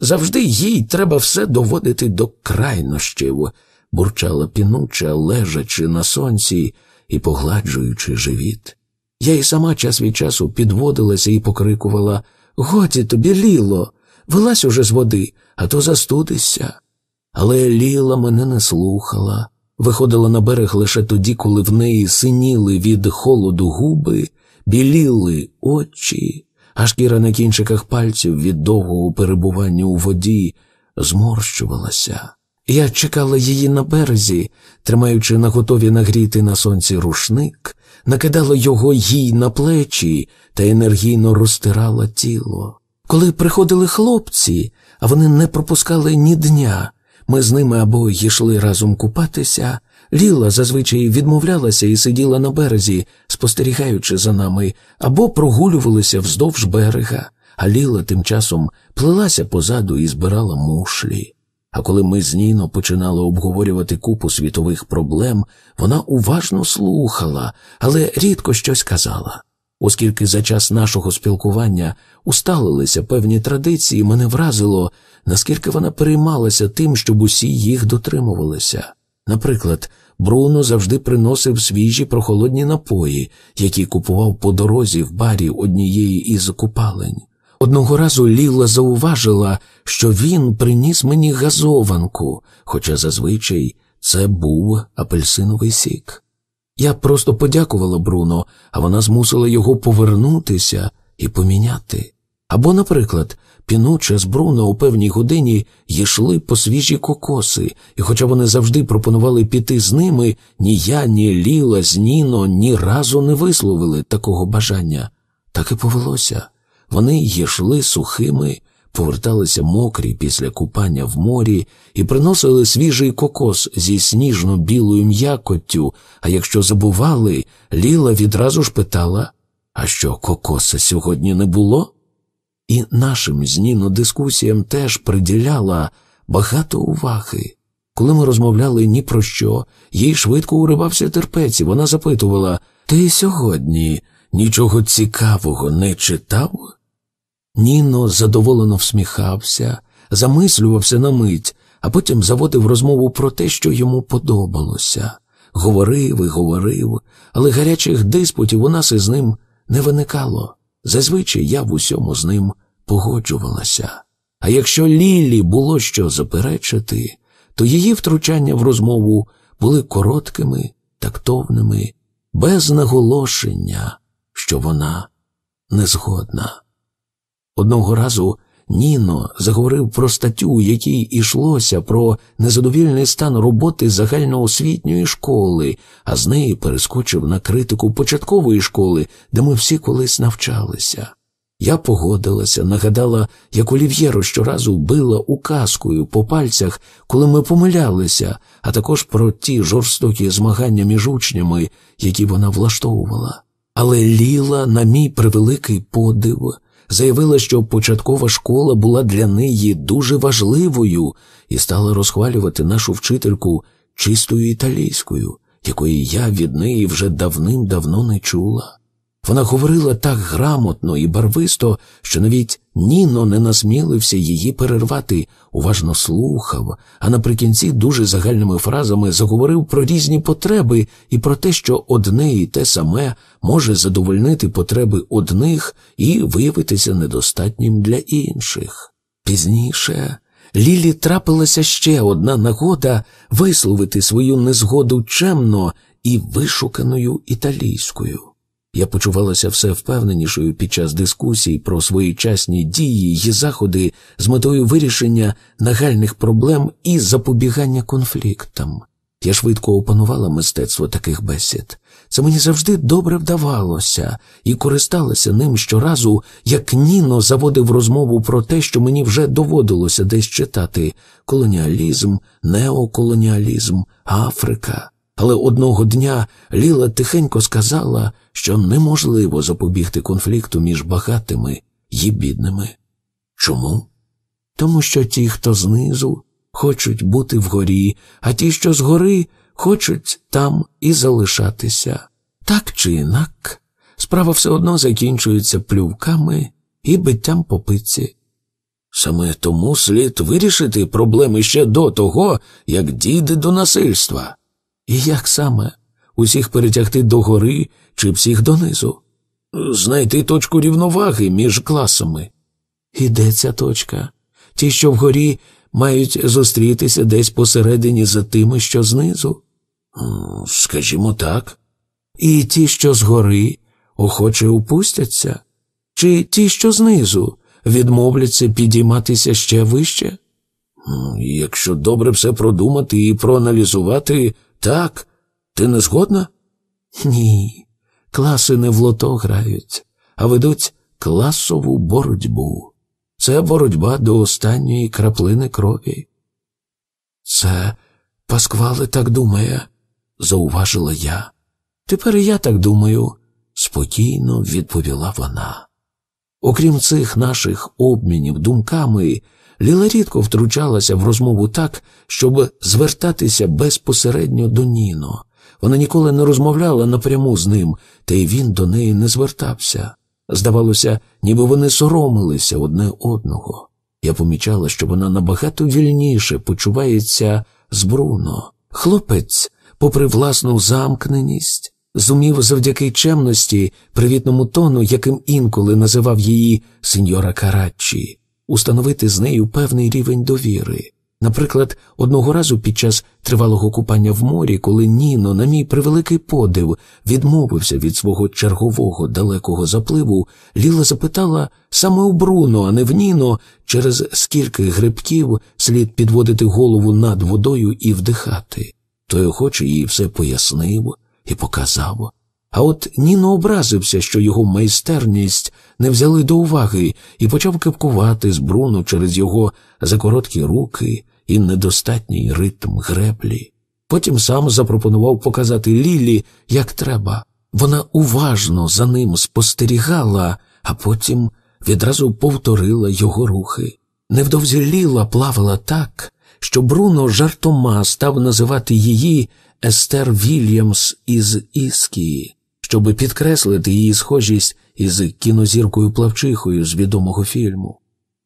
S1: Завжди їй треба все доводити до крайнощів бурчала пінуча, лежачи на сонці і погладжуючи живіт. Я і сама час від часу підводилася і покрикувала Годі тобі, ліло, вилазь уже з води, а то застудишся. Але Ліла мене не слухала, виходила на берег лише тоді, коли в неї синіли від холоду губи, біліли очі, а шкіра на кінчиках пальців від довгого перебування у воді зморщувалася. Я чекала її на березі, тримаючи на готові нагріти на сонці рушник, накидала його їй на плечі та енергійно розтирала тіло. Коли приходили хлопці, а вони не пропускали ні дня, ми з ними або йшли разом купатися. Ліла зазвичай відмовлялася і сиділа на березі, спостерігаючи за нами, або прогулювалися вздовж берега, а Ліла тим часом плелася позаду і збирала мушлі. А коли ми з Ніно починали обговорювати купу світових проблем, вона уважно слухала, але рідко щось казала. Оскільки за час нашого спілкування усталилися певні традиції, мене вразило, наскільки вона переймалася тим, щоб усі їх дотримувалися. Наприклад, Бруно завжди приносив свіжі прохолодні напої, які купував по дорозі в барі однієї із купалень. Одного разу Ліла зауважила, що він приніс мені газованку, хоча зазвичай це був апельсиновий сік. Я просто подякувала Бруно, а вона змусила його повернутися і поміняти. Або, наприклад, Пінуче з Бруно у певній годині йшли по свіжі кокоси, і хоча вони завжди пропонували піти з ними, ні я, ні Ліла, з Ніно ні разу не висловили такого бажання. Так і повелося. Вони йшли сухими, поверталися мокрі після купання в морі і приносили свіжий кокос зі сніжно-білою м'якоттю, а якщо забували, Ліла відразу ж питала, а що кокоса сьогодні не було? І нашим з Ніно дискусіям теж приділяла багато уваги. Коли ми розмовляли ні про що, їй швидко уривався терпець, і вона запитувала Ти сьогодні нічого цікавого не читав? Ніно задоволено всміхався, замислювався на мить, а потім заводив розмову про те, що йому подобалося. Говорив і говорив, але гарячих диспутів у нас із ним не виникало. Зазвичай я в усьому з ним погоджувалася. А якщо Лілі було що заперечити, то її втручання в розмову були короткими, тактовними, без наголошення, що вона не згодна. Одного разу Ніно заговорив про статтю, у якій ішлося, про незадовільний стан роботи загальноосвітньої школи, а з неї перескочив на критику початкової школи, де ми всі колись навчалися. Я погодилася, нагадала, як Олів'єро щоразу била указкою по пальцях, коли ми помилялися, а також про ті жорстокі змагання між учнями, які вона влаштовувала. Але Ліла, на мій превеликий подив, заявила, що початкова школа була для неї дуже важливою і стала розхвалювати нашу вчительку чистою італійською, якої я від неї вже давним-давно не чула. Вона говорила так грамотно і барвисто, що навіть Ніно не насмілився її перервати, уважно слухав, а наприкінці дуже загальними фразами заговорив про різні потреби і про те, що одне і те саме може задовольнити потреби одних і виявитися недостатнім для інших. Пізніше. Лілі трапилася ще одна нагода висловити свою незгоду чемно і вишуканою італійською. Я почувалася все впевненішою під час дискусій про своєчасні дії й заходи з метою вирішення нагальних проблем і запобігання конфліктам. Я швидко опанувала мистецтво таких бесід. Це мені завжди добре вдавалося і користалася ним щоразу, як Ніно заводив розмову про те, що мені вже доводилося десь читати: колоніалізм, неоколоніалізм, Африка. Але одного дня Ліла тихенько сказала, що неможливо запобігти конфлікту між багатими і бідними. Чому? Тому що ті, хто знизу, хочуть бути вгорі, а ті, що згори, хочуть там і залишатися. Так чи інак, справа все одно закінчується плювками і биттям по пиці. Саме тому слід вирішити проблеми ще до того, як дійде до насильства. І як саме усіх перетягти до гори чи всіх донизу? Знайти точку рівноваги між класами. І де ця точка. Ті, що вгорі, мають зустрітися десь посередині за тими, що знизу? Скажімо так. І ті, що згори, охоче упустяться, чи ті, що знизу, відмовляться підійматися ще вище? Якщо добре все продумати і проаналізувати, так, ти не згодна? Ні. Класи не в лото грають, а ведуть класову боротьбу. Це боротьба до останньої краплини крові. Це Пасквали так думає, зауважила я. Тепер і я так думаю, спокійно відповіла вона. Окрім цих наших обмінів думками, Ліла рідко втручалася в розмову так, щоб звертатися безпосередньо до Ніно. Вона ніколи не розмовляла напряму з ним, та й він до неї не звертався. Здавалося, ніби вони соромилися одне одного. Я помічала, що вона набагато вільніше почувається з Бруно. Хлопець, попри власну замкненість, зумів завдяки чемності, привітному тону, яким інколи називав її сеньора Караччі, установити з нею певний рівень довіри. Наприклад, одного разу під час тривалого купання в морі, коли Ніно, на мій превеликий подив, відмовився від свого чергового далекого запливу, Ліла запитала саме у Бруно, а не в Ніно, через скільки грибків слід підводити голову над водою і вдихати. Той охоче їй все пояснив і показав. А от Ніно образився, що його майстерність не взяли до уваги і почав кепкувати з Бруно через його закороткі руки і недостатній ритм греблі. Потім сам запропонував показати Лілі, як треба. Вона уважно за ним спостерігала, а потім відразу повторила його рухи. Невдовзі Ліла плавала так, що Бруно жартома став називати її Естер Вільямс із Іскії щоби підкреслити її схожість із кінозіркою плавчихою з відомого фільму.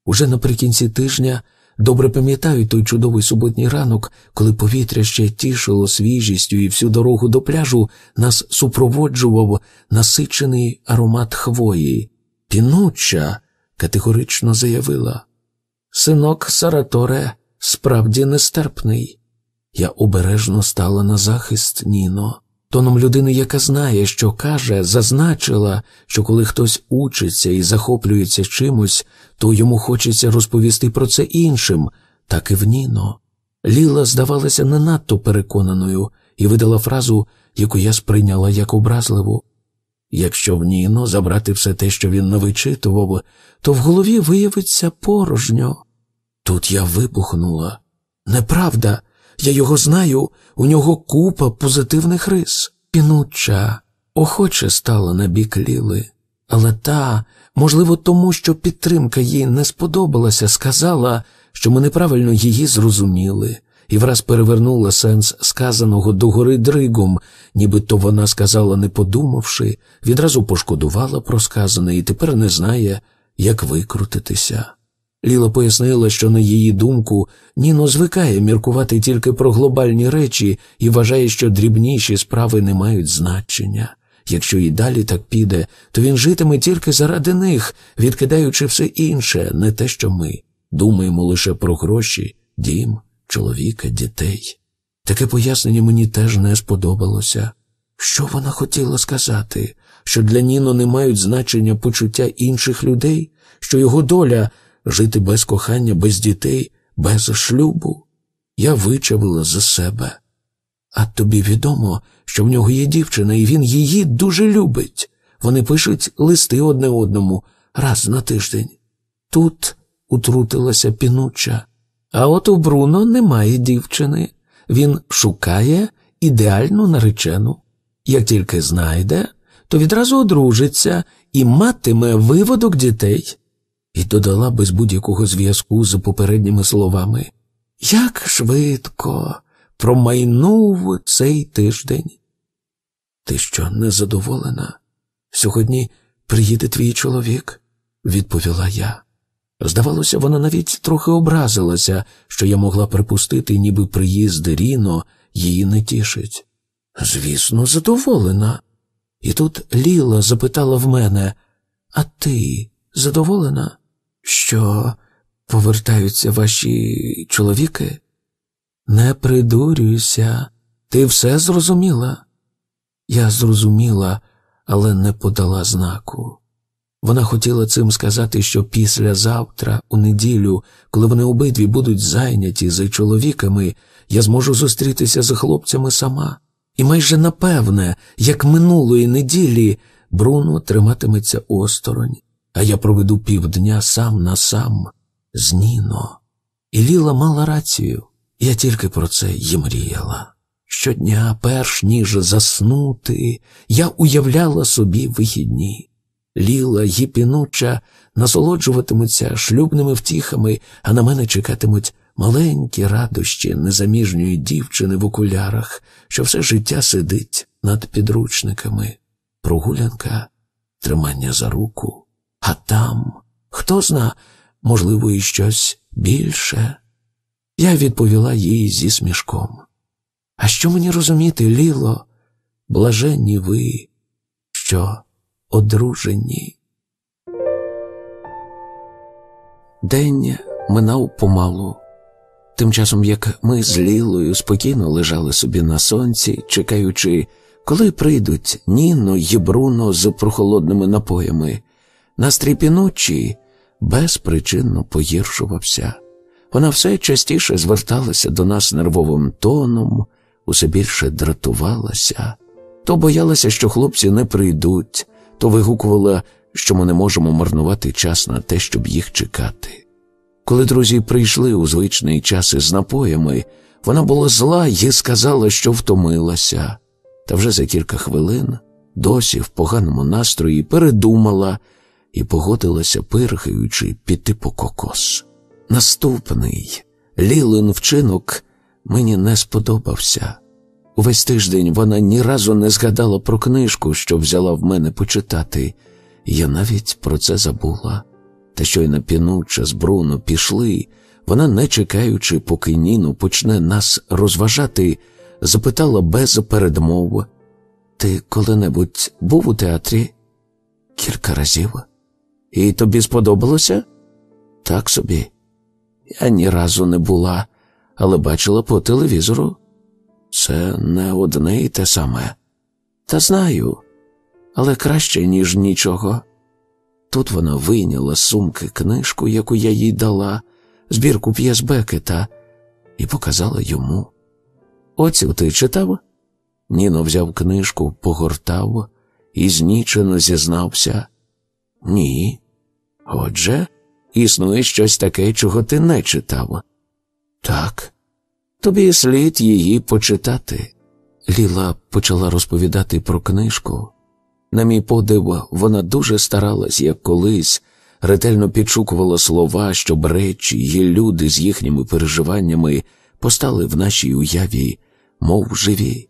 S1: Уже наприкінці тижня добре пам'ятаю той чудовий суботній ранок, коли повітря ще тішило свіжістю, і всю дорогу до пляжу нас супроводжував насичений аромат хвої. Пінуча категорично заявила. Синок Сараторе справді нестерпний. Я обережно стала на захист Ніно. Тоном людини, яка знає, що каже, зазначила, що коли хтось учиться і захоплюється чимось, то йому хочеться розповісти про це іншим, так і в Ніно. Ліла здавалася не надто переконаною і видала фразу, яку я сприйняла як образливу. Якщо в Ніно забрати все те, що він навичитував, то в голові виявиться порожньо. Тут я вибухнула. Неправда, я його знаю, у нього купа позитивних рис. Пінуча охоче стала на бік Ліли, але та, можливо, тому що підтримка їй не сподобалася, сказала, що ми неправильно її зрозуміли, і враз перевернула сенс сказаного догори дригом, нібито вона сказала, не подумавши, відразу пошкодувала про сказане і тепер не знає, як викрутитися. Ліла пояснила, що на її думку Ніно звикає міркувати тільки про глобальні речі і вважає, що дрібніші справи не мають значення. Якщо і далі так піде, то він житиме тільки заради них, відкидаючи все інше, не те, що ми. Думаємо лише про гроші, дім, чоловіка, дітей. Таке пояснення мені теж не сподобалося. Що вона хотіла сказати? Що для Ніно не мають значення почуття інших людей, що його доля жити без кохання, без дітей, без шлюбу. Я вичавила за себе. А тобі відомо, що в нього є дівчина, і він її дуже любить. Вони пишуть листи одне одному раз на тиждень. Тут утрутилася пінуча. А от у Бруно немає дівчини. Він шукає ідеальну наречену. Як тільки знайде, то відразу одружиться і матиме виводок дітей і додала без будь-якого зв'язку з попередніми словами, як швидко промайнув цей тиждень. Ти що незадоволена? Сьогодні приїде твій чоловік, відповіла я. Здавалося, вона навіть трохи образилася, що я могла припустити, ніби приїзд Ріно її не тішить. Звісно, задоволена. І тут Ліла запитала в мене, а ти задоволена, що повертаються ваші чоловіки? Не придурюйся, ти все зрозуміла. Я зрозуміла, але не подала знаку. Вона хотіла цим сказати, що післязавтра, у неділю, коли вони обидві будуть зайняті за чоловіками, я зможу зустрітися з хлопцями сама. І майже напевне, як минулої неділі, Бруно триматиметься осторонь а я проведу півдня сам на сам з Ніно. І Ліла мала рацію, я тільки про це й мріяла. Щодня, перш ніж заснути, я уявляла собі вихідні. Ліла й пінуча насолоджуватимуться шлюбними втіхами, а на мене чекатимуть маленькі радощі незаміжньої дівчини в окулярах, що все життя сидить над підручниками. Прогулянка, тримання за руку, а там, хто зна, можливо, і щось більше. Я відповіла їй зі смішком. А що мені розуміти, Ліло, блаженні ви, що одружені? День минав помалу. Тим часом, як ми з Лілою спокійно лежали собі на сонці, чекаючи, коли прийдуть Ніно й Бруно з прохолодними напоями, Настрій пінучі безпричинно погіршувався. Вона все частіше зверталася до нас нервовим тоном, усе більше дратувалася, то боялася, що хлопці не прийдуть, то вигукувала, що ми не можемо марнувати час на те, щоб їх чекати. Коли друзі прийшли у звичний час із напоями, вона була зла і сказала, що втомилася, та вже за кілька хвилин досі в поганому настрої передумала і погодилася, пирхаючи, піти типу по кокос. Наступний лілин вчинок мені не сподобався. Увесь тиждень вона ні разу не згадала про книжку, що взяла в мене почитати, я навіть про це забула. Та що й на пінуча з Бруно пішли, вона, не чекаючи, поки Ніну почне нас розважати, запитала без передмов: Ти коли-небудь був у театрі? Кілька разів. І тобі сподобалося? Так собі. Я ні разу не була, але бачила по телевізору. Це не одне і те саме. Та знаю, але краще, ніж нічого. Тут вона вийняла з сумки книжку, яку я їй дала, збірку п'єс Бекета, і показала йому. Оцю ти читав? Ніно взяв книжку, погортав і знічено зізнався. Ні. Отже, існує щось таке, чого ти не читав. Так, тобі слід її почитати. Ліла почала розповідати про книжку. На мій подив, вона дуже старалась, як колись, ретельно підшукувала слова, щоб речі і люди з їхніми переживаннями постали в нашій уяві, мов живі.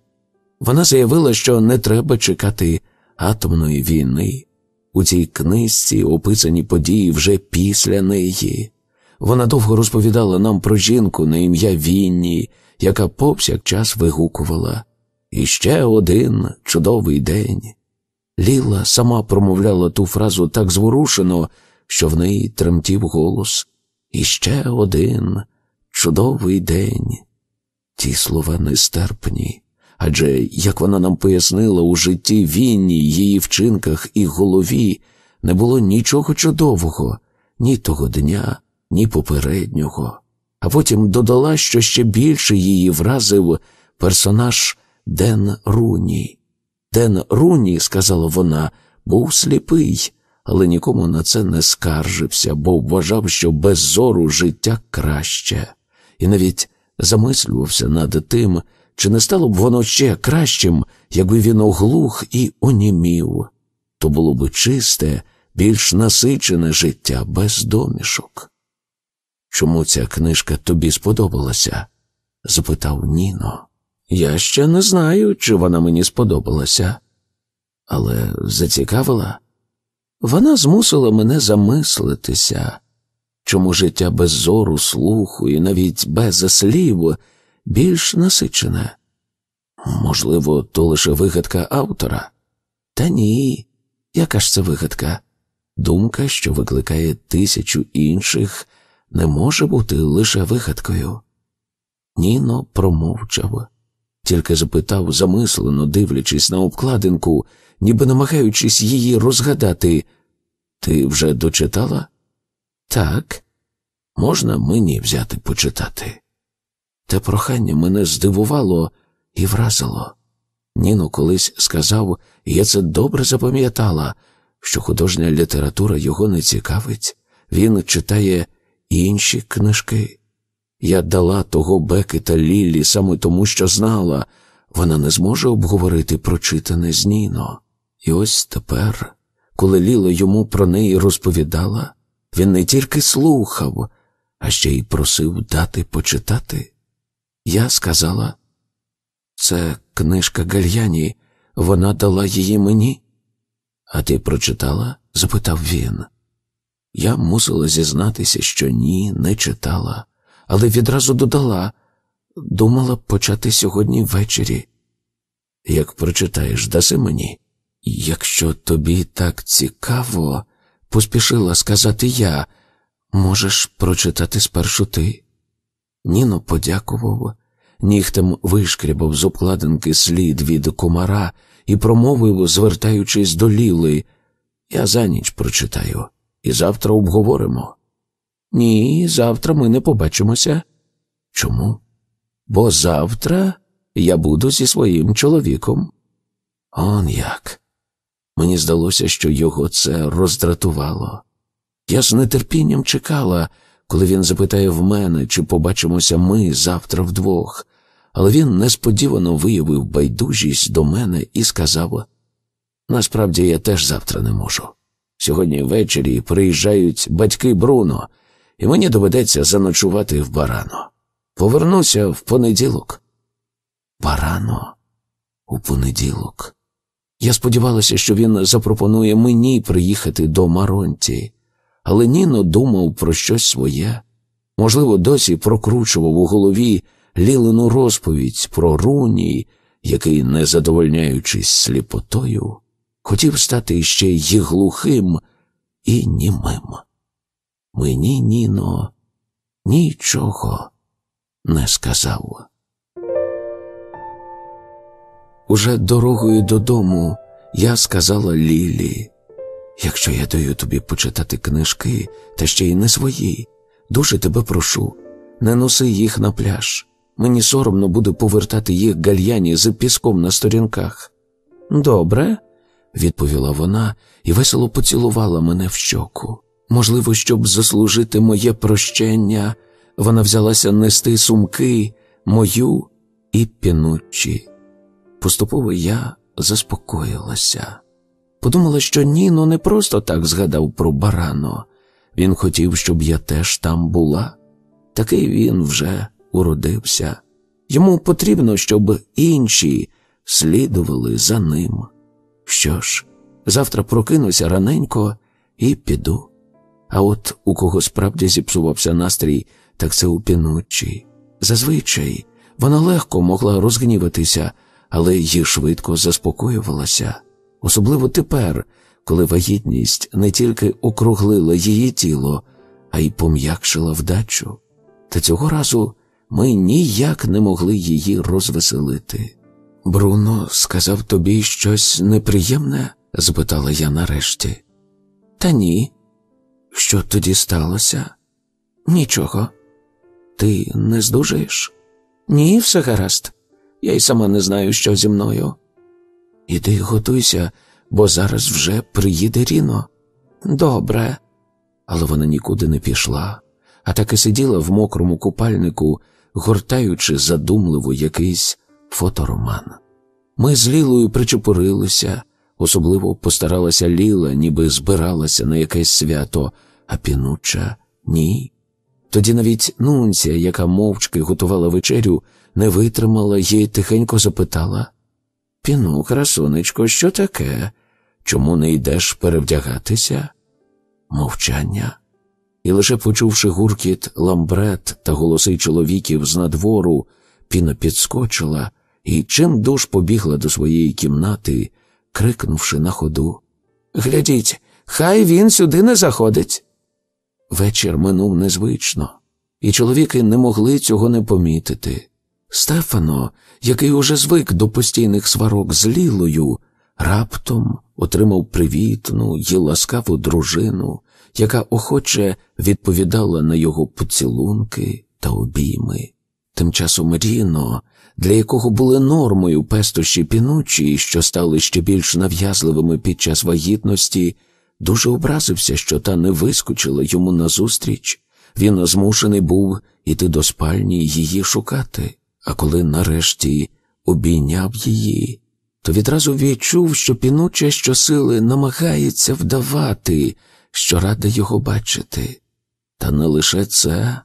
S1: Вона заявила, що не треба чекати атомної війни, у цій книжці описані події вже після неї. Вона довго розповідала нам про жінку на ім'я Вінні, яка повсякчас вигукувала. І ще один чудовий день. Ліла сама промовляла ту фразу так зворушено, що в неї тремтів голос. І ще один чудовий день. Ті слова нестерпні. Адже, як вона нам пояснила, у житті Вінні, її вчинках і голові не було нічого чудового, ні того дня, ні попереднього, а потім додала, що ще більше її вразив персонаж Ден Руні. Ден Руні, сказала вона, був сліпий, але нікому на це не скаржився, бо вважав, що без зору життя краще, і навіть замислювався над тим. Чи не стало б воно ще кращим, якби він оглух і онімів? То було б чисте, більш насичене життя без домішок. Чому ця книжка тобі сподобалася? запитав Ніно. Я ще не знаю, чи вона мені сподобалася, але зацікавила. Вона змусила мене замислитися, чому життя без зору, слуху і навіть без слів більш насичене. Можливо, то лише вигадка автора. Та ні, яка ж це вигадка? Думка, що викликає тисячу інших, не може бути лише вигадкою. Ніно промовчав, тільки запитав замислено, дивлячись на обкладинку, ніби намагаючись її розгадати. Ти вже дочитала? Так, можна мені взяти почитати. Те прохання мене здивувало і вразило. Ніно колись сказав, і я це добре запам'ятала, що художня література його не цікавить, він читає інші книжки. Я дала того Беки та Лілі саме тому, що знала, вона не зможе обговорити прочитане з Ніно. І ось тепер, коли Ліла йому про неї розповідала, він не тільки слухав, а ще й просив дати почитати. Я сказала, це книжка Гальяні, вона дала її мені. А ти прочитала? запитав він. Я мусила зізнатися, що ні, не читала, але відразу додала, думала почати сьогодні ввечері. Як прочитаєш, даси мені? Якщо тобі так цікаво, поспішила сказати я, можеш прочитати спершу ти. Ніно подякував, нігтем вишкрябав з обкладинки слід від комара і промовив, звертаючись до Ліли. Я за ніч прочитаю, і завтра обговоримо. Ні, завтра ми не побачимося. Чому? Бо завтра я буду зі своїм чоловіком. Он як. Мені здалося, що його це роздратувало. Я з нетерпінням чекала, коли він запитає в мене, чи побачимося ми завтра вдвох але він несподівано виявив байдужість до мене і сказав: Насправді я теж завтра не можу. Сьогодні ввечері приїжджають батьки Бруно, і мені доведеться заночувати в барано. Повернуся в понеділок. Барано, у понеділок. Я сподівалася, що він запропонує мені приїхати до Маронті, але Ніно думав про щось своє, можливо, досі прокручував у голові Лілену розповідь про Руні, який, не задовольняючись сліпотою, хотів стати ще й глухим і німим. Мені Ніно нічого не сказав. Уже дорогою додому я сказала Лілі, якщо я даю тобі почитати книжки, та ще й не свої, дуже тебе прошу, не носи їх на пляж. Мені соромно буде повертати їх гальяні з піском на сторінках. Добре, відповіла вона і весело поцілувала мене в щоку. Можливо, щоб заслужити моє прощення, вона взялася нести сумки, мою і пінучі. Поступово я заспокоїлася. Подумала, що Ніно не просто так згадав про барано. Він хотів, щоб я теж там була. Такий він вже уродився. Йому потрібно, щоб інші слідували за ним. Що ж, завтра прокинуся раненько і піду. А от у кого справді зіпсувався настрій, так це у пінучі. Зазвичай вона легко могла розгніватися, але її швидко заспокоювалася, особливо тепер, коли вагітність не тільки округлила її тіло, а й пом'якшила вдачу. Та цього разу ми ніяк не могли її розвеселити. Бруно сказав тобі щось неприємне? спитала я нарешті. Та ні. Що тоді сталося? Нічого. Ти не здужаєш? Ні, все гаразд. Я й сама не знаю, що зі мною. Іди готуйся, бо зараз вже приїде Ріно. Добре. Але вона нікуди не пішла, а так і сиділа в мокрому купальнику гортаючи задумливо якийсь фотороман. Ми з Лілою причепурилися, особливо постаралася Ліла, ніби збиралася на якесь свято, а пінуча ні. Тоді навіть нунція, яка мовчки готувала вечерю, не витримала її тихенько запитала Піну, красонечко, що таке? Чому не йдеш перевдягатися? Мовчання і лише почувши гуркіт ламбрет та голоси чоловіків з надвору, піна підскочила і чим душ побігла до своєї кімнати, крикнувши на ходу Глядіть, хай він сюди не заходить. Вечір минув незвично, і чоловіки не могли цього не помітити. Стефано, який уже звик до постійних сварок з Лілою, раптом отримав привітну й ласкаву дружину, яка охоче відповідала на його поцілунки та обійми. Тим часом Ріно, для якого були нормою пестощі пінучі, що стали ще більш нав'язливими під час вагітності, дуже образився, що та не вискочила йому назустріч. Він змушений був іти до спальні її шукати, а коли нарешті обійняв її, то відразу відчув, що пінуча щосили намагається вдавати, що рада його бачити, та не лише це,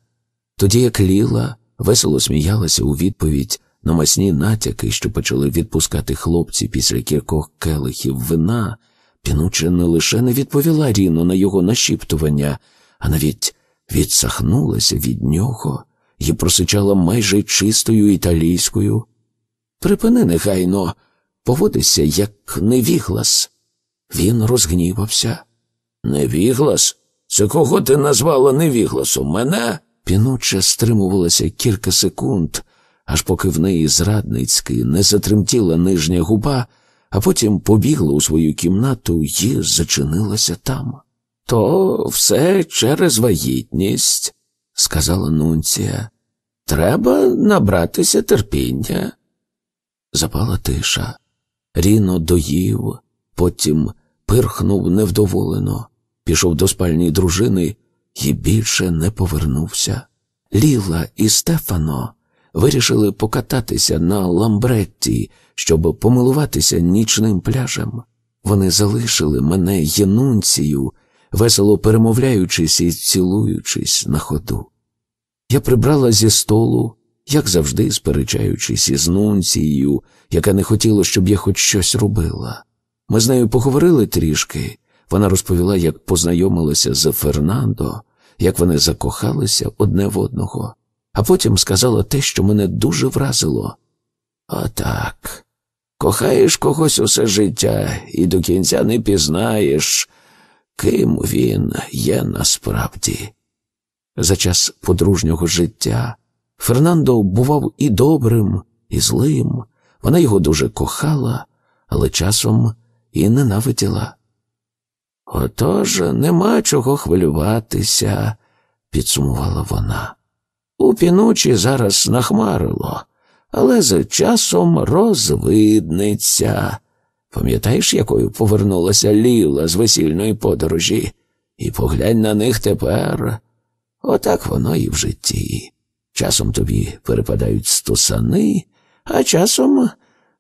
S1: тоді як Ліла весело сміялася у відповідь на масні натяки, що почали відпускати хлопці після кількох келихів вина, пінуче не лише не відповіла ріно на його нашіптування, а навіть відсахнулася від нього і просичала майже чистою італійською. Припини негайно, поводися, як невіглас. Він розгнівався. Невіглас? Це кого ти назвала невігласом? Мене? Пінуче стримувалася кілька секунд, аж поки в неї зрадницьки не затремтіла нижня губа, а потім побігла у свою кімнату і зачинилася там. То все через вагітність, сказала Нунція. Треба набратися терпіння. Запала тиша. Ріно доїв, потім пирхнув невдоволено пішов до спальні дружини і більше не повернувся. Ліла і Стефано вирішили покататися на ламбретті, щоб помилуватися нічним пляжем. Вони залишили мене єнунцію, весело перемовляючись і цілуючись на ходу. Я прибрала зі столу, як завжди, сперечаючись із нунцією, яка не хотіла, щоб я хоч щось робила. Ми з нею поговорили трішки, вона розповіла, як познайомилася з Фернандо, як вони закохалися одне в одного, а потім сказала те, що мене дуже вразило. А так, Кохаєш когось усе життя і до кінця не пізнаєш, ким він є насправді. За час подружнього життя Фернандо бував і добрим, і злим. Вона його дуже кохала, але часом і ненавиділа. Отож, нема чого хвилюватися, підсумувала вона. У пінучі зараз нахмарило, але за часом розвидниться. Пам'ятаєш, якою повернулася Ліла з весільної подорожі, і поглянь на них тепер. Отак воно і в житті. Часом тобі перепадають стосани, а часом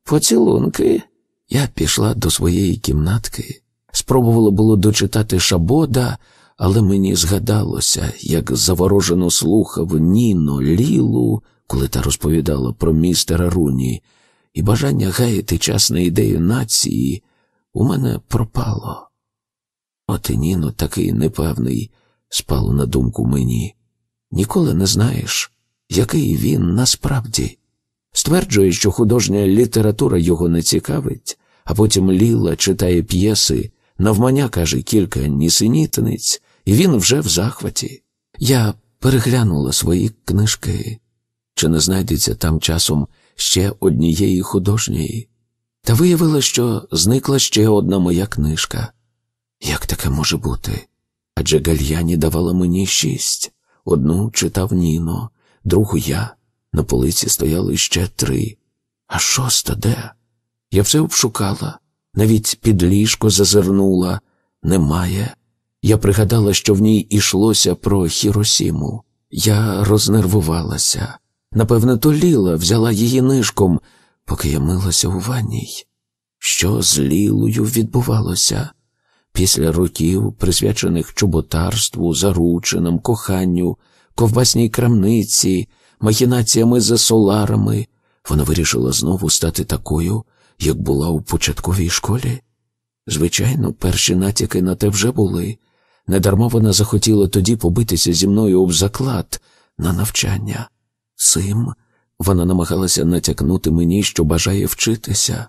S1: поцілунки. Я пішла до своєї кімнатки. Спробувала було дочитати Шабода, але мені згадалося, як заворожено слухав Ніно Лілу, коли та розповідала про містера Руні, і бажання гаяти час на ідею нації у мене пропало. От і Ніно такий непевний, спало на думку мені. Ніколи не знаєш, який він насправді. Стверджує, що художня література його не цікавить, а потім Ліла читає п'єси. Навмання каже кілька нісенітниць, і він вже в захваті. Я переглянула свої книжки. Чи не знайдеться там часом ще однієї художньої? Та виявила, що зникла ще одна моя книжка. Як таке може бути? Адже Гальяні давала мені шість. Одну читав Ніно, другу я. На полиці стояли ще три. А шоста де? Я все обшукала, навіть під ліжко зазирнула. Немає. Я пригадала, що в ній ішлося про Хіросіму. Я рознервувалася. Напевне, ліла взяла її нишком, поки я милася у ванній. Що з лілою відбувалося? Після років, присвячених чуботарству, зарученим, коханню, ковбасній крамниці, махінаціями за соларами, вона вирішила знову стати такою, як була у початковій школі? Звичайно, перші натяки на те вже були. Недарма вона захотіла тоді побитися зі мною об заклад на навчання. Цим вона намагалася натякнути мені, що бажає вчитися.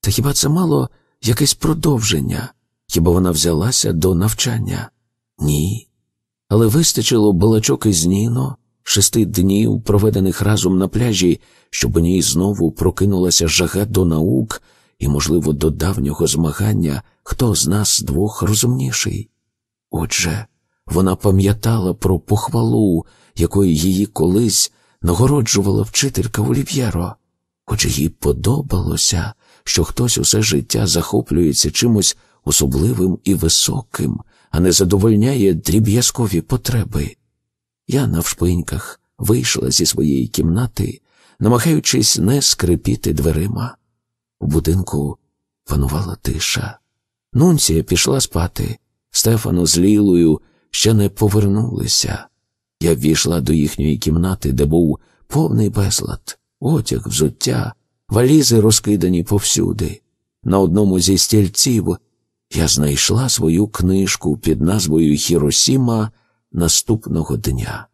S1: Та хіба це мало якесь продовження? Хіба вона взялася до навчання? Ні. Але вистачило балачок із Ніно, шести днів, проведених разом на пляжі, щоб у ній знову прокинулася жага до наук і, можливо, до давнього змагання, хто з нас двох розумніший. Отже, вона пам'ятала про похвалу, якою її колись нагороджувала вчителька Олів'єро, отже, їй подобалося, що хтось усе життя захоплюється чимось особливим і високим, а не задовольняє дріб'язкові потреби. Я навшпиньках вийшла зі своєї кімнати, намагаючись не скрипіти дверима. У будинку панувала тиша. Нунція пішла спати. Стефану з Лілою ще не повернулися. Я ввійшла до їхньої кімнати, де був повний безлад, одяг, взуття, валізи розкидані повсюди. На одному зі стільців я знайшла свою книжку під назвою Хіросіма наступного дня.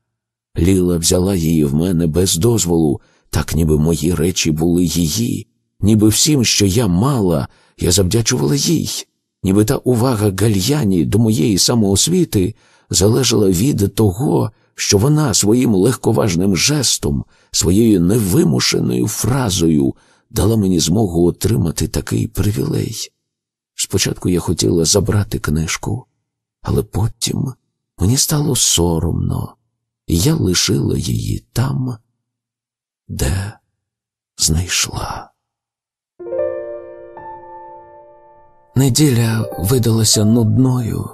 S1: Ліла взяла її в мене без дозволу, так ніби мої речі були її, ніби всім, що я мала, я завдячувала їй, ніби та увага гальяні до моєї самоосвіти залежала від того, що вона своїм легковажним жестом, своєю невимушеною фразою дала мені змогу отримати такий привілей. Спочатку я хотіла забрати книжку, але потім Мені стало соромно, і я лишила її там, де знайшла. Неділя видалася нудною.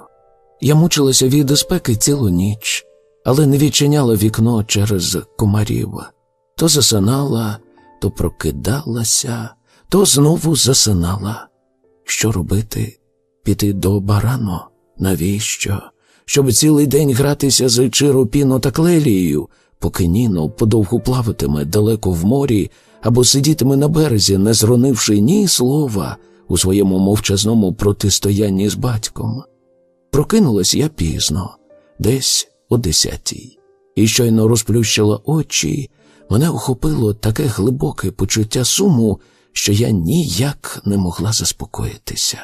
S1: Я мучилася від спеки цілу ніч, але не відчиняла вікно через комарів. То засинала, то прокидалася, то знову засинала. Що робити? Піти до барану? Навіщо? щоб цілий день гратися з Чиропіно та клелією, поки Ніно подовгу плаватиме далеко в морі або сидітиме на березі, не зронивши ні слова у своєму мовчазному протистоянні з батьком. Прокинулась я пізно, десь о десятій, і щойно розплющила очі. Мене охопило таке глибоке почуття суму, що я ніяк не могла заспокоїтися.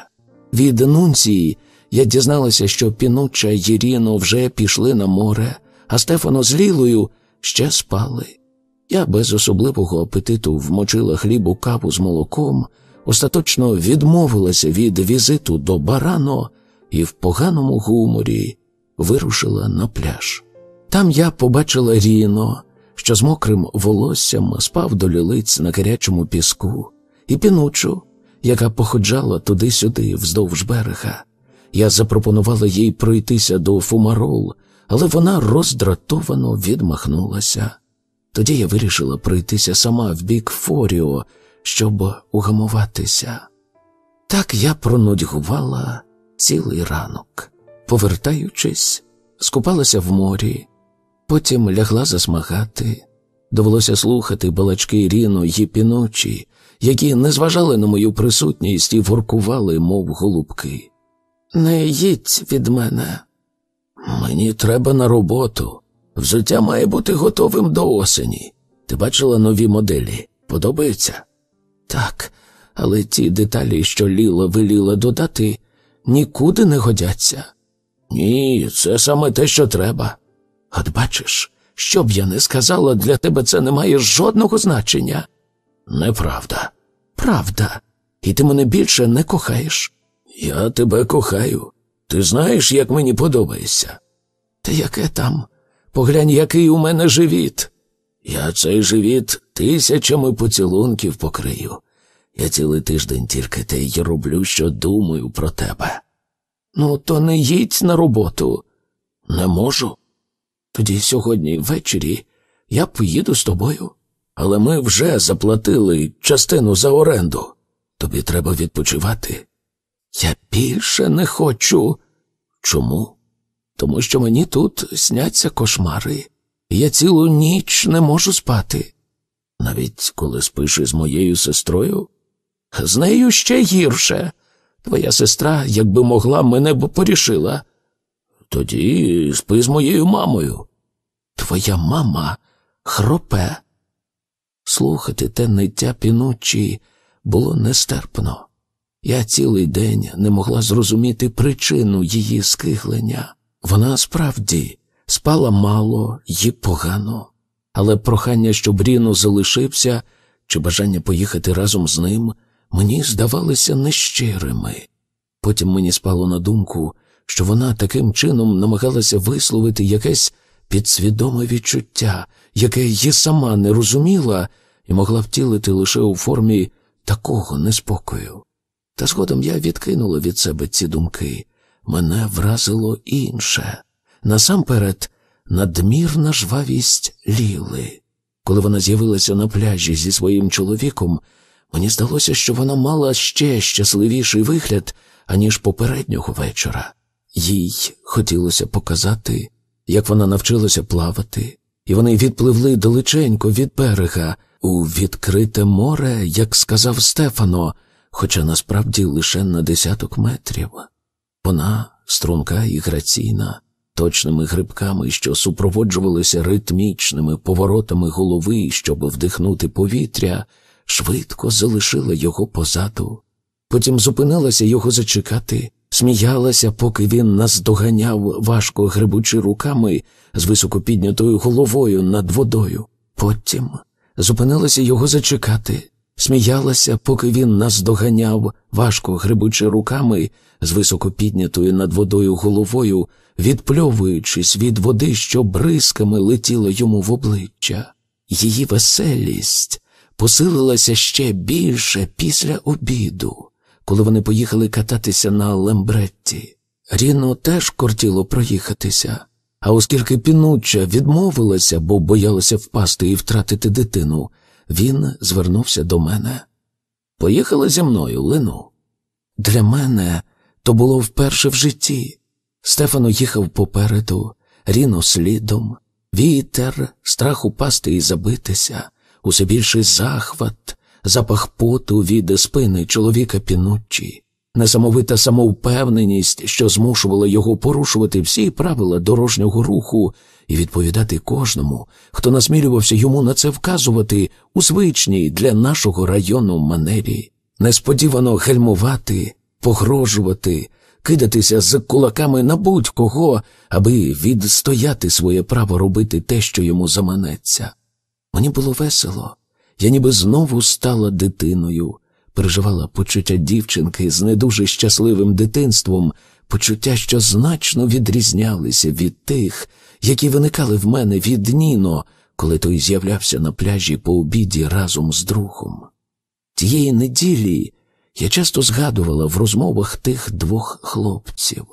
S1: Від енунції я дізналася, що Пінуча й Єріно вже пішли на море, а Стефано з Лілою ще спали. Я без особливого апетиту вмочила хлібу каву з молоком, остаточно відмовилася від візиту до барано і в поганому гуморі вирушила на пляж. Там я побачила Ріно, що з мокрим волоссям спав до лілиць на гарячому піску, і пінучу, яка походжала туди-сюди вздовж берега. Я запропонувала їй пройтися до фумарол, але вона роздратовано відмахнулася. Тоді я вирішила пройтися сама в бік Форіо, щоб угамуватися. Так я пронудьгувала цілий ранок. Повертаючись, скупалася в морі, потім лягла засмагати. Довелося слухати балачки Ріно й піночі, які не зважали на мою присутність і воркували, мов голубки. Не їдь від мене. Мені треба на роботу. Взуття має бути готовим до осені. Ти бачила нові моделі? Подобається? Так, але ті деталі, що Ліла виліла додати, нікуди не годяться. Ні, це саме те, що треба. От бачиш, що б я не сказала, для тебе це не має жодного значення. Неправда. Правда, і ти мене більше не кохаєш. Я тебе кохаю. Ти знаєш, як мені подобається? Та яке там? Поглянь, який у мене живіт. Я цей живіт тисячами поцілунків покрию. Я цілий тиждень тільки те й роблю, що думаю про тебе. Ну, то не їдь на роботу. Не можу. Тоді сьогодні ввечері я поїду з тобою. Але ми вже заплатили частину за оренду. Тобі треба відпочивати. Я більше не хочу. Чому? Тому що мені тут сняться кошмари, я цілу ніч не можу спати. Навіть коли спиш із моєю сестрою, з нею ще гірше. Твоя сестра, якби могла, мене б порішила. Тоді спи з моєю мамою. Твоя мама хропе. Слухати те ниття пінучі було нестерпно. Я цілий день не могла зрозуміти причину її скиглення. Вона справді спала мало і погано, але прохання, щоб Ріно залишився, чи бажання поїхати разом з ним, мені здавалися нещирими. Потім мені спало на думку, що вона таким чином намагалася висловити якесь підсвідоме відчуття, яке її сама не розуміла і могла втілити лише у формі такого неспокою. Та згодом я відкинула від себе ці думки. Мене вразило інше. Насамперед, надмірна жвавість Ліли. Коли вона з'явилася на пляжі зі своїм чоловіком, мені здалося, що вона мала ще щасливіший вигляд, аніж попереднього вечора. Їй хотілося показати, як вона навчилася плавати, і вони відпливли далеченько від берега у відкрите море, як сказав Стефано, хоча насправді лише на десяток метрів. Вона, струнка і граційна, точними грибками, що супроводжувалися ритмічними поворотами голови, щоб вдихнути повітря, швидко залишила його позаду. Потім зупинилася його зачекати, сміялася, поки він наздоганяв, важко грибучи руками з високопіднятою головою над водою. Потім зупинилася його зачекати, сміялася, поки він нас доганяв, важко грибучи руками, з високо піднятою над водою головою, відпльовуючись від води, що бризками летіло йому в обличчя. Її веселість посилилася ще більше після обіду, коли вони поїхали кататися на лембретті. Ріно теж кортіло проїхатися. А оскільки пінуча відмовилася, бо боялася впасти і втратити дитину, він звернувся до мене. Поїхали зі мною, Лину. Для мене то було вперше в житті. Стефано їхав попереду, ріно слідом, вітер, страх упасти і забитися, усе більший захват, запах поту від спини чоловіка пінучі несамовита самовпевненість, що змушувала його порушувати всі правила дорожнього руху і відповідати кожному, хто насмілювався йому на це вказувати у звичній для нашого району манері, несподівано гельмувати, погрожувати. Кидатися з кулаками на будь-кого, аби відстояти своє право робити те, що йому заманеться. Мені було весело, я ніби знову стала дитиною, переживала почуття дівчинки з не дуже щасливим дитинством, почуття, що значно відрізнялися від тих, які виникали в мене від Ніно, коли той з'являвся на пляжі по обіді разом з другом. Тієї неділі я часто згадувала в розмовах тих двох хлопців.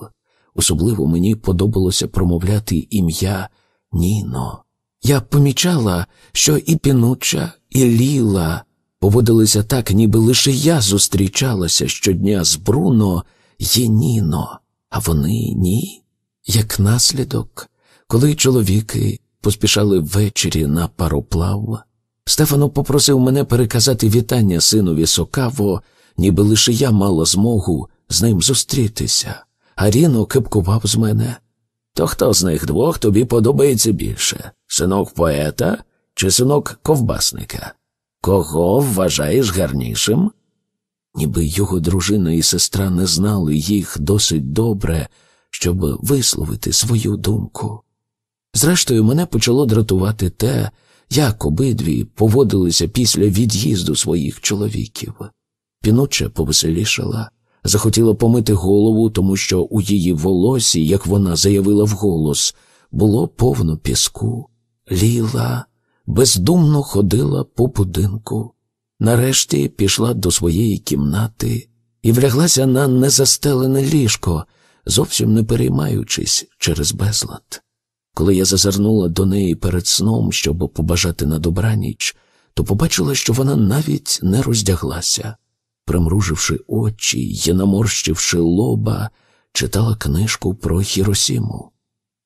S1: Особливо мені подобалося промовляти ім'я Ніно. Я помічала, що і пінуча, і ліла поводилися так, ніби лише я зустрічалася щодня з Бруно є Ніно, а вони ні. Як наслідок, коли чоловіки поспішали ввечері на пароплав, Стефано попросив мене переказати вітання синові Сокаво, ніби лише я мала змогу з ним зустрітися, а Ріно кипкував з мене. То хто з них двох тобі подобається більше синок поета чи синок ковбасника? Кого вважаєш гарнішим? Ніби його дружина і сестра не знали їх досить добре, щоб висловити свою думку. Зрештою, мене почало дратувати те, як обидві поводилися після від'їзду своїх чоловіків. Піноча повеселішала, захотіла помити голову, тому що у її волосі, як вона заявила вголос, було повно піску, ліла бездумно ходила по будинку, нарешті пішла до своєї кімнати і вляглася на незастелене ліжко, зовсім не переймаючись через безлад. Коли я зазирнула до неї перед сном, щоб побажати на добраніч, то побачила, що вона навіть не роздяглася. Примруживши очі й наморщивши лоба, читала книжку про Хіросіму.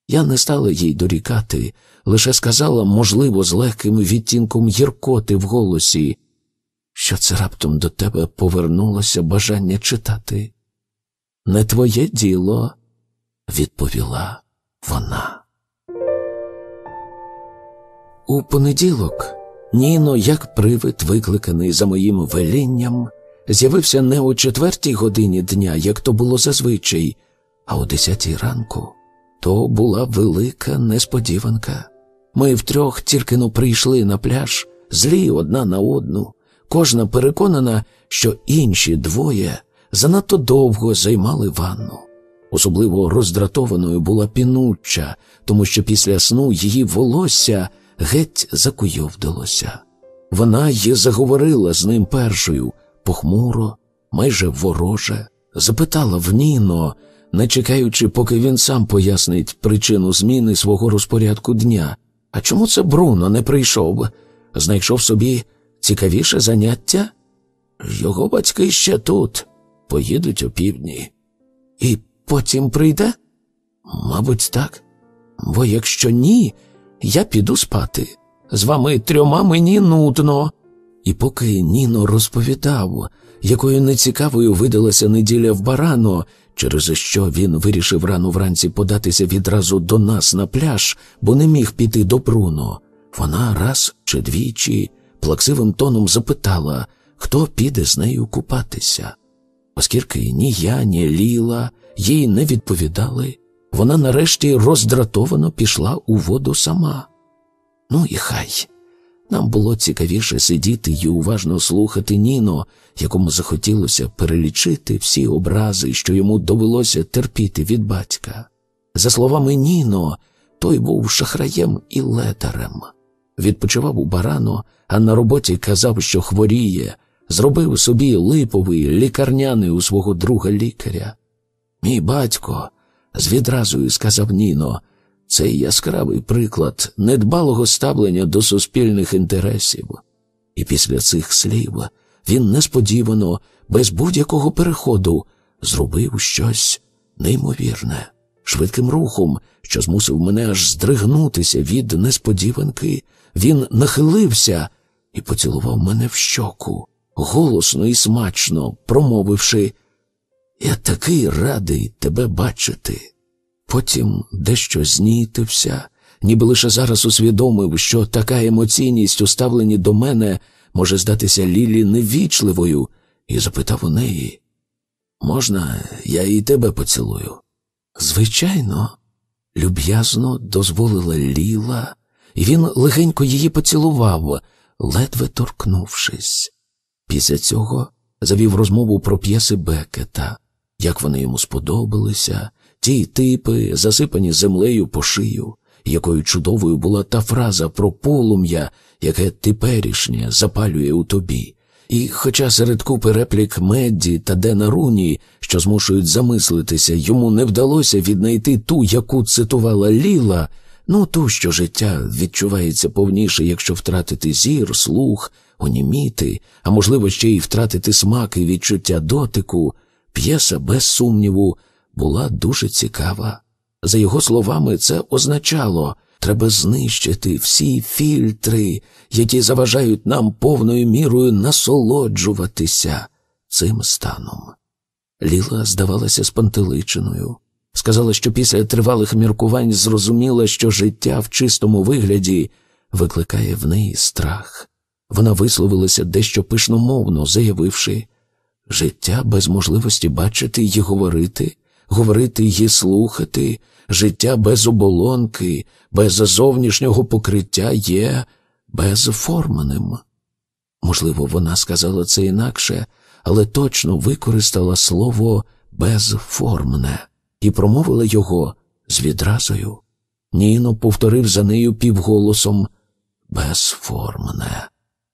S1: Я не стала їй дорікати, лише сказала, можливо, з легким відтінком гіркоти в голосі, що це раптом до тебе повернулося бажання читати. Не твоє діло, відповіла вона. У понеділок Ніно, як привид, викликаний за моїм велінням, з'явився не о четвертій годині дня, як то було зазвичай, а о десятій ранку. То була велика несподіванка. Ми втрьох тільки но прийшли на пляж, злі одна на одну. Кожна переконана, що інші двоє занадто довго займали ванну. Особливо роздратованою була пінуча, тому що після сну її волосся геть закуйовдилося. Вона й заговорила з ним першою похмуро, майже вороже, запитала в Ніно, не чекаючи, поки він сам пояснить причину зміни свого розпорядку дня. А чому це Бруно не прийшов? Знайшов собі цікавіше заняття? Його батьки ще тут, поїдуть опівдні. І потім прийде? Мабуть, так. Бо якщо ні, я піду спати. З вами трьома мені нудно. І поки Ніно розповідав, якою нецікавою видалася неділя в барано, через що він вирішив рано вранці податися відразу до нас на пляж, бо не міг піти до Бруно. Вона раз чи двічі плаксивим тоном запитала, хто піде з нею купатися. Оскільки ні я, ні Ліла їй не відповідали, вона нарешті роздратовано пішла у воду сама. Ну і хай. Нам було цікавіше сидіти і уважно слухати Ніно, якому захотілося перелічити всі образи, що йому довелося терпіти від батька. За словами Ніно, той був шахраєм і летарем. Відпочивав у барано, а на роботі казав, що хворіє, зробив собі липовий лікарняний у свого друга лікаря. Мій батько, з відразою сказав Ніно, цей яскравий приклад недбалого ставлення до суспільних інтересів. І після цих слів він несподівано, без будь-якого переходу, зробив щось неймовірне, швидким рухом, що змусив мене аж здригнутися від несподіванки. Він нахилився і поцілував мене в щоку, голосно і смачно промовивши: Я такий радий тебе бачити. Потім дещо знітився, ніби лише зараз усвідомив, що така емоційність, у ставленні до мене, може здатися Лілі невічливою, і запитав у неї можна, я і тебе поцілую? Звичайно, люб'язно дозволила Ліла, і він легенько її поцілував, ледве торкнувшись. Після цього завів розмову про п'єси Бекета, як вони йому сподобалися. Ті типи, засипані землею по шию, якою чудовою була та фраза про полум'я, яке теперішнє запалює у тобі. І, хоча серед купи реплік Медді та Дена Руні, що змушують замислитися, йому не вдалося віднайти ту, яку цитувала Ліла, ну ту, що життя відчувається повніше, якщо втратити зір, слух, оніміти, а можливо ще й втратити смак і відчуття дотику, п'єса, без сумніву, була дуже цікава. За його словами, це означало, треба знищити всі фільтри, які заважають нам повною мірою насолоджуватися цим станом. Ліла здавалася спантеличеною. Сказала, що після тривалих міркувань зрозуміла, що життя в чистому вигляді викликає в неї страх. Вона висловилася дещо пишномовно, заявивши життя без можливості бачити і говорити говорити її слухати, життя без оболонки, без зовнішнього покриття є безформеним. Можливо, вона сказала це інакше, але точно використала слово безформне і промовила його з відразою. Ніно повторив за нею півголосом безформне,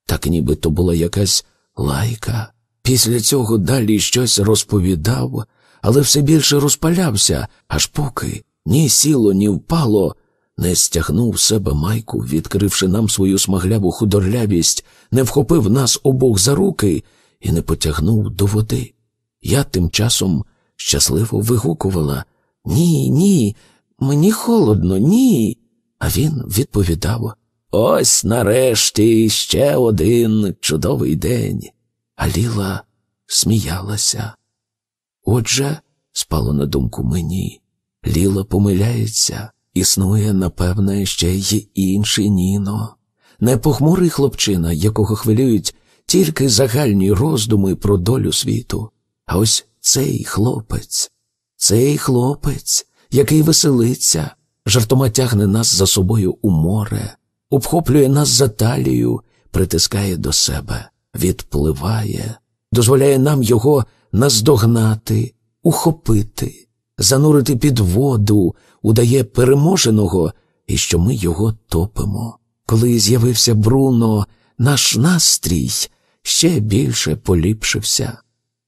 S1: так ніби то була якась лайка. Після цього далі щось розповідав але все більше розпалявся, аж поки ні сіло, ні впало, не стягнув себе майку, відкривши нам свою смагляву худорлявість, не вхопив нас обох за руки і не потягнув до води. Я тим часом щасливо вигукувала Ні, ні, мені холодно, ні. А він відповідав Ось нарешті ще один чудовий день. А Ліла сміялася. Отже, спало на думку мені, Ліла помиляється, існує, напевне, ще й інший ніно, не похмурий хлопчина, якого хвилюють тільки загальні роздуми про долю світу. А ось цей хлопець, цей хлопець, який веселиться, жартома тягне нас за собою у море, обхоплює нас за талію, притискає до себе, відпливає, дозволяє нам його наздогнати, ухопити, занурити під воду, удає переможеного і що ми його топимо. Коли з'явився Бруно, наш настрій ще більше поліпшився.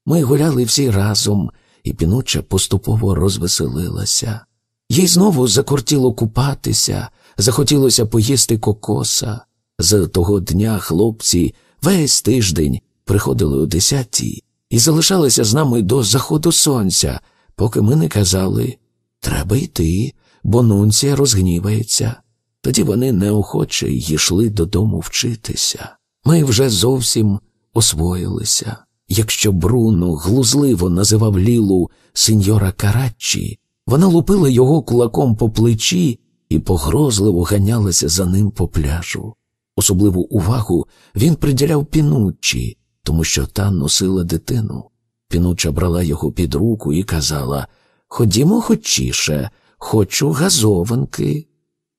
S1: Ми гуляли всі разом, і пінуча поступово розвеселилася. Їй знову закортіло купатися, захотілося поїсти кокоса. З того дня хлопці весь тиждень приходили о десятій і залишалися з нами до заходу сонця, поки ми не казали треба йти, бо нунція розгнівається. Тоді вони неохоче йшли додому вчитися. Ми вже зовсім освоїлися. Якщо Бруно глузливо називав Лілу сеньора Караччі, вона лупила його кулаком по плечі і погрозливо ганялася за ним по пляжу. Особливу увагу він приділяв пінуччі, тому що та носила дитину. Пінуча брала його під руку і казала Ходімо хочіше, хочу газованки.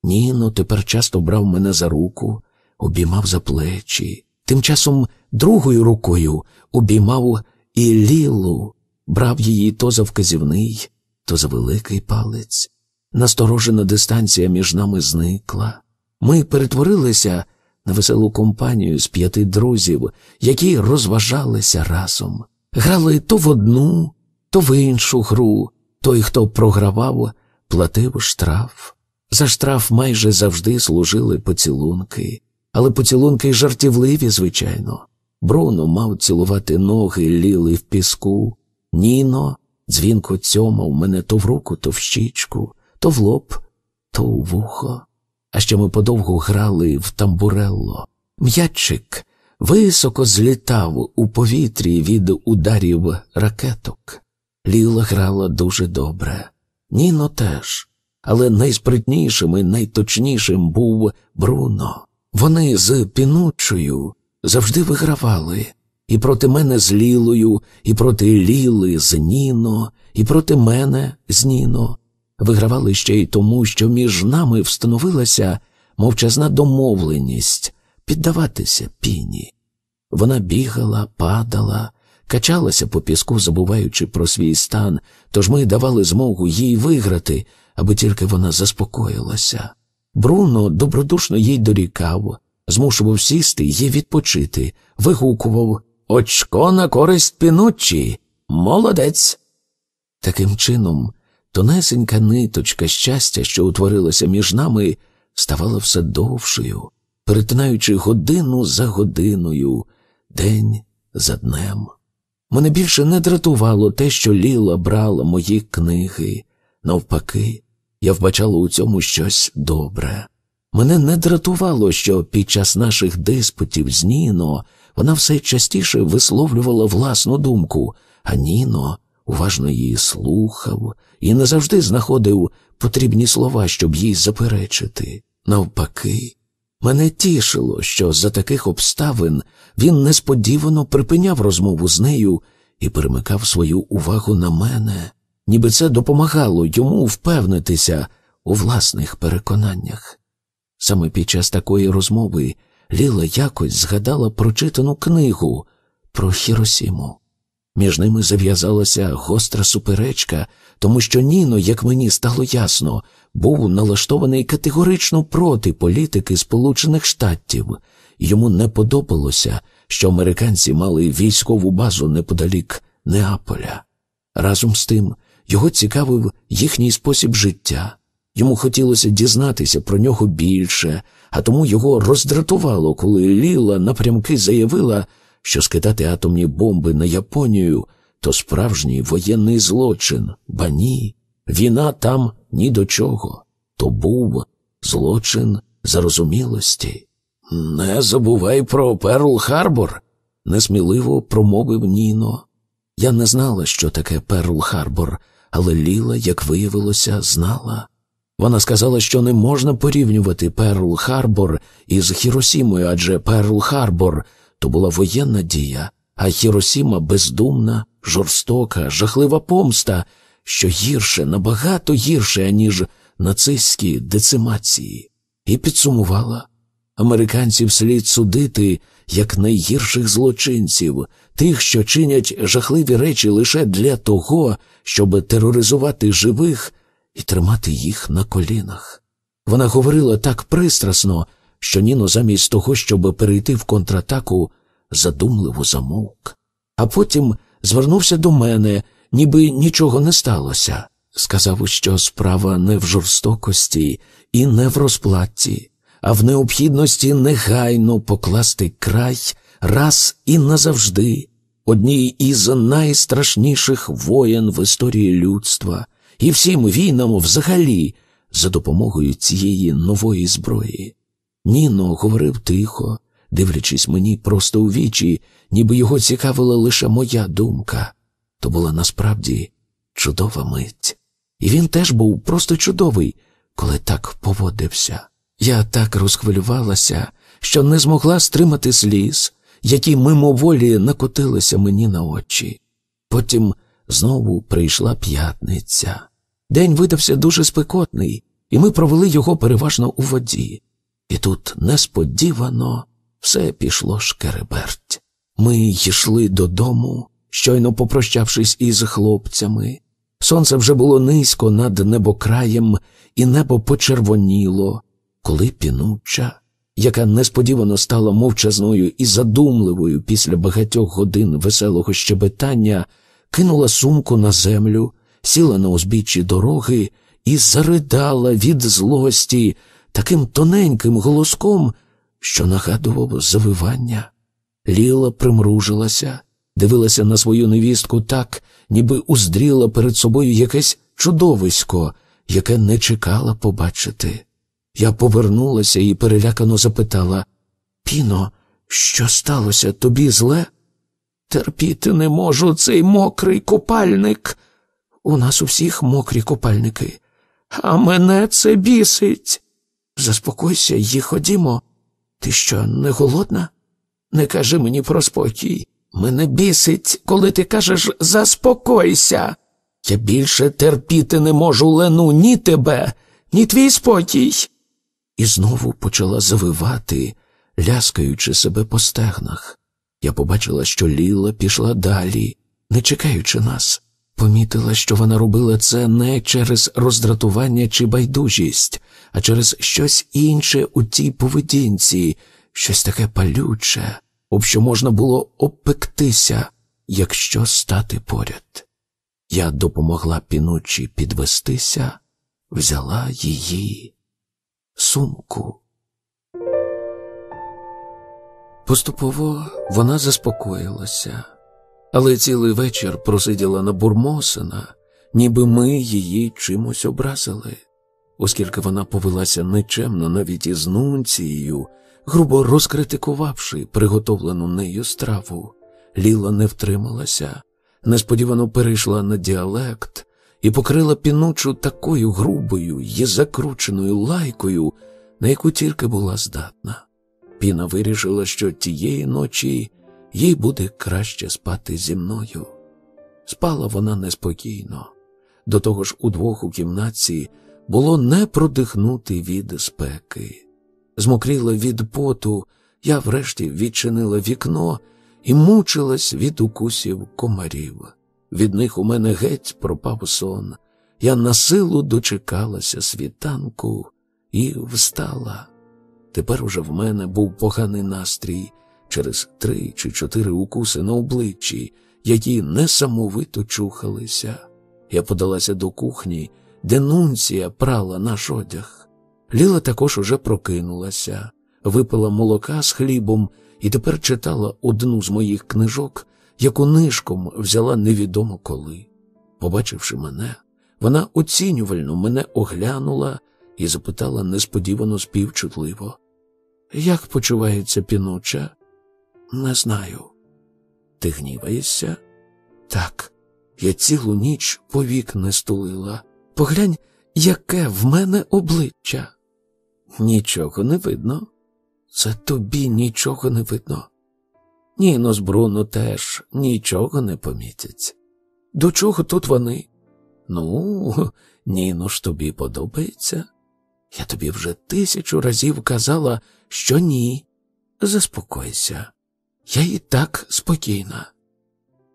S1: Ніно тепер часто брав мене за руку, обіймав за плечі. Тим часом другою рукою обіймав і лілу, брав її то за вказівний, то за великий палець. Насторожена дистанція між нами зникла. Ми перетворилися на веселу компанію з п'яти друзів, які розважалися разом, грали то в одну, то в іншу гру. Той, хто програвав, платив штраф. За штраф майже завжди служили поцілунки, але поцілунки жартівливі, звичайно. Бруно мав цілувати ноги, ліли в піску. Ніно дзвінко цьомав мене то в руку, то в щічку, то в лоб, то у вухо. А ще ми подовго грали в тамбурелло. М'ячик високо злітав у повітрі від ударів ракеток. Ліла грала дуже добре. Ніно теж. Але найспритнішим і найточнішим був Бруно. Вони з пінучою завжди вигравали. І проти мене з Лілою, і проти Ліли з Ніно, і проти мене з Ніно вигравали ще й тому, що між нами встановилася мовчазна домовленість піддаватися піні. Вона бігала, падала, качалася по піску, забуваючи про свій стан, тож ми давали змогу їй виграти, аби тільки вона заспокоїлася. Бруно добродушно їй дорікав, змушував сісти її відпочити, вигукував Очко на користь пінучі, молодець. Таким чином Тонесенька ниточка щастя, що утворилася між нами, ставала все довшою, перетинаючи годину за годиною, день за днем. Мене більше не дратувало те, що Ліла брала мої книги. Навпаки, я вбачала у цьому щось добре. Мене не дратувало, що під час наших диспутів з Ніно вона все частіше висловлювала власну думку, а Ніно уважно її слухав і не завжди знаходив потрібні слова, щоб їй заперечити. Навпаки, мене тішило, що за таких обставин він несподівано припиняв розмову з нею і перемикав свою увагу на мене, ніби це допомагало йому впевнитися у власних переконаннях. Саме під час такої розмови Ліла якось згадала прочитану книгу про Хіросіму. Між ними зав'язалася гостра суперечка, тому що Ніно, як мені стало ясно, був налаштований категорично проти політики Сполучених Штатів. Йому не подобалося, що американці мали військову базу неподалік Неаполя. Разом з тим його цікавив їхній спосіб життя. Йому хотілося дізнатися про нього більше, а тому його роздратувало, коли Ліла напрямки заявила що скидати атомні бомби на Японію то справжній воєнний злочин, ба ні, війна там ні до чого. То був злочин зарозумілості. Не забувай про Перл Харбор, несміливо промовив Ніно. Я не знала, що таке Перл Харбор, але Ліла, як виявилося, знала. Вона сказала, що не можна порівнювати Перл Харбор із Хіросімою, адже Перл Харбор то була воєнна дія, а Хіросіма бездумна, жорстока, жахлива помста, що гірше, набагато гірше, ніж нацистські децимації, і підсумувала американців слід судити як найгірших злочинців, тих, що чинять жахливі речі лише для того, щоб тероризувати живих і тримати їх на колінах. Вона говорила так пристрасно що Ніно замість того, щоб перейти в контратаку, задумливо замовк. А потім звернувся до мене, ніби нічого не сталося. Сказав, що справа не в жорстокості і не в розплатці, а в необхідності негайно покласти край раз і назавжди одній із найстрашніших воєн в історії людства і всім війнам взагалі за допомогою цієї нової зброї. Ніно говорив тихо, дивлячись мені просто у вічі, ніби його цікавила лише моя думка. То була насправді чудова мить. І він теж був просто чудовий, коли так поводився. Я так розхвилювалася, що не змогла стримати сліз, які мимоволі накотилися мені на очі. Потім знову прийшла п'ятниця. День видався дуже спекотний, і ми провели його переважно у воді. І тут несподівано все пішло шкереберть. Ми йшли додому, щойно попрощавшись із хлопцями. Сонце вже було низько над небокраєм, і небо почервоніло, коли пінуча, яка несподівано стала мовчазною і задумливою після багатьох годин веселого щебетання, кинула сумку на землю, сіла на узбіччі дороги і заридала від злості таким тоненьким голоском, що нагадував завивання. Ліла примружилася, дивилася на свою невістку так, ніби уздріла перед собою якесь чудовисько, яке не чекала побачити. Я повернулася і перелякано запитала Піно, що сталося тобі зле? Терпіти не можу цей мокрий купальник. У нас у всіх мокрі купальники, а мене це бісить. Заспокойся і ходімо. Ти що, не голодна? Не кажи мені про спокій. Мене бісить, коли ти кажеш заспокойся. Я більше терпіти не можу лену ні тебе, ні твій спокій. І знову почала завивати, ляскаючи себе по стегнах. Я побачила, що Ліла пішла далі, не чекаючи нас. Помітила, що вона робила це не через роздратування чи байдужість, а через щось інше у тій поведінці, щось таке палюче, об що можна було обпектися, якщо стати поряд. Я допомогла пінучі підвестися, взяла її сумку. Поступово вона заспокоїлася але цілий вечір просиділа на бурмосина, ніби ми її чимось образили, оскільки вона повелася нечемно навіть із нунцією, грубо розкритикувавши приготовлену нею страву, Ліла не втрималася, несподівано перейшла на діалект і покрила пінучу такою грубою і закрученою лайкою, на яку тільки була здатна. Піна вирішила, що тієї ночі їй буде краще спати зі мною. Спала вона неспокійно, до того ж, удвох у кімнаті було не продихнути від спеки. Змокріла від поту, я врешті відчинила вікно і мучилась від укусів комарів. Від них у мене геть пропав сон. Я на силу дочекалася світанку і встала. Тепер уже в мене був поганий настрій через три чи чотири укуси на обличчі, які несамовито чухалися. Я подалася до кухні, де нунція прала наш одяг. Ліла також уже прокинулася, випила молока з хлібом і тепер читала одну з моїх книжок, яку нишком взяла невідомо коли. Побачивши мене, вона оцінювально мене оглянула і запитала несподівано співчутливо: Як почувається пінуча? Не знаю. Ти гніваєшся? Так, я цілу ніч повік не стулила. Поглянь, яке в мене обличчя. Нічого не видно. Це тобі нічого не видно. Ніно ну, з Бруно теж нічого не помітять. До чого тут вони? Ну, Ніно ну ж тобі подобається. Я тобі вже тисячу разів казала, що ні. Заспокойся. Я і так спокійна.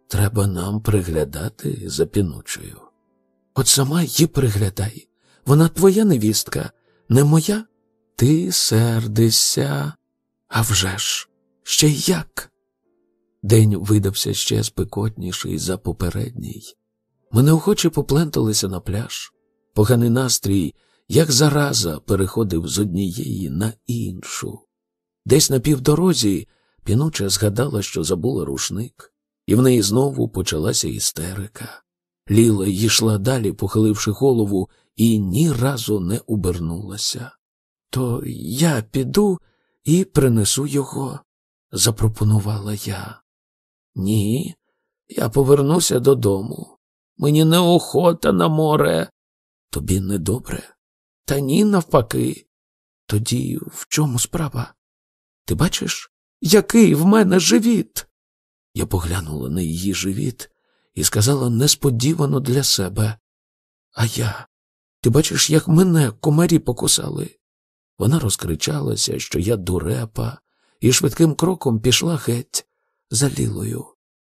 S1: Треба нам приглядати за пінучою. От сама її приглядай. Вона твоя невістка, не моя. Ти сердишся, а вже ж, ще як. День видався ще спекотніший за попередній. Ми неохоче попленталися на пляж. Поганий настрій, як зараза, переходив з однієї на іншу. Десь на півдорозі Піноча згадала, що забула рушник, і в неї знову почалася істерика. Ліла йшла далі, похиливши голову, і ні разу не обернулася. То я піду і принесу його, запропонувала я. Ні, я повернуся додому. Мені неохота на море. Тобі недобре. Та ні, навпаки. Тоді в чому справа? Ти бачиш, який в мене живіт. Я поглянула на її живіт і сказала несподівано для себе. А я, ти бачиш, як мене комарі покусали. Вона розкричалася, що я дурепа, і швидким кроком пішла геть за лілою.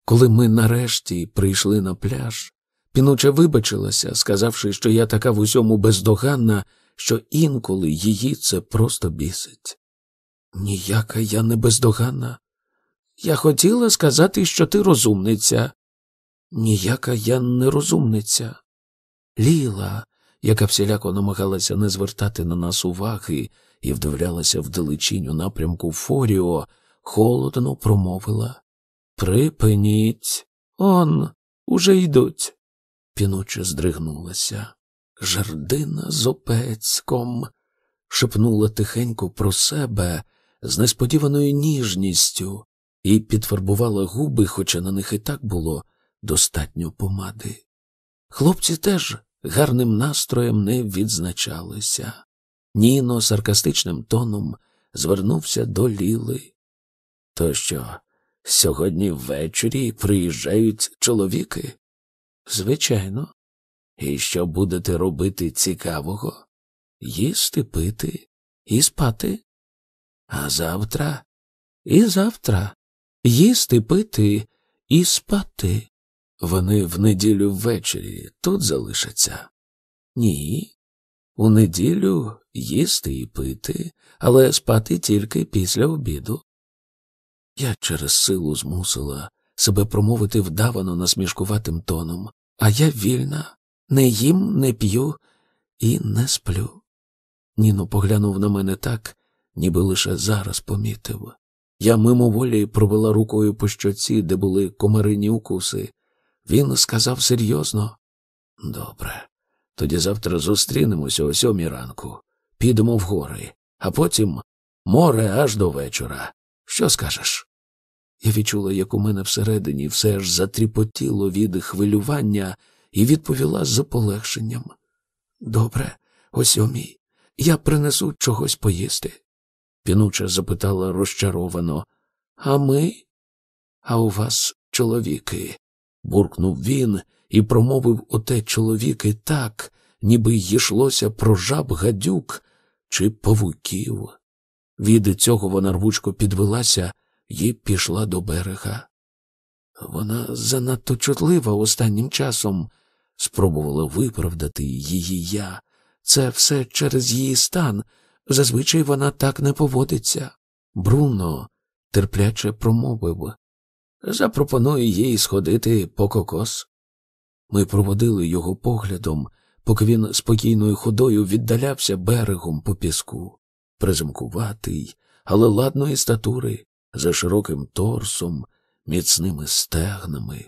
S1: Коли ми нарешті прийшли на пляж, пінуча вибачилася, сказавши, що я така в усьому бездоганна, що інколи її це просто бісить. Ніяка я не бездоганна. Я хотіла сказати, що ти розумниця. Ніяка я не розумниця. Ліла, яка всіляко намагалася не звертати на нас уваги і вдивлялася в далечінь у напрямку Форіо, холодно промовила. Припиніть, он уже йдуть. Піноче здригнулася. Жардина з опецьком шепнула тихенько про себе, з несподіваною ніжністю і підфарбувала губи, хоча на них і так було достатньо помади. Хлопці теж гарним настроєм не відзначалися. Ніно саркастичним тоном звернувся до Ліли. То що, сьогодні ввечері приїжджають чоловіки? Звичайно. І що будете робити цікавого? Їсти, пити і спати? А завтра і завтра їсти, пити і спати. Вони в неділю ввечері тут залишаться? Ні. У неділю їсти і пити, але спати тільки після обіду. Я через силу змусила себе промовити вдавано насмішкуватим тоном, а я вільна, не їм, не п'ю і не сплю. Ніно поглянув на мене так, ніби лише зараз помітив. Я мимоволі провела рукою по щоці, де були комарині укуси. Він сказав серйозно: Добре, тоді завтра зустрінемося о сьомій ранку, підемо в гори, а потім море аж до вечора. Що скажеш? Я відчула, як у мене всередині все ж затріпотіло від хвилювання і відповіла з полегшенням. Добре, о сьомій, я принесу чогось поїсти пінуче запитала розчаровано. А ми? А у вас чоловіки? буркнув він і промовив оте чоловіки так, ніби йшлося про жаб гадюк чи павуків. Від цього вона рвучко підвелася і пішла до берега. Вона занадто чутлива останнім часом, спробувала виправдати її я. Це все через її стан. Зазвичай вона так не поводиться. Бруно терпляче промовив запропоную їй сходити по кокос. Ми проводили його поглядом, поки він спокійною ходою віддалявся берегом по піску, приземкуватий, але ладної статури, за широким торсом, міцними стегнами.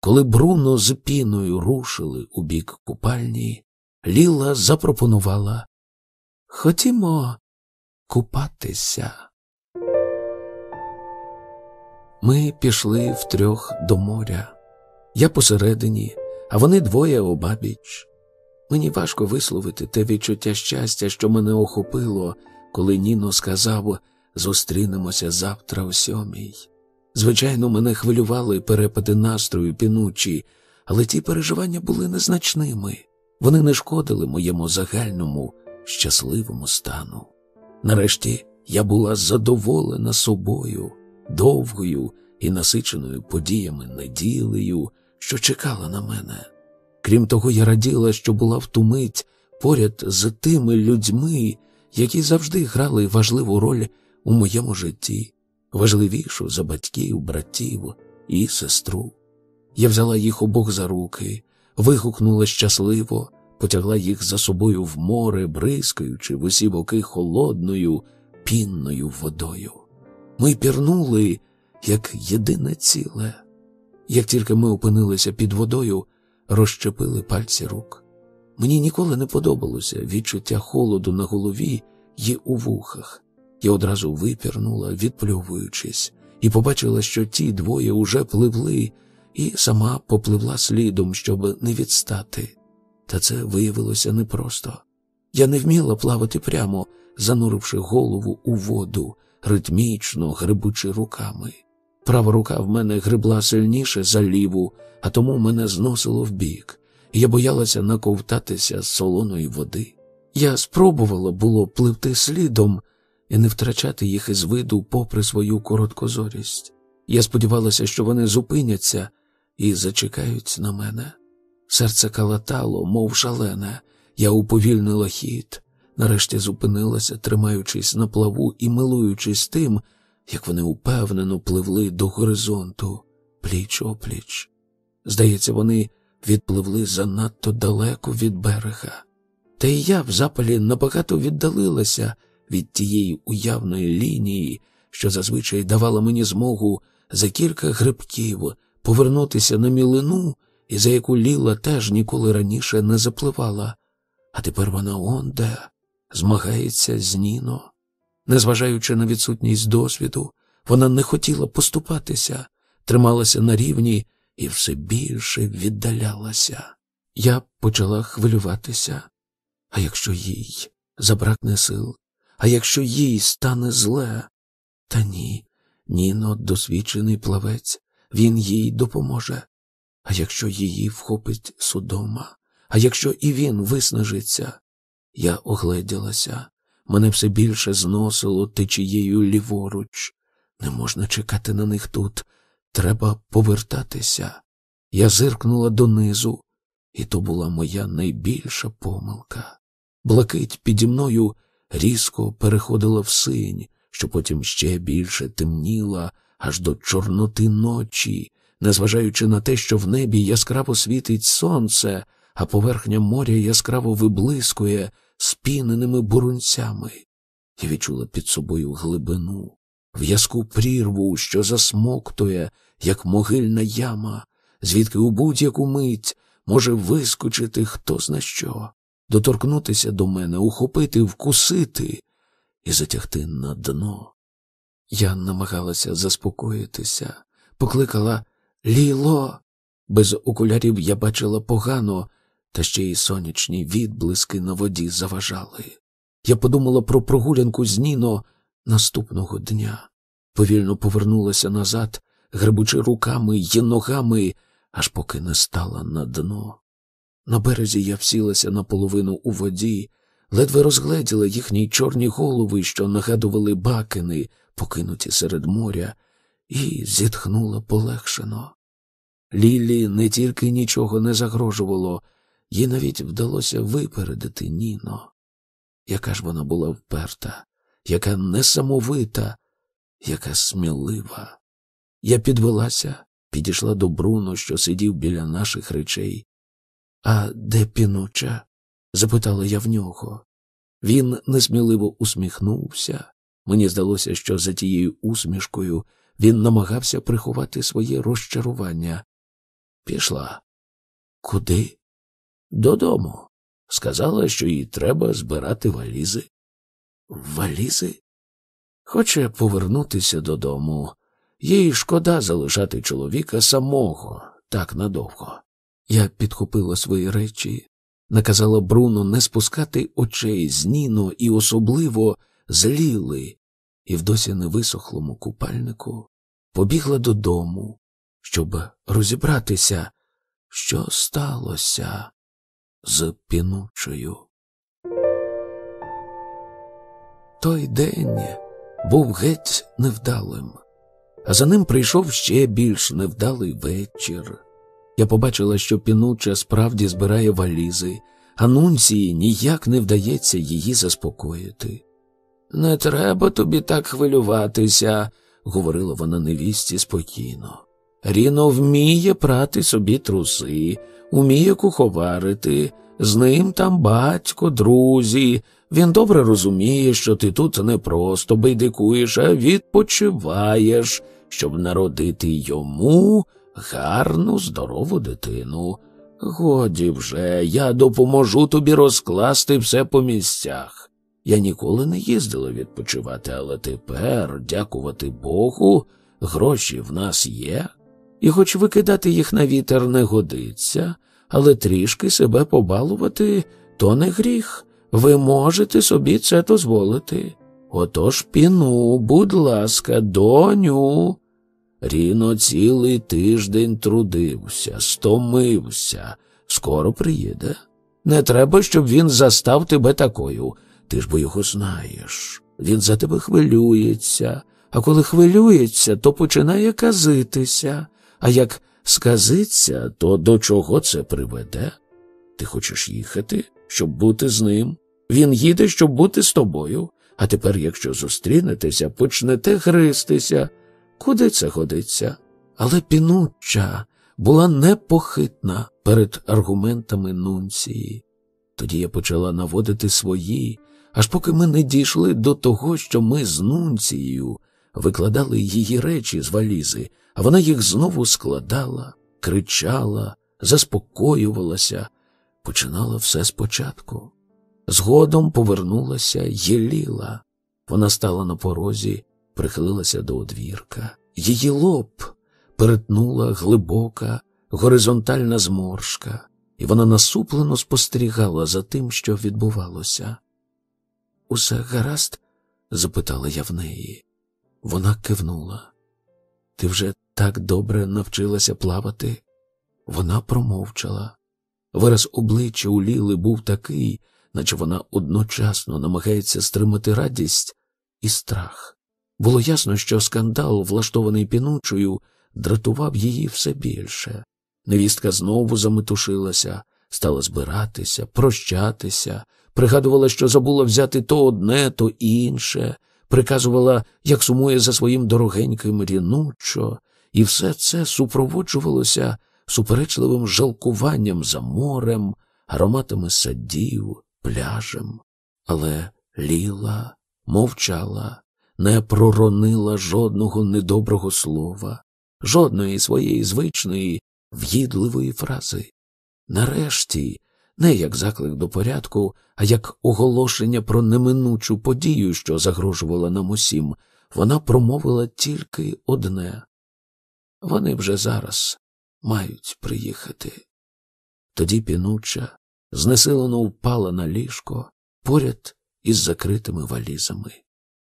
S1: Коли Бруно з піною рушили у бік купальні, Ліла запропонувала Хотімо купатися. Ми пішли втрьох до моря. Я посередині, а вони двоє обабіч. Мені важко висловити те відчуття щастя, що мене охопило, коли Ніно сказав зустрінемося завтра о сьомій. Звичайно, мене хвилювали перепади настрою пінучі, але ті переживання були незначними. Вони не шкодили моєму загальному щасливому стану. Нарешті я була задоволена собою, довгою і насиченою подіями неділею, що чекала на мене. Крім того, я раділа, що була в ту мить поряд з тими людьми, які завжди грали важливу роль у моєму житті, важливішу за батьків, братів і сестру. Я взяла їх обох за руки, вигукнула щасливо потягла їх за собою в море, бризкаючи в усі боки холодною пінною водою. Ми пірнули як єдине ціле. Як тільки ми опинилися під водою, розчепили пальці рук. Мені ніколи не подобалося відчуття холоду на голові і у вухах. Я одразу випірнула, відпльовуючись, і побачила, що ті двоє уже пливли, і сама попливла слідом, щоб не відстати. Та це виявилося непросто. Я не вміла плавати прямо, зануривши голову у воду, ритмічно грибучи руками. Права рука в мене грибла сильніше за ліву, а тому мене зносило вбік, я боялася наковтатися з солоної води. Я спробувала було пливти слідом і не втрачати їх із виду, попри свою короткозорість. Я сподівалася, що вони зупиняться і зачекають на мене. Серце калатало, мов шалене, я уповільнила хід, нарешті зупинилася, тримаючись на плаву і милуючись тим, як вони упевнено пливли до горизонту пліч опліч. Здається, вони відпливли занадто далеко від берега. Та й я в запалі набагато віддалилася від тієї уявної лінії, що зазвичай давала мені змогу за кілька грибків повернутися на мілину і за яку ліла теж ніколи раніше не запливала, а тепер вона онде змагається з Ніно. Незважаючи на відсутність досвіду, вона не хотіла поступатися, трималася на рівні і все більше віддалялася. Я почала хвилюватися. А якщо їй забракне сил, а якщо їй стане зле, та ні, Ніно досвідчений плавець, він їй допоможе. А якщо її вхопить судома, а якщо і він виснажиться, я огледілася, мене все більше зносило течією ліворуч. Не можна чекати на них тут. Треба повертатися. Я зиркнула донизу, і то була моя найбільша помилка. Блакить піді мною різко переходила в синь, що потім ще більше темніла аж до чорноти ночі, незважаючи на те, що в небі яскраво світить сонце, а поверхня моря яскраво виблискує спіненими бурунцями, я відчула під собою глибину, в'язку прірву, що засмоктує, як могильна яма, звідки у будь-яку мить може вискочити хто зна що, доторкнутися до мене, ухопити, вкусити і затягти на дно. Я намагалася заспокоїтися, покликала Ліло. Без окулярів я бачила погано, та ще й сонячні відблиски на воді заважали. Я подумала про прогулянку з Ніно наступного дня, повільно повернулася назад, гребучи руками й ногами, аж поки не стала на дно. На березі я всілася наполовину у воді, ледве розгледіла їхні чорні голови, що нагадували бакини, покинуті серед моря і зітхнула полегшено. Лілі не тільки нічого не загрожувало, їй навіть вдалося випередити Ніно. Яка ж вона була вперта, яка несамовита, яка смілива. Я підвелася, підійшла до Бруно, що сидів біля наших речей. А де пінуча? запитала я в нього. Він несміливо усміхнувся. Мені здалося, що за тією усмішкою він намагався приховати своє розчарування. Пішла. Куди? Додому. Сказала, що їй треба збирати валізи. Валізи? Хоче повернутися додому. Їй шкода залишати чоловіка самого так надовго. Я підхопила свої речі, наказала Бруно не спускати очей з Ніно і особливо з Ліли, і в досі невисохлому купальнику побігла додому, щоб розібратися, що сталося з пінучою. Той день був геть невдалим, а за ним прийшов ще більш невдалий вечір. Я побачила, що пінуча справді збирає валізи, а Нунції ніяк не вдається її заспокоїти. Не треба тобі так хвилюватися, говорила вона невісті спокійно. Ріно вміє прати собі труси, вміє куховарити, з ним там батько, друзі. Він добре розуміє, що ти тут не просто байдикуєш, а відпочиваєш, щоб народити йому гарну, здорову дитину. Годі вже, я допоможу тобі розкласти все по місцях. Я ніколи не їздила відпочивати, але тепер, дякувати Богу, гроші в нас є, і хоч викидати їх на вітер не годиться, але трішки себе побалувати то не гріх. Ви можете собі це дозволити. Отож піну, будь ласка, доню. Ріно цілий тиждень трудився, стомився, скоро приїде. Не треба, щоб він застав тебе такою. Ти ж бо його знаєш. Він за тебе хвилюється, а коли хвилюється, то починає казитися, а як сказиться, то до чого це приведе? Ти хочеш їхати, щоб бути з ним. Він їде, щоб бути з тобою. А тепер, якщо зустрінетеся, почнете христися. Куди це годиться? Але пінуча була непохитна перед аргументами нунції. Тоді я почала наводити свої аж поки ми не дійшли до того, що ми з нунцією викладали її речі з валізи, а вона їх знову складала, кричала, заспокоювалася, починала все спочатку. Згодом повернулася, єліла. Вона стала на порозі, прихилилася до одвірка. Її лоб перетнула глибока, горизонтальна зморшка, і вона насуплено спостерігала за тим, що відбувалося. Усе гаразд? запитала я в неї. Вона кивнула. Ти вже так добре навчилася плавати? Вона промовчала. Вираз обличчя у Ліли був такий, наче вона одночасно намагається стримати радість і страх. Було ясно, що скандал, влаштований пінучою, дратував її все більше. Невістка знову заметушилася, стала збиратися, прощатися, пригадувала, що забула взяти то одне, то інше, приказувала, як сумує за своїм дорогеньким рінучо, і все це супроводжувалося суперечливим жалкуванням за морем, ароматами садів, пляжем. Але ліла мовчала, не проронила жодного недоброго слова, жодної своєї звичної, в'їдливої фрази. Нарешті не як заклик до порядку, а як оголошення про неминучу подію, що загрожувала нам усім, вона промовила тільки одне вони вже зараз мають приїхати. Тоді пінуча знесилено впала на ліжко поряд із закритими валізами.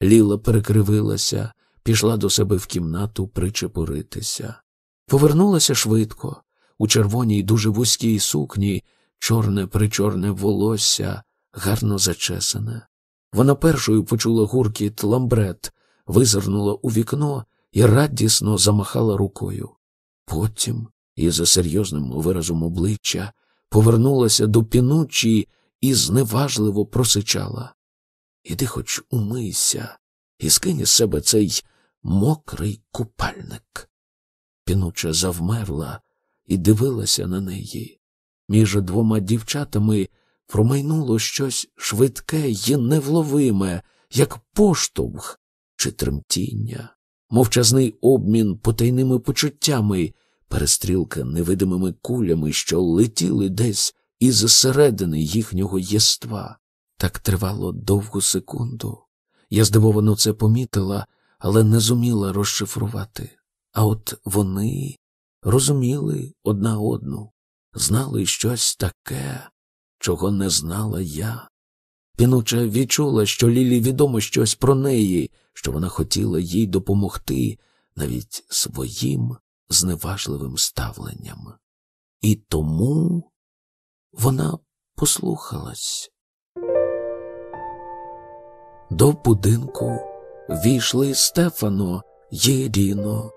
S1: Ліла перекривилася, пішла до себе в кімнату причепуритися. Повернулася швидко, у червоній дуже вузькій сукні чорне причорне волосся, гарно зачесане. Вона першою почула гуркіт ламбрет, визирнула у вікно і радісно замахала рукою. Потім, і за серйозним виразом обличчя, повернулася до пінучі і зневажливо просичала. Іди хоч умийся, і скинь з себе цей мокрий купальник. Пінуча завмерла і дивилася на неї. Між двома дівчатами промайнуло щось швидке й невловиме, як поштовх чи тремтіння, мовчазний обмін потайними почуттями, перестрілка невидимими кулями, що летіли десь із середини їхнього єства. Так тривало довгу секунду. Я здивовано це помітила, але не зуміла розшифрувати. А от вони розуміли одна одну знали щось таке, чого не знала я. Пінуча відчула, що Лілі відомо щось про неї, що вона хотіла їй допомогти навіть своїм зневажливим ставленням. І тому вона послухалась. До будинку війшли Стефано Єріно.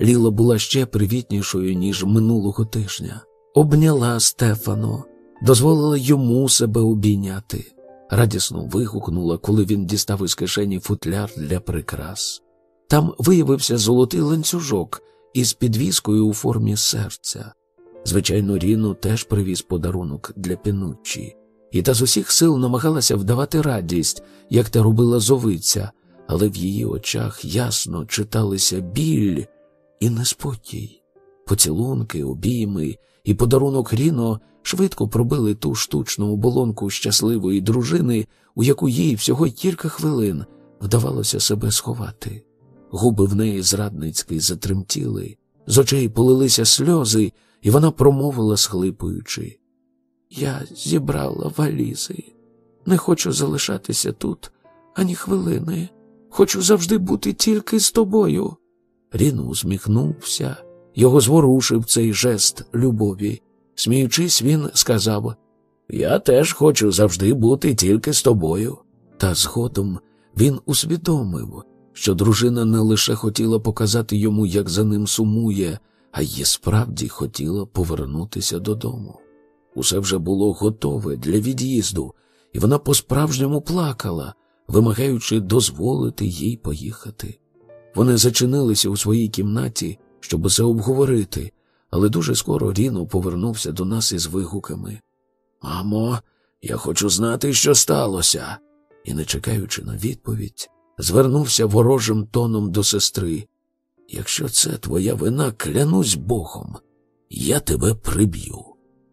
S1: Ліла була ще привітнішою, ніж минулого тижня обняла Стефано, дозволила йому себе обійняти, радісно вигукнула, коли він дістав із кишені футляр для прикрас. Там виявився золотий ланцюжок із підвіскою у формі серця. Звичайно, Ріну теж привіз подарунок для пінуччі, і та з усіх сил намагалася вдавати радість, як те робила зовиця, але в її очах ясно читалися біль і неспокій. Поцілунки, обійми і подарунок Ріно швидко пробили ту штучну оболонку щасливої дружини, у яку їй всього кілька хвилин вдавалося себе сховати. Губи в неї зрадницьки затремтіли, з очей полилися сльози, і вона промовила, схлипуючи. Я зібрала валізи. Не хочу залишатися тут ані хвилини. Хочу завжди бути тільки з тобою. Ріно усміхнувся. Його зворушив цей жест любові. Сміючись, він сказав Я теж хочу завжди бути тільки з тобою. Та згодом він усвідомив, що дружина не лише хотіла показати йому, як за ним сумує, а й справді хотіла повернутися додому. Усе вже було готове для від'їзду, і вона по-справжньому плакала, вимагаючи дозволити їй поїхати. Вони зачинилися у своїй кімнаті щоб усе обговорити, але дуже скоро Ріно повернувся до нас із вигуками. Мамо, я хочу знати, що сталося. І, не чекаючи на відповідь, звернувся ворожим тоном до сестри. Якщо це твоя вина, клянусь Богом, я тебе приб'ю.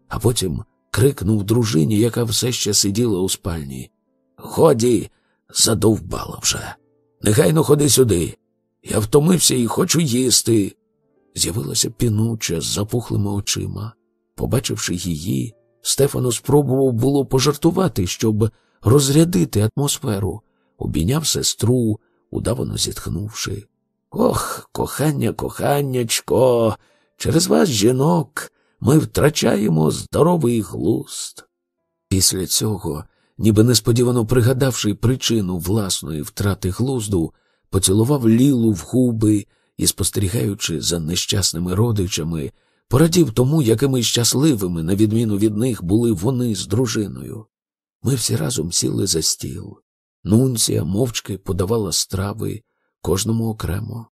S1: А потім крикнув дружині, яка все ще сиділа у спальні. Годі, задовбала вже. Негайно ходи сюди. Я втомився і хочу їсти з'явилася пінуча з запухлими очима. Побачивши її, Стефано спробував було пожартувати, щоб розрядити атмосферу, обійняв сестру, удавано зітхнувши. Ох, кохання, коханнячко, через вас, жінок, ми втрачаємо здоровий глуст. Після цього, ніби несподівано пригадавши причину власної втрати глузду, поцілував лілу в губи і, спостерігаючи за нещасними родичами, порадів тому, якими щасливими, на відміну від них, були вони з дружиною. Ми всі разом сіли за стіл. Нунція мовчки подавала страви кожному окремо,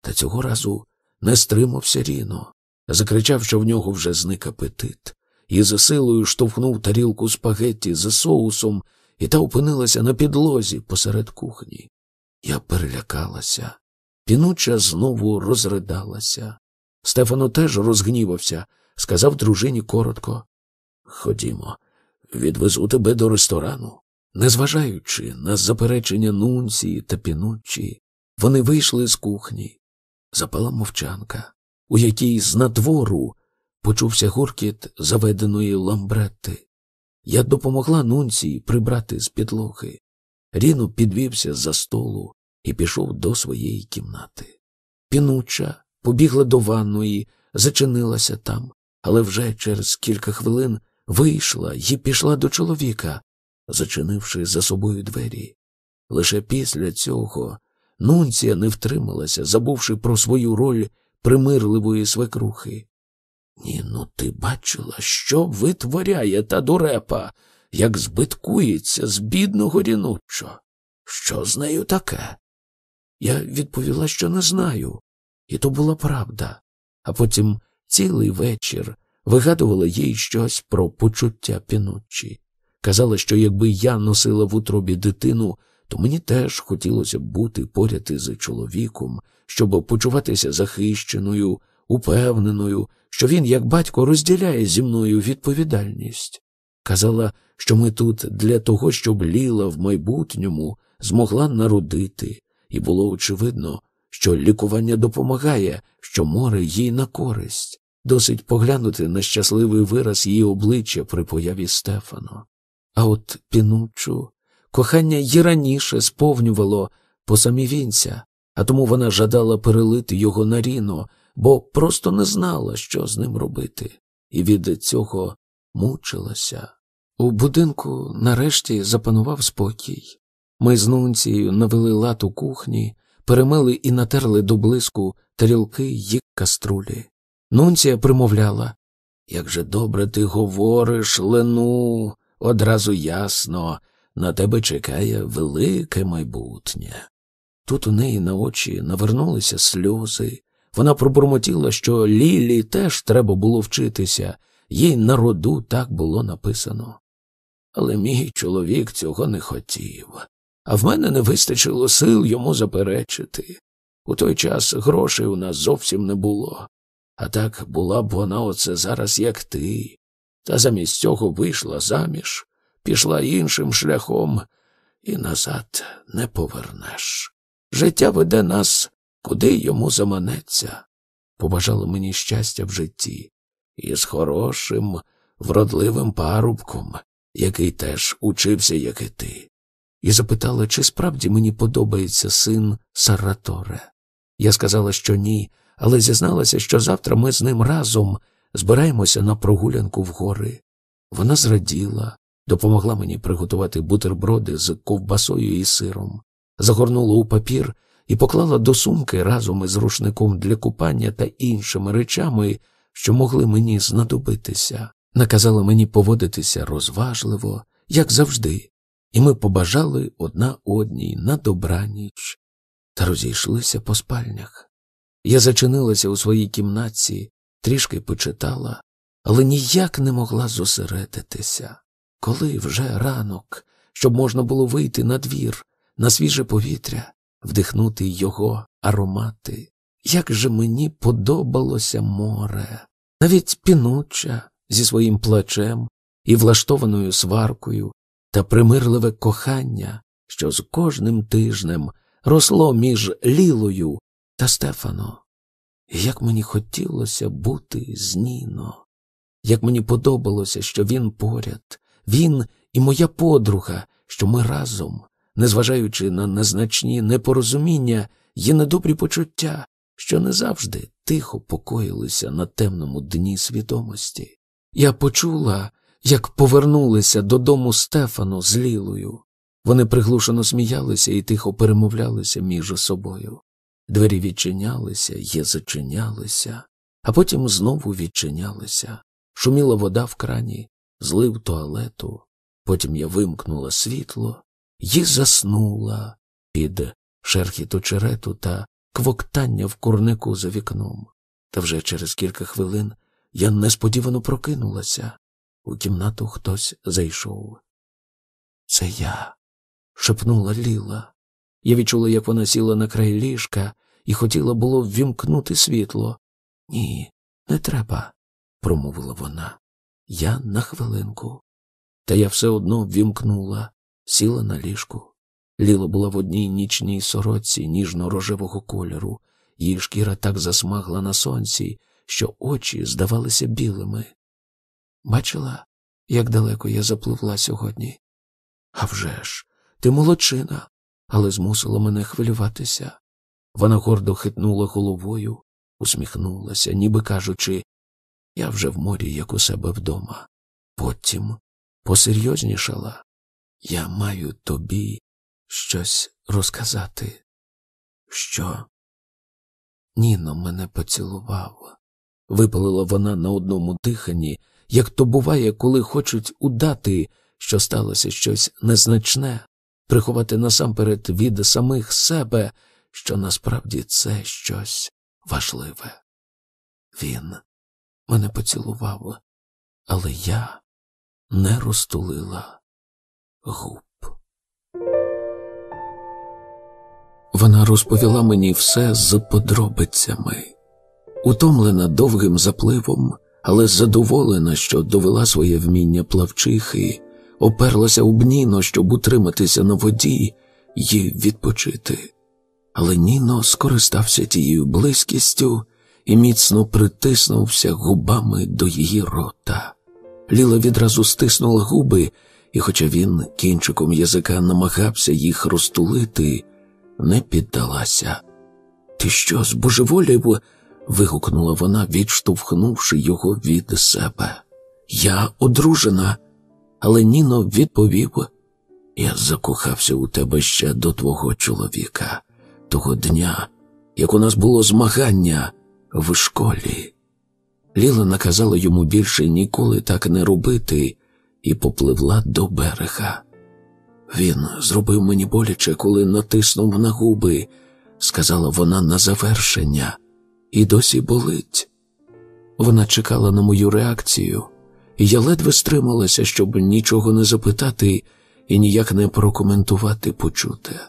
S1: та цього разу не стримався Ріно. Закричав, що в нього вже зник апетит, і за силою штовхнув тарілку спагетті за соусом, і та опинилася на підлозі посеред кухні. Я перелякалася. Пінуча знову розридалася. Стефано теж розгнівався, сказав дружині коротко. Ходімо, відвезу тебе до ресторану. Незважаючи на заперечення нунції та пінуччі, вони вийшли з кухні. Запала мовчанка, у якій з надвору почувся гуркіт заведеної ламбрети. Я допомогла нунції прибрати з підлоги. Ріну підвівся за столу, і пішов до своєї кімнати. Пінуча побігла до ванної, зачинилася там, але вже через кілька хвилин вийшла і пішла до чоловіка, зачинивши за собою двері. Лише після цього нунція не втрималася, забувши про свою роль примирливої свекрухи. Ні, ну ти бачила, що витворяє та дурепа, як збиткується з бідного рінуччо. Що з нею таке? Я відповіла, що не знаю, і то була правда, а потім цілий вечір вигадувала їй щось про почуття піночі. Казала, що якби я носила в утробі дитину, то мені теж хотілося б бути поряд із чоловіком, щоб почуватися захищеною, упевненою, що він, як батько, розділяє зі мною відповідальність. Казала, що ми тут для того, щоб Ліла в майбутньому змогла народити і було очевидно, що лікування допомагає, що море їй на користь, досить поглянути на щасливий вираз її обличчя при появі Стефано. А от пінучу кохання й раніше сповнювало по самі вінця, а тому вона жадала перелити його на ріно, бо просто не знала, що з ним робити, і від цього мучилася. У будинку нарешті запанував спокій. Ми з нунцією навели лад у кухні, перемили і натерли до блиску тарілки й каструлі. Нунція примовляла Як же добре ти говориш, Лену, одразу ясно, на тебе чекає велике майбутнє. Тут у неї на очі навернулися сльози. Вона пробурмотіла, що Лілі теж треба було вчитися, їй на роду так було написано. Але мій чоловік цього не хотів а в мене не вистачило сил йому заперечити. У той час грошей у нас зовсім не було. А так була б вона оце зараз, як ти. Та замість цього вийшла заміж, пішла іншим шляхом і назад не повернеш. Життя веде нас, куди йому заманеться. Побажало мені щастя в житті, і з хорошим, вродливим парубком, який теж учився, як і ти і запитала, чи справді мені подобається син Сараторе. Я сказала, що ні, але зізналася, що завтра ми з ним разом збираємося на прогулянку в гори. Вона зраділа, допомогла мені приготувати бутерброди з ковбасою і сиром, загорнула у папір і поклала до сумки разом із рушником для купання та іншими речами, що могли мені знадобитися, наказала мені поводитися розважливо, як завжди і ми побажали одна одній на добраніч та розійшлися по спальнях. Я зачинилася у своїй кімнатці, трішки почитала, але ніяк не могла зосередитися, коли вже ранок, щоб можна було вийти на двір, на свіже повітря, вдихнути його аромати. Як же мені подобалося море, навіть пінуча зі своїм плачем і влаштованою сваркою, та примирливе кохання, що з кожним тижнем росло між Лілою та Стефано. Як мені хотілося бути з Ніно, як мені подобалося, що він поряд, він і моя подруга, що ми разом, незважаючи на незначні непорозуміння, є недобрі почуття, що не завжди тихо покоїлися на темному дні свідомості. Я почула, як повернулися додому Стефану з Лілою. Вони приглушено сміялися і тихо перемовлялися між собою. Двері відчинялися є зачинялися, а потім знову відчинялися. Шуміла вода в крані, злив туалету. Потім я вимкнула світло і заснула під шерхіт очерету та квоктання в курнику за вікном. Та вже через кілька хвилин я несподівано прокинулася. У кімнату хтось зайшов. Це я, шепнула Ліла. Я відчула, як вона сіла на край ліжка і хотіла було ввімкнути світло. Ні, не треба, промовила вона. Я на хвилинку. Та я все одно ввімкнула, сіла на ліжку. Ліла була в одній нічній сороці ніжно-рожевого кольору. Її шкіра так засмагла на сонці, що очі здавалися білими. Бачила, як далеко я запливла сьогодні? «А вже ж, ти молодчина, але змусила мене хвилюватися. Вона гордо хитнула головою, усміхнулася, ніби кажучи, я вже в морі, як у себе вдома. Потім посерйознішала. Я
S2: маю тобі щось розказати. Що?
S1: Ніно мене поцілував, випалила вона на одному диханні як то буває, коли хочуть удати, що сталося щось незначне, приховати насамперед від самих себе, що насправді це щось важливе. Він мене поцілував,
S2: але я не розтулила губ.
S1: Вона розповіла мені все з подробицями, утомлена довгим запливом але задоволена, що довела своє вміння плавчихи, оперлася у Ніно, щоб утриматися на воді і відпочити. Але Ніно скористався тією близькістю і міцно притиснувся губами до її рота. Ліла відразу стиснула губи, і, хоча він кінчиком язика намагався їх розтулити, не піддалася. Ти що, збожеволів? вигукнула вона, відштовхнувши його від себе. Я одружена, але Ніно відповів: Я закохався у тебе ще до твого чоловіка, того дня, як у нас було змагання в школі. Ліла наказала йому більше ніколи так не робити і попливла до берега. Він зробив мені боляче, коли натиснув на губи, сказала вона на завершення і досі болить. Вона чекала на мою реакцію, і я ледве стрималася, щоб нічого не запитати і ніяк не прокоментувати почуте.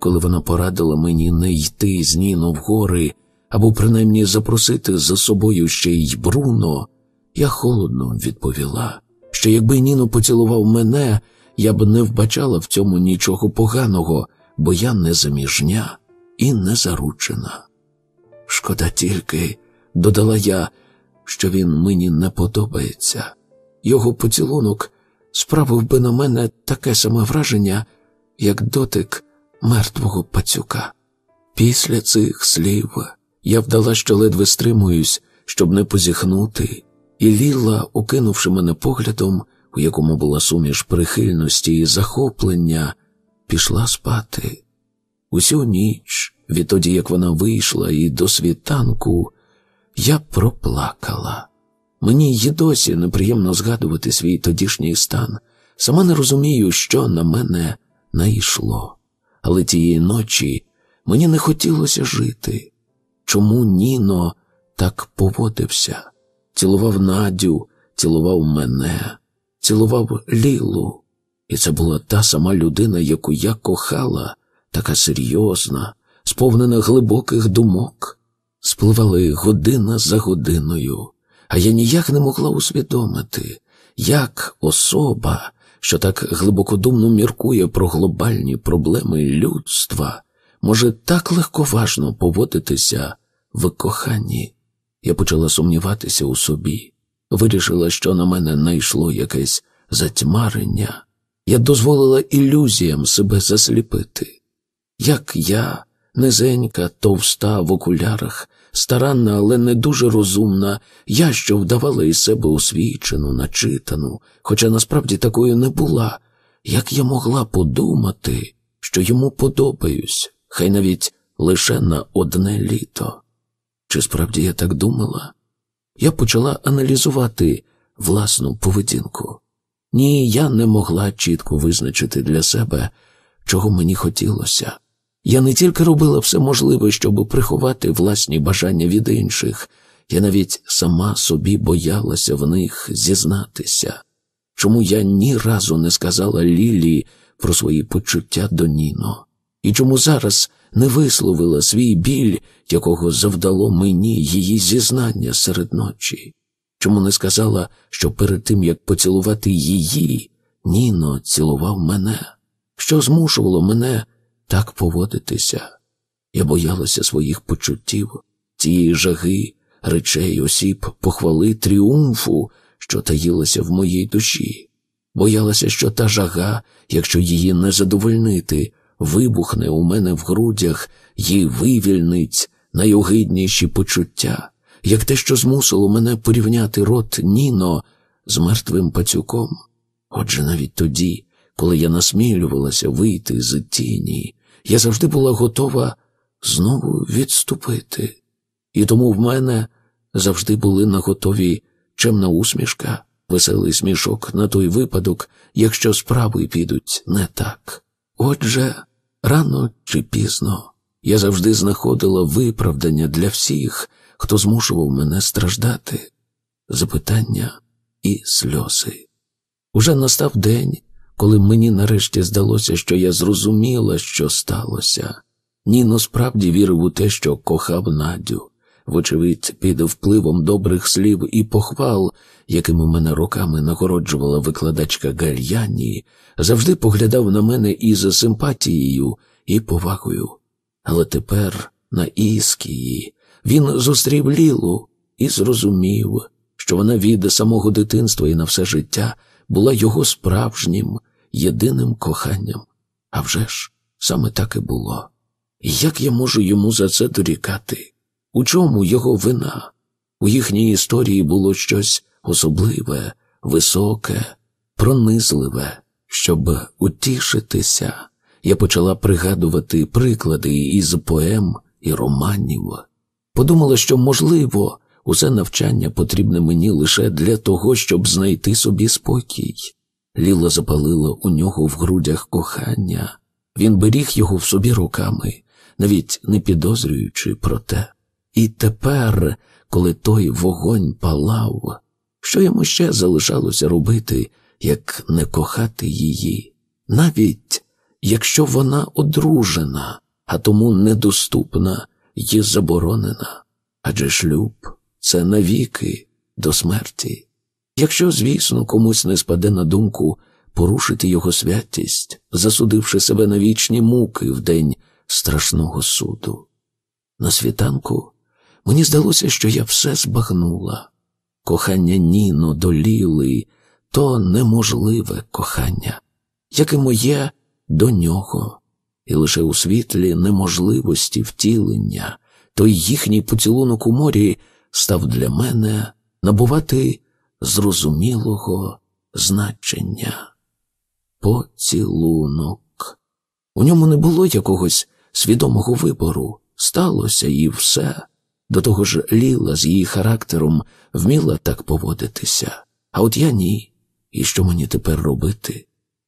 S1: Коли вона порадила мені не йти з Ніно в гори або принаймні запросити за собою ще й Бруно, я холодно відповіла, що якби Ніно поцілував мене, я б не вбачала в цьому нічого поганого, бо я не заміжня і не заручена. Шкода тільки, додала я, що він мені не подобається. Його поцілунок справив би на мене таке саме враження, як дотик мертвого пацюка. Після цих слів я вдала, що ледве стримуюсь, щоб не позіхнути, і Ліла, окинувши мене поглядом, у якому була суміш прихильності і захоплення, пішла спати. Усю ніч Відтоді, як вона вийшла і до світанку, я проплакала. Мені й досі неприємно згадувати свій тодішній стан. Сама не розумію, що на мене найшло, але тієї ночі мені не хотілося жити. Чому Ніно так поводився? Цілував Надю, цілував мене, цілував Лілу, і це була та сама людина, яку я кохала, така серйозна, сповнена глибоких думок. Спливали година за годиною, а я ніяк не могла усвідомити, як особа, що так глибокодумно міркує про глобальні проблеми людства, може так легковажно поводитися в коханні. Я почала сумніватися у собі, вирішила, що на мене найшло якесь затьмарення. Я дозволила ілюзіям себе засліпити. Як я низенька, товста в окулярах, старанна, але не дуже розумна, я що вдавала із себе освічену, начитану, хоча насправді такою не була, як я могла подумати, що йому подобаюсь, хай навіть лише на одне літо. Чи справді я так думала? Я почала аналізувати власну поведінку. Ні, я не могла чітко визначити для себе, чого мені хотілося. Я не тільки робила все можливе, щоб приховати власні бажання від інших, я навіть сама собі боялася в них зізнатися, чому я ні разу не сказала Лілі про свої почуття до Ніно, і чому зараз не висловила свій біль, якого завдало мені її зізнання серед ночі, чому не сказала, що перед тим як поцілувати її, Ніно цілував мене, що змушувало мене так поводитися. Я боялася своїх почуттів, цієї жаги, речей, осіб, похвали, тріумфу, що таїлося в моїй душі. Боялася, що та жага, якщо її не задовольнити, вибухне у мене в грудях їй вивільнить найогидніші почуття, як те, що змусило мене порівняти рот Ніно з мертвим пацюком. Отже, навіть тоді, коли я насмілювалася вийти з тіні, я завжди була готова знову відступити, і тому в мене завжди були на готові чемна усмішка, веселий смішок на той випадок, якщо справи підуть не так. Отже, рано чи пізно я завжди знаходила виправдання для всіх, хто змушував мене страждати, запитання і сльози. Уже настав день, коли мені нарешті здалося, що я зрозуміла, що сталося. Ніно справді вірив у те, що кохав Надю, вочевидь, під впливом добрих слів і похвал, якими мене роками нагороджувала викладачка Гальяні, завжди поглядав на мене із симпатією і повагою. Але тепер, на Іскії, він зустрів Лілу і зрозумів, що вона від самого дитинства і на все життя була його справжнім, єдиним коханням. А вже ж, саме так і було. Як я можу йому за це дорікати? У чому його вина? У їхній історії було щось особливе, високе, пронизливе. Щоб утішитися, я почала пригадувати приклади із поем і романів. Подумала, що, можливо, Усе навчання потрібне мені лише для того, щоб знайти собі спокій. Ліла запалила у нього в грудях кохання, він беріг його в собі руками, навіть не підозрюючи про те. І тепер, коли той вогонь палав, що йому ще залишалося робити, як не кохати її, навіть якщо вона одружена, а тому недоступна і заборонена, адже шлюб це навіки до смерті. Якщо, звісно, комусь не спаде на думку порушити його святість, засудивши себе на вічні муки в день страшного суду. На світанку мені здалося, що я все збагнула. Кохання Ніно доліли, то неможливе кохання, як і моє до нього, і лише у світлі неможливості втілення, той їхній поцілунок у морі став для мене набувати зрозумілого значення поцілунок. У ньому не було якогось свідомого вибору, сталося і все. До того ж, Ліла з її характером вміла так поводитися, а от я ні. І що мені тепер робити?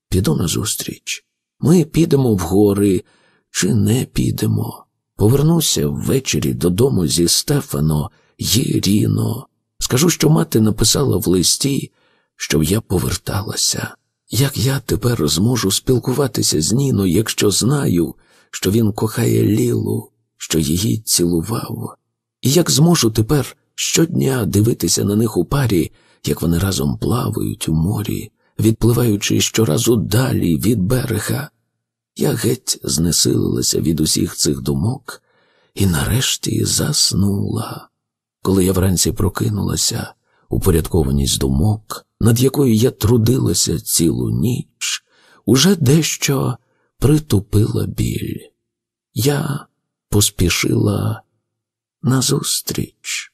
S1: Піду на зустріч. Ми підемо в гори чи не підемо. Повернуся ввечері додому зі Стефано Єріно, скажу, що мати написала в листі, щоб я поверталася. Як я тепер зможу спілкуватися з Ніно, якщо знаю, що він кохає Лілу, що її цілував, і як зможу тепер щодня дивитися на них у парі, як вони разом плавають у морі, відпливаючи щоразу далі від берега? Я геть знесилилася від усіх цих думок і нарешті заснула. Коли я вранці прокинулася, упорядкованість думок, над якою я трудилася цілу ніч, уже дещо притупила біль. Я поспішила назустріч.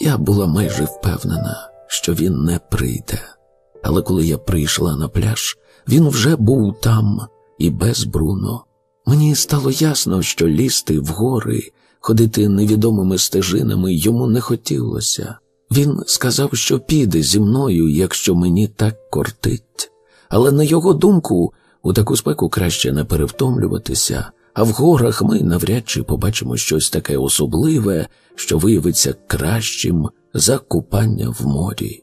S1: Я була майже впевнена, що він не прийде, але коли я прийшла на пляж, він вже був там і без Бруно. Мені стало ясно, що лізти в гори Ходити невідомими стежинами йому не хотілося. Він сказав, що піде зі мною, якщо мені так кортить. Але на його думку, у таку спеку краще не перевтомлюватися, а в горах ми навряд чи побачимо щось таке особливе, що виявиться кращим за купання в морі.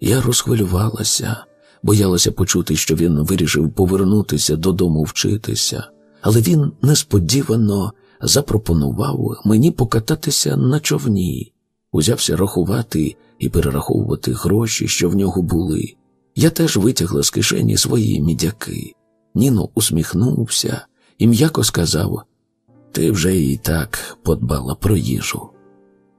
S1: Я розхвилювалася, боялася почути, що він вирішив повернутися додому вчитися, але він несподівано запропонував мені покататися на човні, узявся рахувати і перераховувати гроші, що в нього були. Я теж витягла з кишені свої мідяки. Ніно усміхнувся і м'яко сказав: Ти вже і так подбала про їжу.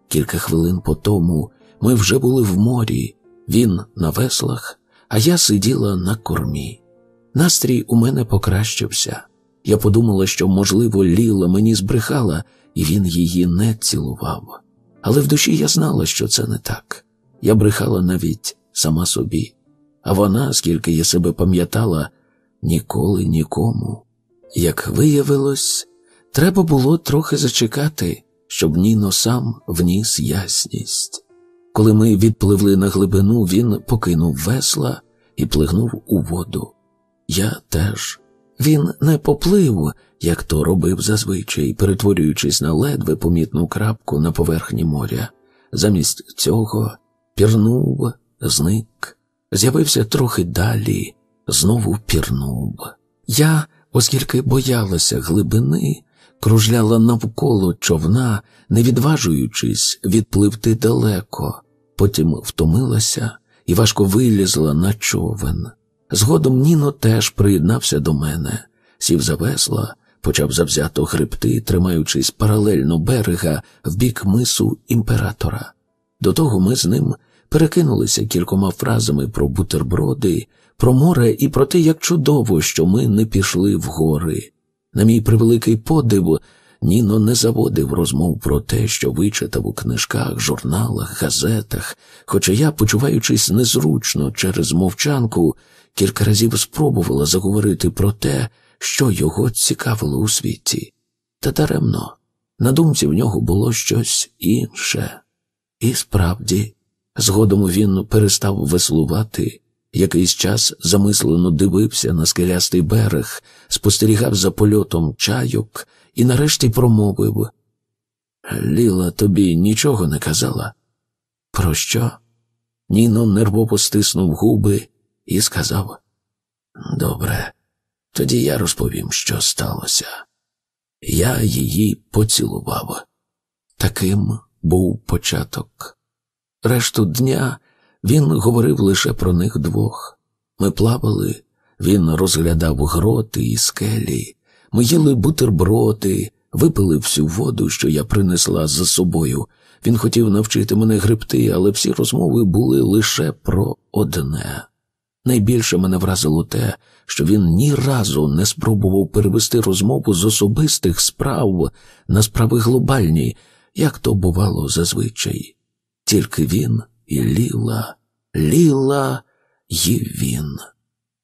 S1: Кілька хвилин по тому ми вже були в морі, він на веслах, а я сиділа на кормі. Настрій у мене покращився. Я подумала, що, можливо, Ліла мені збрехала, і він її не цілував. Але в душі я знала, що це не так. Я брехала навіть сама собі, а вона, скільки я себе пам'ятала, ніколи нікому. Як виявилось, треба було трохи зачекати, щоб Ніно сам вніс ясність. Коли ми відпливли на глибину, він покинув весла і плигнув у воду. Я теж. Він не поплив, як то робив зазвичай, перетворюючись на ледве помітну крапку на поверхні моря. Замість цього пірнув, зник, з'явився трохи далі, знову пірнув. Я, оскільки боялася глибини, кружляла навколо човна, не відважуючись відпливти далеко, потім втомилася і важко вилізла на човен. Згодом Ніно теж приєднався до мене, сів за весла, почав завзято хребти, тримаючись паралельно берега в бік мису імператора. До того ми з ним перекинулися кількома фразами про бутерброди, про море і про те, як чудово, що ми не пішли в гори. На мій превеликий подив, Ніно не заводив розмов про те, що вичитав у книжках, журналах, газетах, хоча я, почуваючись незручно через мовчанку, кілька разів спробувала заговорити про те, що його цікавило у світі, та даремно на думці в нього було щось інше, і справді, згодом він перестав веслувати. Якийсь час замислено дивився на скелястий берег, спостерігав за польотом чайок і нарешті промовив Ліла тобі нічого не казала. Про що? Ніно нервово стиснув губи і сказав: Добре, тоді я розповім, що сталося. Я її поцілував. Таким був початок. Решту дня він говорив лише про них двох. Ми плавали, він розглядав гроти і скелі, ми їли бутерброди, випили всю воду, що я принесла за собою. Він хотів навчити мене грибти, але всі розмови були лише про одне. Найбільше мене вразило те, що він ні разу не спробував перевести розмову з особистих справ на справи глобальні, як то бувало зазвичай. Тільки він і ліла, ліла і він.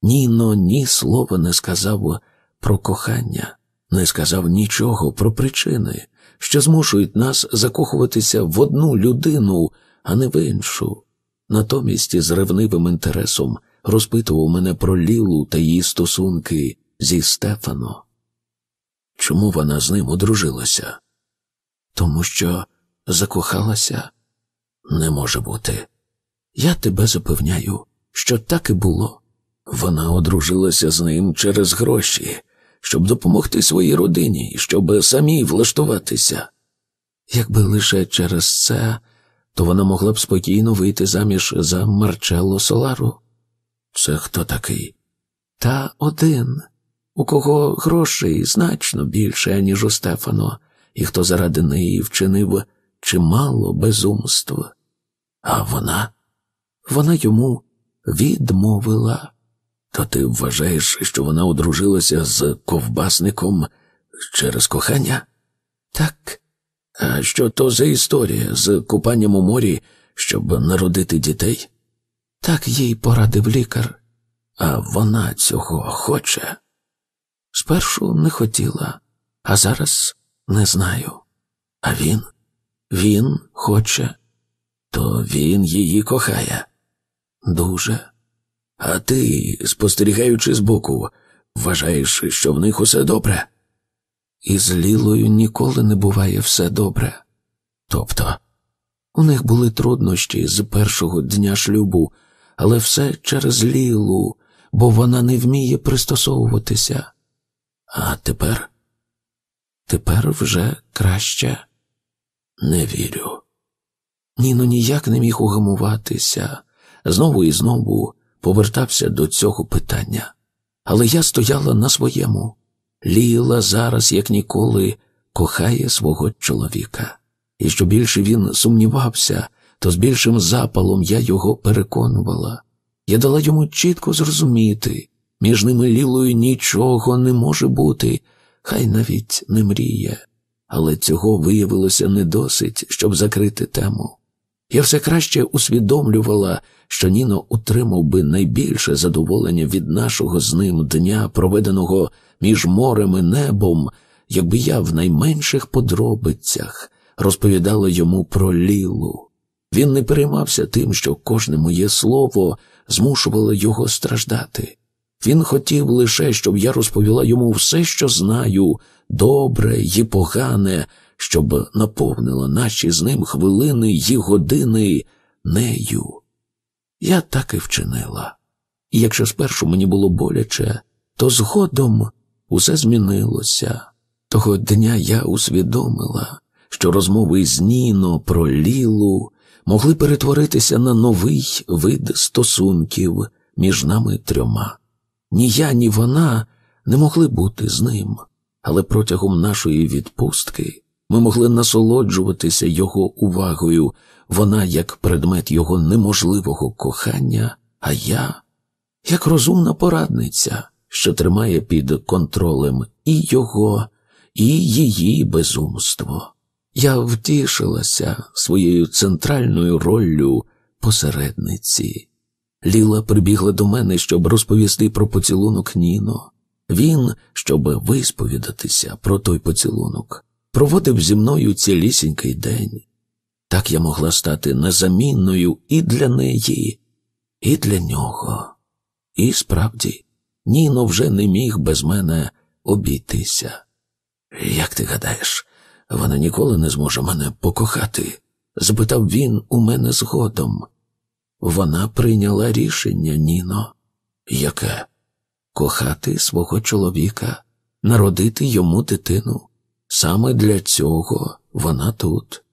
S1: Ніно ні слова не сказав про кохання, не сказав нічого про причини, що змушують нас закохуватися в одну людину, а не в іншу, натомість із ревнивим інтересом розпитував мене про Лілу та її стосунки зі Стефано. Чому вона з ним одружилася? Тому що закохалася не може бути. Я тебе запевняю, що так і було. Вона одружилася з ним через гроші, щоб допомогти своїй родині і щоб самій влаштуватися. Якби лише через це, то вона могла б спокійно вийти заміж за Марчелло Солару. Це хто такий? Та один, у кого грошей значно більше, ніж у Стефано, і хто заради неї вчинив чимало безумств. А вона? Вона йому відмовила. То ти вважаєш, що вона одружилася з ковбасником через кохання? Так. А що то за історія з купанням у морі, щоб народити дітей? Так їй порадив лікар, а вона цього хоче. Спершу не хотіла, а зараз не знаю. А він, він хоче, то він її кохає. Дуже. А ти, спостерігаючи збоку, вважаєш, що в них усе добре? Із Лілою ніколи не буває все добре. Тобто, у них були труднощі з першого дня шлюбу але все через Лілу, бо вона не вміє пристосовуватися. А тепер, тепер вже краще не вірю. Ніно ніяк не міг угамуватися, знову і знову повертався до цього питання. Але я стояла на своєму. Ліла зараз, як ніколи, кохає свого чоловіка, і що більше він сумнівався, то з більшим запалом я його переконувала. Я дала йому чітко зрозуміти між ними лілою нічого не може бути, хай навіть не мріє. Але цього виявилося не досить, щоб закрити тему. Я все краще усвідомлювала, що Ніно утримав би найбільше задоволення від нашого з ним дня, проведеного між морем і небом, якби я в найменших подробицях розповідала йому про лілу. Він не переймався тим, що кожне моє слово змушувало його страждати. Він хотів лише, щоб я розповіла йому все, що знаю, добре і погане, щоб наповнила наші з ним хвилини й години нею. Я так і вчинила. І якщо спершу мені було боляче, то згодом усе змінилося. Того дня я усвідомила, що розмови з Ніно про Лілу могли перетворитися на новий вид стосунків між нами трьома. Ні я, ні вона не могли бути з ним, але протягом нашої відпустки ми могли насолоджуватися його увагою, вона як предмет його неможливого кохання, а я як розумна порадниця, що тримає під контролем і його, і її безумство. Я втішилася своєю центральною роллю посередниці. Ліла прибігла до мене, щоб розповісти про поцілунок Ніно. Він, щоб висповідатися про той поцілунок, проводив зі мною цілісінький день. Так я могла стати незамінною і для неї, і для нього. І справді, Ніно вже не міг без мене обійтися. Як ти гадаєш? вона ніколи не зможе мене покохати, запитав він у мене згодом. Вона прийняла рішення, Ніно, яке кохати свого чоловіка, народити йому дитину. Саме для цього вона тут.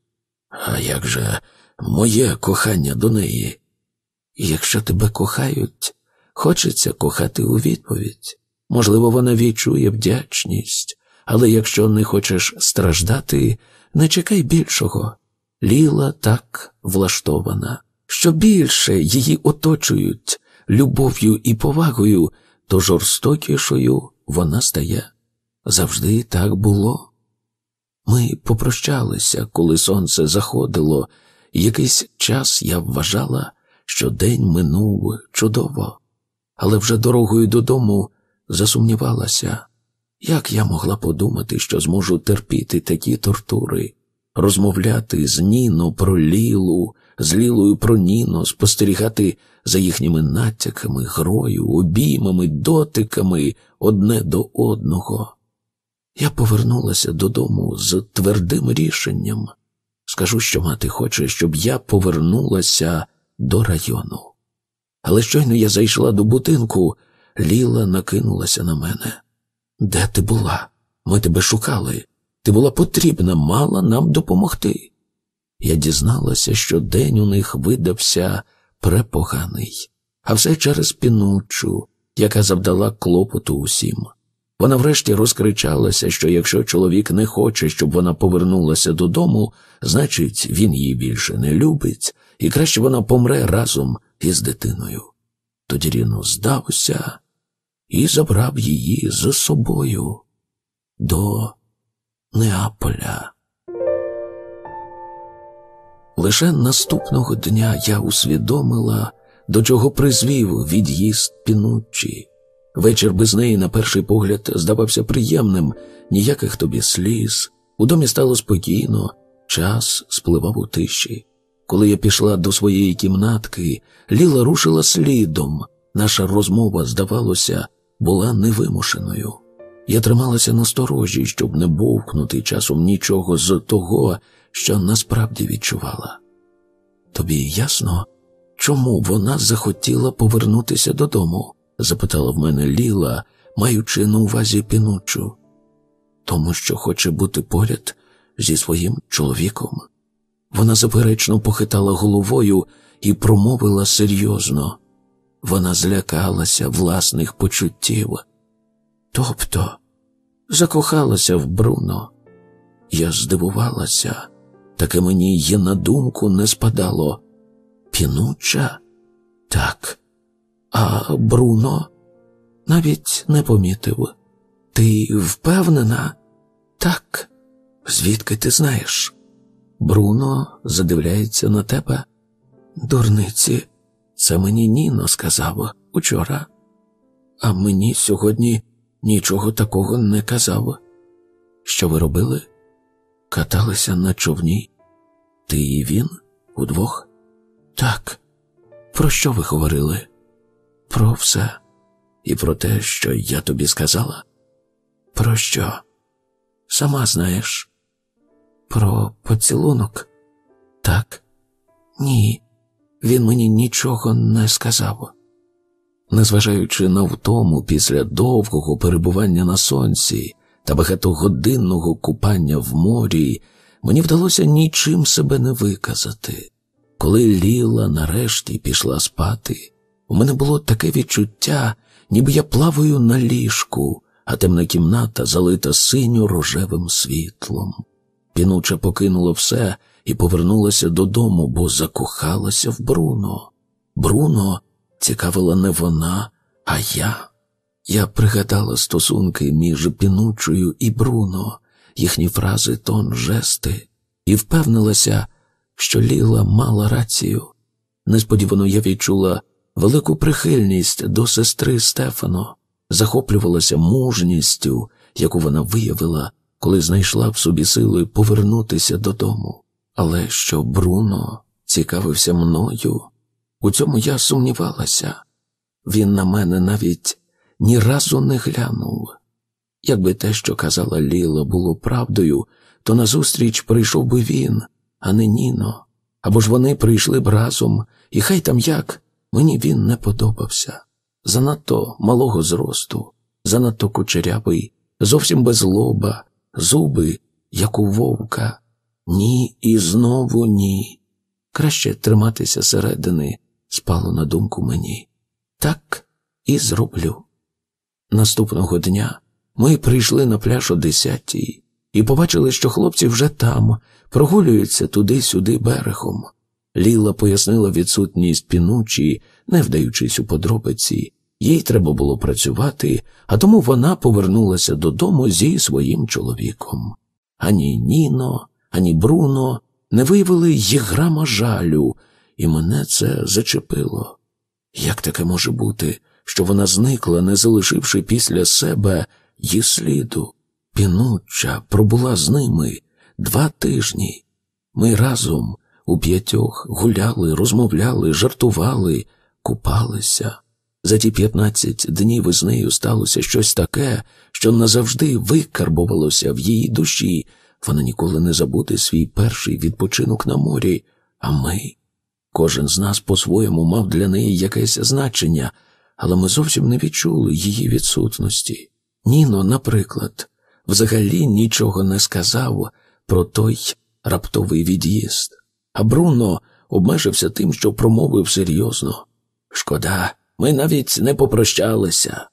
S1: А як же моє кохання до неї? Якщо тебе кохають, хочеться кохати у відповідь. Можливо, вона відчує вдячність, але якщо не хочеш страждати, не чекай більшого. Ліла так влаштована. Що більше її оточують любов'ю і повагою, то жорстокішою вона стає. Завжди так було. Ми попрощалися, коли сонце заходило, якийсь час я вважала, що день минув чудово, але вже дорогою додому засумнівалася. Як я могла подумати, що зможу терпіти такі тортури, розмовляти з Ніно про Лілу, з Лілою про Ніно, спостерігати за їхніми натяками, грою, обіймами, дотиками одне до одного? Я повернулася додому з твердим рішенням. Скажу, що мати хоче, щоб я повернулася до району. Але щойно я зайшла до будинку, Ліла накинулася на мене. Де ти була? Ми тебе шукали. Ти була потрібна, мала нам допомогти. Я дізналася, що день у них видався препоганий, а все через пінучу, яка завдала клопоту усім. Вона врешті розкричалася, що якщо чоловік не хоче, щоб вона повернулася додому, значить, він її більше не любить, і краще вона помре разом із дитиною. Тоді Ріно здався і забрав її за собою до Неаполя. Лише наступного дня я усвідомила, до чого призвів від'їзд пінуччі. Вечір без неї, на перший погляд, здавався приємним, ніяких тобі сліз. У домі стало спокійно, час спливав у тиші. Коли я пішла до своєї кімнатки, Ліла рушила слідом. Наша розмова, здавалося, була невимушеною. Я трималася насторожі, щоб не бовкнути часом нічого з того, що насправді відчувала. Тобі ясно, чому вона захотіла повернутися додому? запитала в мене Ліла, маючи на увазі пінучу. Тому що хоче бути поряд зі своїм чоловіком. Вона заперечно похитала головою і промовила серйозно. Вона злякалася власних почуттів. Тобто закохалася в Бруно. Я здивувалася, таке мені є на думку не спадало. Пінуча? Так. А Бруно навіть не помітив. Ти впевнена? Так. Звідки ти знаєш? Бруно задивляється на тебе. Дурниці, це мені Ніно сказав учора, а мені сьогодні нічого такого не казав. Що ви робили? Каталися на човні? Ти і він? Удвох? Так. Про що ви говорили? Про все і про те, що я тобі сказала? Про що? Сама знаєш? Про поцілунок? Так? Ні він мені нічого не сказав. Незважаючи на втому після довгого перебування на сонці та багатогодинного купання в морі, мені вдалося нічим себе не виказати. Коли Ліла нарешті пішла спати, у мене було таке відчуття, ніби я плаваю на ліжку, а темна кімната залита синьо рожевим світлом. Пінуче покинуло все, і повернулася додому, бо закохалася в Бруно. Бруно цікавила не вона, а я. Я пригадала стосунки між пінучою і Бруно, їхні фрази, тон, жести, і впевнилася, що Ліла мала рацію. Несподівано я відчула велику прихильність до сестри Стефано, захоплювалася мужністю, яку вона виявила, коли знайшла в собі сили повернутися додому. Але що Бруно цікавився мною, у цьому я сумнівалася. Він на мене навіть ні разу не глянув. Якби те, що казала Ліла, було правдою, то назустріч прийшов би він, а не Ніно. Або ж вони прийшли б разом, і хай там як, мені він не подобався. Занадто малого зросту, занадто кучерявий, зовсім без лоба, зуби, як у вовка. Ні, і знову ні. Краще триматися середини, спало на думку мені. Так і зроблю. Наступного дня ми прийшли на пляж о десятій і побачили, що хлопці вже там, прогулюються туди-сюди берегом. Ліла пояснила відсутність пінучі, не вдаючись у подробиці. Їй треба було працювати, а тому вона повернулася додому зі своїм чоловіком. Ані Ніно, ані Бруно не виявили й грама жалю, і мене це зачепило. Як таке може бути, що вона зникла, не залишивши після себе її сліду? Пінуча пробула з ними два тижні. Ми разом у п'ятьох гуляли, розмовляли, жартували, купалися. За ті п'ятнадцять днів із нею сталося щось таке, що назавжди викарбувалося в її душі вона ніколи не забуде свій перший відпочинок на морі, а ми. Кожен з нас по-своєму мав для неї якесь значення, але ми зовсім не відчули її відсутності. Ніно, наприклад, взагалі нічого не сказав про той раптовий від'їзд, а Бруно обмежився тим, що промовив серйозно. Шкода, ми навіть не попрощалися.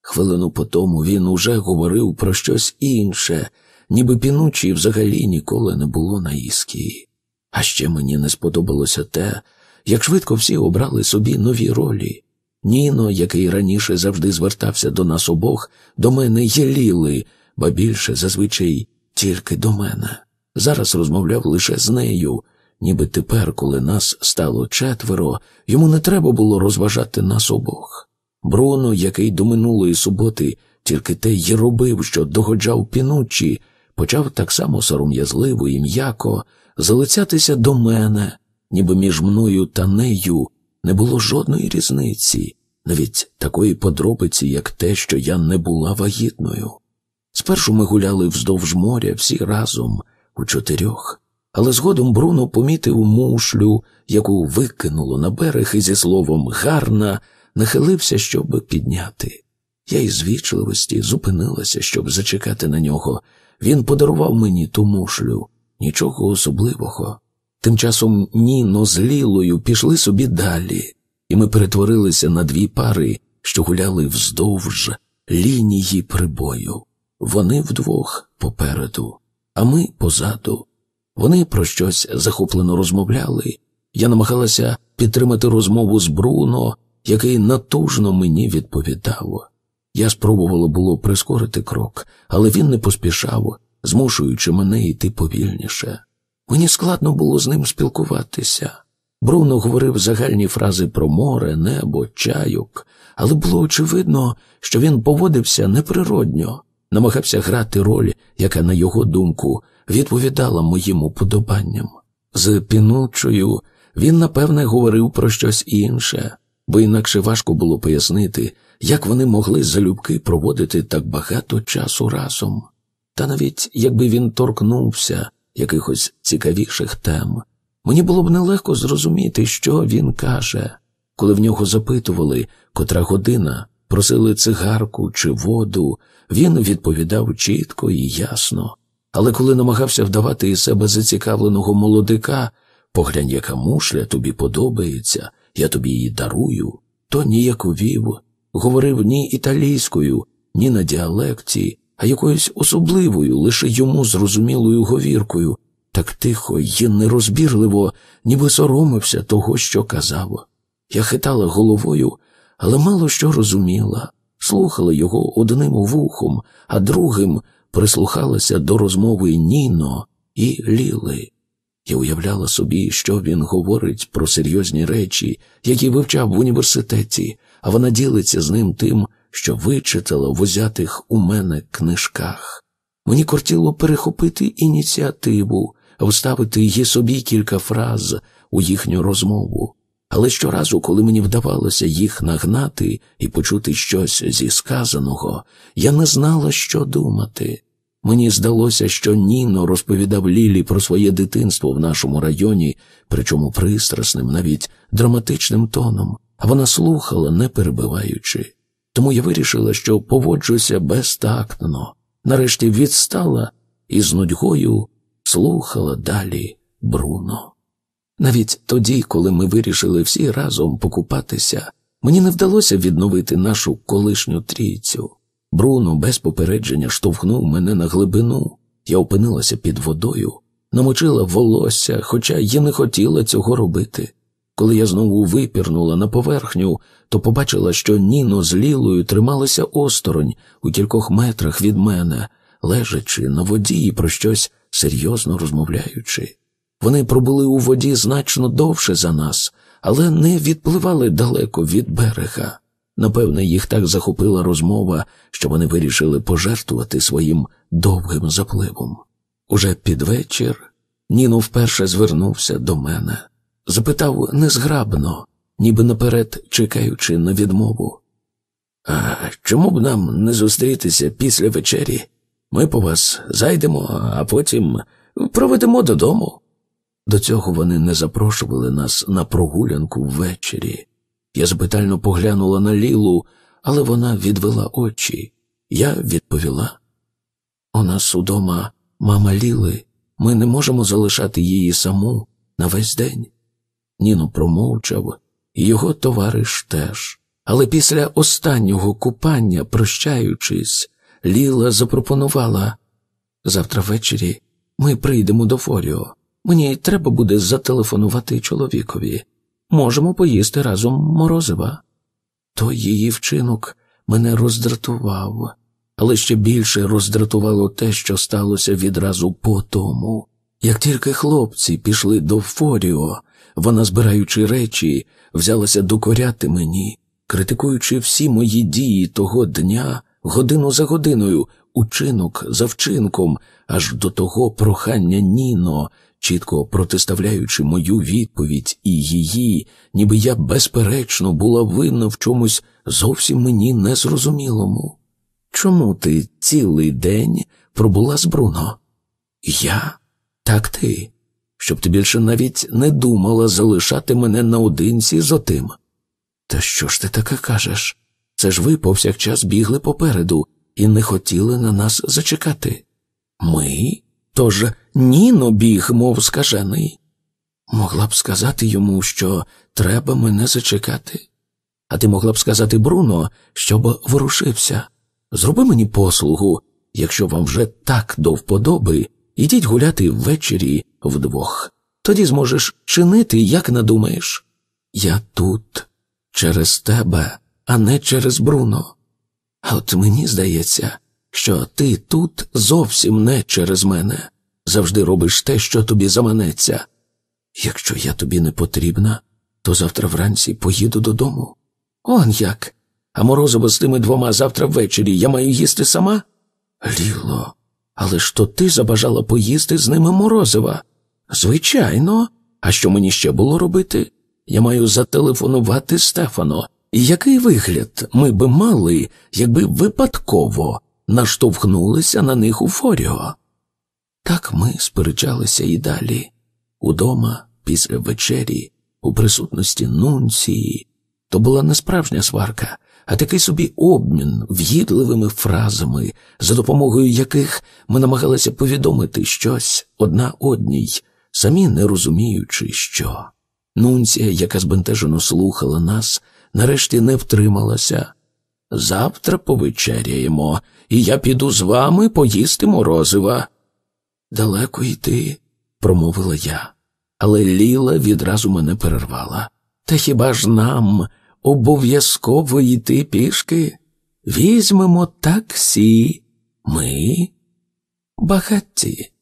S1: Хвилину потому він уже говорив про щось інше ніби пінучі взагалі ніколи не було на іскії. А ще мені не сподобалося те, як швидко всі обрали собі нові ролі. Ніно, який раніше завжди звертався до нас обох, до мене єліли, ба більше зазвичай тільки до мене. Зараз розмовляв лише з нею, ніби тепер, коли нас стало четверо, йому не треба було розважати нас обох. Бруно, який до минулої суботи тільки те й робив, що догоджав пінучі, почав так само сором'язливо і м'яко залицятися до мене, ніби між мною та нею не було жодної різниці, навіть такої подробиці, як те, що я не була вагітною. Спершу ми гуляли вздовж моря всі разом у чотирьох, але згодом Бруно помітив мушлю, яку викинуло на берег і зі словом гарна нахилився, щоб підняти. Я із звічливості зупинилася, щоб зачекати на нього, він подарував мені ту мушлю, нічого особливого. Тим часом Ніно з Лілою пішли собі далі, і ми перетворилися на дві пари, що гуляли вздовж лінії прибою. Вони вдвох попереду, а ми позаду. Вони про щось захоплено розмовляли. Я намагалася підтримати розмову з Бруно, який натужно мені відповідав. Я спробувала було прискорити крок, але він не поспішав, змушуючи мене йти повільніше. Мені складно було з ним спілкуватися. Бруно говорив загальні фрази про море, небо, чайок, але було очевидно, що він поводився неприродньо, намагався грати роль, яка, на його думку, відповідала моїм уподобанням. З пінучою він, напевне, говорив про щось інше, бо інакше важко було пояснити, як вони могли залюбки проводити так багато часу разом, та навіть якби він торкнувся якихось цікавіших тем, мені було б нелегко зрозуміти, що він каже, коли в нього запитували, котра година просили цигарку чи воду, він відповідав чітко і ясно. Але коли намагався вдавати із себе зацікавленого молодика, поглянь, яка мушля тобі подобається, я тобі її дарую, то ніяковів говорив ні італійською, ні на діалекті, а якоюсь особливою, лише йому зрозумілою говіркою, так тихо й нерозбірливо, ніби соромився того, що казав. Я хитала головою, але мало що розуміла, слухала його одним вухом, а другим прислухалася до розмови Ніно і Ліли. Я уявляла собі, що він говорить про серйозні речі, які вивчав в університеті, а вона ділиться з ним тим, що вичитала в узятих у мене книжках. Мені кортіло перехопити ініціативу, вставити її собі кілька фраз у їхню розмову. Але щоразу, коли мені вдавалося їх нагнати і почути щось зі сказаного, я не знала, що думати. Мені здалося, що Ніно розповідав Лілі про своє дитинство в нашому районі, причому пристрасним, навіть драматичним тоном. Вона слухала, не перебиваючи, тому я вирішила, що поводжуся безтактно, нарешті відстала і з нудьгою слухала далі Бруно. Навіть тоді, коли ми вирішили всі разом покупатися, мені не вдалося відновити нашу колишню трійцю. Бруно без попередження штовхнув мене на глибину, я опинилася під водою, намочила волосся, хоча я не хотіла цього робити. Коли я знову випірнула на поверхню, то побачила, що Ніно з лілою трималися осторонь у кількох метрах від мене, лежачи на воді і про щось серйозно розмовляючи. Вони пробули у воді значно довше за нас, але не відпливали далеко від берега. Напевне, їх так захопила розмова, що вони вирішили пожертвувати своїм довгим запливом. Уже під вечір Ніно вперше звернувся до мене запитав незграбно, ніби наперед чекаючи на відмову. А чому б нам не зустрітися після вечері? Ми по вас зайдемо, а потім проведемо додому. До цього вони не запрошували нас на прогулянку ввечері. Я запитально поглянула на Лілу, але вона відвела очі. Я відповіла. У нас удома мама Ліли, ми не можемо залишати її саму на весь день. Ніно промовчав, і його товариш теж. Але після останнього купання, прощаючись, Ліла запропонувала завтра ввечері ми прийдемо до Форіо. Мені треба буде зателефонувати чоловікові. Можемо поїсти разом морозива. Той її вчинок мене роздратував, але ще більше роздратувало те, що сталося відразу по тому. Як тільки хлопці пішли до Форіо, вона, збираючи речі, взялася докоряти мені, критикуючи всі мої дії того дня, годину за годиною, учинок за вчинком, аж до того прохання Ніно, чітко протиставляючи мою відповідь і її, ніби я, безперечно, була винна в чомусь зовсім мені незрозумілому. Чому ти цілий день пробула з Бруно? Я? так ти, щоб ти більше навіть не думала залишати мене наодинці з отим. Та що ж ти таке кажеш? Це ж ви повсякчас бігли попереду і не хотіли на нас зачекати. Ми? Тож Ніно біг, мов скажений. Могла б сказати йому, що треба мене зачекати. А ти могла б сказати Бруно, щоб ворушився. Зроби мені послугу, якщо вам вже так до вподоби, ідіть гуляти ввечері вдвох, тоді зможеш чинити, як надумаєш. Я тут, через тебе, а не через Бруно. А от мені здається, що ти тут зовсім не через мене, завжди робиш те, що тобі заманеться. Якщо я тобі не потрібна, то завтра вранці поїду додому. Он як. А морозово з тими двома завтра ввечері я маю їсти сама? Ліло, але ж то ти забажала поїсти з ними морозива? Звичайно, а що мені ще було робити? Я маю зателефонувати Стефано. Який вигляд ми би мали, якби випадково наштовхнулися на них у Форіо? Так ми сперечалися і далі, удома, після вечері, у присутності нунції. То була не справжня сварка, а такий собі обмін в'їдливими фразами, за допомогою яких ми намагалися повідомити щось одна одній, самі не розуміючи, що. Нунція, яка збентежено слухала нас, нарешті не втрималася. Завтра повечеряємо, і я піду з вами поїсти морозива. Далеко йти, промовила я, але Ліла відразу мене перервала. Та хіба ж нам обов'язково йти пішки. Візьмемо таксі. Ми багаті.